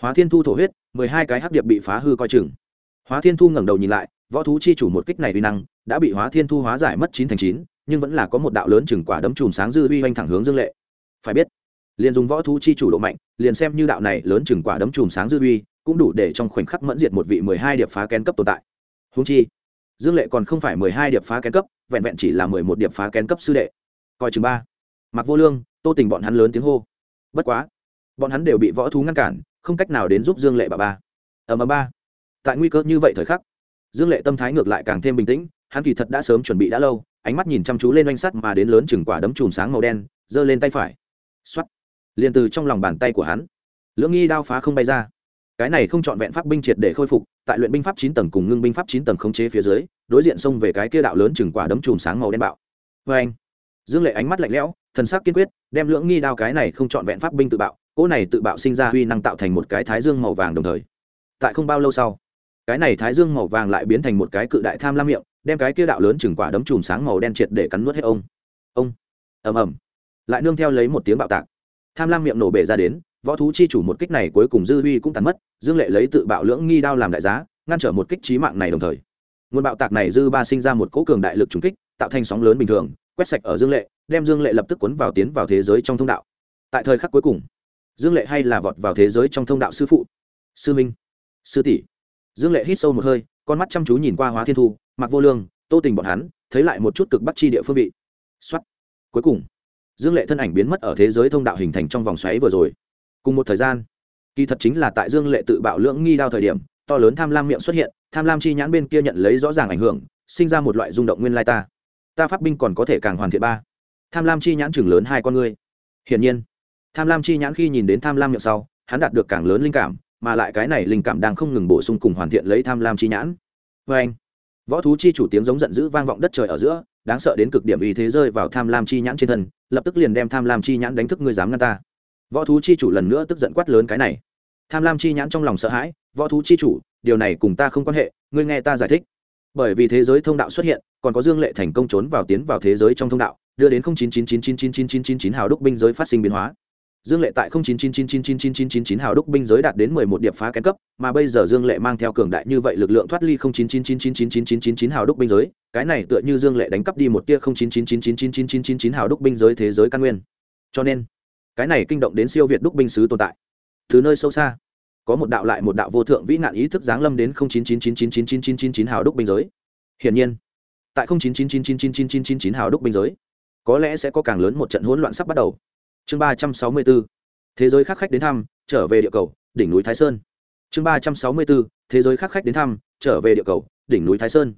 Hóa thiên thu thổ huyết, mười hai cái hắc điệp bị phá hư coi chừng. Hóa thiên thu ngẩng đầu nhìn lại, võ thú chi chủ một kích này uy năng đã bị hóa thiên thu hóa giải mất chín thành chín, nhưng vẫn là có một đạo lớn chừng quả đấm chùm sáng dư uy oanh thẳng hướng dương lệ. Phải biết, liền dùng võ thú chi chủ độ mạnh, liền xem như đạo này lớn chừng quả đấm chùm sáng dư uy cũng đủ để trong khoảnh khắc mẫn diệt một vị mười hai điệp phá kén cấp tồn tại. Húng chi, dương lệ còn không phải mười hai điệp phá kén cấp, vẹn vẹn chỉ là mười một điệp phá kén cấp sư đệ. Coi chừng ba. Mặc vô lương, tô tình bọn hắn lớn tiếng hô. Bất quá, bọn hắn đều bị võ thú ngăn cản, không cách nào đến giúp dương lệ bà ba. Ở mà ba. Tại nguy cơ như vậy thời khắc, dương lệ tâm thái ngược lại càng thêm bình tĩnh, hắn kỳ thật đã sớm chuẩn bị đã lâu, ánh mắt nhìn chăm chú lên oanh sắt mà đến lớn chừng quả đấm chùm sáng màu đen, giơ lên tay phải. X o á t liền từ trong lòng bàn tay của hắn, lưỡng nghi đao phá không bay ra cái này không chọn vẹn pháp binh triệt để khôi phục, tại luyện binh pháp chín tầng cùng ngưng binh pháp chín tầng khống chế phía dưới, đối diện xông về cái kia đạo lớn chừng quả đấm chùm sáng màu đen bạo. Vê anh, dương lệ ánh mắt lạnh lẽo, thần sắc kiên quyết, đem lưỡng nghi đao cái này không chọn vẹn pháp binh tự bạo, cỗ này tự bạo sinh ra huy năng tạo thành một cái thái dương màu vàng đồng thời. Tại không bao lâu sau, cái này thái dương màu vàng lại biến thành một cái cự đại tham lam miệng, đem cái kia đạo lớn chừng quả đấm chùm sáng màu đen triệt để cắn nuốt hết ông. Ông, ầm ầm, lại nương theo lấy một tiếng bạo tạc. Tham lam miệng nổ bể ra đến võ thú chi chủ một kích này cuối cùng dư huy cũng tàn mất, dương lệ lấy tự bạo lưỡng nghi đao làm đại giá, ngăn trở một kích trí mạng này đồng thời. Nguồn bạo tạc này dư ba sinh ra một cỗ cường đại lực trúng kích, tạo thành sóng lớn bình thường, quét sạch ở dương lệ, đem dương lệ lập tức cuốn vào tiến vào thế giới trong thông đạo. Tại thời khắc cuối cùng, dương lệ hay là vọt vào thế giới trong thông đạo sư phụ. Sư minh, sư tỷ. Dương lệ hít sâu một hơi, con mắt chăm chú nhìn qua hóa thiên thu mặc vô lương, tô tình bọn hắn, thấy lại một chút cực bắt chi địa phương vị. Xuất cuối cùng, dương lệ thân ảnh biến mất ở thế giới thông đạo hình thành trong vòng xoáy vừa rồi cùng một thời gian, kỳ thật chính là tại dương lệ tự bạo lưỡng nghi đao thời điểm, to lớn tham lam miệng xuất hiện, tham lam chi nhãn bên kia nhận lấy rõ ràng ảnh hưởng, sinh ra một loại rung động nguyên lai ta. Ta pháp binh còn có thể càng hoàn thiện ba. Tham lam chi nhãn chừng lớn hai con ngươi. Hiển nhiên, tham lam chi nhãn khi nhìn đến tham lam miệng sau, hắn đạt được càng lớn linh cảm, mà lại cái này linh cảm đang không ngừng bổ sung cùng hoàn thiện lấy tham lam chi nhãn. Vê anh, võ thú chi chủ tiếng giống giận dữ vang vọng đất trời ở giữa, đáng sợ đến cực điểm ý thế rơi vào tham lam chi nhãn trên thân, lập tức liền đem tham lam chi nhãn đánh thức ngươi dám ngăn ta võ thú chi chủ lần nữa tức giận quát lớn cái này tham lam chi nhãn trong lòng sợ hãi võ thú chi chủ điều này cùng ta không quan hệ ngươi nghe ta giải thích bởi vì thế giới thông đạo xuất hiện còn có dương lệ thành công trốn vào tiến vào thế giới trong thông đạo đưa đến chín chín chín chín chín chín chín chín chín hào đúc binh giới phát sinh biến hóa dương lệ tại chín chín chín chín chín chín chín chín chín hào đúc binh giới đạt đến mười một điệp phá kén cấp mà bây giờ dương lệ mang theo cường đại như vậy lực lượng thoát ly chín chín chín chín chín chín chín chín chín hào đúc binh giới cái này tựa như dương lệ đánh cắp đi một tia chín chín chín chín chín chín chín chín chín hào đúc binh giới thế giới căn nguyên cho nên cái này kinh động đến siêu việt đúc binh sứ tồn tại từ nơi sâu xa có một đạo lại một đạo vô thượng vĩ nạn ý thức giáng lâm đến chín chín chín chín chín chín chín chín chín hào đúc binh giới hiển nhiên tại chín chín chín chín chín chín chín chín chín hào đúc binh giới có lẽ sẽ có càng lớn một trận hỗn loạn sắp bắt đầu chương ba trăm sáu mươi bốn thế giới khác khách đến thăm trở về địa cầu đỉnh núi thái sơn chương ba trăm sáu mươi bốn thế giới khác khách đến thăm trở về địa cầu đỉnh núi thái sơn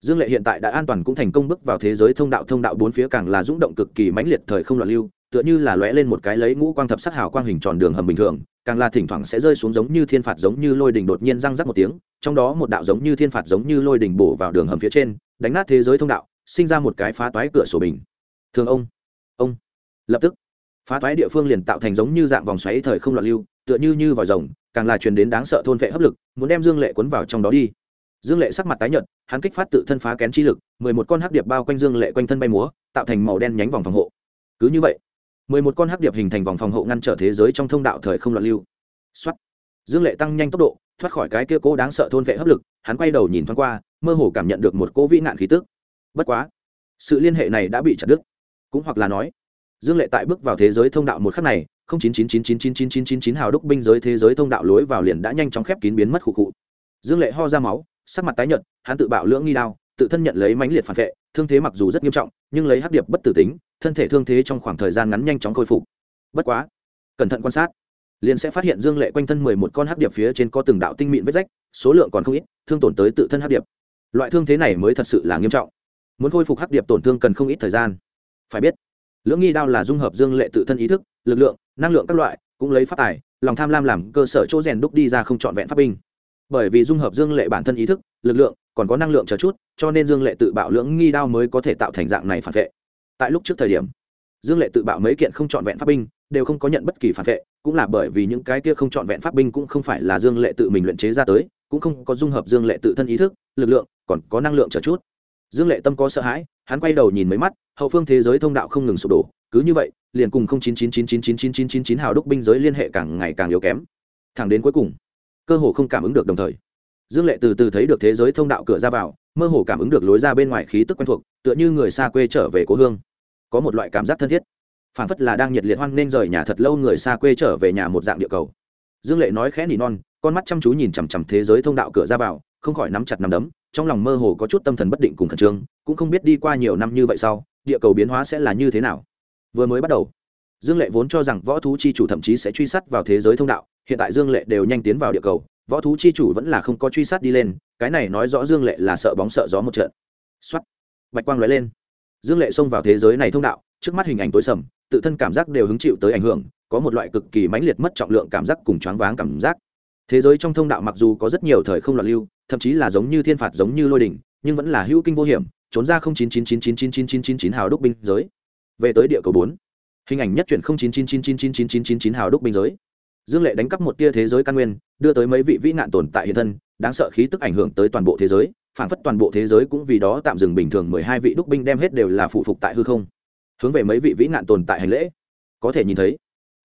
dương lệ hiện tại đã an toàn cũng thành công bước vào thế giới thông đạo thông đạo bốn phía càng là rung động cực kỳ mãnh liệt thời không loạn lưu tựa như là lóe lên một cái lấy ngũ quang thập sắc hào quang hình tròn đường hầm bình thường, càng là thỉnh thoảng sẽ rơi xuống giống như thiên phạt giống như lôi đình đột nhiên răng rắc một tiếng, trong đó một đạo giống như thiên phạt giống như lôi đình bổ vào đường hầm phía trên, đánh nát thế giới thông đạo, sinh ra một cái phá toái cửa sổ bình. Thường ông ông, lập tức, phá toái địa phương liền tạo thành giống như dạng vòng xoáy thời không loạn lưu, tựa như như vòi rồng, càng là truyền đến đáng sợ thôn vệ hấp lực, muốn đem dương lệ cuốn vào trong đó đi. Dương lệ sắc mặt tái nhợt, hắn kích phát tự thân phá kén chi lực, mười một con hắc điệp bao quanh dương lệ quanh thân bay múa, tạo thành màu đen nhánh vòng phòng hộ. Cứ như vậy mười một con hắc điệp hình thành vòng phòng hộ ngăn trở thế giới trong thông đạo thời không loạn lưu. Xuất dương lệ tăng nhanh tốc độ, thoát khỏi cái kia cố đáng sợ thôn vệ hấp lực, hắn quay đầu nhìn thoáng qua, mơ hồ cảm nhận được một cố vĩ nạn khí tức. Bất quá, sự liên hệ này đã bị chặt đứt. Cũng hoặc là nói, dương lệ tại bước vào thế giới thông đạo một khắc này, không chín chín chín chín chín chín chín chín chín hào đúc binh giới thế giới thông đạo lối vào liền đã nhanh chóng khép kín biến mất khụ khụ. Dương lệ ho ra máu, sắc mặt tái nhợt, hắn tự bạo lưỡng nghi đao tự thân nhận lấy mãnh liệt phản vệ, thương thế mặc dù rất nghiêm trọng, nhưng lấy hắc điệp bất tử tính, thân thể thương thế trong khoảng thời gian ngắn nhanh chóng khôi phục. Bất quá, cẩn thận quan sát, liền sẽ phát hiện dương lệ quanh thân mười một con hắc điệp phía trên có từng đạo tinh mịn vết rách, số lượng còn không ít, thương tổn tới tự thân hắc điệp. Loại thương thế này mới thật sự là nghiêm trọng. Muốn khôi phục hắc điệp tổn thương cần không ít thời gian. Phải biết, lưỡng nghi đao là dung hợp dương lệ tự thân ý thức, lực lượng, năng lượng các loại, cũng lấy phát tài, lòng tham lam làm cơ sở chỗ rèn đúc đi ra không trọn vẹn pháp binh bởi vì dung hợp dương lệ bản thân ý thức, lực lượng, còn có năng lượng chờ chút, cho nên dương lệ tự bạo lưỡng nghi đao mới có thể tạo thành dạng này phản vệ. Tại lúc trước thời điểm, dương lệ tự bạo mấy kiện không trọn vẹn pháp binh, đều không có nhận bất kỳ phản vệ, cũng là bởi vì những cái kia không trọn vẹn pháp binh cũng không phải là dương lệ tự mình luyện chế ra tới, cũng không có dung hợp dương lệ tự thân ý thức, lực lượng, còn có năng lượng chờ chút. Dương lệ tâm có sợ hãi, hắn quay đầu nhìn mấy mắt, hậu phương thế giới thông đạo không ngừng sụp đổ, cứ như vậy, liền cùng không chín chín chín chín chín chín chín chín chín hào đúc binh giới liên hệ càng ngày càng yếu kém. Thẳng đến cuối cùng cơ hồ không cảm ứng được đồng thời. Dương lệ từ từ thấy được thế giới thông đạo cửa ra vào, mơ hồ cảm ứng được lối ra bên ngoài khí tức quen thuộc, tựa như người xa quê trở về cố hương. Có một loại cảm giác thân thiết. Phản phất là đang nhiệt liệt hoan nên rời nhà thật lâu người xa quê trở về nhà một dạng địa cầu. Dương lệ nói khẽ nỉ non, con mắt chăm chú nhìn chằm chằm thế giới thông đạo cửa ra vào, không khỏi nắm chặt nắm đấm, trong lòng mơ hồ có chút tâm thần bất định cùng khẩn trương, cũng không biết đi qua nhiều năm như vậy sau, địa cầu biến hóa sẽ là như thế nào. Vừa mới bắt đầu dương lệ vốn cho rằng võ thú chi chủ thậm chí sẽ truy sát vào thế giới thông đạo hiện tại dương lệ đều nhanh tiến vào địa cầu võ thú chi chủ vẫn là không có truy sát đi lên cái này nói rõ dương lệ là sợ bóng sợ gió một trận x bạch quang lóe lên dương lệ xông vào thế giới này thông đạo trước mắt hình ảnh tối sầm tự thân cảm giác đều hứng chịu tới ảnh hưởng có một loại cực kỳ mãnh liệt mất trọng lượng cảm giác cùng choáng váng cảm giác thế giới trong thông đạo mặc dù có rất nhiều thời không loạn lưu thậm chí là giống như thiên phạt giống như lôi đỉnh nhưng vẫn là hữu kinh vô hiểm trốn ra không chín chín chín chín chín chín chín chín chín hào đúc binh giới về tới địa cầu bốn hình ảnh nhất chuyển không chín chín chín chín chín chín chín chín chín hào đúc binh giới. Dương lệ đánh cắp một tia thế giới căn nguyên, đưa tới mấy vị vĩ nạn tồn tại hiện thân, đáng sợ khí tức ảnh hưởng tới toàn bộ thế giới phản phất toàn bộ thế giới cũng vì đó tạm dừng bình thường mười hai vị đúc binh đem hết đều là phụ phục tại hư không. Hướng về mấy vị vĩ nạn tồn tại hành lễ. Có thể nhìn thấy,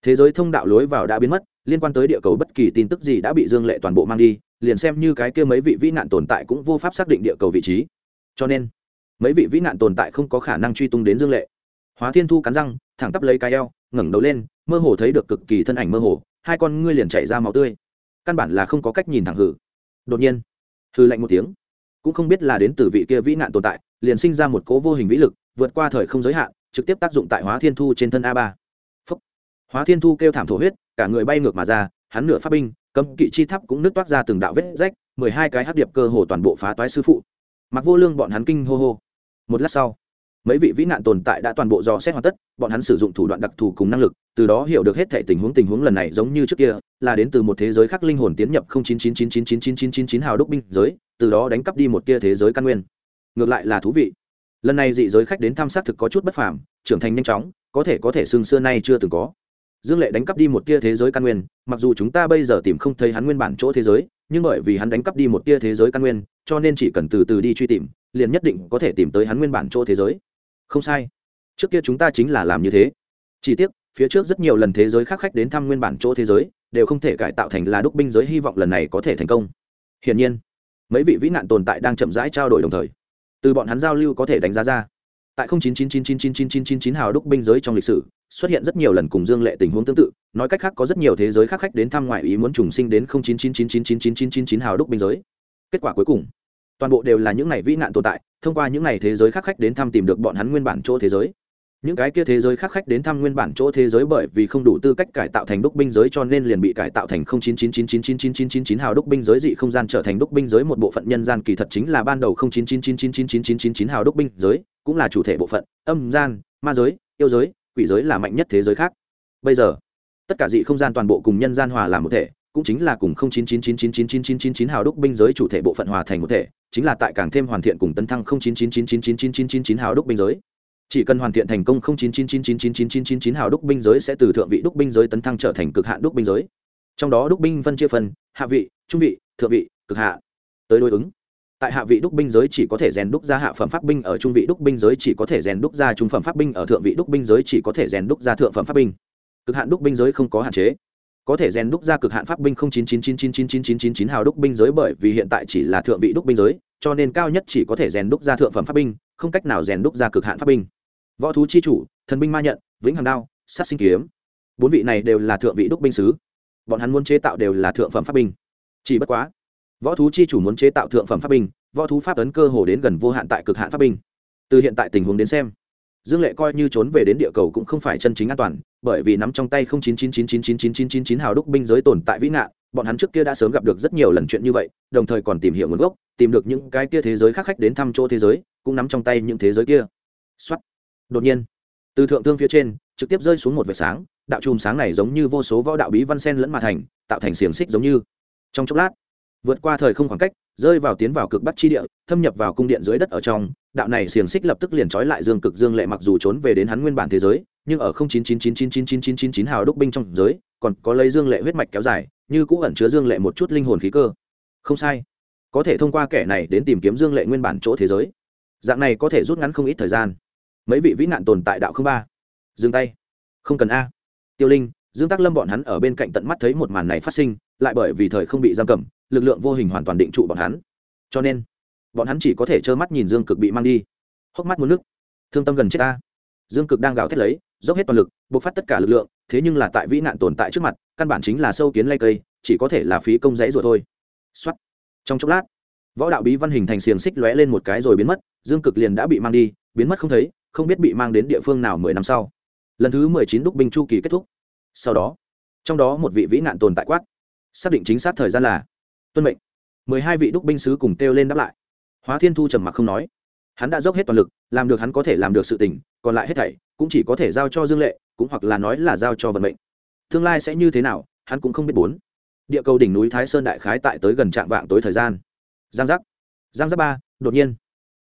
thế giới thông đạo lối vào đã biến mất, liên quan tới địa cầu bất kỳ tin tức gì đã bị dương lệ toàn bộ mang đi, liền xem như cái kia mấy vị vĩ nạn tồn tại cũng vô pháp xác định địa cầu vị trí. Cho nên, mấy vị vĩ nạn tồn tại không có khả năng truy tung đến dương lệ hóa thiên thu cắn răng, thẳng tắp lấy cái eo, ngẩng đầu lên, mơ hồ thấy được cực kỳ thân ảnh mơ hồ, hai con ngươi liền chảy ra máu tươi. Căn bản là không có cách nhìn thẳng hử. Đột nhiên, hư lạnh một tiếng. Cũng không biết là đến từ vị kia vĩ nạn tồn tại, liền sinh ra một cố vô hình vĩ lực, vượt qua thời không giới hạn, trực tiếp tác dụng tại hóa thiên thu trên thân a ba. Hóa thiên thu kêu thảm thổ huyết, cả người bay ngược mà ra, hắn nửa pháp binh, cấm kỵ chi tháp cũng nứt toát ra từng đạo vết rách, mười hai cái hát điệp cơ hồ toàn bộ phá toái sư phụ. Mặc vô lương bọn hắn kinh hô hô. Một lát sau mấy vị vĩ nạn tồn tại đã toàn bộ dò xét hoàn tất, bọn hắn sử dụng thủ đoạn đặc thù cùng năng lực, từ đó hiểu được hết thể tình huống tình huống lần này giống như trước kia, là đến từ một thế giới khác linh hồn tiến nhập không chín chín chín chín chín chín chín chín chín hào đúc binh giới, từ đó đánh cắp đi một tia thế giới căn nguyên. Ngược lại là thú vị. Lần này dị giới khách đến thăm xác thực có chút bất phàm, trưởng thành nhanh chóng, có thể có thể xương xưa nay chưa từng có. Dương lệ đánh cắp đi một tia thế giới căn nguyên, mặc dù chúng ta bây giờ tìm không thấy hắn nguyên bản chỗ thế giới, nhưng bởi vì hắn đánh cắp đi một tia thế giới căn nguyên, cho nên chỉ cần từ từ đi truy tìm, liền nhất định có thể tìm tới hắn nguyên bản chỗ thế giới không sai trước kia chúng ta chính là làm như thế chỉ tiếc phía trước rất nhiều lần thế giới khác khách đến thăm nguyên bản chỗ thế giới đều không thể cải tạo thành là đúc binh giới hy vọng lần này có thể thành công hiển nhiên mấy vị vĩ nạn tồn tại đang chậm rãi trao đổi đồng thời từ bọn hắn giao lưu có thể đánh giá ra tại 0999999999 hào đúc binh giới trong lịch sử xuất hiện rất nhiều lần cùng dương lệ tình huống tương tự nói cách khác có rất nhiều thế giới khác khách đến thăm ngoại ý muốn trùng sinh đến 0999999999 hào đúc binh giới kết quả cuối cùng toàn bộ đều là những này vĩ nạn tồn tại thông qua những n à y thế giới khác khách đến thăm tìm được bọn hắn nguyên bản chỗ thế giới những cái kia thế giới khác khách đến thăm nguyên bản chỗ thế giới bởi vì không đủ tư cách cải tạo thành đúc binh giới cho nên liền bị cải tạo thành 0999999999 hào đúc binh giới dị không gian trở thành đúc binh giới một bộ phận nhân gian kỳ thật chính là ban đầu 0999999999 hào đúc binh giới cũng là chủ thể bộ phận âm gian ma giới yêu giới quỷ giới là mạnh nhất thế giới khác bây giờ tất cả dị không gian toàn bộ cùng nhân gian hòa làm một thể cũng chính là cùng 0999999999 hào đúc binh giới chủ thể bộ phận hòa thành một thể, chính là tại càng thêm hoàn thiện cùng tấn thăng 0999999999 hào đúc binh giới. Chỉ cần hoàn thiện thành công 0999999999 hào đúc binh giới sẽ từ thượng vị đúc binh giới tấn thăng trở thành cực hạn đúc binh giới. Trong đó đúc binh phân chia phần, hạ vị, trung vị, thượng vị, cực hạ. Tới đối ứng tại hạ vị đúc binh giới chỉ có thể rèn đúc ra hạ phẩm pháp binh ở trung vị đúc binh giới chỉ có thể rèn đúc ra trung phẩm pháp binh ở thượng vị đúc binh giới chỉ có thể rèn đúc ra thượng phẩm pháp binh cực hạn đúc binh giới không có hạn chế có thể rèn đúc ra cực hạn pháp binh không chín chín chín chín chín chín chín chín chín hào đúc binh giới bởi vì hiện tại chỉ là thượng vị đúc binh giới, cho nên cao nhất chỉ có thể rèn đúc ra thượng phẩm pháp binh, không cách nào rèn đúc ra cực hạn pháp binh. Võ thú chi chủ, thần binh ma nhận, vĩnh hằng đao, sát sinh kiếm. Bốn vị này đều là thượng vị đúc binh sứ. Bọn hắn muốn chế tạo đều là thượng phẩm pháp binh. Chỉ bất quá, võ thú chi chủ muốn chế tạo thượng phẩm pháp binh, võ thú pháp ấn cơ hồ đến gần vô hạn tại cực hạn pháp binh. Từ hiện tại tình huống đến xem dương lệ coi như trốn về đến địa cầu cũng không phải chân chính an toàn bởi vì nắm trong tay không chín chín chín chín chín chín chín chín chín hào đúc binh giới tồn tại vĩ nạn bọn hắn trước kia đã sớm gặp được rất nhiều lần chuyện như vậy đồng thời còn tìm hiểu nguồn gốc tìm được những cái kia thế giới khác khách đến thăm chỗ thế giới cũng nắm trong tay những thế giới kia xuất đột nhiên từ thượng thương phía trên trực tiếp rơi xuống một vệt sáng đạo chùm sáng này giống như vô số võ đạo bí văn sen lẫn mà thành tạo thành xiềng xích giống như trong chốc lát vượt qua thời không khoảng cách, rơi vào tiến vào cực bắc chi địa, thâm nhập vào cung điện dưới đất ở trong, đạo này xiềng xích lập tức liền trói lại dương cực dương lệ mặc dù trốn về đến hắn nguyên bản thế giới, nhưng ở không chín chín chín chín chín chín chín chín chín hào đúc binh trong giới, còn có lấy dương lệ huyết mạch kéo dài, như cũ ẩn chứa dương lệ một chút linh hồn khí cơ. Không sai. Có thể thông qua kẻ này đến tìm kiếm dương lệ nguyên bản chỗ thế giới. Dạng này có thể rút ngắn không ít thời gian. Mấy vị vĩ nạn tồn tại đạo không ba. Dừng tay. Không cần a. Tiêu linh, dương tác lâm bọn hắn ở bên cạnh tận mắt thấy một màn này phát sinh, lại bởi vì thời không bị giam cầm lực lượng vô hình hoàn toàn định trụ bọn hắn. Cho nên, bọn hắn chỉ có thể trơ mắt nhìn dương cực bị mang đi. Hốc mắt muốn nước. Thương tâm gần chết ta. Dương cực đang gào thét lấy, dốc hết toàn lực buộc phát tất cả lực lượng, thế nhưng là tại vĩ nạn tồn tại trước mặt, căn bản chính là sâu kiến lay cây, chỉ có thể là phí công dãy rồi thôi. Xuất trong chốc lát, võ đạo bí văn hình thành xiềng xích lóe lên một cái rồi biến mất, dương cực liền đã bị mang đi, biến mất không thấy, không biết bị mang đến địa phương nào mười năm sau. Lần thứ mười chín đúc binh chu kỳ kết thúc. Sau đó, trong đó một vị vĩ nạn tồn tại quát. Xác định chính xác thời gian là tuân mệnh. Mười hai vị đúc binh sứ cùng kêu lên đáp lại. Hóa thiên thu trầm mặc không nói. Hắn đã dốc hết toàn lực, làm được hắn có thể làm được sự tình, còn lại hết thảy cũng chỉ có thể giao cho dương lệ, cũng hoặc là nói là giao cho vận mệnh. Tương lai sẽ như thế nào, hắn cũng không biết bốn. Địa cầu đỉnh núi thái sơn đại khái tại tới gần trạm vạng tối thời gian. Giang giác. Giang giác ba, đột nhiên.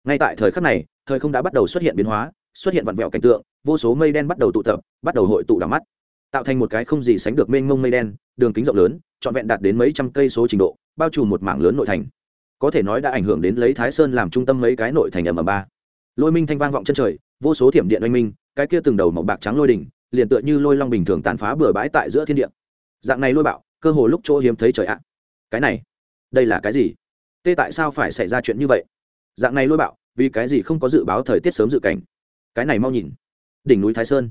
Ngay tại thời khắc này, thời không đã bắt đầu xuất hiện biến hóa, xuất hiện vặn vẹo cảnh tượng, vô số mây đen bắt đầu tụ tập, bắt đầu hội tụ đ mắt. Tạo thành một cái không gì sánh được mênh mông mây đen, đường kính rộng lớn, trọn vẹn đạt đến mấy trăm cây số trình độ bao trùm một mảng lớn nội thành. Có thể nói đã ảnh hưởng đến lấy thái sơn làm trung tâm mấy cái nội thành ầm ầm ba. Lôi minh thanh vang vọng chân trời, vô số thiểm điện oanh minh, cái kia từng đầu màu bạc trắng lôi đỉnh, liền tựa như lôi long bình thường tàn phá bừa bãi tại giữa thiên địa. Dạng này lôi bạo, cơ hồ lúc chỗ hiếm thấy trời ạ. Cái này, đây là cái gì? Tê tại sao phải xảy ra chuyện như vậy? Dạng này lôi bạo, vì cái gì không có dự báo thời tiết sớm dự cảnh? Cái này mau nhìn. Đỉnh núi thái sơn.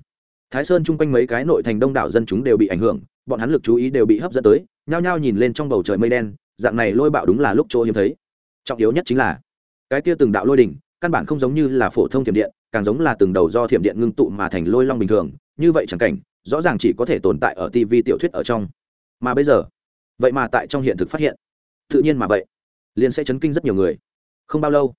Thái sơn chung quanh mấy cái nội thành đông đảo dân chúng đều bị ảnh hưởng, bọn hắn lực chú ý đều bị hấp dẫn tới, nhao nhao nhìn lên trong bầu trời mây đen dạng này lôi bạo đúng là lúc chỗ hiếm thấy. Trọng yếu nhất chính là, cái kia từng đạo lôi đỉnh, căn bản không giống như là phổ thông thiểm điện, càng giống là từng đầu do thiểm điện ngưng tụ mà thành lôi long bình thường, như vậy chẳng cảnh, rõ ràng chỉ có thể tồn tại ở tv tiểu thuyết ở trong. Mà bây giờ, vậy mà tại trong hiện thực phát hiện. Tự nhiên mà vậy, liền sẽ chấn kinh rất nhiều người. Không bao lâu,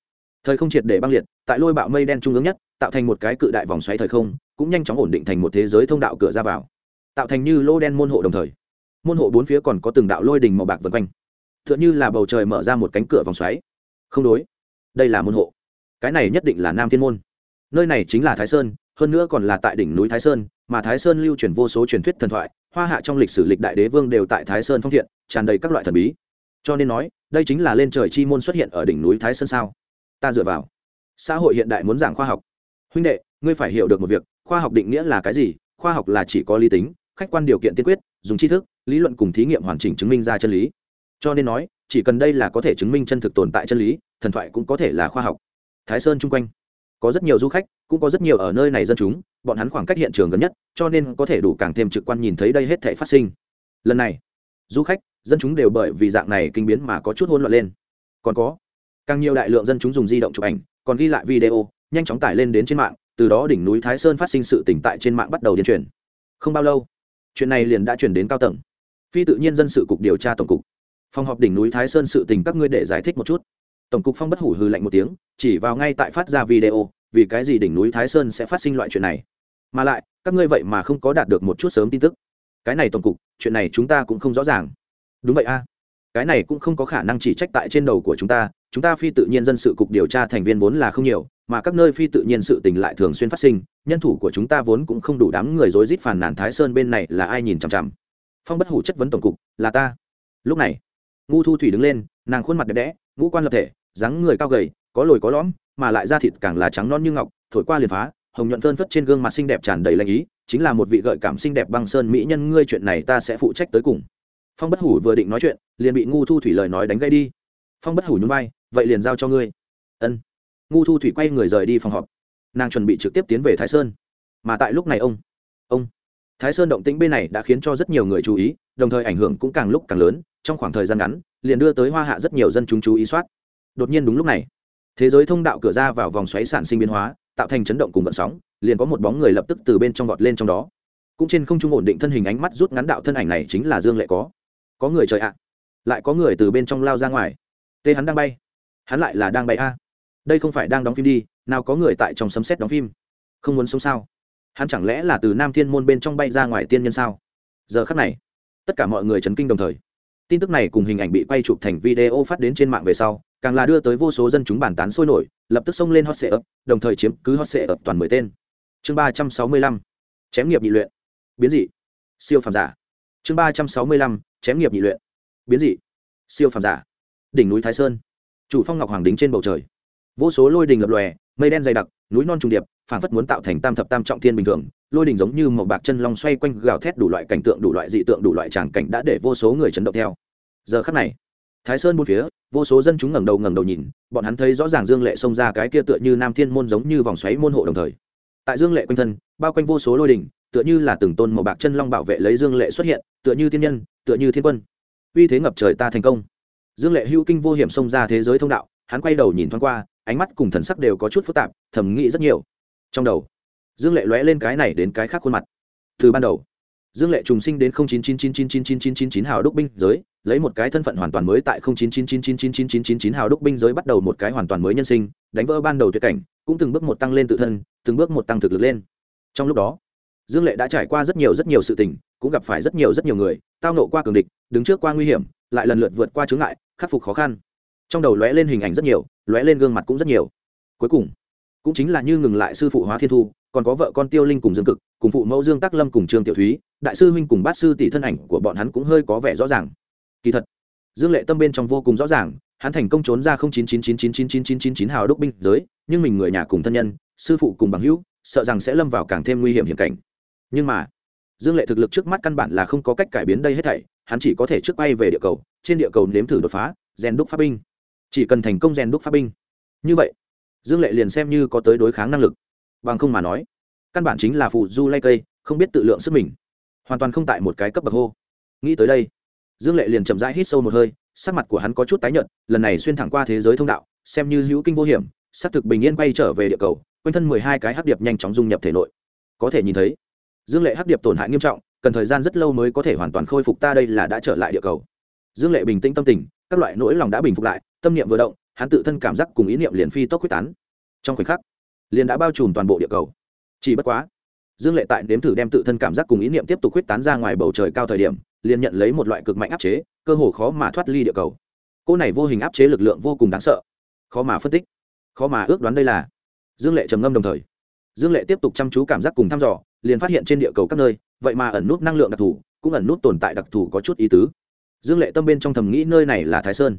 thời không triệt để băng liệt, tại lôi bạo mây đen trung ương nhất, tạo thành một cái cự đại vòng xoáy thời không, cũng nhanh chóng ổn định thành một thế giới thông đạo cửa ra vào, tạo thành như lô đen môn hộ đồng thời. Môn hộ bốn phía còn có từng đạo lôi đình màu bạc vân quanh t h ư ợ n là bầu trời mở ra một cánh cửa vòng xoáy. Không đối. Đây là môn hộ. Cái này nhất định là nam thiên môn. Nơi này chính là thái sơn, hơn nữa còn là tại đỉnh núi thái sơn, mà thái sơn lưu truyền vô số truyền thuyết thần thoại, hoa hạ trong lịch sử lịch đại đế vương đều tại thái sơn phong thiện, tràn đầy các loại thần bí. Cho nên nói, đây chính là lên trời chi môn xuất hiện ở đỉnh núi thái sơn sao? Ta dựa vào. Xã hội hiện đại muốn giảng khoa học. Huynh đệ, ngươi phải hiểu được một việc, khoa học định nghĩa là cái gì? Khoa học là chỉ có lý tính, khách quan điều kiện tiên quyết, dùng tri thức, lý luận cùng thí nghiệm hoàn chỉnh chứng minh ra chân lý cho nên nói, chỉ cần đây là có thể chứng minh chân thực tồn tại chân lý, thần thoại cũng có thể là khoa học. Thái sơn chung quanh, có rất nhiều du khách, cũng có rất nhiều ở nơi này dân chúng, bọn hắn khoảng cách hiện trường gần nhất, cho nên có thể đủ càng thêm trực quan nhìn thấy đây hết thể phát sinh. Lần này, du khách, dân chúng đều bởi vì dạng này kinh biến mà có chút hỗn loạn lên. Còn có, càng nhiều đại lượng dân chúng dùng di động chụp ảnh, còn ghi lại video, nhanh chóng tải lên đến trên mạng, từ đó đỉnh núi thái sơn phát sinh sự tỉnh tại trên mạng bắt đầu điên truyền. Không bao lâu, chuyện này liền đã chuyển đến cao tầng. Phi tự nhiên dân sự cục điều tra tổng cục phòng họp đỉnh núi thái sơn sự tình các ngươi để giải thích một chút. Tổng cục phong bất hủ hư lạnh một tiếng, chỉ vào ngay tại phát ra video, vì cái gì đỉnh núi thái sơn sẽ phát sinh loại chuyện này? Mà lại, các ngươi vậy mà không có đạt được một chút sớm tin tức. Cái này tổng cục, chuyện này chúng ta cũng không rõ ràng. Đúng vậy a. Cái này cũng không có khả năng chỉ trách tại trên đầu của chúng ta chúng ta phi tự nhiên dân sự cục điều tra thành viên vốn là không nhiều, mà các nơi phi tự nhiên sự tình lại thường xuyên phát sinh, nhân thủ của chúng ta vốn cũng không đủ đám người rối rít phàn nàn thái sơn bên này là ai nhìn chằm chằm. Phong bất hủ chất vấn tổng cục, là ta. Lúc này ngu thu thủy đứng lên, nàng khuôn mặt đẹp đẽ, ngũ quan lập thể, dáng người cao gầy, có lồi có lõm, mà lại da thịt càng là trắng non như ngọc, thổi qua liền phá, hồng nhuận phơn phất trên gương mặt xinh đẹp tràn đầy lanh ý, chính là một vị gợi cảm xinh đẹp băng sơn mỹ nhân, ngươi chuyện này ta sẽ phụ trách tới cùng. Phong bất hủ vừa định nói chuyện, liền bị ngu thu thủy lời nói đánh gây đi. Phong bất hủ nhún vai, vậy liền giao cho ngươi. Ân. Ngu thu thủy quay người rời đi phòng họp. Nàng chuẩn bị trực tiếp tiến về thái sơn. Mà tại lúc này ông ông. Thái sơn động tĩnh bên này đã khiến cho rất nhiều người chú ý, đồng thời ảnh hưởng cũng càng lúc càng lớn trong khoảng thời gian ngắn, liền đưa tới hoa hạ rất nhiều dân chúng chú ý soát. Đột nhiên đúng lúc này, thế giới thông đạo cửa ra vào vòng xoáy sản sinh biến hóa, tạo thành chấn động cùng vận sóng, liền có một bóng người lập tức từ bên trong vọt lên trong đó. Cũng trên không trung ổn định thân hình ánh mắt rút ngắn đạo thân ảnh này chính là dương lệ có. Có người trời ạ. Lại có người từ bên trong lao ra ngoài. Tê hắn đang bay. Hắn lại là đang bay a. Đây không phải đang đóng phim đi, nào có người tại trong sấm xét đóng phim. Không muốn sống sao? Hắn chẳng lẽ là từ nam thiên môn bên trong bay ra ngoài tiên nhân sao? Giờ khắc này, tất cả mọi người chấn kinh đồng thời tin tức này cùng hình ảnh bị quay chụp thành video phát đến trên mạng về sau, càng là đưa tới vô số dân chúng bàn tán sôi nổi, lập tức xông lên hot sệ đồng thời chiếm cứ hot sệ toàn mười tên. Chương ba trăm sáu mươi lăm, chém nghiệp nhị luyện. Biến dị. Siêu phàm giả. Chương ba trăm sáu mươi lăm, chém nghiệp nhị luyện. Biến dị. Siêu phàm giả. Đỉnh núi thái sơn. Chủ phong ngọc hoàng đính trên bầu trời. Vô số lôi đình lập lòe, mây đen dày đặc, núi non trùng điệp, phảng phất muốn tạo thành tam thập tam trọng thiên bình thường lôi đình giống như một bạc chân long xoay quanh gào thét đủ loại cảnh tượng, đủ loại dị tượng, đủ loại tràng cảnh đã để vô số người chấn động theo. Giờ khắc này, thái sơn bốn phía, vô số dân chúng ngẩng đầu ngẩng đầu nhìn, bọn hắn thấy rõ ràng dương lệ xông ra cái kia tựa như nam thiên môn giống như vòng xoáy môn hộ đồng thời. Tại dương lệ quanh thân, bao quanh vô số lôi đình tựa như là từng tôn màu bạc chân long bảo vệ lấy dương lệ xuất hiện, tựa như thiên nhân, tựa như thiên quân. Uy thế ngập trời ta thành công. Dương lệ hữu kinh vô hiểm xông ra thế giới thông đạo, hắn quay đầu nhìn thoáng qua, ánh mắt cùng thần sắc đều có chút phức tạp thẩm nghĩ rất nhiều. Trong đầu dương lệ lóe lên cái này đến cái khác khuôn mặt từ ban đầu dương lệ trùng sinh đến chín chín chín chín chín chín chín chín chín hào đúc binh giới lấy một cái thân phận hoàn toàn mới tại chín chín chín chín chín chín chín chín chín hào đúc binh giới bắt đầu một cái hoàn toàn mới nhân sinh đánh vỡ ban đầu tuyệt cảnh cũng từng bước một tăng lên tự thân từng bước một tăng thực lực lên trong lúc đó dương lệ đã trải qua rất nhiều rất nhiều sự tình cũng gặp phải rất nhiều rất nhiều người tao nộ qua cường địch đứng trước qua nguy hiểm lại lần lượt vượt qua chướng ngại khắc phục khó khăn trong đầu lóe lên hình ảnh rất nhiều lóe lên gương mặt cũng rất nhiều cuối cùng cũng chính là như ngừng lại sư phụ hóa thiên thu còn có vợ con tiêu linh cùng dương cực, cùng phụ mẫu dương tắc lâm cùng trương tiểu thúy, đại sư huynh cùng bát sư tỷ thân ảnh của bọn hắn cũng hơi có vẻ rõ ràng. Kỳ thật, dương lệ tâm bên trong vô cùng rõ ràng, hắn thành công trốn ra không chín chín chín chín chín chín chín chín chín hào đúc binh giới, nhưng mình người nhà cùng thân nhân, sư phụ cùng bằng hữu, sợ rằng sẽ lâm vào càng thêm nguy hiểm hiểm cảnh. Nhưng mà, dương lệ thực lực trước mắt căn bản là không có cách cải biến đây hết thảy, hắn chỉ có thể trước bay về địa cầu, trên địa cầu nếm thử đột phá, rèn đúc pháp binh. Chỉ cần thành công rèn đúc pháp binh. Như vậy, dương lệ liền xem như có tới đối kháng năng lực bằng không mà nói, căn bản chính là phù du lay cây, không biết tự lượng sức mình. Hoàn toàn không tại một cái cấp bậc hô. Nghĩ tới đây, dương lệ liền chậm rãi hít sâu một hơi, sắc mặt của hắn có chút tái nhợt, lần này xuyên thẳng qua thế giới thông đạo, xem như hữu kinh vô hiểm xác thực bình yên bay trở về địa cầu, quanh thân mười hai cái hắc điệp nhanh chóng dung nhập thể nội. Có thể nhìn thấy, dương lệ hắc điệp tổn hại nghiêm trọng, cần thời gian rất lâu mới có thể hoàn toàn khôi phục ta đây là đã trở lại địa cầu. Dương lệ bình tĩnh tâm tình, các loại nỗi lòng đã bình phục lại, tâm niệm vừa động, hắn tự thân cảm giác cùng ý niệm liền phi tốc quyết tán. Trong khoảnh khắc liền đã bao trùm toàn bộ địa cầu. Chỉ bất quá, dương lệ tại nếm thử đem tự thân cảm giác cùng ý niệm tiếp tục huyết tán ra ngoài bầu trời cao thời điểm, liền nhận lấy một loại cực mạnh áp chế, cơ hồ khó mà thoát ly địa cầu. Cô này vô hình áp chế lực lượng vô cùng đáng sợ. Khó mà phân tích, khó mà ước đoán đây là. Dương lệ trầm ngâm đồng thời. Dương lệ tiếp tục chăm chú cảm giác cùng thăm dò, liền phát hiện trên địa cầu các nơi, vậy mà ẩn nút năng lượng đặc thù, cũng ẩn nút tồn tại đặc thù có chút ý tứ. Dương lệ tâm bên trong thầm nghĩ nơi này là thái sơn.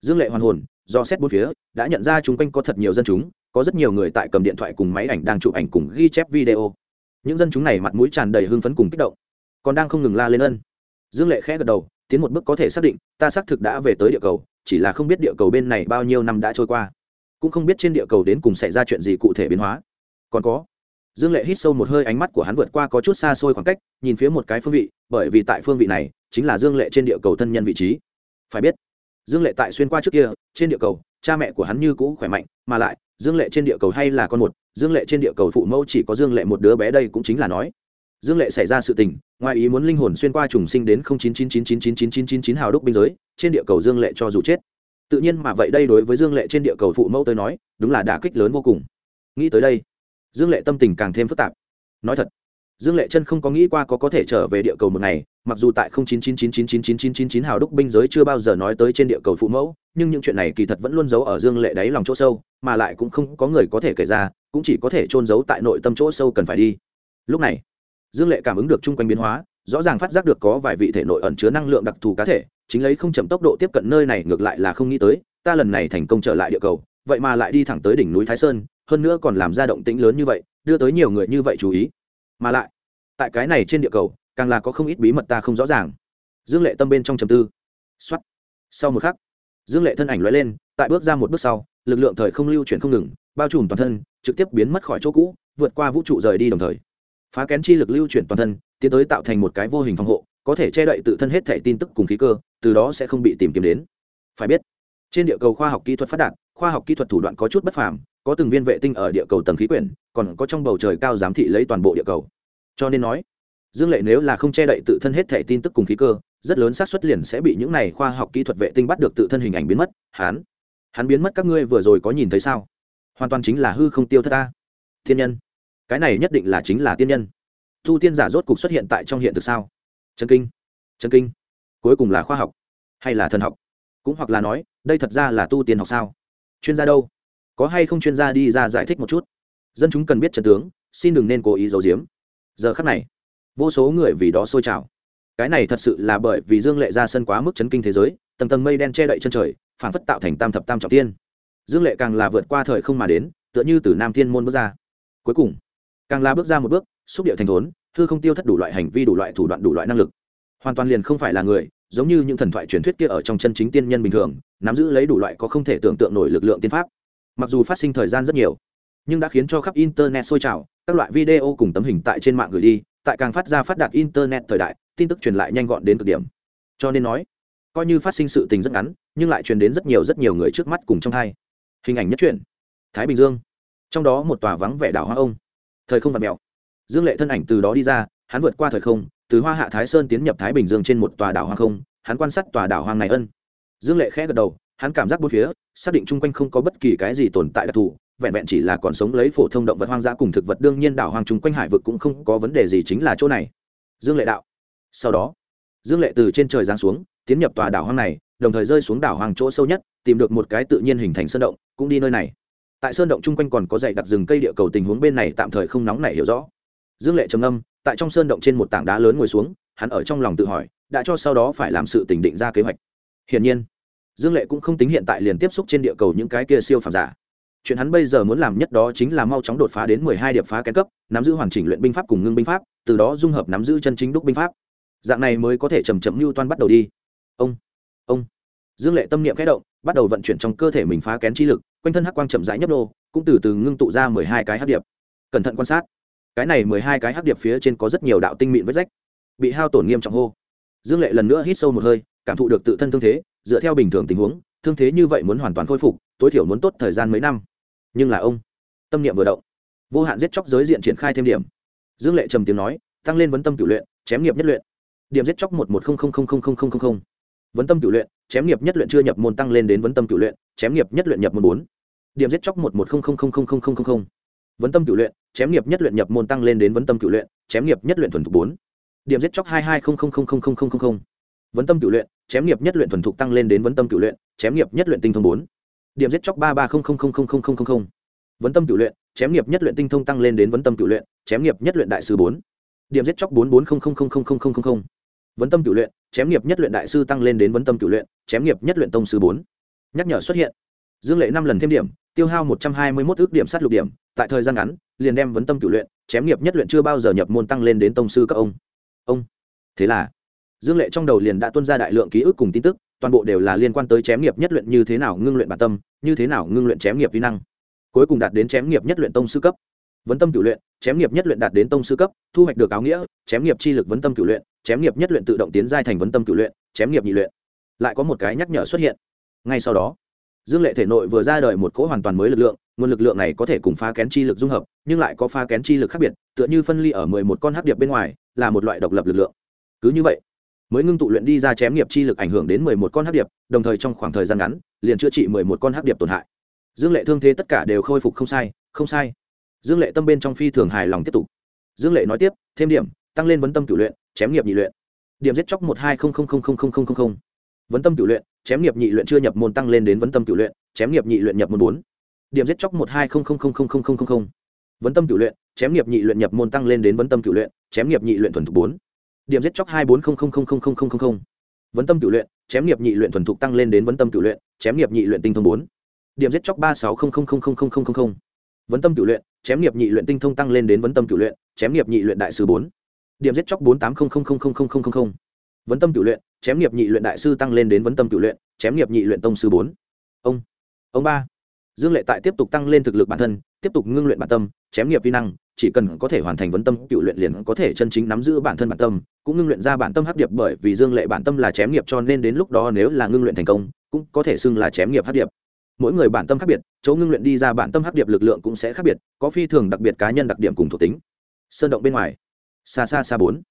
Dương lệ hoàn hồn, do xét bốn phía, đã nhận ra chung quanh có thật nhiều dân chúng có rất nhiều người tại cầm điện thoại cùng máy ảnh đang chụp ảnh cùng ghi chép video. Những dân chúng này mặt mũi tràn đầy hưng phấn cùng kích động. Còn đang không ngừng la lên ân. Dương lệ khẽ gật đầu, tiến một bước có thể xác định, ta xác thực đã về tới địa cầu, chỉ là không biết địa cầu bên này bao nhiêu năm đã trôi qua. Cũng không biết trên địa cầu đến cùng xảy ra chuyện gì cụ thể biến hóa. Còn có. Dương lệ hít sâu một hơi, ánh mắt của hắn vượt qua có chút xa xôi khoảng cách, nhìn phía một cái phương vị, bởi vì tại phương vị này, chính là dương lệ trên địa cầu thân nhân vị trí. Phải biết, dương lệ tại xuyên qua trước kia, trên địa cầu, cha mẹ của hắn như cũ khỏe mạnh, mà lại dương lệ trên địa cầu hay là con một? Dương lệ trên địa cầu phụ mẫu chỉ có dương lệ một đứa bé đây cũng chính là nói. Dương lệ xảy ra sự tình, ngoài ý muốn linh hồn xuyên qua trùng sinh đến 0999999999 hào đúc biên giới, trên địa cầu dương lệ cho dù chết. Tự nhiên mà vậy đây đối với dương lệ trên địa cầu phụ mẫu tới nói, đúng là đả kích lớn vô cùng. Nghĩ tới đây, dương lệ tâm tình càng thêm phức tạp. Nói thật dương lệ chân không có nghĩ qua có có thể trở về địa cầu một ngày, mặc dù tại chín chín chín chín chín chín chín chín chín hào đúc binh giới chưa bao giờ nói tới trên địa cầu phụ mẫu, nhưng những chuyện này kỳ thật vẫn luôn giấu ở dương lệ đáy lòng chỗ sâu, mà lại cũng không có người có thể kể ra, cũng chỉ có thể trôn giấu tại nội tâm chỗ sâu cần phải đi. Lúc này, dương lệ cảm ứng được chung quanh biến hóa, rõ ràng phát giác được có vài vị thể nội ẩn chứa năng lượng đặc thù cá thể, chính lấy không chậm tốc độ tiếp cận nơi này ngược lại là không nghĩ tới, ta lần này thành công trở lại địa cầu, vậy mà lại đi thẳng tới đỉnh núi thái sơn, hơn nữa còn làm ra động tĩnh lớn như vậy, đưa tới nhiều người như vậy chú ý mà lại, tại cái này trên địa cầu, càng là có không ít bí mật ta không rõ ràng. Dương lệ tâm bên trong trầm tư. Xuất sau một khắc, dương lệ thân ảnh loại lên, tại bước ra một bước sau, lực lượng thời không lưu chuyển không ngừng, bao trùm toàn thân, trực tiếp biến mất khỏi chỗ cũ, vượt qua vũ trụ rời đi đồng thời. Phá kén chi lực lưu chuyển toàn thân, tiến tới tạo thành một cái vô hình phòng hộ, có thể che đậy tự thân hết thể tin tức cùng khí cơ, từ đó sẽ không bị tìm kiếm đến. Phải biết, trên địa cầu khoa học kỹ thuật phát đạt, khoa học kỹ thuật thủ đoạn có chút bất phàm, có từng viên vệ tinh ở địa cầu tầng khí quyển còn có trong bầu trời cao giám thị lấy toàn bộ địa cầu. Cho nên nói, dương lệ nếu là không che đậy tự thân hết thảy tin tức cùng khí cơ, rất lớn xác suất liền sẽ bị những này khoa học kỹ thuật vệ tinh bắt được tự thân hình ảnh biến mất. Hắn hắn biến mất các ngươi vừa rồi có nhìn thấy sao? Hoàn toàn chính là hư không tiêu thất ta. Thiên nhân, cái này nhất định là chính là tiên nhân. Thu tiên giả rốt cục xuất hiện tại trong hiện thực sao? Chân kinh chân kinh. Cuối cùng là khoa học, hay là thần học? Cũng hoặc là nói, đây thật ra là tu tiên học sao? Chuyên gia đâu? Có hay không chuyên gia đi ra giải thích một chút? Dân chúng cần biết trận tướng, xin đừng nên cố ý giấu giếm. Giờ khắc này, vô số người vì đó sôi trào. Cái này thật sự là bởi vì dương lệ ra sân quá mức chấn kinh thế giới, tầng tầng mây đen che đậy chân trời phản phất tạo thành tam thập tam trọng tiên dương lệ càng là vượt qua thời không mà đến, tựa như từ nam thiên môn bước ra. Cuối cùng, càng là bước ra một bước, xúc điệu thành thốn thư không tiêu thất đủ loại hành vi, đủ loại thủ đoạn, đủ loại năng lực. Hoàn toàn liền không phải là người, giống như những thần thoại truyền thuyết kia ở trong chân chính tiên nhân bình thường, nắm giữ lấy đủ loại có không thể tưởng tượng nổi lực lượng tiên pháp. Mặc dù phát sinh thời gian rất nhiều nhưng đã khiến cho khắp internet sôi trào, các loại video cùng tấm hình tại trên mạng gửi đi, tại càng phát ra phát đạt internet thời đại, tin tức truyền lại nhanh gọn đến cực điểm. Cho nên nói, coi như phát sinh sự tình rất ngắn, nhưng lại truyền đến rất nhiều rất nhiều người trước mắt cùng trong hai. Hình ảnh nhất truyện, thái bình dương. Trong đó một tòa vắng vẻ đảo hoa ông. Thời không vặt mèo. Dương lệ thân ảnh từ đó đi ra, hắn vượt qua thời không, từ hoa hạ thái sơn tiến nhập thái bình dương trên một tòa đảo hoang không, hắn quan sát tòa đảo hoang này ân. Dương lệ khẽ gật đầu, hắn cảm giác bốn phía, xác định chung quanh không có bất kỳ cái gì tồn tại đặc thù vẹn vẹn chỉ là còn sống lấy phổ thông động vật hoang dã cùng thực vật, đương nhiên đảo hoang chung quanh hải vực cũng không có vấn đề gì chính là chỗ này. Dương lệ đạo. Sau đó, dương lệ từ trên trời giáng xuống, tiến nhập tòa đảo hoang này, đồng thời rơi xuống đảo hoang chỗ sâu nhất, tìm được một cái tự nhiên hình thành sơn động, cũng đi nơi này. Tại sơn động chung quanh còn có dãy đặc rừng cây địa cầu, tình huống bên này tạm thời không nóng nảy hiểu rõ. Dương lệ trầm âm tại trong sơn động trên một tảng đá lớn ngồi xuống, hắn ở trong lòng tự hỏi, đã cho sau đó phải làm sự tỉnh định ra kế hoạch. Hiển nhiên, dương lệ cũng không tính hiện tại liền tiếp xúc trên địa cầu những cái kia siêu phàm giả chuyện hắn bây giờ muốn làm nhất đó chính là mau chóng đột phá đến mười hai điệp phá kén cấp nắm giữ hoàn chỉnh luyện binh pháp cùng ngưng binh pháp từ đó dung hợp nắm giữ chân chính đúc binh pháp. Dạng này mới có thể chầm chậm mưu toan bắt đầu đi. Ông ông. Dương lệ tâm niệm khẽ động bắt đầu vận chuyển trong cơ thể mình phá kén chi lực quanh thân hắc quang chậm rãi nhấp nhô, cũng từ từ ngưng tụ ra mười hai cái hắc điệp. Cẩn thận quan sát. Cái này mười hai cái hắc điệp phía trên có rất nhiều đạo tinh mịn vết rách bị hao tổn nghiêm trọng hô. Dương lệ lần nữa hít sâu một hơi cảm thụ được tự thân thương thế dựa theo bình thường tình huống thương thế như vậy muốn hoàn toàn khôi phục tối thiểu muốn tốt thời gian mấy năm nhưng là ông tâm niệm vừa động vô hạn giết chóc giới diện triển khai thêm điểm dương lệ trầm tiếng nói tăng lên vấn tâm cửu luyện chém nghiệp nhất luyện điểm giết chóc một một không không không không không không không vấn tâm cửu luyện chém nghiệp nhất luyện chưa nhập môn tăng lên đến vấn tâm cửu luyện chém nghiệp nhất luyện nhập môn bốn điểm giết chóc một một không không không không không không không vấn tâm cựu luyện chém nghiệp nhất luyện nhập môn tăng lên đến vấn tâm cựu luyện chém nghiệp nhất luyện thuần thục bốn điểm giết chóc hai hai không không không không không không không vấn tâm cựu luyện chém nghiệp nhất luyện thuần thục tăng lên đến vấn tâm cựu luyện chém nghiệp nhất luyện tinh thông bốn điểm giết chóc ba ba không không không không không không không vấn tâm cựu luyện chém nghiệp nhất luyện tinh thông tăng lên đến vấn tâm cựu luyện chém nghiệp nhất luyện đại sư bốn điểm giết chóc bốn bốn không không không không không không không vấn tâm cựu luyện chém nghiệp nhất luyện đại sư tăng lên đến vấn tâm cựu luyện chém nghiệp nhất luyện tông sư bốn nhắc nhở xuất hiện dương lệ năm lần thêm điểm tiêu hao một trăm hai mươi mốt ước điểm sát lục điểm tại thời gian ngắn liền đem vấn tâm cựu luyện chém nghiệp nhất luyện chưa bao giờ nhập môn tăng lên đến tông sư các ông ông thế là dương lệ trong đầu liền đã tuân ra đại lượng ký ức cùng tin tức toàn bộ đều là liên quan tới chém nghiệp nhất luyện như thế nào ngưng luyện bản tâm, như thế nào ngưng luyện chém nghiệp vi năng. Cuối cùng đạt đến chém nghiệp nhất luyện tông sư cấp. Vấn tâm cửu luyện, chém nghiệp nhất luyện đạt đến tông sư cấp, thu hoạch được áo nghĩa, chém nghiệp chi lực vấn tâm cửu luyện, chém nghiệp nhất luyện tự động tiến giai thành vấn tâm cửu luyện, chém nghiệp nhị luyện. Lại có một cái nhắc nhở xuất hiện. Ngay sau đó, dương lệ thể nội vừa ra đời một cỗ hoàn toàn mới lực lượng, nguồn lực lượng này có thể cùng phá kén chi lực dung hợp, nhưng lại có phá kén chi lực khác biệt, tựa như phân ly ở mười một con hắc điệp bên ngoài, là một loại độc lập lực lượng. Cứ như vậy mới ngưng tụ luyện đi ra chém nghiệp chi lực ảnh hưởng đến mười một con hắc điệp đồng thời trong khoảng thời gian ngắn liền chữa trị mười một con hắc điệp tổn hại dương lệ thương thế tất cả đều khôi phục không sai không sai dương lệ tâm bên trong phi thường hài lòng tiếp tục dương lệ nói tiếp thêm điểm tăng lên vấn tâm cửu luyện chém nghiệp nhị luyện điểm giết chóc một hai không không không không không không không vấn tâm cửu luyện chém nghiệp nhị luyện chưa nhập môn tăng lên đến vấn tâm cửu luyện chém nghiệp nhị luyện nhập môn bốn điểm giết chóc một hai không không không không không không không vấn tâm cửu luyện chém nghiệp nhị luyện nhập môn tăng lên đến vấn tâm cửu luyện chém nghiệp nhị luyện thuần thục bốn điểm giết chóc hai bốn không không không không không không không vấn tâm cửu luyện chém nghiệp nhị luyện thuần thục tăng lên đến vấn tâm cửu luyện chém nghiệp nhị luyện tinh thông bốn điểm giết chóc ba sáu không không không không không không không vấn tâm cửu luyện chém nghiệp nhị luyện tinh thông tăng lên đến vấn tâm cửu luyện chém nghiệp nhị luyện đại sư bốn điểm giết chóc bốn tám không không không không không không không vấn tâm cửu luyện chém nghiệp nhị luyện đại sư tăng lên đến vấn tâm cửu luyện chém nghiệp nhị luyện tông sư bốn ông ông ba dương lệ tại tiếp tục tăng lên thực lực bản thân tiếp tục ngưng luyện bản tâm chém nghiệp vi năng chỉ cần có thể hoàn thành vấn tâm cựu luyện liền có thể chân chính nắm giữ bản thân bản tâm, cũng ngưng luyện ra bản tâm hấp điệp bởi vì dương lệ bản tâm là chém nghiệp cho nên đến lúc đó nếu là ngưng luyện thành công, cũng có thể xưng là chém nghiệp hấp điệp. Mỗi người bản tâm khác biệt, chỗ ngưng luyện đi ra bản tâm hấp điệp lực lượng cũng sẽ khác biệt, có phi thường đặc biệt cá nhân đặc điểm cùng thuộc tính. Sơn động bên ngoài. Xa xa xa bốn.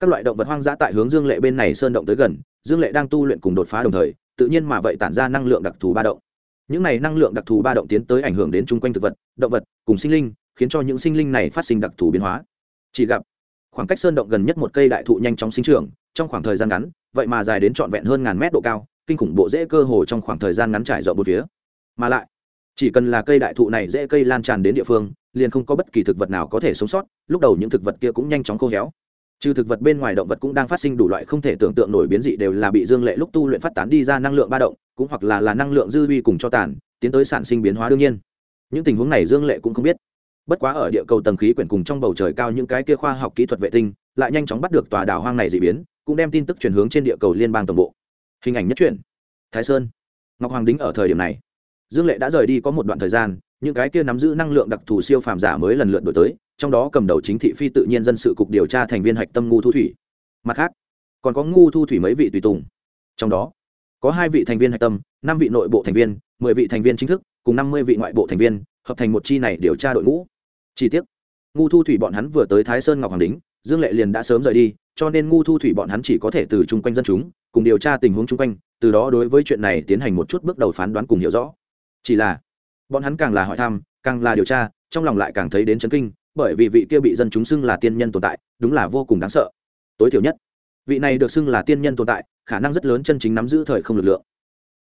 Các loại động vật hoang dã tại hướng dương lệ bên này sơn động tới gần, dương lệ đang tu luyện cùng đột phá đồng thời, tự nhiên mà vậy tản ra năng lượng đặc thù ba động. Những này năng lượng đặc thù ba động tiến tới ảnh hưởng đến chung quanh thực vật, động vật, cùng sinh linh khiến cho những sinh linh này phát sinh đặc thù biến hóa. Chỉ gặp, khoảng cách sơn động gần nhất một cây đại thụ nhanh chóng sinh trưởng, trong khoảng thời gian ngắn, vậy mà dài đến trọn vẹn hơn ngàn mét độ cao, kinh khủng bộ dễ cơ hồ trong khoảng thời gian ngắn trải rộng một phía. Mà lại, chỉ cần là cây đại thụ này dễ cây lan tràn đến địa phương, liền không có bất kỳ thực vật nào có thể sống sót, lúc đầu những thực vật kia cũng nhanh chóng khô héo. Trừ thực vật bên ngoài động vật cũng đang phát sinh đủ loại không thể tưởng tượng nổi biến dị đều là bị dương lệ lúc tu luyện phát tán đi ra năng lượng ba động, cũng hoặc là là năng lượng dư vi cùng cho tàn, tiến tới sản sinh biến hóa đương nhiên. Những tình huống này dương lệ cũng không biết bất quá ở địa cầu tầng khí quyển cùng trong bầu trời cao những cái kia khoa học kỹ thuật vệ tinh, lại nhanh chóng bắt được tòa đảo hoang này d ị biến, cũng đem tin tức chuyển hướng trên địa cầu liên bang tổng bộ. Hình ảnh nhất truyện, thái sơn. Ngọc hoàng đính ở thời điểm này, dương lệ đã rời đi có một đoạn thời gian, những cái kia nắm giữ năng lượng đặc thù siêu phàm giả mới lần lượt đổi tới, trong đó cầm đầu chính thị phi tự nhiên dân sự cục điều tra thành viên hạch tâm ngu thu thủy. Mặt khác, còn có ngu thu thủy mấy vị tùy tùng. Trong đó, có hai vị thành viên hạch tâm, năm vị nội bộ thành viên, mười vị thành viên chính thức, cùng năm mươi vị ngoại bộ thành viên hợp thành một chi này điều tra đội ngũ. Chi tiết ngu thu thủy bọn hắn vừa tới thái sơn ngọc hoàng đính dương lệ liền đã sớm rời đi, cho nên ngu thu thủy bọn hắn chỉ có thể từ chung quanh dân chúng, cùng điều tra tình huống chung quanh, từ đó đối với chuyện này tiến hành một chút bước đầu phán đoán cùng hiểu rõ. Chỉ là, bọn hắn càng là hỏi thăm, càng là điều tra, trong lòng lại càng thấy đến chấn kinh, bởi vì vị kia bị dân chúng xưng là tiên nhân tồn tại, đúng là vô cùng đáng sợ. Tối thiểu nhất, vị này được xưng là tiên nhân tồn tại, khả năng rất lớn chân chính nắm giữ thời không lực lượng.